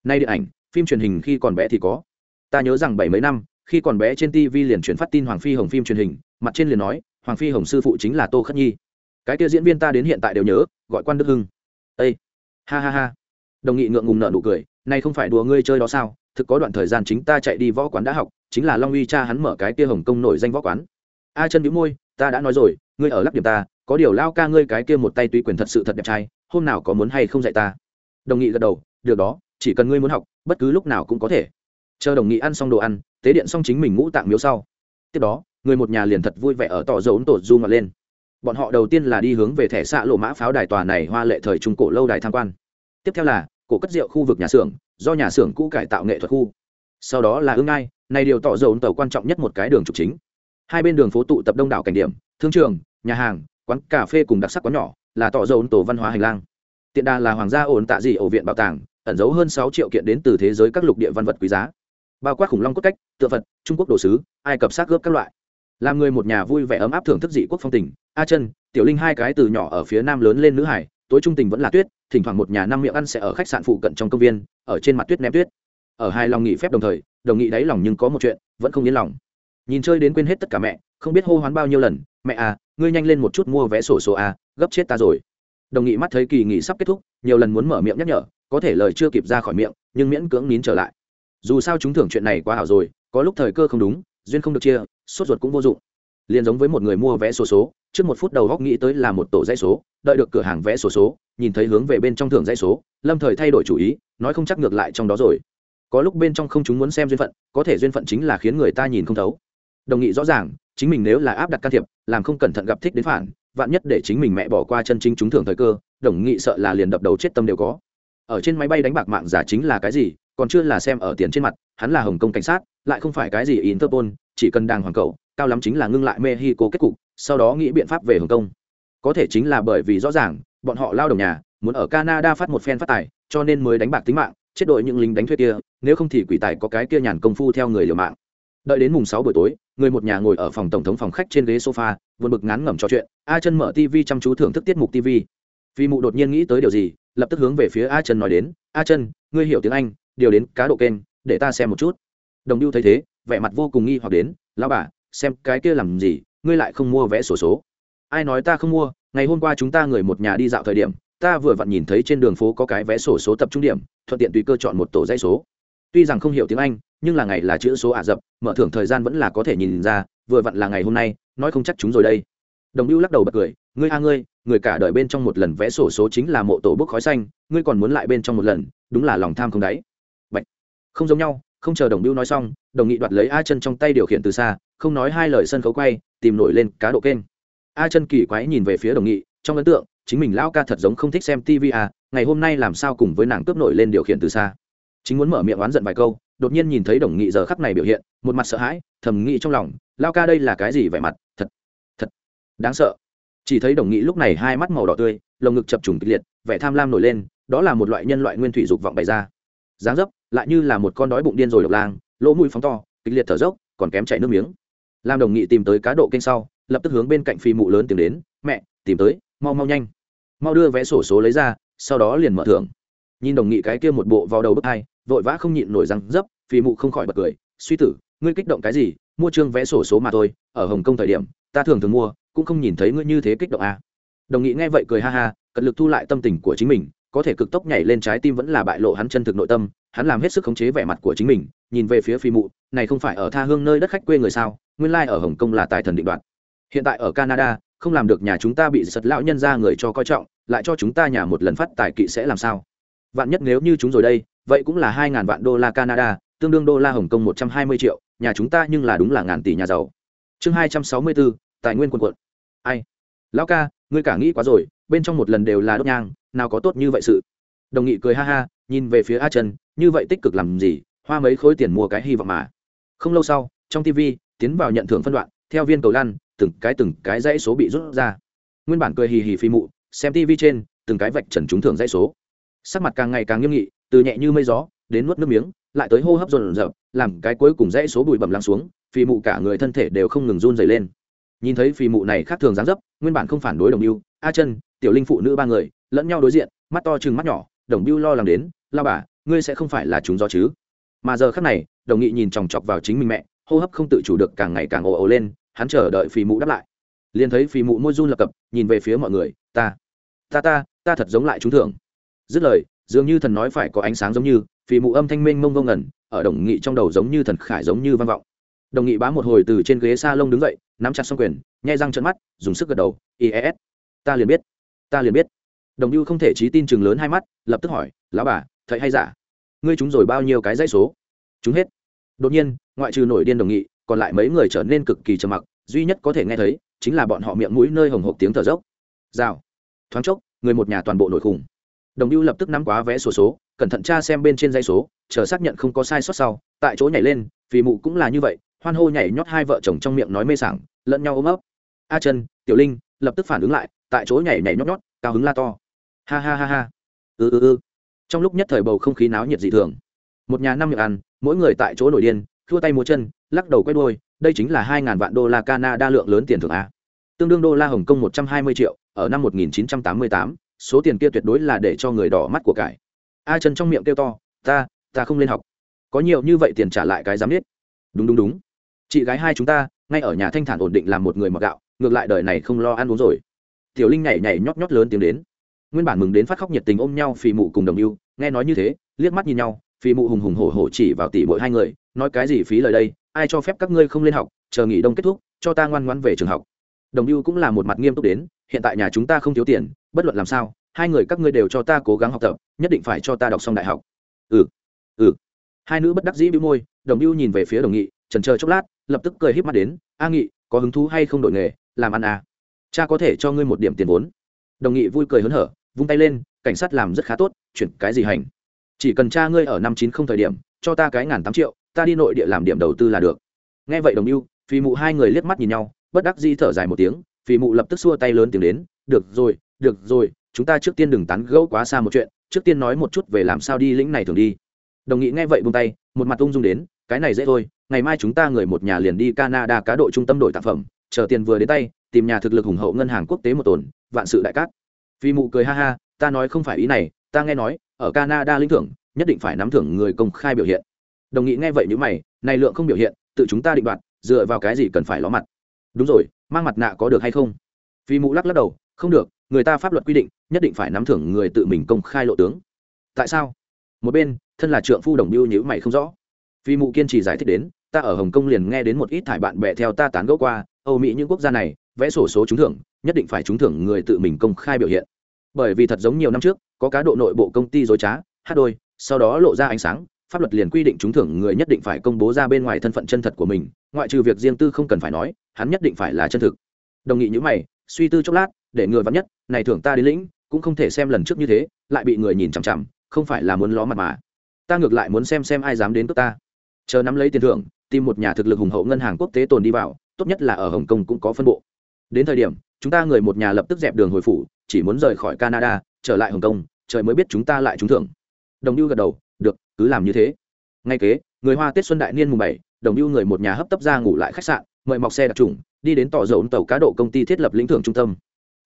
nay điện ảnh, phim truyền hình khi còn bé thì có. Ta nhớ rằng bảy mấy năm, khi còn bé trên tv liền chuyển phát tin hoàng phi hồng phim truyền hình, mặt trên liền nói, hoàng phi hồng sư phụ chính là tô khất nhi. Cái kia diễn viên ta đến hiện tại đều nhớ, gọi quan đức hưng. Ây ha ha ha. Đồng nghị ngượng ngùng nợ nụ cười nay không phải đùa ngươi chơi đó sao? Thực có đoạn thời gian chính ta chạy đi võ quán đã học, chính là long uy cha hắn mở cái kia hồng công nổi danh võ quán. A chân bĩu môi, ta đã nói rồi, ngươi ở lắp điểm ta, có điều lao ca ngươi cái kia một tay tùy quyền thật sự thật đẹp trai, hôm nào có muốn hay không dạy ta? Đồng nghị gật đầu, được đó chỉ cần ngươi muốn học, bất cứ lúc nào cũng có thể. Chờ đồng nghị ăn xong đồ ăn, tế điện xong chính mình ngũ tạng miếu sau. Tiếp đó, người một nhà liền thật vui vẻ ở tỏ dấu tổ du ngọt lên. Bọn họ đầu tiên là đi hướng về thẻ xạ lộ mã pháo đài tòa này hoa lệ thời trung cổ lâu đài tham quan. Tiếp theo là, cổ cất rượu khu vực nhà xưởng, do nhà xưởng cũ cải tạo nghệ thuật khu. Sau đó là ưng ngai này điều tỏ dấu tàu quan trọng nhất một cái đường trục chính. Hai bên đường phố tụ tập đông đảo cảnh điểm, thương trường, nhà hàng, quán cà phê cùng đặc sắc quán nhỏ, là tỏ dấu tổ văn hóa hành lang. Tiện đà là hoàng gia ổn tạ dị ổ viện bảo tàng ẩn giấu hơn sáu triệu kiện đến từ thế giới các lục địa văn vật quý giá. Bao quát khủng long cốt cách, tượng phật, trung quốc đồ sứ, ai cập xác gớp các loại. Làm người một nhà vui vẻ ấm áp thưởng thức dị quốc phong tình. A chân, tiểu linh hai cái từ nhỏ ở phía nam lớn lên nữ hải, tối trung tình vẫn là tuyết, thỉnh thoảng một nhà năm miệng ăn sẽ ở khách sạn phụ cận trong công viên, ở trên mặt tuyết ném tuyết. Ở hai lòng nghỉ phép đồng thời, đồng nghị đáy lòng nhưng có một chuyện, vẫn không yên lòng. Nhìn chơi đến quên hết tất cả mẹ, không biết hô hoán bao nhiêu lần, mẹ à ngươi nhanh lên một chút mua vé sổ số a gấp chết ta rồi. Đồng nghị mắt thấy kỳ nghỉ sắp kết thúc, nhiều lần muốn mở miệng nhắc nhở có thể lời chưa kịp ra khỏi miệng, nhưng miễn cưỡng nín trở lại. Dù sao chúng thưởng chuyện này quá hảo rồi, có lúc thời cơ không đúng, duyên không được chia, sốt ruột cũng vô dụng. Liền giống với một người mua vé sổ số, trước một phút đầu góc nghĩ tới là một tổ dãy số, đợi được cửa hàng vé sổ số, nhìn thấy hướng về bên trong thưởng dãy số, lâm thời thay đổi chủ ý, nói không chắc ngược lại trong đó rồi. Có lúc bên trong không chúng muốn xem duyên phận, có thể duyên phận chính là khiến người ta nhìn không thấu. Đồng nghị rõ ràng, chính mình nếu là áp đặt can thiệp, làm không cẩn thận gặp thích đến phản, vạn nhất để chính mình mẹ bỏ qua chân chính chúng thưởng thời cơ, đồng nghị sợ là liền đập đầu chết tâm đều có ở trên máy bay đánh bạc mạng giả chính là cái gì, còn chưa là xem ở tiền trên mặt, hắn là hồng kông cảnh sát, lại không phải cái gì interpol, chỉ cần đàng hoàng cậu cao lắm chính là ngưng lại mexico kết cục, sau đó nghĩ biện pháp về hồng kông. Có thể chính là bởi vì rõ ràng, bọn họ lao đồng nhà, muốn ở canada phát một phen phát tài, cho nên mới đánh bạc tính mạng, chết đội những lính đánh thuê kia, nếu không thì quỷ tài có cái kia nhàn công phu theo người liều mạng. Đợi đến mùng sáu buổi tối, người một nhà ngồi ở phòng tổng thống phòng khách trên ghế sofa vượt bực ngắn ngẩm trò chuyện, a chân mở tv chăm chú thưởng thức tiết mục tv vì mụ đột nhiên nghĩ tới điều gì lập tức hướng về phía a chân nói đến, a chân, ngươi hiểu tiếng anh, điều đến cá độ kênh, để ta xem một chút. Đồng lưu thấy thế, vẻ mặt vô cùng nghi hoặc đến lao bà, xem cái kia làm gì, ngươi lại không mua vé sổ số. Ai nói ta không mua, ngày hôm qua chúng ta người một nhà đi dạo thời điểm, ta vừa vặn nhìn thấy trên đường phố có cái vé sổ số tập trung điểm, thuận tiện tùy cơ chọn một tổ dây số. Tuy rằng không hiểu tiếng anh, nhưng là ngày là chữ số ả rập, mở thưởng thời gian vẫn là có thể nhìn ra, vừa vặn là ngày hôm nay, nói không chắc chúng rồi đây. Đồng lưu lắc đầu bật cười, ngươi a ngươi người cả đời bên trong một lần vẽ sổ số chính là mộ tổ bốc khói xanh, ngươi còn muốn lại bên trong một lần, đúng là lòng tham không đáy. Bạch. không giống nhau, không chờ đồng biêu nói xong, đồng nghị đoạt lấy a chân trong tay điều khiển từ xa, không nói hai lời sân khấu quay, tìm nổi lên cá độ kênh. A chân kỳ quái nhìn về phía đồng nghị, trong ấn tượng, chính mình lão ca thật giống không thích xem tv à ngày hôm nay làm sao cùng với nàng cướp nổi lên điều khiển từ xa. Chính muốn mở miệng oán giận vài câu, đột nhiên nhìn thấy đồng nghị giờ khắc này biểu hiện, một mặt sợ hãi, thầm nghĩ trong lòng lao ca đây là cái gì vẻ mặt? Thật thật, đáng sợ chỉ thấy đồng nghị lúc này hai mắt màu đỏ tươi, lồng ngực chập trùng kịch liệt, vẻ tham lam nổi lên, đó là một loại nhân loại nguyên thủy dục vọng bày ra. Dáng dấp lại như là một con đói bụng điên rồi độc lang, lỗ mũi phóng to, kịch liệt thở dốc, còn kém chảy nước miếng. Lam đồng nghị tìm tới cá độ kênh sau, lập tức hướng bên cạnh phi mụ lớn tìm đến, mẹ, tìm tới, mau mau nhanh. Mau đưa vé sổ số lấy ra, sau đó liền mở thưởng. Nhìn đồng nghị cái kia một bộ vào đầu bức hai, vội vã không nhịn nổi răng dấp, phi mụ không khỏi bật cười, suy tử, ngươi kích động cái gì? Mua trương vé sổ số mà thôi, ở hồng kông thời điểm, ta thường thường mua cũng không nhìn thấy ngươi như thế kích động à. đồng nghị nghe vậy cười ha ha, cật lực thu lại tâm tình của chính mình, có thể cực tốc nhảy lên trái tim vẫn là bại lộ hắn chân thực nội tâm, hắn làm hết sức khống chế vẻ mặt của chính mình, nhìn về phía phi mụ, này không phải ở tha hương nơi đất khách quê người sao? Nguyên lai ở hồng kông là tài thần định đoạt. Hiện tại ở canada, không làm được nhà chúng ta bị giật lão nhân ra người cho coi trọng, lại cho chúng ta nhà một lần phát tài kỵ sẽ làm sao? Vạn nhất nếu như chúng rồi đây, vậy cũng là hai ngàn vạn đô la canada, tương đương đô la hồng kông một trăm hai mươi triệu, nhà chúng ta nhưng là đúng là ngàn tỷ nhà giàu. Chương hai trăm sáu mươi bốn tài nguyên quân quận ai? Lão ca, ngươi cả nghĩ quá rồi, bên trong một lần đều là đốt nhang, nào có tốt như vậy sự. Đồng nghị cười ha ha, nhìn về phía a trần, như vậy tích cực làm gì, hoa mấy khối tiền mua cái hy vọng mà. Không lâu sau, trong tv tiến vào nhận thưởng phân đoạn, theo viên cầu lăn, từng cái từng cái dãy số bị rút ra. Nguyên bản cười hì hì phi mụ, xem tv trên, từng cái vạch trần trúng thưởng dãy số. Sắc mặt càng ngày càng nghiêm nghị, từ nhẹ như mây gió, đến nuốt nước miếng, lại tới hô hấp dồn dập, làm cái cuối cùng dãy số bụi bẩm lắng xuống, phi mụ cả người thân thể đều không ngừng run dày lên nhìn thấy phi mụ này khác thường dáng dấp, nguyên bản không phản đối đồng mưu a chân, tiểu linh phụ nữ ba người, lẫn nhau đối diện, mắt to chừng mắt nhỏ, đồng mưu lo lắng đến lao bà, ngươi sẽ không phải là chúng do chứ? Mà giờ khác này, đồng nghị nhìn chòng chọc vào chính mình mẹ, hô hấp không tự chủ được càng ngày càng ồ ồ lên, hắn chờ đợi phi mụ đáp lại. Liền thấy phi mụ môi run lập cập, nhìn về phía mọi người, ta ta ta ta thật giống lại chúng thưởng. Dứt lời, dường như thần nói phải có ánh sáng giống như phi mụ âm thanh minh mông vông ngẩn ở đồng nghị trong đầu giống như thần khải giống như vang vọng. Đồng nghị bá một hồi từ trên ghế sa lông đứng dậy nắm chặt xong quyền nhai răng trận mắt dùng sức gật đầu ies ta liền biết ta liền biết. Đồng lưu không thể trí tin chừng lớn hai mắt lập tức hỏi lão bà thầy hay giả? Ngươi chúng rồi bao nhiêu cái dãy số? Chúng hết. Đột nhiên ngoại trừ nổi điên đồng nghị còn lại mấy người trở nên cực kỳ trầm mặc duy nhất có thể nghe thấy chính là bọn họ miệng mũi nơi hồng hộp tiếng thở dốc. Rào thoáng chốc người một nhà toàn bộ nổi khủng. Đồng lưu lập tức nắm quá vé số, số cẩn thận tra xem bên trên dây số chờ xác nhận không có sai sót sau tại chỗ nhảy lên vì mụ cũng là như vậy hoan hô nhảy nhót hai vợ chồng trong miệng nói mê sảng, lẫn nhau ôm ấp. A chân tiểu linh, lập tức phản ứng lại, tại chỗ nhảy nhảy nhót nhót, cao hứng la to. Ha ha ha ha. Ư ư ư trong lúc nhất thời bầu không khí náo nhiệt dị thường. Một nhà năm miệng ăn, mỗi người tại chỗ nổi điên thua tay múa chân, lắc đầu quét đôi đây chính là hai ngàn vạn đô la canada lượng lớn tiền thưởng a. Tương đương đô la hồng kông một trăm hai mươi triệu, ở năm một nghìn chín trăm tám mươi tám, số tiền kia tuyệt đối là để cho người đỏ mắt của cải. A chân trong miệng kêu to, ta ta không lên học. Có nhiều như vậy tiền trả lại cái dám biết đúng đúng đúng chị gái hai chúng ta, ngay ở nhà thanh thản ổn định làm một người mặc gạo, ngược lại đời này không lo ăn uống rồi. Tiểu linh nhảy nhảy nhót nhót lớn tiếng đến. Nguyên bản mừng đến phát khóc nhiệt tình ôm nhau phì mụ cùng đồng yêu, nghe nói như thế, liếc mắt nhìn nhau, phì mụ hùng hùng hổ hổ chỉ vào tỷ bội hai người, nói cái gì phí lời đây, ai cho phép các ngươi không lên học, chờ nghỉ đông kết thúc, cho ta ngoan ngoan về trường học. Đồng yêu cũng là một mặt nghiêm túc đến, hiện tại nhà chúng ta không thiếu tiền, bất luận làm sao, hai người các ngươi đều cho ta cố gắng học tập, nhất định phải cho ta đọc xong đại học. Ừ ừ. Hai nữ bất đắc dĩ bĩu môi, đồng yêu nhìn về phía đồng nghị, trần chờ chốc lát lập tức cười híp mắt đến a nghị có hứng thú hay không đổi nghề làm ăn à? Cha có thể cho ngươi một điểm tiền vốn. Đồng nghị vui cười hớn hở vung tay lên cảnh sát làm rất khá tốt chuyển cái gì hành? Chỉ cần cha ngươi ở năm chín không thời điểm cho ta cái ngàn tám triệu ta đi nội địa làm điểm đầu tư là được. Nghe vậy đồng ưu, phi mụ hai người liếc mắt nhìn nhau bất đắc di thở dài một tiếng phi mụ lập tức xua tay lớn tiếng đến được rồi được rồi chúng ta trước tiên đừng tán gẫu quá xa một chuyện trước tiên nói một chút về làm sao đi lĩnh này thường đi. Đồng nghị nghe vậy buông tay một mặt ung dung đến cái này dễ thôi ngày mai chúng ta người một nhà liền đi canada cá độ trung tâm đổi tác phẩm, chờ tiền vừa đến tay, tìm nhà thực lực hùng hậu ngân hàng quốc tế một tồn, vạn sự đại cát. Phi mụ cười ha ha, ta nói không phải ý này, ta nghe nói, ở canada lĩnh thưởng, nhất định phải nắm thưởng người công khai biểu hiện. Đồng nghị nghe vậy nếu mày, này lượng không biểu hiện, tự chúng ta định đoạt, dựa vào cái gì cần phải ló mặt? Đúng rồi, mang mặt nạ có được hay không? Phi mụ lắc lắc đầu, không được, người ta pháp luật quy định, nhất định phải nắm thưởng người tự mình công khai lộ tướng. Tại sao? Một bên, thân là trượng phu đồng biêu nhữ mày không rõ phi mụ kiên trì giải thích đến, ta ở hồng kông liền nghe đến một ít thải bạn bè theo ta tán gẫu qua, âu mỹ những quốc gia này, vẽ sổ số trúng thưởng, nhất định phải trúng thưởng người tự mình công khai biểu hiện. Bởi vì thật giống nhiều năm trước, có cá độ nội bộ công ty dối trá, hát đôi, sau đó lộ ra ánh sáng, pháp luật liền quy định trúng thưởng người nhất định phải công bố ra bên ngoài thân phận chân thật của mình, ngoại trừ việc riêng tư không cần phải nói, hắn nhất định phải là chân thực. Đồng nghị những mày, suy tư chốc lát, để người vắn nhất, này thưởng ta đến lĩnh, cũng không thể xem lần trước như thế, lại bị người nhìn chằm chằm, không phải là muốn ló mặt mà. Ta ngược lại muốn xem xem ai dám đến cướp ta chờ nắm lấy tiền thưởng, tìm một nhà thực lực hùng hậu ngân hàng quốc tế tồn đi vào, tốt nhất là ở hồng kông cũng có phân bộ. Đến thời điểm, chúng ta người một nhà lập tức dẹp đường hồi phủ, chỉ muốn rời khỏi canada, trở lại hồng kông, trời mới biết chúng ta lại trúng thưởng. Đồng lưu gật đầu, được, cứ làm như thế. Ngay kế, người hoa tết xuân đại niên mùng bảy, đồng lưu người một nhà hấp tấp ra ngủ lại khách sạn, mời mọc xe đặc trùng, đi đến tỏ dầu tàu cá độ công ty thiết lập lĩnh thưởng trung tâm.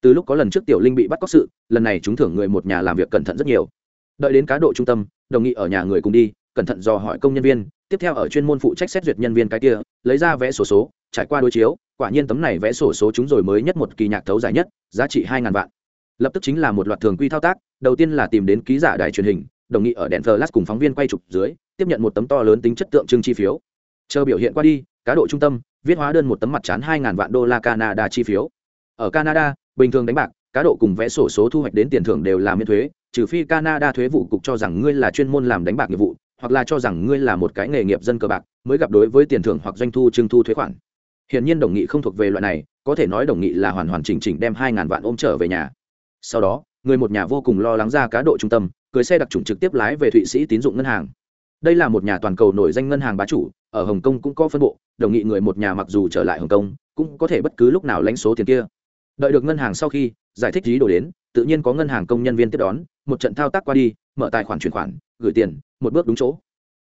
Từ lúc có lần trước tiểu linh bị bắt cóc sự, lần này chúng thưởng người một nhà làm việc cẩn thận rất nhiều. Đợi đến cá độ trung tâm, đồng nghị ở nhà người cùng đi, cẩn thận dò hỏi công nhân viên tiếp theo ở chuyên môn phụ trách xét duyệt nhân viên cái kia lấy ra vẽ sổ số, số trải qua đối chiếu quả nhiên tấm này vẽ sổ số chúng rồi mới nhất một kỳ nhạc thấu dài nhất giá trị hai ngàn vạn. Lập tức chính là một loạt thường quy thao tác đầu tiên là tìm đến ký giả đài truyền hình đồng nghị ở đèn flash cùng phóng viên quay chụp dưới tiếp nhận một tấm to lớn tính chất tượng trưng chi phiếu. Chờ biểu hiện qua đi cá độ trung tâm viết hóa đơn một tấm mặt chán hai ngàn vạn đô la canada chi phiếu. Ở canada bình thường đánh bạc cá độ cùng vẽ sổ số thu hoạch đến tiền thưởng đều là miễn thuế trừ phi canada thuế vụ cục cho rằng ngươi là chuyên môn làm đánh bạc nghiệp vụ hoặc là cho rằng ngươi là một cái nghề nghiệp dân cờ bạc, mới gặp đối với tiền thưởng hoặc doanh thu trưng thu thuế khoản. Hiển nhiên đồng nghị không thuộc về loại này, có thể nói đồng nghị là hoàn hoàn chỉnh chỉnh đem hai ngàn vạn ôm trở về nhà. Sau đó, người một nhà vô cùng lo lắng ra cá độ trung tâm, cưới xe đặc trùng trực tiếp lái về thụy sĩ tín dụng ngân hàng. Đây là một nhà toàn cầu nổi danh ngân hàng bá chủ, ở hồng kông cũng có phân bộ, đồng nghị người một nhà mặc dù trở lại hồng kông, cũng có thể bất cứ lúc nào lãnh số tiền kia. Đợi được ngân hàng sau khi giải thích lý đồ đến, tự nhiên có ngân hàng công nhân viên tiếp đón, một trận thao tác qua đi mở tài khoản chuyển khoản, gửi tiền, một bước đúng chỗ.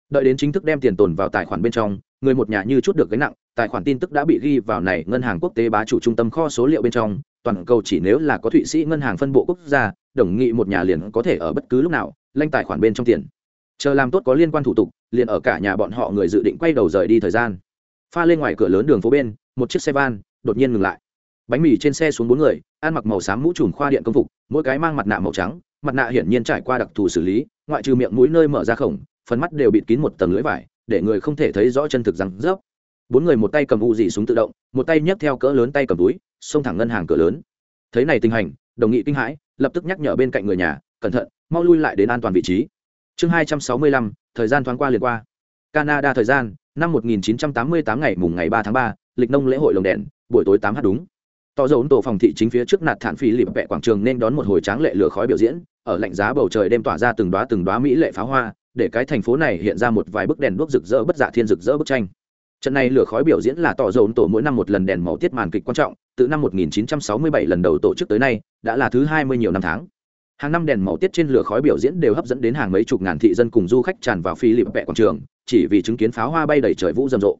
Đợi đến chính thức đem tiền tồn vào tài khoản bên trong, người một nhà như chút được gánh nặng, tài khoản tin tức đã bị ghi vào này ngân hàng quốc tế bá chủ trung tâm kho số liệu bên trong, toàn cầu chỉ nếu là có thụy sĩ ngân hàng phân bộ quốc gia, đồng nghị một nhà liền có thể ở bất cứ lúc nào, lanh tài khoản bên trong tiền. Chờ làm tốt có liên quan thủ tục, liền ở cả nhà bọn họ người dự định quay đầu rời đi thời gian. Pha lên ngoài cửa lớn đường phố bên, một chiếc xe van, đột nhiên ngừng lại. Bánh mì trên xe xuống bốn người, ăn mặc màu xám mũ trùm khoa điện công phục, mỗi cái mang mặt nạ màu trắng mặt nạ hiển nhiên trải qua đặc thù xử lý ngoại trừ miệng mũi nơi mở ra khổng phần mắt đều bịt kín một tầng lưỡi vải để người không thể thấy rõ chân thực răng rớp. Bốn người một tay cầm u dị súng tự động một tay nhấc theo cỡ lớn tay cầm túi xông thẳng ngân hàng cửa lớn. Thấy này tình hành đồng nghị kinh hãi lập tức nhắc nhở bên cạnh người nhà cẩn thận mau lui lại đến an toàn vị trí. Chương hai trăm sáu mươi lăm thời gian thoáng qua liền qua. Canada thời gian năm 1988 ngày mùng ngày 3 tháng 3, lịch nông lễ hội lồng đèn buổi tối 8 h đúng. Tỏ dấu tổ phòng thị chính phía trước nạt thản phi lịp vẹ quảng trường nên đón một hồi tráng lệ lửa khói biểu diễn ở lạnh giá bầu trời đêm tỏa ra từng đóa từng đóa mỹ lệ pháo hoa, để cái thành phố này hiện ra một vài bức đèn đuốc rực rỡ bất dạ thiên rực rỡ bức tranh. Trận này lửa khói biểu diễn là tỏ dồn tổ mỗi năm một lần đèn màu tiết màn kịch quan trọng, từ năm 1967 lần đầu tổ chức tới nay, đã là thứ 20 nhiều năm tháng. Hàng năm đèn màu tiết trên lửa khói biểu diễn đều hấp dẫn đến hàng mấy chục ngàn thị dân cùng du khách tràn vào phi lịp vẹ quảng trường, chỉ vì chứng kiến pháo hoa bay đầy trời vũ rầm rộ.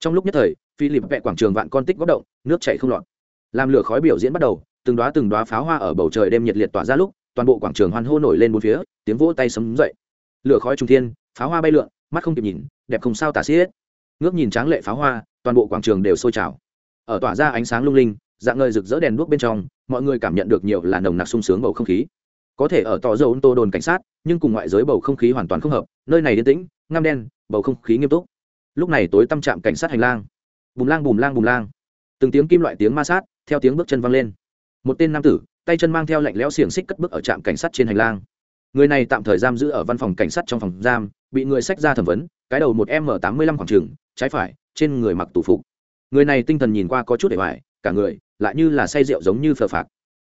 Trong lúc nhất thời, phi lịp vẹ quảng trường vạn con tích góc động, nước chảy không lọt. Làm lửa khói biểu diễn bắt đầu, từng đóa từng đóa pháo hoa ở bầu trời đêm nhiệt liệt tỏa ra lúc toàn bộ quảng trường hoan hô nổi lên bốn phía, tiếng vỗ tay sấm dậy. Lửa khói trung thiên, pháo hoa bay lượn, mắt không kịp nhìn, đẹp không sao tả xiết. Ngước nhìn tráng lệ pháo hoa, toàn bộ quảng trường đều sôi trào. Ở tỏa ra ánh sáng lung linh, dạng ngời rực rỡ đèn đuốc bên trong, mọi người cảm nhận được nhiều là nồng nặc sung sướng bầu không khí. Có thể ở tỏ dầu tô đồn cảnh sát, nhưng cùng ngoại giới bầu không khí hoàn toàn không hợp, nơi này yên tĩnh, ngăm đen, bầu không khí nghiêm túc. Lúc này tối tâm trạm cảnh sát hành lang. Bùm lang bùm lang bùm lang. Từng tiếng kim loại tiếng ma sát, theo tiếng bước chân văng lên. Một tên nam tử tay chân mang theo lạnh lẽo xiềng xích cất bước ở trạm cảnh sát trên hành lang. Người này tạm thời giam giữ ở văn phòng cảnh sát trong phòng giam, bị người sách ra thẩm vấn, cái đầu một m tám mươi lăm khoảng trường, trái phải, trên người mặc tù phục. Người này tinh thần nhìn qua có chút để hoài, cả người lại như là say rượu giống như phờ phạc.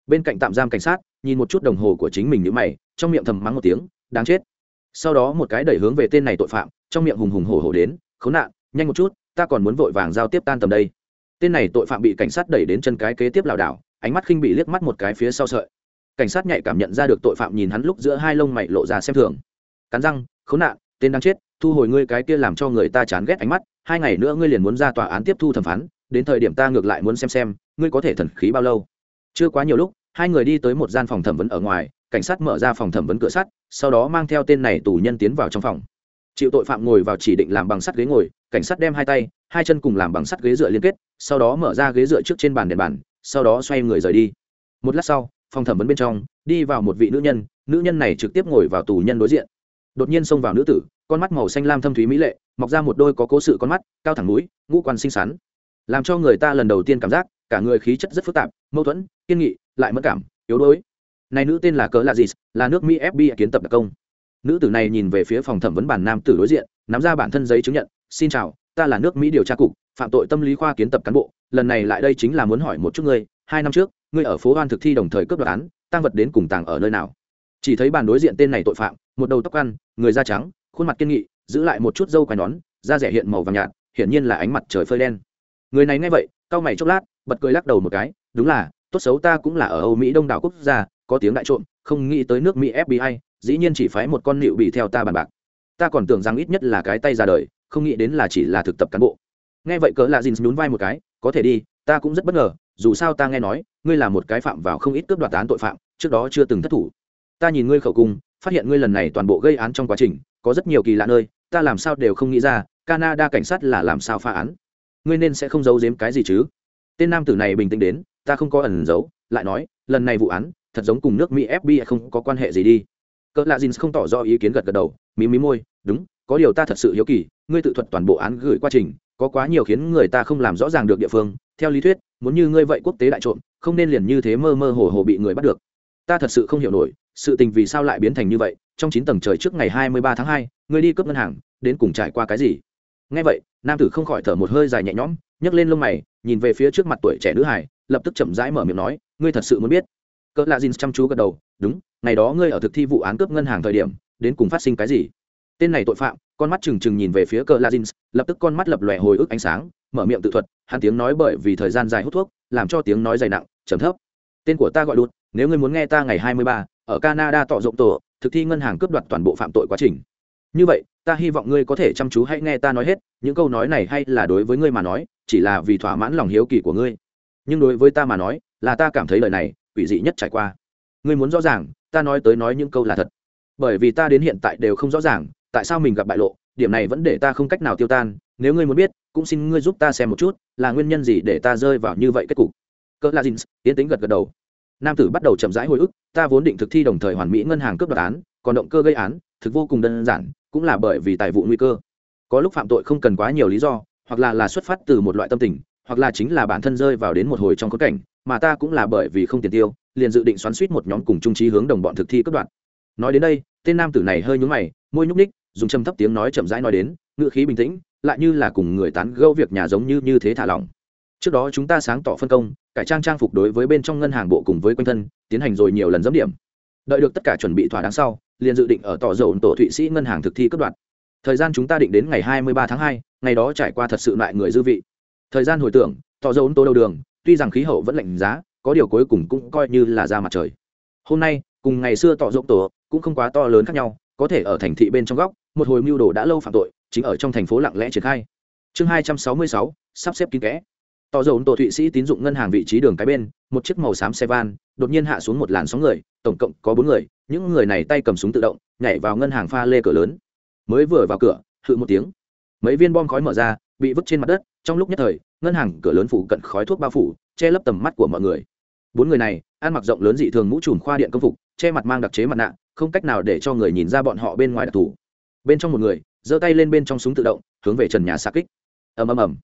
Bên cạnh tạm giam cảnh sát, nhìn một chút đồng hồ của chính mình nhữ mày, trong miệng thầm mắng một tiếng, đáng chết. Sau đó một cái đẩy hướng về tên này tội phạm, trong miệng hùng hùng hổ hổ đến, khốn nạn, nhanh một chút, ta còn muốn vội vàng giao tiếp tan tầm đây. Tên này tội phạm bị cảnh sát đẩy đến chân cái kế tiếp lảo đảo ánh mắt khinh bị liếc mắt một cái phía sau sợi. Cảnh sát nhạy cảm nhận ra được tội phạm nhìn hắn lúc giữa hai lông mày lộ ra xem thường. Cắn răng, khốn nạn, tên đang chết, thu hồi ngươi cái kia làm cho người ta chán ghét ánh mắt, hai ngày nữa ngươi liền muốn ra tòa án tiếp thu thẩm phán, đến thời điểm ta ngược lại muốn xem xem, ngươi có thể thần khí bao lâu. Chưa quá nhiều lúc, hai người đi tới một gian phòng thẩm vấn ở ngoài, cảnh sát mở ra phòng thẩm vấn cửa sắt, sau đó mang theo tên này tù nhân tiến vào trong phòng. Chịu tội phạm ngồi vào chỉ định làm bằng sắt ghế ngồi, cảnh sát đem hai tay, hai chân cùng làm bằng sắt ghế dựa liên kết, sau đó mở ra ghế dựa trước trên bàn đèn bàn sau đó xoay người rời đi. Một lát sau, phòng thẩm vấn bên trong, đi vào một vị nữ nhân nữ nhân này trực tiếp ngồi vào tù nhân đối diện. Đột nhiên xông vào nữ tử, con mắt màu xanh lam thâm thúy mỹ lệ, mọc ra một đôi có cố sự con mắt, cao thẳng núi ngũ quan xinh xắn. Làm cho người ta lần đầu tiên cảm giác, cả người khí chất rất phức tạp, mâu thuẫn, kiên nghị, lại mất cảm, yếu đuối. Này nữ tên là cớ là gì là nước mỹ fbi kiến tập đặc công. Nữ tử này nhìn về phía phòng thẩm vấn bản nam tử đối diện, nắm ra bản thân giấy chứng nhận, xin chào, ta là nước mỹ điều tra cục phạm tội tâm lý khoa kiến tập cán bộ, lần này lại đây chính là muốn hỏi một chút ngươi, hai năm trước, ngươi ở phố hoan thực thi đồng thời cướp đoạt án, tăng vật đến cùng tàng ở nơi nào? Chỉ thấy bàn đối diện tên này tội phạm, một đầu tóc ăn, người da trắng, khuôn mặt kiên nghị, giữ lại một chút dâu quai nón, da rẻ hiện màu vàng nhạt, hiển nhiên là ánh mặt trời phơi đen. Người này nghe vậy, cau mày chốc lát, bật cười lắc đầu một cái, đúng là, tốt xấu ta cũng là ở âu mỹ đông đảo quốc gia, có tiếng đại trộm, không nghĩ tới nước mỹ fbi dĩ nhiên chỉ phái một con nịu bị theo ta bàn bạc. Ta còn tưởng rằng ít nhất là cái tay ra đời, không nghĩ đến là chỉ là thực tập cán bộ nghe vậy cỡ là dìn nhún vai một cái, có thể đi, ta cũng rất bất ngờ, dù sao ta nghe nói, ngươi là một cái phạm vào không ít cướp đoạt án tội phạm, trước đó chưa từng thất thủ. Ta nhìn ngươi khẩu cung, phát hiện ngươi lần này toàn bộ gây án trong quá trình, có rất nhiều kỳ lạ nơi, ta làm sao đều không nghĩ ra, canada cảnh sát là làm sao phá án? Ngươi nên sẽ không giấu giếm cái gì chứ? Tên nam tử này bình tĩnh đến, ta không có ẩn giấu, lại nói, lần này vụ án, thật giống cùng nước mỹ fbi không có quan hệ gì đi. Cỡ lạ dìn không tỏ rõ ý kiến gật gật đầu, mí mí môi, đúng, có điều ta thật sự hiếu kỳ, ngươi tự thuật toàn bộ án gửi quá trình có quá nhiều khiến người ta không làm rõ ràng được địa phương, theo lý thuyết, muốn như ngươi vậy quốc tế đại trộm, không nên liền như thế mơ mơ hồ hồ bị người bắt được. Ta thật sự không hiểu nổi, sự tình vì sao lại biến thành như vậy, trong chín tầng trời trước ngày hai mươi ba tháng hai, ngươi đi cướp ngân hàng, đến cùng trải qua cái gì? Ngay vậy, nam tử không khỏi thở một hơi dài nhẹ nhõm, nhấc lên lông mày, nhìn về phía trước mặt tuổi trẻ nữ hải lập tức chậm rãi mở miệng nói, ngươi thật sự muốn biết? Cỡ lạ dìn chăm chú gật đầu, đúng, ngày đó ngươi ở thực thi vụ án cướp ngân hàng thời điểm, đến cùng phát sinh cái gì? Tên này tội phạm con mắt trừng trừng nhìn về phía cờ lạ lập tức con mắt lập lòe hồi ức ánh sáng, mở miệng tự thuật, hắn tiếng nói bởi vì thời gian dài hút thuốc, làm cho tiếng nói dày nặng, trầm thấp. Tên của ta gọi đút nếu ngươi muốn nghe ta ngày hai mươi ba, ở canada tỏ rộng tổ, thực thi ngân hàng cướp đoạt toàn bộ phạm tội quá trình. Như vậy, ta hy vọng ngươi có thể chăm chú hãy nghe ta nói hết, những câu nói này hay là đối với ngươi mà nói, chỉ là vì thỏa mãn lòng hiếu kỳ của ngươi. Nhưng đối với ta mà nói, là ta cảm thấy lời này, quỷ dị nhất trải qua. Ngươi muốn rõ ràng, ta nói tới nói những câu là thật. Bởi vì ta đến hiện tại đều không rõ ràng tại sao mình gặp bại lộ, điểm này vẫn để ta không cách nào tiêu tan, nếu ngươi muốn biết, cũng xin ngươi giúp ta xem một chút, là nguyên nhân gì để ta rơi vào như vậy kết cục. Cỡ là jeans tiến tính gật gật đầu. Nam tử bắt đầu chậm rãi hồi ức, ta vốn định thực thi đồng thời hoàn mỹ ngân hàng cướp đoạt án, còn động cơ gây án, thực vô cùng đơn giản, cũng là bởi vì tài vụ nguy cơ. Có lúc phạm tội không cần quá nhiều lý do, hoặc là là xuất phát từ một loại tâm tình, hoặc là chính là bản thân rơi vào đến một hồi trong khốn cảnh, mà ta cũng là bởi vì không tiền tiêu, liền dự định xoắn suýt một nhóm cùng trung trí hướng đồng bọn thực thi cướp đoạt. Nói đến đây, tên nam tử này hơi nhúng mày, môi nhúc ních dùng châm thấp tiếng nói chậm rãi nói đến ngữ khí bình tĩnh lại như là cùng người tán gẫu việc nhà giống như như thế thả lỏng. Trước đó chúng ta sáng tỏ phân công cải trang trang phục đối với bên trong ngân hàng bộ cùng với quanh thân tiến hành rồi nhiều lần giấm điểm. Đợi được tất cả chuẩn bị thỏa đáng sau liền dự định ở tỏ dầu tổ thụy sĩ ngân hàng thực thi cấp đoạt. Thời gian chúng ta định đến ngày 23 tháng 2, ngày đó trải qua thật sự lại người dư vị. Thời gian hồi tưởng tỏ dầu tổ đầu đường tuy rằng khí hậu vẫn lạnh giá có điều cuối cùng cũng coi như là ra mặt trời. Hôm nay cùng ngày xưa tỏ dầu tổ cũng không quá to lớn khác nhau có thể ở thành thị bên trong góc một hồi mưu đồ đã lâu phạm tội chính ở trong thành phố lặng lẽ triển khai. Chương 266, sắp xếp kín kẽ. Tỏ dầu tổ thụy sĩ tín dụng ngân hàng vị trí đường cái bên một chiếc màu xám xe van đột nhiên hạ xuống một làn sóng người tổng cộng có bốn người những người này tay cầm súng tự động nhảy vào ngân hàng pha lê cửa lớn. Mới vừa vào cửa hự một tiếng. Mấy viên bom khói mở ra bị vứt trên mặt đất trong lúc nhất thời ngân hàng cửa lớn phủ cận khói thuốc bao phủ che lấp tầm mắt của mọi người. Bốn người này ăn mặc rộng lớn dị thường mũ trùm khoa điện công phục che mặt mang đặc chế mặt nạ không cách nào để cho người nhìn ra bọn họ bên ngoài đặc thù bên trong một người, giơ tay lên bên trong súng tự động, hướng về trần nhà xa kích. Ầm ầm ầm.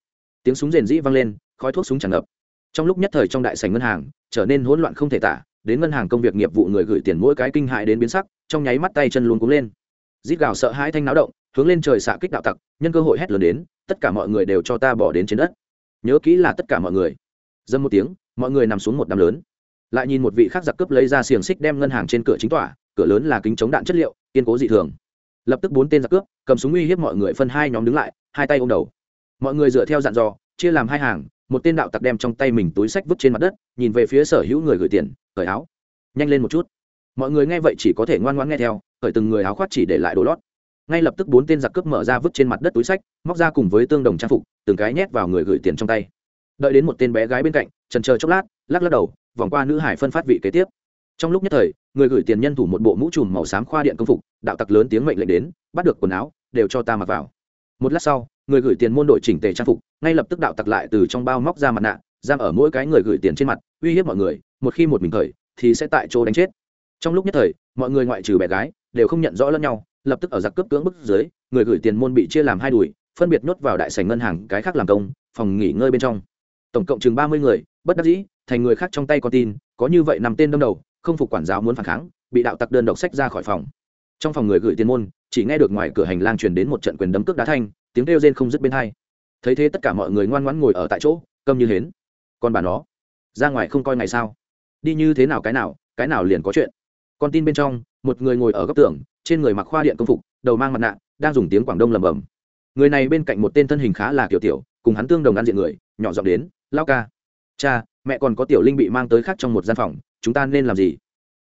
Tiếng súng rền rĩ vang lên, khói thuốc súng tràn ngập. Trong lúc nhất thời trong đại sảnh ngân hàng, trở nên hỗn loạn không thể tả, đến ngân hàng công việc nghiệp vụ người gửi tiền mỗi cái kinh hại đến biến sắc, trong nháy mắt tay chân luôn cúng lên. Rít gào sợ hãi thanh náo động, hướng lên trời xạ kích đạo tặc, nhân cơ hội hét lớn đến, tất cả mọi người đều cho ta bỏ đến trên đất. Nhớ kỹ là tất cả mọi người. Dâm một tiếng, mọi người nằm xuống một đám lớn. Lại nhìn một vị khác giặc cướp lấy ra xiềng xích đem ngân hàng trên cửa chính tỏa, cửa lớn là kính chống đạn chất liệu, kiên cố dị thường lập tức bốn tên giặc cướp, cầm súng uy hiếp mọi người phân hai nhóm đứng lại, hai tay ôm đầu. Mọi người dựa theo dặn dò, chia làm hai hàng, một tên đạo tặc đem trong tay mình túi sách vứt trên mặt đất, nhìn về phía sở hữu người gửi tiền, cởi áo. Nhanh lên một chút. Mọi người nghe vậy chỉ có thể ngoan ngoãn nghe theo, cởi từng người áo khoác chỉ để lại đồ lót. Ngay lập tức bốn tên giặc cướp mở ra vứt trên mặt đất túi sách, móc ra cùng với tương đồng trang phục, từng cái nhét vào người gửi tiền trong tay. Đợi đến một tên bé gái bên cạnh trần chờ chốc lát, lắc lắc đầu, vòng qua nữ hải phân phát vị kế tiếp. Trong lúc nhất thời người gửi tiền nhân thủ một bộ mũ trùm màu xám khoa điện công phục, đạo tặc lớn tiếng mệnh lệnh đến, bắt được quần áo, đều cho ta mặc vào. Một lát sau, người gửi tiền môn đội chỉnh tề trang phục, ngay lập tức đạo tặc lại từ trong bao móc ra mặt nạ, giam ở mỗi cái người gửi tiền trên mặt, uy hiếp mọi người, một khi một mình khởi, thì sẽ tại chỗ đánh chết. Trong lúc nhất thời, mọi người ngoại trừ bé gái, đều không nhận rõ lẫn nhau, lập tức ở giặc cướp cưỡng bức dưới, người gửi tiền môn bị chia làm hai đùi, phân biệt nhốt vào đại sảnh ngân hàng, cái khác làm công, phòng nghỉ ngơi bên trong. Tổng cộng chừng ba mươi người, bất đắc dĩ, thành người khác trong tay con tin, có như vậy nằm tên đâm đầu không phục quản giáo muốn phản kháng, bị đạo tặc đơn độc sách ra khỏi phòng. Trong phòng người gửi tiền môn, chỉ nghe được ngoài cửa hành lang truyền đến một trận quyền đấm cước đá thanh, tiếng kêu rên không dứt bên hai. Thấy thế tất cả mọi người ngoan ngoãn ngồi ở tại chỗ, câm như hến. Còn bà nó, ra ngoài không coi ngày sao? Đi như thế nào cái nào cái nào liền có chuyện? Con tin bên trong, một người ngồi ở góc tường, trên người mặc khoa điện công phục, đầu mang mặt nạ, đang dùng tiếng quảng đông lầm bầm người này bên cạnh một tên thân hình khá là kiểu tiểu, cùng hắn tương đồng ăn diện người, nhỏ giọng đến lao ca, cha, mẹ còn có tiểu linh bị mang tới khác trong một gian phòng chúng ta nên làm gì?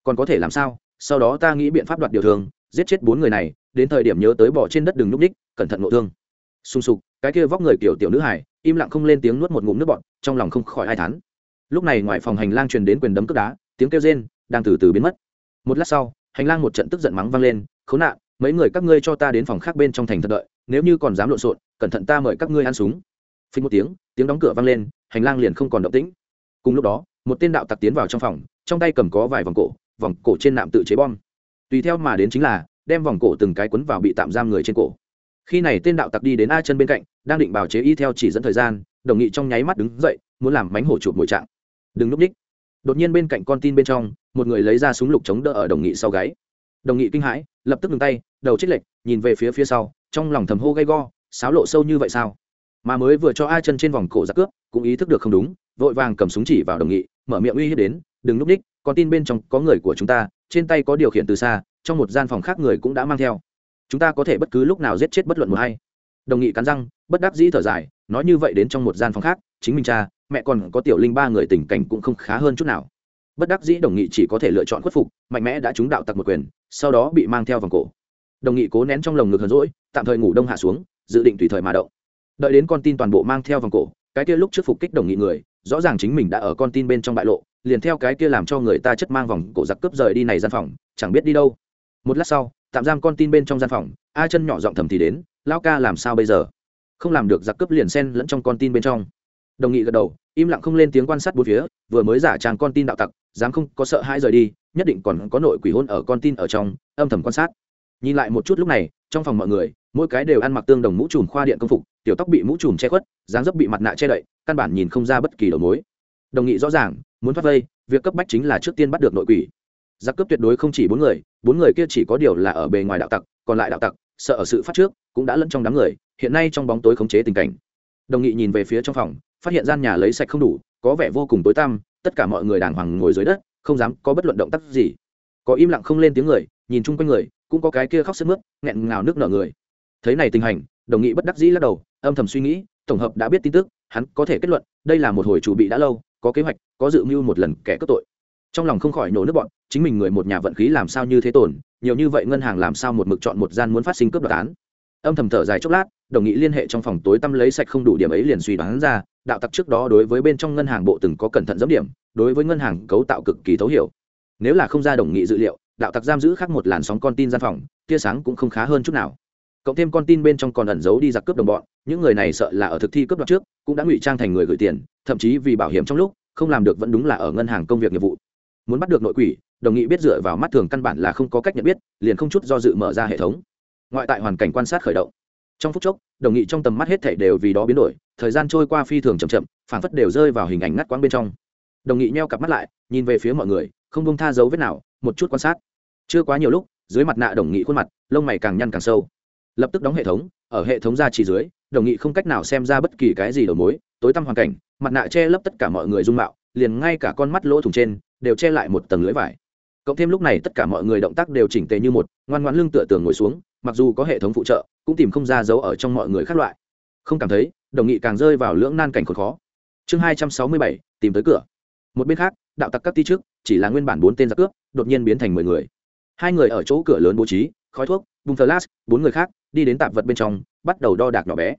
Còn có thể làm sao? Sau đó ta nghĩ biện pháp đoạt điều thường giết chết bốn người này đến thời điểm nhớ tới bỏ trên đất đường núp ních cẩn thận ngộ thương. Sung sục cái kia vóc người kiểu tiểu nữ hải im lặng không lên tiếng nuốt một ngụm nước bọt, trong lòng không khỏi ai thán. Lúc này ngoài phòng hành lang truyền đến quyền đấm cướp đá tiếng kêu rên đang từ từ biến mất. Một lát sau hành lang một trận tức giận mắng vang lên khốn nạn mấy người các ngươi cho ta đến phòng khác bên trong thành thật đợi nếu như còn dám lộn xộn cẩn thận ta mời các ngươi ăn súng. Phình một tiếng tiếng đóng cửa vang lên hành lang liền không còn động tĩnh. Cùng lúc đó một tên đạo tặc tiến vào trong phòng trong tay cầm có vài vòng cổ vòng cổ trên nạm tự chế bom. Tùy theo mà đến chính là, đem vòng cổ từng cái quấn vào bị tạm giam người trên cổ. Khi này tên đạo tặc đi đến a chân bên cạnh, đang định bào chế y theo chỉ dẫn thời gian, đồng nghị trong nháy mắt đứng dậy, muốn làm mánh hổ chuột mồi trạng. Đừng núp ních đột nhiên bên cạnh con tin bên trong, một người lấy ra súng lục chống đỡ ở đồng nghị sau gáy. Đồng nghị kinh hãi, lập tức ngừng tay, đầu chết lệch, nhìn về phía phía sau, trong lòng thầm hô gay go sáo lộ sâu như vậy sao? Mà mới vừa cho a chân trên vòng cổ giặc cướp, cũng ý thức được không đúng, vội vàng cầm súng chỉ vào đồng nghị, mở miệng uy hiếp đến đừng núp đích, con tin bên trong có người của chúng ta trên tay có điều khiển từ xa trong một gian phòng khác người cũng đã mang theo. Chúng ta có thể bất cứ lúc nào giết chết bất luận một hay đồng nghị cắn răng bất đắc dĩ thở dài nói như vậy đến trong một gian phòng khác chính mình cha mẹ còn có tiểu linh ba người tình cảnh cũng không khá hơn chút nào. Bất đắc dĩ đồng nghị chỉ có thể lựa chọn khuất phục mạnh mẽ đã trúng đạo tặc một quyền sau đó bị mang theo vòng cổ. Đồng nghị cố nén trong lồng ngực hờn rỗi tạm thời ngủ đông hạ xuống dự định tùy thời mà động. Đợi đến con tin toàn bộ mang theo vòng cổ cái kia lúc trước phục kích đồng nghị người rõ ràng chính mình đã ở con tin bên trong bại lộ liền theo cái kia làm cho người ta chất mang vòng cổ giặc cướp rời đi này gian phòng, chẳng biết đi đâu. Một lát sau, tạm giam con tin bên trong gian phòng, a chân nhỏ giọng thầm thì đến lao ca làm sao bây giờ? Không làm được giặc cướp liền sen lẫn trong con tin bên trong. Đồng nghị gật đầu, im lặng không lên tiếng quan sát bốn phía, vừa mới giả trang con tin đạo tặc, dám không có sợ hãi rời đi, nhất định còn có nội quỷ hôn ở con tin ở trong, âm thầm quan sát. Nhìn lại một chút lúc này, trong phòng mọi người, mỗi cái đều ăn mặc tương đồng mũ trùm khoa điện công phục, tiểu tóc bị mũ trùm che khuất, dáng dấp bị mặt nạ che đậy, căn bản nhìn không ra bất kỳ đầu mối. Đồng nghị rõ ràng muốn thoát vây, việc cấp bách chính là trước tiên bắt được nội quỷ. Giặc cướp tuyệt đối không chỉ bốn người bốn người kia chỉ có điều là ở bề ngoài đạo tặc, còn lại đạo tặc, sợ ở sự phát trước, cũng đã lẫn trong đám người, hiện nay trong bóng tối khống chế tình cảnh. Đồng nghị nhìn về phía trong phòng, phát hiện gian nhà lấy sạch không đủ, có vẻ vô cùng tối tăm, tất cả mọi người đàng hoàng ngồi dưới đất, không dám có bất luận động tác gì. Có im lặng không lên tiếng người, nhìn chung quanh người, cũng có cái kia khóc sức mướt, nghẹn ngào nước nở người. Thấy này tình hành, đồng nghị bất đắc dĩ lắc đầu, âm thầm suy nghĩ, tổng hợp đã biết tin tức, hắn có thể kết luận, đây là một hồi chủ bị đã lâu có kế hoạch, có dự mưu một lần kẻ cướp tội. Trong lòng không khỏi nổ nước bọn, chính mình người một nhà vận khí làm sao như thế tổn, nhiều như vậy ngân hàng làm sao một mực chọn một gian muốn phát sinh cướp đoạt án. Âm thầm thở dài chốc lát, đồng nghị liên hệ trong phòng tối tăm lấy sạch không đủ điểm ấy liền suy đoán ra, đạo tặc trước đó đối với bên trong ngân hàng bộ từng có cẩn thận giấm điểm, đối với ngân hàng cấu tạo cực kỳ thấu hiểu. Nếu là không ra đồng nghị dự liệu, đạo tặc giam giữ khác một làn sóng con tin gian phòng, tia sáng cũng không khá hơn chút nào cộng thêm con tin bên trong còn ẩn giấu đi giặc cướp đồng bọn, những người này sợ là ở thực thi cướp đoạt trước, cũng đã ngụy trang thành người gửi tiền, thậm chí vì bảo hiểm trong lúc, không làm được vẫn đúng là ở ngân hàng công việc nghiệp vụ. Muốn bắt được nội quỷ, đồng nghị biết dựa vào mắt thường căn bản là không có cách nhận biết, liền không chút do dự mở ra hệ thống. Ngoại tại hoàn cảnh quan sát khởi động. Trong phút chốc, đồng nghị trong tầm mắt hết thể đều vì đó biến đổi, thời gian trôi qua phi thường chậm chậm phản phất đều rơi vào hình ảnh ngắt quãng bên trong. Đồng nghị nheo cặp mắt lại, nhìn về phía mọi người, không bông tha dấu vết nào, một chút quan sát. Chưa quá nhiều lúc, dưới mặt nạ đồng nghị khuôn mặt, lông mày càng nhăn càng sâu lập tức đóng hệ thống, ở hệ thống ra chỉ dưới, đồng nghị không cách nào xem ra bất kỳ cái gì đầu mối, tối tăm hoàn cảnh, mặt nạ che lấp tất cả mọi người dung mạo, liền ngay cả con mắt lỗ thủng trên, đều che lại một tầng lưới vải. Cộng thêm lúc này tất cả mọi người động tác đều chỉnh tề như một, ngoan ngoãn lưng tựa tường ngồi xuống, mặc dù có hệ thống phụ trợ, cũng tìm không ra dấu ở trong mọi người khác loại. Không cảm thấy, đồng nghị càng rơi vào lưỡng nan cảnh khốn khó. Chương hai trăm sáu mươi bảy, tìm tới cửa. Một bên khác, đạo tặc các ti trước, chỉ là nguyên bản bốn tên giặc cướp, đột nhiên biến thành mười người. Hai người ở chỗ cửa lớn bố trí, khói thuốc bùng thờ bốn người khác đi đến tạp vật bên trong, bắt đầu đo đạc nhỏ bé.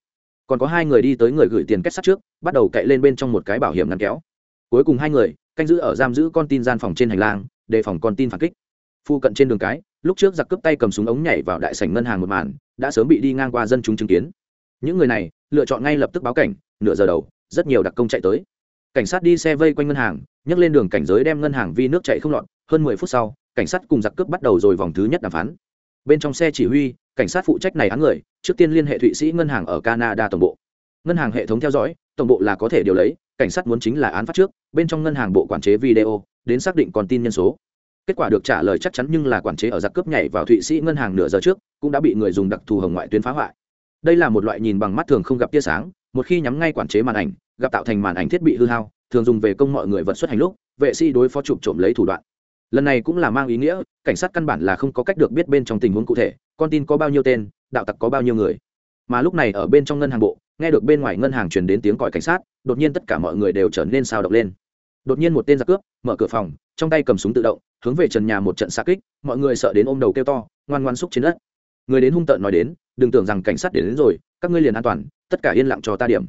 Còn có hai người đi tới người gửi tiền kết sắt trước, bắt đầu cậy lên bên trong một cái bảo hiểm ngăn kéo. Cuối cùng hai người, canh giữ ở giam giữ con tin gian phòng trên hành lang, đề phòng con tin phản kích. Phu cận trên đường cái, lúc trước giặc cướp tay cầm súng ống nhảy vào đại sảnh ngân hàng một màn, đã sớm bị đi ngang qua dân chúng chứng kiến. Những người này, lựa chọn ngay lập tức báo cảnh, nửa giờ đầu, rất nhiều đặc công chạy tới. Cảnh sát đi xe vây quanh ngân hàng, nhấc lên đường cảnh giới đem ngân hàng vi nước chạy không lọt. Hơn mười phút sau, cảnh sát cùng giặc cướp bắt đầu rồi vòng thứ nhất đàm phán bên trong xe chỉ huy, cảnh sát phụ trách này án người, trước tiên liên hệ thụy sĩ ngân hàng ở canada tổng bộ. Ngân hàng hệ thống theo dõi, tổng bộ là có thể điều lấy, cảnh sát muốn chính là án phát trước, bên trong ngân hàng bộ quản chế video, đến xác định con tin nhân số. Kết quả được trả lời chắc chắn nhưng là quản chế ở giặc cướp nhảy vào thụy sĩ ngân hàng nửa giờ trước, cũng đã bị người dùng đặc thù hồng ngoại tuyến phá hoại. Đây là một loại nhìn bằng mắt thường không gặp tia sáng, một khi nhắm ngay quản chế màn ảnh, gặp tạo thành màn ảnh thiết bị hư hao, thường dùng về công mọi người vật xuất hành lúc, vệ sĩ đối phó chụp trộm lấy thủ đoạn lần này cũng là mang ý nghĩa cảnh sát căn bản là không có cách được biết bên trong tình huống cụ thể con tin có bao nhiêu tên đạo tặc có bao nhiêu người. Mà lúc này ở bên trong ngân hàng bộ nghe được bên ngoài ngân hàng truyền đến tiếng còi cảnh sát đột nhiên tất cả mọi người đều trở nên sao động lên. Đột nhiên một tên giặc cướp mở cửa phòng trong tay cầm súng tự động hướng về trần nhà một trận xa kích mọi người sợ đến ôm đầu kêu to ngoan ngoan xúc trên đất. Người đến hung tợn nói đến đừng tưởng rằng cảnh sát đến, đến rồi các ngươi liền an toàn tất cả yên lặng cho ta điểm.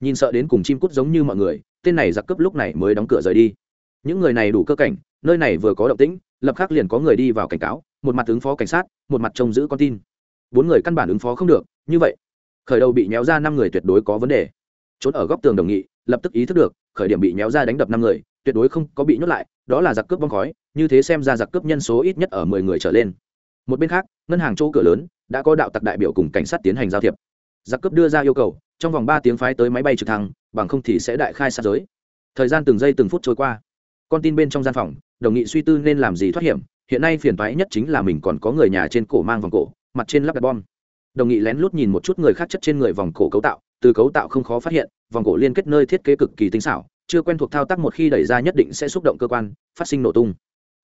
Nhìn sợ đến cùng chim cút giống như mọi người tên này giặc cướp lúc này mới đóng cửa rời đi. Những người này đủ cơ cảnh nơi này vừa có động tĩnh, lập khắc liền có người đi vào cảnh cáo, một mặt ứng phó cảnh sát, một mặt trông giữ con tin. Bốn người căn bản ứng phó không được, như vậy, khởi đầu bị nhéo ra năm người tuyệt đối có vấn đề. Trốn ở góc tường đồng nghị, lập tức ý thức được, khởi điểm bị nhéo ra đánh đập năm người, tuyệt đối không có bị nhốt lại, đó là giặc cướp bom khói, như thế xem ra giặc cướp nhân số ít nhất ở mười người trở lên. Một bên khác, ngân hàng chỗ cửa lớn, đã có đạo tặc đại biểu cùng cảnh sát tiến hành giao thiệp. Giặc cướp đưa ra yêu cầu, trong vòng ba tiếng phái tới máy bay trực thăng, bằng không thì sẽ đại khai sát giới. Thời gian từng giây từng phút trôi qua. Con tin bên trong gian phòng đồng nghị suy tư nên làm gì thoát hiểm, hiện nay phiền toái nhất chính là mình còn có người nhà trên cổ mang vòng cổ, mặt trên lắp đặt bom. Đồng nghị lén lút nhìn một chút người khác chất trên người vòng cổ cấu tạo, từ cấu tạo không khó phát hiện, vòng cổ liên kết nơi thiết kế cực kỳ tinh xảo, chưa quen thuộc thao tác một khi đẩy ra nhất định sẽ xúc động cơ quan, phát sinh nổ tung.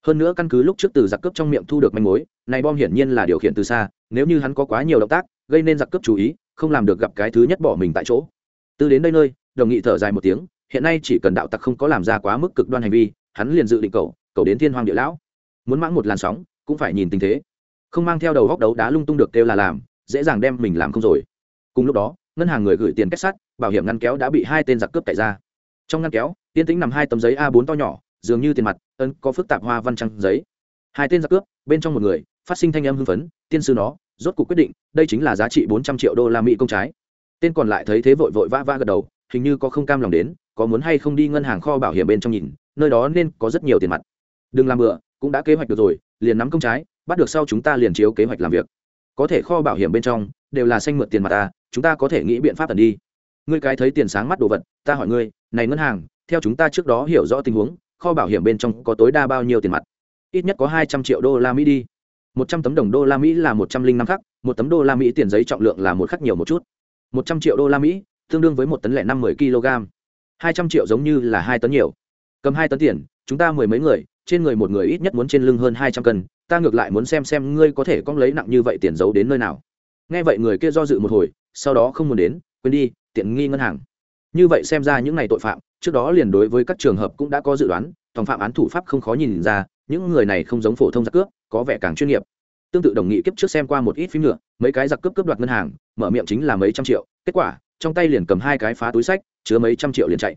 Hơn nữa căn cứ lúc trước từ giặc cướp trong miệng thu được manh mối, này bom hiển nhiên là điều khiển từ xa, nếu như hắn có quá nhiều động tác, gây nên giặc cướp chú ý, không làm được gặp cái thứ nhất bỏ mình tại chỗ. Từ đến đây nơi, đồng nghị thở dài một tiếng, hiện nay chỉ cần đạo tặc không có làm ra quá mức cực đoan hành vi, hắn liền dự định cầu cầu đến thiên hoàng địa lão. Muốn mãng một làn sóng, cũng phải nhìn tình thế. Không mang theo đầu góc đấu đá lung tung được kêu là làm, dễ dàng đem mình làm không rồi. Cùng lúc đó, ngân hàng người gửi tiền kết sắt, bảo hiểm ngăn kéo đã bị hai tên giặc cướp cậy ra. Trong ngăn kéo, tiên tĩnh nằm hai tấm giấy a 4 to nhỏ, dường như tiền mặt ân có phức tạp hoa văn trăng giấy. Hai tên giặc cướp, bên trong một người, phát sinh thanh âm hưng phấn, tiên sư nó, rốt cuộc quyết định, đây chính là giá trị bốn trăm triệu đô la mỹ công trái. Tên còn lại thấy thế vội vội vã vã gật đầu, hình như có không cam lòng đến, có muốn hay không đi ngân hàng kho bảo hiểm bên trong nhìn, nơi đó nên có rất nhiều tiền mặt đừng làm bựa cũng đã kế hoạch được rồi, liền nắm công trái, bắt được sau chúng ta liền chiếu kế hoạch làm việc. Có thể kho bảo hiểm bên trong, đều là xanh mượn tiền mặt ta chúng ta có thể nghĩ biện pháp tần đi. Ngươi cái thấy tiền sáng mắt đồ vật, ta hỏi ngươi, này ngân hàng, theo chúng ta trước đó hiểu rõ tình huống, kho bảo hiểm bên trong có tối đa bao nhiêu tiền mặt? Ít nhất có hai trăm triệu đô la mỹ đi. Một trăm tấm đồng đô la mỹ là một trăm linh năm khắc, một tấm đô la mỹ tiền giấy trọng lượng là một khắc nhiều một chút. Một trăm triệu đô la mỹ, tương đương với một tấn lẻ năm mươi kg hai trăm triệu giống như là hai tấn nhiều. Cầm hai tấn tiền, chúng ta mười mấy người trên người một người ít nhất muốn trên lưng hơn hai trăm cân, ta ngược lại muốn xem xem ngươi có thể cong lấy nặng như vậy tiền giấu đến nơi nào. Nghe vậy người kia do dự một hồi, sau đó không muốn đến, quên đi, tiện nghi ngân hàng. Như vậy xem ra những n à y tội phạm, trước đó liền đối với các trường hợp cũng đã có dự đoán, tòng phạm án thủ pháp không khó nhìn ra, những người này không giống phổ thông giặc cướp, có vẻ càng chuyên nghiệp. Tương tự đồng nghị kiếp trước xem qua một ít phim nữa, mấy cái giặc cướp cướp đoạt ngân hàng, mở miệng chính là mấy trăm triệu, kết quả, trong tay liền cầm hai cái phá túi sách, chứa mấy trăm triệu liền chạy.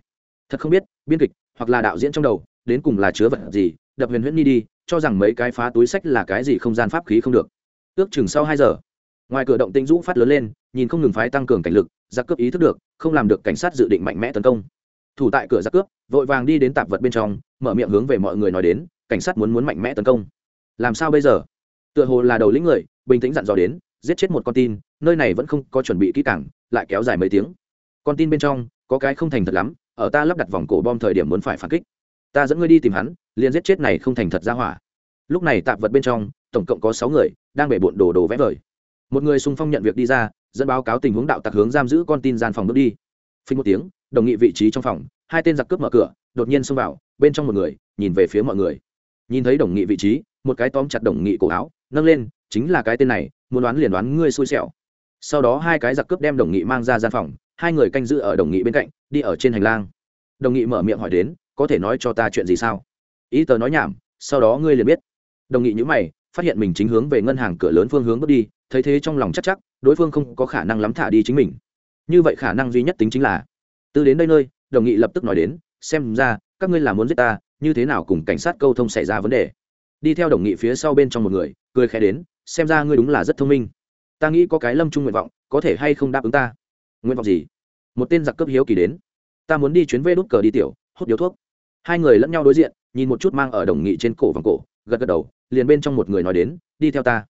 Thật không biết, biên kịch, hoặc là đạo diễn trong đầu đến cùng là chứa vật gì, đập huyền huyễn ni đi, cho rằng mấy cái phá túi sách là cái gì không gian pháp khí không được. Ước chừng sau hai giờ, ngoài cửa động tĩnh rũ phát lớn lên, nhìn không ngừng phái tăng cường cảnh lực, giặc cướp ý thức được, không làm được cảnh sát dự định mạnh mẽ tấn công. Thủ tại cửa giặc cướp, vội vàng đi đến tạp vật bên trong, mở miệng hướng về mọi người nói đến, cảnh sát muốn muốn mạnh mẽ tấn công. Làm sao bây giờ? Tựa hồ là đầu lĩnh người, bình tĩnh dặn dò đến, giết chết một con tin, nơi này vẫn không có chuẩn bị kỹ cảng lại kéo dài mấy tiếng. Con tin bên trong, có cái không thành thật lắm, ở ta lắp đặt vòng cổ bom thời điểm muốn phải phản kích ta dẫn ngươi đi tìm hắn, liền giết chết này không thành thật ra hỏa. Lúc này tạp vật bên trong, tổng cộng có sáu người, đang bể bộn đồ đồ vẽ vời. Một người xung phong nhận việc đi ra, dẫn báo cáo tình huống đạo tặc hướng giam giữ con tin gian phòng bước đi. Phình một tiếng, đồng nghị vị trí trong phòng, hai tên giặc cướp mở cửa, đột nhiên xông vào, bên trong một người, nhìn về phía mọi người. Nhìn thấy đồng nghị vị trí, một cái tóm chặt đồng nghị cổ áo, nâng lên, chính là cái tên này, muốn đoán liền đoán ngươi xui xẻo. Sau đó hai cái giặc cướp đem đồng nghị mang ra gian phòng, hai người canh giữ ở đồng nghị bên cạnh, đi ở trên hành lang. Đồng nghị mở miệng hỏi đến có thể nói cho ta chuyện gì sao? Ý tờ nói nhảm, sau đó ngươi liền biết. Đồng nghị nhữ mày, phát hiện mình chính hướng về ngân hàng cửa lớn phương hướng bước đi, thấy thế trong lòng chắc chắc, đối phương không có khả năng lắm thả đi chính mình. Như vậy khả năng duy nhất tính chính là, từ đến đây nơi, đồng nghị lập tức nói đến, xem ra, các ngươi là muốn giết ta, như thế nào cùng cảnh sát câu thông xảy ra vấn đề. Đi theo đồng nghị phía sau bên trong một người, cười khẽ đến, xem ra ngươi đúng là rất thông minh. Ta nghĩ có cái lâm chung nguyện vọng, có thể hay không đáp ứng ta. Nguyện vọng gì? Một tên giặc cướp hiếu kỳ đến. Ta muốn đi chuyến vê đốt cờ đi tiểu, hút điếu thuốc hai người lẫn nhau đối diện, nhìn một chút mang ở đồng nghị trên cổ vòng cổ, gật gật đầu, liền bên trong một người nói đến, đi theo ta.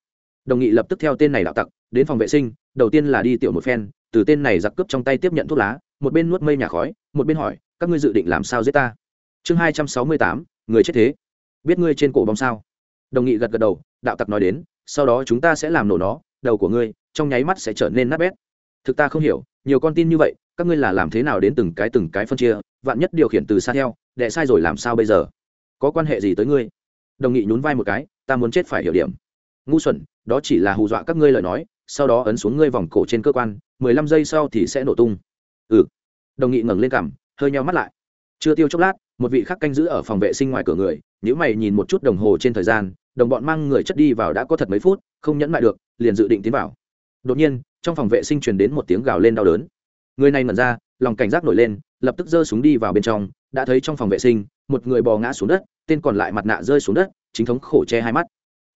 Đồng nghị lập tức theo tên này đạo tặc, đến phòng vệ sinh, đầu tiên là đi tiểu một phen, từ tên này giặc cướp trong tay tiếp nhận thuốc lá, một bên nuốt mây nhà khói, một bên hỏi, các ngươi dự định làm sao giết ta? Chương hai trăm sáu mươi tám, người chết thế. Biết ngươi trên cổ bóng sao? Đồng nghị gật gật đầu, đạo tặc nói đến, sau đó chúng ta sẽ làm nổ nó, đầu của ngươi, trong nháy mắt sẽ trở nên nát bét. Thực ta không hiểu, nhiều con tin như vậy các ngươi là làm thế nào đến từng cái từng cái phân chia, vạn nhất điều khiển từ xa theo, đệ sai rồi làm sao bây giờ? Có quan hệ gì tới ngươi? Đồng nghị nhún vai một cái, ta muốn chết phải hiểu điểm. Ngu xuẩn, đó chỉ là hù dọa các ngươi lời nói, sau đó ấn xuống ngươi vòng cổ trên cơ quan, mười lăm giây sau thì sẽ nổ tung. Ừ. Đồng nghị ngẩng lên cằm, hơi nheo mắt lại. Chưa tiêu chốc lát, một vị khác canh giữ ở phòng vệ sinh ngoài cửa người nếu mày nhìn một chút đồng hồ trên thời gian, đồng bọn mang người chất đi vào đã có thật mấy phút, không nhẫn lại được, liền dự định tiến vào. Đột nhiên, trong phòng vệ sinh truyền đến một tiếng gào lên đau đớn người này mẩn ra, lòng cảnh giác nổi lên, lập tức giơ súng đi vào bên trong, đã thấy trong phòng vệ sinh, một người bò ngã xuống đất, tên còn lại mặt nạ rơi xuống đất, chính thống khổ che hai mắt.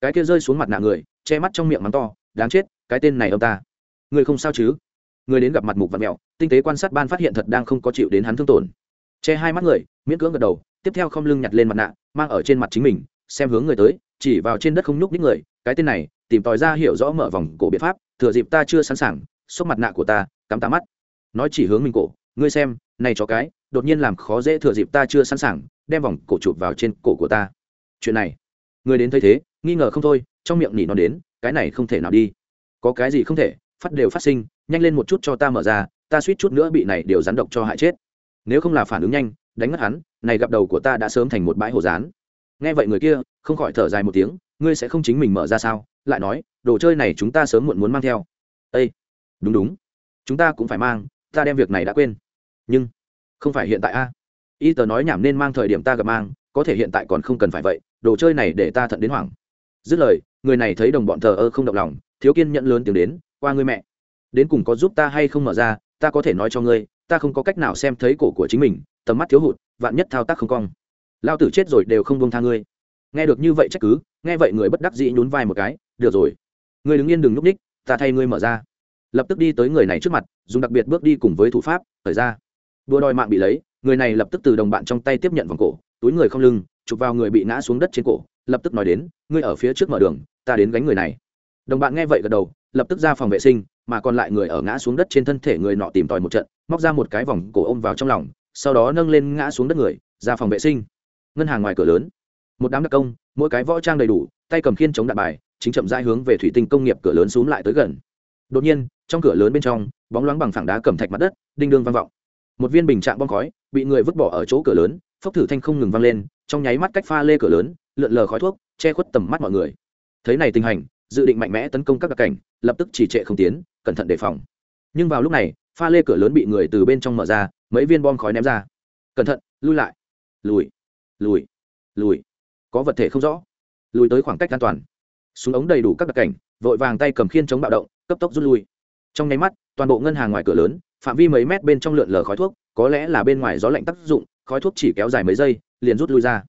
Cái kia rơi xuống mặt nạ người, che mắt trong miệng mắng to, đáng chết, cái tên này ông ta. Người không sao chứ? Người đến gặp mặt mục vật mẹo, tinh tế quan sát ban phát hiện thật đang không có chịu đến hắn thương tổn. Che hai mắt người, miễn cưỡng gật đầu, tiếp theo không lưng nhặt lên mặt nạ, mang ở trên mặt chính mình, xem hướng người tới, chỉ vào trên đất không nhúc ních người, cái tên này, tìm tòi ra hiểu rõ mở vòng cổ biện pháp, thừa dịp ta chưa sẵn sàng xốc mặt nạ của ta, cắm tá mắt nói chỉ hướng mình cổ, ngươi xem, này cho cái, đột nhiên làm khó dễ thừa dịp ta chưa sẵn sàng, đem vòng cổ chụp vào trên cổ của ta. Chuyện này, người đến thấy thế, nghi ngờ không thôi, trong miệng nỉ nó đến, cái này không thể nào đi. Có cái gì không thể, phát đều phát sinh, nhanh lên một chút cho ta mở ra, ta suýt chút nữa bị này đều rắn độc cho hại chết. Nếu không là phản ứng nhanh, đánh mất hắn, này gặp đầu của ta đã sớm thành một bãi hồ rán. Nghe vậy người kia, không khỏi thở dài một tiếng, ngươi sẽ không chính mình mở ra sao? Lại nói, đồ chơi này chúng ta sớm muộn muốn mang theo. Ây đúng đúng. Chúng ta cũng phải mang ta đem việc này đã quên. Nhưng, không phải hiện tại a. Y tờ nói nhảm nên mang thời điểm ta gặp mang, có thể hiện tại còn không cần phải vậy, đồ chơi này để ta thận đến hoảng. Dứt lời, người này thấy đồng bọn thờ ơ không động lòng, thiếu kiên nhận lớn tiếng đến, qua ngươi mẹ. Đến cùng có giúp ta hay không mở ra, ta có thể nói cho ngươi, ta không có cách nào xem thấy cổ của chính mình, tầm mắt thiếu hụt, vạn nhất thao tác không cong. Lao tử chết rồi đều không buông tha ngươi. Nghe được như vậy trách cứ, nghe vậy người bất đắc dĩ nhún vai một cái, được rồi. Ngươi đứng yên đừng núp ních ta thay ngươi mở ra lập tức đi tới người này trước mặt, dùng đặc biệt bước đi cùng với thủ pháp, thời ra. Đua đòi mạng bị lấy, người này lập tức từ đồng bạn trong tay tiếp nhận vòng cổ, túi người không lưng, chụp vào người bị ngã xuống đất trên cổ, lập tức nói đến, ngươi ở phía trước mở đường, ta đến gánh người này. Đồng bạn nghe vậy gật đầu, lập tức ra phòng vệ sinh, mà còn lại người ở ngã xuống đất trên thân thể người nọ tìm tòi một trận, móc ra một cái vòng cổ ôm vào trong lòng, sau đó nâng lên ngã xuống đất người, ra phòng vệ sinh. Ngân hàng ngoài cửa lớn. Một đám đặc công, mỗi cái võ trang đầy đủ, tay cầm khiên chống đạn bài, chính chậm rãi hướng về thủy tinh công nghiệp cửa lớn xuống lại tới gần. Đột nhiên trong cửa lớn bên trong, bóng loáng bằng phẳng đá cầm thạch mặt đất, đinh đương vang vọng. Một viên bình trạng bom khói bị người vứt bỏ ở chỗ cửa lớn, phốc thử thanh không ngừng vang lên, trong nháy mắt cách pha lê cửa lớn, lượn lờ khói thuốc, che khuất tầm mắt mọi người. Thấy này tình hình, dự định mạnh mẽ tấn công các đặc cảnh, lập tức chỉ trệ không tiến, cẩn thận đề phòng. Nhưng vào lúc này, pha lê cửa lớn bị người từ bên trong mở ra, mấy viên bom khói ném ra. Cẩn thận, lui lại. Lùi lùi lùi. Có vật thể không rõ. Lùi tới khoảng cách an toàn. Súng ống đầy đủ các đặc cảnh, vội vàng tay cầm khiên chống bạo động, cấp tốc rút lui trong nháy mắt, toàn bộ ngân hàng ngoài cửa lớn, phạm vi mấy mét bên trong lượn lờ khói thuốc, có lẽ là bên ngoài gió lạnh tác dụng, khói thuốc chỉ kéo dài mấy giây, liền rút lui ra.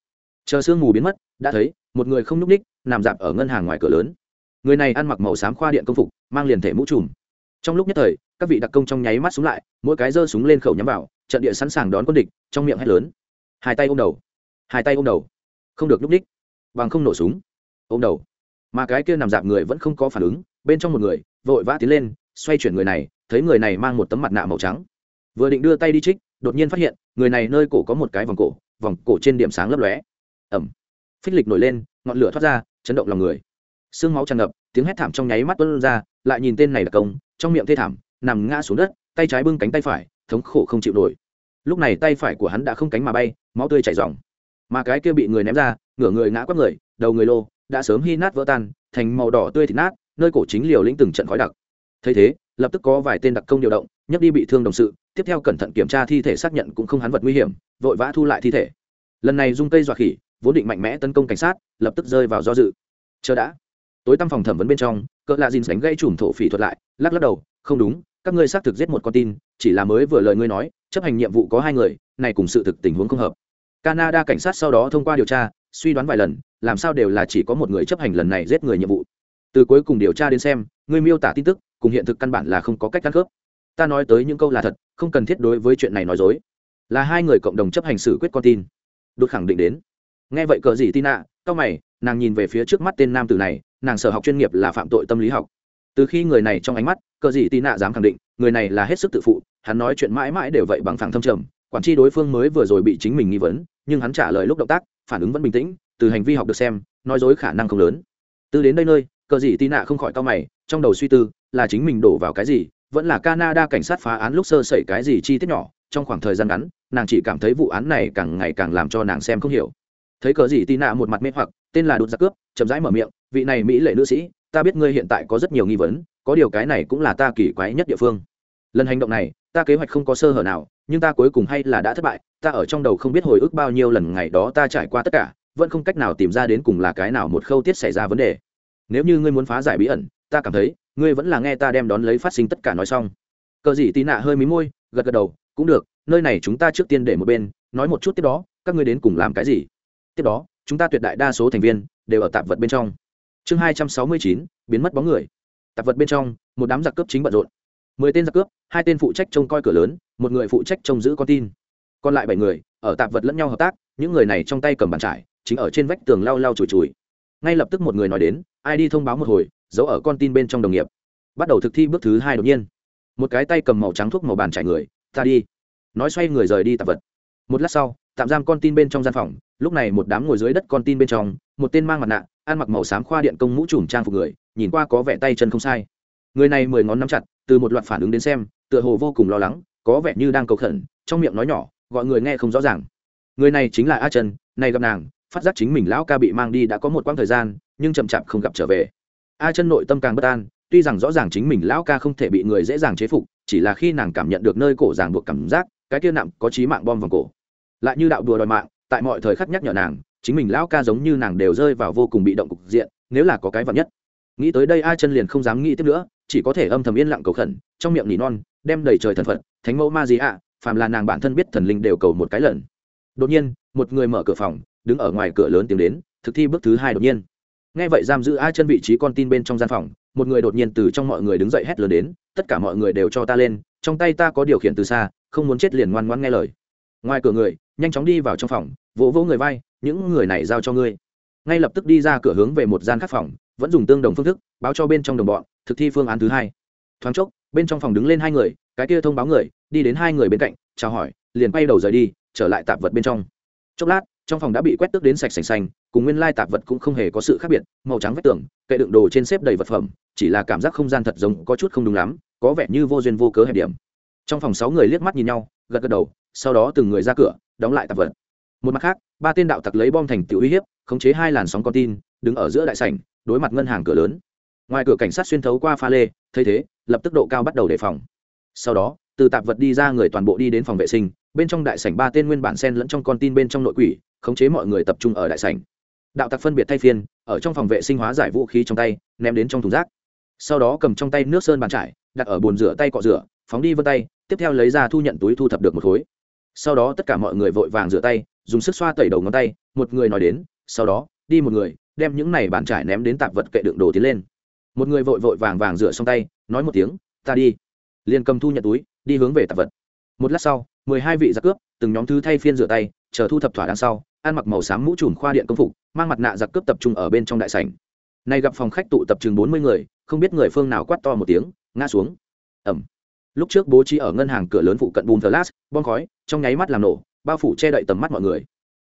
Chờ sương mù biến mất, đã thấy, một người không nhúc ních nằm dạp ở ngân hàng ngoài cửa lớn. Người này ăn mặc màu xám khoa điện công phục, mang liền thể mũ trùm. Trong lúc nhất thời, các vị đặc công trong nháy mắt súng lại, mỗi cái giơ súng lên khẩu nhắm vào, trận địa sẵn sàng đón quân địch, trong miệng hét lớn. Hai tay ôm đầu. Hai tay ôm đầu. Không được nhúc ních bằng không nổ súng. Ôm đầu. Mà cái kia nằm dạp người vẫn không có phản ứng, bên trong một người, vội vã tiến lên xoay chuyển người này, thấy người này mang một tấm mặt nạ màu trắng. Vừa định đưa tay đi trích, đột nhiên phát hiện, người này nơi cổ có một cái vòng cổ vòng cổ trên điểm sáng lấp lóe. Ẩm phích lịch nổi lên, ngọn lửa thoát ra, chấn động lòng người. Xương máu tràn ngập, tiếng hét thảm trong nháy mắt tuân ra, lại nhìn tên này đặc công, trong miệng thê thảm, nằm ngã xuống đất, tay trái bưng cánh tay phải, thống khổ không chịu nổi. Lúc này tay phải của hắn đã không cánh mà bay, máu tươi chảy dòng mà cái kia bị người ném ra, ngửa người ngã quắp người, đầu người lô, đã sớm hy nát vỡ tan, thành màu đỏ tươi thịt nát, nơi cổ chính liều lĩnh từng trận khói đặc thấy thế, lập tức có vài tên đặc công điều động, nhấc đi bị thương đồng sự, tiếp theo cẩn thận kiểm tra thi thể xác nhận cũng không hắn vật nguy hiểm, vội vã thu lại thi thể. Lần này dung cây dọa khỉ, vốn định mạnh mẽ tấn công cảnh sát, lập tức rơi vào do dự. Chờ đã. Tối tăm phòng thẩm vấn bên trong, cỡ lạ dìn đánh gây chùm thổ phỉ thuật lại, lắc lắc đầu, không đúng, các ngươi xác thực giết một con tin, chỉ là mới vừa lời ngươi nói, chấp hành nhiệm vụ có hai người, này cùng sự thực tình huống không hợp. Canada cảnh sát sau đó thông qua điều tra, suy đoán vài lần, làm sao đều là chỉ có một người chấp hành lần này giết người nhiệm vụ. Từ cuối cùng điều tra đến xem, ngươi miêu tả tin tức cùng hiện thực căn bản là không có cách căn khớp. Ta nói tới những câu là thật, không cần thiết đối với chuyện này nói dối. Là hai người cộng đồng chấp hành xử quyết con tin. Đột khẳng định đến. Nghe vậy cờ gì tin ạ mày, nàng nhìn về phía trước mắt tên nam tử này, nàng sở học chuyên nghiệp là phạm tội tâm lý học. Từ khi người này trong ánh mắt, cờ gì tin ạ dám khẳng định, người này là hết sức tự phụ, hắn nói chuyện mãi mãi đều vậy bằng phẳng thâm trầm, quản tri đối phương mới vừa rồi bị chính mình nghi vấn, nhưng hắn trả lời lúc động tác, phản ứng vẫn bình tĩnh, từ hành vi học được xem, nói dối khả năng không lớn. Từ đến đây nơi, cờ gì tin ạ không khỏi tao mày, trong đầu suy tư là chính mình đổ vào cái gì, vẫn là canada cảnh sát phá án lúc sơ sẩy cái gì chi tiết nhỏ, trong khoảng thời gian ngắn, nàng chỉ cảm thấy vụ án này càng ngày càng làm cho nàng xem không hiểu. Thấy cờ gì tì nạ một mặt mê hoặc, tên là đột giặc cướp, chậm rãi mở miệng, vị này mỹ lệ nữ sĩ, ta biết ngươi hiện tại có rất nhiều nghi vấn, có điều cái này cũng là ta kỳ quái nhất địa phương. Lần hành động này, ta kế hoạch không có sơ hở nào, nhưng ta cuối cùng hay là đã thất bại, ta ở trong đầu không biết hồi ức bao nhiêu lần ngày đó ta trải qua tất cả, vẫn không cách nào tìm ra đến cùng là cái nào một khâu tiết xảy ra vấn đề. Nếu như ngươi muốn phá giải bí ẩn, ta cảm thấy ngươi vẫn là nghe ta đem đón lấy phát sinh tất cả nói xong. Cờ dĩ tì nạ hơi mí môi, gật gật đầu, cũng được, nơi này chúng ta trước tiên để một bên, nói một chút tiếp đó, các ngươi đến cùng làm cái gì? Tiếp đó, chúng ta tuyệt đại đa số thành viên đều ở tạp vật bên trong. Chương hai trăm sáu mươi chín, biến mất bóng người. Tạp vật bên trong, một đám giặc cướp chính bận rộn. Mười tên giặc cướp, hai tên phụ trách trông coi cửa lớn, một người phụ trách trông giữ con tin. Còn lại bảy người, ở tạp vật lẫn nhau hợp tác, những người này trong tay cầm bàn trải, chính ở trên vách tường lau lau chùi chùi. Ngay lập tức một người nói đến, ai đi thông báo một hồi giấu ở con tin bên trong đồng nghiệp. Bắt đầu thực thi bước thứ hai đột nhiên. Một cái tay cầm màu trắng thuốc màu bàn trải người, ta đi. Nói xoay người rời đi tạp vật. Một lát sau, tạm giam con tin bên trong gian phòng. Lúc này một đám ngồi dưới đất con tin bên trong, một tên mang mặt nạ, ăn mặc màu xám khoa điện công mũ trùm trang phục người, nhìn qua có vẻ tay chân không sai. Người này mười ngón nắm chặt, từ một loạt phản ứng đến xem, tựa hồ vô cùng lo lắng, có vẻ như đang cầu khẩn, trong miệng nói nhỏ, gọi người nghe không rõ ràng. Người này chính là a chân, này gặp nàng, phát giác chính mình lão ca bị mang đi đã có một quãng thời gian, nhưng chậm chạp không gặp trở về a chân nội tâm càng bất an, tuy rằng rõ ràng chính mình lão ca không thể bị người dễ dàng chế phục, chỉ là khi nàng cảm nhận được nơi cổ ràng buộc cảm giác, cái kia nặng có trí mạng bom vào cổ. Lại như đạo đùa đòi mạng, tại mọi thời khắc nhắc nhở nàng, chính mình lão ca giống như nàng đều rơi vào vô cùng bị động cục diện, nếu là có cái vật nhất. Nghĩ tới đây a chân liền không dám nghĩ tiếp nữa, chỉ có thể âm thầm yên lặng cầu khẩn, trong miệng nỉ non, đem đầy trời thần phật, thánh mẫu ma gì ạ, phàm là nàng bản thân biết thần linh đều cầu một cái lần. Đột nhiên, một người mở cửa phòng, đứng ở ngoài cửa lớn tiếng đến, thực thi bước thứ hai đột nhiên nghe vậy giam giữ a chân vị trí con tin bên trong gian phòng, một người đột nhiên từ trong mọi người đứng dậy hét lớn đến, tất cả mọi người đều cho ta lên, trong tay ta có điều khiển từ xa, không muốn chết liền ngoan ngoan nghe lời. Ngoài cửa người, nhanh chóng đi vào trong phòng, vỗ vỗ người vai, những người này giao cho ngươi. Ngay lập tức đi ra cửa hướng về một gian khác phòng, vẫn dùng tương đồng phương thức, báo cho bên trong đồng bọn, thực thi phương án thứ hai. Thoáng chốc, bên trong phòng đứng lên hai người, cái kia thông báo người, đi đến hai người bên cạnh, chào hỏi, liền quay đầu rời đi, trở lại tạp vật bên trong. Chốc lát trong phòng đã bị quét tước đến sạch sành xanh, cùng nguyên lai tạp vật cũng không hề có sự khác biệt, màu trắng vách tường, kệ đựng đồ trên xếp đầy vật phẩm, chỉ là cảm giác không gian thật giống có chút không đúng lắm, có vẻ như vô duyên vô cớ hẹp điểm. Trong phòng sáu người liếc mắt nhìn nhau, gật gật đầu, sau đó từng người ra cửa, đóng lại tạp vật. Một mặt khác, ba tên đạo tặc lấy bom thành tiểu uy hiếp, khống chế hai làn sóng con tin, đứng ở giữa đại sảnh, đối mặt ngân hàng cửa lớn. Ngoài cửa cảnh sát xuyên thấu qua pha lê, thấy thế, lập tức độ cao bắt đầu đề phòng. Sau đó từ tạp vật đi ra người toàn bộ đi đến phòng vệ sinh, bên trong đại sảnh ba tên nguyên bản sen lẫn trong con tin bên trong nội quỷ, khống chế mọi người tập trung ở đại sảnh. Đạo tặc phân biệt thay phiên, ở trong phòng vệ sinh hóa giải vũ khí trong tay, ném đến trong thùng rác. Sau đó cầm trong tay nước sơn bàn trải, đặt ở bồn rửa tay cọ rửa, phóng đi vân tay, tiếp theo lấy ra thu nhận túi thu thập được một khối. Sau đó tất cả mọi người vội vàng rửa tay, dùng sức xoa tẩy đầu ngón tay, một người nói đến, sau đó, đi một người, đem những này bàn trải ném đến tạp vật kệ đựng đồ tiến lên. Một người vội vội vàng vàng rửa xong tay, nói một tiếng, ta đi. Liền cầm thu nhận túi đi hướng về tạp vật. Một lát sau mười hai vị giặc cướp từng nhóm thứ thay phiên rửa tay chờ thu thập thỏa đằng sau ăn mặc màu xám mũ trùm khoa điện công phục mang mặt nạ giặc cướp tập trung ở bên trong đại sảnh. Nay gặp phòng khách tụ tập chừng bốn mươi người không biết người phương nào quát to một tiếng ngã xuống. Ẩm. Lúc trước bố trí ở ngân hàng cửa lớn phụ cận bùm lát, bom khói trong nháy mắt làm nổ bao phủ che đậy tầm mắt mọi người.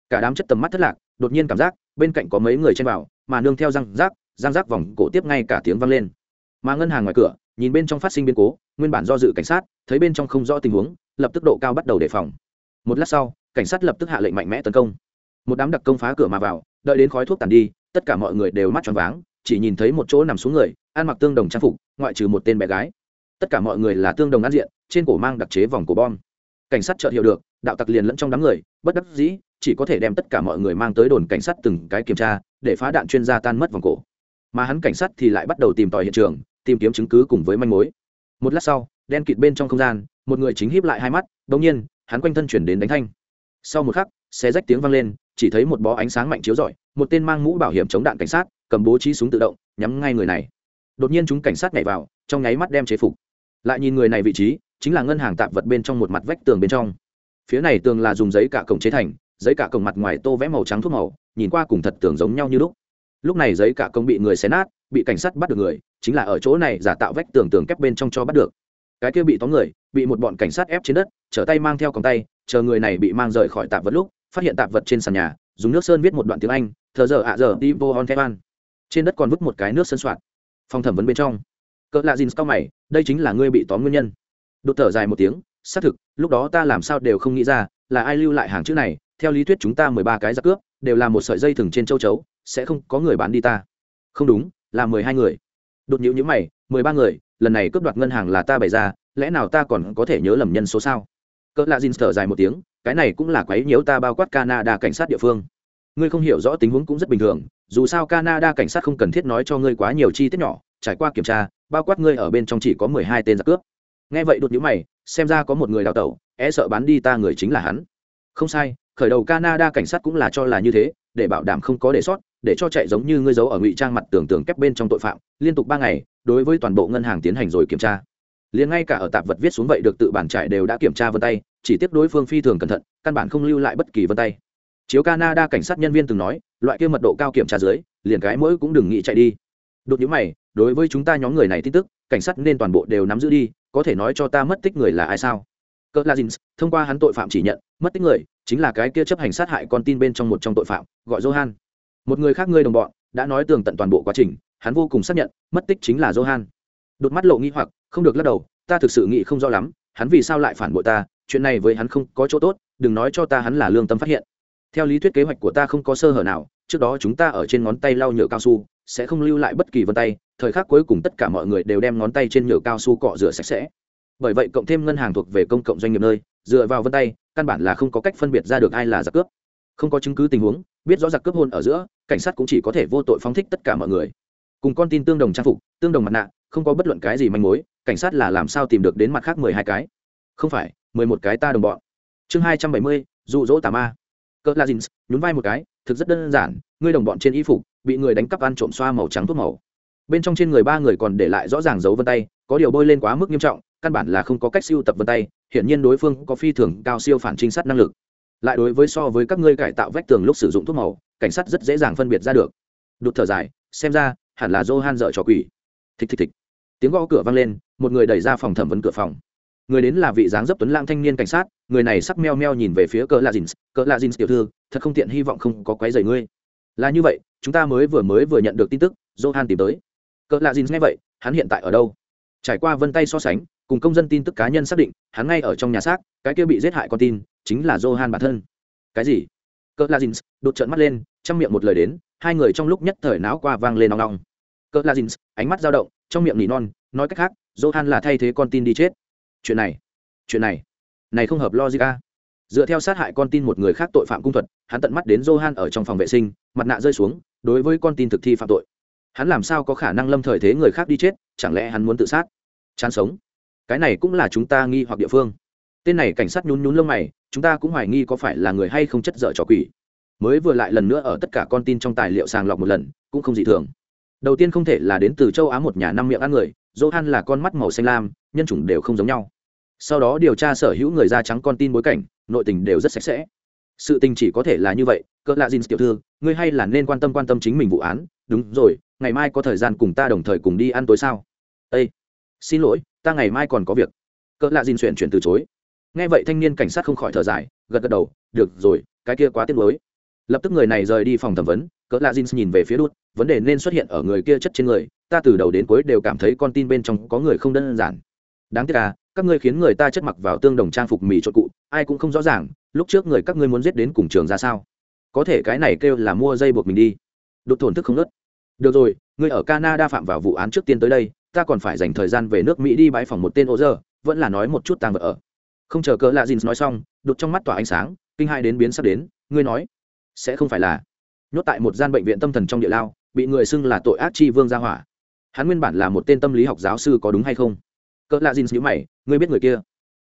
Cả đám chất tầm mắt thất lạc đột nhiên cảm giác bên cạnh có mấy người chen vào mà nương theo răng rác răng rác vòng cổ tiếp ngay cả tiếng vang lên. Mà ngân hàng ngoài cửa nhìn bên trong phát sinh biến cố, nguyên bản do dự cảnh sát, thấy bên trong không rõ tình huống, lập tức độ cao bắt đầu đề phòng. Một lát sau, cảnh sát lập tức hạ lệnh mạnh mẽ tấn công. Một đám đặc công phá cửa mà vào, đợi đến khói thuốc tàn đi, tất cả mọi người đều mắt tròn váng, chỉ nhìn thấy một chỗ nằm xuống người, ăn mặc tương đồng trang phục, ngoại trừ một tên bé gái. Tất cả mọi người là tương đồng ăn diện, trên cổ mang đặc chế vòng cổ bom. Cảnh sát chợt hiểu được, đạo tặc liền lẫn trong đám người, bất đắc dĩ, chỉ có thể đem tất cả mọi người mang tới đồn cảnh sát từng cái kiểm tra, để phá đạn chuyên gia tan mất vòng cổ. Mà hắn cảnh sát thì lại bắt đầu tìm tòi hiện trường tìm kiếm chứng cứ cùng với manh mối. Một lát sau, đen kịt bên trong không gian, một người chính híp lại hai mắt đ ỗ n g nhiên, hắn quanh thân chuyển đến đánh thanh. Sau một khắc xe rách tiếng vang lên, chỉ thấy một bó ánh sáng mạnh chiếu rọi, một tên mang mũ bảo hiểm chống đạn cảnh sát, cầm bố trí súng tự động, nhắm ngay người này. Đột nhiên chúng cảnh sát nhảy vào, trong nháy mắt đem chế phục. Lại nhìn người này vị trí, chính là ngân hàng tạp vật bên trong một mặt vách tường bên trong. Phía này tường là dùng giấy cả cổng chế thành, giấy cả cổng mặt ngoài tô vẽ màu trắng thuốc màu, nhìn qua cùng thật tường giống nhau như lúc lúc này giấy cả công bị người xé nát, bị cảnh sát bắt được người, chính là ở chỗ này giả tạo vách tường tường kép bên trong cho bắt được. Cái kia bị tóm người, bị một bọn cảnh sát ép trên đất, trở tay mang theo còng tay, chờ người này bị mang rời khỏi tạp vật lúc, phát hiện tạp vật trên sàn nhà, dùng nước sơn viết một đoạn tiếng anh, thờ giờ ạ giờ, đi vô on thevan trên đất còn vứt một cái nước sơn soạn. Phòng thẩm vấn bên trong. Cỡ lạ dìn cao mày, đây chính là ngươi bị tóm nguyên nhân. Đột thở dài một tiếng, xác thực, lúc đó ta làm sao đều không nghĩ ra, là ai lưu lại hàng chữ này, theo lý thuyết chúng ta mười ba cái giặc cướp, đều là một sợi dây thừng trên châu chấu sẽ không có người bán đi ta. Không đúng, là mười hai người. Đột nhiễu nhữ mày, mười ba người, lần này cướp đoạt ngân hàng là ta bày ra, lẽ nào ta còn có thể nhớ lầm nhân số sao? Cỡ lạ dìn thở dài một tiếng, cái này cũng là quấy nhiễu ta bao quát canada cảnh sát địa phương. Ngươi không hiểu rõ tình huống cũng rất bình thường, dù sao canada cảnh sát không cần thiết nói cho ngươi quá nhiều chi tiết nhỏ, trải qua kiểm tra, bao quát ngươi ở bên trong chỉ có mười hai tên giặc cướp. Nghe vậy đột nhiễu mày, xem ra có một người đào tẩu e sợ bán đi ta người chính là hắn. Không sai, khởi đầu canada cảnh sát cũng là cho là như thế, để bảo đảm không có để sót để cho chạy giống như ngươi giấu ở ngụy trang mặt tường tường kép bên trong tội phạm, liên tục ba ngày, đối với toàn bộ ngân hàng tiến hành rồi kiểm tra. Liền ngay cả ở tạp vật viết xuống vậy được tự bản trải đều đã kiểm tra vân tay, chỉ tiếp đối phương phi thường cẩn thận, căn bản không lưu lại bất kỳ vân tay. Chiếu canada cảnh sát nhân viên từng nói, loại kia mật độ cao kiểm tra dưới, liền cái mỗi cũng đừng nghĩ chạy đi. Đột nhữ mày, đối với chúng ta nhóm người này tin tức, cảnh sát nên toàn bộ đều nắm giữ đi, có thể nói cho ta mất tích người là ai sao? Cỡ la dins, thông qua hắn tội phạm chỉ nhận, mất tích người, chính là cái kia chấp hành sát hại con tin bên trong một trong tội phạm, gọi johan một người khác ngươi đồng bọn, đã nói tường tận toàn bộ quá trình, hắn vô cùng xác nhận, mất tích chính là johan. Đột mắt lộ nghi hoặc, không được lắc đầu, ta thực sự nghĩ không rõ lắm, hắn vì sao lại phản bội ta, chuyện này với hắn không có chỗ tốt, đừng nói cho ta hắn là lương tâm phát hiện. Theo lý thuyết kế hoạch của ta không có sơ hở nào, trước đó chúng ta ở trên ngón tay lau nhựa cao su, sẽ không lưu lại bất kỳ vân tay, thời khắc cuối cùng tất cả mọi người đều đem ngón tay trên nhựa cao su cọ rửa sạch sẽ. Bởi vậy cộng thêm ngân hàng thuộc về công cộng doanh nghiệp nơi, dựa vào vân tay, căn bản là không có cách phân biệt ra được ai là giặc cướp không có chứng cứ tình huống, biết rõ giặc cướp hôn ở giữa, cảnh sát cũng chỉ có thể vô tội phóng thích tất cả mọi người. Cùng con tin tương đồng trang phục, tương đồng mặt nạ, không có bất luận cái gì manh mối, cảnh sát là làm sao tìm được đến mặt khác mười hai cái? Không phải, mười một cái ta đồng bọn. Chương hai trăm bảy mươi, dụ dỗ tà ma. Cỡ la dins nhún vai một cái, thực rất đơn giản, ngươi đồng bọn trên y phục, bị người đánh cắp ăn trộm xoa màu trắng thuốc màu. Bên trong trên người ba người còn để lại rõ ràng dấu vân tay, có điều bôi lên quá mức nghiêm trọng, căn bản là không có cách siêu tập vân tay, hiển nhiên đối phương có phi thường cao siêu phản trinh sát năng lực lại đối với so với các ngươi cải tạo vách tường lúc sử dụng thuốc màu, cảnh sát rất dễ dàng phân biệt ra được. Đột thở dài, xem ra, hẳn là johan dợ trò quỷ. Thịch thịch thịch tiếng gõ cửa vang lên, một người đẩy ra phòng thẩm vấn cửa phòng. Người đến là vị dáng dấp tuấn Lang thanh niên cảnh sát, người này sắc meo meo nhìn về phía cỡ lạ dìn cỡ lạ dìn tiểu thư, thật không tiện hy vọng không có quái dày ngươi. Là như vậy, chúng ta mới vừa mới vừa nhận được tin tức, johan tìm tới. Cỡ lạ dìn nghe vậy, hắn hiện tại ở đâu? Trải qua vân tay so sánh, cùng công dân tin tức cá nhân xác định, hắn ngay ở trong nhà xác, cái kia bị giết hại con tin chính là johan bản thân. Cái gì? Cỡ lạ đột trận mắt lên, trong miệng một lời đến, hai người trong lúc nhất thời não qua vang lên nong nong cỡ lạ ánh mắt dao động, trong miệng nỉ non, nói cách khác, johan là thay thế con tin đi chết. Chuyện này chuyện này này không hợp logic a. Dựa theo sát hại con tin một người khác tội phạm cung thuật, hắn tận mắt đến johan ở trong phòng vệ sinh, mặt nạ rơi xuống, đối với con tin thực thi phạm tội. Hắn làm sao có khả năng lâm thời thế người khác đi chết, chẳng lẽ hắn muốn tự sát? Chán sống. Cái này cũng là chúng ta nghi hoặc địa phương. Tên này cảnh sát nhún nhún lông mày chúng ta cũng hoài nghi có phải là người hay không chất dở trò quỷ. Mới vừa lại lần nữa ở tất cả con tin trong tài liệu sàng lọc một lần, cũng không dị thường. Đầu tiên không thể là đến từ châu á một nhà năm miệng ăn người, johan là con mắt màu xanh lam, nhân chủng đều không giống nhau. Sau đó điều tra sở hữu người da trắng con tin bối cảnh, nội tình đều rất sạch sẽ. Sự tình chỉ có thể là như vậy, cỡ lạ dinh tiểu thư, ngươi hay là nên quan tâm quan tâm chính mình vụ án. Đúng rồi, ngày mai có thời gian cùng ta đồng thời cùng đi ăn tối sao? Ây xin lỗi, ta ngày mai còn có việc. Cỡ lạ dinh chuyển chuyển từ chối nghe vậy thanh niên cảnh sát không khỏi thở dài gật gật đầu được rồi cái kia quá tiếc mới lập tức người này rời đi phòng thẩm vấn cỡ lạ jin nhìn về phía đút vấn đề nên xuất hiện ở người kia chất trên người ta từ đầu đến cuối đều cảm thấy con tin bên trong có người không đơn giản. Đáng tiếc là, các ngươi khiến người ta chất mặc vào tương đồng trang phục mì trộn cụ ai cũng không rõ ràng lúc trước người các ngươi muốn giết đến cùng trường ra sao? Có thể cái này kêu là mua dây buộc mình đi. Đột thổn thức không nớt. Được rồi ngươi ở canada phạm vào vụ án trước tiên tới đây ta còn phải dành thời gian về nước mỹ đi bãi phòng một tên ô dơ vẫn là nói một chút tàng vợ ở không chờ cỡ lạ dìn nói xong, đột trong mắt tỏa ánh sáng, kinh hai đến biến sắp đến, ngươi nói, sẽ không phải là nhốt tại một gian bệnh viện tâm thần trong địa lao, bị người xưng là tội ác chi vương gia hỏa. Hắn nguyên bản là một tên tâm lý học giáo sư có đúng hay không? Cỡ lạ dìn nhữ mày, ngươi biết người kia?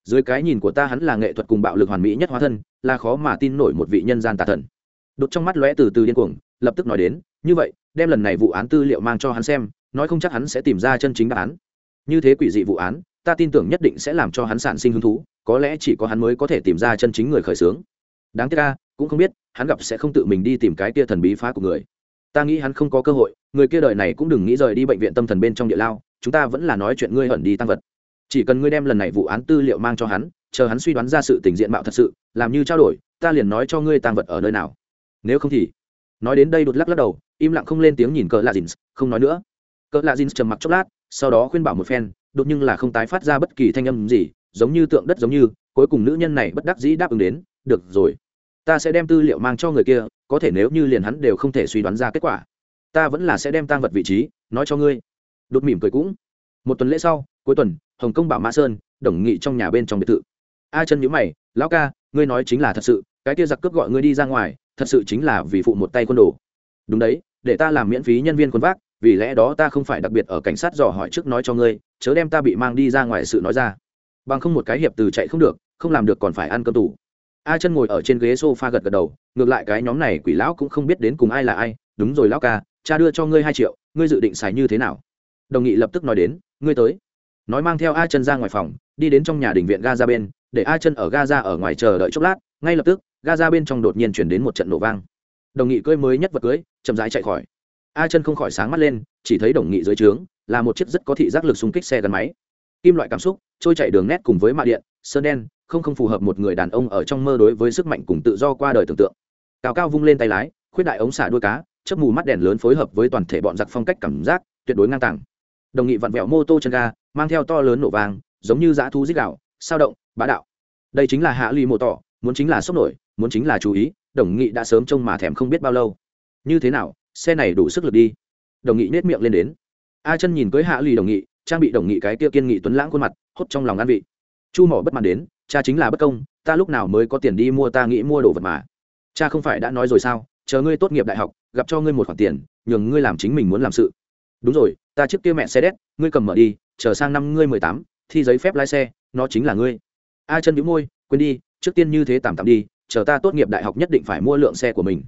Dưới cái nhìn của ta hắn là nghệ thuật cùng bạo lực hoàn mỹ nhất hóa thân, là khó mà tin nổi một vị nhân gian tà thần. Đột trong mắt lóe từ từ điên cuồng, lập tức nói đến, như vậy, đem lần này vụ án tư liệu mang cho hắn xem, nói không chắc hắn sẽ tìm ra chân chính đáp án. Như thế quỷ dị vụ án, ta tin tưởng nhất định sẽ làm cho hắn sản sinh hứng thú có lẽ chỉ có hắn mới có thể tìm ra chân chính người khởi xướng. Đáng tiếc ca cũng không biết, hắn gặp sẽ không tự mình đi tìm cái kia thần bí phá của người. Ta nghĩ hắn không có cơ hội, người kia đời này cũng đừng nghĩ rời đi bệnh viện tâm thần bên trong địa lao, chúng ta vẫn là nói chuyện ngươi hận đi tăng vật. Chỉ cần ngươi đem lần này vụ án tư liệu mang cho hắn, chờ hắn suy đoán ra sự tình diện mạo thật sự, làm như trao đổi, ta liền nói cho ngươi tăng vật ở nơi nào. Nếu không thì, nói đến đây đột lắc lắc đầu, im lặng không lên tiếng nhìn cỡ lạ dìn không nói nữa. Cỡ lạ dìn trầm mặc chốc lát, sau đó khuyên bảo một phen, đột nhưng là không tái phát ra bất kỳ thanh âm gì giống như tượng đất giống như, cuối cùng nữ nhân này bất đắc dĩ đáp ứng đến, được rồi, ta sẽ đem tư liệu mang cho người kia, có thể nếu như liền hắn đều không thể suy đoán ra kết quả, ta vẫn là sẽ đem tăng vật vị trí, nói cho ngươi. Đột mỉm cười cũng. Một tuần lễ sau, cuối tuần, hồng kông bảo mã sơn, đồng nghị trong nhà bên trong biệt thự. A chân nhữ mày, lão ca, ngươi nói chính là thật sự, cái kia giặc cướp gọi ngươi đi ra ngoài, thật sự chính là vì phụ một tay quân đồ. Đúng đấy, để ta làm miễn phí nhân viên quân vác, vì lẽ đó ta không phải đặc biệt ở cảnh sát dò hỏi trước nói cho ngươi, chớ đem ta bị mang đi ra ngoài sự nói ra bằng không một cái hiệp từ chạy không được, không làm được còn phải ăn cơm tủ. A chân ngồi ở trên ghế s o f a gật gật đầu, ngược lại cái nhóm này quỷ lão cũng không biết đến cùng ai là ai. Đúng rồi lão ca, cha đưa cho ngươi hai triệu, ngươi dự định xài như thế nào? Đồng nghị lập tức nói đến, ngươi tới. Nói mang theo a chân ra ngoài phòng, đi đến trong nhà đình viện Gaza bên, để a chân ở Gaza ở ngoài chờ đợi chốc lát. Ngay lập tức, Gaza bên trong đột nhiên chuyển đến một trận nổ vang. Đồng nghị cưới mới nhất vật cưới, chậm rãi chạy khỏi. A chân không khỏi sáng mắt lên, chỉ thấy đồng nghị dưới trướng, là một chiếc rất có thị giác lực xung kích xe gắn máy. Kim loại cảm xúc trôi chạy đường nét cùng với mạ điện, sơn đen, không không phù hợp một người đàn ông ở trong mơ đối với sức mạnh cùng tự do qua đời tưởng tượng. Cao cao vung lên tay lái, khuyết đại ống xả đuôi cá, chớp mù mắt đèn lớn phối hợp với toàn thể bọn giặc phong cách cảm giác, tuyệt đối ngang tàng. Đồng nghị vặn vẹo mô tô chân ga, mang theo to lớn nổ vàng, giống như dã thu dích đạo sao động, bá đạo. Đây chính là hạ lụy mô tỏ, muốn chính là sốc nổi, muốn chính là chú ý, đồng nghị đã sớm trông mà thèm không biết bao lâu. Như thế nào, xe này đủ sức lực đi. Đồng nghị nết miệng lên đến. A chân nhìn cưới hạ lụy đồng nghị, trang bị đồng nghị cái kia kiên nghị tuấn lãng khuôn mặt hốt trong lòng an vị. Chu mỏ bất mãn đến cha chính là bất công ta lúc nào mới có tiền đi mua ta nghĩ mua đồ vật mà. Cha không phải đã nói rồi sao? Chờ ngươi tốt nghiệp đại học gặp cho ngươi một khoản tiền nhường ngươi làm chính mình muốn làm sự. Đúng rồi ta trước kia mẹ xe đét ngươi cầm mở đi chờ sang năm ngươi mười tám thi giấy phép lái xe nó chính là ngươi. A chân bĩu môi quên đi trước tiên như thế tạm tạm đi chờ ta tốt nghiệp đại học nhất định phải mua lượng xe của mình.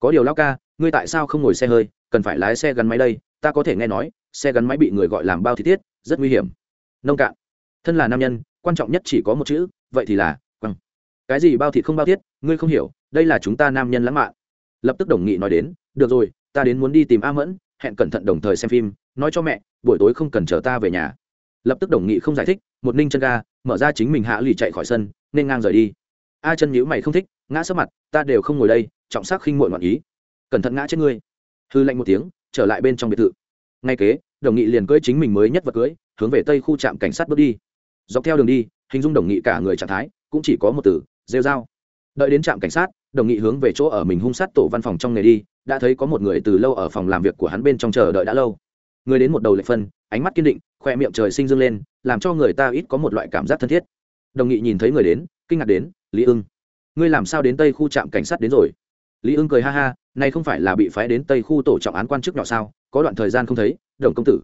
Có điều lao ca ngươi tại sao không ngồi xe hơi cần phải lái xe gắn máy đây? Ta có thể nghe nói xe gắn máy bị người gọi làm bao thị tiết, rất nguy hiểm. Nông cạn thân là nam nhân, quan trọng nhất chỉ có một chữ, vậy thì là quăng. Cái gì bao thịt không bao thiết ngươi không hiểu, đây là chúng ta nam nhân lãng mạn. Lập tức đồng nghị nói đến, được rồi, ta đến muốn đi tìm a mẫn, hẹn cẩn thận đồng thời xem phim, nói cho mẹ, buổi tối không cần chờ ta về nhà. Lập tức đồng nghị không giải thích, một ninh chân ga, mở ra chính mình hạ lì chạy khỏi sân, nên ngang rời đi. A chân nhữ mày không thích, ngã sấp mặt, ta đều không ngồi đây, trọng sắc khinh muội ngoạn ý. Cẩn thận ngã chết ngươi. Hư lạnh một tiếng, trở lại bên trong biệt thự. Ngay kế, đồng nghị liền cưỡi chính mình mới nhất vật cưỡi, hướng về tây khu trạm cảnh sát bước đi dọc theo đường đi, hình dung đồng nghị cả người trạng thái, cũng chỉ có một từ, rêu dao đợi đến trạm cảnh sát, đồng nghị hướng về chỗ ở mình hung sát tổ văn phòng trong nghề đi, đã thấy có một người từ lâu ở phòng làm việc của hắn bên trong chờ đợi đã lâu. Người đến một đầu lệ phân, ánh mắt kiên định, khoe miệng trời sinh dương lên, làm cho người ta ít có một loại cảm giác thân thiết. Đồng nghị nhìn thấy người đến, kinh ngạc đến, lý ưng, ngươi làm sao đến tây khu trạm cảnh sát đến rồi? Lý ưng cười ha ha nay không phải là bị phái đến tây khu tổ trọng án quan chức nhỏ sao? Có đoạn thời gian không thấy, đồng công tử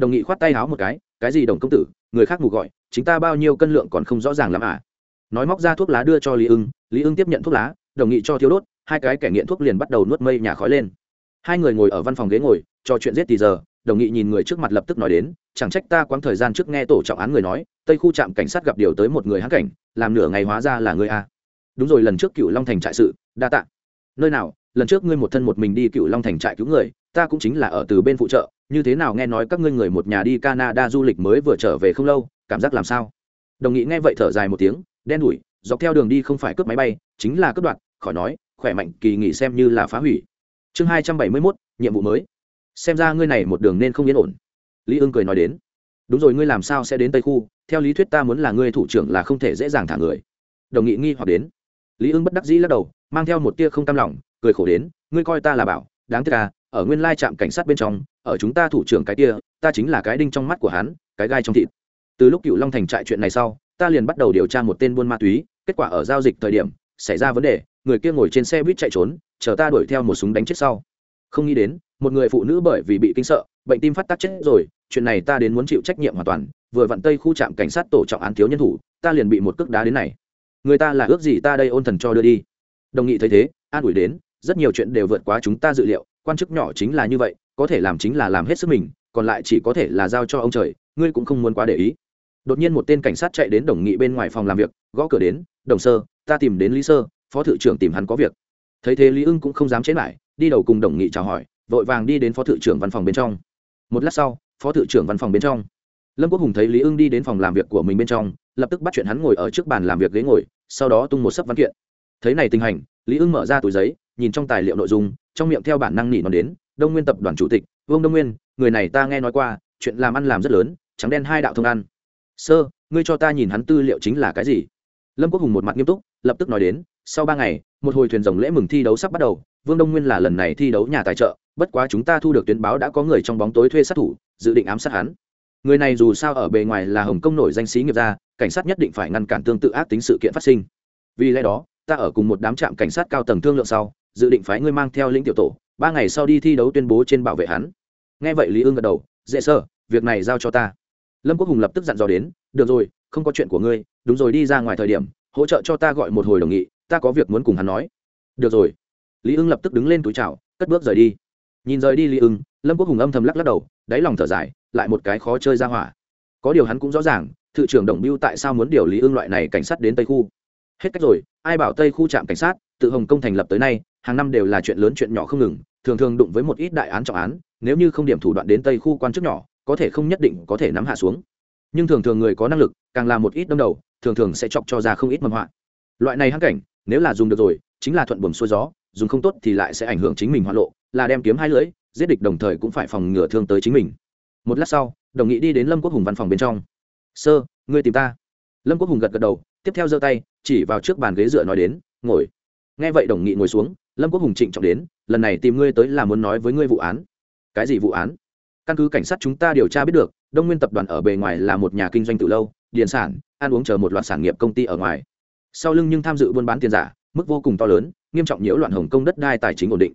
đồng nghị khoát tay háo một cái cái gì đồng công tử, người khác ngủ gọi, chính ta bao nhiêu cân lượng còn không rõ ràng lắm à? Nói móc ra thuốc lá đưa cho lý ưng lý ưng tiếp nhận thuốc lá, đồng nghị cho thiếu đốt, hai cái kẻ nghiện thuốc liền bắt đầu nuốt mây nhà khói lên. Hai người ngồi ở văn phòng ghế ngồi, trò chuyện giết thì giờ, đồng nghị nhìn người trước mặt lập tức nói đến, chẳng trách ta quãng thời gian trước nghe tổ trọng án người nói, tây khu trạm cảnh sát gặp điều tới một người hãng cảnh, làm nửa ngày hóa ra là người a. Đúng rồi, lần trước cựu long thành trại sự, đa tạ. Nơi nào, lần trước ngươi một thân một mình đi cựu long thành trại cứu người ta cũng chính là ở từ bên phụ trợ, như thế nào nghe nói các ngươi người một nhà đi canada du lịch mới vừa trở về không lâu, cảm giác làm sao? Đồng nghị nghe vậy thở dài một tiếng, đen đủi, dọc theo đường đi không phải cướp máy bay, chính là cướp đoạt, khỏi nói, khỏe mạnh, kỳ nghỉ xem như là phá hủy. Chương hai trăm bảy mươi mốt, nhiệm vụ mới. Xem ra ngươi này một đường nên không yên ổn. Lý ương cười nói đến, đúng rồi, ngươi làm sao sẽ đến tây khu? Theo lý thuyết ta muốn là ngươi thủ trưởng là không thể dễ dàng thả người. Đồng nghị nghi hoặc đến. Lý ương bất đắc dĩ lắc đầu, mang theo một tia không cam lòng, cười khổ đến, ngươi coi ta là bảo, đáng tiếc à ở nguyên lai trạm cảnh sát bên trong, ở chúng ta thủ trưởng cái kia, ta chính là cái đinh trong mắt của hắn, cái gai trong thịt. Từ lúc cựu long thành trại chuyện này sau, ta liền bắt đầu điều tra một tên buôn ma túy, kết quả ở giao dịch thời điểm, xảy ra vấn đề, người kia ngồi trên xe buýt chạy trốn, chờ ta đuổi theo một súng đánh chết sau. Không nghĩ đến, một người phụ nữ bởi vì bị kinh sợ, bệnh tim phát tác chết rồi, chuyện này ta đến muốn chịu trách nhiệm hoàn toàn, vừa vặn tây khu trạm cảnh sát tổ trọng án thiếu nhân thủ, ta liền bị một cước đá đến này. Người ta là ước gì ta đây ôn thần cho đưa đi. Đồng nghị thấy thế, an ủi đến, rất nhiều chuyện đều vượt quá chúng ta dự liệu quan chức nhỏ chính là như vậy, có thể làm chính là làm hết sức mình, còn lại chỉ có thể là giao cho ông trời, ngươi cũng không muốn quá để ý. Đột nhiên một tên cảnh sát chạy đến đồng nghị bên ngoài phòng làm việc, gõ cửa đến, đồng sơ, ta tìm đến lý sơ, phó thự trưởng tìm hắn có việc. Thấy thế lý ưng cũng không dám chế lại, đi đầu cùng đồng nghị chào hỏi, vội vàng đi đến phó thự trưởng văn phòng bên trong. Một lát sau, phó thự trưởng văn phòng bên trong. Lâm quốc hùng thấy lý ưng đi đến phòng làm việc của mình bên trong, lập tức bắt chuyện hắn ngồi ở trước bàn làm việc ghế ngồi, sau đó tung một sấp văn kiện. Thấy này tình hành lý ưng mở ra túi giấy, nhìn trong tài liệu nội dung trong miệng theo bản năng nỉ nó đến, đông nguyên tập đoàn chủ tịch, vương đông nguyên, người này ta nghe nói qua, chuyện làm ăn làm rất lớn, trắng đen hai đạo thông ăn. Sơ, ngươi cho ta nhìn hắn tư liệu chính là cái gì? Lâm quốc hùng một mặt nghiêm túc, lập tức nói đến, sau ba ngày, một hồi thuyền rồng lễ mừng thi đấu sắp bắt đầu, vương đông nguyên là lần này thi đấu nhà tài trợ, bất quá chúng ta thu được tuyến báo đã có người trong bóng tối thuê sát thủ, dự định ám sát hắn. Người này dù sao ở bề ngoài là hồng kông nổi danh sĩ nghiệp gia, cảnh sát nhất định phải ngăn cản tương tự ác tính sự kiện phát sinh. Vì lẽ đó, ta ở cùng một đám trạm cảnh sát cao tầng thương lượng sau dự định phái ngươi mang theo lĩnh tiểu tổ, ba ngày sau đi thi đấu tuyên bố trên bảo vệ hắn. Nghe vậy lý ương gật đầu, dễ sơ, việc này giao cho ta. Lâm quốc hùng lập tức dặn dò đến, được rồi, không có chuyện của ngươi, đúng rồi đi ra ngoài thời điểm, hỗ trợ cho ta gọi một hồi đồng nghị, ta có việc muốn cùng hắn nói. Được rồi. Lý ưng lập tức đứng lên túi chào, cất bước rời đi. Nhìn rời đi lý ưng, lâm quốc hùng âm thầm lắc lắc đầu, đáy lòng thở dài, lại một cái khó chơi ra hỏa. Có điều hắn cũng rõ ràng, thự trưởng đồng biêu tại sao muốn điều lý ưng loại này cảnh sát đến tây khu. Hết cách rồi, ai bảo tây khu trạm cảnh sát, tự hồng công thành lập tới nay hàng năm đều là chuyện lớn chuyện nhỏ không ngừng, thường thường đụng với một ít đại án trọng án, nếu như không điểm thủ đoạn đến tây khu quan chức nhỏ, có thể không nhất định có thể nắm hạ xuống. Nhưng thường thường người có năng lực, càng là một ít đâm đầu, thường thường sẽ chọc cho ra không ít mầm họa. Loại này hắc cảnh, nếu là dùng được rồi, chính là thuận buồm xuôi gió, dùng không tốt thì lại sẽ ảnh hưởng chính mình hoạn lộ, là đem kiếm hai lưỡi, giết địch đồng thời cũng phải phòng ngừa thương tới chính mình. Một lát sau, đồng nghị đi đến lâm quốc hùng văn phòng bên trong. Sơ, ngươi tìm ta. Lâm quốc hùng gật gật đầu, tiếp theo giơ tay, chỉ vào trước bàn ghế dựa nói đến, ngồi. Nghe vậy đồng nghị ngồi xuống lâm quốc hùng trịnh trọng đến, lần này tìm ngươi tới là muốn nói với ngươi vụ án. Cái gì vụ án? Căn cứ cảnh sát chúng ta điều tra biết được, đông nguyên tập đoàn ở bề ngoài là một nhà kinh doanh từ lâu, điền sản, ăn uống chờ một loạt sản nghiệp công ty ở ngoài. Sau lưng nhưng tham dự buôn bán tiền giả, mức vô cùng to lớn, nghiêm trọng nhiễu loạn hồng công đất đai tài chính ổn định.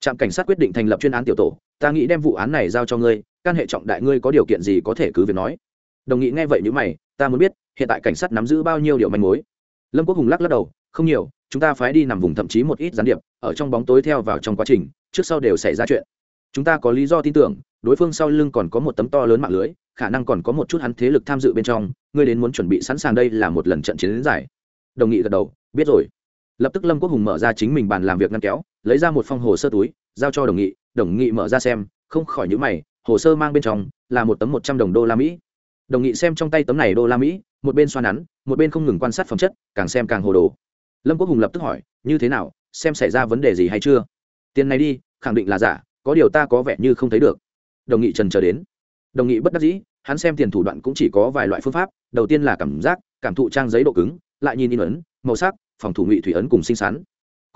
Trạm cảnh sát quyết định thành lập chuyên án tiểu tổ, ta nghĩ đem vụ án này giao cho ngươi căn hệ trọng đại ngươi có điều kiện gì có thể cứ việc nói. Đồng nghị nghe vậy nếu mày, ta muốn biết, hiện tại cảnh sát nắm giữ bao nhiêu điều manh mối? Lâm quốc hùng lắc lắc đầu, không nhiều chúng ta phái đi nằm vùng thậm chí một ít gián điệp, ở trong bóng tối theo vào trong quá trình, trước sau đều xảy ra chuyện. Chúng ta có lý do tin tưởng, đối phương sau lưng còn có một tấm to lớn mạng lưới, khả năng còn có một chút hắn thế lực tham dự bên trong, ngươi đến muốn chuẩn bị sẵn sàng đây là một lần trận chiến giải đồng nghị gật đầu, biết rồi. Lập tức lâm quốc hùng mở ra chính mình bàn làm việc ngăn kéo, lấy ra một phong hồ sơ túi, giao cho đồng nghị đồng nghị mở ra xem, không khỏi những mày, hồ sơ mang bên trong là một tấm một trăm đồng đô la mỹ. Đồng nghị xem trong tay tấm này đô la mỹ, một bên xoa nắn, một bên không ngừng quan sát phẩm chất, càng xem càng hồ đồ lâm quốc hùng lập tức hỏi, như thế nào? Xem xảy ra vấn đề gì hay chưa? Tiền này đi, khẳng định là giả, có điều ta có vẻ như không thấy được. Đồng nghị trần chờ đến. Đồng nghị bất đắc dĩ, hắn xem tiền thủ đoạn cũng chỉ có vài loại phương pháp, đầu tiên là cảm giác, cảm thụ trang giấy độ cứng, lại nhìn in ấn, màu sắc, phòng thủ ngụy thủy ấn cùng xinh xắn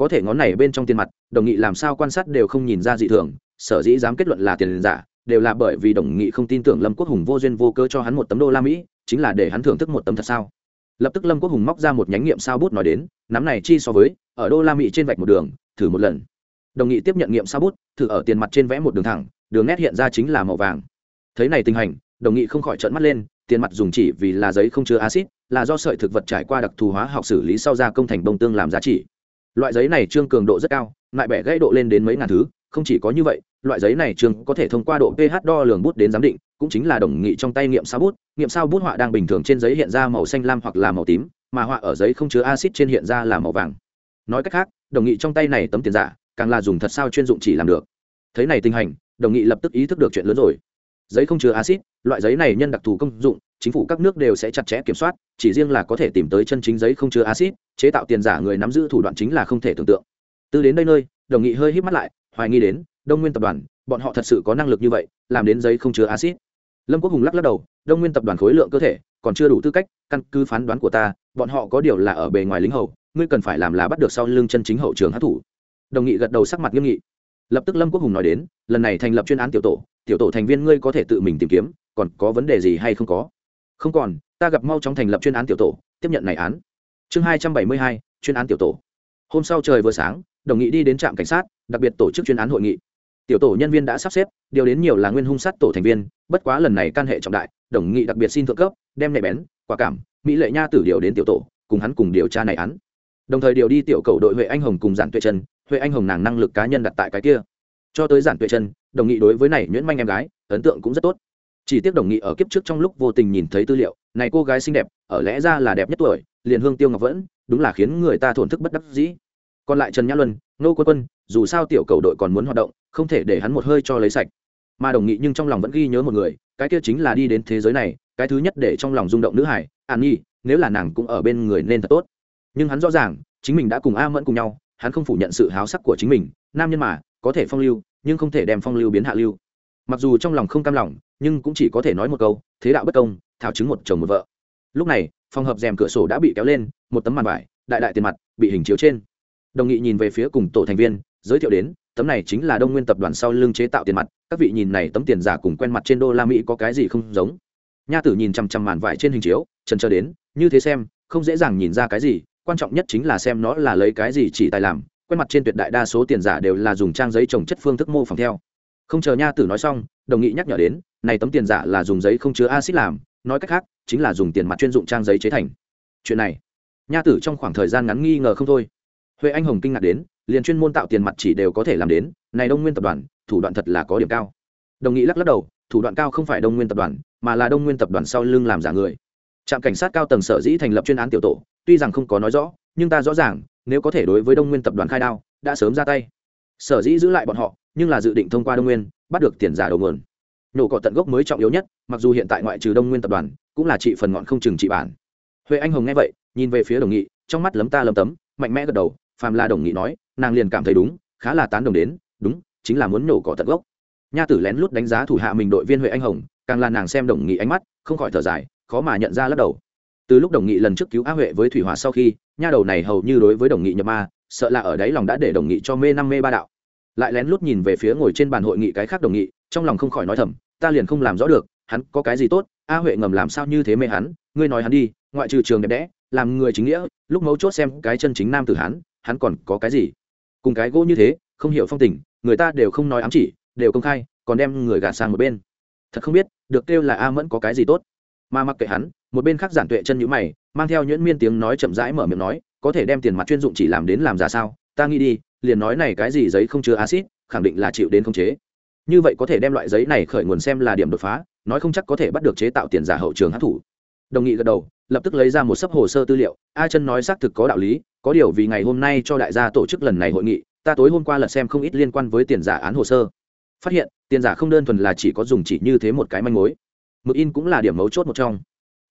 có thể ngón này bên trong tiền mặt, đồng nghị làm sao quan sát đều không nhìn ra dị thường, sở dĩ dám kết luận là tiền giả, đều là bởi vì đồng nghị không tin tưởng lâm quốc hùng vô duyên vô cơ cho hắn một tấm đô la mỹ, chính là để hắn thưởng thức một tấm thật sao? Lập tức lâm quốc hùng móc ra một nhánh nghiệm sao bút nói đến nắm này chi so với ở đô la mỹ trên vạch một đường thử một lần. Đồng nghị tiếp nhận nghiệm sao bút thử ở tiền mặt trên vẽ một đường thẳng đường nét hiện ra chính là màu vàng. Thấy này tình hành đồng nghị không khỏi trợn mắt lên tiền mặt dùng chỉ vì là giấy không chứa axit, là do sợi thực vật trải qua đặc thù hóa học xử lý sau ra công thành bông tương làm giá trị. Loại giấy này trương cường độ rất cao lại bẻ gãy độ lên đến mấy ngàn thứ không chỉ có như vậy loại giấy này trường có thể thông qua độ ph đo lường bút đến giám định, cũng chính là đồng nghị trong tay nghiệm sao bút. Nghiệm sao bút họa đang bình thường trên giấy hiện ra màu xanh lam hoặc là màu tím, mà họa ở giấy không chứa acid trên hiện ra là màu vàng. Nói cách khác, đồng nghị trong tay này tấm tiền giả, càng là dùng thật sao chuyên dụng chỉ làm được. Thấy này tình hành đồng nghị lập tức ý thức được chuyện lớn rồi. Giấy không chứa acid loại giấy này nhân đặc thù công dụng, chính phủ các nước đều sẽ chặt chẽ kiểm soát, chỉ riêng là có thể tìm tới chân chính giấy không chứa acid chế tạo tiền giả người nắm giữ thủ đoạn chính là không thể tưởng tượng. Từ đến đây nơi, đồng nghị hơi hít mắt lại, hoài nghi đến đông nguyên tập đoàn, bọn họ thật sự có năng lực như vậy, làm đến giấy không chứa acid lâm quốc hùng lắc lắc đầu, đông nguyên tập đoàn khối lượng cơ thể, còn chưa đủ tư cách căn cứ phán đoán của ta, bọn họ có điều là ở bề ngoài lính hầu, ngươi cần phải làm là bắt được sau lưng chân chính hậu trường hát thủ đồng nghị gật đầu sắc mặt nghiêm nghị. Lập tức lâm quốc hùng nói đến, lần này thành lập chuyên án tiểu tổ tiểu tổ thành viên ngươi có thể tự mình tìm kiếm, còn có vấn đề gì hay không có? Không còn, ta gặp mau chóng thành lập chuyên án tiểu tổ, tiếp nhận này án. Chương hai trăm bảy mươi hai, chuyên án tiểu tổ. Hôm sau trời vừa sáng, đồng nghị đi đến trạm cảnh sát, đặc biệt tổ chức chuyên án hội nghị tiểu tổ nhân viên đã sắp xếp điều đến nhiều là nguyên hung sát tổ thành viên bất quá lần này can hệ trọng đại đồng nghị đặc biệt xin thượng cấp đem nhạy bén quả cảm mỹ lệ nha tử điều đến tiểu tổ cùng hắn cùng điều tra này án. Đồng thời điều đi tiểu cầu đội huệ anh hồng cùng giản tuệ chân, huệ anh hồng nàng năng lực cá nhân đặt tại cái kia. Cho tới giản tuệ chân đồng nghị đối với này nhuyễn manh em gái ấn tượng cũng rất tốt. Chỉ tiếc đồng nghị ở kiếp trước trong lúc vô tình nhìn thấy tư liệu này cô gái xinh đẹp ở lẽ ra là đẹp nhất tuổi liền hương tiêu ngọc vẫn đúng là khiến người ta thổn thức bất đắc dĩ. Còn lại trần nhã luân nô quân quân dù sao tiểu cầu đội còn muốn hoạt động, không thể để hắn một hơi cho lấy sạch. Mà đồng nghị nhưng trong lòng vẫn ghi nhớ một người, cái kia chính là đi đến thế giới này, cái thứ nhất để trong lòng rung động nữ hải, an nhi, nếu là nàng cũng ở bên người nên thật tốt. Nhưng hắn rõ ràng, chính mình đã cùng a mẫn cùng nhau, hắn không phủ nhận sự háo sắc của chính mình, nam nhân mà, có thể phong lưu, nhưng không thể đem phong lưu biến hạ lưu. Mặc dù trong lòng không cam lòng, nhưng cũng chỉ có thể nói một câu, thế đạo bất công, thảo chứng một chồng một vợ. Lúc này, phòng hợp rèm cửa sổ đã bị kéo lên, một tấm màn vải, đại đại tiền mặt, bị hình chiếu trên. Đồng nghị nhìn về phía cùng tổ thành viên giới thiệu đến, tấm này chính là đông nguyên tập đoàn sau lưng chế tạo tiền mặt, các vị nhìn này tấm tiền giả cùng quen mặt trên đô la mỹ có cái gì không giống. Nha tử nhìn chằm chằm màn vải trên hình chiếu trần chờ đến, như thế xem, không dễ dàng nhìn ra cái gì, quan trọng nhất chính là xem nó là lấy cái gì chỉ tài làm, quen mặt trên tuyệt đại đa số tiền giả đều là dùng trang giấy trồng chất phương thức mô phỏng theo. Không chờ nha tử nói xong, đồng nghị nhắc nhở đến, này tấm tiền giả là dùng giấy không chứa acid làm, nói cách khác, chính là dùng tiền mặt chuyên dụng trang giấy chế thành. Chuyện này, nha tử trong khoảng thời gian ngắn nghi ngờ không thôi. Huệ anh hồng kinh ngạc đến liền chuyên môn tạo tiền mặt chỉ đều có thể làm đến, này đông nguyên tập đoàn, thủ đoạn thật là có điểm cao. Đồng nghị lắc lắc đầu, thủ đoạn cao không phải đông nguyên tập đoàn, mà là đông nguyên tập đoàn sau lưng làm giả người. Trạm cảnh sát cao tầng sở dĩ thành lập chuyên án tiểu tổ, tuy rằng không có nói rõ, nhưng ta rõ ràng, nếu có thể đối với đông nguyên tập đoàn khai đao, đã sớm ra tay. Sở dĩ giữ lại bọn họ, nhưng là dự định thông qua đông nguyên, bắt được tiền giả đầu nguồn. Nổ cỏ tận gốc mới trọng yếu nhất, mặc dù hiện tại ngoại trừ đông nguyên tập đoàn, cũng là trị phần ngọn không chừng trị bản. Huệ anh hồng nghe vậy, nhìn về phía đồng nghị, trong mắt lấm ta lấm tấm, mạnh mẽ gật đầu, phàm là đồng nghị nói nàng liền cảm thấy đúng, khá là tán đồng đến, đúng, chính là muốn nổ cỏ tận gốc. Nha tử lén lút đánh giá thủ hạ mình đội viên huệ anh hồng, càng là nàng xem đồng nghị ánh mắt, không khỏi thở dài, khó mà nhận ra lắc đầu. Từ lúc đồng nghị lần trước cứu á huệ với thủy hòa sau khi, nha đầu này hầu như đối với đồng nghị nhập ma, sợ là ở đấy lòng đã để đồng nghị cho mê năm mê ba đạo. Lại lén lút nhìn về phía ngồi trên bàn hội nghị cái khác đồng nghị, trong lòng không khỏi nói thầm, ta liền không làm rõ được, hắn có cái gì tốt, a huệ ngầm làm sao như thế mê hắn, ngươi nói hắn đi, ngoại trừ trường đẹp đẽ, làm người chính nghĩa, lúc mấu chốt xem cái chân chính nam tử hắn hắn còn có cái gì? Cùng cái gỗ như thế, không hiểu phong tình, người ta đều không nói ám chỉ, đều công khai, còn đem người gạt sang một bên. Thật không biết, được kêu là a mẫn có cái gì tốt. Mà mặc kệ hắn, một bên khác giản tuệ chân nhữ mày, mang theo nhuyễn miên tiếng nói chậm rãi mở miệng nói, có thể đem tiền mặt chuyên dụng chỉ làm đến làm ra sao? Ta nghĩ đi, liền nói này cái gì giấy không chứa acid khẳng định là chịu đến không chế. Như vậy có thể đem loại giấy này khởi nguồn xem là điểm đột phá, nói không chắc có thể bắt được chế tạo tiền giả hậu trường hát thủ đồng nghị gật đầu, lập tức lấy ra một sấp hồ sơ tư liệu. A chân nói xác thực có đạo lý có điều vì ngày hôm nay cho đại gia tổ chức lần này hội nghị, ta tối hôm qua lật xem không ít liên quan với tiền giả án hồ sơ. Phát hiện, tiền giả không đơn thuần là chỉ có dùng chỉ như thế một cái manh mối. Mực in cũng là điểm mấu chốt một trong.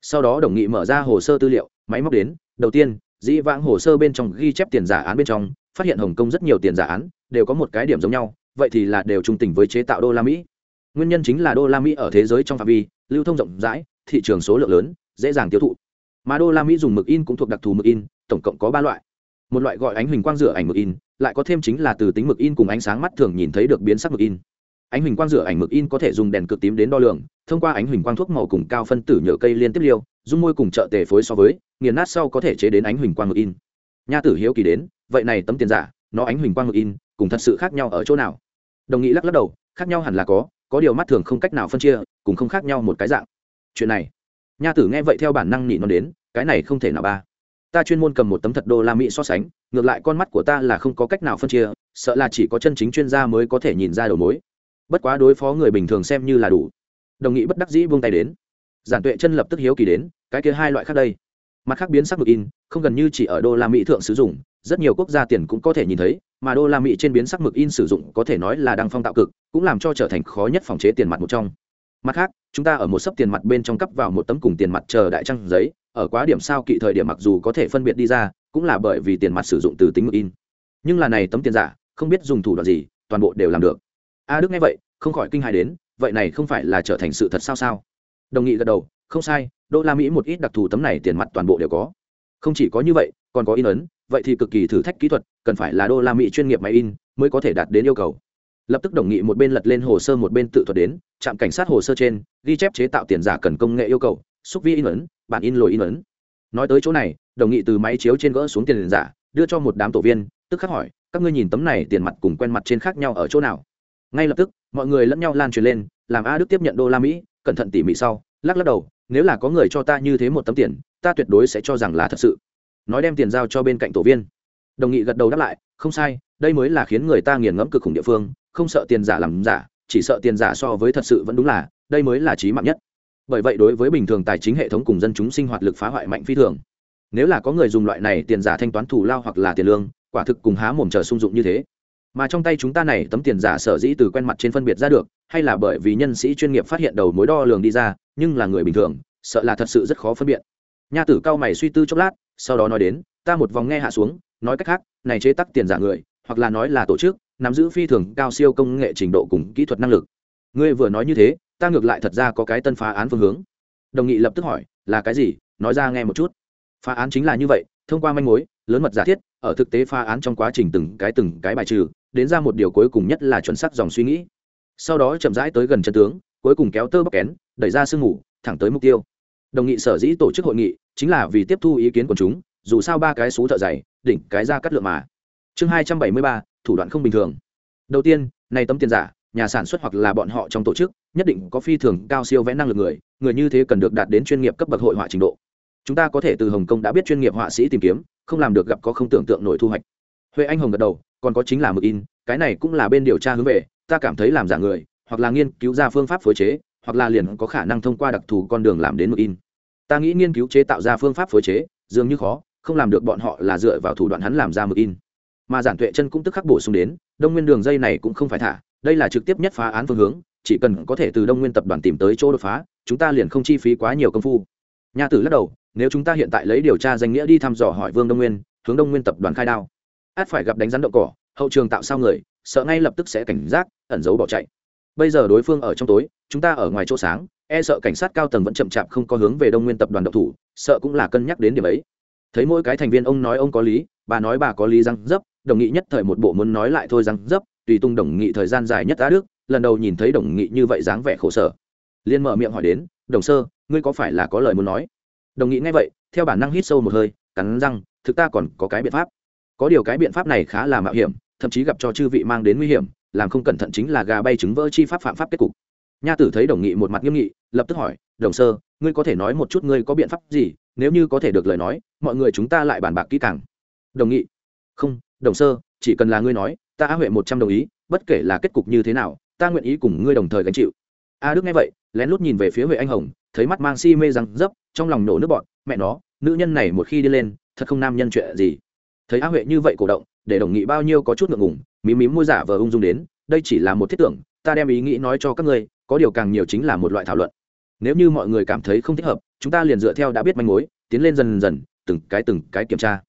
Sau đó đồng nghị mở ra hồ sơ tư liệu, máy móc đến, đầu tiên, dĩ vãng hồ sơ bên trong ghi chép tiền giả án bên trong, phát hiện hồng kông rất nhiều tiền giả án, đều có một cái điểm giống nhau, vậy thì là đều trung tình với chế tạo đô la mỹ. Nguyên nhân chính là đô la mỹ ở thế giới trong phạm vi, lưu thông rộng rãi, thị trường số lượng lớn, dễ dàng tiêu thụ mà đô la mỹ dùng mực in cũng thuộc đặc thù mực in, tổng cộng có ba loại. Một loại gọi ánh huỳnh quang rửa ảnh mực in, lại có thêm chính là từ tính mực in cùng ánh sáng mắt thường nhìn thấy được biến sắc mực in. Ánh huỳnh quang rửa ảnh mực in có thể dùng đèn cực tím đến đo lường, thông qua ánh huỳnh quang thuốc màu cùng cao phân tử nhựa cây liên tiếp liêu, dung môi cùng trợ tề phối so với, nghiền nát sau có thể chế đến ánh huỳnh quang mực in. Nha tử hiếu kỳ đến, vậy này tấm tiền giả, nó ánh huỳnh quang mực in, cùng thật sự khác nhau ở chỗ nào? Đồng nghị lắc lắc đầu, khác nhau hẳn là có có điều mắt thường không cách nào phân chia, cùng không khác nhau một cái dạng. Chuyện này nha tử nghe vậy theo bản năng nhị nó đến, cái này không thể nào ba. Ta chuyên môn cầm một tấm thật đô la mỹ so sánh, ngược lại con mắt của ta là không có cách nào phân chia, sợ là chỉ có chân chính chuyên gia mới có thể nhìn ra đầu mối. Bất quá đối phó người bình thường xem như là đủ. Đồng nghị bất đắc dĩ buông tay đến. Giản tuệ chân lập tức hiếu kỳ đến, cái kia hai loại khác đây. Mặt khác biến sắc mực in, không gần như chỉ ở đô la mỹ thượng sử dụng, rất nhiều quốc gia tiền cũng có thể nhìn thấy, mà đô la mỹ trên biến sắc mực in sử dụng có thể nói là đăng phong tạo cực, cũng làm cho trở thành khó nhất phòng chế tiền mặt một trong mặt khác, chúng ta ở một sấp tiền mặt bên trong cấp vào một tấm cùng tiền mặt chờ đại trăng giấy, ở quá điểm sao kỵ thời điểm mặc dù có thể phân biệt đi ra, cũng là bởi vì tiền mặt sử dụng từ tính mực in. Nhưng là này tấm tiền giả, không biết dùng thủ đoạn gì, toàn bộ đều làm được. A đức nghe vậy, không khỏi kinh hài đến, vậy này không phải là trở thành sự thật sao sao? Đồng nghị gật đầu, không sai, đô la mỹ một ít đặc thù tấm này tiền mặt toàn bộ đều có. Không chỉ có như vậy, còn có in ấn, vậy thì cực kỳ thử thách kỹ thuật, cần phải là đô la mỹ chuyên nghiệp máy in mới có thể đạt đến yêu cầu lập tức đồng nghị một bên lật lên hồ sơ một bên tự thuật đến, trạm cảnh sát hồ sơ trên, ghi chép chế tạo tiền giả cần công nghệ yêu cầu, xúc vi in ấn, bản in lồi in ấn. Nói tới chỗ này, đồng nghị từ máy chiếu trên gỡ xuống tiền giả, đưa cho một đám tổ viên, tức khắc hỏi, các ngươi nhìn tấm này tiền mặt cùng quen mặt trên khác nhau ở chỗ nào? Ngay lập tức, mọi người lẫn nhau lan truyền lên, làm a đức tiếp nhận đô la mỹ, cẩn thận tỉ mỉ sau, lắc lắc đầu, nếu là có người cho ta như thế một tấm tiền, ta tuyệt đối sẽ cho rằng là thật sự. Nói đem tiền giao cho bên cạnh tổ viên. Đồng nghị gật đầu đáp lại, không sai, đây mới là khiến người ta nghiền ngẫm cực khủng địa phương không sợ tiền giả làm giả, chỉ sợ tiền giả so với thật sự vẫn đúng là, đây mới là trí mạng nhất. Bởi vậy đối với bình thường tài chính hệ thống cùng dân chúng sinh hoạt lực phá hoại mạnh phi thường. Nếu là có người dùng loại này tiền giả thanh toán thù lao hoặc là tiền lương, quả thực cùng há mồm chờ sung dụng như thế. Mà trong tay chúng ta này, tấm tiền giả sở dĩ từ quen mặt trên phân biệt ra được, hay là bởi vì nhân sĩ chuyên nghiệp phát hiện đầu mối đo lường đi ra, nhưng là người bình thường, sợ là thật sự rất khó phân biệt. Nha tử cao mày suy tư chốc lát, sau đó nói đến, ta một vòng nghe hạ xuống, nói cách khác, này chế tắc tiền giả người, hoặc là nói là tổ chức nắm giữ phi thường cao siêu công nghệ trình độ cùng kỹ thuật năng lực. Ngươi vừa nói như thế, ta ngược lại thật ra có cái tân phá án phương hướng. Đồng nghị lập tức hỏi, là cái gì? Nói ra nghe một chút. Phá án chính là như vậy, thông qua manh mối, lớn mật giả thiết, ở thực tế phá án trong quá trình từng cái từng cái bài trừ, đến ra một điều cuối cùng nhất là chuẩn xác dòng suy nghĩ. Sau đó chậm rãi tới gần chân tướng, cuối cùng kéo tơ bóc kén, đẩy ra sương mù, thẳng tới mục tiêu. Đồng nghị sở dĩ tổ chức hội nghị, chính là vì tiếp thu ý kiến của chúng, dù sao ba cái xú thợ dày, đỉnh cái ra cắt lượng mà. Chương hai trăm bảy mươi ba thủ đoạn không bình thường. Đầu tiên, này tấm tiền giả, nhà sản xuất hoặc là bọn họ trong tổ chức, nhất định có phi thường cao siêu vẽ năng lực người người như thế cần được đạt đến chuyên nghiệp cấp bậc hội họa trình độ. Chúng ta có thể từ hồng kông đã biết chuyên nghiệp họa sĩ tìm kiếm, không làm được gặp có không tưởng tượng nổi thu hoạch. Huệ anh hồng gật đầu, còn có chính là mực in, cái này cũng là bên điều tra hướng về, ta cảm thấy làm giả người, hoặc là nghiên cứu ra phương pháp phối chế, hoặc là liền có khả năng thông qua đặc thù con đường làm đến mực in. Ta nghĩ nghiên cứu chế tạo ra phương pháp phối chế, dường như khó, không làm được bọn họ là dựa vào thủ đoạn hắn làm ra mực in mà giản tuệ chân cũng tức khắc bổ sung đến, đông nguyên đường dây này cũng không phải thả, đây là trực tiếp nhất phá án phương hướng, chỉ cần có thể từ đông nguyên tập đoàn tìm tới chỗ đột phá, chúng ta liền không chi phí quá nhiều công phu. Nhà tử lắc đầu, nếu chúng ta hiện tại lấy điều tra danh nghĩa đi thăm dò hỏi vương đông nguyên, hướng đông nguyên tập đoàn khai đao. Át phải gặp đánh rắn động cỏ, hậu trường tạo sao người, sợ ngay lập tức sẽ cảnh giác, ẩn giấu bỏ chạy. Bây giờ đối phương ở trong tối, chúng ta ở ngoài chỗ sáng e sợ cảnh sát cao tầng vẫn chậm chạp không có hướng về đông nguyên tập đoàn độc thủ, sợ cũng là cân nhắc đến điểm ấy. Thấy mỗi cái thành viên ông nói ông có lý, bà nói bà có lý răng dấp đồng nghị nhất thời một bộ muốn nói lại thôi rằng dấp, tùy tung đồng nghị thời gian dài nhất đã đức, lần đầu nhìn thấy đồng nghị như vậy dáng vẻ khổ sở. Liên mở miệng hỏi đến, đồng sơ, ngươi có phải là có lời muốn nói? Đồng nghị nghe vậy, theo bản năng hít sâu một hơi, cắn răng, thực ta còn có cái biện pháp. Có điều cái biện pháp này khá là mạo hiểm, thậm chí gặp cho chư vị mang đến nguy hiểm, làm không cẩn thận chính là gà bay trứng vỡ chi pháp phạm pháp kết cục. Nha tử thấy đồng nghị một mặt nghiêm nghị, lập tức hỏi, đồng sơ, ngươi có thể nói một chút ngươi có biện pháp gì? Nếu như có thể được lời nói, mọi người chúng ta lại bàn bạc kỹ càng. Đồng nghị, không đồng sơ, chỉ cần là ngươi nói, ta Á huệ một trăm đồng ý, bất kể là kết cục như thế nào, ta nguyện ý cùng ngươi đồng thời gánh chịu. A đức nghe vậy, lén lút nhìn về phía huệ anh hồng, thấy mắt mang si mê răng dấp, trong lòng nổ nước bọn mẹ nó, nữ nhân này một khi đi lên, thật không nam nhân chuyện gì. Thấy a huệ như vậy cổ động, để đồng nghị bao nhiêu có chút ngượng ngùng mím mím môi giả vờ ung dung đến, đây chỉ là một thiết tưởng, ta đem ý nghĩ nói cho các ngươi, có điều càng nhiều chính là một loại thảo luận. Nếu như mọi người cảm thấy không thích hợp, chúng ta liền dựa theo đã biết manh mối, tiến lên dần dần, từng cái từng cái kiểm tra.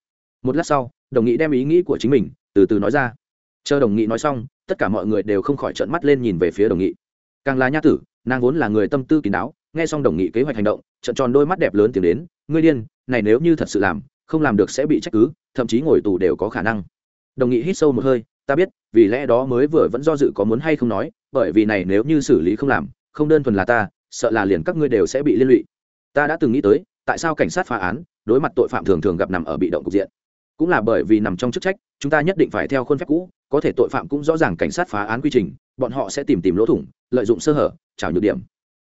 Một lát sau đồng nghị đem ý nghĩ của chính mình từ từ nói ra. Chờ đồng nghị nói xong, tất cả mọi người đều không khỏi trợn mắt lên nhìn về phía đồng nghị. Càng là nha tử, nàng vốn là người tâm tư kín đáo, nghe xong đồng nghị kế hoạch hành động, trợn tròn đôi mắt đẹp lớn tiếng đến, ngươi điên, này nếu như thật sự làm, không làm được sẽ bị trách cứ, thậm chí ngồi tù đều có khả năng. Đồng nghị hít sâu một hơi, ta biết, vì lẽ đó mới vừa vẫn do dự có muốn hay không nói, bởi vì này nếu như xử lý không làm, không đơn thuần là ta, sợ là liền các ngươi đều sẽ bị liên lụy. Ta đã từng nghĩ tới, tại sao cảnh sát phá án, đối mặt tội phạm thường thường gặp nằm ở bị động cục diện cũng là bởi vì nằm trong chức trách chúng ta nhất định phải theo khuôn phép cũ có thể tội phạm cũng rõ ràng cảnh sát phá án quy trình bọn họ sẽ tìm tìm lỗ thủng lợi dụng sơ hở trào nhược điểm.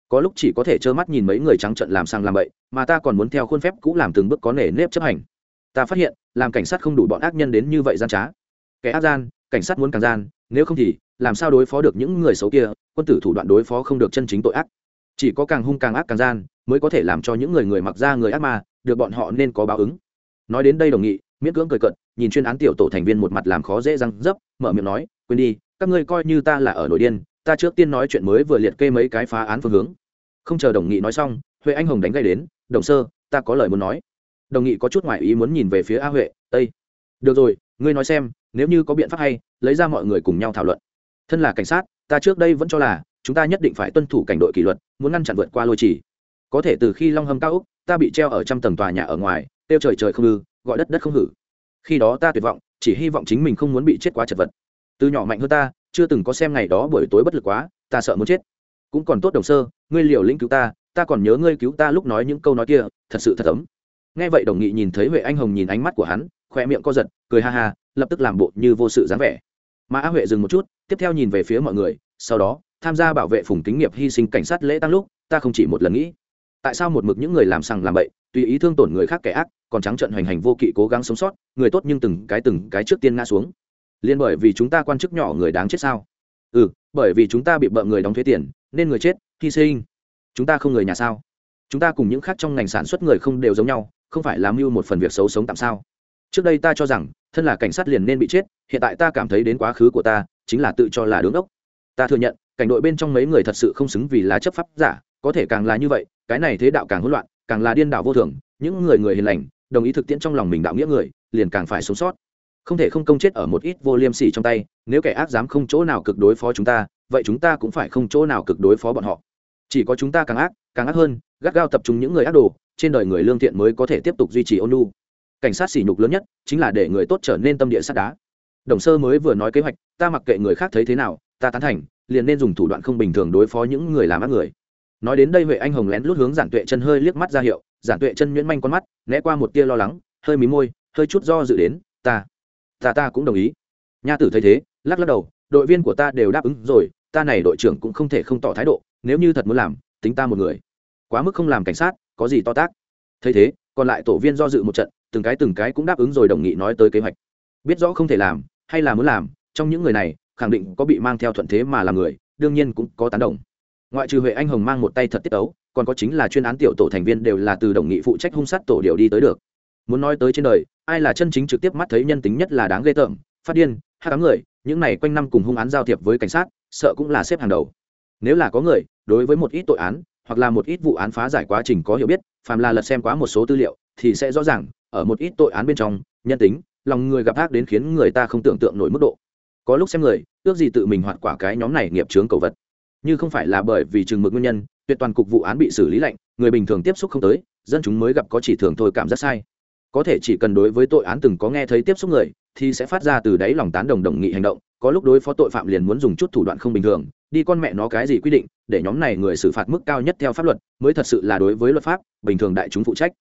Có lúc chỉ có thể trơ mắt nhìn mấy người trắng trận làm sang làm bậy mà ta còn muốn theo khuôn phép cũ làm từng bước có nể nếp chấp hành. Ta phát hiện làm cảnh sát không đủ bọn ác nhân đến như vậy gian trá. Kẻ ác gian cảnh sát muốn càng gian nếu không thì làm sao đối phó được những người xấu kia quân tử thủ đoạn đối phó không được chân chính tội ác. Chỉ có càng hung càng ác càng gian mới có thể làm cho những người người mặc ra người ác mà, được bọn họ nên có báo ứng. Nói đến đây đồng nghị miễn cưỡng cười cận nhìn chuyên án tiểu tổ thành viên một mặt làm khó dễ răng dấp, mở miệng nói, quên đi, các ngươi coi như ta là ở nổi điên, ta trước tiên nói chuyện mới vừa liệt kê mấy cái phá án phương hướng. Không chờ đồng nghị nói xong, huệ anh hồng đánh gây đến, đồng sơ, ta có lời muốn nói. Đồng nghị có chút ngoại ý muốn nhìn về phía a huệ tây được rồi, ngươi nói xem, nếu như có biện pháp hay, lấy ra mọi người cùng nhau thảo luận. Thân là cảnh sát, ta trước đây vẫn cho là, chúng ta nhất định phải tuân thủ cảnh đội kỷ luật, muốn ngăn chặn vượt qua lôi trì. Có thể từ khi long hâm cao úc, ta bị treo ở trăm tầng tòa nhà ở ngoài, tiêu trời trời không ư gọi đất đất không hử. Khi đó ta tuyệt vọng, chỉ hy vọng chính mình không muốn bị chết quá chật vật. Từ nhỏ mạnh hơn ta, chưa từng có xem ngày đó buổi tối bất lực quá, ta sợ muốn chết. Cũng còn tốt đồng sơ, ngươi liều lĩnh cứu ta ta còn nhớ ngươi cứu ta lúc nói những câu nói kia, thật sự thật ấm. Nghe vậy đồng nghị nhìn thấy huệ anh hồng nhìn ánh mắt của hắn khoe miệng co giật, cười ha ha, lập tức làm bộ như vô sự dáng vẻ. Mà a huệ dừng một chút, tiếp theo nhìn về phía mọi người, sau đó, tham gia bảo vệ phùng kính nghiệp hy sinh cảnh sát lễ tăng lúc, ta không chỉ một lần nghĩ. Tại sao một mực những người làm sằng làm bậy, tùy ý thương tổn người khác kẻ ác còn trắng trận hoành hành vô kỵ cố gắng sống sót, người tốt nhưng từng cái từng cái trước tiên ngã xuống. Liên bởi vì chúng ta quan chức nhỏ người đáng chết sao? Ừ bởi vì chúng ta bị bợ người đóng thuế tiền, nên người chết, hy sinh. Chúng ta không người nhà sao? Chúng ta cùng những khác trong ngành sản xuất người không đều giống nhau, không phải làm mưu một phần việc xấu sống tạm sao? Trước đây ta cho rằng, thân là cảnh sát liền nên bị chết, hiện tại ta cảm thấy đến quá khứ của ta, chính là tự cho là đứng đốc. Ta thừa nhận, cảnh đội bên trong mấy người thật sự không xứng vì lá chấp pháp giả, có thể càng là như vậy, cái này thế đạo càng hỗn loạn, càng là điên đảo vô thường, những người người hiền lành đồng ý thực tiễn trong lòng mình đạo nghĩa người, liền càng phải sống sót. Không thể không công chết ở một ít vô liêm sỉ trong tay, nếu kẻ ác dám không chỗ nào cực đối phó chúng ta, vậy chúng ta cũng phải không chỗ nào cực đối phó bọn họ. Chỉ có chúng ta càng ác càng ác hơn, gắt gao tập trung những người ác đồ, trên đời người lương thiện mới có thể tiếp tục duy trì ôn lu cảnh sát sỉ nhục lớn nhất chính là để người tốt trở nên tâm địa sắt đá. Đồng sơ mới vừa nói kế hoạch, ta mặc kệ người khác thấy thế nào, ta tán thành, liền nên dùng thủ đoạn không bình thường đối phó những người làm ác người. Nói đến đây huệ anh hồng lén lút hướng giản tuệ chân hơi liếc mắt ra hiệu giản tuệ chân nhuyễn manh con mắt, né qua một tia lo lắng, hơi mí môi, hơi chút do dự đến, ta ta ta cũng đồng ý. Nha tử thấy thế, lắc lắc đầu, đội viên của ta đều đáp ứng rồi, ta này đội trưởng cũng không thể không tỏ thái độ, nếu như thật muốn làm, tính ta một người. Quá mức không làm cảnh sát, có gì to tác thấy thế, còn lại tổ viên do dự một trận, từng cái từng cái cũng đáp ứng rồi đồng nghị nói tới kế hoạch. Biết rõ không thể làm, hay là muốn làm, trong những người này, khẳng định có bị mang theo thuận thế mà làm người, đương nhiên cũng có tán đồng. Ngoại trừ huệ anh hồng mang một tay thật tiết tấu còn có chính là chuyên án tiểu tổ thành viên đều là từ đồng nghị phụ trách hung sát tổ điều đi tới được. Muốn nói tới trên đời, ai là chân chính trực tiếp mắt thấy nhân tính nhất là đáng ghê tởm, phát điên, hát cám người, những này quanh năm cùng hung án giao thiệp với cảnh sát, sợ cũng là xếp hàng đầu. Nếu là có người, đối với một ít tội án, hoặc là một ít vụ án phá giải quá trình có hiểu biết, phàm là lật xem quá một số tư liệu, thì sẽ rõ ràng, ở một ít tội án bên trong, nhân tính, lòng người gặp ác đến khiến người ta không tưởng tượng nổi mức độ. Có lúc xem người, ước gì tự mình hoạt quả cái nhóm này nghiệp chướng cầu vật. Như không phải là bởi vì chừng mực nguyên nhân tuyệt toàn cục vụ án bị xử lý lạnh, người bình thường tiếp xúc không tới, dân chúng mới gặp có chỉ thường thôi cảm giác sai. Có thể chỉ cần đối với tội án từng có nghe thấy tiếp xúc người, thì sẽ phát ra từ đáy lòng tán đồng đồng nghị hành động, có lúc đối phó tội phạm liền muốn dùng chút thủ đoạn không bình thường, đi con mẹ nó cái gì quy định, để nhóm này người xử phạt mức cao nhất theo pháp luật, mới thật sự là đối với luật pháp, bình thường đại chúng phụ trách.